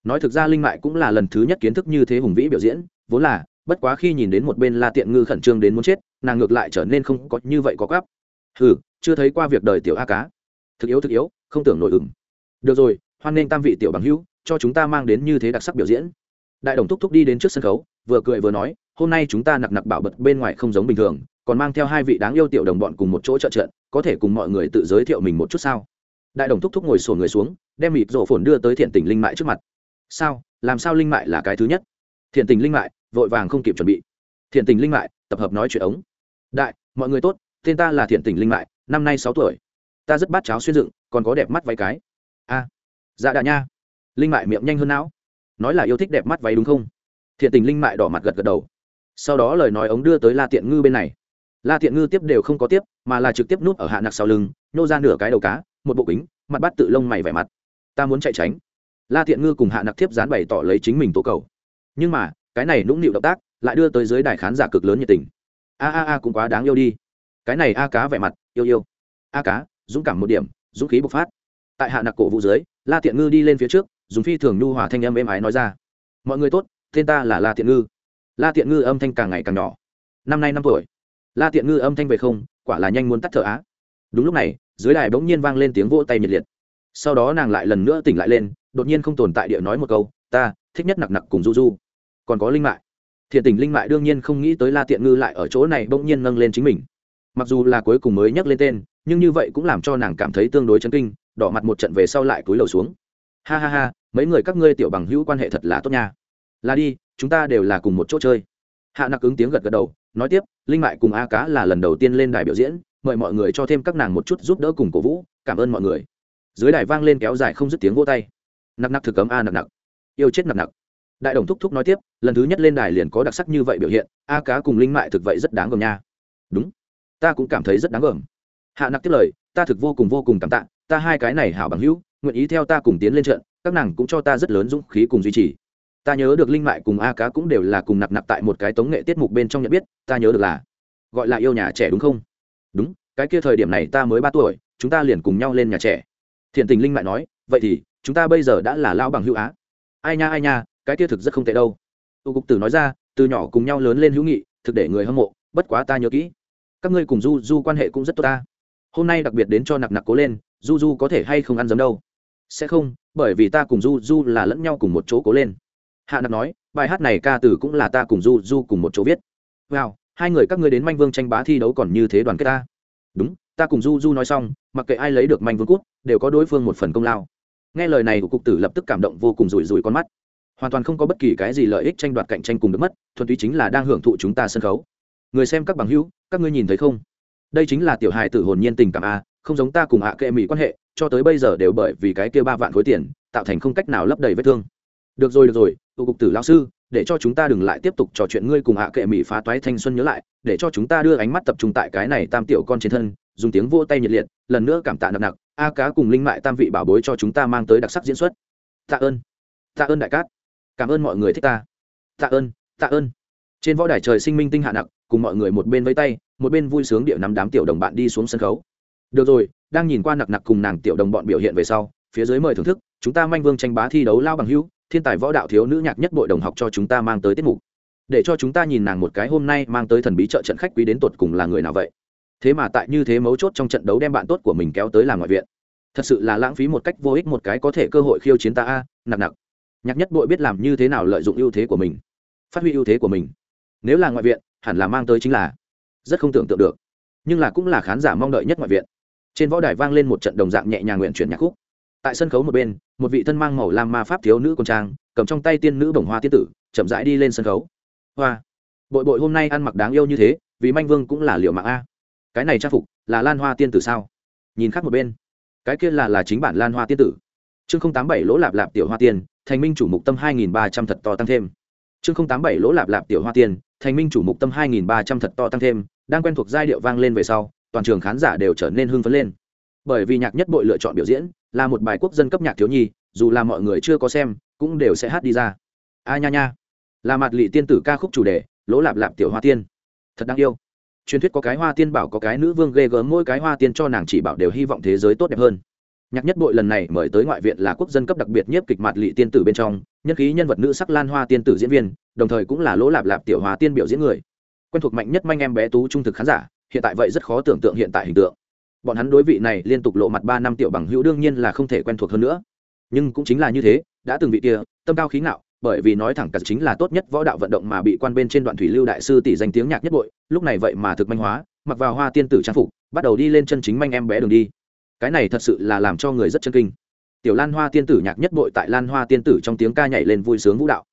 nói thực ra linh mại cũng là lần thứ nhất kiến thức như thế hùng vĩ biểu diễn, vốn là, bất quá khi nhìn đến một bên la tiện ngư khẩn trương đến muốn chết, nàng ngược lại trở nên không có như vậy có gáp hừ, chưa thấy qua việc đời tiểu a cá. Thực yếu thực yếu, không tưởng nổi ửng. Được rồi, hoan nghênh tam vị tiểu bằng hữu, cho chúng ta mang đến như thế đặc sắc biểu diễn. Đại đồng thúc thúc đi đến trước sân khấu, vừa cười vừa nói, hôm nay chúng ta nặc nặc bảo bật bên ngoài không giống bình thường, còn mang theo hai vị đáng yêu tiểu đồng bọn cùng một chỗ trợ trận, có thể cùng mọi người tự giới thiệu mình một chút sao? Đại đồng thúc thúc ngồi sổ người xuống, đem mịt rổ phồn đưa tới thiện tình linh mại trước mặt sao, làm sao linh mại là cái thứ nhất? Thiện tình linh mại, vội vàng không kịp chuẩn bị. Thiện tình linh mại, tập hợp nói chuyện ống. Đại, mọi người tốt, tên ta là thiện tình linh mại, năm nay sáu tuổi. Ta rất bát cháo xuyên dựng, còn có đẹp mắt váy cái. A dạ đà nha. Linh mại miệng nhanh hơn não. Nói là yêu thích đẹp mắt váy đúng không? Thiện tình linh mại đỏ mặt gật gật đầu. Sau đó lời nói ống đưa tới la tiện ngư bên này. La tiện ngư tiếp đều không có tiếp, mà là trực tiếp núp ở hạ nặc sau lưng, nhô ra nửa cái đầu cá, một bộ kính, mặt bắt tự lông mày vẻ mặt. Ta muốn chạy tránh la thiện ngư cùng hạ nặc thiếp dán bày tỏ lấy chính mình tố cầu. Nhưng mà, cái này nũng nịu động tác lại đưa tới giới đài khán giả cực lớn nhiệt tình. A a a cũng quá đáng yêu đi. Cái này a cá vẻ mặt, yêu yêu. A cá, dũng cảm một điểm, dũng khí bộc phát. Tại hạ nặc cổ vũ dưới, la thiện ngư đi lên phía trước, dùng phi thường nhu hòa thanh âm êm ái nói ra. Mọi người tốt, tên ta là la thiện ngư. La thiện ngư âm thanh càng ngày càng nhỏ. Năm nay năm tuổi. La thiện ngư âm thanh về không, quả là nhanh muốn tắt thở á. Đúng lúc này, dưới đài bỗng nhiên vang lên tiếng vỗ tay nhiệt liệt. Sau đó nàng lại lần nữa tỉnh lại lên đột nhiên không tồn tại địa nói một câu, ta, thích nhất nặc nặc cùng du du. Còn có linh mại. Thiện tình linh mại đương nhiên không nghĩ tới la tiện ngư lại ở chỗ này bỗng nhiên nâng lên chính mình. Mặc dù là cuối cùng mới nhắc lên tên, nhưng như vậy cũng làm cho nàng cảm thấy tương đối chấn kinh, đỏ mặt một trận về sau lại cúi đầu xuống. Ha ha ha, mấy người các ngươi tiểu bằng hữu quan hệ thật là tốt nha. Là đi, chúng ta đều là cùng một chỗ chơi. Hạ nặc ứng tiếng gật gật đầu, nói tiếp, linh mại cùng a cá là lần đầu tiên lên đài biểu diễn, mời mọi người cho thêm các nàng một chút giúp đỡ cùng cổ vũ, cảm ơn mọi người. Dưới đài vang lên kéo dài không dứt tiếng vô tay nặc nặc thực cấm a nặc nặc. Yêu chết nặc nặc. Đại đồng thúc thúc nói tiếp, lần thứ nhất lên đài liền có đặc sắc như vậy biểu hiện, a cá cùng linh mại thực vậy rất đáng gờm nha. Đúng. Ta cũng cảm thấy rất đáng gờm. Hạ nặc tiếp lời, ta thực vô cùng vô cùng cảm tạ, ta hai cái này hảo bằng hữu, nguyện ý theo ta cùng tiến lên trận, các nàng cũng cho ta rất lớn dũng khí cùng duy trì. Ta nhớ được linh mại cùng a cá cũng đều là cùng nặc nặc tại một cái tống nghệ tiết mục bên trong nhận biết, ta nhớ được là, gọi là yêu nhà trẻ đúng không? Đúng, cái kia thời điểm này ta mới ba tuổi, chúng ta liền cùng nhau lên nhà trẻ. Thiện tình linh mại nói vậy thì chúng ta bây giờ đã là lao bằng hữu á. Ai nha ai nha, cái kia thực rất không tệ đâu. Tu cục tử nói ra, từ nhỏ cùng nhau lớn lên hữu nghị, thực để người hâm mộ, bất quá ta nhớ kỹ. Các ngươi cùng du du quan hệ cũng rất tốt ta. Hôm nay đặc biệt đến cho nặc nặc cố lên, du du có thể hay không ăn giấm đâu? Sẽ không, bởi vì ta cùng du du là lẫn nhau cùng một chỗ cố lên. Hạ nặc nói, bài hát này ca từ cũng là ta cùng du du cùng một chỗ viết. Wow, hai người các ngươi đến manh vương tranh bá thi đấu còn như thế đoàn kết ta. Đúng, ta cùng du du nói xong, mặc kệ ai lấy được manh vương cút đều có đối phương một phần công lao nghe lời này của cục tử lập tức cảm động vô cùng rủi rủi con mắt. Hoàn toàn không có bất kỳ cái gì lợi ích tranh đoạt cạnh tranh cùng được mất, thuần túy chính là đang hưởng thụ chúng ta sân khấu. Người xem các bằng hữu, các ngươi nhìn thấy không? Đây chính là tiểu hài tử hồn nhiên tình cảm a, không giống ta cùng hạ kệ mỹ quan hệ, cho tới bây giờ đều bởi vì cái kia ba vạn khối tiền, tạo thành không cách nào lấp đầy vết thương. Được rồi được rồi tụ cục tử lão sư để cho chúng ta đừng lại tiếp tục trò chuyện ngươi cùng hạ kệ mỹ phá toái thanh xuân nhớ lại, để cho chúng ta đưa ánh mắt tập trung tại cái này tam tiểu con trên thân, dùng tiếng vô tay nhiệt liệt, lần nữa cảm tạ nặng nặng, a cá cùng linh mại tam vị bảo bối cho chúng ta mang tới đặc sắc diễn xuất. Tạ ơn tạ ơn đại cát, cảm ơn mọi người thích ta. Tạ ơn tạ ơn. Trên võ đài trời sinh minh tinh hạ nặng, cùng mọi người một bên vây tay, một bên vui sướng điệu nắm đám tiểu đồng bạn đi xuống sân khấu. Được rồi, đang nhìn qua nặc nặc cùng nàng tiểu đồng bọn biểu hiện về sau, phía dưới mời thưởng thức, chúng ta manh vương tranh bá thi đấu lao bằng hữu thiên tài võ đạo thiếu nữ nhạc nhất bội đồng học cho chúng ta mang tới tiết mục. Để cho chúng ta nhìn nàng một cái hôm nay mang tới thần bí trợ trận khách quý đến tột cùng là người nào vậy? Thế mà tại như thế mấu chốt trong trận đấu đem bạn tốt của mình kéo tới làm ngoại viện. Thật sự là lãng phí một cách vô ích một cái có thể cơ hội khiêu chiến ta a, nặng nặng. nhạc nhất bội biết làm như thế nào lợi dụng ưu thế của mình, phát huy ưu thế của mình. Nếu là ngoại viện, hẳn là mang tới chính là rất không tưởng tượng được. Nhưng là cũng là khán giả mong đợi nhất ngoại viện. Trên võ đài vang lên một trận đồng dạng nhẹ nhàng nguyện chuyển nhạc khúc tại sân khấu một bên, một vị thân mang màu lam ma pháp thiếu nữ con trang, cầm trong tay tiên nữ bồng hoa tiên tử, chậm rãi đi lên sân khấu. Hoa, bội bội hôm nay ăn mặc đáng yêu như thế, vì manh vương cũng là liệu mạng a. Cái này trang phục là lan hoa tiên tử sao? Nhìn khác một bên. Cái kia là là chính bản lan hoa tiên tử. Chương không tám bảy lỗ lạp lạp tiểu hoa tiên, thành minh chủ mục tâm hai nghìn ba trăm thật to tăng thêm. Chương không tám bảy lỗ lạp lạp tiểu hoa tiên, thành minh chủ mục tâm hai nghìn ba trăm thật to tăng thêm, đang quen thuộc giai điệu vang lên về sau, toàn trường khán giả đều trở nên hưng phấn lên. Bởi vì nhạc nhất bội lựa chọn biểu diễn là một bài quốc dân cấp nhạc thiếu nhi, dù là mọi người chưa có xem, cũng đều sẽ hát đi ra. A nha nha. Là mặt lị tiên tử ca khúc chủ đề, lỗ lạp lạp tiểu hoa tiên. Thật đáng yêu. Truyền thuyết có cái hoa tiên bảo có cái nữ vương ghê gớm, mỗi cái hoa tiên cho nàng chỉ bảo đều hy vọng thế giới tốt đẹp hơn. Nhạc nhất bội lần này mời tới ngoại viện là quốc dân cấp đặc biệt nhiếp kịch mặt lị tiên tử bên trong, nhân khí nhân vật nữ sắc lan hoa tiên tử diễn viên, đồng thời cũng là lỗ lạp lạp tiểu hoa tiên biểu diễn người. Quen thuộc mạnh nhất manh em bé tú trung thực khán giả, hiện tại vậy rất khó tưởng tượng hiện tại hình tượng bọn hắn đối vị này liên tục lộ mặt ba năm tiểu bằng hữu đương nhiên là không thể quen thuộc hơn nữa. Nhưng cũng chính là như thế, đã từng vị kia, tâm cao khí ngạo, bởi vì nói thẳng cả chính là tốt nhất võ đạo vận động mà bị quan bên trên đoạn thủy lưu đại sư tỷ danh tiếng nhạc nhất bội, lúc này vậy mà thực manh hóa, mặc vào hoa tiên tử trang phục, bắt đầu đi lên chân chính manh em bé đường đi. Cái này thật sự là làm cho người rất chân kinh. Tiểu lan hoa tiên tử nhạc nhất bội tại lan hoa tiên tử trong tiếng ca nhảy lên vui sướng vũ đạo.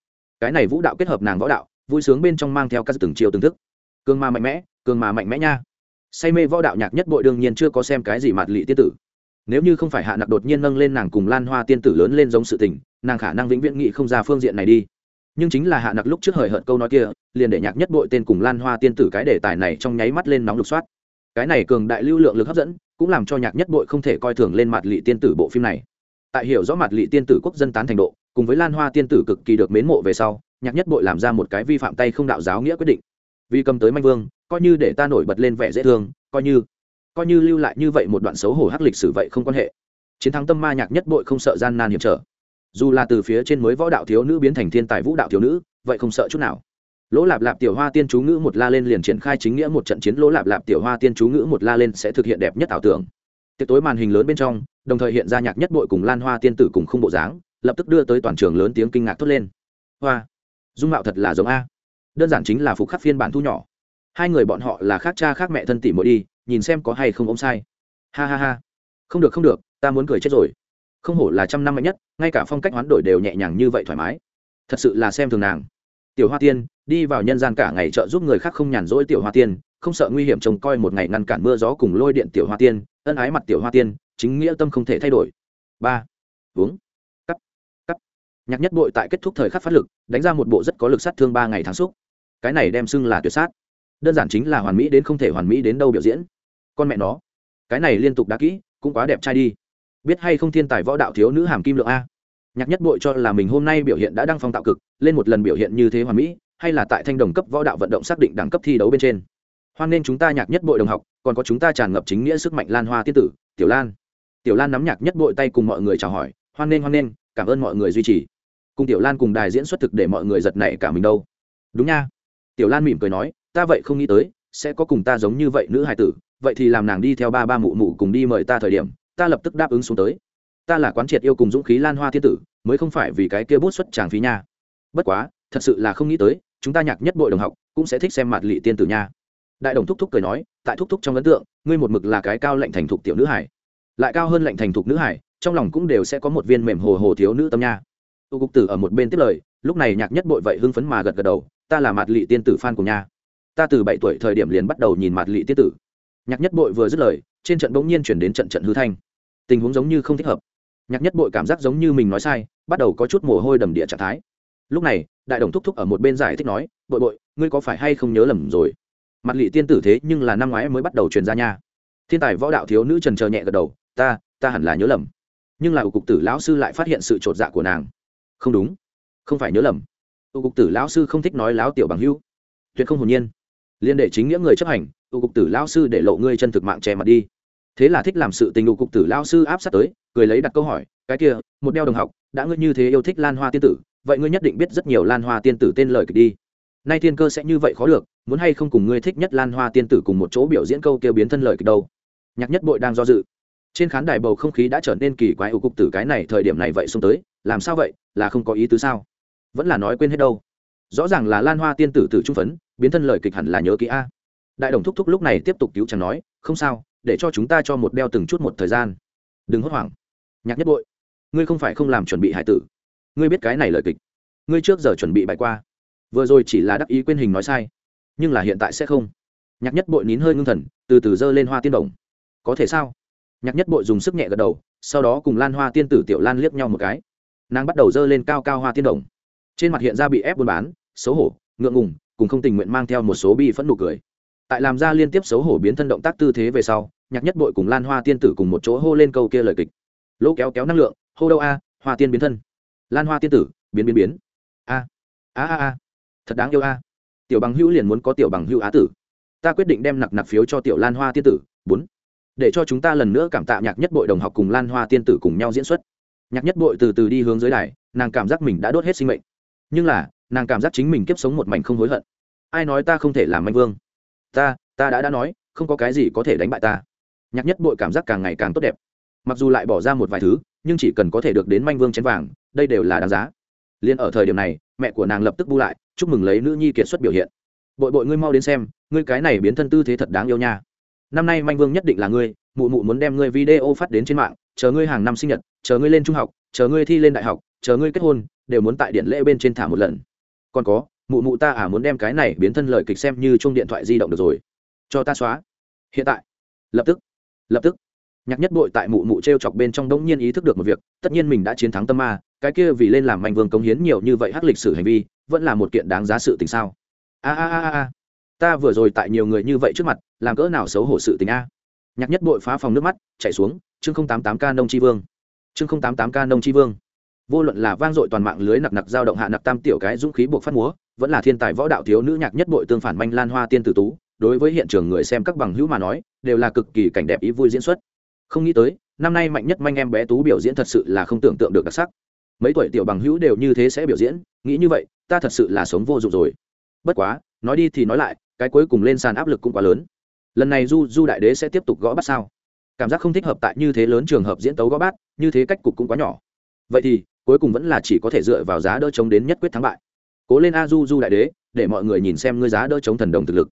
Cái này vũ đạo kết hợp nàng võ đạo, vui sướng bên trong mang theo các từng chiều từng thức. Cường mà mạnh mẽ, cường mà mạnh mẽ nha say mê võ đạo nhạc nhất bội đương nhiên chưa có xem cái gì mạt lị tiên tử. Nếu như không phải hạ nặc đột nhiên nâng lên nàng cùng lan hoa tiên tử lớn lên giống sự tình, nàng khả năng vĩnh viễn nghị không ra phương diện này đi. Nhưng chính là hạ nặc lúc trước hời hợt câu nói kia, liền để nhạc nhất bội tên cùng lan hoa tiên tử cái đề tài này trong nháy mắt lên nóng lục soát. Cái này cường đại lưu lượng lực hấp dẫn, cũng làm cho nhạc nhất bội không thể coi thường lên mặt lị tiên tử bộ phim này. Tại hiểu rõ mặt lị tiên tử quốc dân tán thành độ, cùng với lan hoa tiên tử cực kỳ được mến mộ về sau, nhạc nhất bội làm ra một cái vi phạm tay không đạo giáo nghĩa quyết định. Vì cầm tới manh vương coi như để ta nổi bật lên vẻ dễ thương, coi như coi như lưu lại như vậy một đoạn xấu hổ hắc lịch sử vậy không quan hệ. Chiến thắng tâm ma nhạc nhất bội không sợ gian nan hiểm trở. Dù là từ phía trên mới võ đạo thiếu nữ biến thành thiên tài vũ đạo thiếu nữ, vậy không sợ chút nào. Lỗ lạp lạp tiểu hoa tiên chú ngữ một la lên liền triển khai chính nghĩa một trận chiến, lỗ lạp lạp tiểu hoa tiên chú ngữ một la lên sẽ thực hiện đẹp nhất ảo tưởng. Tiệc tối màn hình lớn bên trong, đồng thời hiện ra nhạc nhất bội cùng lan hoa tiên tử cùng không bộ dáng, lập tức đưa tới toàn trường lớn tiếng kinh ngạc thốt lên. Hoa, dung mạo thật là giống a. Đơn giản chính là phục khắc phiên bản thu nhỏ hai người bọn họ là khác cha khác mẹ thân tỷ mỗi đi, nhìn xem có hay không ông sai. Ha ha ha. Không được không được, ta muốn cười chết rồi. Không hổ là trăm năm mạnh nhất, ngay cả phong cách hoán đổi đều nhẹ nhàng như vậy thoải mái. Thật sự là xem thường nàng. Tiểu hoa tiên, đi vào nhân gian cả ngày trợ giúp người khác không nhàn rỗi tiểu hoa tiên, không sợ nguy hiểm trông coi một ngày ngăn cản mưa gió cùng lôi điện tiểu hoa tiên, ân ái mặt tiểu hoa tiên, chính nghĩa tâm không thể thay đổi. Ba. Uống. Cắt cắt nhạc nhất bội tại kết thúc thời khắc phát lực, đánh ra một bộ rất có lực sát thương ba ngày tháng xúc. Cái này đem xưng là tuyệt sát đơn giản chính là hoàn mỹ đến không thể hoàn mỹ đến đâu biểu diễn. Con mẹ nó, cái này liên tục đã kỹ, cũng quá đẹp trai đi. Biết hay không thiên tài võ đạo thiếu nữ hàm kim lượng a. Nhạc nhất bội cho là mình hôm nay biểu hiện đã đăng phong tạo cực, lên một lần biểu hiện như thế hoàn mỹ, hay là tại thanh đồng cấp võ đạo vận động xác định đẳng cấp thi đấu bên trên. Hoan nên chúng ta nhạc nhất bội đồng học, còn có chúng ta tràn ngập chính nghĩa sức mạnh lan hoa tiên tử, tiểu lan. Tiểu lan nắm nhạc nhất bội tay cùng mọi người chào hỏi, hoan nên hoan nên, cảm ơn mọi người duy trì. Cùng tiểu lan cùng đài diễn xuất thực để mọi người giật nảy cả mình đâu. Đúng nha. Tiểu lan mỉm cười nói ta vậy không nghĩ tới, sẽ có cùng ta giống như vậy nữ hài tử, vậy thì làm nàng đi theo ba ba mụ mụ cùng đi mời ta thời điểm, ta lập tức đáp ứng xuống tới. Ta là quán triệt yêu cùng dũng khí lan hoa thiên tử, mới không phải vì cái kia bút xuất tràng phí nha. Bất quá, thật sự là không nghĩ tới, chúng ta nhạc nhất bội đồng học cũng sẽ thích xem mặt lị tiên tử nha. Đại đồng thúc thúc cười nói, tại thúc thúc trong ấn tượng, ngươi một mực là cái cao lệnh thành thục tiểu nữ hải lại cao hơn lệnh thành thục nữ hải trong lòng cũng đều sẽ có một viên mềm hồ hồ thiếu nữ tâm nha. Tu cục tử ở một bên tiếp lời, lúc này nhạc nhất bội vậy hưng phấn mà gật gật đầu, ta là mặt lị tiên tử fan của nha ta từ bảy tuổi thời điểm liền bắt đầu nhìn mặt lị tiết tử. Nhạc nhất bội vừa dứt lời, trên trận bỗng nhiên chuyển đến trận trận hư thanh. Tình huống giống như không thích hợp. Nhạc nhất bội cảm giác giống như mình nói sai, bắt đầu có chút mồ hôi đầm địa trạng thái. Lúc này, đại đồng thúc thúc ở một bên giải thích nói, bội bội, ngươi có phải hay không nhớ lầm rồi? Mặt lị tiên tử thế nhưng là năm ngoái mới bắt đầu truyền ra nha. Thiên tài võ đạo thiếu nữ trần trờ nhẹ gật đầu, ta ta hẳn là nhớ lầm. Nhưng là cục tử lão sư lại phát hiện sự t dạ của nàng. Không đúng, không phải nhớ lầm. Ủ cục tử lão sư không thích nói láo tiểu bằng hưu tuyệt không hồn nhiên liên để chính nghĩa người chấp hành tụ cục tử lao sư để lộ ngươi chân thực mạng che mặt đi. Thế là thích làm sự tình tụ cục tử lao sư áp sát tới, cười lấy đặt câu hỏi, cái kia, một đeo đồng học, đã ngươi như thế yêu thích lan hoa tiên tử, vậy ngươi nhất định biết rất nhiều lan hoa tiên tử tên lời kịch đi. Nay thiên cơ sẽ như vậy khó được, muốn hay không cùng ngươi thích nhất lan hoa tiên tử cùng một chỗ biểu diễn câu kêu biến thân lời kịch đâu? Nhạc nhất bội đang do dự. Trên khán đài bầu không khí đã trở nên kỳ quái ưu cục tử cái này thời điểm này vậy xuống tới, làm sao vậy? Là không có ý tứ sao? Vẫn là nói quên hết đâu rõ ràng là lan hoa tiên tử tử trung phấn, biến thân lời kịch hẳn là nhớ kỹ a. Đại đồng thúc thúc lúc này tiếp tục cứu chàng nói, không sao, để cho chúng ta cho một đeo từng chút một thời gian. Đừng hốt hoảng, nhạc nhất bội, ngươi không phải không làm chuẩn bị hải tử. Ngươi biết cái này lời kịch. Ngươi trước giờ chuẩn bị bài qua. Vừa rồi chỉ là đắc ý quên hình nói sai, nhưng là hiện tại sẽ không. Nhạc nhất bội nín hơi ngưng thần, từ từ dơ lên hoa tiên đồng. Có thể sao? Nhạc nhất bội dùng sức nhẹ gật đầu, sau đó cùng lan hoa tiên tử tiểu lan liếc nhau một cái. Nàng bắt đầu dơ lên cao cao hoa tiên đồng. Trên mặt hiện ra bị ép buôn bán xấu hổ, ngượng ngùng, cùng không tình nguyện mang theo một số bi phẫn nụ cười. Tại làm ra liên tiếp xấu hổ biến thân động tác tư thế về sau, nhạc nhất bội cùng lan hoa tiên tử cùng một chỗ hô lên câu kia lời kịch. Lỗ kéo kéo năng lượng, hô đâu a, hoa tiên biến thân. Lan hoa tiên tử, biến biến biến. A a a a. Thật đáng yêu a. Tiểu bằng hữu liền muốn có tiểu bằng hữu á tử. Ta quyết định đem nặc nặc phiếu cho tiểu lan hoa tiên tử. Bốn. Để cho chúng ta lần nữa cảm tạ nhạc nhất bội đồng học cùng lan hoa tiên tử cùng nhau diễn xuất. Nhạc nhất bội từ từ đi hướng dưới đài, nàng cảm giác mình đã đốt hết sinh mệnh. Nhưng là nàng cảm giác chính mình kiếp sống một mảnh không hối hận. Ai nói ta không thể làm manh vương? Ta ta đã đã nói, không có cái gì có thể đánh bại ta. Nhạc nhất bội cảm giác càng ngày càng tốt đẹp. Mặc dù lại bỏ ra một vài thứ, nhưng chỉ cần có thể được đến manh vương chén vàng, đây đều là đáng giá. Liên ở thời điểm này, mẹ của nàng lập tức bu lại, chúc mừng lấy nữ nhi kiệt xuất biểu hiện. Bội bội ngươi mau đến xem, ngươi cái này biến thân tư thế thật đáng yêu nha. Năm nay manh vương nhất định là ngươi, mụ mụ muốn đem ngươi video phát đến trên mạng, chờ ngươi hàng năm sinh nhật, chờ ngươi lên trung học, chờ ngươi thi lên đại học, chờ ngươi kết hôn, đều muốn tại điện lễ bên trên thả một lần còn có, mụ mụ ta à muốn đem cái này biến thân lời kịch xem như chung điện thoại di động được rồi. Cho ta xóa. Hiện tại. Lập tức. Lập tức. Nhạc nhất bội tại mụ mụ t r e o chọc bên trong đống nhiên ý thức được một việc, tất nhiên mình đã chiến thắng tâm ma, cái kia vì lên làm mạnh vương cống hiến nhiều như vậy hắc lịch sử hành vi, vẫn là một kiện đáng giá sự tình sao? A a a a ta vừa rồi tại nhiều người như vậy trước mặt, làm cỡ nào xấu hổ sự tình a? Nhạc nhất bội phá phòng nước mắt, chạy xuống, chương tám tám k nông tri vương. Chương tám tám k nông tri vương vô luận là vang dội toàn mạng lưới nặc nặc dao động hạ nặc tam tiểu cái dũng khí buộc phát múa, vẫn là thiên tài võ đạo thiếu nữ nhạc nhất bội tương phản manh lan hoa tiên tử tú, đối với hiện trường người xem các bằng hữu mà nói, đều là cực kỳ cảnh đẹp ý vui diễn xuất. Không nghĩ tới, năm nay mạnh nhất manh em bé tú biểu diễn thật sự là không tưởng tượng được đặc sắc. Mấy tuổi tiểu bằng hữu đều như thế sẽ biểu diễn, nghĩ như vậy, ta thật sự là sống vô dụng rồi. Bất quá, nói đi thì nói lại, cái cuối cùng lên sàn áp lực cũng quá lớn. Lần này du du đại đế sẽ tiếp tục gõ bắt sao? Cảm giác không thích hợp tại như thế lớn trường hợp diễn tấu gõ bát như thế cách cục cũng quá nhỏ. Vậy thì cuối cùng vẫn là chỉ có thể dựa vào giá đỡ chống đến nhất quyết thắng bại. Cố lên a du du đại đế, để mọi người nhìn xem ngươi giá đỡ chống thần đồng thực lực.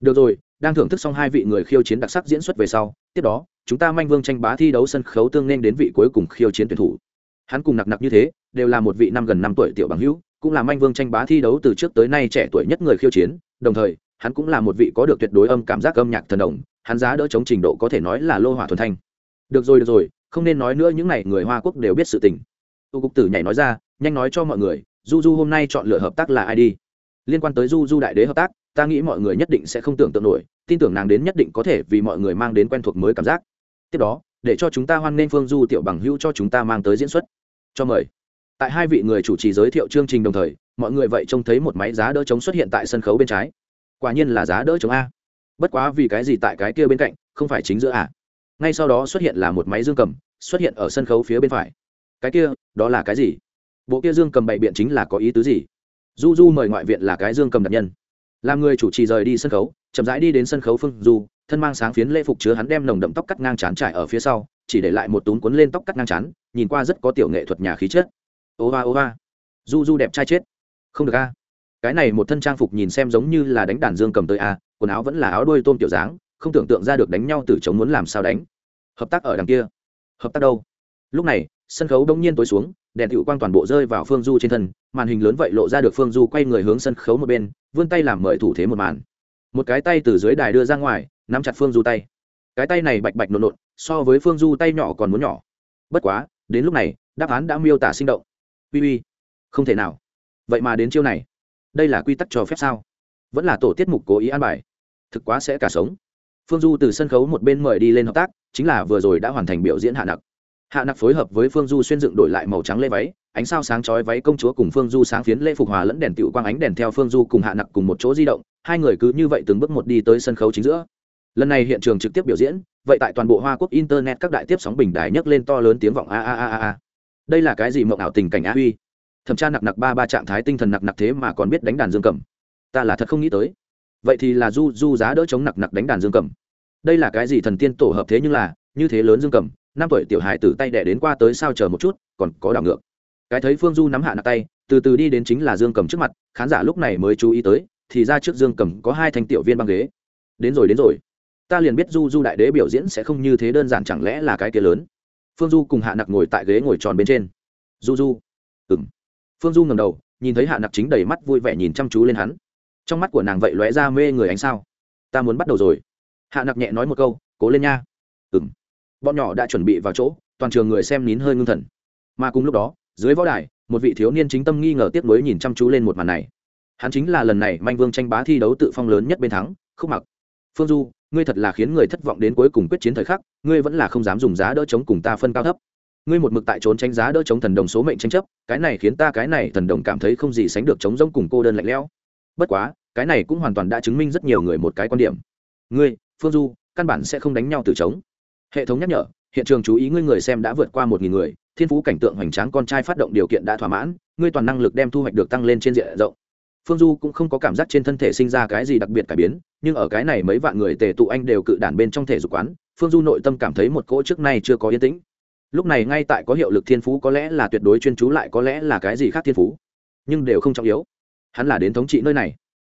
Được rồi, đang thưởng thức xong hai vị người khiêu chiến đặc sắc diễn xuất về sau, tiếp đó, chúng ta manh vương tranh bá thi đấu sân khấu tương nên đến vị cuối cùng khiêu chiến tuyển thủ. Hắn cùng nặc nặc như thế, đều là một vị năm gần năm tuổi tiểu bằng hữu, cũng là manh vương tranh bá thi đấu từ trước tới nay trẻ tuổi nhất người khiêu chiến, đồng thời, hắn cũng là một vị có được tuyệt đối âm cảm giác âm nhạc thần đồng, hắn giá đỡ chống trình độ có thể nói là lô hỏa thuần thanh. Được rồi được rồi, không nên nói nữa, những n à y người hoa quốc đều biết sự tình tu cục tử nhảy nói ra, nhanh nói cho mọi người du du hôm nay chọn lựa hợp tác là ai đi? Liên quan tới du du đại đế hợp tác, ta nghĩ mọi người nhất định sẽ không tưởng tượng nổi, tin tưởng nàng đến nhất định có thể vì mọi người mang đến quen thuộc mới cảm giác. Tiếp đó, để cho chúng ta hoan nghênh phương du tiểu bằng hữu cho chúng ta mang tới diễn xuất. Cho mời. Tại hai vị người chủ trì giới thiệu chương trình đồng thời, mọi người vậy trông thấy một máy giá đỡ chống xuất hiện tại sân khấu bên trái. Quả nhiên là giá đỡ chống a. Bất quá vì cái gì tại cái kia bên cạnh, không phải chính giữa à ngay sau đó xuất hiện là một máy dương cầm, xuất hiện ở sân khấu phía bên phải cái kia, đó là cái gì? Bộ kia dương cầm bày biện chính là có ý tứ gì? Du du mời ngoại viện là cái dương cầm đặc nhân. Làm người chủ trì rời đi sân khấu, chậm rãi đi đến sân khấu phương du, thân mang sáng phiến lễ phục chứa hắn đem nồng đậm tóc cắt ngang chán trải ở phía sau, chỉ để lại một túm cuốn lên tóc cắt ngang chán nhìn qua rất có tiểu nghệ thuật nhà khí chất. Ô va ô va. Du du đẹp trai chết. Không được a. Cái này một thân trang phục nhìn xem giống như là đánh đàn dương cầm tới a, quần áo vẫn là áo đôi tôm tiểu dáng, không tưởng tượng ra được đánh nhau từ chống muốn làm sao đánh. Hợp tác ở đằng kia. Hợp tác đâu? Lúc này sân khấu đông nhiên tối xuống, đèn hiệu quang toàn bộ rơi vào phương du trên thân, màn hình lớn vậy lộ ra được phương du quay người hướng sân khấu một bên, vươn tay làm mời thủ thế một màn. Một cái tay từ dưới đài đưa ra ngoài, nắm chặt phương du tay. Cái tay này bạch bạch nộn nộn, so với phương du tay nhỏ còn muốn nhỏ. Bất quá, đến lúc này, đáp án đã miêu tả sinh động. Uy uy, không thể nào. Vậy mà đến chiêu này, đây là quy tắc cho phép sao? Vẫn là tổ tiết mục cố ý an bài. Thực quá sẽ cả sống. Phương du từ sân khấu một bên mời đi lên hợp tác, chính là vừa rồi đã hoàn thành biểu diễn hạ nặc hạ nặc phối hợp với phương du xuyên dựng đổi lại màu trắng lê váy, ánh sao sáng chói váy công chúa cùng phương du sáng phiến lễ phục hòa lẫn đèn tựu quang ánh đèn theo phương du cùng hạ nặc cùng một chỗ di động, hai người cứ như vậy từng bước một đi tới sân khấu chính giữa. Lần này hiện trường trực tiếp biểu diễn, vậy tại toàn bộ hoa quốc internet các đại tiếp sóng bình đài nhấc lên to lớn tiếng vọng a a a a đây là cái gì mộng ảo tình cảnh a uy thẩm tra nặc nặc ba ba trạng thái tinh thần nặc nặc thế mà còn biết đánh đàn dương cầm. Ta là thật không nghĩ tới. Vậy thì là du du giá đỡ chống nặc nặc đánh đàn dương cầm. Đây là cái gì thần tiên tổ hợp thế nhưng là, như thế lớn dương cầm năm tuổi tiểu hài từ tay đẻ đến qua tới sao chờ một chút, còn có đảo ngược. Cái thấy phương du nắm hạ nặc tay, từ từ đi đến chính là dương cầm trước mặt, khán giả lúc này mới chú ý tới, thì ra trước dương cầm có hai thanh tiểu viên băng ghế. Đến rồi đến rồi. Ta liền biết du du đại đế biểu diễn sẽ không như thế đơn giản, chẳng lẽ là cái kia lớn? Phương du cùng hạ nặc ngồi tại ghế ngồi tròn bên trên. Du du. Ừng phương du ngầm đầu, nhìn thấy hạ nặc chính đầy mắt vui vẻ nhìn chăm chú lên hắn. Trong mắt của nàng vậy lóe ra mê người ánh sao. Ta muốn bắt đầu rồi. Hạ nặc nhẹ nói một câu, cố lên nha. Ừng bọn nhỏ đã chuẩn bị vào chỗ, toàn trường người xem nín hơi ngưng thần. Mà cùng lúc đó, dưới võ đài, một vị thiếu niên chính tâm nghi ngờ tiếp nối nhìn chăm chú lên một màn này. Hắn chính là lần này manh vương tranh bá thi đấu tự phong lớn nhất bên thắng, khúc mặc. Phương du, ngươi thật là khiến người thất vọng đến cuối cùng quyết chiến thời khắc, ngươi vẫn là không dám dùng giá đỡ chống cùng ta phân cao thấp. Ngươi một mực tại trốn tranh giá đỡ chống thần đồng số mệnh tranh chấp, cái này khiến ta cái này thần đồng cảm thấy không gì sánh được chống giống cùng cô đơn lạnh lẽo. Bất quá, cái này cũng hoàn toàn đã chứng minh rất nhiều người một cái quan điểm. Ngươi, phương du, căn bản sẽ không đánh nhau từ chống hệ thống nhắc nhở, hiện trường chú ý ngươi người xem đã vượt qua một nghìn người, thiên phú cảnh tượng hoành tráng con trai phát động điều kiện đã thỏa mãn, ngươi toàn năng lực đem thu hoạch được tăng lên trên diện rộng. Phương du cũng không có cảm giác trên thân thể sinh ra cái gì đặc biệt cải biến, nhưng ở cái này mấy vạn người tề tụ anh đều cự đản bên trong thể dục quán, phương du nội tâm cảm thấy một cỗ trước nay chưa có yên tĩnh. Lúc này ngay tại có hiệu lực thiên phú có lẽ là tuyệt đối chuyên chú lại có lẽ là cái gì khác thiên phú, nhưng đều không trọng yếu. Hắn là đến thống trị nơi này.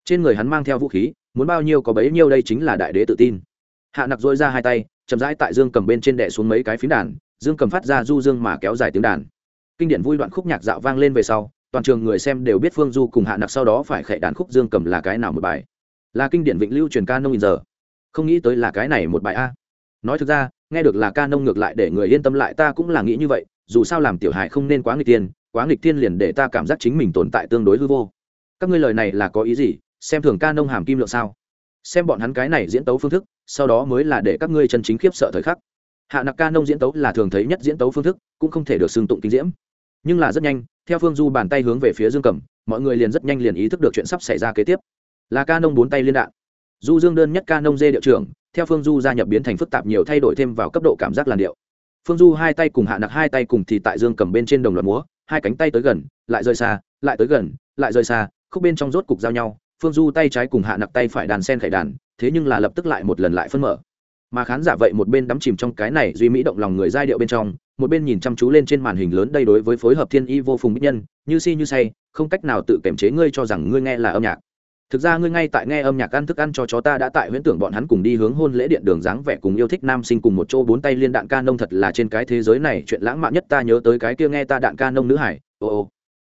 Trên người hắn mang theo vũ khí, muốn bao nhiêu có bấy nhiêu đây chính là đại đế tự tin. Hạ nặc dỗi ra hai tay chậm rãi tại dương cầm bên trên đẻ xuống mấy cái phím đàn, dương cầm phát ra du dương mà kéo dài tiếng đàn. Kinh điển vui đoạn khúc nhạc dạo vang lên về sau, toàn trường người xem đều biết phương du cùng hạ nặc sau đó phải khệ đàn khúc dương cầm là cái nào một bài. Là kinh điển vịnh lưu truyền ca nông giờ. Không nghĩ tới là cái này một bài a. Nói thực ra, nghe được là ca nông ngược lại để người yên tâm lại ta cũng là nghĩ như vậy, dù sao làm tiểu hài không nên quá nghịch tiên, quá nghịch tiên liền để ta cảm giác chính mình tồn tại tương đối hư vô. Các ngươi lời này là có ý gì? Xem thường ca nông hàm kim lượng sao? Xem bọn hắn cái này diễn tấu phương thức sau đó mới là để các ngươi chân chính khiếp sợ thời khắc. Hạ nặc ca nông diễn tấu là thường thấy nhất diễn tấu phương thức, cũng không thể được xưng tụng kinh diễm. Nhưng là rất nhanh, theo phương du bàn tay hướng về phía dương cầm mọi người liền rất nhanh liền ý thức được chuyện sắp xảy ra kế tiếp. Là ca nông bốn tay liên đạn. Du dương đơn nhất ca nông dê điệu trưởng, theo phương du gia nhập biến thành phức tạp nhiều thay đổi thêm vào cấp độ cảm giác làn điệu. Phương du hai tay cùng hạ nặc hai tay cùng thì tại dương cầm bên trên đồng loạt múa, hai cánh tay tới gần, lại rơi xa, lại tới gần, lại rơi xa, khúc bên trong rốt cục giao nhau. Phương du tay trái cùng hạ nặc tay phải đàn sen khải đàn thế nhưng là lập tức lại một lần lại phân mở. Mà khán giả vậy một bên đắm chìm trong cái này duy mỹ động lòng người giai điệu bên trong, một bên nhìn chăm chú lên trên màn hình lớn đây đối với phối hợp thiên y vô phùng bích nhân, như si như say, không cách nào tự kiểm chế ngươi cho rằng ngươi nghe là âm nhạc. Thực ra ngươi ngay tại nghe âm nhạc ăn thức ăn cho chó ta đã tại huyễn tưởng bọn hắn cùng đi hướng hôn lễ điện đường dáng vẻ cùng yêu thích nam sinh cùng một chỗ bốn tay liên đạn ca nông thật là trên cái thế giới này chuyện lãng mạn nhất ta nhớ tới cái kia nghe ta đạn ca nông nữ hải, ô ô.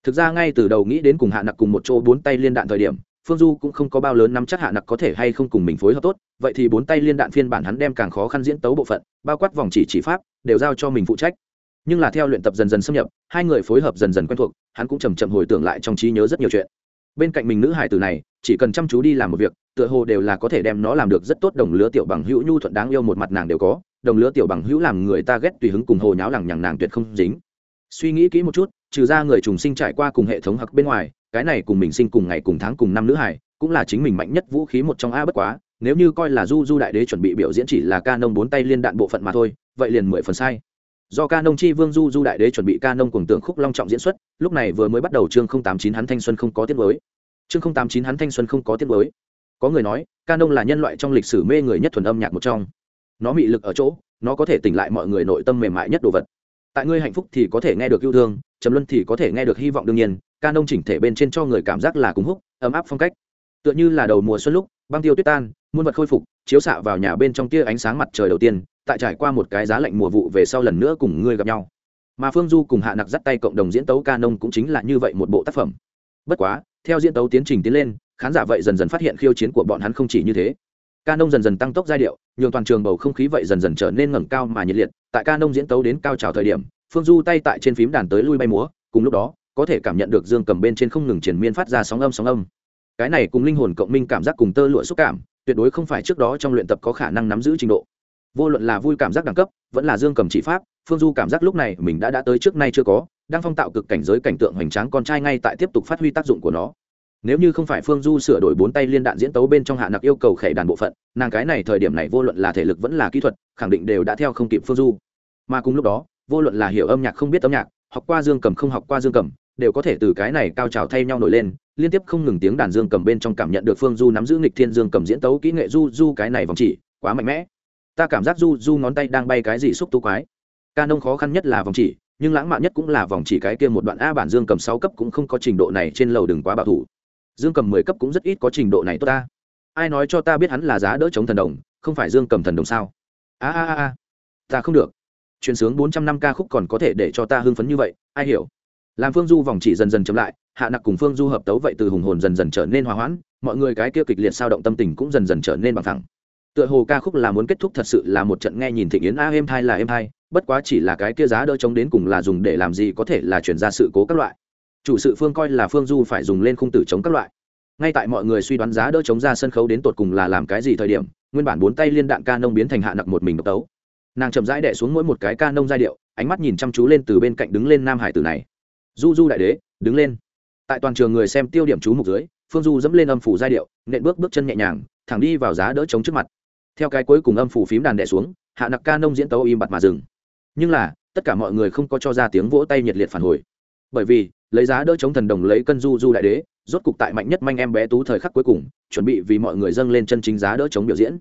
Thực ra ngay từ đầu nghĩ đến cùng hạ nặc cùng một chỗ bốn tay liên đạn thời điểm phương du cũng không có bao lớn nắm chắc hạ nặc có thể hay không cùng mình phối hợp tốt, vậy thì bốn tay liên đạn phiên bản hắn đem càng khó khăn diễn tấu bộ phận, bao quát vòng chỉ chỉ pháp, đều giao cho mình phụ trách. Nhưng là theo luyện tập dần dần xâm nhập, hai người phối hợp dần dần quen thuộc, hắn cũng chầm chậm hồi tưởng lại trong trí nhớ rất nhiều chuyện. Bên cạnh mình nữ hải tử này, chỉ cần chăm chú đi làm một việc, tựa hồ đều là có thể đem nó làm được rất tốt đồng lứa tiểu bằng hữu nhu thuận đáng yêu một mặt nàng đều có, đồng lứa tiểu bằng hữu làm người ta ghét tùy hứng cùng hồ nháo lằng nhằng nàng tuyệt không dính. Suy nghĩ kỹ một chút, trừ ra người trùng sinh trải qua cùng hệ thống hặc bên ngoài cái này cùng mình sinh cùng ngày cùng tháng cùng năm nữ hải cũng là chính mình mạnh nhất vũ khí một trong a bất quá, nếu như coi là du du đại đế chuẩn bị biểu diễn chỉ là ca nông bốn tay liên đạn bộ phận mà thôi, vậy liền mười phần sai. Do ca nông chi vương du du đại đế chuẩn bị ca nông cùng tượng khúc long trọng diễn xuất, lúc này vừa mới bắt đầu chương không tám chín hắn thanh xuân không có tiết mới. Chương không tám chín hắn thanh xuân không có tiết mới. Có người nói, ca nông là nhân loại trong lịch sử mê người nhất thuần âm nhạc một trong. Nó bị lực ở chỗ, nó có thể tỉnh lại mọi người nội tâm mềm mại nhất đồ vật. Tại ngươi hạnh phúc thì có thể nghe được yêu thương, trầm luân thì có thể nghe được hy vọng đương nhiên ca nông chỉnh thể bên trên cho người cảm giác là cúng húc, ấm áp phong cách. Tựa như là đầu mùa xuân lúc, băng tiêu tuyết tan, muôn vật khôi phục, chiếu xạ vào nhà bên trong tia ánh sáng mặt trời đầu tiên, tại trải qua một cái giá lạnh mùa vụ về sau lần nữa cùng ngươi gặp nhau. Mà phương du cùng hạ nặc dắt tay cộng đồng diễn tấu ca nông cũng chính là như vậy một bộ tác phẩm. Bất quá, theo diễn tấu tiến trình tiến lên, khán giả vậy dần dần phát hiện khiêu chiến của bọn hắn không chỉ như thế. Ca nông dần dần tăng tốc giai điệu, nhường toàn trường bầu không khí vậy dần dần trở nên ngẩng cao mà nhiệt liệt. Tại ca nông diễn tấu đến cao trào thời điểm, phương du tay tại trên phím đàn tới lui bay múa, cùng lúc đó có thể cảm nhận được dương cầm bên trên không ngừng triển miên phát ra sóng âm sóng âm. Cái này cùng linh hồn cộng minh cảm giác cùng tơ lụa xúc cảm, tuyệt đối không phải trước đó trong luyện tập có khả năng nắm giữ trình độ. Vô luận là vui cảm giác đẳng cấp, vẫn là dương cầm chỉ pháp, phương du cảm giác lúc này mình đã đã tới trước nay chưa có, đang phong tạo cực cảnh giới cảnh tượng hoành tráng con trai ngay tại tiếp tục phát huy tác dụng của nó. Nếu như không phải phương du sửa đổi bốn tay liên đạn diễn tấu bên trong hạ nặc yêu cầu khẩy đàn bộ phận, nàng cái này thời điểm này vô luận là thể lực vẫn là kỹ thuật, khẳng định đều đã theo không kịp phương du. Mà cùng lúc đó, vô luận là hiểu âm nhạc không biết âm nhạc, học qua dương cầm không học qua dương cầm đều có thể từ cái này cao trào thay nhau nổi lên, liên tiếp không ngừng tiếng đàn dương cầm bên trong cảm nhận được phương du nắm giữ nghịch thiên dương cầm diễn tấu kỹ nghệ du du cái này vòng chỉ, quá mạnh mẽ. Ta cảm giác du du ngón tay đang bay cái gì xúc tu quái. Ca nông khó khăn nhất là vòng chỉ, nhưng lãng mạn nhất cũng là vòng chỉ cái kia một đoạn a bản dương cầm sáu cấp cũng không có trình độ này trên lầu đừng quá bảo thủ. Dương cầm mười cấp cũng rất ít có trình độ này tốt ta. Ai nói cho ta biết hắn là giá đỡ chống thần đồng, không phải dương cầm thần đồng sao? A a a ta không được. Chuyển sướng bốn trăm năm ca khúc còn có thể để cho ta hưng phấn như vậy, ai hiểu? Làm phương du vòng chỉ dần dần chậm lại, hạ nặc cùng phương du hợp tấu vậy từ hùng hồn dần dần trở nên hòa hoãn, mọi người cái kia kịch liệt sao động tâm tình cũng dần dần trở nên bằng thẳng. Tựa hồ ca khúc là muốn kết thúc thật sự là một trận nghe nhìn thị yến, a êm hai là êm hai bất quá chỉ là cái kia giá đỡ chống đến cùng là dùng để làm gì có thể là chuyển ra sự cố các loại. Chủ sự phương coi là phương du phải dùng lên khung tử chống các loại. Ngay tại mọi người suy đoán giá đỡ chống ra sân khấu đến tột cùng là làm cái gì thời điểm, nguyên bản bốn tay liên đạn ca nông biến thành hạ nặc một mình độc tấu. Nàng chậm rãi đẻ xuống mỗi một cái ca nông giai điệu, ánh mắt nhìn chăm chú lên từ bên cạnh đứng lên nam hải tử này du du đại đế, đứng lên. Tại toàn trường người xem tiêu điểm chú mục dưới, phương du dẫm lên âm phủ giai điệu, nện bước bước chân nhẹ nhàng, thẳng đi vào giá đỡ chống trước mặt. Theo cái cuối cùng âm phủ phím đàn đẻ xuống, hạ nặc ca nông diễn tấu im bặt mà dừng. Nhưng là, tất cả mọi người không có cho ra tiếng vỗ tay nhiệt liệt phản hồi. Bởi vì, lấy giá đỡ chống thần đồng lấy cân du du đại đế, rốt cục tại mạnh nhất manh em bé tú thời khắc cuối cùng, chuẩn bị vì mọi người dâng lên chân chính giá đỡ chống biểu diễn.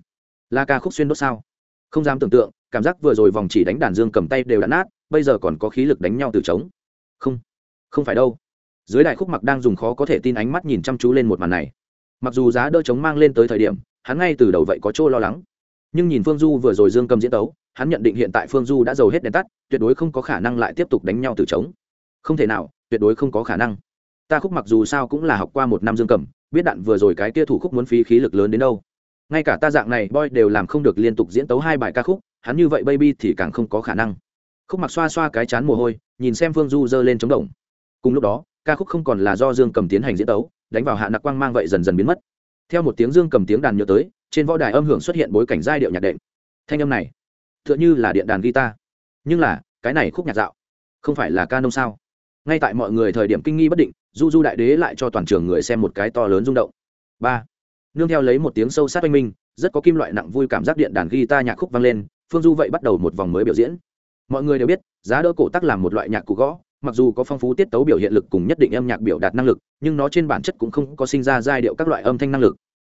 La ca khúc xuyên đốt sao? Không dám tưởng tượng, cảm giác vừa rồi vòng chỉ đánh đàn dương cầm tay đều đã nát, bây giờ còn có khí lực đánh nhau từ trống. Không không phải đâu. Dưới đại khúc mặc đang dùng khó có thể tin ánh mắt nhìn chăm chú lên một màn này. Mặc dù giá đỡ chống mang lên tới thời điểm, hắn ngay từ đầu vậy có chỗ lo lắng. Nhưng nhìn phương du vừa rồi dương cầm diễn tấu, hắn nhận định hiện tại phương du đã giàu hết đèn tắt, tuyệt đối không có khả năng lại tiếp tục đánh nhau từ trống không thể nào, tuyệt đối không có khả năng. Ta khúc mặc dù sao cũng là học qua một năm dương cầm, biết đạn vừa rồi cái kia thủ khúc muốn phí khí lực lớn đến đâu. Ngay cả ta dạng này, boy đều làm không được liên tục diễn tấu hai bài ca khúc, hắn như vậy baby thì càng không có khả năng. Khúc mặc xoa xoa cái chán mồ hôi, nhìn xem phương du giơ lên chống đồng cùng lúc đó, ca khúc không còn là do dương cầm tiến hành diễn tấu, đánh vào hạ nặc quang mang vậy dần dần biến mất. Theo một tiếng dương cầm tiếng đàn nhớ tới, trên võ đài âm hưởng xuất hiện bối cảnh giai điệu nhạc đệm. Thanh âm này t h ư ợ n h ư là điện đàn guitar. Nhưng là, cái này khúc nhạc dạo, không phải là ca nông sao? Ngay tại mọi người thời điểm kinh nghi bất định, du du đại đế lại cho toàn trường người xem một cái to lớn rung động. Ba, nương theo lấy một tiếng sâu sát oanh minh, rất có kim loại nặng vui cảm giác điện đàn guitar nhạc khúc vang lên, phương du vậy bắt đầu một vòng mới biểu diễn. Mọi người đều biết, giá đỡ cổ tắc làm một loại nhạc cụ gõ mặc dù có phong phú tiết tấu biểu hiện lực cùng nhất định âm nhạc biểu đạt năng lực, nhưng nó trên bản chất cũng không có sinh ra giai điệu các loại âm thanh năng lực.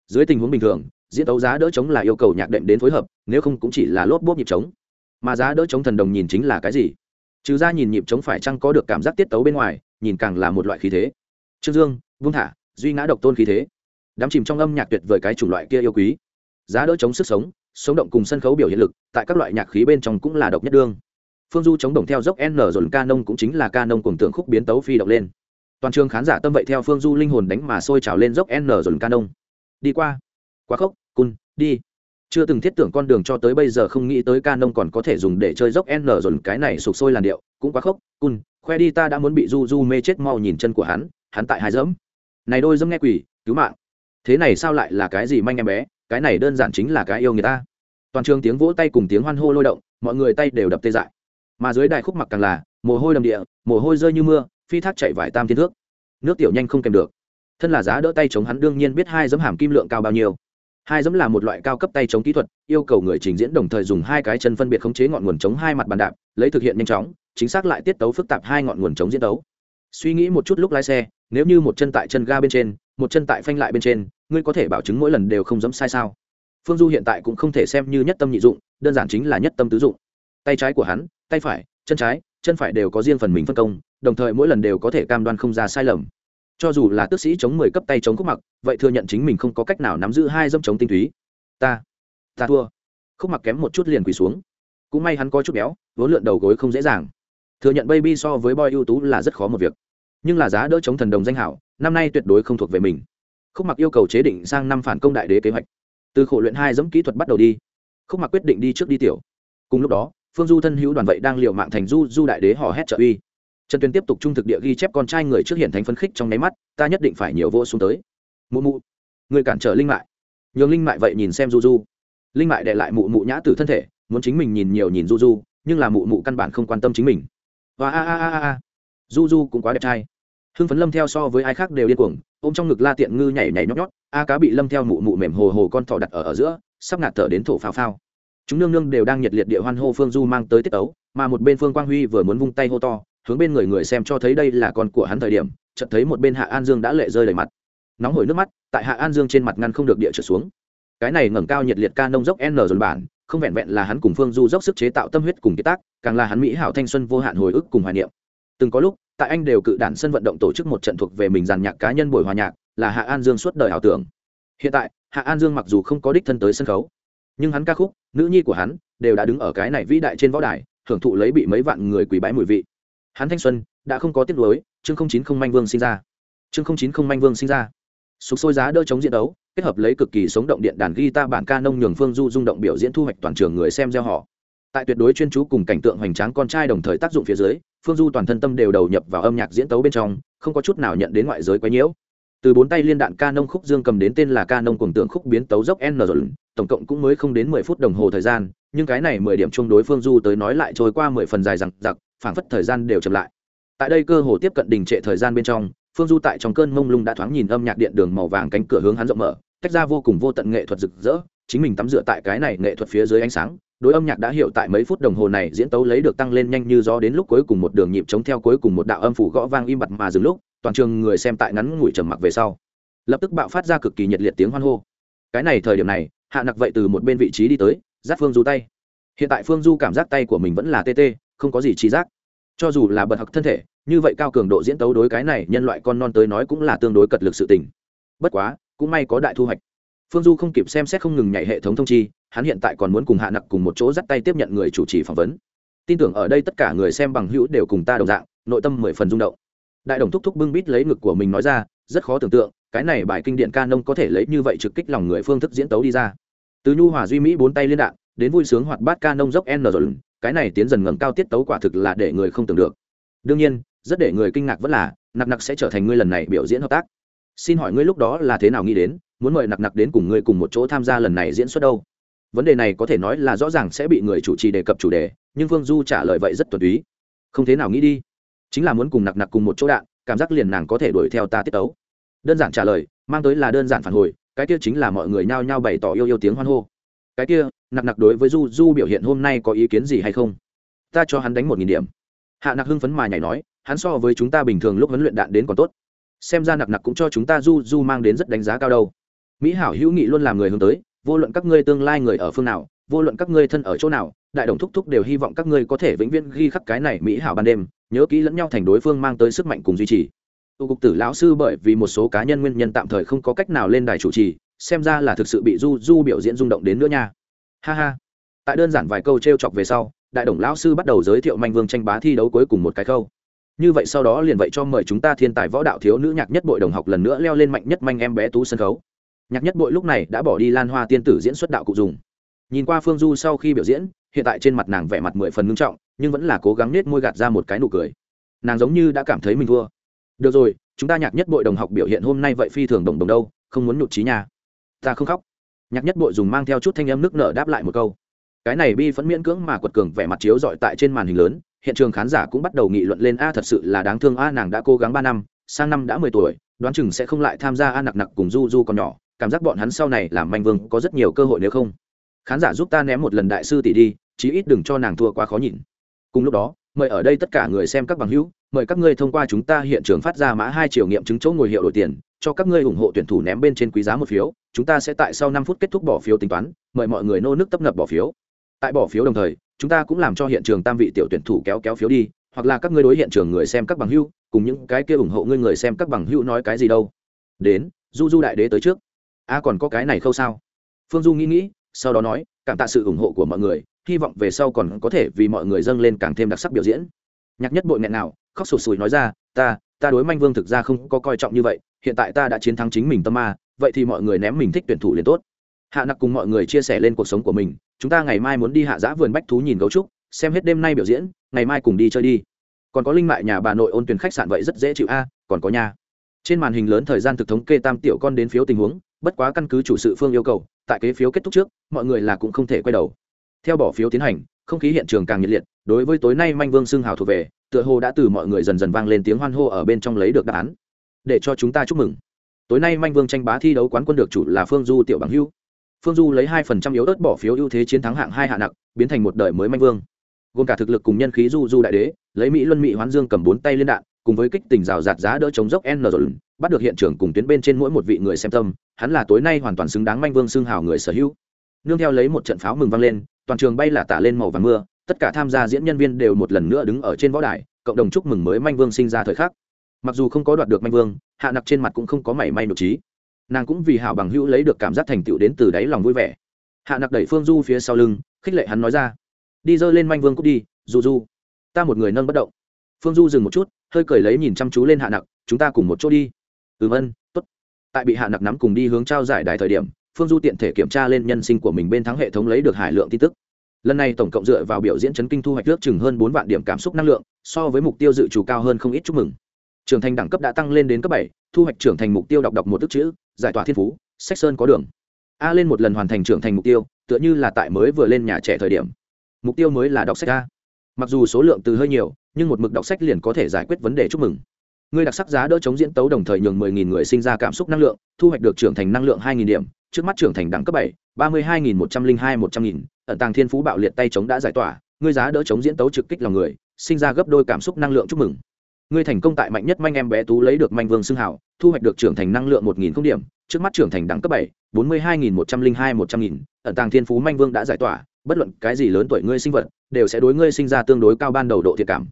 Dưới tình huống bình thường, diễn tấu giá đỡ chống là yêu cầu nhạc đệm đến phối hợp, nếu không cũng chỉ là lốp bốp nhịp trống. Mà giá đỡ chống thần đồng nhìn chính là cái gì? Trừ ra nhìn nhịp trống phải chăng có được cảm giác tiết tấu bên ngoài, nhìn càng là một loại khí thế. Trương dương vung thả, duy ngã độc tôn khí thế. Đám chìm trong âm nhạc tuyệt vời cái chủng loại kia yêu quý. Giá đỡ chống sức sống sống động cùng sân khấu biểu hiện lực, tại các loại nhạc khí bên trong cũng là độc nhất đương phương du chống đồng theo dốc n dồn ca nông cũng chính là ca nông cùng tượng khúc biến tấu phi động lên. Toàn trường khán giả tâm vậy theo phương du linh hồn đánh mà sôi trào lên dốc n dồn ca nông. Đi qua. Quá khốc, cun, đi. Chưa từng thiết tưởng con đường cho tới bây giờ không nghĩ tới ca nông còn có thể dùng để chơi dốc n dồn cái này sụp sôi làn điệu. Cũng quá khốc, cun, khoe đi ta đã muốn bị du du mê chết mau nhìn chân của hắn hắn tại hai dẫm. Này đôi dẫm nghe quỷ, cứu mạng. Thế này sao lại là cái gì manh em bé, cái này đơn giản chính là cái yêu người ta. Toàn trường tiếng vỗ tay cùng tiếng hoan hô lôi động, mọi người tay đều đập tê dại mà dưới đài khúc mặc càng là, mồ hôi đầm địa, mồ hôi rơi như mưa, phi thác chạy vải tam thiên thước. Nước tiểu nhanh không kèm được. Thân là giá đỡ tay chống hắn đương nhiên biết hai dấm hàm kim lượng cao bao nhiêu. Hai dấm là một loại cao cấp tay chống kỹ thuật, yêu cầu người trình diễn đồng thời dùng hai cái chân phân biệt khống chế ngọn nguồn chống hai mặt bàn đạp, lấy thực hiện nhanh chóng, chính xác lại tiết tấu phức tạp hai ngọn nguồn chống diễn tấu. Suy nghĩ một chút lúc lái xe, nếu như một chân tại chân ga bên trên, một chân tại phanh lại bên trên, ngươi có thể bảo chứng mỗi lần đều không dẫm sai sao? Phương du hiện tại cũng không thể xem như nhất tâm nhị dụng, đơn giản chính là nhất tâm tứ dụng. Tay trái của hắn tay phải, chân trái, chân phải đều có riêng phần mình phân công, đồng thời mỗi lần đều có thể cam đoan không ra sai lầm. Cho dù là tước sĩ chống mười cấp tay chống khúc mặc, vậy thừa nhận chính mình không có cách nào nắm giữ hai dâm chống tinh túy. Ta ta thua. Khúc mặc kém một chút liền quỳ xuống. Cũng may hắn có chút béo vốn lượn đầu gối không dễ dàng. Thừa nhận baby so với boy ưu tú là rất khó một việc. Nhưng là giá đỡ chống thần đồng danh hảo, năm nay tuyệt đối không thuộc về mình. Khúc mặc yêu cầu chế định sang năm phản công đại đế kế hoạch. Từ khổ luyện hai dẫm kỹ thuật bắt đầu đi. Khúc mặc quyết định đi trước đi tiểu. Cùng lúc đó phương du thân hữu đoàn vậy đang liệu mạng thành du du đại đế hò hét trợ uy. Trần tuyên tiếp tục trung thực địa ghi chép con trai người trước hiện thành phấn khích trong nháy mắt, ta nhất định phải nhiều vô xuống tới. Mụ mụ, người cản trở linh mại. Nhường linh mại vậy nhìn xem du du. Linh mại đệ lại mụ mụ nhã từ thân thể, muốn chính mình nhìn nhiều nhìn du du, nhưng là mụ mụ căn bản không quan tâm chính mình. Và a a a a. Du du cũng quá đẹp trai. Hưng phấn lâm theo so với ai khác đều điên cuồng, ôm trong ngực la tiện ngư nhảy nhảy nhót nhót, a cá bị lâm theo mụ mụ mềm hồ hồ con thỏ đặt ở ở giữa, sắp ngạt thở đến thổ phao phao chúng nương nương đều đang nhiệt liệt địa hoan hô phương du mang tới tiết ấu mà một bên phương quang huy vừa muốn vung tay hô to, hướng bên người người xem cho thấy đây là con của hắn thời điểm, chợt thấy một bên hạ an dương đã lệ rơi đầy mặt. Nóng hổi nước mắt, tại hạ an dương trên mặt ngăn không được địa trở xuống. Cái này ngẩng cao nhiệt liệt ca nông dốc n dồn bản, không vẹn vẹn là hắn cùng phương du dốc sức chế tạo tâm huyết cùng kế tác, càng là hắn mỹ hảo thanh xuân vô hạn hồi ức cùng hoài niệm. Từng có lúc, tại anh đều cự đản sân vận động tổ chức một trận thuộc về mình giàn nhạc cá nhân buổi hòa nhạc, là hạ an dương suốt đời ảo tưởng. Hiện tại, hạ an dương mặc dù không có đích thân tới sân khấu nhưng hắn ca khúc, nữ nhi của hắn, đều đã đứng ở cái này vĩ đại trên võ đài, hưởng thụ lấy bị mấy vạn người quỳ bái mùi vị. Hắn thanh xuân, đã không có tiếc nuối, chương không chín không manh vương sinh ra. Chương không chín không manh vương sinh ra. Sục sôi giá đỡ chống diễn đấu, kết hợp lấy cực kỳ sống động điện đàn guitar bản ca nông nhường phương du rung động biểu diễn thu hoạch toàn trường người xem gieo họ. Tại tuyệt đối chuyên chú cùng cảnh tượng hoành tráng con trai đồng thời tác dụng phía dưới, phương du toàn thân tâm đều đầu nhập vào âm nhạc diễn tấu bên trong, không có chút nào nhận đến ngoại giới quấy nhiễu. Từ bốn tay liên đạn ca nông khúc dương cầm đến tên là ca nông cùng tượng khúc biến tấu dốc n rồi tổng cộng cũng mới không đến mười phút đồng hồ thời gian, nhưng cái này mười điểm chung đối phương du tới nói lại trôi qua mười phần dài rằng giặc phảng phất thời gian đều chậm lại. Tại đây cơ hồ tiếp cận đình trệ thời gian bên trong, phương du tại trong cơn mông lung đã thoáng nhìn âm nhạc điện đường màu vàng cánh cửa hướng hắn rộng mở, tách ra vô cùng vô tận nghệ thuật rực rỡ, chính mình tắm rửa tại cái này nghệ thuật phía dưới ánh sáng, đối âm nhạc đã hiểu tại mấy phút đồng hồ này diễn tấu lấy được tăng lên nhanh như gió đến lúc cuối cùng một đường nhịp chống theo cuối cùng một đạo âm phủ gõ vang im bặt mà dừng lúc, toàn trường người xem tại ngắn ngủi trầm mặc về sau. Lập tức bạo phát ra cực kỳ nhiệt liệt tiếng hoan hô. Cái này thời điểm này hạ nặc vậy từ một bên vị trí đi tới giáp phương du tay. Hiện tại phương du cảm giác tay của mình vẫn là tê tê, không có gì trí giác. Cho dù là bật học thân thể, như vậy cao cường độ diễn tấu đối cái này nhân loại con non tới nói cũng là tương đối cật lực sự tình. Bất quá, cũng may có đại thu hoạch. Phương du không kịp xem xét không ngừng nhảy hệ thống thông chi, hắn hiện tại còn muốn cùng hạ nặc cùng một chỗ dắt tay tiếp nhận người chủ trì phỏng vấn. Tin tưởng ở đây tất cả người xem bằng hữu đều cùng ta đồng dạng, nội tâm mười phần rung động. Đại đồng thúc thúc bưng bít lấy ngực của mình nói ra, rất khó tưởng tượng cái này bài kinh điện ca nông có thể lấy như vậy trực kích lòng người phương thức diễn tấu đi ra. Từ nhu hòa duy mỹ bốn tay liên đạn, đến vui sướng hoạt bát ca nông dốc n rồi, cái này tiến dần ngầm cao tiết tấu quả thực là để người không tưởng được. Đương nhiên, rất để người kinh ngạc vẫn là, nặc nặc sẽ trở thành ngươi lần này biểu diễn hợp tác. Xin hỏi ngươi lúc đó là thế nào nghĩ đến, muốn mời nặc nặc đến cùng ngươi cùng một chỗ tham gia lần này diễn xuất đâu? Vấn đề này có thể nói là rõ ràng sẽ bị người chủ trì đề cập chủ đề, nhưng vương du trả lời vậy rất tuần túy. Không thế nào nghĩ đi. Chính là muốn cùng nặc nặc cùng một chỗ đạn, cảm giác liền nàng có thể đuổi theo ta tiết tấu đơn giản trả lời, mang tới là đơn giản phản hồi, cái kia chính là mọi người nhao nhao bày tỏ yêu yêu tiếng hoan hô. Cái kia, nặc nặc đối với du du biểu hiện hôm nay có ý kiến gì hay không? Ta cho hắn đánh một nghìn điểm. Hạ nặc hưng phấn mà nhảy nói, hắn so với chúng ta bình thường lúc huấn luyện đạn đến còn tốt. Xem ra nặc nặc cũng cho chúng ta du du mang đến rất đánh giá cao đâu. Mỹ hảo hữu nghị luôn làm người hướng tới, vô luận các ngươi tương lai người ở phương nào, vô luận các ngươi thân ở chỗ nào, đại đồng thúc thúc đều hy vọng các ngươi có thể vĩnh viễn ghi khắc cái này mỹ hảo ban đêm, nhớ kỹ lẫn nhau thành đối phương mang tới sức mạnh cùng duy trì tụ cục tử lão sư bởi vì một số cá nhân nguyên nhân tạm thời không có cách nào lên đài chủ trì, xem ra là thực sự bị du du biểu diễn rung động đến nữa nha. Ha ha. Tại đơn giản vài câu t r e o chọc về sau, đại đồng lão sư bắt đầu giới thiệu manh vương tranh bá thi đấu cuối cùng một cái câu như vậy sau đó liền vậy cho mời chúng ta thiên tài võ đạo thiếu nữ nhạc nhất bội đồng học lần nữa leo lên mạnh nhất manh em bé tú sân khấu. Nhạc nhất bội lúc này đã bỏ đi lan hoa tiên tử diễn xuất đạo cụ dùng. Nhìn qua phương du sau khi biểu diễn, hiện tại trên mặt nàng vẻ mặt mười phần ngưng trọng, nhưng vẫn là cố gắng nết môi gạt ra một cái nụ cười. Nàng giống như đã cảm thấy mình thua được rồi, chúng ta nhạc nhất bội đồng học biểu hiện hôm nay vậy phi thường đồng đồng đâu, không muốn nhụt trí nhà ta không khóc. Nhạc nhất bội dùng mang theo chút thanh em nước nở đáp lại một câu. Cái này bi phẫn miễn cưỡng mà quật cường vẻ mặt chiếu dọi tại trên màn hình lớn, hiện trường khán giả cũng bắt đầu nghị luận lên a thật sự là đáng thương a, nàng đã cố gắng ba năm, sang năm đã mười tuổi, đoán chừng sẽ không lại tham gia a nặc nặc cùng du du còn nhỏ, cảm giác bọn hắn sau này làm manh vương có rất nhiều cơ hội nếu không. Khán giả giúp ta ném một lần đại sư tỷ đi, chí ít đừng cho nàng thua quá khó nhìn. Cùng lúc đó mời ở đây tất cả người xem các bằng hữu, mời các ngươi thông qua chúng ta hiện trường phát ra mã hai triệu nghiệm chứng chỗ ngồi hiệu đổi tiền, cho các ngươi ủng hộ tuyển thủ ném bên trên quý giá một phiếu, chúng ta sẽ tại sau năm phút kết thúc bỏ phiếu tính toán, mời mọi người nô nước tấp nập bỏ phiếu. Tại bỏ phiếu đồng thời, chúng ta cũng làm cho hiện trường tam vị tiểu tuyển thủ kéo kéo phiếu đi, hoặc là các ngươi đối hiện trường người xem các bằng hữu, cùng những cái kia ủng hộ ngươi người xem các bằng hữu nói cái gì đâu. Đến, du du đại đế tới trước. A, còn có cái này không sao? Phương du nghĩ nghĩ, sau đó nói, cảm tạ sự ủng hộ của mọi người hy vọng về sau còn có thể vì mọi người dâng lên càng thêm đặc sắc biểu diễn. Nhạc nhất bội nghẹn nào, khóc sụt sùi nói ra, ta ta đối manh vương thực ra không có coi trọng như vậy, hiện tại ta đã chiến thắng chính mình tâm ma, vậy thì mọi người ném mình thích tuyển thủ liền tốt. Hạ nặc cùng mọi người chia sẻ lên cuộc sống của mình, chúng ta ngày mai muốn đi hạ giã vườn bách thú nhìn gấu trúc, xem hết đêm nay biểu diễn, ngày mai cùng đi chơi đi. Còn có linh mại nhà bà nội ôn tuyển khách sạn vậy rất dễ chịu a, còn có nhà. Trên màn hình lớn thời gian thực thống kê tam tiểu con đến phiếu tình huống, bất quá căn cứ chủ sự phương yêu cầu, tại kế phiếu kết thúc trước, mọi người là cũng không thể quay đầu theo bỏ phiếu tiến hành, không khí hiện trường càng nhiệt liệt, đối với tối nay manh vương xưng hào thuộc về, tựa hồ đã từ mọi người dần dần vang lên tiếng hoan hô ở bên trong lấy được đáp án. Để cho chúng ta chúc mừng. Tối nay manh vương tranh bá thi đấu quán quân được chủ là phương du tiểu bằng hưu. Phương du lấy hai phần trăm yếu ớt bỏ phiếu ưu thế chiến thắng hạng hai hạ nặng biến thành một đời mới manh vương. Gồm cả thực lực cùng nhân khí du du đại đế, lấy mỹ luân mỹ hoán dương cầm bốn tay liên đạn, cùng với kích tình rào rạt giá đỡ chống dốc n rồi bắt được hiện trường cùng tuyến bên trên mỗi một vị người xem tâm, hắn là tối nay hoàn toàn xứng đáng manh vương xương hào người sở hữu. Nương theo lấy một trận pháo mừng vang lên toàn trường bay là tả lên màu vàng mưa, tất cả tham gia diễn nhân viên đều một lần nữa đứng ở trên võ đài, cộng đồng chúc mừng mới manh vương sinh ra thời khắc. Mặc dù không có đoạt được manh vương, hạ nặc trên mặt cũng không có mảy may nội trí. Nàng cũng vì hảo bằng hữu lấy được cảm giác thành tựu đến từ đáy lòng vui vẻ. Hạ nặc đẩy phương du phía sau lưng, khích lệ hắn nói ra, đi dơ lên manh vương cúc đi, du du. Ta một người nâng bất động. Phương du dừng một chút, hơi cười lấy nhìn chăm chú lên hạ nặc, chúng ta cùng một chỗ đi. Ừm vâng, ân t ố t tại bị hạ nặc nắm cùng đi hướng trao giải đài thời điểm phương du tiện thể kiểm tra lên nhân sinh của mình bên thắng hệ thống lấy được hải lượng tin tức. Lần này tổng cộng dựa vào biểu diễn chấn kinh thu hoạch nước chừng hơn bốn vạn điểm cảm xúc năng lượng, so với mục tiêu dự trù cao hơn không ít chúc mừng. Trưởng thành đẳng cấp đã tăng lên đến cấp bảy, thu hoạch trưởng thành mục tiêu đọc đọc một tức chữ, giải tỏa thiên phú, sách sơn có đường. A lên một lần hoàn thành trưởng thành mục tiêu, tựa như là tại mới vừa lên nhà trẻ thời điểm. Mục tiêu mới là đọc sách a. Mặc dù số lượng từ hơi nhiều, nhưng một mực đọc sách liền có thể giải quyết vấn đề chúc mừng. Người đặc sắc giá đỡ chống diễn tấu đồng thời nhường 10.000 người sinh ra cảm xúc năng lượng, thu hoạch được trưởng thành năng lượng 2.000 điểm trước mắt trưởng thành đẳng cấp bảy, ba mươi hai nghìn một trăm linh hai, một trăm nghìn, ẩn tàng thiên phú bạo liệt tay chống đã giải tỏa, ngươi giá đỡ chống diễn tấu trực kích lòng người, sinh ra gấp đôi cảm xúc năng lượng chúc mừng. Ngươi thành công tại mạnh nhất manh em bé tú lấy được manh vương xưng hảo, thu hoạch được trưởng thành năng lượng một nghìn không điểm, trước mắt trưởng thành đẳng cấp bảy, bốn mươi hai nghìn một trăm linh hai, một trăm nghìn, ẩn tàng thiên phú manh vương đã giải tỏa, bất luận cái gì lớn tuổi ngươi sinh vật, đều sẽ đối ngươi sinh ra tương đối cao ban đầu độ thiệt cảm.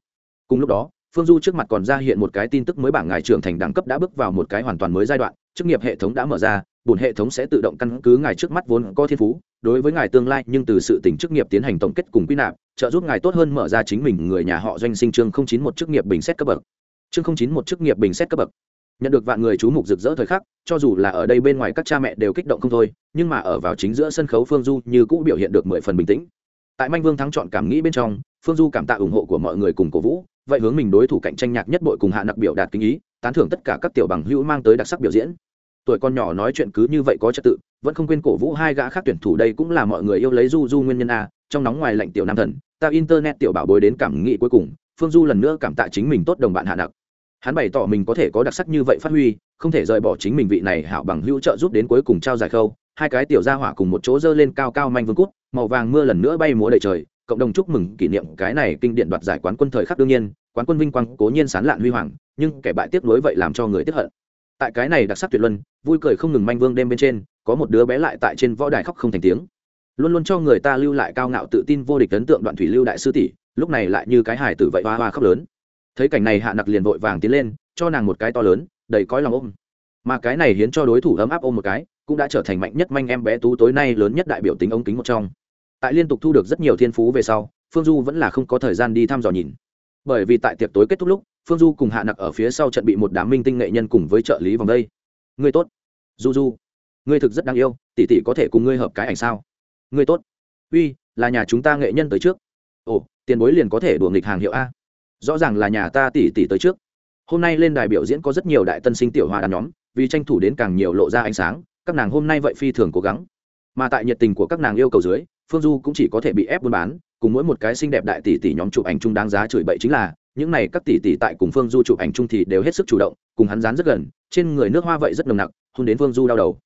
Cùng lúc đó, phương du trước mặt còn ra hiện một cái tin tức mới bảng ngài trưởng thành đẳng cấp đã bước vào một cái hoàn toàn mới giai đoạn, chức nghiệp hệ thống đã mở ra bùn hệ thống sẽ tự động căn cứ ngài trước mắt vốn có thiên phú, đối với ngài tương lai, nhưng từ sự tỉnh chức nghiệp tiến hành tổng kết cùng quy nạp, trợ giúp ngài tốt hơn mở ra chính mình người nhà họ doanh sinh chương không chín một chức nghiệp bình xét cấp bậc. Chương không chín một chức nghiệp bình xét cấp bậc. Nhận được vạn người chú mục rực rỡ thời khắc, cho dù là ở đây bên ngoài các cha mẹ đều kích động không thôi, nhưng mà ở vào chính giữa sân khấu phương du như cũ biểu hiện được mười phần bình tĩnh. Tại manh vương thắng chọn cảm nghĩ bên trong, phương du cảm tạ ủng hộ của mọi người cùng cổ vũ, vậy hướng mình đối thủ cạnh tranh nhạc nhất bội cùng hạ nặc biểu đạt kinh ý, tán thưởng tất cả các tiểu bằng hữu mang tới đặc sắc biểu diễn tuổi con nhỏ nói chuyện cứ như vậy có trật tự, vẫn không quên cổ vũ hai gã khác tuyển thủ đây cũng là mọi người yêu lấy du du nguyên nhân a, trong nóng ngoài lạnh tiểu nam thần, tạo internet tiểu bảo bối đến cảm nghĩ cuối cùng, phương du lần nữa cảm tạ chính mình tốt đồng bạn hạ nặc. Hắn bày tỏ mình có thể có đặc sắc như vậy phát huy, không thể rời bỏ chính mình vị này hảo bằng hữu trợ giúp đến cuối cùng trao giải khâu, hai cái tiểu gia hỏa cùng một chỗ dơ lên cao cao manh vương cút, màu vàng mưa lần nữa bay múa đầy trời, cộng đồng chúc mừng kỷ niệm cái này kinh điển đoạt giải quán quân thời khắc đương nhiên, quán quân vinh quang cố nhiên sán lạn huy hoàng, nhưng kẻ bại tiếc nuối vậy làm cho người tiếc hận tại cái này đặc sắc tuyệt luân, vui cười không ngừng manh vương đêm bên trên, có một đứa bé lại tại trên võ đài khóc không thành tiếng. Luôn luôn cho người ta lưu lại cao ngạo tự tin vô địch ấn tượng đoạn thủy lưu đại sư tỷ, lúc này lại như cái hài tử vậy hoa hoa khóc lớn. Thấy cảnh này hạ nặc liền vội vàng tiến lên, cho nàng một cái to lớn, đầy cõi lòng ôm. Mà cái này hiến cho đối thủ ấm áp ôm một cái, cũng đã trở thành mạnh nhất manh em bé tú tối nay lớn nhất đại biểu tính ống kính một trong. Tại liên tục thu được rất nhiều thiên phú về sau, phương du vẫn là không có thời gian đi thăm dò nhìn bởi vì tại tiệc tối kết thúc lúc, phương du cùng hạ nặc ở phía sau trận bị một đám minh tinh nghệ nhân cùng với trợ lý vòng đây. Ngươi tốt. Du du, ngươi thực rất đáng yêu, tỷ tỷ có thể cùng ngươi hợp cái ảnh sao? Ngươi tốt. Uy, là nhà chúng ta nghệ nhân tới trước. Ồ, tiền bối liền có thể đùa nghịch hàng hiệu a. Rõ ràng là nhà ta tỷ tỷ tới trước. Hôm nay lên đài biểu diễn có rất nhiều đại tân sinh tiểu hòa đàn nhóm, vì tranh thủ đến càng nhiều lộ ra ánh sáng, các nàng hôm nay vậy phi thường cố gắng. Mà tại nhiệt tình của các nàng yêu cầu dưới phương du cũng chỉ có thể bị ép buôn bán, cùng mỗi một cái xinh đẹp đại tỷ tỷ nhóm chụp ảnh chung đáng giá chửi bậy chính là, những này các tỷ tỷ tại cùng phương du chụp ảnh chung thì đều hết sức chủ động, cùng hắn dán rất gần, trên người nước hoa vậy rất nồng nặc, hôn đến phương du đau đầu.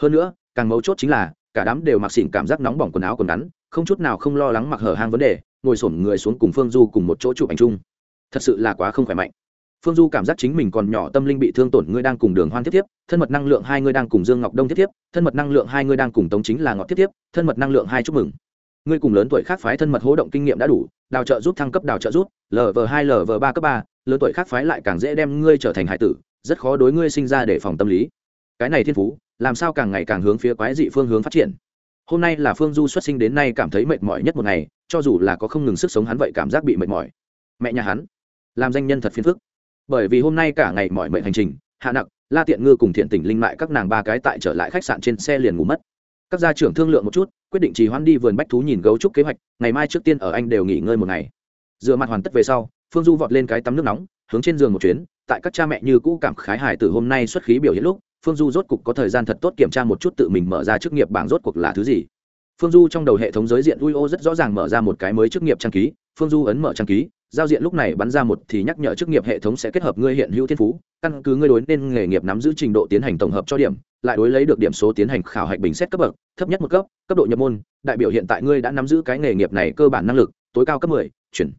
Hơn nữa, càng mấu chốt chính là, cả đám đều mặc xỉn cảm giác nóng bỏng quần áo quần ngắn, không chút nào không lo lắng mặc hở hang vấn đề, ngồi sổm người xuống cùng phương du cùng một chỗ chụp ảnh chung. Thật sự là quá không khỏe mạnh phương du cảm giác chính mình còn nhỏ, tâm linh bị thương tổn, ngươi đang cùng đường hoan tiếp tiếp, thân mật năng lượng hai ngươi đang cùng dương ngọc đông tiếp tiếp, thân mật năng lượng hai ngươi đang cùng tống chính là ngọc tiếp tiếp, thân mật năng lượng hai chúc mừng. Ngươi cùng lớn tuổi khác phái thân mật hỗ động kinh nghiệm đã đủ, đào trợ giúp, thăng cấp đào trợ giúp lv hai lv ba cấp ba, lớn tuổi khác phái lại càng dễ đem ngươi trở thành hải tử, rất khó đối ngươi sinh ra để phòng tâm lý. Cái này thiên phú, làm sao càng ngày càng hướng phía quái dị phương hướng phát triển? Hôm nay là phương du xuất sinh đến nay cảm thấy mệt mỏi nhất một ngày, cho dù là có không ngừng sức sống hắn vậy cảm giác bị mệt mỏi. Mẹ nhà hắn, làm danh nhân thật phiền phức bởi vì hôm nay cả ngày mọi mệnh hành trình, hạ nặc, la tiện ngư cùng thiện tỉnh linh mại các nàng ba cái tại trở lại khách sạn trên xe liền ngủ mất. Các gia trưởng thương lượng một chút, quyết định trì hoãn đi vườn bách thú nhìn gấu trúc kế hoạch, ngày mai trước tiên ở anh đều nghỉ ngơi một ngày. Dựa mặt hoàn tất về sau, phương du vọt lên cái tắm nước nóng, hướng trên giường một chuyến, tại các cha mẹ như cũ cảm khái hải từ hôm nay xuất khí biểu hiện lúc, phương du rốt cục có thời gian thật tốt kiểm tra một chút tự mình mở ra chức nghiệp bảng rốt cuộc là thứ gì phương du trong đầu hệ thống giới diện ui ô rất rõ ràng mở ra một cái mới chức nghiệp trang ký phương du ấn mở trang ký giao diện lúc này bắn ra một thì nhắc nhở chức nghiệp hệ thống sẽ kết hợp ngươi hiện hữu thiên phú căn cứ ngươi đối nên nghề nghiệp nắm giữ trình độ tiến hành tổng hợp cho điểm lại đối lấy được điểm số tiến hành khảo hạch bình xét cấp bậc thấp nhất một cấp cấp độ nhập môn đại biểu hiện tại ngươi đã nắm giữ cái nghề nghiệp này cơ bản năng lực tối cao cấp 10, chuyển.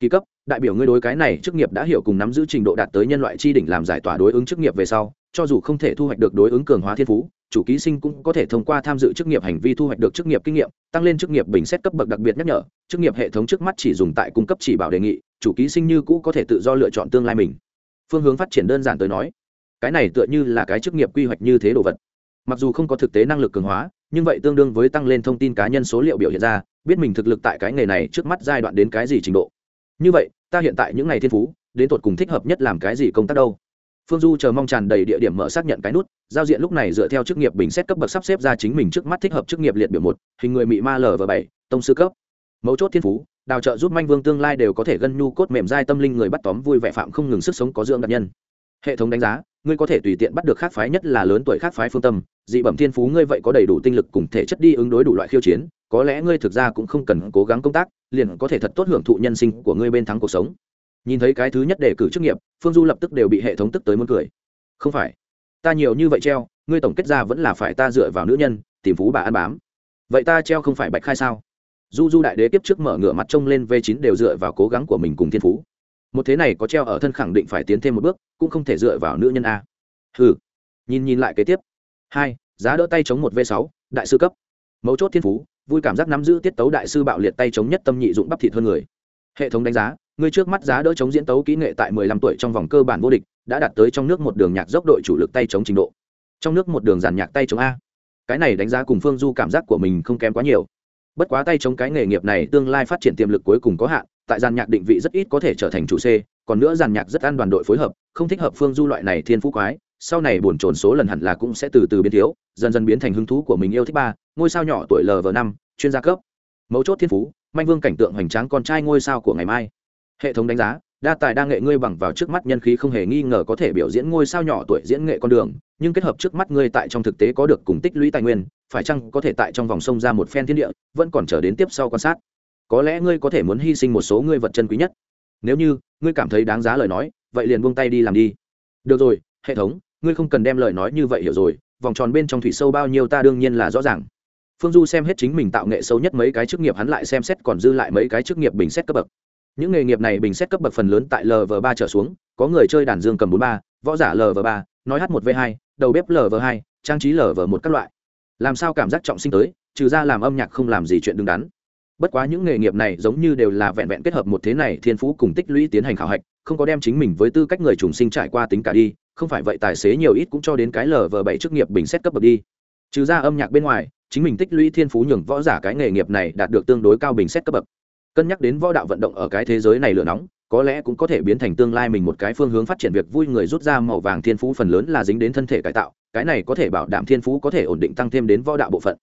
Kỳ cấp đại biểu ngươi đối cái này chức nghiệp đã hiểu cùng nắm giữ trình độ đạt tới nhân loại chi đỉnh làm giải tỏa đối ứng chức nghiệp về sau cho dù không thể thu hoạch được đối ứng cường hóa thiên phú chủ ký sinh cũng có thể thông qua tham dự chức nghiệp hành vi thu hoạch được chức nghiệp kinh nghiệm, tăng lên chức nghiệp bình xét cấp bậc đặc biệt nhắc nhở, chức nghiệp hệ thống trước mắt chỉ dùng tại cung cấp chỉ bảo đề nghị, chủ ký sinh như cũ có thể tự do lựa chọn tương lai mình. Phương hướng phát triển đơn giản tới nói, cái này tựa như là cái chức nghiệp quy hoạch như thế đồ vật. Mặc dù không có thực tế năng lực cường hóa, nhưng vậy tương đương với tăng lên thông tin cá nhân số liệu biểu hiện ra, biết mình thực lực tại cái nghề này trước mắt giai đoạn đến cái gì trình độ. Như vậy, ta hiện tại những ngày thiên phú, đến tột cùng thích hợp nhất làm cái gì công tác đâu? Phương du chờ mong tràn đầy địa điểm mở xác nhận cái nút, giao diện lúc này dựa theo chức nghiệp bình xét cấp bậc sắp xếp ra chính mình trước mắt thích hợp chức nghiệp liệt biểu một, hình người mị ma l và bảy, tông sư cấp. Mấu chốt thiên phú, đào trợ giúp manh vương tương lai đều có thể gân nhu cốt mềm dai tâm linh người bắt tóm vui vẻ phạm không ngừng sức sống có dưỡng đặc nhân. Hệ thống đánh giá, ngươi có thể tùy tiện bắt được khác phái nhất là lớn tuổi khác phái phương tâm, dị bẩm thiên phú ngươi vậy có đầy đủ tinh lực cùng thể chất đi ứng đối đủ loại khiêu chiến, có lẽ ngươi thực ra cũng không cần cố gắng công tác, liền có thể thật tốt hưởng thụ nhân sinh của ngươi bên thắng cuộc sống nhìn thấy cái thứ nhất đề cử chức nghiệp, phương du lập tức đều bị hệ thống tức tới muốn cười. Không phải. Ta nhiều như vậy treo, ngươi tổng kết ra vẫn là phải ta dựa vào nữ nhân, tìm phú bà ăn bám. Vậy ta treo không phải bạch khai sao? Du du đại đế tiếp trước mở ngửa mặt trông lên v 9 đều dựa vào cố gắng của mình cùng thiên phú. Một thế này có treo ở thân khẳng định phải tiến thêm một bước, cũng không thể dựa vào nữ nhân a. Ừ nhìn nhìn lại kế tiếp. Hai, giá đỡ tay chống một v 6 đại sư cấp. Mấu chốt thiên phú, vui cảm giác nắm giữ tiết tấu đại sư bạo liệt tay chống nhất tâm nhị dụng bắp thịt hơn người. Hệ thống đánh giá người trước mắt giá đỡ chống diễn tấu kỹ nghệ tại 15 tuổi trong vòng cơ bản vô địch, đã đạt tới trong nước một đường nhạc dốc đội chủ lực tay chống trình độ. Trong nước một đường giàn nhạc tay chống a. Cái này đánh giá cùng phương du cảm giác của mình không kém quá nhiều. Bất quá tay chống cái nghề nghiệp này tương lai phát triển tiềm lực cuối cùng có hạn, tại giàn nhạc định vị rất ít có thể trở thành chủ c, còn nữa giàn nhạc rất ăn đoàn đội phối hợp, không thích hợp phương du loại này thiên phú quái, sau này buồn trồn số lần hẳn là cũng sẽ từ từ biến thiếu, dần dần biến thành hứng thú của mình yêu thích ba, ngôi sao nhỏ tuổi lv năm, chuyên gia cấp. Mấu chốt thiên phú, manh vương cảnh tượng hoành tráng con trai ngôi sao của ngày mai hệ thống đánh giá, đa tài đa nghệ ngươi bằng vào trước mắt nhân khí không hề nghi ngờ có thể biểu diễn ngôi sao nhỏ tuổi diễn nghệ con đường, nhưng kết hợp trước mắt ngươi tại trong thực tế có được cùng tích lũy tài nguyên, phải chăng có thể tại trong vòng sông ra một phen thiên địa, vẫn còn chờ đến tiếp sau quan sát? Có lẽ ngươi có thể muốn hy sinh một số ngươi vật chân quý nhất. Nếu như ngươi cảm thấy đáng giá lời nói, vậy liền buông tay đi làm đi. Được rồi, hệ thống, ngươi không cần đem lời nói như vậy hiểu rồi, vòng tròn bên trong thủy sâu bao nhiêu ta đương nhiên là rõ ràng. Phương du xem hết chính mình tạo nghệ sâu nhất mấy cái chức nghiệp hắn lại xem xét còn dư lại mấy cái chức nghiệp bình xét cấp bậc những nghề nghiệp này bình xét cấp bậc phần lớn tại lv ba trở xuống, có người chơi đàn dương cầm bốn ba, võ giả lv ba, nói h một v hai, đầu bếp lv hai, trang trí lv một các loại. Làm sao cảm giác trọng sinh tới, trừ ra làm âm nhạc không làm gì chuyện đứng đắn. Bất quá những nghề nghiệp này giống như đều là vẹn vẹn kết hợp một thế này thiên phú cùng tích lũy tiến hành khảo hạch, không có đem chính mình với tư cách người trùng sinh trải qua tính cả đi, không phải vậy tài xế nhiều ít cũng cho đến cái lv bảy chức nghiệp bình xét cấp bậc đi. Trừ ra âm nhạc bên ngoài, chính mình tích lũy thiên phú nhường võ giả cái nghề nghiệp này đạt được tương đối cao bình xét cấp bậc cân nhắc đến võ đạo vận động ở cái thế giới này lửa nóng, có lẽ cũng có thể biến thành tương lai mình một cái phương hướng phát triển việc vui người rút ra màu vàng thiên phú phần lớn là dính đến thân thể cải tạo, cái này có thể bảo đảm thiên phú có thể ổn định tăng thêm đến võ đạo bộ phận.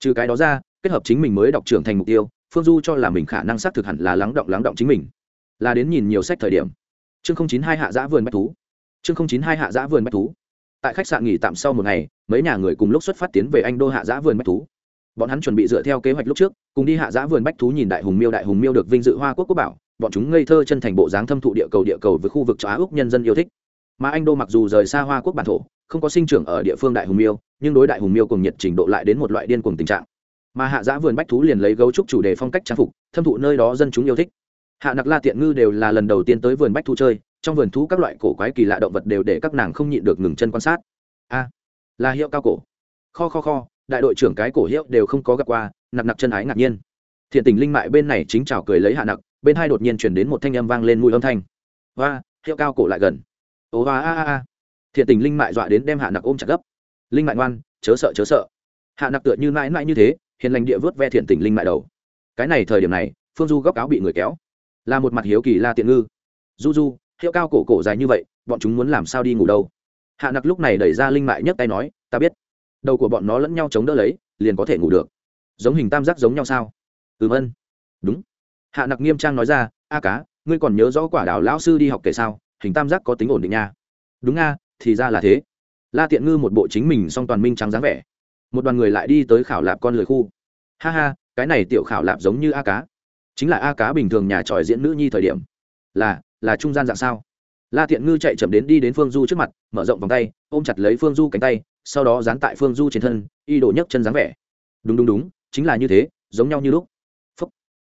Trừ cái đó ra, kết hợp chính mình mới đọc trưởng thành mục tiêu, phương du cho là mình khả năng xác thực hẳn là lắng động lắng động chính mình. Là đến nhìn nhiều sách thời điểm. Chương chín hai hạ giã vườn bách thú. Chương chín hai hạ giã vườn bách thú. Tại khách sạn nghỉ tạm sau một ngày, mấy nhà người cùng lúc xuất phát tiến về anh đô hạ giã vườn bách thú bọn hắn chuẩn bị dựa theo kế hoạch lúc trước, cùng đi hạ giã vườn bách thú nhìn đại hùng miêu, đại hùng miêu được vinh dự hoa quốc quốc bảo, bọn chúng ngây thơ chân thành bộ dáng thâm thụ địa cầu địa cầu với khu vực châu á úc nhân dân yêu thích. Mà anh đô mặc dù rời xa hoa quốc bản thổ, không có sinh trưởng ở địa phương đại hùng miêu, nhưng đối đại hùng miêu cùng nhiệt trình độ lại đến một loại điên cuồng tình trạng. Mà hạ giã vườn bách thú liền lấy gấu trúc chủ đề phong cách trang phục, thâm thụ nơi đó dân chúng yêu thích. Hạ nặc la tiện ngư đều là lần đầu tiên tới vườn bách thú chơi, trong vườn thú các loại cổ quái kỳ lạ động vật đều để các nàng không nhịn được ngừng chân quan sát. A, là hiệu cao cổ. Kho kho kho đại đội trưởng cái cổ hiệu đều không có gặp qua, nặc nặc chân ái ngạc nhiên. Thiện tình linh mại bên này chính chào cười lấy hạ nặc, bên hai đột nhiên chuyển đến một thanh âm vang lên mùi âm thanh. Và hiệu cao cổ lại gần. Ố hoa, a a a. Thiện tình linh mại dọa đến đem hạ nặc ôm chặt gấp. Linh mại ngoan, chớ sợ chớ sợ. Hạ nặc tựa như mãi mãi như thế, hiền lành địa vớt ve thiện tình linh mại đầu. Cái này thời điểm này, phương du góc áo bị người kéo. Là một mặt hiếu kỳ la tiện ngư. Du du, hiệu cao cổ cổ dài như vậy, bọn chúng muốn làm sao đi ngủ đâu? Hạ nặc lúc này đẩy ra linh mại nhấc tay nói, ta biết đầu của bọn nó lẫn nhau chống đỡ lấy, liền có thể ngủ được. Giống hình tam giác giống nhau sao? Ừm, ân. Đúng. Hạ nặc nghiêm trang nói ra, a cá, ngươi còn nhớ rõ quả đảo lão sư đi học kể sao? Hình tam giác có tính ổn định nha. Đúng nga thì ra là thế. La tiện ngư một bộ chính mình song toàn minh trắng dáng vẻ. Một đoàn người lại đi tới khảo lạp con lười khu. Ha ha, cái này tiểu khảo lạp giống như a cá. Chính là a cá bình thường nhà tròi diễn nữ nhi thời điểm. Là là trung gian dạng sao? La tiện ngư chạy chậm đến đi đến phương du trước mặt, mở rộng vòng tay, ôm chặt lấy phương du cánh tay sau đó dán tại phương du trên thân, y đổ nhấc chân dáng vẻ. Đúng đúng đúng, chính là như thế, giống nhau như lúc. Phúc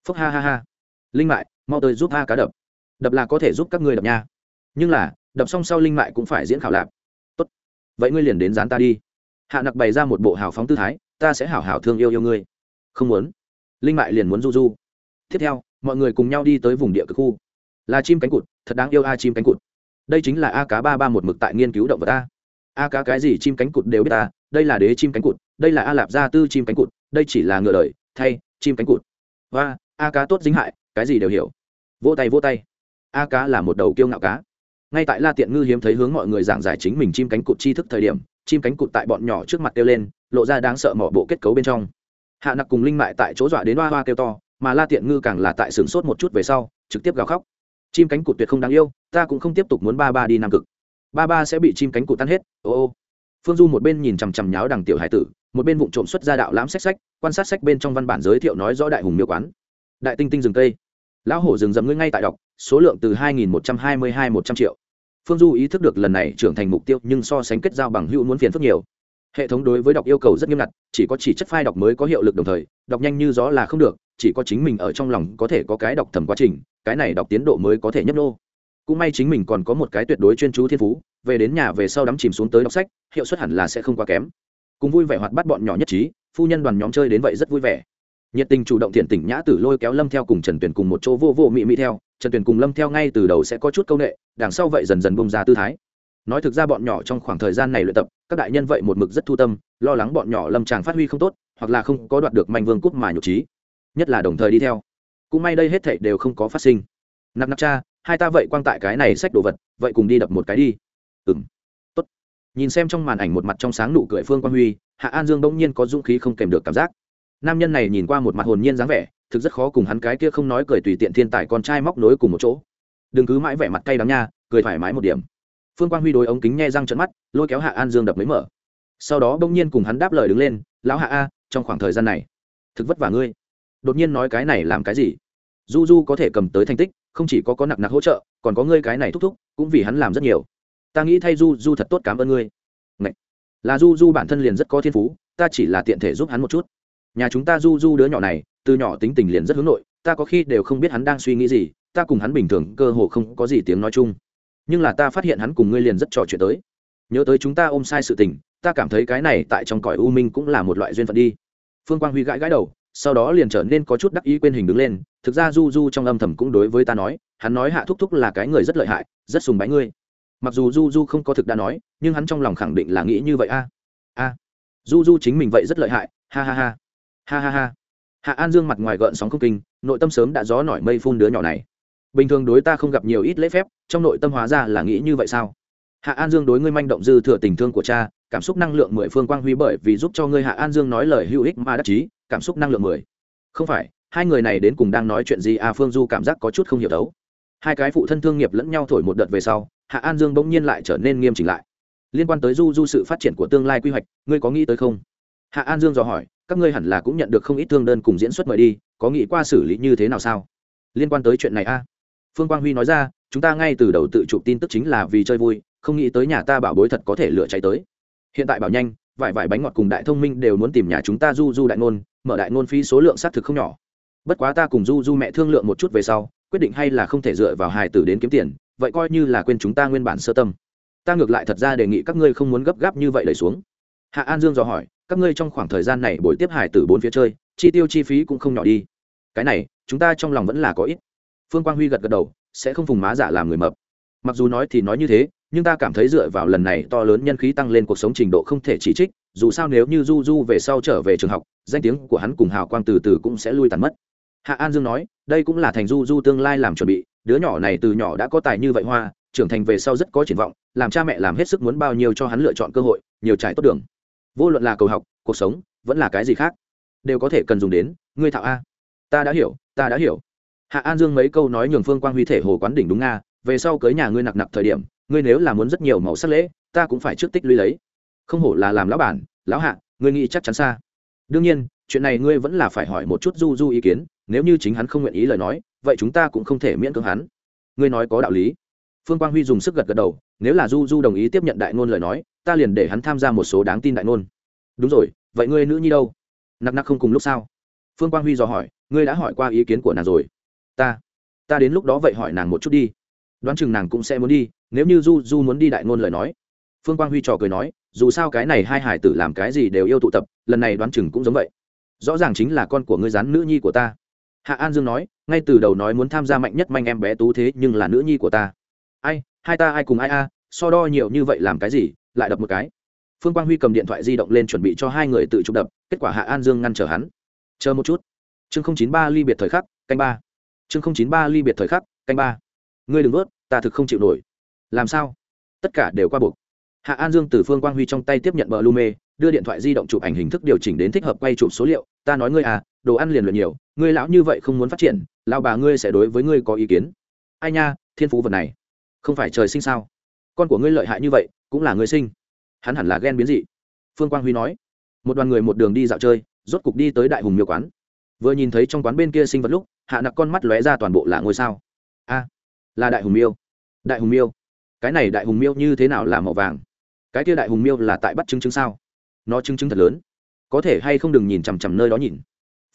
phúc ha ha ha. Linh mại, mau tới giúp ha cá đập. Đập là có thể giúp các ngươi đập nha. Nhưng là, đập xong sau linh mại cũng phải diễn khảo lạp. Tốt. Vậy ngươi liền đến dán ta đi. Hạ nặc bày ra một bộ hào phóng tư thái, ta sẽ hảo hảo thương yêu yêu ngươi. Không muốn. Linh mại liền muốn du du. Tiếp theo, mọi người cùng nhau đi tới vùng địa cực khu. Là chim cánh cụt, thật đáng yêu a chim cánh cụt. Đây chính là a cá ba ba một mực tại nghiên cứu động vật a a cá cái gì chim cánh cụt đều biết ta, đây là đế chim cánh cụt, đây là a lạp gia tư chim cánh cụt, đây chỉ là ngựa đời thay, chim cánh cụt. Và, a cá tốt dính hại, cái gì đều hiểu. Vỗ tay vỗ tay. A cá là một đầu kiêu ngạo cá. Ngay tại la tiện ngư hiếm thấy hướng mọi người giảng giải chính mình chim cánh cụt tri thức thời điểm, chim cánh cụt tại bọn nhỏ trước mặt kêu lên, lộ ra đáng sợ mỏ bộ kết cấu bên trong. Hạ nặc cùng linh mại tại chỗ dọa đến hoa hoa kêu to, mà la tiện ngư càng là tại sửng sốt một chút về sau, trực tiếp gào khóc. Chim cánh cụt tuyệt không đáng yêu, ta cũng không tiếp tục muốn ba ba đi nam cực ba ba sẽ bị chim cánh cụt tan hết, ô ô. Phương du một bên nhìn chằm chằm nháo đằng tiểu hải tử, một bên vụ trộm xuất ra đạo lãm sách sách, quan sát sách bên trong văn bản giới thiệu nói rõ đại hùng miêu quán. Đại tinh tinh rừng cây. Lão hổ rừng rậm ngươi ngay tại đọc, số lượng từ hai nghìn một trăm hai mươi hai một trăm triệu. Phương du ý thức được lần này trưởng thành mục tiêu nhưng so sánh kết giao bằng hữu muốn phiền phức nhiều. Hệ thống đối với đọc yêu cầu rất nghiêm ngặt, chỉ có chỉ chất file đọc mới có hiệu lực đồng thời, đọc nhanh như gió là không được, chỉ có chính mình ở trong lòng có thể có cái đọc thầm quá trình, cái này đọc tiến độ mới có thể nhấp nô cũng may chính mình còn có một cái tuyệt đối chuyên chú thiên phú, về đến nhà về sau đắm chìm xuống tới đọc sách, hiệu suất hẳn là sẽ không quá kém. Cùng vui vẻ hoạt bắt bọn nhỏ nhất trí, phu nhân đoàn nhóm chơi đến vậy rất vui vẻ. Nhiệt tình chủ động thiện tỉnh nhã tử lôi kéo lâm theo cùng trần tuyển cùng một chỗ vô vô mị mị theo, trần tuyển cùng lâm theo ngay từ đầu sẽ có chút c â u n ệ đằng sau vậy dần dần bông ra tư thái. Nói thực ra bọn nhỏ trong khoảng thời gian này luyện tập, các đại nhân vậy một mực rất thu tâm, lo lắng bọn nhỏ lâm tràng phát huy không tốt, hoặc là không có đoạt được manh vương cúp mà nhục trí, nhất là đồng thời đi theo. Cũng may đây hết thảy đều không có phát sinh. Nặc nặc cha hai ta vậy quang tại cái này sách đồ vật, vậy cùng đi đập một cái đi. Ừng tốt. Nhìn xem trong màn ảnh một mặt trong sáng nụ cười phương quang huy, hạ an dương bỗng nhiên có dũng khí không kèm được cảm giác. Nam nhân này nhìn qua một mặt hồn nhiên dáng vẻ, thực rất khó cùng hắn cái kia không nói cười tùy tiện thiên tài con trai móc nối cùng một chỗ. Đừng cứ mãi vẻ mặt cay đắng nha, cười thoải mái một điểm. Phương quang huy đối ống kính nghe răng trận mắt, lôi kéo hạ an dương đập mấy mở. Sau đó bỗng nhiên cùng hắn đáp lời đứng lên, lão hạ a, trong khoảng thời gian này, thực vất vả ngươi. Đột nhiên nói cái này làm cái gì? Du du có thể cầm tới thành tích không chỉ có có nặc nặc hỗ trợ, còn có ngươi cái này thúc thúc, cũng vì hắn làm rất nhiều. Ta nghĩ thay du du thật tốt cảm ơn ngươi. Ngậy. là du du bản thân liền rất có thiên phú, ta chỉ là tiện thể giúp hắn một chút. Nhà chúng ta du du đứa nhỏ này, từ nhỏ tính tình liền rất hướng nội, ta có khi đều không biết hắn đang suy nghĩ gì, ta cùng hắn bình thường cơ hồ không có gì tiếng nói chung. Nhưng là ta phát hiện hắn cùng ngươi liền rất trò chuyện tới. Nhớ tới chúng ta ôm sai sự tình, ta cảm thấy cái này tại trong cõi u minh cũng là một loại duyên phận đi. Phương quang huy gãi gãi đầu sau đó liền trở nên có chút đắc ý quên hình đứng lên, thực ra du du trong âm thầm cũng đối với ta nói, hắn nói hạ thúc thúc là cái người rất lợi hại, rất sùng bái ngươi. Mặc dù du du không có thực đã nói, nhưng hắn trong lòng khẳng định là nghĩ như vậy a. A. Du du chính mình vậy rất lợi hại, ha ha ha. Ha ha ha. Hạ an dương mặt ngoài gợn sóng không kinh, nội tâm sớm đã gió nổi mây phun đứa nhỏ này. Bình thường đối ta không gặp nhiều ít lễ phép, trong nội tâm hóa ra là nghĩ như vậy sao? Hạ an dương đối ngươi manh động dư thừa tình thương của cha, cảm xúc năng lượng mười phương quang huy bởi vì giúp cho ngươi hạ an dương nói lời hữu ích mà đắc chí cảm xúc năng lượng mười. Không phải, hai người này đến cùng đang nói chuyện gì? À phương du cảm giác có chút không hiểu đấu hai cái phụ thân thương nghiệp lẫn nhau thổi một đợt về sau, hạ an dương bỗng nhiên lại trở nên nghiêm chỉnh lại. Liên quan tới du du sự phát triển của tương lai quy hoạch, ngươi có nghĩ tới không? Hạ an dương dò hỏi, các ngươi hẳn là cũng nhận được không ít thương đơn cùng diễn xuất mời đi, có nghĩ qua xử lý như thế nào sao? Liên quan tới chuyện này a. Phương quang huy nói ra, chúng ta ngay từ đầu tự chụp tin tức chính là vì chơi vui, không nghĩ tới nhà ta bảo bối thật có thể lựa cháy tới. Hiện tại bảo nhanh, vải vải bánh ngọt cùng đại thông minh đều muốn tìm nhà chúng ta du du đại ngôn mở đại ngôn phí số lượng xác thực không nhỏ. Bất quá ta cùng du du mẹ thương lượng một chút về sau, quyết định hay là không thể dựa vào hài tử đến kiếm tiền, vậy coi như là quên chúng ta nguyên bản sơ tâm. Ta ngược lại thật ra đề nghị các ngươi không muốn gấp gáp như vậy đẩy xuống. Hạ an dương dò hỏi, các ngươi trong khoảng thời gian này buổi tiếp hài tử bốn phía chơi, chi tiêu chi phí cũng không nhỏ đi. Cái này, chúng ta trong lòng vẫn là có ít. Phương quang huy gật gật đầu, sẽ không phùng má giả làm người mập. Mặc dù nói thì nói như thế, nhưng ta cảm thấy dựa vào lần này to lớn nhân khí tăng lên cuộc sống trình độ không thể chỉ trích dù sao nếu như du du về sau trở về trường học, danh tiếng của hắn cùng hào quang từ từ cũng sẽ lui tàn mất. Hạ an dương nói, đây cũng là thành du du tương lai làm chuẩn bị, đứa nhỏ này từ nhỏ đã có tài như vậy hoa, trưởng thành về sau rất có triển vọng, làm cha mẹ làm hết sức muốn bao nhiêu cho hắn lựa chọn cơ hội, nhiều trải tốt đường. Vô luận là cầu học, cuộc sống, vẫn là cái gì khác, đều có thể cần dùng đến, ngươi thạo a. Ta đã hiểu, ta đã hiểu. Hạ an dương mấy câu nói nhường phương quang huy thể hồ quán đỉnh đúng nga, về sau cưới nhà ngươi nặc nặc thời điểm, ngươi nếu là muốn rất nhiều màu sắc lễ, ta cũng phải trước tích lũy lấy không hổ là làm lão bản, lão hạ, ngươi nghĩ chắc chắn xa. Đương nhiên, chuyện này ngươi vẫn là phải hỏi một chút du du ý kiến, nếu như chính hắn không nguyện ý lời nói, vậy chúng ta cũng không thể miễn cưỡng hắn. Ngươi nói có đạo lý. Phương quang huy dùng sức gật gật đầu, nếu là du du đồng ý tiếp nhận đại ngôn lời nói, ta liền để hắn tham gia một số đáng tin đại ngôn. Đúng rồi, vậy ngươi nữ nhi đâu? Nặc nặc không cùng lúc sao? Phương quang huy dò hỏi, ngươi đã hỏi qua ý kiến của nàng rồi. Ta ta đến lúc đó vậy hỏi nàng một chút đi. Đoán chừng nàng cũng sẽ muốn đi, nếu như du du muốn đi đại ngôn lời nói. Phương quang huy trò cười nói dù sao cái này hai hải tử làm cái gì đều yêu tụ tập, lần này đoán chừng cũng giống vậy. Rõ ràng chính là con của ngươi rán nữ nhi của ta. Hạ an dương nói, ngay từ đầu nói muốn tham gia mạnh nhất manh em bé tú thế nhưng là nữ nhi của ta. Ai, hai ta ai cùng ai a à, so đo nhiều như vậy làm cái gì, lại đập một cái. Phương quang huy cầm điện thoại di động lên chuẩn bị cho hai người tự chụp đập, kết quả hạ an dương ngăn trở hắn. Chờ một chút. Chương không chín ba ly biệt thời khắc, canh ba. Chương không chín ba ly biệt thời khắc, canh ba. Ngươi đừng vớt, ta thực không chịu nổi. Làm sao? Tất cả đều qua buộc hạ an dương từ phương quang huy trong tay tiếp nhận bờ lu mê đưa điện thoại di động chụp ảnh hình thức điều chỉnh đến thích hợp quay chụp số liệu. Ta nói ngươi à đồ ăn liền luyện nhiều, ngươi lão như vậy không muốn phát triển, lão bà ngươi sẽ đối với ngươi có ý kiến. Ai nha, thiên phú vật này, không phải trời sinh sao? Con của ngươi lợi hại như vậy, cũng là ngươi sinh. Hắn hẳn là ghen biến dị. Phương quang huy nói. Một đoàn người một đường đi dạo chơi, rốt cục đi tới đại hùng miêu quán. Vừa nhìn thấy trong quán bên kia sinh vật lúc, hạ nặc con mắt lóe ra toàn bộ là ngôi sao. A, là đại hùng miêu, đại hùng miêu, cái này đại hùng miêu như thế nào là màu vàng? Cái kia đại hùng miêu là tại bắt chứng chứng sao? Nó chứng chứng thật lớn. Có thể hay không đừng nhìn chằm chằm nơi đó nhìn.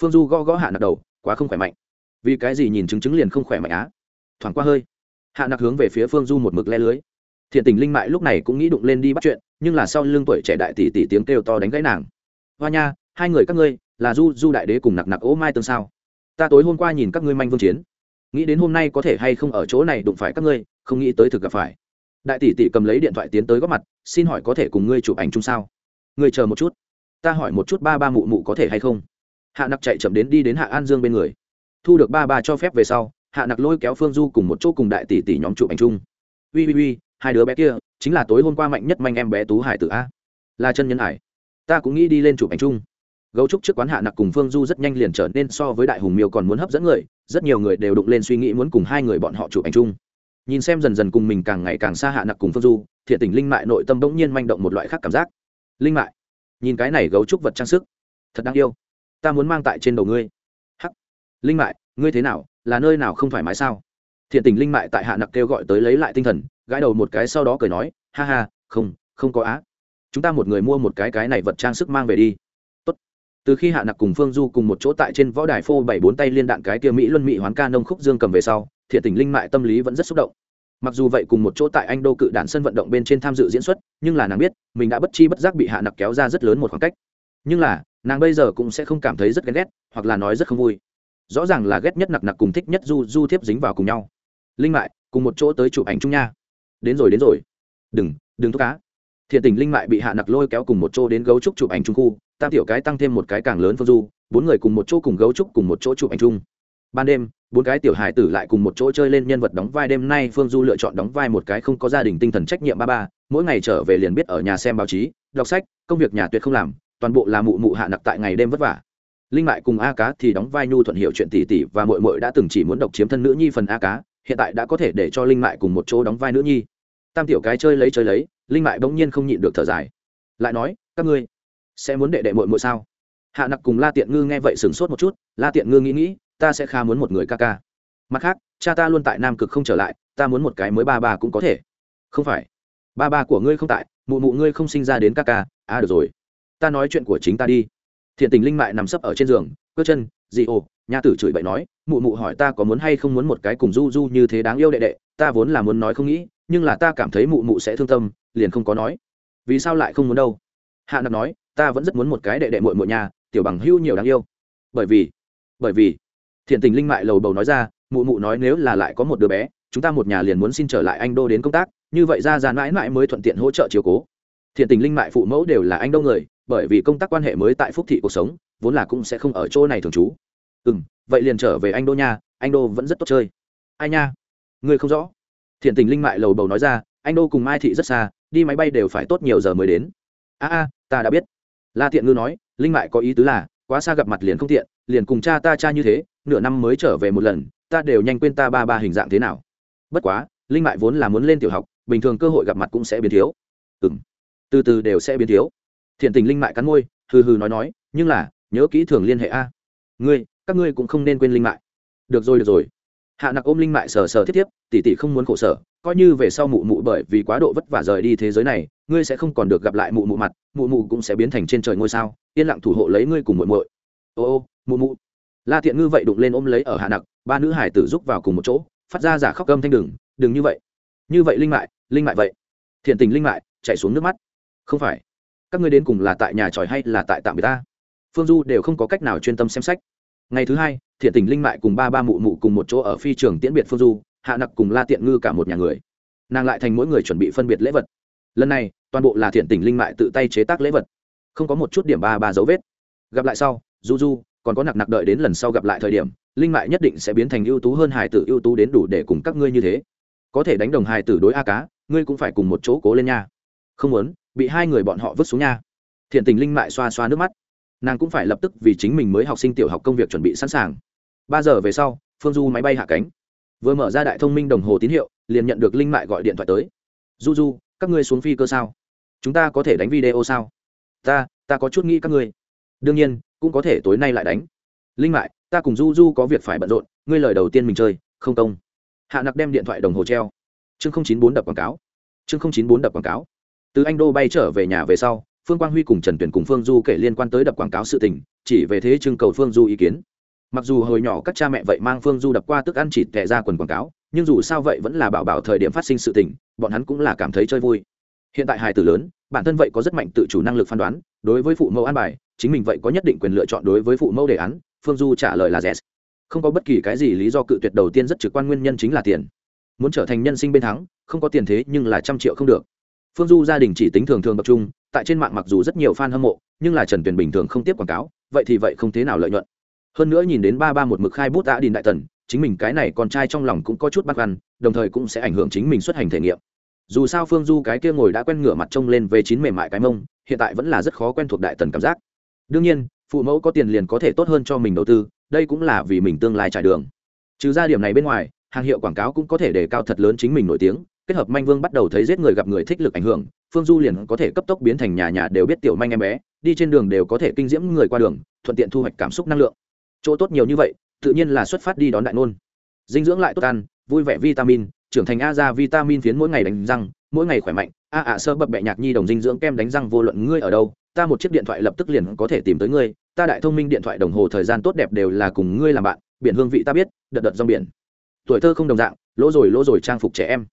Phương du gõ gõ hạ nặc đầu, quá không khỏe mạnh. Vì cái gì nhìn chứng chứng liền không khỏe mạnh á? Thoảng qua hơi, hạ nặc hướng về phía phương du một mực le lưới. Thiện tình linh mại lúc này cũng nghĩ đụng lên đi bắt chuyện, nhưng là sau lưng tuổi trẻ đại tỷ tỷ tiếng kêu to đánh gãy nàng. Hoa nha, hai người các ngươi, là du du đại đế cùng nặc nặc ố mai tương sao? Ta tối hôm qua nhìn các ngươi manh vương chiến. Nghĩ đến hôm nay có thể hay không ở chỗ này đụng phải các ngươi, không nghĩ tới thực gặp phải đại tỷ tỷ cầm lấy điện thoại tiến tới góp mặt, xin hỏi có thể cùng ngươi chụp ảnh chung sao? Ngươi chờ một chút. Ta hỏi một chút ba ba mụ mụ có thể hay không? Hạ nặc chạy chậm đến đi đến hạ an dương bên người. Thu được ba ba cho phép về sau, hạ nặc lôi kéo phương du cùng một chỗ cùng đại tỷ tỷ nhóm chụp ảnh chung. Ui ui ui hai đứa bé kia, chính là tối hôm qua mạnh nhất manh em bé tú hải tử a. Là chân nhân hải. Ta cũng nghĩ đi lên chụp ảnh chung. Gấu trúc trước quán hạ nặc cùng phương du rất nhanh liền trở nên so với đại hùng miêu còn muốn hấp dẫn người, rất nhiều người đều đụng lên suy nghĩ muốn cùng hai người bọn họ chụp ảnh chung nhìn xem dần dần cùng mình càng ngày càng xa hạ nặc cùng phương du, thiện tình linh mại nội tâm bỗng nhiên manh động một loại khác cảm giác. Linh mại, nhìn cái này gấu trúc vật trang sức, thật đáng yêu. Ta muốn mang tại trên đầu ngươi. Hắc. Linh mại, ngươi thế nào, là nơi nào không thoải mái sao? Thiện tình linh mại tại hạ nặc kêu gọi tới lấy lại tinh thần, gãi đầu một cái sau đó cười nói, ha ha, không không có á. Chúng ta một người mua một cái cái này vật trang sức mang về đi từ khi hạ nặc cùng phương du cùng một chỗ tại trên võ đài phô bảy bốn tay liên đạn cái kia mỹ luân mỹ hoán ca nông khúc dương cầm về sau, thiện tình linh mại tâm lý vẫn rất xúc động. Mặc dù vậy cùng một chỗ tại anh đô cự đạn sân vận động bên trên tham dự diễn xuất, nhưng là nàng biết, mình đã bất chi bất giác bị hạ nặc kéo ra rất lớn một khoảng cách. Nhưng là, nàng bây giờ cũng sẽ không cảm thấy rất ghen ghét, hoặc là nói rất không vui. Rõ ràng là ghét nhất nặc nặc cùng thích nhất du du thiếp dính vào cùng nhau. Linh mại, cùng một chỗ tới chụp ảnh chung nha. Đến rồi đến rồi. Đừng đừng thúc cá thiện tình linh mại bị hạ nặc lôi kéo cùng một chỗ đến gấu trúc chụp ảnh chung khu tam tiểu cái tăng thêm một cái càng lớn phương du, bốn người cùng một chỗ cùng gấu trúc cùng một chỗ chụp ảnh chung. Ban đêm, bốn cái tiểu hài tử lại cùng một chỗ chơi lên nhân vật đóng vai. Đêm nay phương du lựa chọn đóng vai một cái không có gia đình tinh thần trách nhiệm ba ba, mỗi ngày trở về liền biết ở nhà xem báo chí, đọc sách, công việc nhà tuyệt không làm, toàn bộ là mụ mụ hạ nặc tại ngày đêm vất vả. Linh mại cùng a cá thì đóng vai nhu thuận hiệu chuyện tỷ tỷ và mội mội đã từng chỉ muốn độc chiếm thân nữ nhi phần a cá, hiện tại đã có thể để cho linh mại cùng một chỗ đóng vai nữ nhi. Tam tiểu cái chơi lấy chơi lấy, linh mại bỗng nhiên không nhịn được thở dài. Lại nói, các ngươi sẽ muốn đệ đệ mội mội sao? Hạ nặc cùng la tiện ngư nghe vậy sửng sốt một chút, la tiện ngư nghĩ nghĩ, ta sẽ khá muốn một người ca ca. Mặt khác, cha ta luôn tại nam cực không trở lại, ta muốn một cái mới ba ba cũng có thể. Không phải. Ba ba của ngươi không tại, mụ mụ ngươi không sinh ra đến ca ca. À được rồi. Ta nói chuyện của chính ta đi. Thiện tình linh mại nằm sấp ở trên giường, cơ chân, dị ồ nhà tử chửi bậy nói, mụ mụ hỏi ta có muốn hay không muốn một cái cùng du du như thế đáng yêu đệ đệ, ta vốn là muốn nói không nghĩ, nhưng là ta cảm thấy mụ mụ sẽ thương tâm, liền không có nói. Vì sao lại không muốn đâu? Hạ nặc nói ta vẫn rất muốn một cái đệ đệ muội muội nhà tiểu bằng hưu nhiều đáng yêu. Bởi vì bởi vì, thiện tình linh mại lầu bầu nói ra, mụ mụ nói nếu là lại có một đứa bé, chúng ta một nhà liền muốn xin trở lại anh đô đến công tác, như vậy ra ra mãi mãi mới thuận tiện hỗ trợ chiều cố. Thiện tình linh mại phụ mẫu đều là anh đô người, bởi vì công tác quan hệ mới tại phúc thị cuộc sống, vốn là cũng sẽ không ở chỗ này thường trú. Ừ m vậy liền trở về anh đô nha, anh đô vẫn rất tốt chơi. Ai nha? Ngươi không rõ. Thiện tình linh mại lầu bầu nói ra, anh đô cùng mai thị rất xa, đi máy bay đều phải tốt nhiều giờ mới đến. A a, ta đã biết la tiện ngư nói, linh mại có ý tứ là, quá xa gặp mặt liền không tiện, liền cùng cha ta cha như thế, nửa năm mới trở về một lần, ta đều nhanh quên ta ba ba hình dạng thế nào. Bất quá, linh mại vốn là muốn lên tiểu học, bình thường cơ hội gặp mặt cũng sẽ biến thiếu. Ừ m từ từ đều sẽ biến thiếu. Thiện tình linh mại cắn môi, hừ hừ nói nói, nhưng là, nhớ kỹ thường liên hệ a. Ngươi, các ngươi cũng không nên quên linh mại. Được rồi được rồi. Hạ nặc ôm linh mại sờ sờ thiết thiếp, tỉ tỉ không muốn khổ sở coi như về sau mụ mụ bởi vì quá độ vất vả rời đi thế giới này, ngươi sẽ không còn được gặp lại mụ mụ mặt, mụ mụ cũng sẽ biến thành trên trời ngôi sao, yên lặng thủ hộ lấy ngươi cùng muội muội. Ô ô, mụ mụ. La tiện ngư vậy đụng lên ôm lấy ở hạ nặc, ba nữ hải tử giúp vào cùng một chỗ, phát ra giả khóc cơm thanh đừng đừng như vậy. Như vậy linh mại linh mại vậy. Thiện tình linh mại chạy xuống nước mắt. Không phải. Các ngươi đến cùng là tại nhà tròi hay là tại tạm biệt ta? Phương du đều không có cách nào chuyên tâm xem sách. Ngày thứ hai, thiện tình linh mại cùng ba ba mụ mụ cùng một chỗ ở phi trường tiễn biệt phương du hạ nặc cùng la tiện ngư cả một nhà người. Nàng lại thành mỗi người chuẩn bị phân biệt lễ vật. Lần này, toàn bộ là thiện tình linh mại tự tay chế tác lễ vật. Không có một chút điểm ba ba dấu vết. Gặp lại sau, du du, còn có nặc nặc đợi đến lần sau gặp lại thời điểm, linh mại nhất định sẽ biến thành ưu tú hơn hài tử ưu tú đến đủ để cùng các ngươi như thế. Có thể đánh đồng hài tử đối a cá, ngươi cũng phải cùng một chỗ cố lên nha. Không muốn, bị hai người bọn họ vứt xuống nha. Thiện tình linh mại xoa xoa nước mắt. Nàng cũng phải lập tức vì chính mình mới học sinh tiểu học công việc chuẩn bị sẵn sàng. Ba giờ về sau, phương du máy bay hạ cánh vừa mở ra đại thông minh đồng hồ tín hiệu, liền nhận được linh mại gọi điện thoại tới. Du du các ngươi xuống phi cơ sao? Chúng ta có thể đánh video sao? Ta ta có chút nghĩ các ngươi. Đương nhiên, cũng có thể tối nay lại đánh. Linh mại, ta cùng du du có việc phải bận rộn, ngươi lời đầu tiên mình chơi, không công. Hạ nặc đem điện thoại đồng hồ treo. Chương chín bốn đập quảng cáo. Chương chín bốn đập quảng cáo. Từ anh đô bay trở về nhà về sau, phương quang huy cùng trần tuyển cùng phương du kể liên quan tới đập quảng cáo sự tình, chỉ về thế trưng cầu phương du ý kiến mặc dù hồi nhỏ các cha mẹ vậy mang phương du đập qua tức ăn chỉ tệ ra quần quảng cáo, nhưng dù sao vậy vẫn là bảo bảo thời điểm phát sinh sự tình, bọn hắn cũng là cảm thấy chơi vui. Hiện tại hài tử lớn, bản thân vậy có rất mạnh tự chủ năng lực phán đoán, đối với phụ mẫu an bài, chính mình vậy có nhất định quyền lựa chọn đối với phụ mẫu đề án, phương du trả lời là z không có bất kỳ cái gì lý do cự tuyệt đầu tiên rất trực quan nguyên nhân chính là tiền. Muốn trở thành nhân sinh bên thắng, không có tiền thế nhưng là trăm triệu không được. Phương du gia đình chỉ tính thường thường tập trung, tại trên mạng mặc dù rất nhiều fan hâm mộ, nhưng là trần tuyền bình thường không tiếp quảng cáo, vậy thì vậy không thế nào lợi nhuận hơn nữa nhìn đến ba ba một mực khai bút đã đình đại tần chính mình cái này con trai trong lòng cũng có chút băn khoăn, đồng thời cũng sẽ ảnh hưởng chính mình xuất hành thể nghiệm. Dù sao phương du cái kia ngồi đã quen ngửa mặt trông lên về chín mềm mại cái mông, hiện tại vẫn là rất khó quen thuộc đại tần cảm giác. Đương nhiên, phụ mẫu có tiền liền có thể tốt hơn cho mình đầu tư, đây cũng là vì mình tương lai trải đường. Trừ ra điểm này bên ngoài, hàng hiệu quảng cáo cũng có thể đề cao thật lớn chính mình nổi tiếng, kết hợp manh vương bắt đầu thấy giết người gặp người thích lực ảnh hưởng, phương du liền có thể cấp tốc biến thành nhà nhà đều biết tiểu manh em bé, đi trên đường đều có thể kinh diễm người qua đường, thuận tiện thu hoạch cảm xúc năng lượng chỗ tốt nhiều như vậy, tự nhiên là xuất phát đi đón đại nôn dinh dưỡng lại tốt ăn, vui vẻ vitamin, trưởng thành a ra vitamin phiến mỗi ngày đánh răng, mỗi ngày khỏe mạnh. A ạ, sơ bập bẹ nhạc nhi đồng dinh dưỡng kem đánh răng vô luận ngươi ở đâu, ta một chiếc điện thoại lập tức liền có thể tìm tới ngươi. Ta đại thông minh điện thoại đồng hồ thời gian tốt đẹp đều là cùng ngươi làm bạn, biển hương vị ta biết, đợt đợt rong biển. Tuổi thơ không đồng dạng, lỗ rồi lỗ rồi trang phục trẻ em.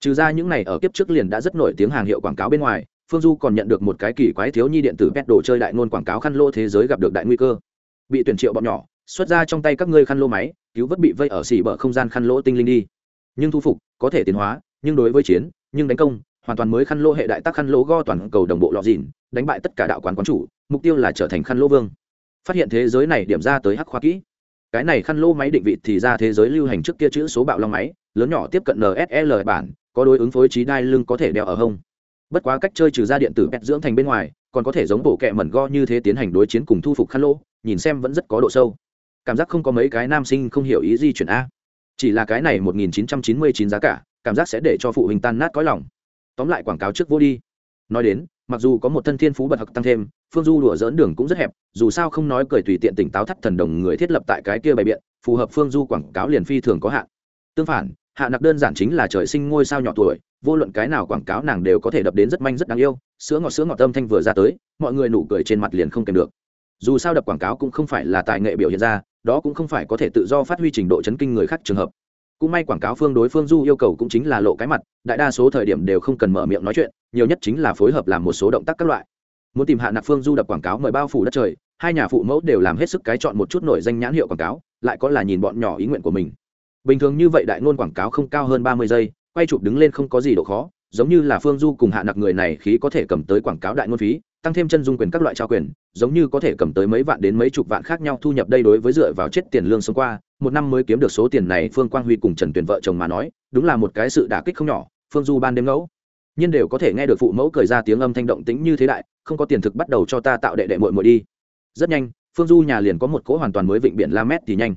Trừ ra những này ở kiếp trước liền đã rất nổi tiếng hàng hiệu quảng cáo bên ngoài, phương du còn nhận được một cái kỳ quái thiếu nhi điện tử pet đồ chơi đại ngôn quảng cáo khăn lô thế giới gặp được đại nguy cơ. Bị tuyển triệu bọn nhỏ xuất ra trong tay các ngươi khăn lô máy, cứu vớt bị vây ở xỉ bờ không gian khăn lỗ tinh linh đi. Nhưng thu phục, có thể tiến hóa, nhưng đối với chiến, nhưng đánh công, hoàn toàn mới khăn lô hệ đại tác khăn lỗ go toàn cầu đồng bộ lọ dìn đánh bại tất cả đạo quán quán chủ, mục tiêu là trở thành khăn lỗ vương. Phát hiện thế giới này điểm ra tới hắc khoa kỹ. Cái này khăn lô máy định vị thì ra thế giới lưu hành trước kia chữ số bạo long máy, lớn nhỏ tiếp cận nsl bản, có đối ứng phối trí đai lưng có thể đeo ở hông. Bất quá cách chơi trừ ra điện tử pet dưỡng thành bên ngoài, còn có thể giống bộ kẹ mẩn go như thế tiến hành đối chiến cùng thu phục khăn lô nhìn xem vẫn rất có độ sâu cảm giác không có mấy cái nam sinh không hiểu ý di chuyển a. Chỉ là cái này 1999 giá cả, cảm giác sẽ để cho phụ huynh tan nát cõi lòng. Tóm lại quảng cáo trước vô đi. Nói đến, mặc dù có một thân thiên phú bật học tăng thêm, phương du đùa dỡn đường cũng rất hẹp, dù sao không nói cười tùy tiện tỉnh táo thắt thần đồng người thiết lập tại cái kia bày biện, phù hợp phương du quảng cáo liền phi thường có hạn. Tương phản, hạ nặc đơn giản chính là trời sinh ngôi sao nhỏ tuổi, vô luận cái nào quảng cáo nàng đều có thể đập đến rất manh rất đáng yêu, sữa ngọt sữa ngọt tâm thanh vừa ra tới, mọi người nụ cười trên mặt liền không kèm được dù sao đập quảng cáo cũng không phải là tài nghệ biểu hiện ra, đó cũng không phải có thể tự do phát huy trình độ chấn kinh người khác trường hợp. Cũng may quảng cáo phương đối phương du yêu cầu cũng chính là lộ cái mặt, đại đa số thời điểm đều không cần mở miệng nói chuyện, nhiều nhất chính là phối hợp làm một số động tác các loại. Muốn tìm hạ nặc phương du đập quảng cáo mời bao phủ đất trời, hai nhà phụ mẫu đều làm hết sức cái chọn một chút nổi danh nhãn hiệu quảng cáo, lại có là nhìn bọn nhỏ ý nguyện của mình. Bình thường như vậy đại ngôn quảng cáo không cao hơn ba mươi giây, quay chụp đứng lên không có gì độ khó, giống như là phương du cùng hạ nặc người này khí có thể cầm tới quảng cáo đại ngôn phí tăng thêm chân dung quyền các loại trao quyền, giống như có thể cầm tới mấy vạn đến mấy chục vạn khác nhau thu nhập đây đối với dựa vào chết tiền lương sống qua, một năm mới kiếm được số tiền này, phương quang huy cùng trần tuyền vợ chồng mà nói, đúng là một cái sự đả kích không nhỏ, phương du ban đêm ngẫu. Nhưng đều có thể nghe được phụ mẫu cười ra tiếng âm thanh động tĩnh như thế đại, không có tiền thực bắt đầu cho ta tạo đệ đệ mội mội đi. Rất nhanh, phương du nhà liền có một cỗ hoàn toàn mới vịnh biển la mét thì nhanh.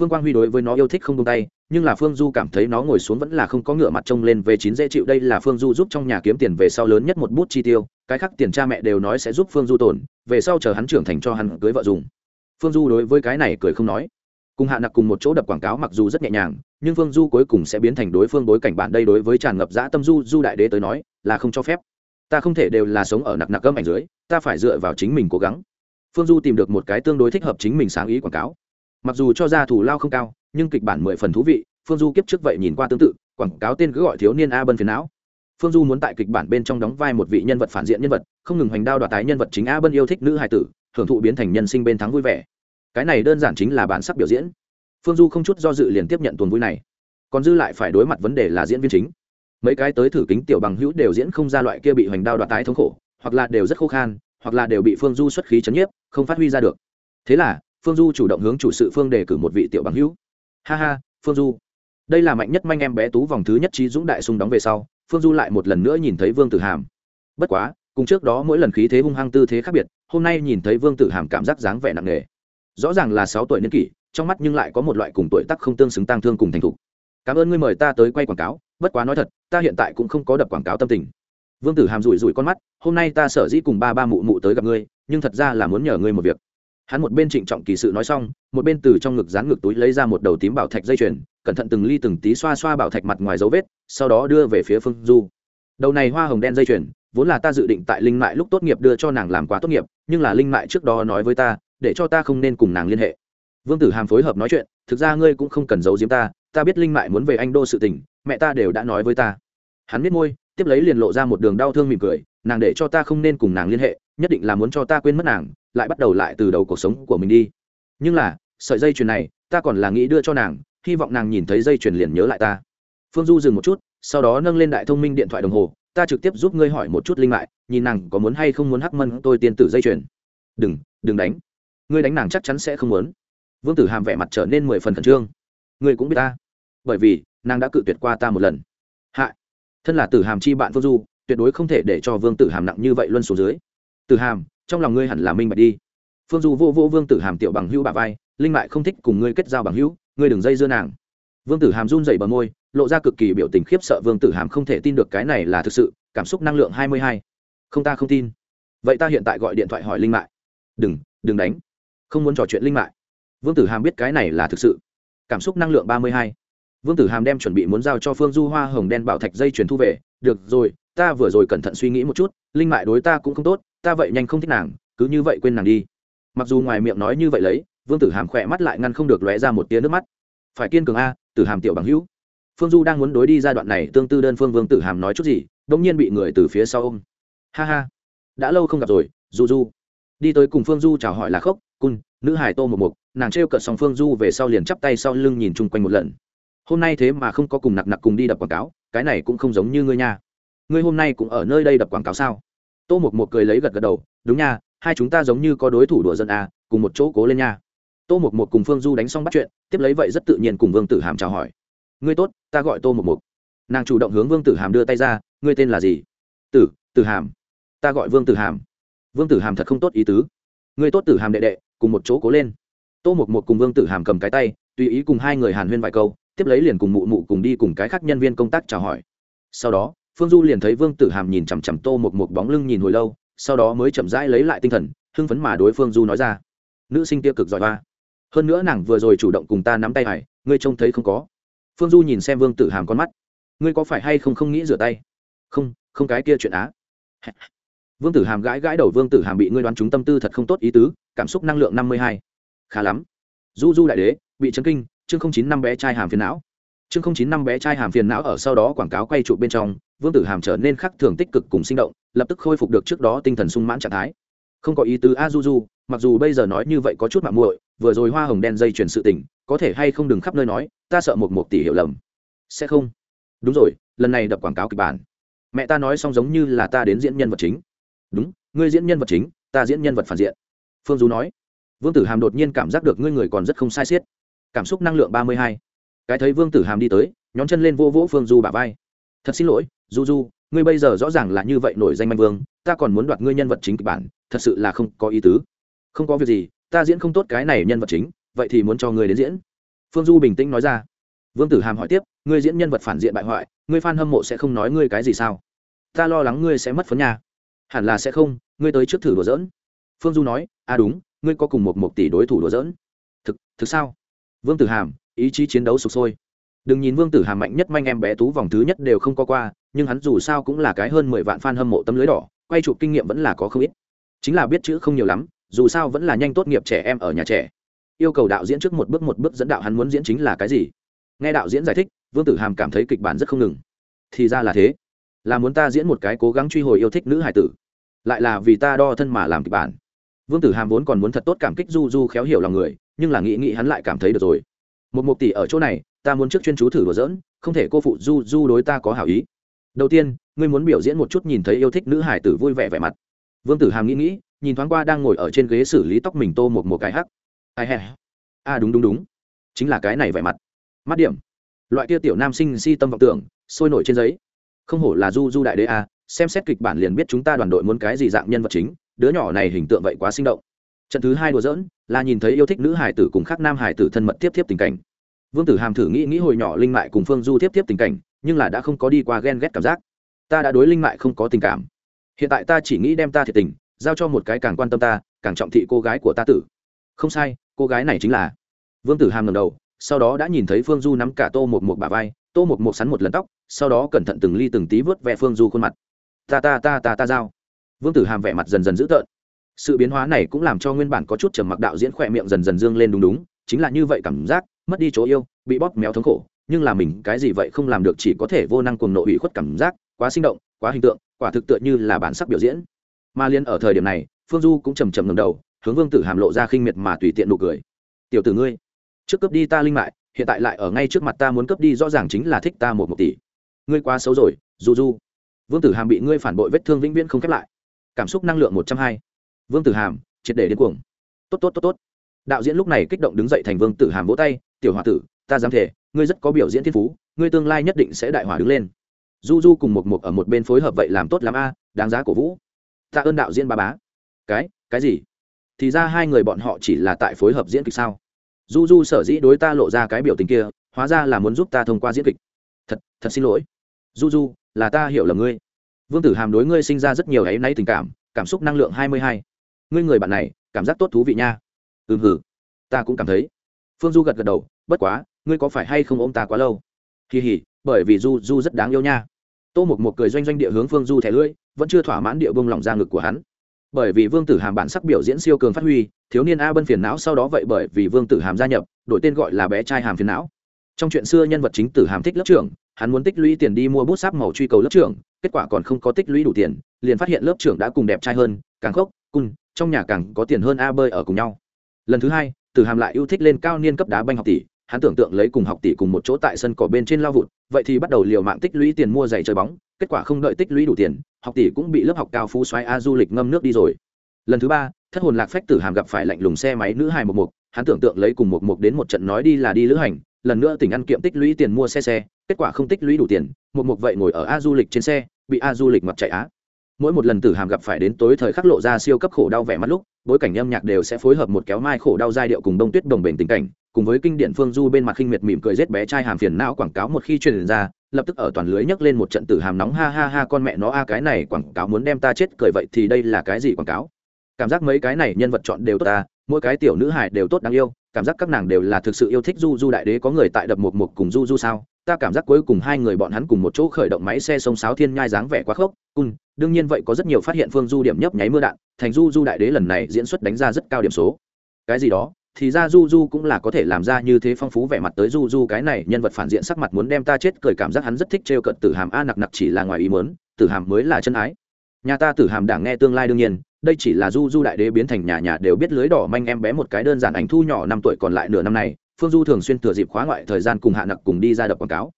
Phương quang huy đối với nó yêu thích không tung tay nhưng là phương du cảm thấy nó ngồi xuống vẫn là không có ngựa mặt trông lên về chín dễ chịu. Đây là phương du giúp trong nhà kiếm tiền về sau lớn nhất một bút chi tiêu. Cái khác tiền cha mẹ đều nói sẽ giúp phương du tồn về sau chờ hắn trưởng thành cho hắn cưới vợ dùng. Phương du đối với cái này cười không nói. Cùng hạ nặc cùng một chỗ đập quảng cáo mặc dù rất nhẹ nhàng, nhưng phương du cuối cùng sẽ biến thành đối phương bối cảnh bạn đây đối với tràn ngập dã tâm du du đại đế tới nói, là không cho phép. Ta không thể đều là sống ở nặc nặc âm ảnh dưới, ta phải dựa vào chính mình cố gắng. Phương du tìm được một cái tương đối thích hợp chính mình sáng ý quảng cáo. Mặc dù cho ra thủ lao không cao nhưng kịch bản mười phần thú vị, phương du kiếp trước vậy nhìn qua tương tự, quảng cáo tên cứ gọi thiếu niên a bân phiền não. Phương du muốn tại kịch bản bên trong đóng vai một vị nhân vật phản diện nhân vật, không ngừng hoành đao đoạt tái nhân vật chính a bân yêu thích nữ hài tử hưởng thụ biến thành nhân sinh bên thắng vui vẻ. Cái này đơn giản chính là bản sắc biểu diễn. Phương du không chút do dự liền tiếp nhận tuần vui này. Còn dư lại phải đối mặt vấn đề là diễn viên chính. Mấy cái tới thử kính tiểu bằng hữu đều diễn không ra loại kia bị hoành đao đoạt tái thống khổ, hoặc là đều rất khô khan, hoặc là đều bị phương du xuất khí chấn nhiếp, không phát huy ra được. Thế là, phương du chủ động hướng chủ sự phương đề cử một vị tiểu bằng hữu ha ha, phương du. Đây là mạnh nhất manh em bé tú vòng thứ nhất trí dũng đại sung đóng về sau, phương du lại một lần nữa nhìn thấy vương tử hàm. Bất quá, cùng trước đó mỗi lần khí thế hung hăng tư thế khác biệt, hôm nay nhìn thấy vương tử hàm cảm giác dáng vẻ nặng nề. Rõ ràng là sáu tuổi niên kỷ, trong mắt nhưng lại có một loại cùng tuổi tác không tương xứng tăng thương cùng thành thục. Cảm ơn ngươi mời ta tới quay quảng cáo, bất quá nói thật, ta hiện tại cũng không có đập quảng cáo tâm tình. Vương tử hàm rủi rủi con mắt, hôm nay ta sở dĩ cùng ba ba mụ mụ tới gặp ngươi, nhưng thật ra là muốn nhờ ngươi một việc hắn một bên trịnh trọng kỳ sự nói xong, một bên từ trong ngực dán ngực túi lấy ra một đầu tím bảo thạch dây chuyền, cẩn thận từng ly từng tí xoa xoa bảo thạch mặt ngoài dấu vết, sau đó đưa về phía phương du. Đầu này hoa hồng đen dây chuyền, vốn là ta dự định tại linh mại lúc tốt nghiệp đưa cho nàng làm quá tốt nghiệp, nhưng là linh mại trước đó nói với ta, để cho ta không nên cùng nàng liên hệ. Vương tử hàm phối hợp nói chuyện, thực ra ngươi cũng không cần giấu giếm ta ta biết linh mại muốn về anh đô sự tình, mẹ ta đều đã nói với ta. Hắn biết môi, tiếp lấy liền lộ ra một đường đau thương mỉm cười, nàng để cho ta không nên cùng nàng liên hệ, nhất định là muốn cho ta quên mất nàng lại bắt đầu lại từ đầu cuộc sống của mình đi. Nhưng là, sợi dây chuyền này, ta còn là nghĩ đưa cho nàng, hy vọng nàng nhìn thấy dây chuyền liền nhớ lại ta. Phương du dừng một chút, sau đó nâng lên đại thông minh điện thoại đồng hồ, ta trực tiếp giúp ngươi hỏi một chút linh mại, nhìn nàng có muốn hay không muốn hắc mân tôi tiên tử dây chuyền. Đừng đừng đánh. Ngươi đánh nàng chắc chắn sẽ không muốn. Vương tử hàm vẻ mặt trở nên mười phần khẩn trương. Ngươi cũng biết ta. Bởi vì, nàng đã cự tuyệt qua ta một lần. Hạ. Thân là tử hàm chi bạn phương du, tuyệt đối không thể để cho vương tử hàm nặng như vậy luân xuống dưới. Tử hàm trong lòng ngươi hẳn là minh bạch đi. Phương du vô vô vương tử hàm tiểu bằng hữu bà vai, linh mại không thích cùng ngươi kết giao bằng hữu, ngươi đừng dây dưa nàng. Vương tử hàm run rẩy bờ môi, lộ ra cực kỳ biểu tình khiếp sợ vương tử hàm không thể tin được cái này là thực sự, cảm xúc năng lượng hai mươi hai. Không ta không tin. Vậy ta hiện tại gọi điện thoại hỏi linh mại. Đừng đừng đánh. Không muốn trò chuyện linh mại. Vương tử hàm biết cái này là thực sự. Cảm xúc năng lượng ba mươi hai. Vương tử hàm đem chuẩn bị muốn giao cho phương du hoa hồng đen bảo thạch dây chuyển thu về. Được rồi, ta vừa rồi cẩn thận suy nghĩ một chút, linh mại đối ta cũng không tốt ta vậy nhanh không thích nàng, cứ như vậy quên nàng đi. Mặc dù ngoài miệng nói như vậy lấy, vương tử hàm khỏe mắt lại ngăn không được lóe ra một tia nước mắt. Phải kiên cường a, tử hàm tiểu bằng hữu. Phương du đang muốn đối đi giai đoạn này tương tư đơn phương vương tử hàm nói chút gì đ ỗ n g nhiên bị người từ phía sau ôm. Ha ha, đã lâu không gặp rồi, du du. Đi tới cùng phương du chào hỏi là khốc cun, nữ hải tô một mục, nàng trêu cợt xong phương du về sau liền chắp tay sau lưng nhìn chung quanh một lần. Hôm nay thế mà không có cùng nặc nặc cùng đi đập quảng cáo, cái này cũng không giống như ngươi nha. Ngươi hôm nay cũng ở nơi đây đập quảng cáo sao? Tô mục một cười lấy gật gật đầu, đúng nha, hai chúng ta giống như có đối thủ đùa dân à cùng một chỗ cố lên nha. Tô mục một cùng phương du đánh xong bắt chuyện, tiếp lấy vậy rất tự nhiên cùng vương tử hàm chào hỏi. Ngươi tốt, ta gọi tô mục mục. Nàng chủ động hướng vương tử hàm đưa tay ra, ngươi tên là gì? Tử tử hàm. Ta gọi vương tử hàm. Vương tử hàm thật không tốt ý tứ. Ngươi tốt tử hàm đệ đệ, cùng một chỗ cố lên. Tô mục mục cùng vương tử hàm cầm cái tay, tùy ý cùng hai người hàn huyên vài câu, tiếp lấy liền cùng mụ mụ cùng đi cùng cái khác nhân viên công tác chào hỏi. Sau đó phương du liền thấy vương tử hàm nhìn chằm chằm tô một một bóng lưng nhìn hồi lâu, sau đó mới chậm rãi lấy lại tinh thần, hưng phấn mà đối phương du nói ra. Nữ sinh kia cực giỏi hoa. Hơn nữa nàng vừa rồi chủ động cùng ta nắm tay hải ngươi trông thấy không có. Phương du nhìn xem vương tử hàm con mắt. Ngươi có phải hay không không nghĩ rửa tay? Không không cái kia chuyện á. Vương tử hàm gãi gãi đầu, vương tử hàm bị ngươi đoán chúng tâm tư thật không tốt ý tứ, cảm xúc năng lượng năm mươi hai. Khá lắm. Du du đại đế, bị chấn kinh, chương không chín năm bé trai hàm phiền não. Chương không chín năm bé trai hàm phiền não ở sau đó quảng cáo quay trụ bên trong vương tử hàm trở nên khắc thường tích cực cùng sinh động, lập tức khôi phục được trước đó tinh thần sung mãn trạng thái. Không có ý tứ a du du mặc dù bây giờ nói như vậy có chút mạng muội, vừa rồi hoa hồng đen dây chuyển sự tình, có thể hay không đừng khắp nơi nói, ta sợ một một tỷ hiểu lầm. Sẽ không. Đúng rồi, lần này đập quảng cáo kịch bản. Mẹ ta nói xong giống như là ta đến diễn nhân vật chính. Đúng, ngươi diễn nhân vật chính, ta diễn nhân vật phản diện. Phương du nói. Vương tử hàm đột nhiên cảm giác được ngươi người còn rất không sai xiết. Cảm xúc năng lượng ba mươi hai. Cái thấy vương tử hàm đi tới, nhón chân lên vô vỗ phương du bả vai. Thật xin lỗi du du, ngươi bây giờ rõ ràng là như vậy nổi danh manh vương, ta còn muốn đoạt ngươi nhân vật chính kịch bản, thật sự là không có ý tứ. Không có việc gì, ta diễn không tốt cái này nhân vật chính, vậy thì muốn cho ngươi đến diễn. Phương du bình tĩnh nói ra. Vương tử hàm hỏi tiếp, ngươi diễn nhân vật phản diện bại hoại, ngươi f a n hâm mộ sẽ không nói ngươi cái gì sao? Ta lo lắng ngươi sẽ mất phấn nhà hẳn là sẽ không, ngươi tới trước thử đùa dỡn phương du nói à đúng, ngươi có cùng một một tỷ đối thủ đùa dỡn thực thực sao? Vương tử hàm, ý chí chiến đấu sụp sôi đừng nhìn vương tử hàm mạnh nhất manh em bé tú vòng thứ nhất đều không có qua, nhưng hắn dù sao cũng là cái hơn mười vạn f a n hâm mộ tấm lưới đỏ, quay chụp kinh nghiệm vẫn là có không ít. Chính là biết chữ không nhiều lắm, dù sao vẫn là nhanh tốt nghiệp trẻ em ở nhà trẻ. Yêu cầu đạo diễn trước một bước một bước dẫn đạo hắn muốn diễn chính là cái gì. Nghe đạo diễn giải thích, vương tử hàm cảm thấy kịch bản rất không ngừng. Thì ra là thế. Là muốn ta diễn một cái cố gắng truy hồi yêu thích nữ hải tử. Lại là vì ta đo thân mà làm kịch bản. Vương tử hàm vốn còn muốn thật tốt cảm kích du du khéo hiểu lòng người, nhưng là nghĩ nghĩ hắn lại cảm thấy được rồi một mục tỷ ở chỗ này ta muốn trước chuyên chú thử đùa dỡn không thể cô phụ du du đối ta có hảo ý. Đầu tiên ngươi muốn biểu diễn một chút nhìn thấy yêu thích nữ hải tử vui vẻ vẻ mặt. Vương tử hàm nghĩ nghĩ nhìn thoáng qua đang ngồi ở trên ghế xử lý tóc mình tô một một cái hắc. Ai hè? A à, đúng đúng đúng. Chính là cái này vẻ mặt. Mắt điểm. Loại kia tiểu nam sinh si tâm vọng tưởng sôi nổi trên giấy. Không hổ là du du đại đế a xem xét kịch bản liền biết chúng ta đoàn đội muốn cái gì dạng nhân vật chính đứa nhỏ này hình tượng vậy quá sinh động trận thứ hai đùa dỡn là nhìn thấy yêu thích nữ hải tử cùng khác nam hải tử thân mật tiếp tiếp tình cảnh. Vương tử hàm thử nghĩ nghĩ hồi nhỏ linh mại cùng phương du tiếp tiếp tình cảnh, nhưng là đã không có đi qua ghen ghét cảm giác. Ta đã đối linh mại không có tình cảm. Hiện tại ta chỉ nghĩ đem ta thiệt tình, giao cho một cái càng quan tâm ta, càng trọng thị cô gái của ta tử. Không sai, cô gái này chính là. Vương tử hàm ngầm đầu, sau đó đã nhìn thấy phương du nắm cả tô một một bà vai, tô một một sắn một lần tóc, sau đó cẩn thận từng ly từng tí vớt vẹ phương du khuôn mặt. Ta ta ta ta ta giao. Vương tử hàm vẻ mặt dần dần dữ tợn sự biến hóa này cũng làm cho nguyên bản có chút trầm mặc đạo diễn khỏe miệng dần dần dương lên đúng đúng, chính là như vậy cảm giác, mất đi chỗ yêu, bị bóp méo thống khổ, nhưng là mình cái gì vậy không làm được chỉ có thể vô năng cùng nội ủy khuất cảm giác, quá sinh động, quá hình tượng, quả thực tựa như là bản sắc biểu diễn. Mà liên ở thời điểm này, phương du cũng trầm trầm ngầm đầu, hướng vương tử hàm lộ ra khinh miệt mà tùy tiện nụ cười. Tiểu tử ngươi, trước cướp đi ta linh mại, hiện tại lại ở ngay trước mặt ta muốn cướp đi rõ ràng chính là thích ta một một tỷ. Ngươi quá xấu rồi du du vương tử hàm bị ngươi phản bội vết thương vĩnh viễn không khép lại. Cảm xúc năng lượng một trăm hai vương tử hàm, triệt để điên cuồng. Tốt tốt tốt tốt. Đạo diễn lúc này kích động đứng dậy thành vương tử hàm vỗ tay, tiểu h o a tử, ta dám thể ngươi rất có biểu diễn thiên phú, ngươi tương lai nhất định sẽ đại hỏa đứng lên. Du du cùng một mục ở một bên phối hợp vậy làm tốt l a, đáng giá cổ vũ. Tạ ơn đạo diễn ba bá. Cái cái gì? Thì ra hai người bọn họ chỉ là tại phối hợp diễn kịch sao? Du du sở dĩ đối ta lộ ra cái biểu tình kia, hóa ra là muốn giúp ta thông qua diễn kịch. Thật thật xin lỗi. Du du, là ta hiểu là ngươi. Vương tử hàm đối ngươi sinh ra rất nhiều áy náy tình cảm cảm xúc năng lượng hai mươi hai ngươi người bạn này, cảm giác tốt thú vị nha. Ừm hử ta cũng cảm thấy. Phương du gật gật đầu, bất quá, ngươi có phải hay không ôm ta quá lâu? Kỳ hỉ, bởi vì du du rất đáng yêu nha. Tô một một cười doanh doanh địa hướng phương du thẻ lưỡi, vẫn chưa thỏa mãn địa bông lỏng ra ngực của hắn. Bởi vì vương tử hàm bản sắc biểu diễn siêu cường phát huy, thiếu niên a bân phiền não sau đó vậy bởi vì vương tử hàm gia nhập, đổi tên gọi là bé trai hàm phiền não. Trong chuyện xưa nhân vật chính tử hàm thích lớp trưởng, hắn muốn tích lũy tiền đi mua bút sáp màu truy cầu lớp trưởng, kết quả còn không có tích lũy đủ tiền, liền phát hiện lớp trưởng đã cùng đẹp trai hơn, càng khốc cun trong nhà càng có tiền hơn a bơi ở cùng nhau. Lần thứ hai, từ hàm lại yêu thích lên cao niên cấp đá banh học tỷ, hắn tưởng tượng lấy cùng học tỷ cùng một chỗ tại sân cỏ bên trên lao vụt, vậy thì bắt đầu liều mạng tích lũy tiền mua giày chơi bóng, kết quả không đợi tích lũy đủ tiền, học tỷ cũng bị lớp học cao phú xoáy a du lịch ngâm nước đi rồi. Lần thứ ba, thất hồn lạc phách tử hàm gặp phải lạnh lùng xe máy nữ hài một mục, hắn tưởng tượng lấy cùng một mục đến một trận nói đi là đi lữ hành, lần nữa tỉnh ăn kiệm tích lũy tiền mua xe xe, kết quả không tích lũy đủ tiền, một mục vậy ngồi ở a du lịch trên xe, bị a du lịch mặc chạy á mỗi một lần tử hàm gặp phải đến tối thời khắc lộ ra siêu cấp khổ đau vẻ mắt lúc, bối cảnh âm nhạc đều sẽ phối hợp một kéo mai khổ đau giai điệu cùng đông tuyết đồng bền tình cảnh, cùng với kinh điển phương du bên mặt khinh miệt mỉm cười rết bé trai hàm phiền não quảng cáo một khi truyền ra, lập tức ở toàn lưới nhấc lên một trận tử hàm nóng ha ha ha con mẹ nó a, cái này quảng cáo muốn đem ta chết, cười vậy thì đây là cái gì quảng cáo? Cảm giác mấy cái này nhân vật chọn đều tốt ta, mỗi cái tiểu nữ hài đều tốt đáng yêu, cảm giác các nàng đều là thực sự yêu thích du du đại đế có người tại đập một một cùng du du sao? Ta cảm giác cuối cùng hai người bọn hắn cùng một chỗ khởi động máy xe sông sáo thiên nhai dáng vẻ quá khốc cun đương nhiên vậy có rất nhiều phát hiện phương du điểm nhấp nháy mưa đạn, thành du du đại đế lần này diễn xuất đánh ra rất cao điểm số. Cái gì đó, thì ra du du cũng là có thể làm ra như thế phong phú vẻ mặt tới du du cái này, nhân vật phản diện sắc mặt muốn đem ta chết cười cảm giác hắn rất thích trêu cận tử hàm a nặc nặc chỉ là ngoài ý mớn tử hàm mới là chân ái. Nhà ta tử hàm đảng nghe tương lai đương nhiên, đây chỉ là du du đại đế biến thành nhà nhà đều biết lưới đỏ manh em bé một cái đơn giản ảnh thu nhỏ năm tuổi còn lại nửa năm này phương du thường xuyên thừa dịp khóa ngoại thời gian cùng hạ nặc cùng đi ra đập quảng cáo.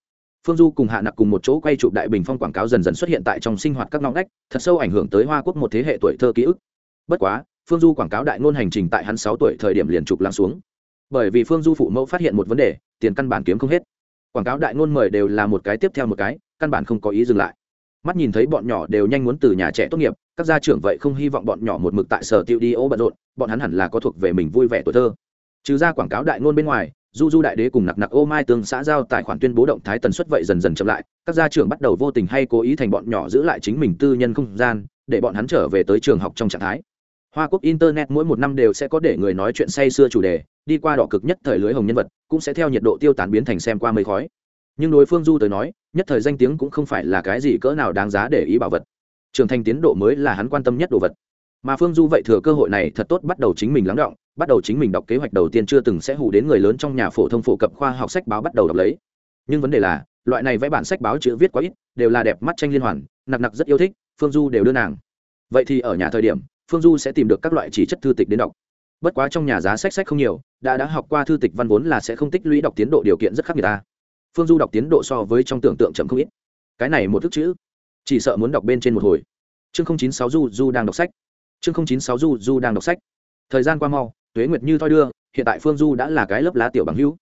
Phương du cùng hạ nặc cùng một chỗ quay chụp đại bình phong quảng cáo dần dần xuất hiện tại trong sinh hoạt các ngõ ngách, thật sâu ảnh hưởng tới hoa quốc một thế hệ tuổi thơ ký ức. Bất quá, phương du quảng cáo đại ngôn hành trình tại hắn sáu tuổi thời điểm liền chụp lắng xuống. Bởi vì phương du phụ mẫu phát hiện một vấn đề, tiền căn bản kiếm không hết. Quảng cáo đại ngôn mời đều là một cái tiếp theo một cái, căn bản không có ý dừng lại. Mắt nhìn thấy bọn nhỏ đều nhanh muốn từ nhà trẻ tốt nghiệp, các gia trưởng vậy không hy vọng bọn nhỏ một mực tại sở tiêu đi ô bận rộn, bọn hắn hẳn là có thuộc về mình vui vẻ tuổi thơ trừ ra quảng cáo đại ngôn bên ngoài, du du đại đế cùng nặc nặc ô mai tương xã giao tài khoản tuyên bố động thái tần suất vậy dần dần chậm lại, các gia trưởng bắt đầu vô tình hay cố ý thành bọn nhỏ giữ lại chính mình tư nhân không gian, để bọn hắn trở về tới trường học trong trạng thái. Hoa quốc internet mỗi một năm đều sẽ có để người nói chuyện say xưa chủ đề, đi qua đỏ cực nhất thời lưới hồng nhân vật, cũng sẽ theo nhiệt độ tiêu tán biến thành xem qua mây khói. Nhưng đối phương du tới nói, nhất thời danh tiếng cũng không phải là cái gì cỡ nào đáng giá để ý bảo vật. Trưởng thành tiến độ mới là hắn quan tâm nhất đồ vật mà phương du vậy thừa cơ hội này thật tốt bắt đầu chính mình lắng động, bắt đầu chính mình đọc kế hoạch đầu tiên chưa từng sẽ hù đến người lớn trong nhà phổ thông phổ cập khoa học sách báo bắt đầu đọc lấy. Nhưng vấn đề là, loại này vẽ bản sách báo chữ viết quá ít, đều là đẹp mắt tranh liên hoàn, nặc nặc rất yêu thích, phương du đều đưa nàng. Vậy thì ở nhà thời điểm, phương du sẽ tìm được các loại chỉ chất thư tịch đến đọc. Bất quá trong nhà giá sách sách không nhiều, đã đã học qua thư tịch văn vốn là sẽ không tích lũy đọc tiến độ điều kiện rất khác người ta. Phương du đọc tiến độ so với trong tưởng tượng chậm không ít. Cái này một thức chữ, chỉ sợ muốn đọc bên trên một hồi. Chương chín sáu du du đang đọc sách chương chín sáu du du đang đọc sách. Thời gian qua mau, tuế nguyệt như thoi đưa, hiện tại phương du đã là cái lớp lá tiểu bằng hữu.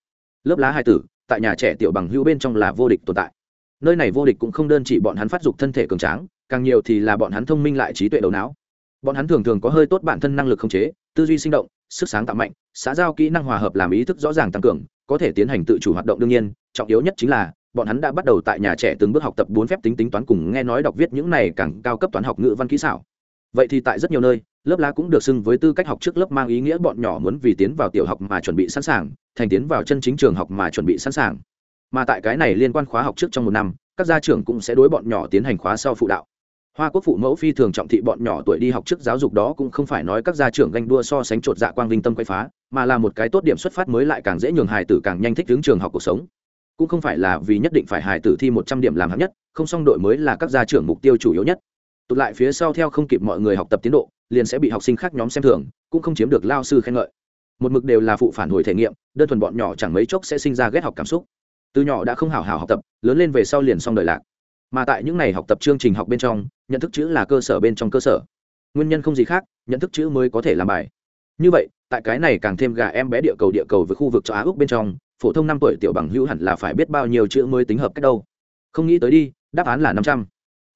Lớp lá hai tử, tại nhà trẻ tiểu bằng hữu bên trong là vô địch tồn tại. Nơi này vô địch cũng không đơn chỉ bọn hắn phát dục thân thể cường tráng, càng nhiều thì là bọn hắn thông minh lại trí tuệ đầu não. Bọn hắn thường thường có hơi tốt bản thân năng lực không chế, tư duy sinh động, sức sáng tạo mạnh, xã giao kỹ năng hòa hợp làm ý thức rõ ràng tăng cường, có thể tiến hành tự chủ hoạt động đương nhiên, trọng yếu nhất chính là, bọn hắn đã bắt đầu tại nhà trẻ từng bước học tập bốn phép tính tính toán cùng nghe nói đọc viết những này càng cao cấp toán học ngữ văn kỹ xảo vậy thì tại rất nhiều nơi, lớp lá cũng được xưng với tư cách học trước lớp mang ý nghĩa bọn nhỏ muốn vì tiến vào tiểu học mà chuẩn bị sẵn sàng, thành tiến vào chân chính trường học mà chuẩn bị sẵn sàng. Mà tại cái này liên quan khóa học trước trong một năm, các gia trưởng cũng sẽ đối bọn nhỏ tiến hành khóa sau phụ đạo. Hoa quốc phụ mẫu phi thường trọng thị bọn nhỏ tuổi đi học trước giáo dục đó cũng không phải nói các gia trưởng ganh đua so sánh chột dạ quang linh tâm quay phá, mà là một cái tốt điểm xuất phát mới lại càng dễ nhường hài tử càng nhanh thích hướng trường học cuộc sống. Cũng không phải là vì nhất định phải hài tử thi một trăm điểm làm hạng nhất, không xong đội mới là các gia trưởng mục tiêu chủ yếu nhất tụt lại phía sau theo không kịp mọi người học tập tiến độ, liền sẽ bị học sinh khác nhóm xem thường, cũng không chiếm được lao sư khen ngợi. Một mực đều là phụ phản hồi thể nghiệm, đơn thuần bọn nhỏ chẳng mấy chốc sẽ sinh ra ghét học cảm xúc. Từ nhỏ đã không hào hào học tập, lớn lên về sau liền xong đời lạc. Mà tại những ngày học tập chương trình học bên trong, nhận thức chữ là cơ sở bên trong cơ sở. Nguyên nhân không gì khác, nhận thức chữ mới có thể làm bài. Như vậy, tại cái này càng thêm gà em bé địa cầu địa cầu với khu vực cho á úc bên trong, phổ thông năm tuổi tiểu bằng hữu hẳn là phải biết bao nhiêu chữ mới tính hợp cách đâu. Không nghĩ tới đi, đáp án là năm trăm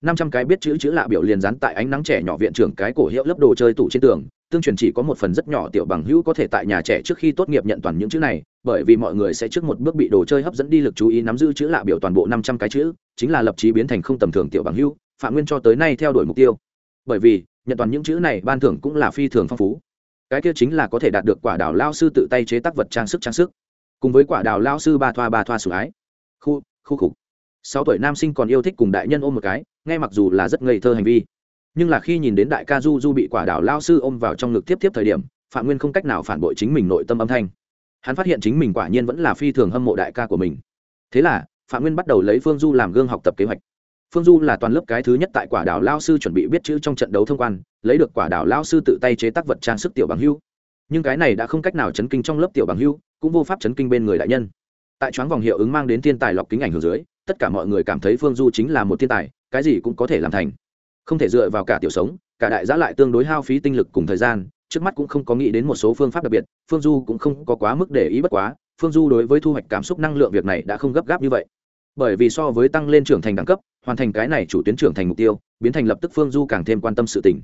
năm trăm cái biết chữ chữ lạ biểu liền dán tại ánh nắng trẻ nhỏ viện trưởng cái cổ hiệu lớp đồ chơi tủ trên tường, tương truyền chỉ có một phần rất nhỏ tiểu bằng hữu có thể tại nhà trẻ trước khi tốt nghiệp nhận toàn những chữ này, bởi vì mọi người sẽ trước một bước bị đồ chơi hấp dẫn đi lực chú ý nắm giữ chữ lạ biểu toàn bộ năm trăm cái chữ, chính là lập chí biến thành không tầm thường tiểu bằng hữu, phạm nguyên cho tới nay theo đuổi mục tiêu. Bởi vì, nhận toàn những chữ này ban thưởng cũng là phi thường phong phú. Cái kia chính là có thể đạt được quả đào lao sư tự tay chế tác vật trang sức trang sức. Cùng với quả đào lao sư ba thoa ba thoa sủng ái. Khu khu khục sáu tuổi nam sinh còn yêu thích cùng đại nhân ôm một cái ngay mặc dù là rất ngây thơ hành vi. Nhưng là khi nhìn đến đại ca du du bị quả đảo lao sư ôm vào trong ngực tiếp tiếp thời điểm, phạm nguyên không cách nào phản bội chính mình nội tâm âm thanh. Hắn phát hiện chính mình quả nhiên vẫn là phi thường hâm mộ đại ca của mình. Thế là, phạm nguyên bắt đầu lấy phương du làm gương học tập kế hoạch. Phương du là toàn lớp cái thứ nhất tại quả đảo lao sư chuẩn bị biết chữ trong trận đấu thông quan, lấy được quả đảo lao sư tự tay chế tác vật trang sức tiểu bằng hưu. Nhưng cái này đã không cách nào chấn kinh trong lớp tiểu bằng hưu, cũng vô pháp chấn kinh bên người đại nhân. Tại choáng vòng hiệu ứng mang đến thiên tài lọc kính ảnh hưởng dưới tất cả mọi người cảm thấy phương du chính là một thiên tài, cái gì cũng có thể làm thành. Không thể dựa vào cả tiểu sống, cả đại giã lại tương đối hao phí tinh lực cùng thời gian, trước mắt cũng không có nghĩ đến một số phương pháp đặc biệt, phương du cũng không có quá mức để ý bất quá, phương du đối với thu hoạch cảm xúc năng lượng việc này đã không gấp gáp như vậy. Bởi vì so với tăng lên trưởng thành đẳng cấp, hoàn thành cái này chủ tuyến trưởng thành mục tiêu, biến thành lập tức phương du càng thêm quan tâm sự tình.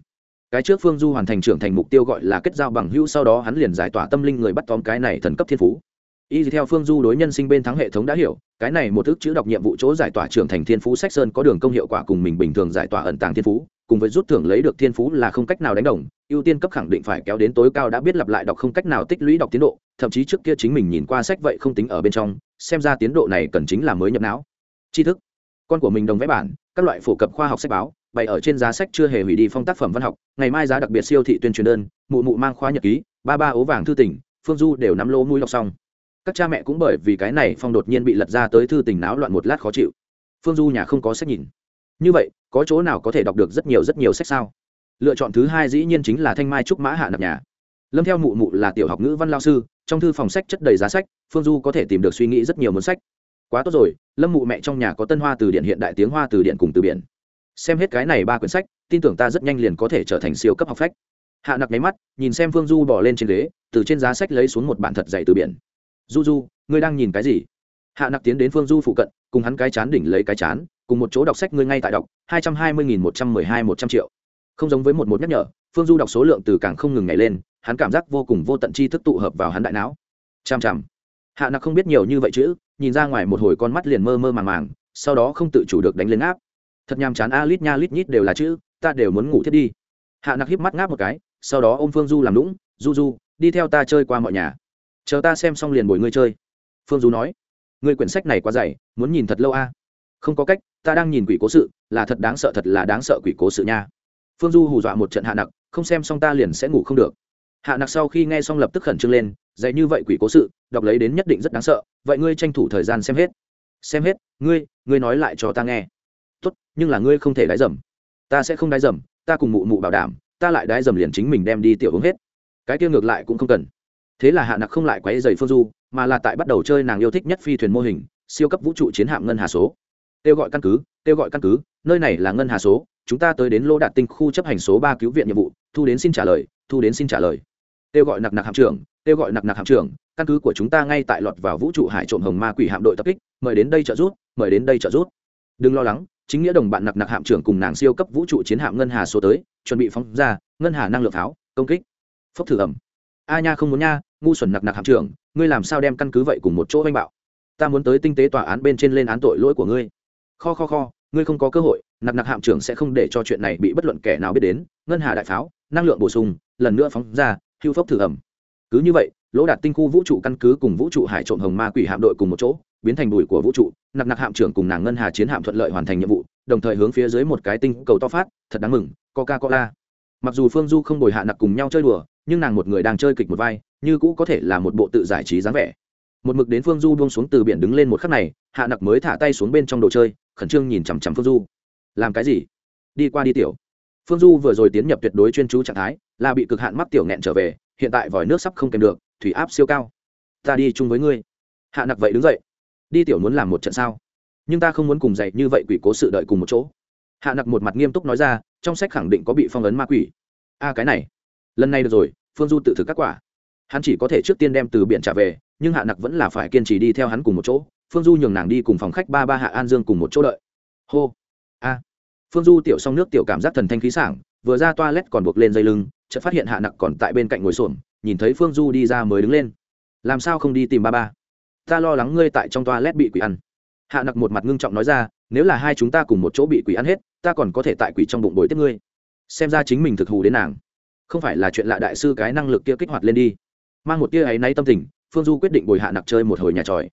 Cái trước phương du hoàn thành trưởng thành mục tiêu gọi là kết giao bằng hữu, sau đó hắn liền giải tỏa tâm linh người bắt tóm cái này thần cấp thiên phú y theo phương du đối nhân sinh bên thắng hệ thống đã hiểu, cái này một thức chữ đọc nhiệm vụ chỗ giải tỏa trưởng thành thiên phú sách sơn có đường công hiệu quả cùng mình bình thường giải tỏa ẩn tàng thiên phú, cùng với rút thưởng lấy được thiên phú là không cách nào đánh đồng, ưu tiên cấp khẳng định phải kéo đến tối cao đã biết lặp lại đọc không cách nào tích lũy đọc tiến độ, thậm chí trước kia chính mình nhìn qua sách vậy không tính ở bên trong, xem ra tiến độ này cần chính là mới nhập não. Tri thức. Con của mình đồng vẽ bản, các loại phổ cập khoa học sách báo, bày ở trên giá sách chưa hề hủy đi phong tác phẩm văn học, ngày mai giá đặc biệt siêu thị tuyên truyền đơn, mụ mụ mang khoa nhật ký, ba ba ố vàng thư tỉnh, phương du đều nắm lô mũi đọc xong các cha mẹ cũng bởi vì cái này phong đột nhiên bị lật ra tới thư tình náo loạn một lát khó chịu. Phương du nhà không có sách nhìn. Như vậy, có chỗ nào có thể đọc được rất nhiều rất nhiều sách sao? Lựa chọn thứ hai dĩ nhiên chính là thanh mai trúc mã hạ nạp nhà. Lâm theo mụ mụ là tiểu học ngữ văn lao sư, trong thư phòng sách chất đầy giá sách, phương du có thể tìm được suy nghĩ rất nhiều muốn sách. Quá tốt rồi, lâm mụ mẹ trong nhà có tân hoa từ điện hiện đại tiếng hoa từ điện cùng từ biển. Xem hết cái này ba quyển sách, tin tưởng ta rất nhanh liền có thể trở thành siêu cấp học phách. Hạ nặc nháy mắt, nhìn xem phương du bỏ lên trên ghế, từ trên giá sách lấy xuống một bản thật dày từ biển du du, ngươi đang nhìn cái gì? Hạ nặc tiến đến phương du phụ cận, cùng hắn cái chán đỉnh lấy cái chán, cùng một chỗ đọc sách ngươi ngay tại đọc, hai trăm hai mươi nghìn một trăm mười hai một trăm triệu. Không giống với một một nhắc nhở, phương du đọc số lượng từ càng không ngừng nhảy lên, hắn cảm giác vô cùng vô tận chi thức tụ hợp vào hắn đại não. Chằm chằm. Hạ nặc không biết nhiều như vậy chữ, nhìn ra ngoài một hồi con mắt liền mơ mơ màng màng, sau đó không tự chủ được đánh lên áp thật nhàm chán, a, lít nha lít nhít đều là chữ, ta đều muốn ngủ thiết đi. Hạ nặc híp mắt ngáp một cái, sau đó ô m phương du làm lũng du du, đi theo ta chơi qua mọi nhà chờ ta xem xong liền bồi ngươi chơi. Phương du nói. Ngươi quyển sách này quá dày, muốn nhìn thật lâu a. Không có cách, ta đang nhìn quỷ cố sự, là thật đáng sợ thật là đáng sợ quỷ cố sự nha. Phương du hù dọa một trận hạ nặc, không xem xong ta liền sẽ ngủ không được. Hạ nặc sau khi nghe xong lập tức khẩn trương lên, dạy như vậy quỷ cố sự, đọc lấy đến nhất định rất đáng sợ, vậy ngươi tranh thủ thời gian xem hết. Xem hết, ngươi ngươi nói lại cho ta nghe. Tốt, nhưng là ngươi không thể đái dầm. Ta sẽ không đái dầm, ta cùng mụ mụ bảo đảm, ta lại đái dầm liền chính mình đem đi tiểu uống hết. Cái kia ngược lại cũng không cần thế là hạ nặc không lại quấy dày phương du, mà là tại bắt đầu chơi nàng yêu thích nhất phi thuyền mô hình, siêu cấp vũ trụ chiến hạm ngân hà số. Kêu gọi căn cứ, kêu gọi căn cứ, nơi này là ngân hà số, chúng ta tới đến lô đạt tinh khu chấp hành số ba cứu viện nhiệm vụ, thu đến xin trả lời, thu đến xin trả lời. Kêu gọi nặc nặc hạm trưởng, kêu gọi nặc nặc hạm trưởng, căn cứ của chúng ta ngay tại lọt vào vũ trụ hải trộm hồng ma quỷ hạm đội tập kích, mời đến đây trợ giúp, mời đến đây trợ giúp. Đừng lo lắng, chính nghĩa đồng bạn nặc nặc hạm trưởng cùng nàng siêu cấp vũ trụ chiến hạm ngân hà số tới, chuẩn bị phóng ra, ngân hà năng lượng pháo, công kích. Phốc thử ẩm. A nha không muốn nha ngu xuẩn nặc nặc hạm trưởng, ngươi làm sao đem căn cứ vậy cùng một chỗ oanh bạo? Ta muốn tới tinh tế tòa án bên trên lên án tội lỗi của ngươi. Kho kho kho, ngươi không có cơ hội, nặc nặc hạm trưởng sẽ không để cho chuyện này bị bất luận kẻ nào biết đến. Ngân hà đại pháo, năng lượng bổ sung, lần nữa phóng ra, hưu phốc thử ẩm. Cứ như vậy, lỗ đạt tinh khu vũ trụ căn cứ cùng vũ trụ hải trộm hồng ma quỷ hạm đội cùng một chỗ, biến thành bùi của vũ trụ, nặc nặc hạm trưởng cùng nàng ngân hà chiến hạm thuận lợi hoàn thành nhiệm vụ, đồng thời hướng phía dưới một cái tinh cầu to phát, thật đáng mừng coca cola mặc dù phương du không bồi hạ nặc cùng nhau chơi đùa, nhưng nàng một người đang chơi kịch một vai như cũ có thể là một bộ tự giải trí dáng vẻ. Một mực đến phương du buông xuống từ biển đứng lên một khắc này, hạ nặc mới thả tay xuống bên trong đồ chơi, khẩn trương nhìn chằm chằm phương du. Làm cái gì? Đi qua đi, tiểu. Phương du vừa rồi tiến nhập tuyệt đối chuyên chú trạng thái, là bị cực hạn mắc tiểu nghẹn trở về, hiện tại vòi nước sắp không kèm được, thủy áp siêu cao. Ta đi chung với ngươi. Hạ nặc vậy đứng dậy. Đi, tiểu, muốn làm một trận sao? Nhưng ta không muốn cùng dạy như vậy quỷ cố sự đợi cùng một chỗ. Hạ nặc một mặt nghiêm túc nói ra, trong sách khẳng định có bị phong ấn ma quỷ. A, cái này. Lần này được rồi, phương du tự thực các quả hắn chỉ có thể trước tiên đem từ biển trả về, nhưng hạ nặc vẫn là phải kiên trì đi theo hắn cùng một chỗ, phương du nhường nàng đi cùng phòng khách ba ba hạ an dương cùng một chỗ đợi. Hô. A. Phương du tiểu xong nước tiểu cảm giác thần thanh khí sảng, vừa ra toilet còn buộc lên dây lưng, chợt phát hiện hạ nặc còn tại bên cạnh ngồi xổm, nhìn thấy phương du đi ra mới đứng lên. Làm sao không đi tìm ba ba? Ta lo lắng ngươi tại trong toilet bị quỷ ăn. Hạ nặc một mặt ngưng trọng nói ra, nếu là hai chúng ta cùng một chỗ bị quỷ ăn hết, ta còn có thể tại quỷ trong bụng bồi tiếp ngươi. Xem ra chính mình thực hù đến nàng. Không phải là chuyện lạ đại sư cái năng lực kia kích hoạt lên đi mang một tia ấy náy tâm tình, phương du quyết định bồi hạ nặc chơi một hồi nhà tròi.